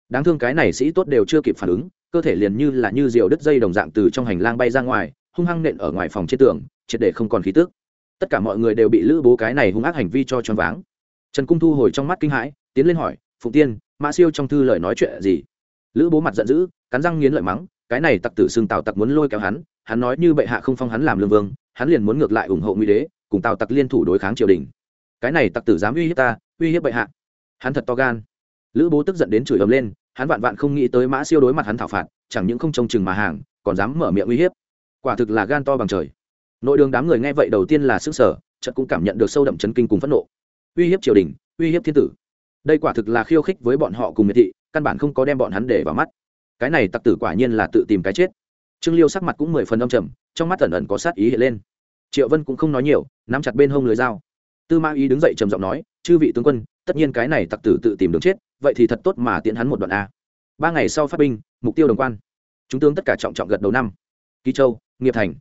Đáng thương cái này sĩ tốt đều chưa kịp phản ứng, cơ thể liền như là như diều đứt dây đồng dạng từ trong hành lang bay ra ngoài, hung hăng nện ở ngoài phòng trên tường, triệt để không còn khí tức tất cả mọi người đều bị lữ bố cái này hung ác hành vi cho choáng váng. Trần cung thu hồi trong mắt kinh hãi, tiến lên hỏi, phụng tiên, mã siêu trong thư lời nói chuyện gì? Lữ bố mặt giận dữ, cắn răng nghiến lợi mắng, cái này tặc tử xưng tào tặc muốn lôi kéo hắn hắn nói như bệ hạ không phong hắn làm lương vương, hắn liền muốn ngược lại ủng hộ nguy đế, cùng tào tặc liên thủ đối kháng triều đình. Cái này tặc tử dám uy hiếp ta, uy hiếp bệ hạ. Hắn thật to gan. Lữ bố tức giận đến chửi ầm lên, hắn vạn vạn không nghĩ tới mã siêu đối mặt hắn thảo phạt, chẳng những không trông chừng mà hàng, còn dám mở miệng uy hiếp. Quả thực là gan to bằng trời nội đường đám người nghe vậy đầu tiên là sức sở chợt cũng cảm nhận được sâu đậm chấn kinh cùng phẫn nộ. Uy hiếp triều đình, uy hiếp thiên tử. Đây quả thực là khiêu khích với bọn họ cùng miệt thị, căn bản không có đem bọn hắn để vào mắt. Cái này tặc tử quả nhiên là tự tìm cái chết. Trương liêu sắc mặt cũng mười phần âm trầm, trong mắt ẩn ẩn có sát ý hiện lên. Triệu vân cũng không nói nhiều, nắm chặt bên hông lưới dao. Tư Ma ý đứng dậy trầm giọng nói, chư vị tướng quân, tất nhiên cái này tặc tử tự tìm đường chết, vậy thì thật tốt mà tiễn hắn một đoạn a. Ba ngày sau phát binh, mục tiêu đồng quan. Chúng tướng tất cả trọng trọng gật đầu năm. Ký châu, nghiệp thành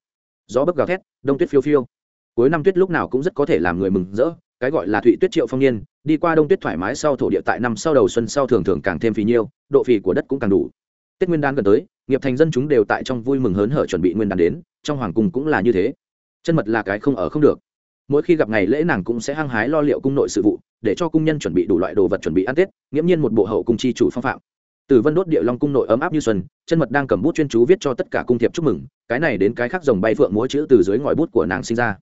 gió bấc gào thét, đông tuyết phiêu phiêu. Cuối năm tuyết lúc nào cũng rất có thể làm người mừng rỡ, cái gọi là thụy tuyết triệu phong niên, đi qua đông tuyết thoải mái sau thổ địa tại năm sau đầu xuân sau thường thường càng thêm phì nhiêu, độ phì của đất cũng càng đủ. Tết nguyên đán gần tới, nghiệp thành dân chúng đều tại trong vui mừng hớn hở chuẩn bị nguyên đán đến, trong hoàng cung cũng là như thế. Chân mật là cái không ở không được. Mỗi khi gặp ngày lễ nàng cũng sẽ hăng hái lo liệu cung nội sự vụ, để cho cung nhân chuẩn bị đủ loại đồ vật chuẩn bị ăn tết, nghiễm nhiên một bộ hậu cung chi chủ phong phạm. Tử vân đốt địa long cung nội ấm áp như xuân, chân mật đang cầm bút chuyên chú viết cho tất cả cung thiệp chúc mừng, cái này đến cái khác rồng bay phượng múa chữ từ dưới ngòi bút của nàng sinh ra.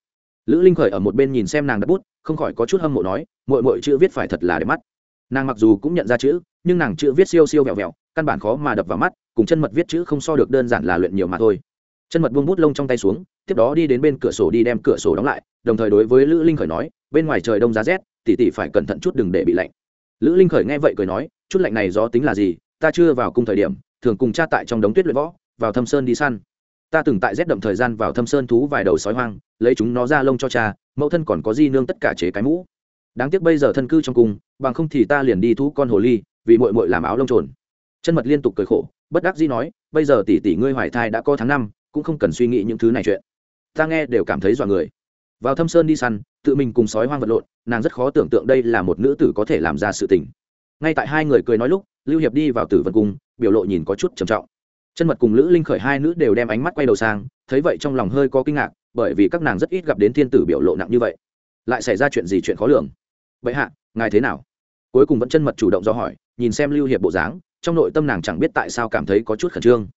Lữ linh khởi ở một bên nhìn xem nàng đặt bút, không khỏi có chút hâm mộ nói, muội muội chữ viết phải thật là đẹp mắt. Nàng mặc dù cũng nhận ra chữ, nhưng nàng chữ viết siêu siêu vẹo vẹo, căn bản khó mà đập vào mắt, cùng chân mật viết chữ không so được đơn giản là luyện nhiều mà thôi. Chân mật buông bút lông trong tay xuống, tiếp đó đi đến bên cửa sổ đi đem cửa sổ đóng lại, đồng thời đối với lữ linh khởi nói, bên ngoài trời đông giá rét, tỷ tỷ phải cẩn thận chút đừng để bị lạnh. Lữ linh khởi nghe vậy cười nói, chút lạnh này do tính là gì ta chưa vào cung thời điểm, thường cùng cha tại trong đống tuyết luyện võ, vào thâm sơn đi săn. Ta từng tại rét đậm thời gian vào thâm sơn thú vài đầu sói hoang, lấy chúng nó ra lông cho cha, mẫu thân còn có di nương tất cả chế cái mũ. Đáng tiếc bây giờ thân cư trong cung, bằng không thì ta liền đi thú con hồ ly, vì mội mội làm áo lông trồn. Chân mật liên tục cười khổ, bất đắc dĩ nói, bây giờ tỷ tỷ ngươi hoài thai đã có tháng năm, cũng không cần suy nghĩ những thứ này chuyện. Ta nghe đều cảm thấy dọa người. Vào thâm sơn đi săn, tự mình cùng sói hoang vật lộn, nàng rất khó tưởng tượng đây là một nữ tử có thể làm ra sự tình. Ngay tại hai người cười nói lúc lưu hiệp đi vào tử vân cung, biểu lộ nhìn có chút trầm trọng. Chân mật cùng lữ linh khởi hai nữ đều đem ánh mắt quay đầu sang, thấy vậy trong lòng hơi có kinh ngạc, bởi vì các nàng rất ít gặp đến thiên tử biểu lộ nặng như vậy. Lại xảy ra chuyện gì chuyện khó lường? Vậy hạ, ngài thế nào? Cuối cùng vẫn chân mật chủ động do hỏi, nhìn xem lưu hiệp bộ dáng, trong nội tâm nàng chẳng biết tại sao cảm thấy có chút khẩn trương.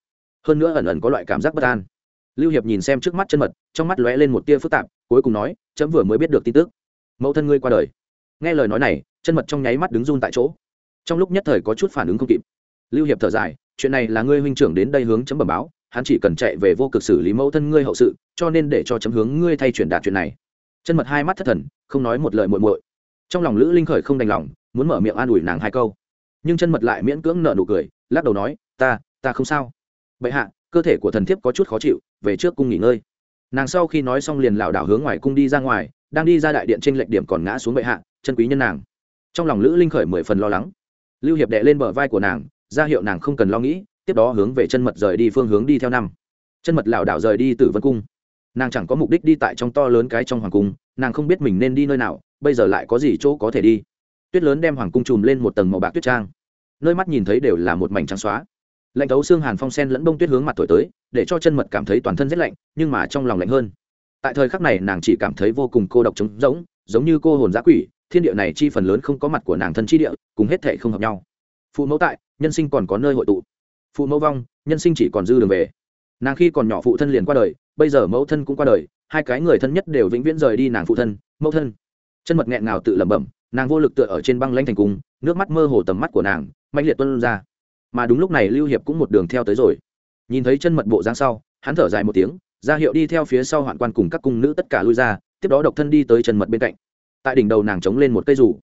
Hơn nữa ẩn ẩn có loại cảm giác bất an. Lưu hiệp nhìn xem trước mắt chân mật, trong mắt lóe lên một tia phức tạp, cuối cùng nói, chấm vừa mới biết được tin tức. Mẫu thân ngươi qua đời. Nghe lời nói này, chân mật trong nháy mắt đứng run tại chỗ trong lúc nhất thời có chút phản ứng không kịp. Lưu hiệp thở dài, chuyện này là ngươi huynh trưởng đến đây hướng chấm bẩm báo, hắn chỉ cần chạy về vô cực xử lý mẫu thân ngươi hậu sự, cho nên để cho chấm hướng ngươi thay chuyển đạt chuyện này. Chân mật hai mắt thất thần, không nói một lời muội muội. Trong lòng lữ linh khởi không đành lòng, muốn mở miệng an ủi nàng hai câu. Nhưng chân mật lại miễn cưỡng nợ nụ cười, lắc đầu nói, ta ta không sao. Bệ hạ, cơ thể của thần thiếp có chút khó chịu, về trước cung nghỉ ngơi. Nàng sau khi nói xong liền lảo đảo hướng ngoài cung đi ra ngoài, đang đi ra đại điện trên lệch điểm còn ngã xuống bệ hạ, chân quý nhân nàng. Trong lòng lữ linh khởi mười phần lo lắng lưu hiệp đệ lên bờ vai của nàng, ra hiệu nàng không cần lo nghĩ, tiếp đó hướng về chân mật rời đi phương hướng đi theo năm. Chân mật lảo đảo rời đi từ vân cung. Nàng chẳng có mục đích đi tại trong to lớn cái trong hoàng cung, nàng không biết mình nên đi nơi nào, bây giờ lại có gì chỗ có thể đi. Tuyết lớn đem hoàng cung chùm lên một tầng màu bạc tuyết trang. Nơi mắt nhìn thấy đều là một mảnh trắng xóa. Lạnh thấu xương hàn phong sen lẫn bông tuyết hướng mặt thổi tới, để cho chân mật cảm thấy toàn thân rét lạnh, nhưng mà trong lòng lạnh hơn. Tại thời khắc này nàng chỉ cảm thấy vô cùng cô độc trống rỗng, giống như cô hồn giã quỷ thiên địa này chi phần lớn không có mặt của nàng thân chi địa, cùng hết thể không hợp nhau. Phụ mẫu tại, nhân sinh còn có nơi hội tụ. Phụ mẫu vong, nhân sinh chỉ còn dư đường về. Nàng khi còn nhỏ phụ thân liền qua đời, bây giờ mẫu thân cũng qua đời, hai cái người thân nhất đều vĩnh viễn rời đi nàng phụ thân, mẫu thân. Chân mật nghẹn ngào tự lẩm bẩm, nàng vô lực tựa ở trên băng lanh thành cung, nước mắt mơ hồ tầm mắt của nàng mạnh liệt tuân ra. Mà đúng lúc này lưu hiệp cũng một đường theo tới rồi. Nhìn thấy chân mật bộ dáng sau, hắn thở dài một tiếng, ra hiệu đi theo phía sau hoạn quan cùng các cung nữ tất cả lui ra, tiếp đó độc thân đi tới chân mật bên cạnh tại đỉnh đầu nàng chống lên một cây dù.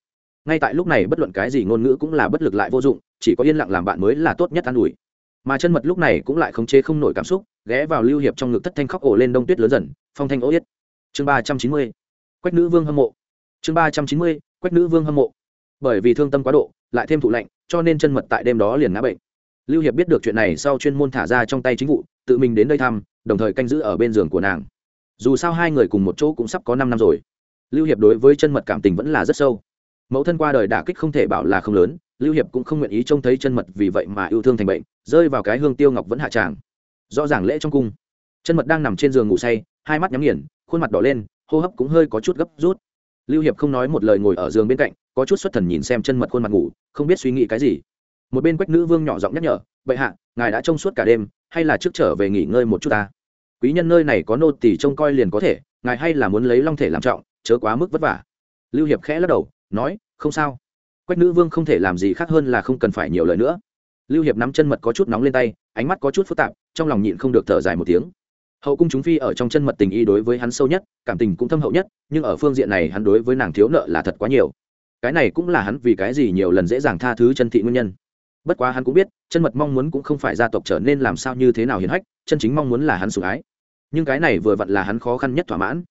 ngay tại lúc này bất luận cái gì ngôn ngữ cũng là bất lực lại vô dụng, chỉ có yên lặng làm bạn mới là tốt nhất an ủi. Mà chân mật lúc này cũng lại khống chế không nổi cảm xúc, ghé vào lưu hiệp trong ngực thất thanh khóc ổ lên đông tuyết lớn dần, phong thanh ố yết. Chương ba trăm chín mươi, quách nữ vương hâm mộ. Chương ba trăm chín mươi, quách nữ vương hâm mộ. Bởi vì thương tâm quá độ, lại thêm thụ lạnh, cho nên chân mật tại đêm đó liền ngã bệnh. Lưu hiệp biết được chuyện này sau chuyên môn thả ra trong tay chính vụ, tự mình đến đây thăm, đồng thời canh giữ ở bên giường của nàng. Dù sao hai người cùng một chỗ cũng sắp có năm năm rồi lưu hiệp đối với chân mật cảm tình vẫn là rất sâu. Mẫu thân qua đời đả kích không thể bảo là không lớn, lưu hiệp cũng không nguyện ý trông thấy chân mật vì vậy mà yêu thương thành bệnh, rơi vào cái hương tiêu ngọc vẫn hạ tràng. Rõ ràng lễ trong cung, chân mật đang nằm trên giường ngủ say, hai mắt nhắm nghiền, khuôn mặt đỏ lên, hô hấp cũng hơi có chút gấp rút. Lưu hiệp không nói một lời ngồi ở giường bên cạnh, có chút xuất thần nhìn xem chân mật khuôn mặt ngủ, không biết suy nghĩ cái gì. Một bên quách nữ vương nhỏ giọng nhắc nhở, bệ hạ, ngài đã trông suốt cả đêm, hay là trước trở về nghỉ ngơi một chút ta? Quý nhân nơi này có nô tỳ trông coi liền có thể, ngài hay là muốn lấy long thể làm trọng chớ quá mức vất vả. Lưu hiệp khẽ lắc đầu, nói, không sao. Quách nữ vương không thể làm gì khác hơn là không cần phải nhiều lời nữa. Lưu hiệp nắm chân mật có chút nóng lên tay, ánh mắt có chút phức tạp, trong lòng nhịn không được thở dài một tiếng. Hậu cung chúng phi ở trong chân mật tình y đối với hắn sâu nhất, cảm tình cũng thâm hậu nhất, nhưng ở phương diện này hắn đối với nàng thiếu nợ là thật quá nhiều. Cái này cũng là hắn vì cái gì nhiều lần dễ dàng tha thứ chân thị nguyên nhân. Bất quá hắn cũng biết, chân mật mong muốn cũng không phải gia tộc trở nên làm sao như thế nào hiền hách, chân chính mong muốn là hắn sủng ái. Nhưng cái này vừa vặn là hắn khó khăn nhất thỏa mãn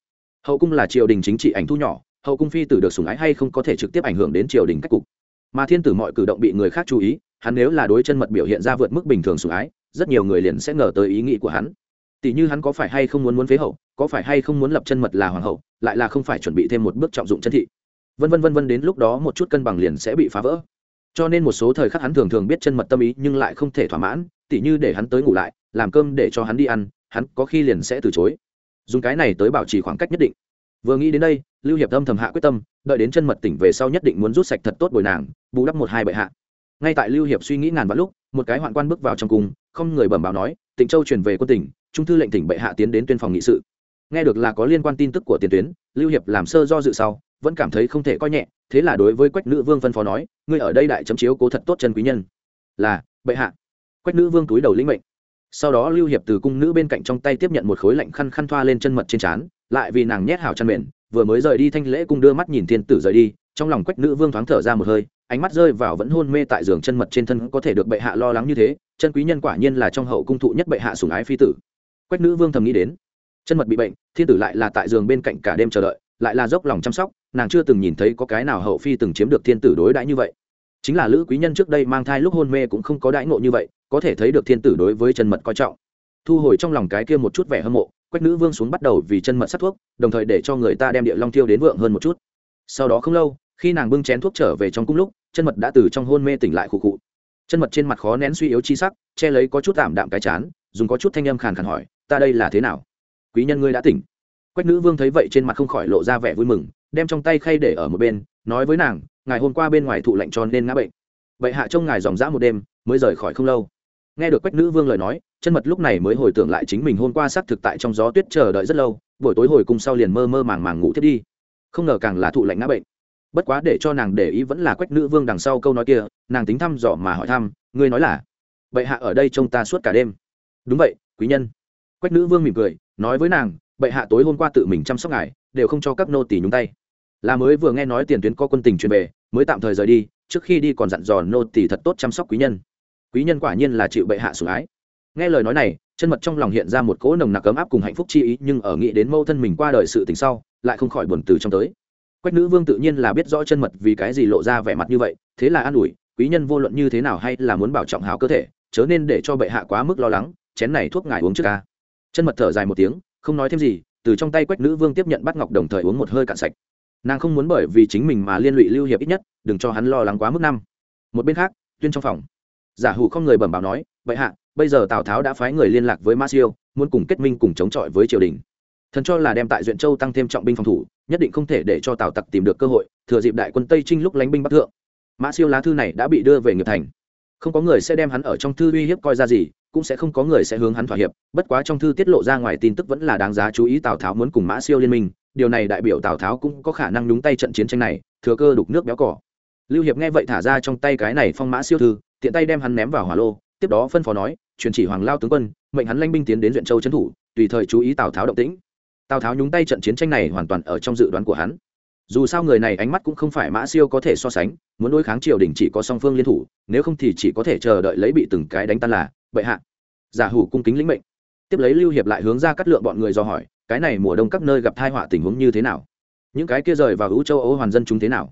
hậu cung là triều đình chính trị ảnh thu nhỏ, hậu cung phi tử được sủng ái hay không có thể trực tiếp ảnh hưởng đến triều đình cách cục. Mà thiên tử mọi cử động bị người khác chú ý, hắn nếu là đối chân mật biểu hiện ra vượt mức bình thường sủng ái, rất nhiều người liền sẽ ngờ tới ý nghĩ của hắn. Tỷ như hắn có phải hay không muốn muốn phế hậu, có phải hay không muốn lập chân mật là hoàng hậu, lại là không phải chuẩn bị thêm một bước trọng dụng chân thị. Vân vân vân vân đến lúc đó một chút cân bằng liền sẽ bị phá vỡ. Cho nên một số thời khắc hắn thường thường biết chân mật tâm ý nhưng lại không thể thỏa mãn, tỉ như để hắn tới ngủ lại, làm cơm để cho hắn đi ăn, hắn có khi liền sẽ từ chối dùng cái này tới bảo trì khoảng cách nhất định. Vừa nghĩ đến đây, lưu hiệp âm thầm hạ quyết tâm, đợi đến chân mật tỉnh về sau nhất định muốn rút sạch thật tốt bồi nàng, bù đắp một hai bệ hạ. Ngay tại lưu hiệp suy nghĩ ngàn vạn lúc, một cái hoạn quan bước vào trong cung, không người bẩm báo nói, tịnh châu truyền về quân tỉnh, trung thư lệnh tỉnh bệ hạ tiến đến tuyên phòng nghị sự. Nghe được là có liên quan tin tức của tiền tuyến, lưu hiệp làm sơ do dự sau, vẫn cảm thấy không thể coi nhẹ, thế là đối với quách nữ vương phân phó nói, ngươi ở đây đại chấm chiếu cố thật tốt chân quý nhân. Là, bệ hạ. Quách nữ vương túi đầu lĩnh mệnh sau đó lưu hiệp từ cung nữ bên cạnh trong tay tiếp nhận một khối lạnh khăn khăn thoa lên chân mật trên trán, lại vì nàng nhét hào chăn mền, vừa mới rời đi thanh lễ cung đưa mắt nhìn thiên tử rời đi, trong lòng quách nữ vương thoáng thở ra một hơi, ánh mắt rơi vào vẫn hôn mê tại giường chân mật trên thân có thể được bệ hạ lo lắng như thế, chân quý nhân quả nhiên là trong hậu cung thụ nhất bệ hạ sủng ái phi tử. Quách nữ vương thầm nghĩ đến, chân mật bị bệnh, thiên tử lại là tại giường bên cạnh cả đêm chờ đợi, lại là dốc lòng chăm sóc, nàng chưa từng nhìn thấy có cái nào hậu phi từng chiếm được thiên tử đối đãi như vậy chính là lữ quý nhân trước đây mang thai lúc hôn mê cũng không có đãi ngộ như vậy, có thể thấy được thiên tử đối với chân mật coi trọng. Thu hồi trong lòng cái kia một chút vẻ hâm mộ, quách nữ vương xuống bắt đầu vì chân mật sắt thuốc, đồng thời để cho người ta đem địa long tiêu đến vượng hơn một chút. Sau đó không lâu, khi nàng bưng chén thuốc trở về trong cung lúc, chân mật đã từ trong hôn mê tỉnh lại khụ khụ. Chân mật trên mặt khó nén suy yếu chi sắc, che lấy có chút tạm đạm cái chán, dùng có chút thanh âm khàn khàn hỏi, ta đây là thế nào? Quý nhân ngươi đã tỉnh. Quách nữ vương thấy vậy trên mặt không khỏi lộ ra vẻ vui mừng, đem trong tay khay để ở một bên, nói với nàng ngài hôm qua bên ngoài thụ lệnh cho nên ngã bệnh. Vậy hạ trông ngài dòng dã một đêm, mới rời khỏi không lâu. Nghe được quách nữ vương lời nói, chân mật lúc này mới hồi tưởng lại chính mình hôm qua xác thực tại trong gió tuyết chờ đợi rất lâu, buổi tối hồi cùng sau liền mơ mơ màng màng ngủ thiết đi. Không ngờ càng là thụ lệnh ngã bệnh. Bất quá để cho nàng để ý vẫn là quách nữ vương đằng sau câu nói kia, nàng tính thăm dò mà hỏi thăm, ngươi nói là, bệ hạ ở đây trông ta suốt cả đêm. Đúng vậy, quý nhân. Quách nữ vương mỉm cười, nói với nàng, bệ hạ tối hôm qua tự mình chăm sóc ngài, đều không cho các nô tỳ nhúng tay là mới vừa nghe nói tiền tuyến có quân tình truyền về, mới tạm thời rời đi, trước khi đi còn dặn dò nô tỳ thật tốt chăm sóc quý nhân. Quý nhân quả nhiên là chịu bệ hạ sủng ái. Nghe lời nói này, chân mật trong lòng hiện ra một cỗ nồng nặc ấm áp cùng hạnh phúc chi ý, nhưng ở nghĩ đến mâu thân mình qua đời sự tình sau, lại không khỏi buồn từ trong tới. Quách nữ vương tự nhiên là biết rõ chân mật vì cái gì lộ ra vẻ mặt như vậy, thế là an ủi, quý nhân vô luận như thế nào hay là muốn bảo trọng hào cơ thể, chớ nên để cho bệ hạ quá mức lo lắng, chén này thuốc ngài uống trước ca. Chân mật thở dài một tiếng, không nói thêm gì, từ trong tay quách nữ vương tiếp nhận bắt ngọc đồng thời uống một hơi cạn sạch nàng không muốn bởi vì chính mình mà liên lụy lưu hiệp ít nhất, đừng cho hắn lo lắng quá mức năm. Một bên khác, tuyên trong phòng. Giả hủ không người bẩm báo nói, vậy hạ, bây giờ tào tháo đã phái người liên lạc với ma siêu, muốn cùng kết minh cùng chống chọi với triều đình. Thần cho là đem tại duyện châu tăng thêm trọng binh phòng thủ, nhất định không thể để cho tào tặc tìm được cơ hội, thừa dịp đại quân tây trinh lúc lánh binh bắc thượng. Mã siêu lá thư này đã bị đưa về nghiệp thành. Không có người sẽ đem hắn ở trong thư uy hiếp coi ra gì, cũng sẽ không có người sẽ hướng hắn thỏa hiệp, bất quá trong thư tiết lộ ra ngoài tin tức vẫn là đáng giá chú ý tào tháo muốn cùng mã siêu liên minh điều này đại biểu tào tháo cũng có khả năng nhúng tay trận chiến tranh này thừa cơ đục nước béo cỏ lưu hiệp nghe vậy thả ra trong tay cái này phong mã siêu thư tiện tay đem hắn ném vào hỏa lô tiếp đó phân phó nói truyền chỉ hoàng lao tướng quân mệnh hắn lanh binh tiến đến duyện châu trấn thủ tùy thời chú ý tào tháo động tĩnh tào tháo nhúng tay trận chiến tranh này hoàn toàn ở trong dự đoán của hắn dù sao người này ánh mắt cũng không phải mã siêu có thể so sánh muốn đối kháng triều đình chỉ có song phương liên thủ nếu không thì chỉ có thể chờ đợi lấy bị từng cái đánh tan là bệ hạ giả hủ cung kính lĩnh mệnh tiếp lấy lưu hiệp lại hướng ra cắt lượng bọn người do hỏi cái này mùa đông các nơi gặp tai họa tình huống như thế nào? Những cái kia rời vào hữu châu âu hoàn dân chúng thế nào?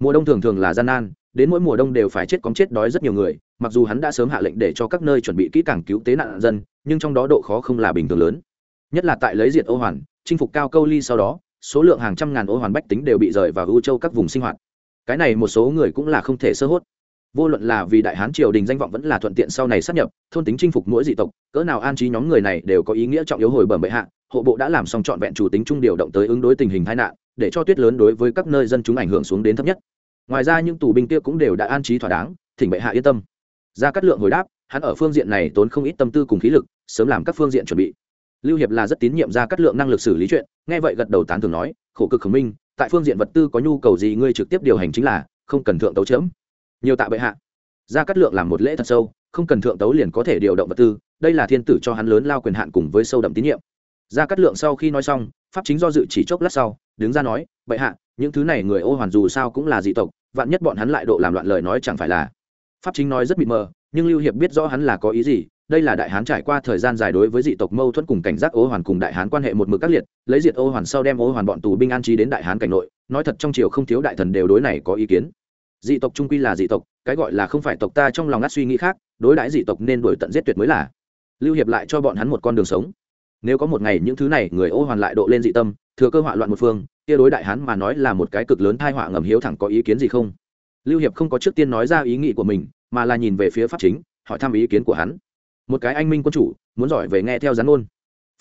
Mùa đông thường thường là gian nan, đến mỗi mùa đông đều phải chết cóng chết đói rất nhiều người, mặc dù hắn đã sớm hạ lệnh để cho các nơi chuẩn bị kỹ càng cứu tế nạn dân, nhưng trong đó độ khó không là bình thường lớn. Nhất là tại lấy diệt ô hoàn, chinh phục cao câu ly sau đó, số lượng hàng trăm ngàn ô hoàn bách tính đều bị rời vào ưu châu các vùng sinh hoạt. Cái này một số người cũng là không thể sơ hốt vô luận là vì đại hán triều đình danh vọng vẫn là thuận tiện sau này sắp nhập, thôn tính chinh phục mỗi dị tộc, cỡ nào an trí nhóm người này đều có ý nghĩa trọng yếu hồi bẩm bệ hạ, hộ bộ đã làm xong trọn vẹn chủ tính trung điều động tới ứng đối tình hình tai nạn, để cho tuyết lớn đối với các nơi dân chúng ảnh hưởng xuống đến thấp nhất. Ngoài ra những tù binh kia cũng đều đã an trí thỏa đáng, thỉnh bệ hạ yên tâm. Ra cắt lượng hồi đáp, hắn ở phương diện này tốn không ít tâm tư cùng khí lực, sớm làm các phương diện chuẩn bị. Lưu hiệp là rất tín nhiệm ra cắt lượng năng lực xử lý chuyện, nghe vậy gật đầu tán thường nói, khổ cực khổng minh, tại phương diện vật tư có nhu cầu gì ngươi trực tiếp điều hành chính là không cần thượng tấu chấm nhiều tạ bệ hạ. Ra cắt lượng làm một lễ thật sâu, không cần thượng tấu liền có thể điều động vật tư, đây là thiên tử cho hắn lớn lao quyền hạn cùng với sâu đậm tín nhiệm. Ra cắt lượng sau khi nói xong, pháp chính do dự chỉ chốc lát sau, đứng ra nói, bệ hạ, những thứ này người ô hoàn dù sao cũng là dị tộc, vạn nhất bọn hắn lại độ làm loạn lời nói chẳng phải là. Pháp chính nói rất mịt mờ, nhưng lưu hiệp biết rõ hắn là có ý gì, đây là đại hán trải qua thời gian dài đối với dị tộc mâu thuẫn cùng cảnh giác ô hoàn cùng đại hán quan hệ một mực các liệt, lấy diệt ô hoàn sau đem ô hoàn bọn tù binh an trí đến đại hán cảnh nội, nói thật trong triều không thiếu đại thần đều đối này có ý kiến dị tộc trung quy là dị tộc, cái gọi là không phải tộc ta trong lòng ngắt suy nghĩ khác, đối đãi dị tộc nên đổi tận giết tuyệt mới là. Lưu hiệp lại cho bọn hắn một con đường sống. Nếu có một ngày những thứ này người ô hoàn lại độ lên dị tâm, thừa cơ họa loạn một phương, kia đối đại hán mà nói là một cái cực lớn thai họa ngầm hiếu thẳng có ý kiến gì không? Lưu hiệp không có trước tiên nói ra ý nghĩ của mình, mà là nhìn về phía pháp chính, hỏi thăm ý kiến của hắn. Một cái anh minh quân chủ, muốn giỏi về nghe theo gián ngôn.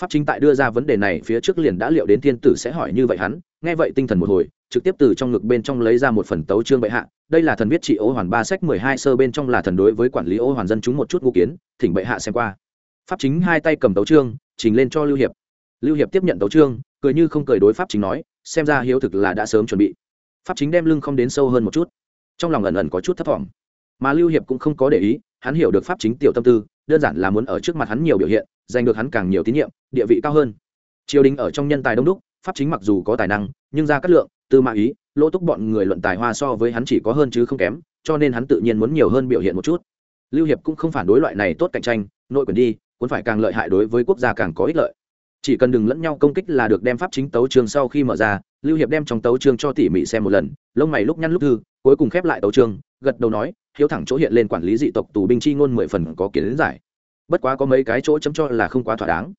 pháp chính tại đưa ra vấn đề này phía trước liền đã liệu đến thiên tử sẽ hỏi như vậy hắn, nghe vậy tinh thần một hồi trực tiếp từ trong ngực bên trong lấy ra một phần tấu chương bệ hạ. Đây là thần viết trị ô hoàn ba sách mười hai sơ bên trong là thần đối với quản lý ô hoàn dân chúng một chút ngũ kiến thỉnh bệ hạ xem qua. Pháp chính hai tay cầm tấu chương trình lên cho lưu hiệp. Lưu hiệp tiếp nhận tấu chương, cười như không cười đối pháp chính nói xem ra hiếu thực là đã sớm chuẩn bị. Pháp chính đem lưng không đến sâu hơn một chút. Trong lòng ẩn ẩn có chút thấp t mà lưu hiệp cũng không có để ý hắn hiểu được pháp chính tiểu tâm tư đơn giản là muốn ở trước mặt hắn nhiều biểu hiện giành được hắn càng nhiều tín nhiệm địa vị cao hơn. Triều đình ở trong nhân tài đông đúc pháp chính mặc dù có tài năng nhưng ra cắt lượng tư mã ý, lỗ túc bọn người luận tài hoa so với hắn chỉ có hơn chứ không kém, cho nên hắn tự nhiên muốn nhiều hơn biểu hiện một chút. Lưu hiệp cũng không phản đối loại này tốt cạnh tranh, nội quyền đi cũng phải càng lợi hại đối với quốc gia càng có ích lợi. Chỉ cần đừng lẫn nhau công kích là được đem pháp chính tấu trường sau khi mở ra, lưu hiệp đem trong tấu trường cho tỉ mỉ xem một lần, lông mày lúc nhăn lúc thư, cuối cùng khép lại tấu trường gật đầu nói, hiếu thẳng chỗ hiện lên quản lý dị tộc tù binh chi ngôn mười phần có kiến giải. Bất quá có mấy cái chỗ chấm cho là không quá thỏa đáng.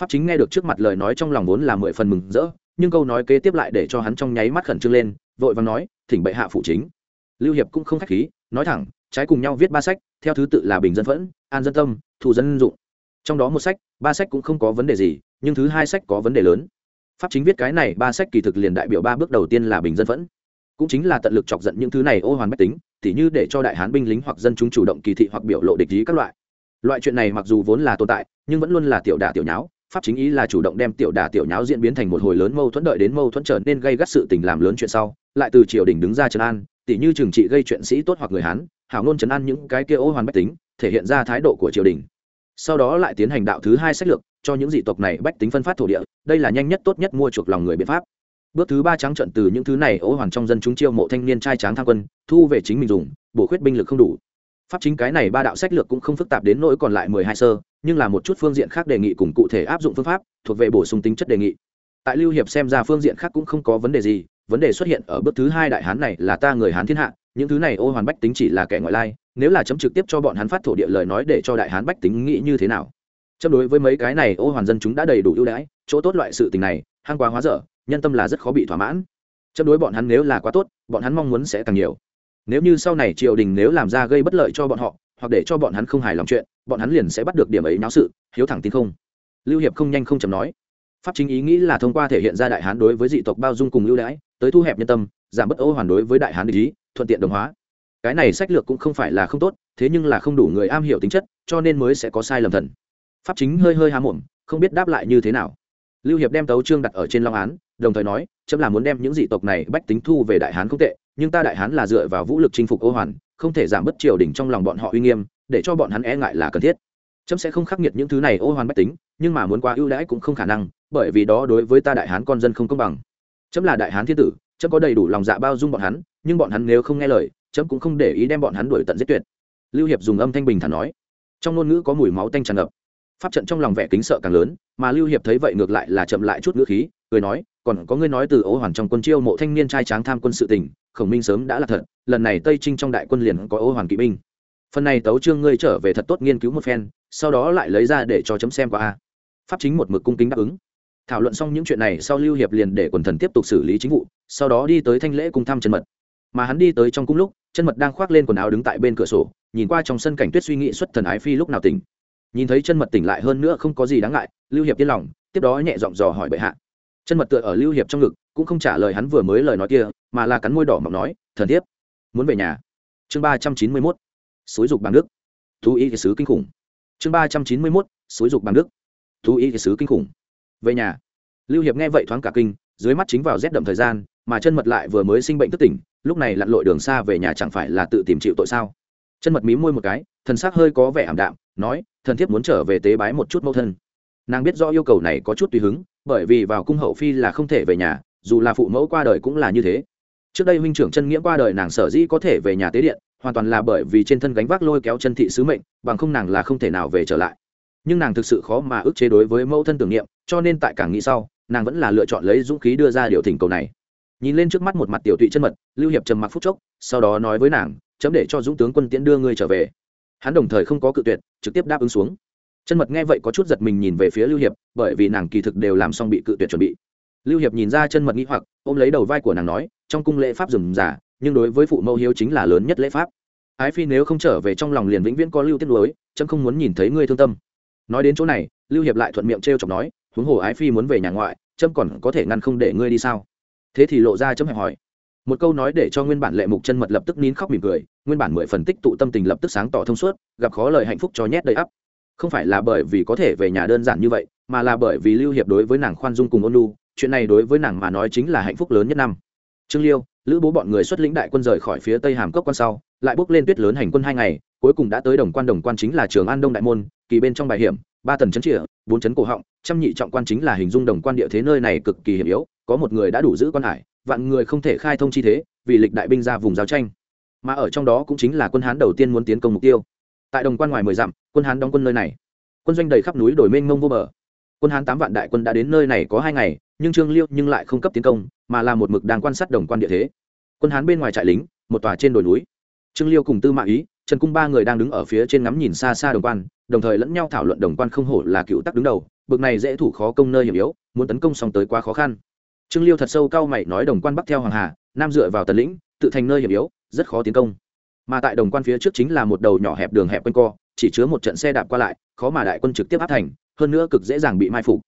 Pháp chính nghe được trước mặt lời nói trong lòng vốn là mười phần mừng rỡ nhưng câu nói kế tiếp lại để cho hắn trong nháy mắt khẩn trương lên, vội vàng nói, thỉnh bệ hạ phụ chính. Lưu hiệp cũng không khách khí, nói thẳng, trái cùng nhau viết ba sách, theo thứ tự là bình dân phẫn, an dân tâm, thù dân dụng. Trong đó một sách, ba sách cũng không có vấn đề gì, nhưng thứ hai sách có vấn đề lớn. Pháp chính viết cái này, ba sách kỳ thực liền đại biểu ba bước đầu tiên là bình dân phẫn. Cũng chính là tận lực chọc giận những thứ này ô hoàn bách tính, tỉ như để cho đại hán binh lính hoặc dân chúng chủ động kỳ thị hoặc biểu lộ địch ý các loại. Loại chuyện này mặc dù vốn là tồn tại, nhưng vẫn luôn là tiểu đả tiểu nháo pháp chính ý là chủ động đem tiểu đả tiểu nháo diễn biến thành một hồi lớn mâu thuẫn đợi đến mâu thuẫn trở nên gây gắt sự tình làm lớn chuyện sau, lại từ triều đình đứng ra trấn an, tỉ như trừng trị gây chuyện sĩ tốt hoặc người hán, hảo ngôn trấn an những cái kia ô hoàn bách tính, thể hiện ra thái độ của triều đình. Sau đó lại tiến hành đạo thứ hai sách lược, cho những dị tộc này bách tính phân phát thổ địa, đây là nhanh nhất tốt nhất mua chuộc lòng người biện pháp. Bước thứ ba trắng trận từ những thứ này ô hoàn trong dân chúng chiêu mộ thanh niên trai tráng tham quân, thu về chính mình dùng, bổ khuyết binh lực không đủ. Pháp chính cái này ba đạo sách lược cũng không phức tạp đến nỗi còn lại mười hai sơ nhưng là một chút phương diện khác đề nghị cùng cụ thể áp dụng phương pháp, thuộc về bổ sung tính chất đề nghị. Tại lưu hiệp xem ra phương diện khác cũng không có vấn đề gì, vấn đề xuất hiện ở bước thứ hai đại hán này là ta người hán thiên hạ, những thứ này ô hoàn bách tính chỉ là kẻ ngoại lai, nếu là chấm trực tiếp cho bọn hắn phát thổ địa lời nói để cho đại hán bách tính nghĩ như thế nào? Chấm đối với mấy cái này ô hoàn dân chúng đã đầy đủ ưu đãi, chỗ tốt loại sự tình này hang quá hóa dở, nhân tâm là rất khó bị thỏa mãn. Chấm đối bọn hắn nếu là quá tốt, bọn hắn mong muốn sẽ càng nhiều. Nếu như sau này triều đình nếu làm ra gây bất lợi cho bọn họ hoặc để cho bọn hắn không hài lòng chuyện, bọn hắn liền sẽ bắt được điểm ấy náo sự, hiếu thẳng tin không. Lưu hiệp không nhanh không chầm nói. Pháp chính ý nghĩ là thông qua thể hiện ra đại hán đối với dị tộc bao dung cùng lưu đãi, tới thu hẹp nhân tâm, giảm bất ô hoàn đối với đại hán ý, thuận tiện đồng hóa. Cái này sách lược cũng không phải là không tốt, thế nhưng là không đủ người am hiểu tính chất, cho nên mới sẽ có sai lầm thần. Pháp chính hơi hơi há mồm, không biết đáp lại như thế nào. Lưu hiệp đem tấu trương đặt ở trên long án, đồng thời nói, chấm là muốn đem những dị tộc này bách tính thu về đại hán không tệ, nhưng ta đại hán là dựa vào vũ lực chinh phục ô hoàn không thể giảm bất triều đình trong lòng bọn họ uy nghiêm, để cho bọn hắn e ngại là cần thiết. Chấm sẽ không khắc nghiệt những thứ này ô hoàn bách tính, nhưng mà muốn qua ưu đãi cũng không khả năng, bởi vì đó đối với ta đại hán con dân không công bằng. Chấm là đại hán thiên tử, chấm có đầy đủ lòng dạ bao dung bọn hắn, nhưng bọn hắn nếu không nghe lời, chấm cũng không để ý đem bọn hắn đuổi tận giết tuyệt. Lưu hiệp dùng âm thanh bình thản nói. Trong ngôn ngữ có mùi máu tanh tràn ngập. Pháp trận trong lòng vẻ kính sợ càng lớn mà lưu hiệp thấy vậy ngược lại là chậm lại chút ngữ khí, cười nói, còn có ngươi nói từ ô hoàn trong quân chiêu mộ thanh niên trai tráng tham quân sự tình, khổng minh sớm đã là thật, lần này tây trinh trong đại quân liền có ô hoàn kỵ binh. Phần này tấu trương ngươi trở về thật tốt nghiên cứu một phen, sau đó lại lấy ra để cho chấm xem qua a. Pháp chính một mực cung kính đáp ứng. Thảo luận xong những chuyện này sau lưu hiệp liền để quần thần tiếp tục xử lý chính vụ, sau đó đi tới thanh lễ cùng thăm chân mật. Mà hắn đi tới trong cung lúc chân mật đang khoác lên quần áo đứng tại bên cửa sổ, nhìn qua trong sân cảnh tuyết suy nghĩ xuất thần ái phi lúc nào tỉnh. Nhìn thấy chân mật tỉnh lại hơn nữa không có gì đáng ngại lưu hiệp yên lòng, tiếp đó nhẹ giọng dò hỏi bệ hạ. Chân mật tựa ở lưu hiệp trong ngực, cũng không trả lời hắn vừa mới lời nói kia, mà là cắn môi đỏ mọc nói, thần thiếp, muốn về nhà. Chương ba trăm chín mươi mốt xúi dục bằng đức. Thú y sứ kinh khủng. Chương ba trăm chín mươi mốt xúi dục bằng đức. Thú y sứ kinh khủng. Về nhà. Lưu hiệp nghe vậy thoáng cả kinh, dưới mắt chính vào rét đậm thời gian, mà chân mật lại vừa mới sinh bệnh tức tỉnh, lúc này lặn lội đường xa về nhà chẳng phải là tự tìm chịu tội sao? Chân mật mí môi một cái, thần sắc hơi có vẻ ảm đạm, nói, thần thiếp muốn trở về tế bái một chút mẫu thân nàng biết do yêu cầu này có chút tùy hứng, bởi vì vào cung hậu phi là không thể về nhà, dù là phụ mẫu qua đời cũng là như thế. Trước đây huynh trưởng chân nghĩa qua đời nàng sở dĩ có thể về nhà tế điện, hoàn toàn là bởi vì trên thân gánh vác lôi kéo chân thị sứ mệnh, bằng không nàng là không thể nào về trở lại. Nhưng nàng thực sự khó mà ức chế đối với mẫu thân tưởng niệm, cho nên tại càng nghĩ sau, nàng vẫn là lựa chọn lấy dũng khí đưa ra điều thỉnh cầu này. Nhìn lên trước mắt một mặt tiểu tụy chân mật, lưu hiệp trầm mặc phút chốc, sau đó nói với nàng, chấm để cho dũng tướng quân tiễn đưa ngươi trở về. Hắn đồng thời không có cự tuyệt, trực tiếp đáp ứng xuống chân mật nghe vậy có chút giật mình nhìn về phía lưu hiệp, bởi vì nàng kỳ thực đều làm xong bị cự tuyệt chuẩn bị. Lưu hiệp nhìn ra chân mật nghĩ hoặc, ôm lấy đầu vai của nàng nói, trong cung lễ pháp dừng giả nhưng đối với phụ mẫu hiếu chính là lớn nhất lễ pháp. Ái phi nếu không trở về trong lòng liền vĩnh viễn có lưu tiết lối chấm không muốn nhìn thấy ngươi thương tâm. Nói đến chỗ này, lưu hiệp lại thuận miệng t r e o chọc nói, huống hồ ái phi muốn về nhà ngoại trâm còn có thể ngăn không để ngươi đi sao? Thế thì lộ ra chấm hẹp hỏi. Một câu nói để cho nguyên bản lệ mục chân mật lập tức nín khóc mỉm cười, nguyên bản mười phần tích tụ tâm tình lập tức sáng tỏ thông suốt, gặp khó lời hạnh phúc cho nhét đầy ắp không phải là bởi vì có thể về nhà đơn giản như vậy, mà là bởi vì lưu hiệp đối với nàng khoan dung cùng ôn lu chuyện này đối với nàng mà nói chính là hạnh phúc lớn nhất năm. Trương liêu, lữ bố bọn người xuất lĩnh đại quân rời khỏi phía tây hàm cốc quan sau, lại bước lên tuyết lớn hành quân hai ngày, cuối cùng đã tới đồng quan. Đồng quan chính là trường an đông đại môn, kỳ bên trong bài hiểm, ba tần chấn chĩa bốn chấn cổ họng, trăm nhị trọng quan chính là hình dung đồng quan địa thế nơi này cực kỳ hiểm yếu, có một người đã đủ giữ quan hải, vạn người không thể khai thông chi thế, vì lịch đại binh ra vùng giao tranh. Mà ở trong đó cũng chính là quân hán đầu tiên muốn tiến công mục tiêu tại đồng quan ngoài mười dặm, quân hán đóng quân nơi này. Quân doanh đầy khắp núi đổi mênh mông vô bờ. Quân hán tám vạn đại quân đã đến nơi này có hai ngày, nhưng trương liêu nhưng lại không cấp tiến công, mà là một mực đang quan sát đồng quan địa thế. Quân hán bên ngoài trại lính, một tòa trên đồi núi. Trương liêu cùng tư mã ý, trần cung ba người đang đứng ở phía trên ngắm nhìn xa xa đồng quan, đồng thời lẫn nhau thảo luận đồng quan không hổ là cựu tắc đứng đầu, bực này dễ thủ khó công nơi hiểm yếu, muốn tấn công xong tới quá khó khăn. Trương liêu thật sâu cao mày nói đồng quan bắc theo hoàng hà, nam dựa vào tần lĩnh, tự thành nơi hiểm yếu, rất khó tiến công mà tại đồng quan phía trước chính là một đầu nhỏ hẹp đường hẹp quanh co, chỉ chứa một trận xe đạp qua lại, khó mà đại quân trực tiếp áp thành, hơn nữa cực dễ dàng bị mai phục.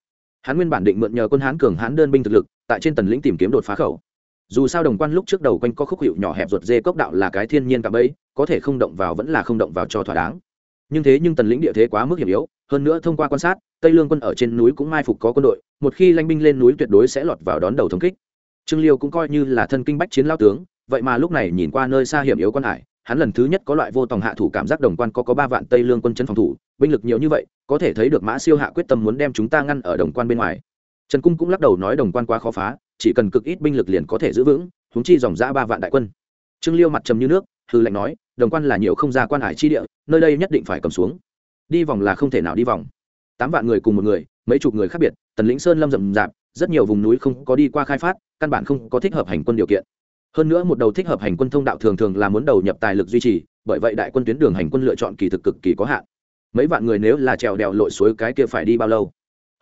Hắn nguyên bản định mượn nhờ quân hán cường hán đơn binh thực lực, tại trên tần lĩnh tìm kiếm đột phá khẩu. Dù sao đồng quan lúc trước đầu quanh có khúc hiệu nhỏ hẹp ruột dê cốc đạo là cái thiên nhiên cả bấy có thể không động vào vẫn là không động vào cho thỏa đáng. Nhưng thế nhưng tần lĩnh địa thế quá mức hiểm yếu, hơn nữa thông qua quan sát, tây lương quân ở trên núi cũng mai phục có quân đội, một khi lanh binh lên núi tuyệt đối sẽ lọt vào đón đầu thống kích. Trương liêu cũng coi như là thân kinh bách chiến lao tướng, vậy mà lúc này nhìn qua nơi xa hiểm yếu quan hải hắn lần thứ nhất có loại vô tòng hạ thủ cảm giác đồng quan có có ba vạn tây lương quân chân phòng thủ, binh lực nhiều như vậy, có thể thấy được mã siêu hạ quyết tâm muốn đem chúng ta ngăn ở đồng quan bên ngoài. Trần cung cũng lắc đầu nói đồng quan quá khó phá, chỉ cần cực ít binh lực liền có thể giữ vững húng chi dòng ra ba vạn đại quân. Trương liêu mặt trầm như nước hư lệnh nói, đồng quan là nhiều không ra quan hải chi địa, nơi đây nhất định phải cầm xuống. Đi vòng là không thể nào đi vòng. Tám vạn người cùng một người, mấy chục người khác biệt, tần lĩnh sơn lâm rậm rạp, rất nhiều vùng núi không có đi qua khai phát, căn bản không có thích hợp hành quân điều kiện hơn nữa một đầu thích hợp hành quân thông đạo thường thường là muốn đầu nhập tài lực duy trì, bởi vậy đại quân tuyến đường hành quân lựa chọn kỳ thực cực kỳ có hạn. Mấy vạn người nếu là trèo đèo lội suối cái kia phải đi bao lâu?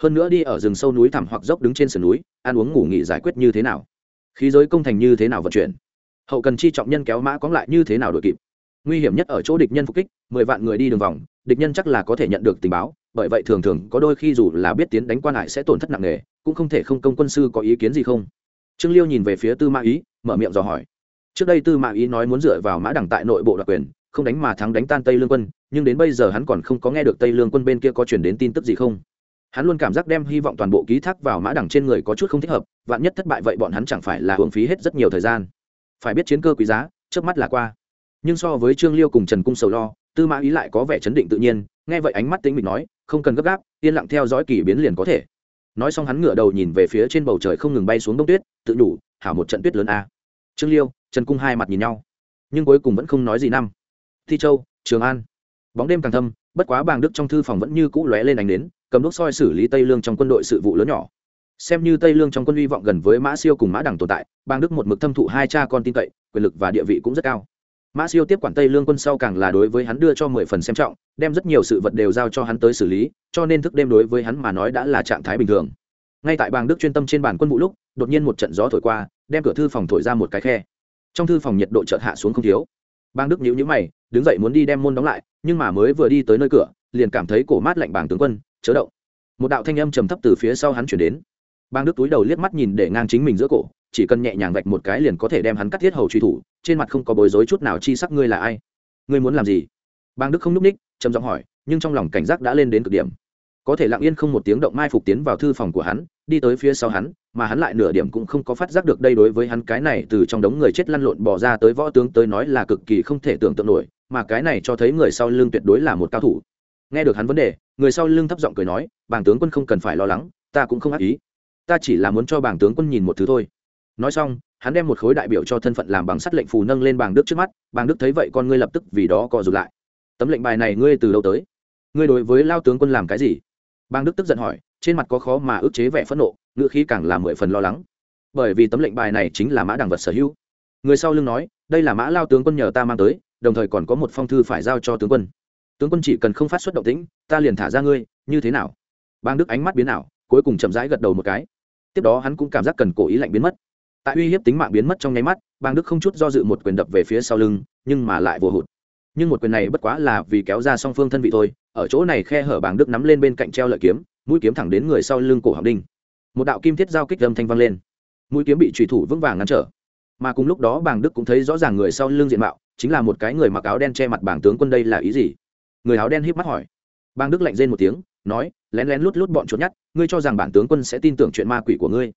Hơn nữa đi ở rừng sâu núi thẳm hoặc dốc đứng trên sườn núi, ăn uống ngủ nghỉ giải quyết như thế nào? Khí giới công thành như thế nào vận chuyển? Hậu cần chi trọng nhân kéo mã cóng lại như thế nào đội kịp? Nguy hiểm nhất ở chỗ địch nhân phục kích, mười vạn người đi đường vòng, địch nhân chắc là có thể nhận được tình báo, bởi vậy thường thường có đôi khi dù là biết tiến đánh quan lại sẽ tổn thất nặng nề, cũng không thể không công quân sư có ý kiến gì không? Trương liêu nhìn về phía tư mã ý, mở miệng dò hỏi. Trước đây tư mã ý nói muốn dựa vào mã đẳng tại nội bộ đặc quyền, không đánh mà thắng đánh tan tây lương quân, nhưng đến bây giờ hắn còn không có nghe được tây lương quân bên kia có chuyển đến tin tức gì không. Hắn luôn cảm giác đem hy vọng toàn bộ ký thác vào mã đẳng trên người có chút không thích hợp, vạn nhất thất bại vậy bọn hắn chẳng phải là hưởng phí hết rất nhiều thời gian. Phải biết chiến cơ quý giá, trước mắt là qua. Nhưng so với trương liêu cùng trần cung sầu lo, tư mã ý lại có vẻ chấn định tự nhiên, nghe vậy ánh mắt tính mình nói, không cần gấp gáp, yên lặng theo dõi kỳ biến liền có thể nói xong hắn ngửa đầu nhìn về phía trên bầu trời không ngừng bay xuống đông tuyết tự nhủ, hảo một trận tuyết lớn a. Trương liêu trần cung hai mặt nhìn nhau nhưng cuối cùng vẫn không nói gì năm. Thi châu trường an. Bóng đêm càng thâm bất quá bàng đức trong thư phòng vẫn như cũ lóe lên ánh đến cầm đốt soi xử lý tây lương trong quân đội sự vụ lớn nhỏ. Xem như tây lương trong quân hy vọng gần với mã siêu cùng mã đẳng tồn tại bàng đức một mực thâm thụ hai cha con tin cậy quyền lực và địa vị cũng rất cao mã siêu tiếp quản tây lương quân sau càng là đối với hắn đưa cho mười phần xem trọng, đem rất nhiều sự vật đều giao cho hắn tới xử lý, cho nên thức đêm đối với hắn mà nói đã là trạng thái bình thường. Ngay tại bàng đức chuyên tâm trên bàn quân vụ lúc, đột nhiên một trận gió thổi qua, đem cửa thư phòng thổi ra một cái khe. Trong thư phòng nhiệt độ chợt hạ xuống không thiếu. Bàng đức nhíu nhíu mày, đứng dậy muốn đi đem môn đóng lại, nhưng mà mới vừa đi tới nơi cửa, liền cảm thấy cổ mát lạnh bàng tướng quân, chớ động. Một đạo thanh âm trầm thấp từ phía sau hắn chuyển đến. Bàng đức túi đầu liếc mắt nhìn để ngang chính mình giữa cổ chỉ cần nhẹ nhàng vạch một cái liền có thể đem hắn cắt thiết hầu truy thủ, trên mặt không có bối rối chút nào chi sắc ngươi là ai? Ngươi muốn làm gì? Bang đức không n ú c ních trầm giọng hỏi, nhưng trong lòng cảnh giác đã lên đến cực điểm. Có thể lặng yên không một tiếng động mai phục tiến vào thư phòng của hắn, đi tới phía sau hắn, mà hắn lại nửa điểm cũng không có phát giác được đây đối với hắn cái này từ trong đống người chết lăn lộn bỏ ra tới võ tướng tới nói là cực kỳ không thể tưởng tượng nổi, mà cái này cho thấy người sau lưng tuyệt đối là một cao thủ. Nghe được hắn vấn đề, người sau lưng thấp giọng cười nói, bàng tướng quân không cần phải lo lắng, ta cũng không ác ý. Ta chỉ là muốn cho bàng tướng quân nhìn một thứ thôi nói xong, hắn đem một khối đại biểu cho thân phận làm bằng sắt lệnh phù nâng lên bàng đức trước mắt, bàng đức thấy vậy con ngươi lập tức vì đó co rụt lại. Tấm lệnh bài này ngươi từ đâu tới? Ngươi đối với lao tướng quân làm cái gì? Bàng đức tức giận hỏi, trên mặt có khó mà ức chế vẻ phẫn nộ, ngữ khí càng là mười phần lo lắng. Bởi vì tấm lệnh bài này chính là mã đằng vật sở hữu. Người sau lưng nói, đây là mã lao tướng quân nhờ ta mang tới, đồng thời còn có một phong thư phải giao cho tướng quân. Tướng quân chỉ cần không phát xuất động tĩnh, ta liền thả ra ngươi, như thế nào? Bang đức ánh mắt biến ảo, cuối cùng chậm rãi gật đầu một cái. Tiếp đó hắn cũng cảm giác cần cố ý lạnh biến mất tại uy hiếp tính mạng biến mất trong nháy mắt bang đức không chút do dự một quyền đập về phía sau lưng, nhưng mà lại vô hụt. Nhưng một quyền này bất quá là vì kéo ra song phương thân vị thôi, ở chỗ này khe hở bàng đức nắm lên bên cạnh treo lợi kiếm, mũi kiếm thẳng đến người sau lưng cổ họng đinh. Một đạo kim thiết giao kích âm thanh vang lên. Mũi kiếm bị trùy thủ vững vàng ngăn trở. Mà cùng lúc đó bàng đức cũng thấy rõ ràng người sau lưng diện mạo, chính là một cái người mặc áo đen che mặt bảng tướng quân đây là ý gì? Người áo đen híp mắt hỏi. Bàng đức lạnh rên một tiếng, nói, lén lén lút lút bọn chốt nhát ngươi cho rằng bản tướng quân sẽ tin tưởng chuyện ma quỷ của ngươi.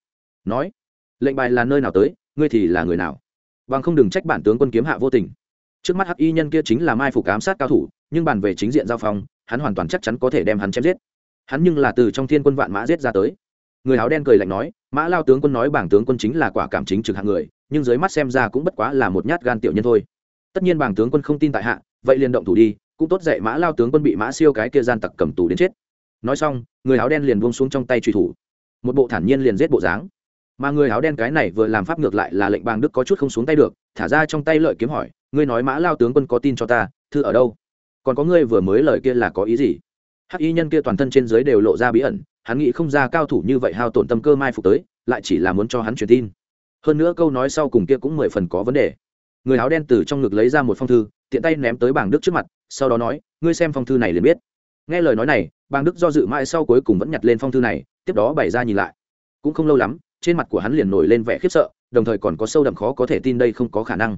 Nói lệnh bài là nơi nào tới, ngươi thì là người nào? Bằng không đừng trách bản tướng quân kiếm hạ vô tình. Trước mắt hắc y nhân kia chính là mai phục ám sát cao thủ, nhưng bàn về chính diện giao phong, hắn hoàn toàn chắc chắn có thể đem hắn chém giết. Hắn nhưng là từ trong thiên quân vạn mã giết ra tới. Người áo đen cười lạnh nói, mã lao tướng quân nói bảng tướng quân chính là quả cảm chính trực hạng người, nhưng dưới mắt xem ra cũng bất quá là một nhát gan tiểu nhân thôi. Tất nhiên bảng tướng quân không tin tại hạ, vậy liền động thủ đi, cũng tốt dạy mã lao tướng quân bị mã siêu cái kia gian tặc cầm tù đến chết. Nói xong, người áo đen liền buông xuống trong tay truy thủ. Một bộ thản nhiên liền giết bộ dáng mà người áo đen cái này vừa làm pháp ngược lại là lệnh bàng đức có chút không xuống tay được, thả ra trong tay lợi kiếm hỏi, ngươi nói mã lao tướng quân có tin cho ta, thư ở đâu? Còn có ngươi vừa mới lời kia là có ý gì? Hắc y nhân kia toàn thân trên dưới đều lộ ra bí ẩn, hắn nghĩ không ra cao thủ như vậy hao tổn tâm cơ mai phục tới, lại chỉ là muốn cho hắn truyền tin. Hơn nữa câu nói sau cùng kia cũng mười phần có vấn đề. Người áo đen từ trong ngực lấy ra một phong thư, tiện tay ném tới bảng đức trước mặt, sau đó nói, ngươi xem phong thư này liền biết. Nghe lời nói này, bàng đức do dự mãi sau cuối cùng vẫn nhặt lên phong thư này, tiếp đó bày ra nhìn lại. Cũng không lâu lắm trên mặt của hắn liền nổi lên vẻ khiếp sợ, đồng thời còn có sâu đậm khó có thể tin đây không có khả năng.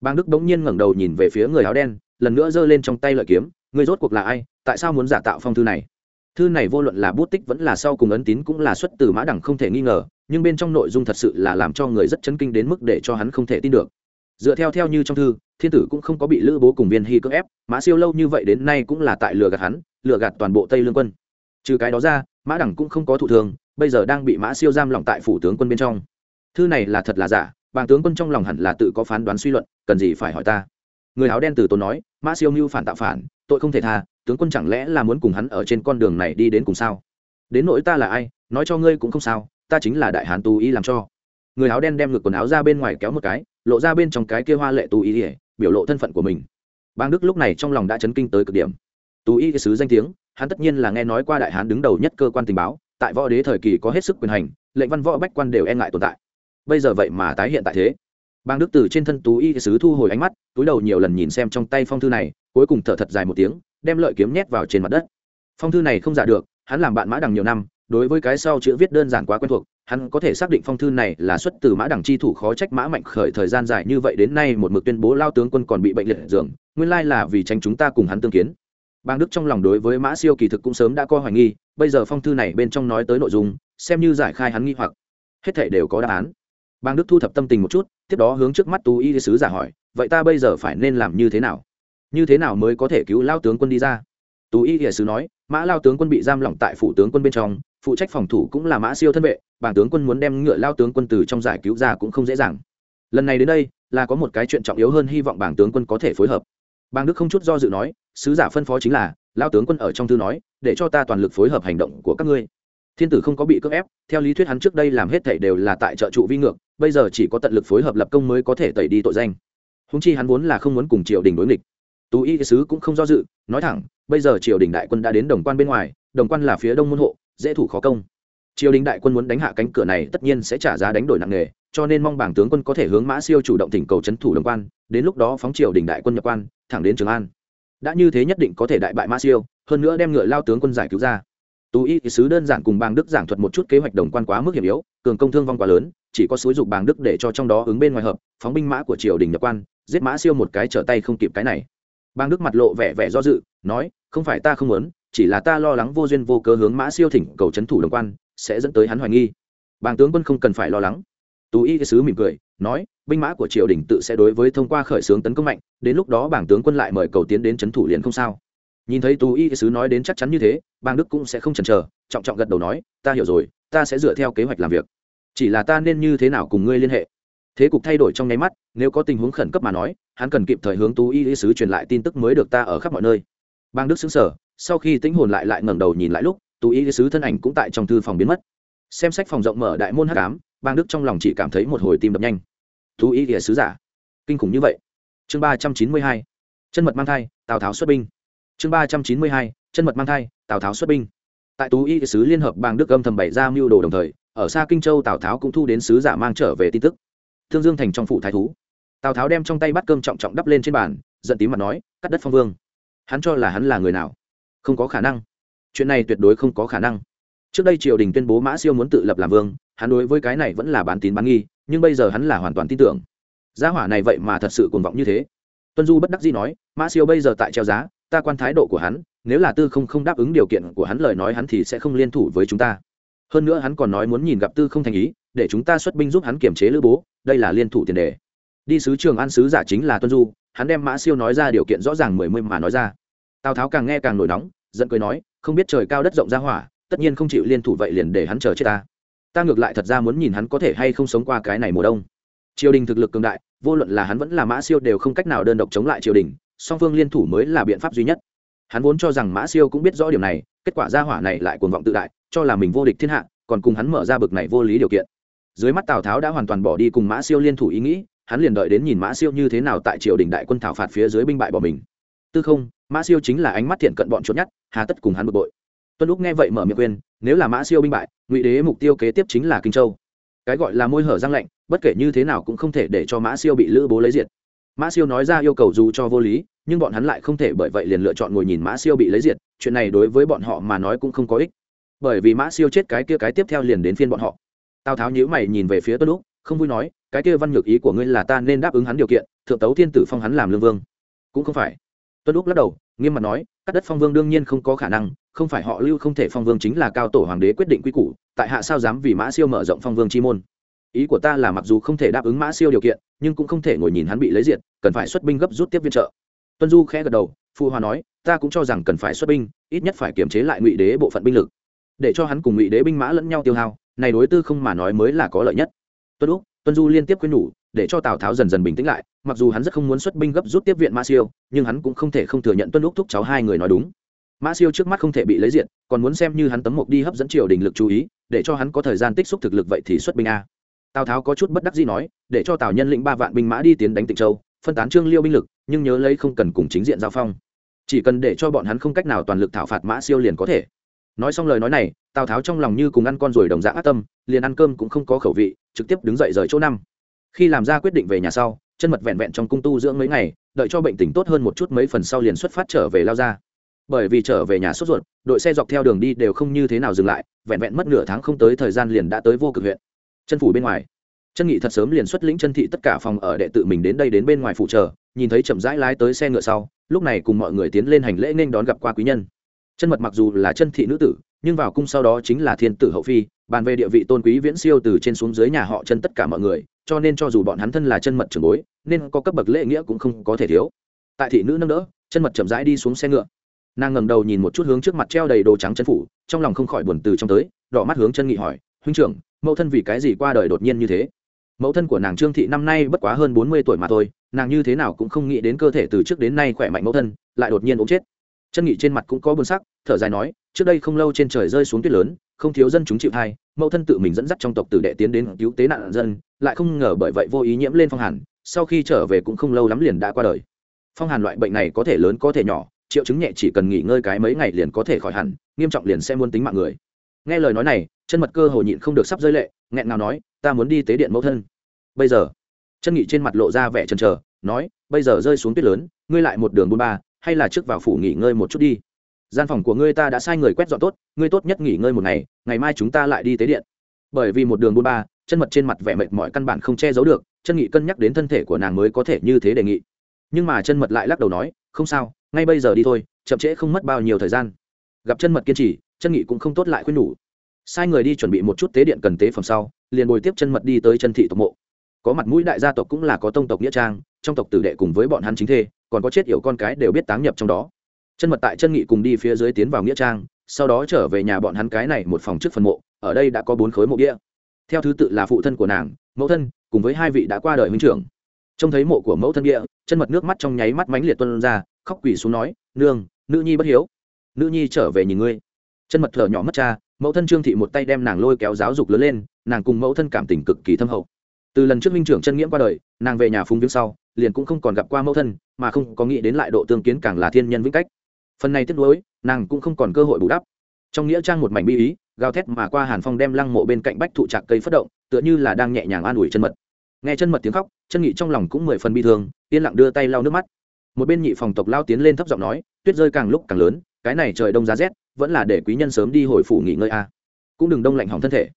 Bang đức bỗng nhiên ngẩng đầu nhìn về phía người áo đen, lần nữa giơ lên trong tay lợi kiếm người rốt cuộc là ai? Tại sao muốn giả tạo phong thư này? Thư này vô luận là bút tích vẫn là sau cùng ấn tín cũng là xuất từ mã đẳng không thể nghi ngờ, nhưng bên trong nội dung thật sự là làm cho người rất chấn kinh đến mức để cho hắn không thể tin được. Dựa theo theo như trong thư, thiên tử cũng không có bị lữ bố cùng viên hy cưỡng ép, mã siêu lâu như vậy đến nay cũng là tại lừa gạt hắn, lừa gạt toàn bộ tây lương quân. Trừ cái đó ra, mã đẳng cũng không có thụ thường bây giờ đang bị mã siêu giam lỏng tại phủ tướng quân bên trong. Thư này là thật là giả, bàng tướng quân trong lòng hẳn là tự có phán đoán suy luận, cần gì phải hỏi ta? Người áo đen từ tốn nói, mã siêu mưu phản tạo phản, tội không thể tha, tướng quân chẳng lẽ là muốn cùng hắn ở trên con đường này đi đến cùng sao? Đến nỗi ta là ai, nói cho ngươi cũng không sao, ta chính là đại hán tù y làm cho. Người áo đen đem ngực quần áo ra bên ngoài kéo một cái, lộ ra bên trong cái kia hoa lệ tù y ỉa biểu lộ thân phận của mình. Bang đức lúc này trong lòng đã chấn kinh tới cực điểm. Tù y cái sứ danh tiếng, hắn tất nhiên là nghe nói qua đại hán đứng đầu nhất cơ quan tình báo tại võ đế thời kỳ có hết sức quyền hành, lệnh văn võ bách quan đều e ngại tồn tại. Bây giờ vậy mà tái hiện tại thế. Bang đức từ trên thân tú y sứ thu hồi ánh mắt, túi đầu nhiều lần nhìn xem trong tay phong thư này, cuối cùng thở thật dài một tiếng, đem lợi kiếm nhét vào trên mặt đất. Phong thư này không giả được, hắn làm bạn mã đằng nhiều năm, đối với cái sau chữ viết đơn giản quá quen thuộc, hắn có thể xác định phong thư này là xuất từ mã đằng chi thủ khó trách mã mạnh khởi thời gian dài như vậy đến nay một mực tuyên bố lao tướng quân còn bị bệnh liệt giường, nguyên lai là vì tránh chúng ta cùng hắn tương kiến bang đức trong lòng đối với mã siêu kỳ thực cũng sớm đã coi hoài nghi, bây giờ phong thư này bên trong nói tới nội dung, xem như giải khai hắn nghi hoặc. Hết thể đều có đáp án. Bang đức thu thập tâm tình một chút, tiếp đó hướng trước mắt tú y sứ giả hỏi, vậy ta bây giờ phải nên làm như thế nào? Như thế nào mới có thể cứu lao tướng quân đi ra? Tú y hiển sứ nói, mã lao tướng quân bị giam lỏng tại phủ tướng quân bên trong, phụ trách phòng thủ cũng là mã siêu thân vệ bảng tướng quân muốn đem ngựa lao tướng quân từ trong giải cứu ra cũng không dễ dàng. Lần này đến đây, là có một cái chuyện trọng yếu hơn hy vọng bảng tướng quân có thể phối hợp bang đức không chút do dự nói, sứ giả phân phó chính là lao tướng quân ở trong thư nói, để cho ta toàn lực phối hợp hành động của các ngươi. Thiên tử không có bị cưỡng ép, theo lý thuyết hắn trước đây làm hết thảy đều là tại trợ trụ vi ngược, bây giờ chỉ có tận lực phối hợp lập công mới có thể tẩy đi tội danh. Húng chi hắn vốn là không muốn cùng triều đình đối nghịch. Tú y sứ cũng không do dự, nói thẳng, bây giờ triều đình đại quân đã đến đồng quan bên ngoài, đồng quan là phía đông môn hộ, dễ thủ khó công. Triều đình đại quân muốn đánh hạ cánh cửa này tất nhiên sẽ trả giá đánh đổi nặng nề, cho nên mong bảng tướng quân có thể hướng mã siêu chủ động thỉnh cầu c h ấ n thủ đồng quan, đến lúc đó phóng triều đình đại quân nhập quan thẳng đến trường an. Đã như thế nhất định có thể đại bại mã siêu, hơn nữa đem ngựa lao tướng quân giải cứu ra. Tú y sứ đơn giản cùng bang đức giảng thuật một chút kế hoạch đồng quan quá mức hiểm yếu, cường công thương vong quá lớn, chỉ có xúi dục bang đức để cho trong đó ứng bên ngoài hợp, phóng binh mã của triều đình nhập quan, giết mã siêu một cái trở tay không kịp cái này. Bang đức mặt lộ vẻ vẻ do dự, nói, không phải ta không muốn, chỉ là ta lo lắng vô duyên vô cớ hướng mã siêu thỉnh cầu c h ấ n thủ đồng quan, sẽ dẫn tới hắn hoài nghi. Bang tướng quân không cần phải lo lắng tú y sứ mỉm cười, nói, binh mã của triều đình tự sẽ đối với thông qua khởi xướng tấn công mạnh, đến lúc đó bảng tướng quân lại mời cầu tiến đến c h ấ n thủ liền không sao. Nhìn thấy tú y sứ nói đến chắc chắn như thế, bang đức cũng sẽ không chần chờ, trọng trọng gật đầu nói, ta hiểu rồi, ta sẽ dựa theo kế hoạch làm việc. Chỉ là ta nên như thế nào cùng ngươi liên hệ? Thế cục thay đổi trong nháy mắt, nếu có tình huống khẩn cấp mà nói, hắn cần kịp thời hướng tú y sứ truyền lại tin tức mới được ta ở khắp mọi nơi. Bang đức xứng sở sau khi tính hồn lại lại ngẩng đầu nhìn lại lúc, tú y sứ thân ảnh cũng tại trong thư phòng biến mất. Xem sách phòng rộng mở đại môn hát cám bang đức trong lòng chỉ cảm thấy một hồi tim đập nhanh. Thú ý địa sứ giả. Kinh khủng như vậy. Chương ba trăm chín mươi hai. Chân mật mang thai, tào tháo xuất binh. Chương ba trăm chín mươi hai. Chân mật mang thai, tào tháo xuất binh. Tại tú y sứ liên hợp bang đức âm thầm bày ra mưu đồ đồng thời, ở xa kinh châu tào tháo cũng thu đến sứ giả mang trở về tin tức. Thương dương thành trong phủ thái thú. Tào tháo đem trong tay bắt cơm trọng trọng đắp lên trên bàn, giận tím mặt nói, cắt đất phong vương. Hắn cho là hắn là người nào? Không có khả năng. Chuyện này tuyệt đối không có khả năng. Trước đây triều đình tuyên bố mã siêu muốn tự lập làm vương hắn đối với cái này vẫn là bán tín bán nghi, nhưng bây giờ hắn là hoàn toàn tin tưởng. Gia hỏa này vậy mà thật sự cuồng vọng như thế. Tuân du bất đắc dĩ nói, mã siêu bây giờ tại treo giá, ta quan thái độ của hắn, nếu là tư không không đáp ứng điều kiện của hắn lời nói hắn thì sẽ không liên thủ với chúng ta. Hơn nữa hắn còn nói muốn nhìn gặp tư không thành ý, để chúng ta xuất binh giúp hắn kiềm chế lữ bố, đây là liên thủ tiền đề. Đi sứ trường an sứ giả chính là tuân du, hắn đem mã siêu nói ra điều kiện rõ ràng mười mươi mà nói ra. Tào tháo càng nghe càng nổi nóng, giận cười nói, không biết trời cao đất rộng ra hỏa, tất nhiên không chịu liên thủ vậy liền để hắn chờ chết ta ta ngược lại thật ra muốn nhìn hắn có thể hay không sống qua cái này mùa đông. Triều đình thực lực cường đại, vô luận là hắn vẫn là mã siêu đều không cách nào đơn độc chống lại triều đình, song phương liên thủ mới là biện pháp duy nhất. Hắn vốn cho rằng mã siêu cũng biết rõ điều này, kết quả ra hỏa này lại cuồng vọng tự đại, cho là mình vô địch thiên hạ, còn cùng hắn mở ra bực này vô lý điều kiện. Dưới mắt tào tháo đã hoàn toàn bỏ đi cùng mã siêu liên thủ ý nghĩ, hắn liền đợi đến nhìn mã siêu như thế nào tại triều đình đại quân thảo phạt phía dưới binh bại bỏ mình. Tư không, mã siêu chính là ánh mắt thiện cận bọn chốt nhất hà tất cùng hắn bực bội tuân lúc nghe vậy mở miệng khuyên, nếu là mã siêu binh bại, ngụy đế mục tiêu kế tiếp chính là kinh châu. Cái gọi là môi hở răng lạnh, bất kể như thế nào cũng không thể để cho mã siêu bị lữ bố lấy diệt. Mã siêu nói ra yêu cầu dù cho vô lý, nhưng bọn hắn lại không thể bởi vậy liền lựa chọn ngồi nhìn mã siêu bị lấy diệt, chuyện này đối với bọn họ mà nói cũng không có ích. Bởi vì mã siêu chết cái kia cái tiếp theo liền đến phiên bọn họ. Tào tháo nhíu mày nhìn về phía tuân lúc không vui nói, cái kia văn nhược ý của ngươi là ta nên đáp ứng hắn điều kiện, thượng tấu thiên tử phong hắn làm lương vương. Cũng không phải. Tuân lúc lắc đầu, nghiêm mặt nói cắt đất phong vương đương nhiên không có khả năng, không phải họ lưu không thể phong vương chính là cao tổ hoàng đế quyết định quy củ, tại hạ sao dám vì mã siêu mở rộng phong vương chi môn? Ý của ta là mặc dù không thể đáp ứng mã siêu điều kiện, nhưng cũng không thể ngồi nhìn hắn bị lấy diệt, cần phải xuất binh gấp rút tiếp viện trợ. Tuân du khẽ gật đầu, phu hoa nói, ta cũng cho rằng cần phải xuất binh, ít nhất phải kiềm chế lại ngụy đế bộ phận binh lực. Để cho hắn cùng ngụy đế binh mã lẫn nhau tiêu hao, này đối tư không mà nói mới là có lợi nhất. Tuân úc, tuân du liên tiếp khuyên nhủ để cho tào tháo dần dần bình tĩnh lại, mặc dù hắn rất không muốn xuất binh gấp rút tiếp viện mã siêu, nhưng hắn cũng không thể không thừa nhận tuân lúc thúc cháu hai người nói đúng. Mã siêu trước mắt không thể bị lấy diện, còn muốn xem như hắn tấm mộc đi hấp dẫn triều đình lực chú ý, để cho hắn có thời gian tích xúc thực lực vậy thì xuất binh a. Tào tháo có chút bất đắc gì nói, để cho tào nhân lĩnh ba vạn binh mã đi tiến đánh tịnh châu, phân tán trương liêu binh lực, nhưng nhớ lấy không cần cùng chính diện giao phong. Chỉ cần để cho bọn hắn không cách nào toàn lực thảo phạt mã siêu liền có thể. Nói xong lời nói này, tào tháo trong lòng như cùng ăn con ruồi đồng dạng ác tâm, liền ăn cơm cũng không có khẩu vị, trực tiếp đứng dậy rời chỗ năm khi làm ra quyết định về nhà sau, chân mật vẹn vẹn trong cung tu dưỡng mấy ngày, đợi cho bệnh tình tốt hơn một chút mấy phần sau liền xuất phát trở về lao ra. Bởi vì trở về nhà sốt ruột, đội xe dọc theo đường đi đều không như thế nào dừng lại, vẹn vẹn mất nửa tháng không tới thời gian liền đã tới vô cực huyện. Chân phủ bên ngoài. Chân nghị thật sớm liền xuất lĩnh chân thị tất cả phòng ở đệ tự mình đến đây đến bên ngoài phụ chờ nhìn thấy chậm rãi lái tới xe ngựa sau, lúc này cùng mọi người tiến lên hành lễ nên đón gặp qua quý nhân. Chân mật mặc dù là chân thị nữ tử, nhưng vào cung sau đó chính là thiên tử hậu phi, bàn về địa vị tôn quý viễn siêu từ trên xuống dưới nhà họ chân tất cả mọi người cho nên cho dù bọn hắn thân là chân mật trường bối, nên có cấp bậc lễ nghĩa cũng không có thể thiếu. Tại thị nữ nâng đỡ, chân mật chậm rãi đi xuống xe ngựa. Nàng ngầm đầu nhìn một chút hướng trước mặt treo đầy đồ trắng chân phủ, trong lòng không khỏi buồn từ trong tới, đỏ mắt hướng chân nghị hỏi, huynh trưởng, mẫu thân vì cái gì qua đời đột nhiên như thế? Mẫu thân của nàng trương thị năm nay bất quá hơn bốn mươi tuổi mà thôi, nàng như thế nào cũng không nghĩ đến cơ thể từ trước đến nay khỏe mạnh mẫu thân, lại đột nhiên ốm chết. Chân nghị trên mặt cũng có buồn sắc, thở dài nói, trước đây không lâu trên trời rơi xuống tuyết lớn không thiếu dân chúng chịu thai, mẫu thân tự mình dẫn dắt trong tộc tử đệ tiến đến cứu tế nạn dân, lại không ngờ bởi vậy vô ý nhiễm lên phong hàn, sau khi trở về cũng không lâu lắm liền đã qua đời. Phong hàn loại bệnh này có thể lớn có thể nhỏ, triệu chứng nhẹ chỉ cần nghỉ ngơi cái mấy ngày liền có thể khỏi hẳn, nghiêm trọng liền sẽ muốn tính mạng người. Nghe lời nói này, chân mật cơ hồ nhịn không được sắp rơi lệ, nghẹn nào nói, ta muốn đi tế điện mẫu thân. Bây giờ, chân nghị trên mặt lộ ra vẻ chần chờ, nói, bây giờ rơi xuống tuyết lớn, ngươi lại một đường buôn ba, hay là trước vào phủ nghỉ ngơi một chút đi gian phòng của ngươi ta đã sai người quét dọn tốt, ngươi tốt nhất nghỉ ngơi một ngày ngày mai chúng ta lại đi tế điện. Bởi vì một đường buôn ba, chân mật trên mặt vẻ mệt mỏi căn bản không che giấu được, chân nghị cân nhắc đến thân thể của nàng mới có thể như thế đề nghị. Nhưng mà chân mật lại lắc đầu nói, không sao, ngay bây giờ đi thôi, chậm trễ không mất bao nhiêu thời gian. Gặp chân mật kiên trì, chân nghị cũng không tốt lại khuyên nhủ. Sai người đi chuẩn bị một chút tế điện cần tế phẩm sau, liền bồi tiếp chân mật đi tới chân thị tộc mộ. Có mặt mũi đại gia tộc cũng là có tông tộc nghĩa trang, trong tộc tử đệ cùng với bọn hắn chính thê, còn có chết yểu con cái đều biết táng nhập trong đó chân mật tại chân nghị cùng đi phía dưới tiến vào nghĩa trang, sau đó trở về nhà bọn hắn cái này một phòng trước phần mộ, ở đây đã có bốn khối mộ đĩa. Theo thứ tự là phụ thân của nàng, mẫu thân, cùng với hai vị đã qua đời huynh trưởng. Trông thấy mộ của mẫu thân địa chân mật nước mắt trong nháy mắt mánh liệt tuân ra, khóc quỷ xuống nói, nương, nữ nhi bất hiếu. Nữ nhi trở về nhìn ngươi. Chân mật thở nhỏ mất cha, mẫu thân trương thị một tay đem nàng lôi kéo giáo dục lớn lên, nàng cùng mẫu thân cảm tình cực kỳ thâm hậu. Từ lần trước minh trưởng chân nghiễm qua đời, nàng về nhà phúng viếng sau, liền cũng không còn gặp qua mẫu thân, mà không có nghĩ đến lại độ tương kiến càng là thiên nhân vĩnh cách phần này tiếc nuối, nàng cũng không còn cơ hội bù đắp. Trong nghĩa trang một mảnh bi ý, gào thét mà qua hàn phong đem lăng mộ bên cạnh bách thụ trạc cây phất động, tựa như là đang nhẹ nhàng an ủi chân mật. Nghe chân mật tiếng khóc, chân nghị trong lòng cũng mười phần bi thương, yên lặng đưa tay lau nước mắt. Một bên nhị phòng tộc lao tiến lên thấp giọng nói, tuyết rơi càng lúc càng lớn, cái này trời đông giá rét, vẫn là để quý nhân sớm đi hồi phủ nghỉ ngơi a. Cũng đừng đông lạnh hỏng thân thể.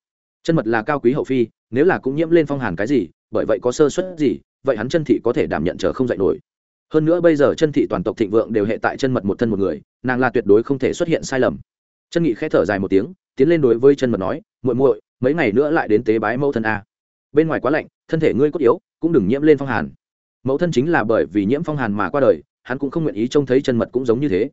Chân mật là cao quý hậu phi, nếu là cũng nhiễm lên phong hàn cái gì, bởi vậy có sơ suất gì, vậy hắn chân thị có thể đảm nhận chờ không dạy nổi hơn nữa bây giờ chân thị toàn tộc thịnh vượng đều hệ tại chân mật một thân một người, nàng là tuyệt đối không thể xuất hiện sai lầm. Chân nghị khẽ thở dài một tiếng, tiến lên đối với chân mật nói, muội muội, mấy ngày nữa lại đến tế bái mẫu thân a. Bên ngoài quá lạnh, thân thể ngươi cốt yếu, cũng đừng nhiễm lên phong hàn. Mẫu thân chính là bởi vì nhiễm phong hàn mà qua đời, hắn cũng không nguyện ý trông thấy chân mật cũng giống như thế.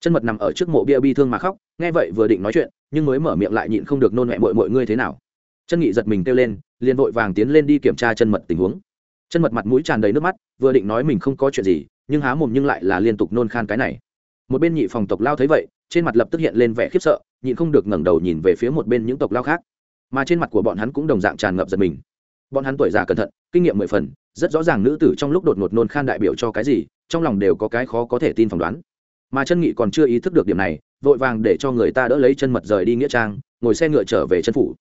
Chân mật nằm ở trước mộ bia bi thương mà khóc, nghe vậy vừa định nói chuyện, nhưng mới mở miệng lại nhịn không được nôn mẹ mội mội ngươi thế nào. Chân nghị giật mình kêu lên, liền vội vàng tiến lên đi kiểm tra chân mật tình huống chân mật mặt mũi tràn đầy nước mắt, vừa định nói mình không có chuyện gì, nhưng há mồm nhưng lại là liên tục nôn khan cái này. Một bên nhị phòng tộc lao thấy vậy, trên mặt lập tức hiện lên vẻ khiếp sợ, nhịn không được ngẩng đầu nhìn về phía một bên những tộc lao khác. Mà trên mặt của bọn hắn cũng đồng dạng tràn ngập giật mình. Bọn hắn tuổi già cẩn thận, kinh nghiệm mười phần, rất rõ ràng nữ tử trong lúc đột ngột nôn khan đại biểu cho cái gì, trong lòng đều có cái khó có thể tin phỏng đoán. Mà chân nghị còn chưa ý thức được điểm này, vội vàng để cho người ta đỡ lấy chân mật rời đi nghĩa trang, ngồi xe ngựa trở về chân phủ.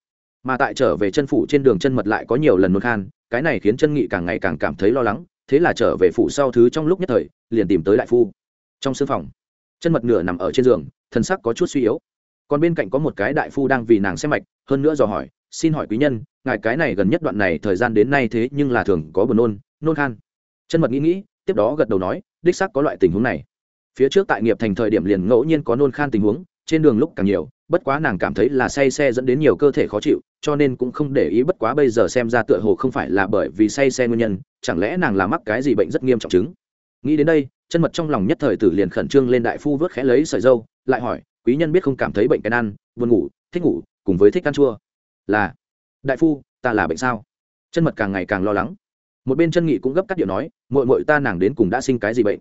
Mà tại trở về chân phủ trên đường chân mật lại có nhiều lần nôn khan cái này khiến chân nghị càng ngày càng cảm thấy lo lắng, thế là trở về phủ sau thứ trong lúc nhất thời, liền tìm tới đại phu. Trong sư phòng, chân mật nửa nằm ở trên giường, thân sắc có chút suy yếu. Còn bên cạnh có một cái đại phu đang vì nàng xem mạch, hơn nữa dò hỏi, xin hỏi quý nhân, ngài cái này gần nhất đoạn này thời gian đến nay thế nhưng là thường có buồn nôn nôn khan? Chân mật nghĩ nghĩ, tiếp đó gật đầu nói, đích xác có loại tình huống này. Phía trước tại nghiệp thành thời điểm liền ngẫu nhiên có nôn khan tình huống, trên đường lúc càng nhiều bất quá nàng cảm thấy là say xe dẫn đến nhiều cơ thể khó chịu, cho nên cũng không để ý bất quá bây giờ xem ra tựa hồ không phải là bởi vì say xe nguyên nhân, chẳng lẽ nàng là mắc cái gì bệnh rất nghiêm trọng chứng. Nghĩ đến đây, chân mật trong lòng nhất thời tử liền khẩn trương lên đại phu vớt khẽ lấy sợi dâu, lại hỏi, quý nhân biết không cảm thấy bệnh cái ăn, buồn ngủ, thích ngủ, cùng với thích ăn chua? Là. Đại phu, ta là bệnh sao? Chân mật càng ngày càng lo lắng. Một bên chân nghị cũng gấp cắt điệu nói mội mội ta nàng đến cùng đã sinh cái gì bệnh?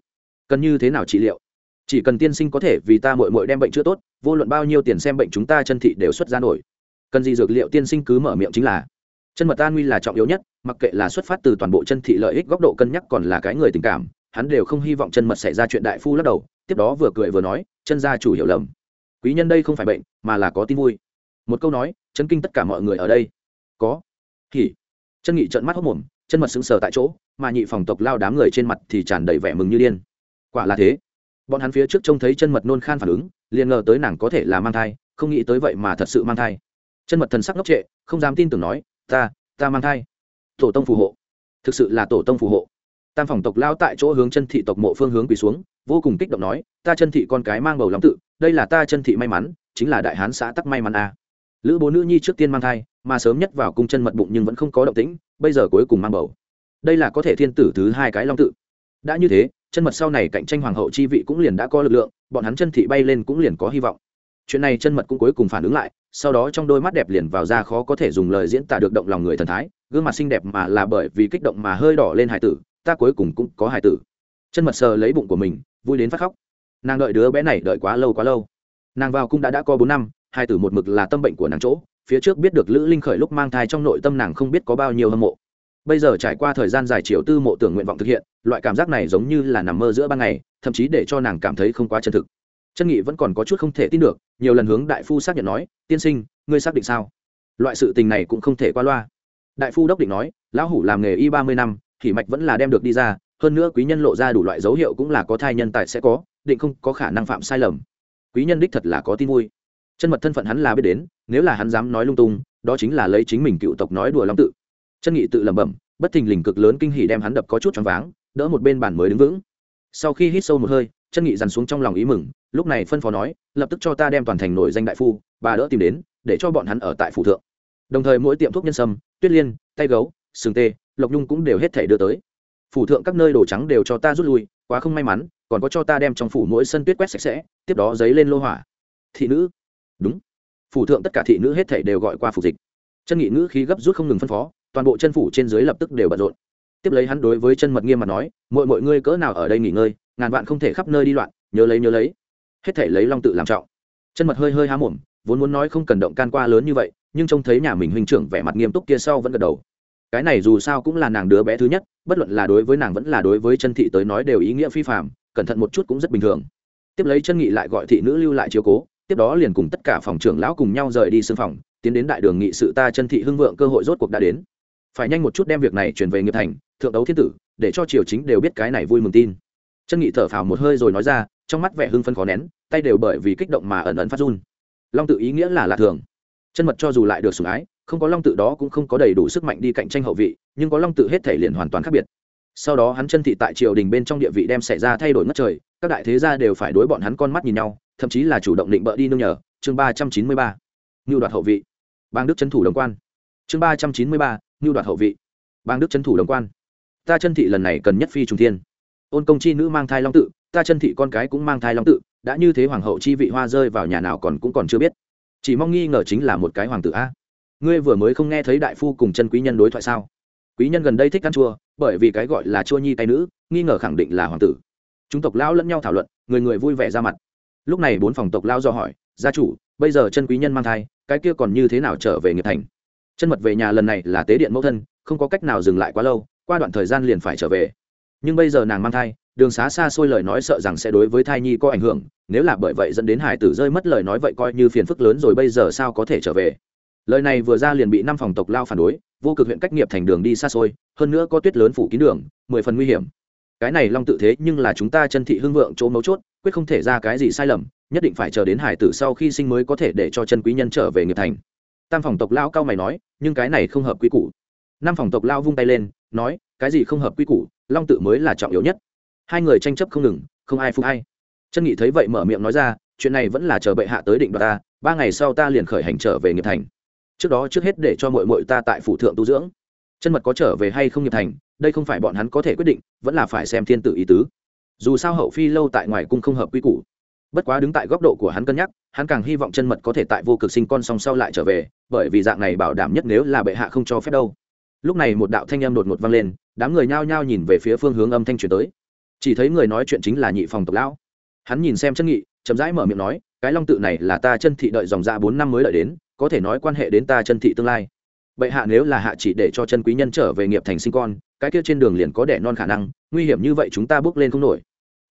Cần như thế nào trị liệu? Chỉ cần tiên sinh có thể vì ta mội mội đem bệnh chữa tốt, vô luận bao nhiêu tiền xem bệnh chúng ta chân thị đều xuất ra nổi. Cần gì dược liệu tiên sinh cứ mở miệng chính là. Chân mật an nguy là trọng yếu nhất, mặc kệ là xuất phát từ toàn bộ chân thị lợi ích góc độ cân nhắc còn là cái người tình cảm, hắn đều không hy vọng chân mật xảy ra chuyện đại phu lắc đầu, tiếp đó vừa cười vừa nói, chân gia chủ hiểu lầm. Quý nhân đây không phải bệnh, mà là có tin vui. Một câu nói, chấn kinh tất cả mọi người ở đây. Có. Hỉ. Chân nghị trợn mắt hốc mồm, chân mật sững sờ tại chỗ, mà nhị phòng tộc lao đám người trên mặt thì tràn đầy vẻ mừng như điên. Quả là thế bọn hắn phía trước trông thấy chân mật nôn khan phản ứng, liền ngờ tới nàng có thể là mang thai, không nghĩ tới vậy mà thật sự mang thai. Chân mật thần sắc ngốc trệ, không dám tin tưởng nói, ta ta mang thai. Tổ tông phù hộ. Thực sự là tổ tông phù hộ. Tam phòng tộc lao tại chỗ hướng chân thị tộc mộ phương hướng quỳ xuống, vô cùng kích động nói, ta chân thị con cái mang bầu lòng tự, đây là ta chân thị may mắn, chính là đại hán xã tắc may mắn a. À. lữ bố nữ nhi trước tiên mang thai, mà sớm nhất vào cung chân mật bụng nhưng vẫn không có động tĩnh, bây giờ cuối cùng mang bầu. Đây là có thể thiên tử thứ hai cái long tự. Đã như thế chân mật sau này cạnh tranh hoàng hậu chi vị cũng liền đã có lực lượng, bọn hắn chân thị bay lên cũng liền có hy vọng. Chuyện này chân mật cũng cuối cùng phản ứng lại, sau đó trong đôi mắt đẹp liền vào ra khó có thể dùng lời diễn tả được động lòng người thần thái, gương mặt xinh đẹp mà là bởi vì kích động mà hơi đỏ lên hải tử, ta cuối cùng cũng có hải tử. Chân mật sờ lấy bụng của mình, vui đến phát khóc. Nàng đợi đứa bé này đợi quá lâu quá lâu. Nàng vào cũng đã đã có bốn năm, hai tử một mực là tâm bệnh của nàng chỗ, phía trước biết được lữ linh khởi lúc mang thai trong nội tâm nàng không biết có bao nhiêu hâm mộ bây giờ trải qua thời gian dài chiều tư mộ tưởng nguyện vọng thực hiện, loại cảm giác này giống như là nằm mơ giữa ban ngày, thậm chí để cho nàng cảm thấy không quá chân thực. Chân nghị vẫn còn có chút không thể tin được, nhiều lần hướng đại phu xác nhận nói, tiên sinh, ngươi xác định sao? Loại sự tình này cũng không thể qua loa. Đại phu đốc định nói, lão hủ làm nghề y ba mươi năm thì mạch vẫn là đem được đi ra, hơn nữa quý nhân lộ ra đủ loại dấu hiệu cũng là có thai nhân tại sẽ có, định không có khả năng phạm sai lầm. Quý nhân đích thật là có tin vui. Chân mật thân phận hắn là biết đến, nếu là hắn dám nói lung tung, đó chính là lấy chính mình cựu tộc nói đùa long tự chân nghị tự lẩm bẩm, bất thình lình cực lớn kinh hỉ đem hắn đập có chút choáng váng, đỡ một bên bàn mới đứng vững. Sau khi hít sâu một hơi, chân nghị dằn xuống trong lòng ý mừng, lúc này phân phó nói, lập tức cho ta đem toàn thành nổi danh đại phu, bà đỡ tìm đến, để cho bọn hắn ở tại phủ thượng. Đồng thời mỗi tiệm thuốc nhân sâm, tuyết liên, tay gấu, sừng tê, lộc nhung cũng đều hết thể đưa tới. Phủ thượng các nơi đồ trắng đều cho ta rút lui, quá không may mắn, còn có cho ta đem trong phủ mỗi sân tuyết quét sạch sẽ, tiếp đó giấy lên lô hỏa. Thị nữ. Đúng. Phủ thượng tất cả thị nữ hết thể đều gọi qua phục dịch. Chân nghị ngữ khí gấp rút không ngừng phân phó toàn bộ chân phủ trên dưới lập tức đều bận rộn. Tiếp lấy hắn đối với chân mật nghiêm mặt nói mọi mọi ngươi cỡ nào ở đây nghỉ ngơi, ngàn vạn không thể khắp nơi đi loạn, nhớ lấy nhớ lấy. Hết thể lấy long tự làm trọng. Chân mật hơi hơi há mồm, vốn muốn nói không cần động can qua lớn như vậy, nhưng trông thấy nhà mình huynh trưởng vẻ mặt nghiêm túc kia sau vẫn gật đầu. Cái này dù sao cũng là nàng đứa bé thứ nhất, bất luận là đối với nàng vẫn là đối với chân thị tới nói đều ý nghĩa phi phạm cẩn thận một chút cũng rất bình thường. Tiếp lấy chân nghị lại gọi thị nữ lưu lại chiếu cố, tiếp đó liền cùng tất cả phòng trưởng lão cùng nhau rời đi xương phòng, tiến đến đại đường nghị sự ta chân thị hưng vượng cơ hội rốt cuộc đã đến phải nhanh một chút đem việc này chuyển về nghiệp thành, thượng đấu thiên tử, để cho triều chính đều biết cái này vui mừng tin. Chân nghị thở phào một hơi rồi nói ra, trong mắt vẻ hưng phân khó nén, tay đều bởi vì kích động mà ẩn ẩn phát run. Long tự ý nghĩa là lạ thường. Chân mật cho dù lại được sủng ái, không có long tự đó cũng không có đầy đủ sức mạnh đi cạnh tranh hậu vị, nhưng có long tự hết thể liền hoàn toàn khác biệt. Sau đó hắn chân thị tại triều đình bên trong địa vị đem xảy ra thay đổi ngất trời, các đại thế gia đều phải đối bọn hắn con mắt nhìn nhau, thậm chí là chủ động định bợ đi nương nhờ. Chương ba trăm chín mươi ba. Ngưu đoạt hậu vị. Bang đức trấn thủ đồng quan. Chương ba trăm chín mươi ba ngưu đoạt hậu vị. Bang đức trấn thủ đồng quan. Ta chân thị lần này cần nhất phi trung thiên. Ôn công chi nữ mang thai long tự, ta chân thị con cái cũng mang thai long tự, đã như thế hoàng hậu chi vị hoa rơi vào nhà nào còn cũng còn chưa biết. Chỉ mong nghi ngờ chính là một cái hoàng tử a. Ngươi vừa mới không nghe thấy đại phu cùng chân quý nhân đối thoại sao? Quý nhân gần đây thích ăn chua, bởi vì cái gọi là chua nhi tay nữ, nghi ngờ khẳng định là hoàng tử. Chúng tộc lao lẫn nhau thảo luận, người người vui vẻ ra mặt. Lúc này bốn phòng tộc lao do hỏi, gia chủ, bây giờ chân quý nhân mang thai, cái kia còn như thế nào trở về nghiệp thành? Chân mật về nhà lần này là tế điện mẫu thân, không có cách nào dừng lại quá lâu, qua đoạn thời gian liền phải trở về. Nhưng bây giờ nàng mang thai, đường xá xa xôi lời nói sợ rằng sẽ đối với thai nhi có ảnh hưởng, nếu là bởi vậy dẫn đến hải tử rơi mất lời nói vậy coi như phiền phức lớn rồi bây giờ sao có thể trở về. Lời này vừa ra liền bị năm phòng tộc lao phản đối, vô cực huyện cách nghiệp thành đường đi xa xôi, hơn nữa có tuyết lớn phủ kín đường, mười phần nguy hiểm. Cái này long tự thế nhưng là chúng ta chân thị hưng vượng chỗ mấu chốt, quyết không thể ra cái gì sai lầm, nhất định phải chờ đến hải tử sau khi sinh mới có thể để cho chân quý nhân trở về nghiệp thành tam phòng tộc lao cao mày nói, nhưng cái này không hợp quy củ. Năm phòng tộc lao vung tay lên, nói, cái gì không hợp quy củ, long tự mới là trọng yếu nhất. Hai người tranh chấp không ngừng, không ai phụ ai. Chân nghị thấy vậy mở miệng nói ra, chuyện này vẫn là chờ bệ hạ tới định đoạt ta, ba ngày sau ta liền khởi hành trở về nghiệp thành. Trước đó trước hết để cho mội mội ta tại phủ thượng tu dưỡng. Chân mật có trở về hay không nghiệp thành, đây không phải bọn hắn có thể quyết định, vẫn là phải xem thiên tử ý tứ. Dù sao hậu phi lâu tại ngoài cung không hợp quy củ bất quá đứng tại góc độ của hắn cân nhắc, hắn càng hy vọng chân mật có thể tại vô cực sinh con song sau lại trở về, bởi vì dạng này bảo đảm nhất nếu là bệ hạ không cho phép đâu. Lúc này một đạo thanh âm đột ngột vang lên, đám người nhao nhao nhìn về phía phương hướng âm thanh truyền tới. Chỉ thấy người nói chuyện chính là nhị phòng tộc lão. Hắn nhìn xem chân nghị, chậm rãi mở miệng nói, cái long tự này là ta chân thị đợi dòng ra bốn năm mới đợi đến, có thể nói quan hệ đến ta chân thị tương lai. Bệ hạ nếu là hạ chỉ để cho chân quý nhân trở về nghiệp thành sinh con, cái kia trên đường liền có đẻ non khả năng, nguy hiểm như vậy chúng ta bước lên không nổi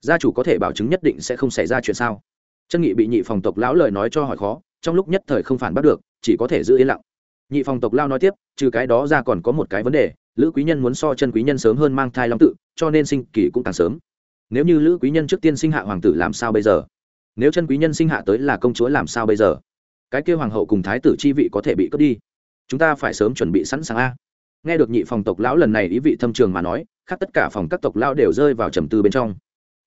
gia chủ có thể bảo chứng nhất định sẽ không xảy ra chuyện sao? Chân nghị bị nhị phòng tộc lão lời nói cho hỏi khó, trong lúc nhất thời không phản bắt được, chỉ có thể giữ yên lặng. Nhị phòng tộc lao nói tiếp, trừ cái đó ra còn có một cái vấn đề, lữ quý nhân muốn so chân quý nhân sớm hơn mang thai long tự, cho nên sinh kỳ cũng càng sớm. Nếu như lữ quý nhân trước tiên sinh hạ hoàng tử làm sao bây giờ? Nếu chân quý nhân sinh hạ tới là công chúa làm sao bây giờ? Cái kêu hoàng hậu cùng thái tử chi vị có thể bị cướp đi. Chúng ta phải sớm chuẩn bị sẵn sàng a. Nghe được nhị phòng tộc lão lần này ý vị thâm trường mà nói, khác tất cả phòng các tộc lão đều rơi vào trầm tư bên trong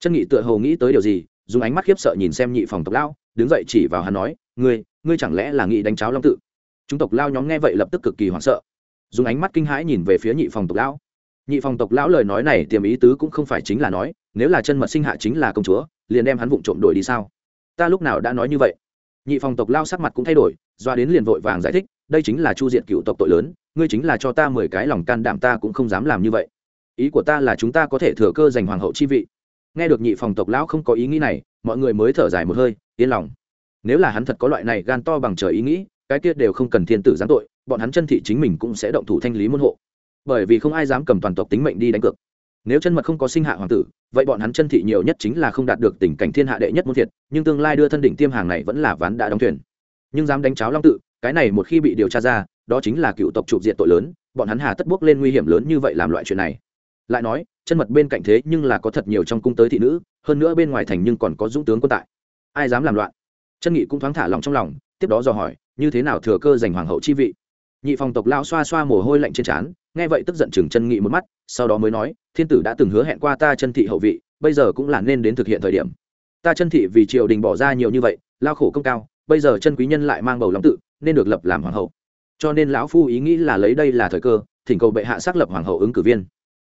chân nghị tựa hồ nghĩ tới điều gì, dùng ánh mắt khiếp sợ nhìn xem nhị phòng tộc lão, đứng dậy chỉ vào hắn nói, ngươi ngươi chẳng lẽ là nghị đánh cháo long tự? Chúng tộc lao nhóm nghe vậy lập tức cực kỳ hoảng sợ. Dùng ánh mắt kinh hãi nhìn về phía nhị phòng tộc lão. Nhị phòng tộc lão lời nói này tiềm ý tứ cũng không phải chính là nói, nếu là chân mật sinh hạ chính là công chúa, liền đem hắn vụng trộm đổi đi sao? Ta lúc nào đã nói như vậy? Nhị phòng tộc lao sắc mặt cũng thay đổi, doa đến liền vội vàng giải thích, đây chính là chu diện cựu tộc tội lớn, ngươi chính là cho ta mười cái lòng can đảm ta cũng không dám làm như vậy. Ý của ta là chúng ta có thể thừa cơ giành hoàng hậu chi vị nghe được nhị phòng tộc lão không có ý nghĩ này, mọi người mới thở dài một hơi, yên lòng. Nếu là hắn thật có loại này gan to bằng trời ý nghĩ, cái kia đều không cần thiên tử giáng tội, bọn hắn chân thị chính mình cũng sẽ động thủ thanh lý môn hộ. Bởi vì không ai dám cầm toàn tộc tính mệnh đi đánh cược. Nếu chân mật không có sinh hạ hoàng tử, vậy bọn hắn chân thị nhiều nhất chính là không đạt được tình cảnh thiên hạ đệ nhất môn thiệt, nhưng tương lai đưa thân đỉnh tiêm hàng này vẫn là ván đã đóng thuyền. Nhưng dám đánh cháo long tự, cái này một khi bị điều tra ra, đó chính là cựu tộc chụp diện tội lớn, bọn hắn hà tất bước lên nguy hiểm lớn như vậy làm loại chuyện này. Lại nói chân mật bên cạnh thế nhưng là có thật nhiều trong cung tới thị nữ, hơn nữa bên ngoài thành nhưng còn có dũng tướng quân tại. Ai dám làm loạn? Chân nghị cũng thoáng thả lòng trong lòng, tiếp đó dò hỏi, như thế nào thừa cơ giành hoàng hậu chi vị? Nhị phòng tộc lao xoa xoa mồ hôi lạnh trên trán, nghe vậy tức giận chừng chân nghị một mắt, sau đó mới nói, thiên tử đã từng hứa hẹn qua ta chân thị hậu vị, bây giờ cũng là nên đến thực hiện thời điểm. Ta chân thị vì triều đình bỏ ra nhiều như vậy, lao khổ công cao, bây giờ chân quý nhân lại mang bầu lòng tự, nên được lập làm hoàng hậu. Cho nên lão phu ý nghĩ là lấy đây là thời cơ, thỉnh cầu bệ hạ xác lập hoàng hậu ứng cử viên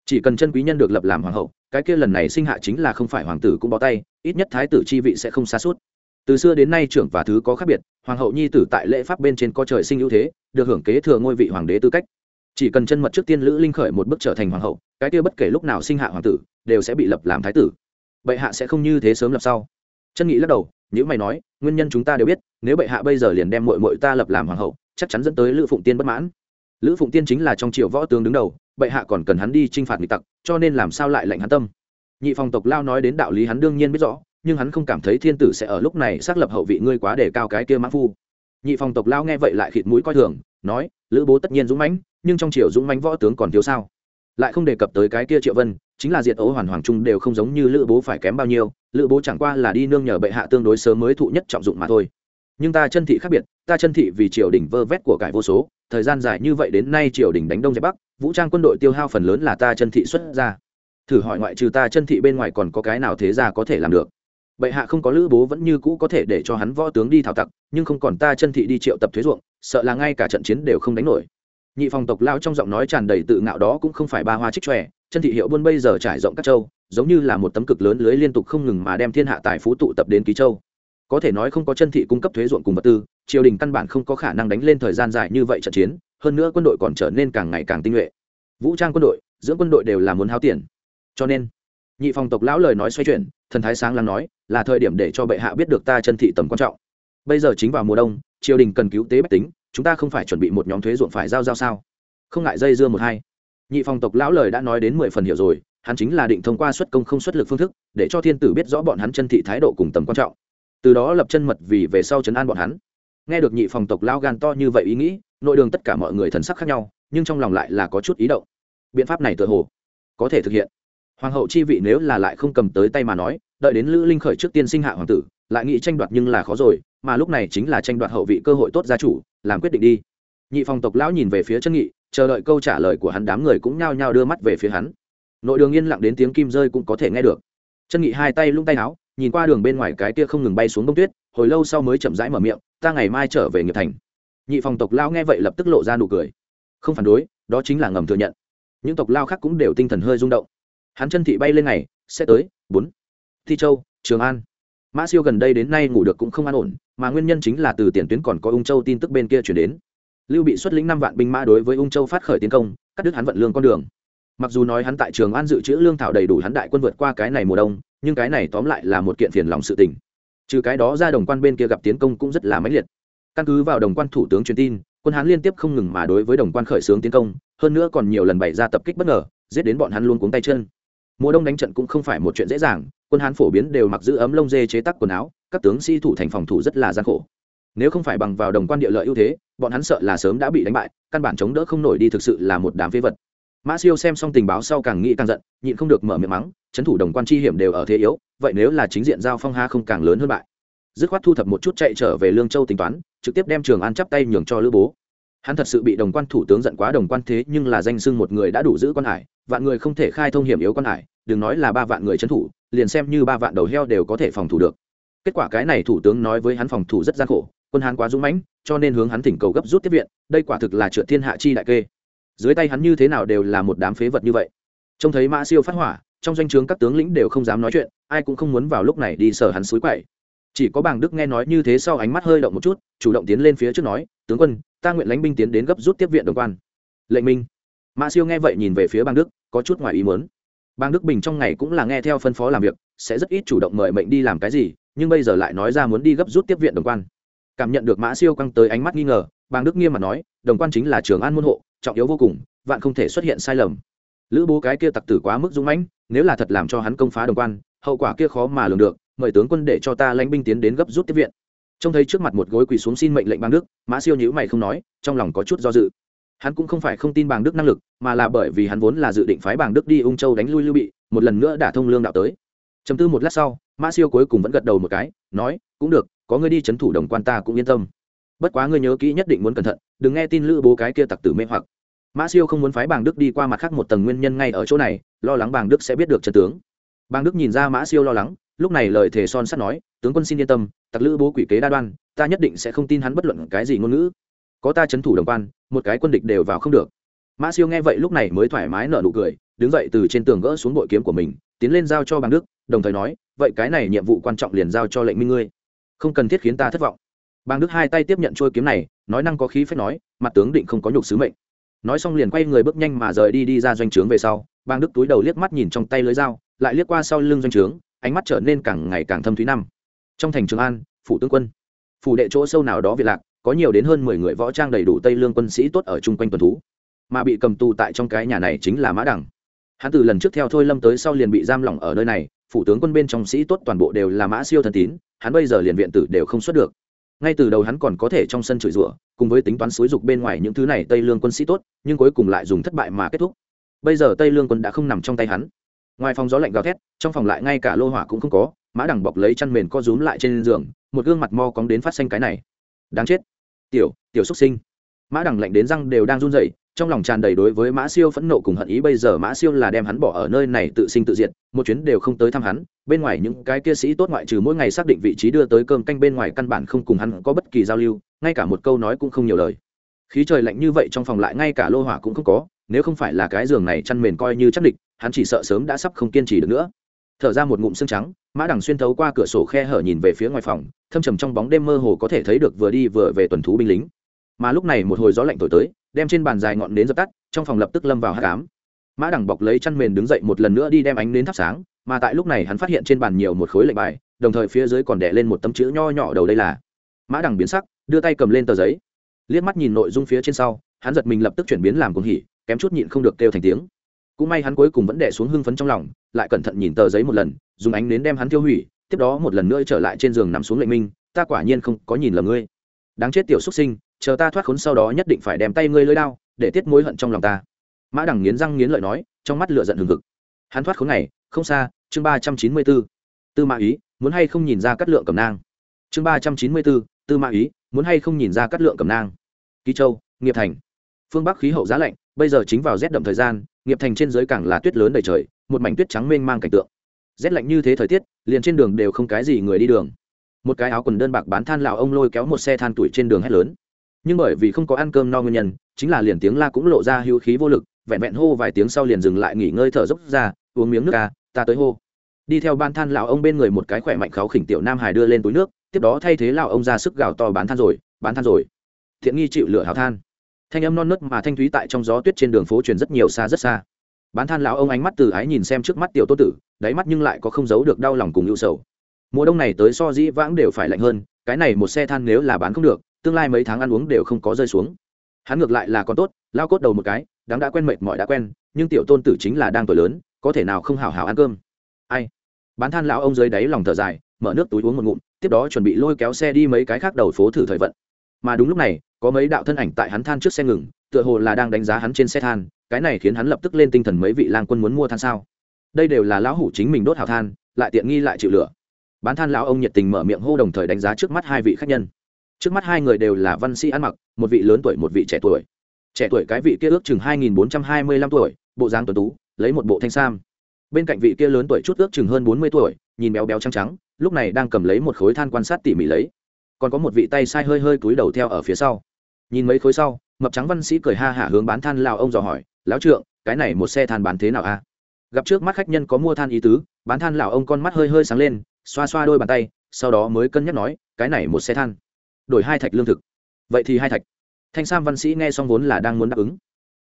chỉ cần chân quý nhân được lập làm hoàng hậu, cái kia lần này sinh hạ chính là không phải hoàng tử cũng bó tay, ít nhất thái tử chi vị sẽ không xa suốt. Từ xưa đến nay trưởng và thứ có khác biệt, hoàng hậu nhi tử tại lễ pháp bên trên có trời sinh ưu thế, được hưởng kế thừa ngôi vị hoàng đế tư cách. Chỉ cần chân mật trước tiên lữ linh khởi một bước trở thành hoàng hậu, cái kia bất kể lúc nào sinh hạ hoàng tử, đều sẽ bị lập làm thái tử. Bệ hạ sẽ không như thế sớm lập sau. Chân nghĩ lắc đầu những mày nói, nguyên nhân chúng ta đều biết, nếu bệ hạ bây giờ liền đem mội mội ta lập làm hoàng hậu, chắc chắn dẫn tới lữ phụng tiên bất mãn. Lữ phụng tiên chính là trong triều võ tướng đứng đầu bệ hạ còn cần hắn đi t r i n h phạt nghịch tặc, cho nên làm sao lại lệnh hắn tâm? Nhị phòng tộc lao nói đến đạo lý hắn đương nhiên biết rõ, nhưng hắn không cảm thấy thiên tử sẽ ở lúc này xác lập hậu vị ngươi quá để cao cái kia mã phu. Nhị phòng tộc lao nghe vậy lại khịt mũi coi thường, nói, lữ bố tất nhiên dũng mãnh, nhưng trong triều dũng mãnh võ tướng còn thiếu sao? Lại không đề cập tới cái kia triệu vân, chính là diệt ấu hoàn hoàng trung đều không giống như lữ bố phải kém bao nhiêu, lữ bố chẳng qua là đi nương nhờ bệ hạ tương đối sớm mới thụ nhất trọng dụng mà thôi. Nhưng ta chân thị khác biệt ta chân thị vì triều đình vơ vét của cải vô số, thời gian dài như vậy đến nay triều đình đánh đông dẹp bắc, vũ trang quân đội tiêu hao phần lớn là ta chân thị xuất ra. Thử hỏi ngoại trừ ta chân thị bên ngoài còn có cái nào thế ra có thể làm được? Bệ hạ không có lữ bố vẫn như cũ có thể để cho hắn võ tướng đi thảo tặc, nhưng không còn ta chân thị đi triệu tập thuế ruộng, sợ là ngay cả trận chiến đều không đánh nổi. Nhị phòng tộc lao trong giọng nói tràn đầy tự ngạo đó cũng không phải ba hoa trích tròe chân thị hiệu buôn bây giờ trải rộng các châu, giống như là một tấm cực lớn lưới liên tục không ngừng mà đem thiên hạ tài phú tụ tập đến ký châu có thể nói không có chân thị cung cấp thuế ruộng cùng vật tư, triều đình căn bản không có khả năng đánh lên thời gian dài như vậy trận chiến, hơn nữa quân đội còn trở nên càng ngày càng tinh nhuệ. Vũ trang quân đội, dưỡng quân đội đều là muốn hao tiền. Cho nên, nhị phòng tộc lão lời nói xoay chuyển, thần thái sáng lắng nói, là thời điểm để cho bệ hạ biết được ta chân thị tầm quan trọng. Bây giờ chính vào mùa đông, triều đình cần cứu tế bách tính, chúng ta không phải chuẩn bị một nhóm thuế ruộng phải giao giao sao? Không ngại dây dưa một hai. Nhị phòng tộc lão lời đã nói đến mười phần hiểu rồi, hắn chính là định thông qua xuất công không xuất lực phương thức, để cho thiên tử biết rõ bọn hắn chân thị thái độ cùng tầm quan trọng từ đó lập chân mật vì về sau chấn an bọn hắn. Nghe được nhị phòng tộc lao gan to như vậy ý nghĩ, nội đường tất cả mọi người thần sắc khác nhau, nhưng trong lòng lại là có chút ý động. Biện pháp này tự hồ có thể thực hiện. Hoàng hậu chi vị nếu là lại không cầm tới tay mà nói, đợi đến lữ linh khởi trước tiên sinh hạ hoàng tử, lại nghĩ tranh đoạt nhưng là khó rồi, mà lúc này chính là tranh đoạt hậu vị cơ hội tốt gia chủ, làm quyết định đi. Nhị phòng tộc lão nhìn về phía chân nghị, chờ đợi câu trả lời của hắn đám người cũng nhao nhao đưa mắt về phía hắn. Nội đường yên lặng đến tiếng kim rơi cũng có thể nghe được. Chân nghị hai tay lung tay áo nhìn qua đường bên ngoài cái kia không ngừng bay xuống bông tuyết, hồi lâu sau mới chậm rãi mở miệng, ta ngày mai trở về nghiệp thành. Nhị phòng tộc lao nghe vậy lập tức lộ ra nụ cười. Không phản đối, đó chính là ngầm thừa nhận. Những tộc lao khác cũng đều tinh thần hơi rung động. Hắn chân thị bay lên ngày, sẽ tới, bốn. Thi châu, trường an. Mã siêu gần đây đến nay ngủ được cũng không an ổn, mà nguyên nhân chính là từ tiền tuyến còn có ung châu tin tức bên kia chuyển đến. Lưu bị xuất lĩnh năm vạn binh mã đối với ung châu phát khởi tiến công, cắt đứt hắn vận lương con đường mặc dù nói hắn tại trường an dự trữ lương thảo đầy đủ hắn đại quân vượt qua cái này mùa đông, nhưng cái này tóm lại là một kiện phiền lòng sự tình. Trừ cái đó ra đồng quan bên kia gặp tiến công cũng rất là mãnh liệt. Căn cứ vào đồng quan thủ tướng truyền tin, quân hán liên tiếp không ngừng mà đối với đồng quan khởi xướng tiến công, hơn nữa còn nhiều lần bày ra tập kích bất ngờ, giết đến bọn hắn luôn cuống tay chân. Mùa đông đánh trận cũng không phải một chuyện dễ dàng, quân hán phổ biến đều mặc giữ ấm lông dê chế tác quần áo, các tướng sĩ thủ thành phòng thủ rất là gian khổ. Nếu không phải bằng vào đồng quan địa lợi ưu thế, bọn hắn sợ là sớm đã bị đánh bại, căn bản chống đỡ không nổi đi thực sự là một đám phế vật mã siêu xem xong tình báo sau càng nghĩ càng giận, nhịn không được mở miệng mắng trấn thủ đồng quan chi hiểm đều ở thế yếu, vậy nếu là chính diện giao phong ha không càng lớn hơn bại? Dứt khoát thu thập một chút chạy trở về lương châu tính toán, trực tiếp đem trường an chắp tay nhường cho lữ bố. Hắn thật sự bị đồng quan thủ tướng giận quá đồng quan thế, nhưng là danh sưng một người đã đủ giữ quan hải, vạn người không thể khai thông hiểm yếu quan hải, đừng nói là ba vạn người trấn thủ, liền xem như ba vạn đầu heo đều có thể phòng thủ được. Kết quả cái này thủ tướng nói với hắn phòng thủ rất gian khổ, quân hán quá dũng mãnh, cho nên hướng hắn thỉnh cầu gấp rút tiếp viện, đây quả thực là trượt thiên hạ chi đại kê dưới tay hắn như thế nào đều là một đám phế vật như vậy. Trông thấy mã siêu phát hỏa, trong doanh trướng các tướng lĩnh đều không dám nói chuyện, ai cũng không muốn vào lúc này đi sở hắn suối quậy. Chỉ có bàng đức nghe nói như thế sau ánh mắt hơi động một chút, chủ động tiến lên phía trước nói, tướng quân, ta nguyện lãnh binh tiến đến gấp rút tiếp viện đồng quan. Lệnh minh. Mã siêu nghe vậy nhìn về phía bàng đức, có chút ngoài ý muốn. Bàng đức bình trong ngày cũng là nghe theo phân phó làm việc, sẽ rất ít chủ động mời mệnh đi làm cái gì, nhưng bây giờ lại nói ra muốn đi gấp rút tiếp viện đồng quan. Cảm nhận được mã siêu căng tới ánh mắt nghi ngờ, bàng đức nghiêm mặt nói, đồng quan chính là trường an môn hộ trọng yếu vô cùng, vạn không thể xuất hiện sai lầm. Lữ bố cái kia tặc tử quá mức dũng mãnh, nếu là thật làm cho hắn công phá đồng quan, hậu quả kia khó mà lường được, mời tướng quân để cho ta lãnh binh tiến đến gấp rút tiếp viện. Trông thấy trước mặt một gối quỳ xuống xin mệnh lệnh bang đức, mã siêu nhữ mày không nói, trong lòng có chút do dự. Hắn cũng không phải không tin bàng đức năng lực, mà là bởi vì hắn vốn là dự định phái bàng đức đi ung châu đánh lui lưu bị, một lần nữa đả thông lương đạo tới. Chấm tư một lát sau, mã siêu cuối cùng vẫn gật đầu một cái, nói, cũng được, có người đi c h ấ n thủ đồng quan ta cũng yên tâm bất quá ngươi nhớ kỹ nhất định muốn cẩn thận, đừng nghe tin lữ bố cái kia tặc tử mê hoặc. Mã siêu không muốn phái bàng đức đi qua mặt khác một tầng nguyên nhân ngay ở chỗ này, lo lắng bàng đức sẽ biết được chân tướng. Bàng đức nhìn ra mã siêu lo lắng, lúc này lời thề son sắt nói, tướng quân xin yên tâm, tặc lữ bố quỷ kế đa đoan, ta nhất định sẽ không tin hắn bất luận cái gì ngôn ngữ. Có ta c h ấ n thủ đồng quan, một cái quân địch đều vào không được. Mã siêu nghe vậy lúc này mới thoải mái nở nụ cười, đứng dậy từ trên tường gỡ xuống bội kiếm của mình, tiến lên giao cho bàng đức, đồng thời nói, vậy cái này nhiệm vụ quan trọng liền giao cho lệnh minh ngươi. Không cần thiết khiến ta thất vọng bàng đức hai tay tiếp nhận trôi kiếm này, nói năng có khí phép nói, mặt tướng định không có nhục sứ mệnh. Nói xong liền quay người bước nhanh mà rời đi đi ra doanh trướng về sau, bàng đức túi đầu liếc mắt nhìn trong tay lưới dao, lại liếc qua sau lưng doanh trướng, ánh mắt trở nên càng ngày càng thâm thúy năm. Trong thành trường an, phủ tướng quân, phủ đệ chỗ sâu nào đó việt lạc, có nhiều đến hơn mười người võ trang đầy đủ tây lương quân sĩ tốt ở chung quanh tuần thú. Mà bị cầm tù tại trong cái nhà này chính là mã đẳng hắn từ lần trước theo thôi lâm tới sau liền bị giam lỏng ở nơi này, phủ tướng quân bên trong sĩ tốt toàn bộ đều là mã siêu thần tín, hắn bây giờ liền viện tử đều không xuất được ngay từ đầu hắn còn có thể trong sân chửi rủa, cùng với tính toán xúi dục bên ngoài những thứ này tây lương quân sĩ tốt, nhưng cuối cùng lại dùng thất bại mà kết thúc. Bây giờ tây lương quân đã không nằm trong tay hắn. Ngoài phòng gió lạnh gào thét, trong phòng lại ngay cả lô hỏa cũng không có, mã đằng bọc lấy chăn mền co rúm lại trên giường, một gương mặt mo cóng đến phát xanh cái này. Đáng chết. Tiểu tiểu xuất sinh mã đằng lạnh đến răng đều đang run rẩy, trong lòng tràn đầy đối với mã siêu phẫn nộ cùng hận ý. Bây giờ mã siêu là đem hắn bỏ ở nơi này tự sinh tự diệt, một chuyến đều không tới thăm hắn. Bên ngoài những cái kia sĩ tốt ngoại trừ mỗi ngày xác định vị trí đưa tới cơm canh, bên ngoài căn bản không cùng hắn có bất kỳ giao lưu, ngay cả một câu nói cũng không nhiều lời. Khí trời lạnh như vậy trong phòng lại ngay cả lô hỏa cũng không có, nếu không phải là cái giường này chăn mền coi như chắc địch, hắn chỉ sợ sớm đã sắp không kiên trì được nữa. Thở ra một ngụm xương trắng, mã đằng xuyên thấu qua cửa sổ khe hở nhìn về phía ngoài phòng, thâm trầm trong bóng đêm mơ hồ có thể thấy được vừa đi vừa về tuần thú binh lính mà lúc này một hồi gió lạnh thổi tới, đem trên bàn dài ngọn nến dập tắt, trong phòng lập tức lâm vào hát cám mã đằng bọc lấy chăn mền đứng dậy một lần nữa đi đem ánh nến thắp sáng, mà tại lúc này hắn phát hiện trên bàn nhiều một khối lệnh bài, đồng thời phía dưới còn đẻ lên một tấm chữ nho nhỏ đầu đây là. Mã đằng biến sắc, đưa tay cầm lên tờ giấy. Liếc mắt nhìn nội dung phía trên sau, hắn giật mình lập tức chuyển biến làm cuồng hỉ, kém chút nhịn không được kêu thành tiếng. Cũng may hắn cuối cùng vẫn đẻ xuống hưng phấn trong lòng, lại cẩn thận nhìn tờ giấy một lần, dùng ánh nến đem hắn tiêu hủy, tiếp đó một lần nữa trở lại trên giường nằm xuống lệnh minh, ta quả nhiên không có nhìn lầm ngươi. Đáng chết tiểu xuất sinh chờ ta thoát khốn sau đó nhất định phải đem tay ngươi lưới đao, để tiết mối hận trong lòng ta. Mã đằng nghiến răng nghiến lợi nói, trong mắt lửa giận hừng hực. Hắn thoát khốn này, không xa, chương ba trăm chín mươi b ố tư mã ý, muốn hay không nhìn ra cắt lượng cầm nang? Chương ba trăm chín mươi b ố tư mã ý, muốn hay không nhìn ra cắt lượng cầm nang? Ký châu, nghiệp thành. Phương bắc khí hậu giá lạnh, bây giờ chính vào rét đậm thời gian, nghiệp thành trên dưới cảng là tuyết lớn đầy trời, một mảnh tuyết trắng mênh mang cảnh tượng. Rét lạnh như thế thời tiết, liền trên đường đều không cái gì người đi đường. Một cái áo quần đơn bạc bán than lào ông lôi kéo một xe than tuổi trên đường hét lớn nhưng bởi vì không có ăn cơm no nguyên nhân, chính là liền tiếng la cũng lộ ra hữu khí vô lực, vẹn vẹn hô vài tiếng sau liền dừng lại nghỉ ngơi thở dốc ra, uống miếng nước ca ta tới hô. Đi theo ban than lão ông bên người một cái khỏe mạnh kháo khỉnh tiểu nam hải đưa lên túi nước, tiếp đó thay thế lão ông ra sức gào to bán than rồi, bán than rồi. Thiện nghi chịu lửa hào than. Thanh âm non nớt mà thanh thúy tại trong gió tuyết trên đường phố truyền rất nhiều xa rất xa. Bán than lão ông ánh mắt từ ái nhìn xem trước mắt tiểu tô tử, đáy mắt nhưng lại có không giấu được đau lòng cùng ưu sầu. Mùa đông này tới so dĩ vãng đều phải lạnh hơn, cái này một xe than nếu là bán không được tương lai mấy tháng ăn uống đều không có rơi xuống. Hắn ngược lại là còn tốt, lao cốt đầu một cái, đáng đã quen mệt mỏi đã quen, nhưng tiểu tôn tử chính là đang tuổi lớn, có thể nào không hào hào ăn cơm. Ai? Bán than lão ông dưới đáy lòng thở dài, mở nước túi uống một ngụm, tiếp đó chuẩn bị lôi kéo xe đi mấy cái khác đầu phố thử thời vận. Mà đúng lúc này, có mấy đạo thân ảnh tại hắn than trước xe ngừng, tựa hồ là đang đánh giá hắn trên xe than, cái này khiến hắn lập tức lên tinh thần mấy vị lang quân muốn mua than sao? Đây đều là lão hủ chính mình đốt hào than, lại tiện nghi lại chịu lửa. Bán than lão ông nhiệt tình mở miệng hô đồng thời đánh giá trước mắt hai vị khách nhân trước mắt hai người đều là văn sĩ ăn mặc, một vị lớn tuổi, một vị trẻ tuổi. Trẻ tuổi cái vị kia ước chừng hai nghìn bốn trăm hai mươi lăm tuổi, bộ dáng tuấn tú, lấy một bộ thanh sam. Bên cạnh vị kia lớn tuổi chút ước chừng hơn bốn mươi tuổi, nhìn béo béo trắng trắng, lúc này đang cầm lấy một khối than quan sát tỉ mỉ lấy. Còn có một vị tay sai hơi hơi cúi đầu theo ở phía sau. Nhìn mấy khối sau, mập trắng văn sĩ cười ha hả hướng bán than lào ông dò hỏi, lão trượng, cái này một xe than bán thế nào a? Gặp trước mắt khách nhân có mua than ý tứ, bán than lào ông con mắt hơi hơi sáng lên, xoa xoa đôi bàn tay, sau đó mới cân nhắc nói, cái này một xe than đổi hai thạch lương thực. Vậy thì hai thạch. Thanh sam văn sĩ nghe xong vốn là đang muốn đáp ứng.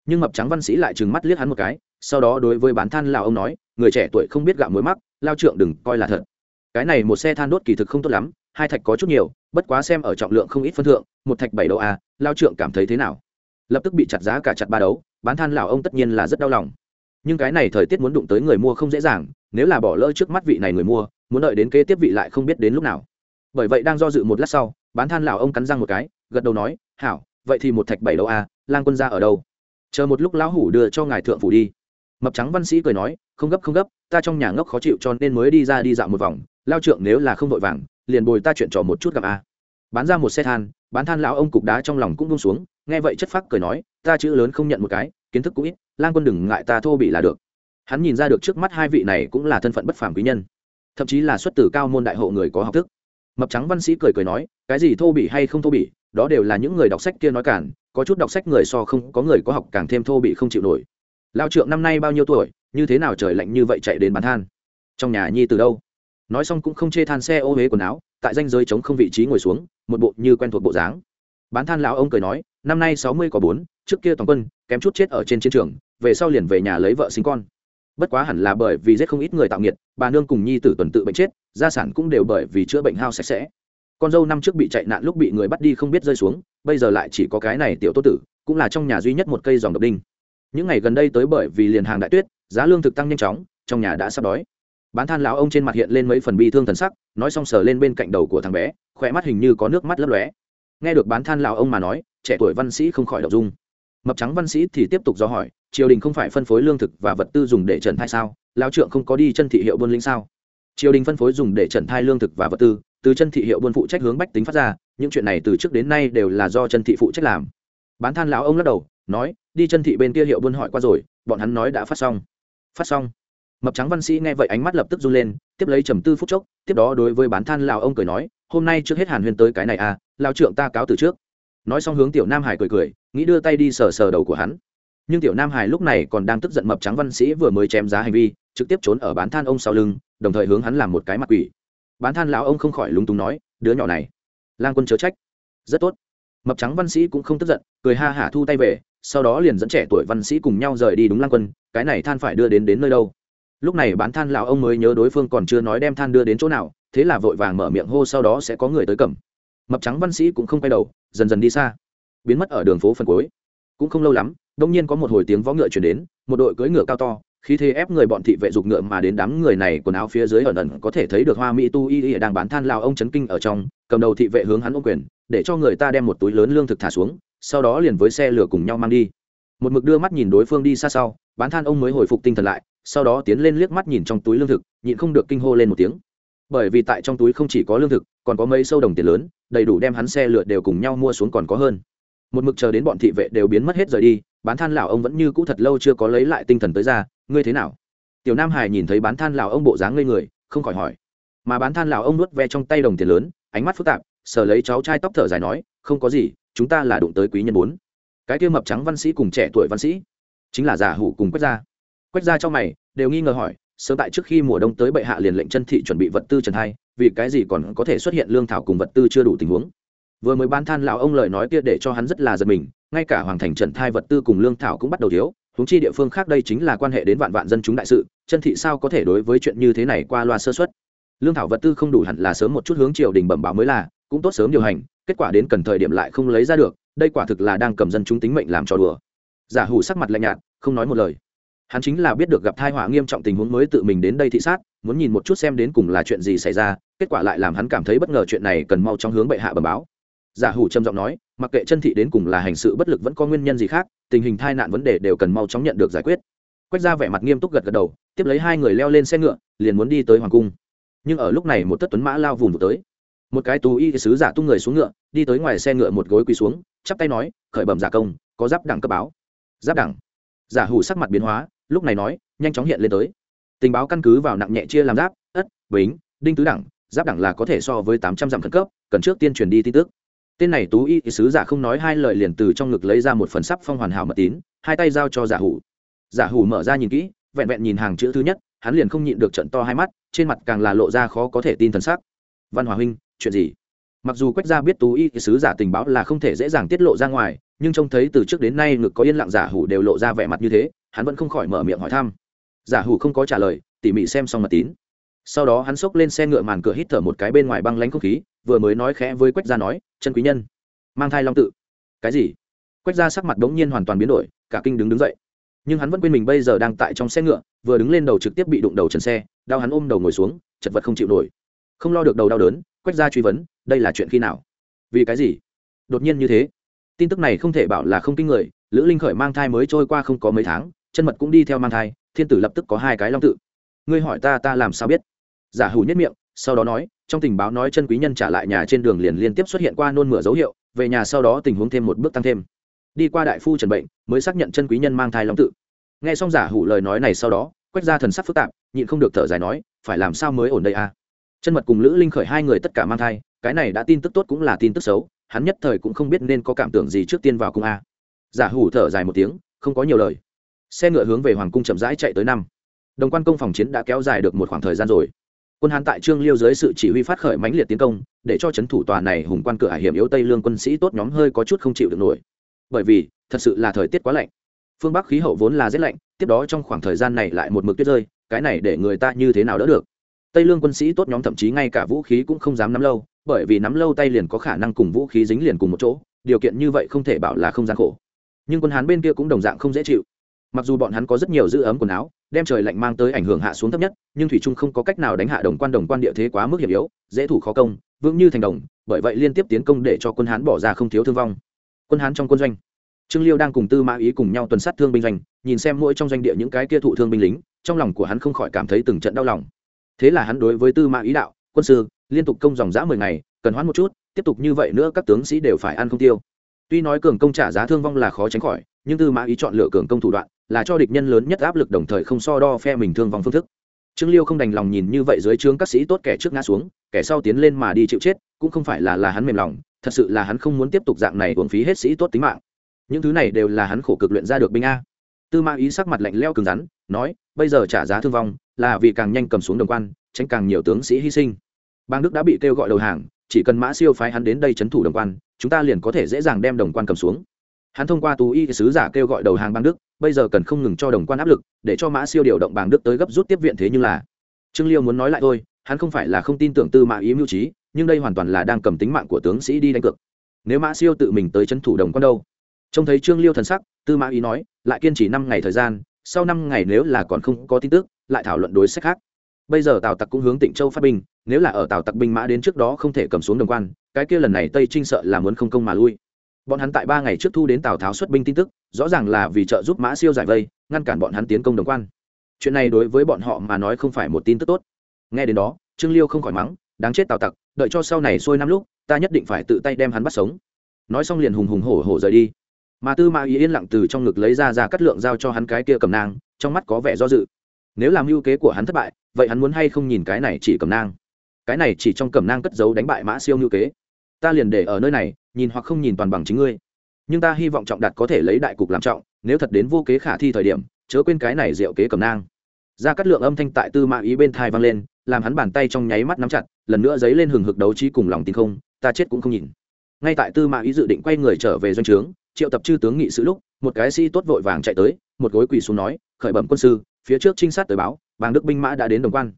Nhưng mập trắng văn sĩ lại trừng mắt liếc hắn một cái sau đó đối với bán than lão ông nói người trẻ tuổi không biết gạo muối mắc lao trượng đừng coi là thật. Cái này một xe than đốt kỳ thực không tốt lắm hai thạch có chút nhiều bất quá xem ở trọng lượng không ít phân thượng một thạch bảy đấu a à, lao trượng cảm thấy thế nào? Lập tức bị chặt giá cả chặt ba đấu bán than lão ông tất nhiên là rất đau lòng. Nhưng cái này thời tiết muốn đụng tới người mua không dễ dàng nếu là bỏ lỡ trước mắt vị này người mua muốn đợi đến kế tiếp vị lại không biết đến lúc nào. Bởi vậy đang do dự một lát sau bán than lão ông cắn răng một cái gật đầu nói hảo vậy thì một thạch bảy đấu a à, lang quân ra ở đâu? Chờ một lúc lão hủ đưa cho ngài thượng phủ đi. Mập trắng văn sĩ cười nói không gấp không gấp ta trong nhà ngốc khó chịu cho nên mới đi ra đi dạo một vòng lao trượng nếu là không vội vàng liền bồi ta chuyện trò một chút gặp a bán ra một xe than bán than lão ông cục đá trong lòng cũng bông xuống nghe vậy chất phác cười nói ta chữ lớn không nhận một cái kiến thức cũng ít lang quân đừng ngại ta thô bị là được. Hắn nhìn ra được trước mắt hai vị này cũng là thân phận bất phàm quý nhân thậm chí là xuất từ cao môn đại hộ người có học thức mập trắng văn sĩ cười cười nói cái gì thô bỉ hay không thô bỉ, đó đều là những người đọc sách kia nói cản có chút đọc sách người so không có người có học càng thêm thô bị không chịu nổi. Lao trượng năm nay bao nhiêu tuổi như thế nào trời lạnh như vậy chạy đến bán than? Trong nhà nhi từ đâu? Nói xong cũng không chê than xe ô huế quần áo tại danh giới chống không vị trí ngồi xuống một bộ như quen thuộc bộ dáng. Bán than lão ông cười nói năm nay sáu mươi có bốn trước kia toàn quân kém chút chết ở trên chiến trường về sau liền về nhà lấy vợ sinh con bất quá hẳn là bởi vì giết không ít người tạo nghiệt, bà nương cùng nhi tử tuần tự bệnh chết, gia sản cũng đều bởi vì chữa bệnh hao sạch sẽ. Con dâu năm trước bị chạy nạn lúc bị người bắt đi không biết rơi xuống, bây giờ lại chỉ có cái này tiểu tô tử, cũng là trong nhà duy nhất một cây dòng độc đinh. Những ngày gần đây tới bởi vì liền hàng đại tuyết, giá lương thực tăng nhanh chóng, trong nhà đã sắp đói. Bán than lão ông trên mặt hiện lên mấy phần bi thương thần sắc, nói xong sờ lên bên cạnh đầu của thằng bé, khỏe mắt hình như có nước mắt lấp lóe. Nghe được bán than lão ông mà nói, trẻ tuổi văn sĩ không khỏi đậu dung. Mập trắng văn sĩ thì tiếp tục do hỏi triều đình không phải phân phối lương thực và vật tư dùng để trần thai sao? Lao trượng không có đi chân thị hiệu buôn linh sao? Triều đình phân phối dùng để trần thai lương thực và vật tư, từ chân thị hiệu buôn phụ trách hướng bách tính phát ra, những chuyện này từ trước đến nay đều là do chân thị phụ trách làm. Bán than lão ông lắc đầu, nói, đi chân thị bên kia hiệu buôn hỏi qua rồi, bọn hắn nói đã phát xong. Phát xong. Mập trắng văn sĩ nghe vậy ánh mắt lập tức run lên, tiếp lấy trầm tư phút chốc, tiếp đó đối với bán than lào ông cười nói, hôm nay trước hết hàn huyên tới cái này à lao trượng ta cáo từ trước. Nói xong hướng tiểu nam hải cười cười, nghĩ đưa tay đi sờ sờ đầu của hắn nhưng tiểu nam hải lúc này còn đang tức giận mập trắng văn sĩ vừa mới chém giá hành vi, trực tiếp trốn ở bán than ông sau lưng, đồng thời hướng hắn làm một cái mặt quỷ. Bán than lão ông không khỏi lúng túng nói, đứa nhỏ này, lang quân chớ trách. Rất tốt. Mập trắng văn sĩ cũng không tức giận, cười ha hả thu tay về, sau đó liền dẫn trẻ tuổi văn sĩ cùng nhau rời đi đúng lang quân, cái này than phải đưa đến đến nơi đâu? Lúc này bán than lão ông mới nhớ đối phương còn chưa nói đem than đưa đến chỗ nào, thế là vội vàng mở miệng hô sau đó sẽ có người tới cầm. Mập trắng văn sĩ cũng không quay đầu, dần dần đi xa. Biến mất ở đường phố phần cuối. Cũng không lâu lắm đông nhiên có một hồi tiếng võ ngựa chuyển đến, một đội cưỡi ngựa cao to khi thế ép người bọn thị vệ dục ngựa mà đến đám người này quần áo phía dưới ẩn ẩn có thể thấy được hoa mỹ tu y y đang bán than lao ông chấn kinh ở trong, cầm đầu thị vệ hướng hắn ô quyền, để cho người ta đem một túi lớn lương thực thả xuống, sau đó liền với xe lửa cùng nhau mang đi. Một mực đưa mắt nhìn đối phương đi xa sau, bán than ông mới hồi phục tinh thần lại, sau đó tiến lên liếc mắt nhìn trong túi lương thực, nhịn không được kinh hô lên một tiếng. Bởi vì tại trong túi không chỉ có lương thực, còn có mấy sâu đồng tiền lớn, đầy đủ đem hắn xe lượt đều cùng nhau mua xuống còn có hơn. Một mực chờ đến bọn thị vệ đều biến mất hết rời đi bán than lão ông vẫn như cũ thật lâu chưa có lấy lại tinh thần tới ra, ngươi thế nào? Tiểu nam hải nhìn thấy bán than lão ông bộ dáng ngây người, không khỏi hỏi. Mà bán than lão ông nuốt ve trong tay đồng tiền lớn, ánh mắt phức tạp, sờ lấy cháu trai tóc thở dài nói, không có gì, chúng ta là đụng tới quý nhân bốn. Cái kia mập trắng văn sĩ cùng trẻ tuổi văn sĩ, chính là giả hủ cùng quách gia. Quách gia cho mày, đều nghi ngờ hỏi, sớm tại trước khi mùa đông tới bệ hạ liền lệnh chân thị chuẩn bị vật tư trần hai, vì cái gì còn có thể xuất hiện lương thảo cùng vật tư chưa đủ tình huống? Vừa mới bán than lão ông lời nói kia để cho hắn rất là giật mình ngay cả hoàng thành trần thai vật tư cùng lương thảo cũng bắt đầu thiếu, huống chi địa phương khác đây chính là quan hệ đến vạn vạn dân chúng đại sự, chân thị sao có thể đối với chuyện như thế này qua loa sơ xuất lương thảo vật tư không đủ hẳn là sớm một chút hướng triều đình bẩm báo mới là, cũng tốt sớm điều hành, kết quả đến cần thời điểm lại không lấy ra được, đây quả thực là đang cầm dân chúng tính mệnh làm trò đùa. Giả hủ sắc mặt lạnh nhạt, không nói một lời. Hắn chính là biết được gặp thai họa nghiêm trọng tình huống mới tự mình đến đây thị sát, muốn nhìn một chút xem đến cùng là chuyện gì xảy ra, kết quả lại làm hắn cảm thấy bất ngờ chuyện này cần mau chóng hướng bệ hạ bẩm báo. Giả hủ trầm giọng nói mặc kệ chân thị đến cùng là hành sự bất lực vẫn có nguyên nhân gì khác, tình hình tai nạn vấn đề đều cần mau chóng nhận được giải quyết. Quách ra vẻ mặt nghiêm túc gật gật đầu, tiếp lấy hai người leo lên xe ngựa, liền muốn đi tới hoàng cung. Nhưng ở lúc này một tất tuấn mã lao vùng tới. Một cái tú y sứ giả tung người xuống ngựa, đi tới ngoài xe ngựa một gối quỳ xuống, chắp tay nói, khởi bẩm giả công, có giáp đẳng cấp báo. Giáp đẳng? Giả hủ sắc mặt biến hóa, lúc này nói, nhanh chóng hiện lên tới. Tình báo căn cứ vào nặng nhẹ chia làm giáp, ất, bính, đinh tứ đẳng, giáp đẳng là có thể so với tám trăm dặm khẩn cấp, cần trước tiên truyền đi tin tức tên này tú y sứ giả không nói hai lời liền từ trong ngực lấy ra một phần sắp phong hoàn hảo mật tín, hai tay giao cho giả hủ. Giả hủ mở ra nhìn kỹ, vẹn vẹn nhìn hàng chữ thứ nhất, hắn liền không nhịn được trận to hai mắt, trên mặt càng là lộ ra khó có thể tin thần sắc. Văn hòa huynh, chuyện gì? Mặc dù quách gia biết tú y sứ giả tình báo là không thể dễ dàng tiết lộ ra ngoài, nhưng trông thấy từ trước đến nay ngực có yên lặng giả hủ đều lộ ra vẻ mặt như thế, hắn vẫn không khỏi mở miệng hỏi thăm. Giả hủ không có trả lời, tỉ mỉ xem xong mật tín. Sau đó hắn xốc lên xe ngựa màn cửa hít thở một cái bên ngoài băng lánh không khí vừa mới nói khẽ với quách gia nói, chân quý nhân, mang thai long tự. Cái gì? Quách gia sắc mặt đống nhiên hoàn toàn biến đổi, cả kinh đứng đứng dậy. Nhưng hắn vẫn quên mình bây giờ đang tại trong xe ngựa, vừa đứng lên đầu trực tiếp bị đụng đầu trần xe, đau hắn ôm đầu ngồi xuống, chật vật không chịu nổi. Không lo được đầu đau đớn, quách gia truy vấn, đây là chuyện khi nào? Vì cái gì? Đột nhiên như thế. Tin tức này không thể bảo là không kinh người, lữ linh khởi mang thai mới trôi qua không có mấy tháng, chân mật cũng đi theo mang thai, thiên tử lập tức có hai cái long tự. Ngươi hỏi ta ta làm sao biết? Giả hủ nhất miệng, sau đó nói trong tình báo nói chân quý nhân trả lại nhà trên đường liền liên tiếp xuất hiện qua nôn mửa dấu hiệu, về nhà sau đó tình huống thêm một bước tăng thêm. Đi qua đại phu trần bệnh, mới xác nhận chân quý nhân mang thai long tự. Nghe xong giả hủ lời nói này sau đó quét ra thần sắc phức tạp, nhịn không được thở dài nói, phải làm sao mới ổn đây à? Chân mật cùng lữ linh khởi hai người tất cả mang thai, cái này đã tin tức tốt cũng là tin tức xấu, hắn nhất thời cũng không biết nên có cảm tưởng gì trước tiên vào cung a. Giả hủ thở dài một tiếng, không có nhiều lời. Xe ngựa hướng về hoàng cung chậm rãi chạy tới năm. Đồng quan công phòng chiến đã kéo dài được một khoảng thời gian rồi quân hán tại trương liêu dưới sự chỉ huy phát khởi mãnh liệt tiến công, để cho c h ấ n thủ tòa này hùng quan cửa hải hiểm yếu tây lương quân sĩ tốt nhóm hơi có chút không chịu được nổi. Bởi vì, thật sự là thời tiết quá lạnh. Phương bắc khí hậu vốn là rét lạnh, tiếp đó trong khoảng thời gian này lại một mực tuyết rơi, cái này để người ta như thế nào đỡ được? Tây lương quân sĩ tốt nhóm thậm chí ngay cả vũ khí cũng không dám nắm lâu, bởi vì nắm lâu tay liền có khả năng cùng vũ khí dính liền cùng một chỗ, điều kiện như vậy không thể bảo là không gian khổ. Nhưng quân hán bên kia cũng đồng dạng không dễ chịu mặc dù bọn hắn có rất nhiều giữ ấm quần áo, đem trời lạnh mang tới ảnh hưởng hạ xuống thấp nhất, nhưng thủy trung không có cách nào đánh hạ đồng quan đồng quan địa thế quá mức hiểm yếu, dễ thủ khó công, vững như thành đồng, bởi vậy liên tiếp tiến công để cho quân hán bỏ ra không thiếu thương vong. Quân hán trong quân doanh. Trương liêu đang cùng tư mã ý cùng nhau tuần sát thương binh doanh, nhìn xem mỗi trong doanh địa những cái kia thụ thương binh lính, trong lòng của hắn không khỏi cảm thấy từng trận đau lòng. Thế là hắn đối với tư mã ý đạo, quân sư, liên tục công dòng dã mười ngày, cần hoãn một chút, tiếp tục như vậy nữa các tướng sĩ đều phải ăn không tiêu. Tuy nói cường công trả giá thương vong là khó tránh khỏi, nhưng tư mã ý chọn lựa cường công thủ đoạn là cho địch nhân lớn nhất áp lực đồng thời không so đo phe mình thương vong phương thức. Trương liêu không đành lòng nhìn như vậy dưới trướng các sĩ tốt kẻ trước ngã xuống, kẻ sau tiến lên mà đi chịu chết, cũng không phải là là hắn mềm lòng, thật sự là hắn không muốn tiếp tục dạng này uổng phí hết sĩ tốt tính mạng. Những thứ này đều là hắn khổ cực luyện ra được binh a. Tư mã ý sắc mặt lạnh leo cứng rắn, nói, bây giờ trả giá thương vong là vì càng nhanh cầm xuống đồng quan, tránh càng nhiều tướng sĩ hy sinh. Bang đức đã bị kêu gọi đầu hàng, chỉ cần mã siêu phái hắn đến đây c thủ đồng quan, chúng ta liền có thể dễ dàng đem đồng quan cầm xuống hắn thông qua tú y sứ giả kêu gọi đầu hàng bang đức, bây giờ cần không ngừng cho đồng quan áp lực, để cho mã siêu điều động bang đức tới gấp rút tiếp viện thế nhưng là. Trương liêu muốn nói lại thôi, hắn không phải là không tin tưởng tư mã ý mưu trí, nhưng đây hoàn toàn là đang cầm tính mạng của tướng sĩ đi đánh cược. Nếu mã siêu tự mình tới c thủ đồng quan đâu? Trông thấy trương liêu thần sắc, tư mã ý nói, lại kiên trì năm ngày thời gian, sau năm ngày nếu là còn không có tin tức, lại thảo luận đối sách khác. Bây giờ tào tặc cũng hướng tịnh châu phát binh, nếu là ở tào tặc binh mã đến trước đó không thể cầm xuống đồng quan, cái kia lần này tây trinh sợ là muốn không công mà lui bọn hắn tại ba ngày trước thu đến tào tháo xuất binh tin tức, rõ ràng là vì trợ giúp mã siêu giải vây, ngăn cản bọn hắn tiến công đồng quan. Chuyện này đối với bọn họ mà nói không phải một tin tức tốt. Nghe đến đó, trương liêu không khỏi mắng, đáng chết tào tặc, đợi cho sau này sôi năm lúc, ta nhất định phải tự tay đem hắn bắt sống. Nói xong liền hùng hùng hổ hổ rời đi. Mà tư mã ý yên lặng từ trong ngực lấy ra ra cắt lượng giao cho hắn cái kia cầm nang, trong mắt có vẻ do dự. Nếu làm mưu kế của hắn thất bại, vậy hắn muốn hay không nhìn cái này chỉ cầm nang? Cái này chỉ trong cầm nang cất giấu đánh bại mã siêu mưu kế ta liền để ở nơi này, nhìn hoặc không nhìn toàn bằng chính ngươi. Nhưng ta hy vọng trọng đạt có thể lấy đại cục làm trọng, nếu thật đến vô kế khả thi thời điểm, chớ quên cái này diệu kế cầm nang. Ra cắt lượng âm thanh tại tư mã ý bên thai vang lên, làm hắn bàn tay trong nháy mắt nắm chặt, lần nữa dấy lên hừng hực đấu trí cùng lòng tin không, ta chết cũng không nhìn. Ngay tại tư mã ý dự định quay người trở về doanh trướng, triệu tập chư tướng nghị sự lúc, một cái sĩ tốt vội vàng chạy tới, một gối quỳ xuống nói, khởi bẩm quân sư, phía trước trinh sát tới báo, bàng đức binh mã đã đến đồng quan.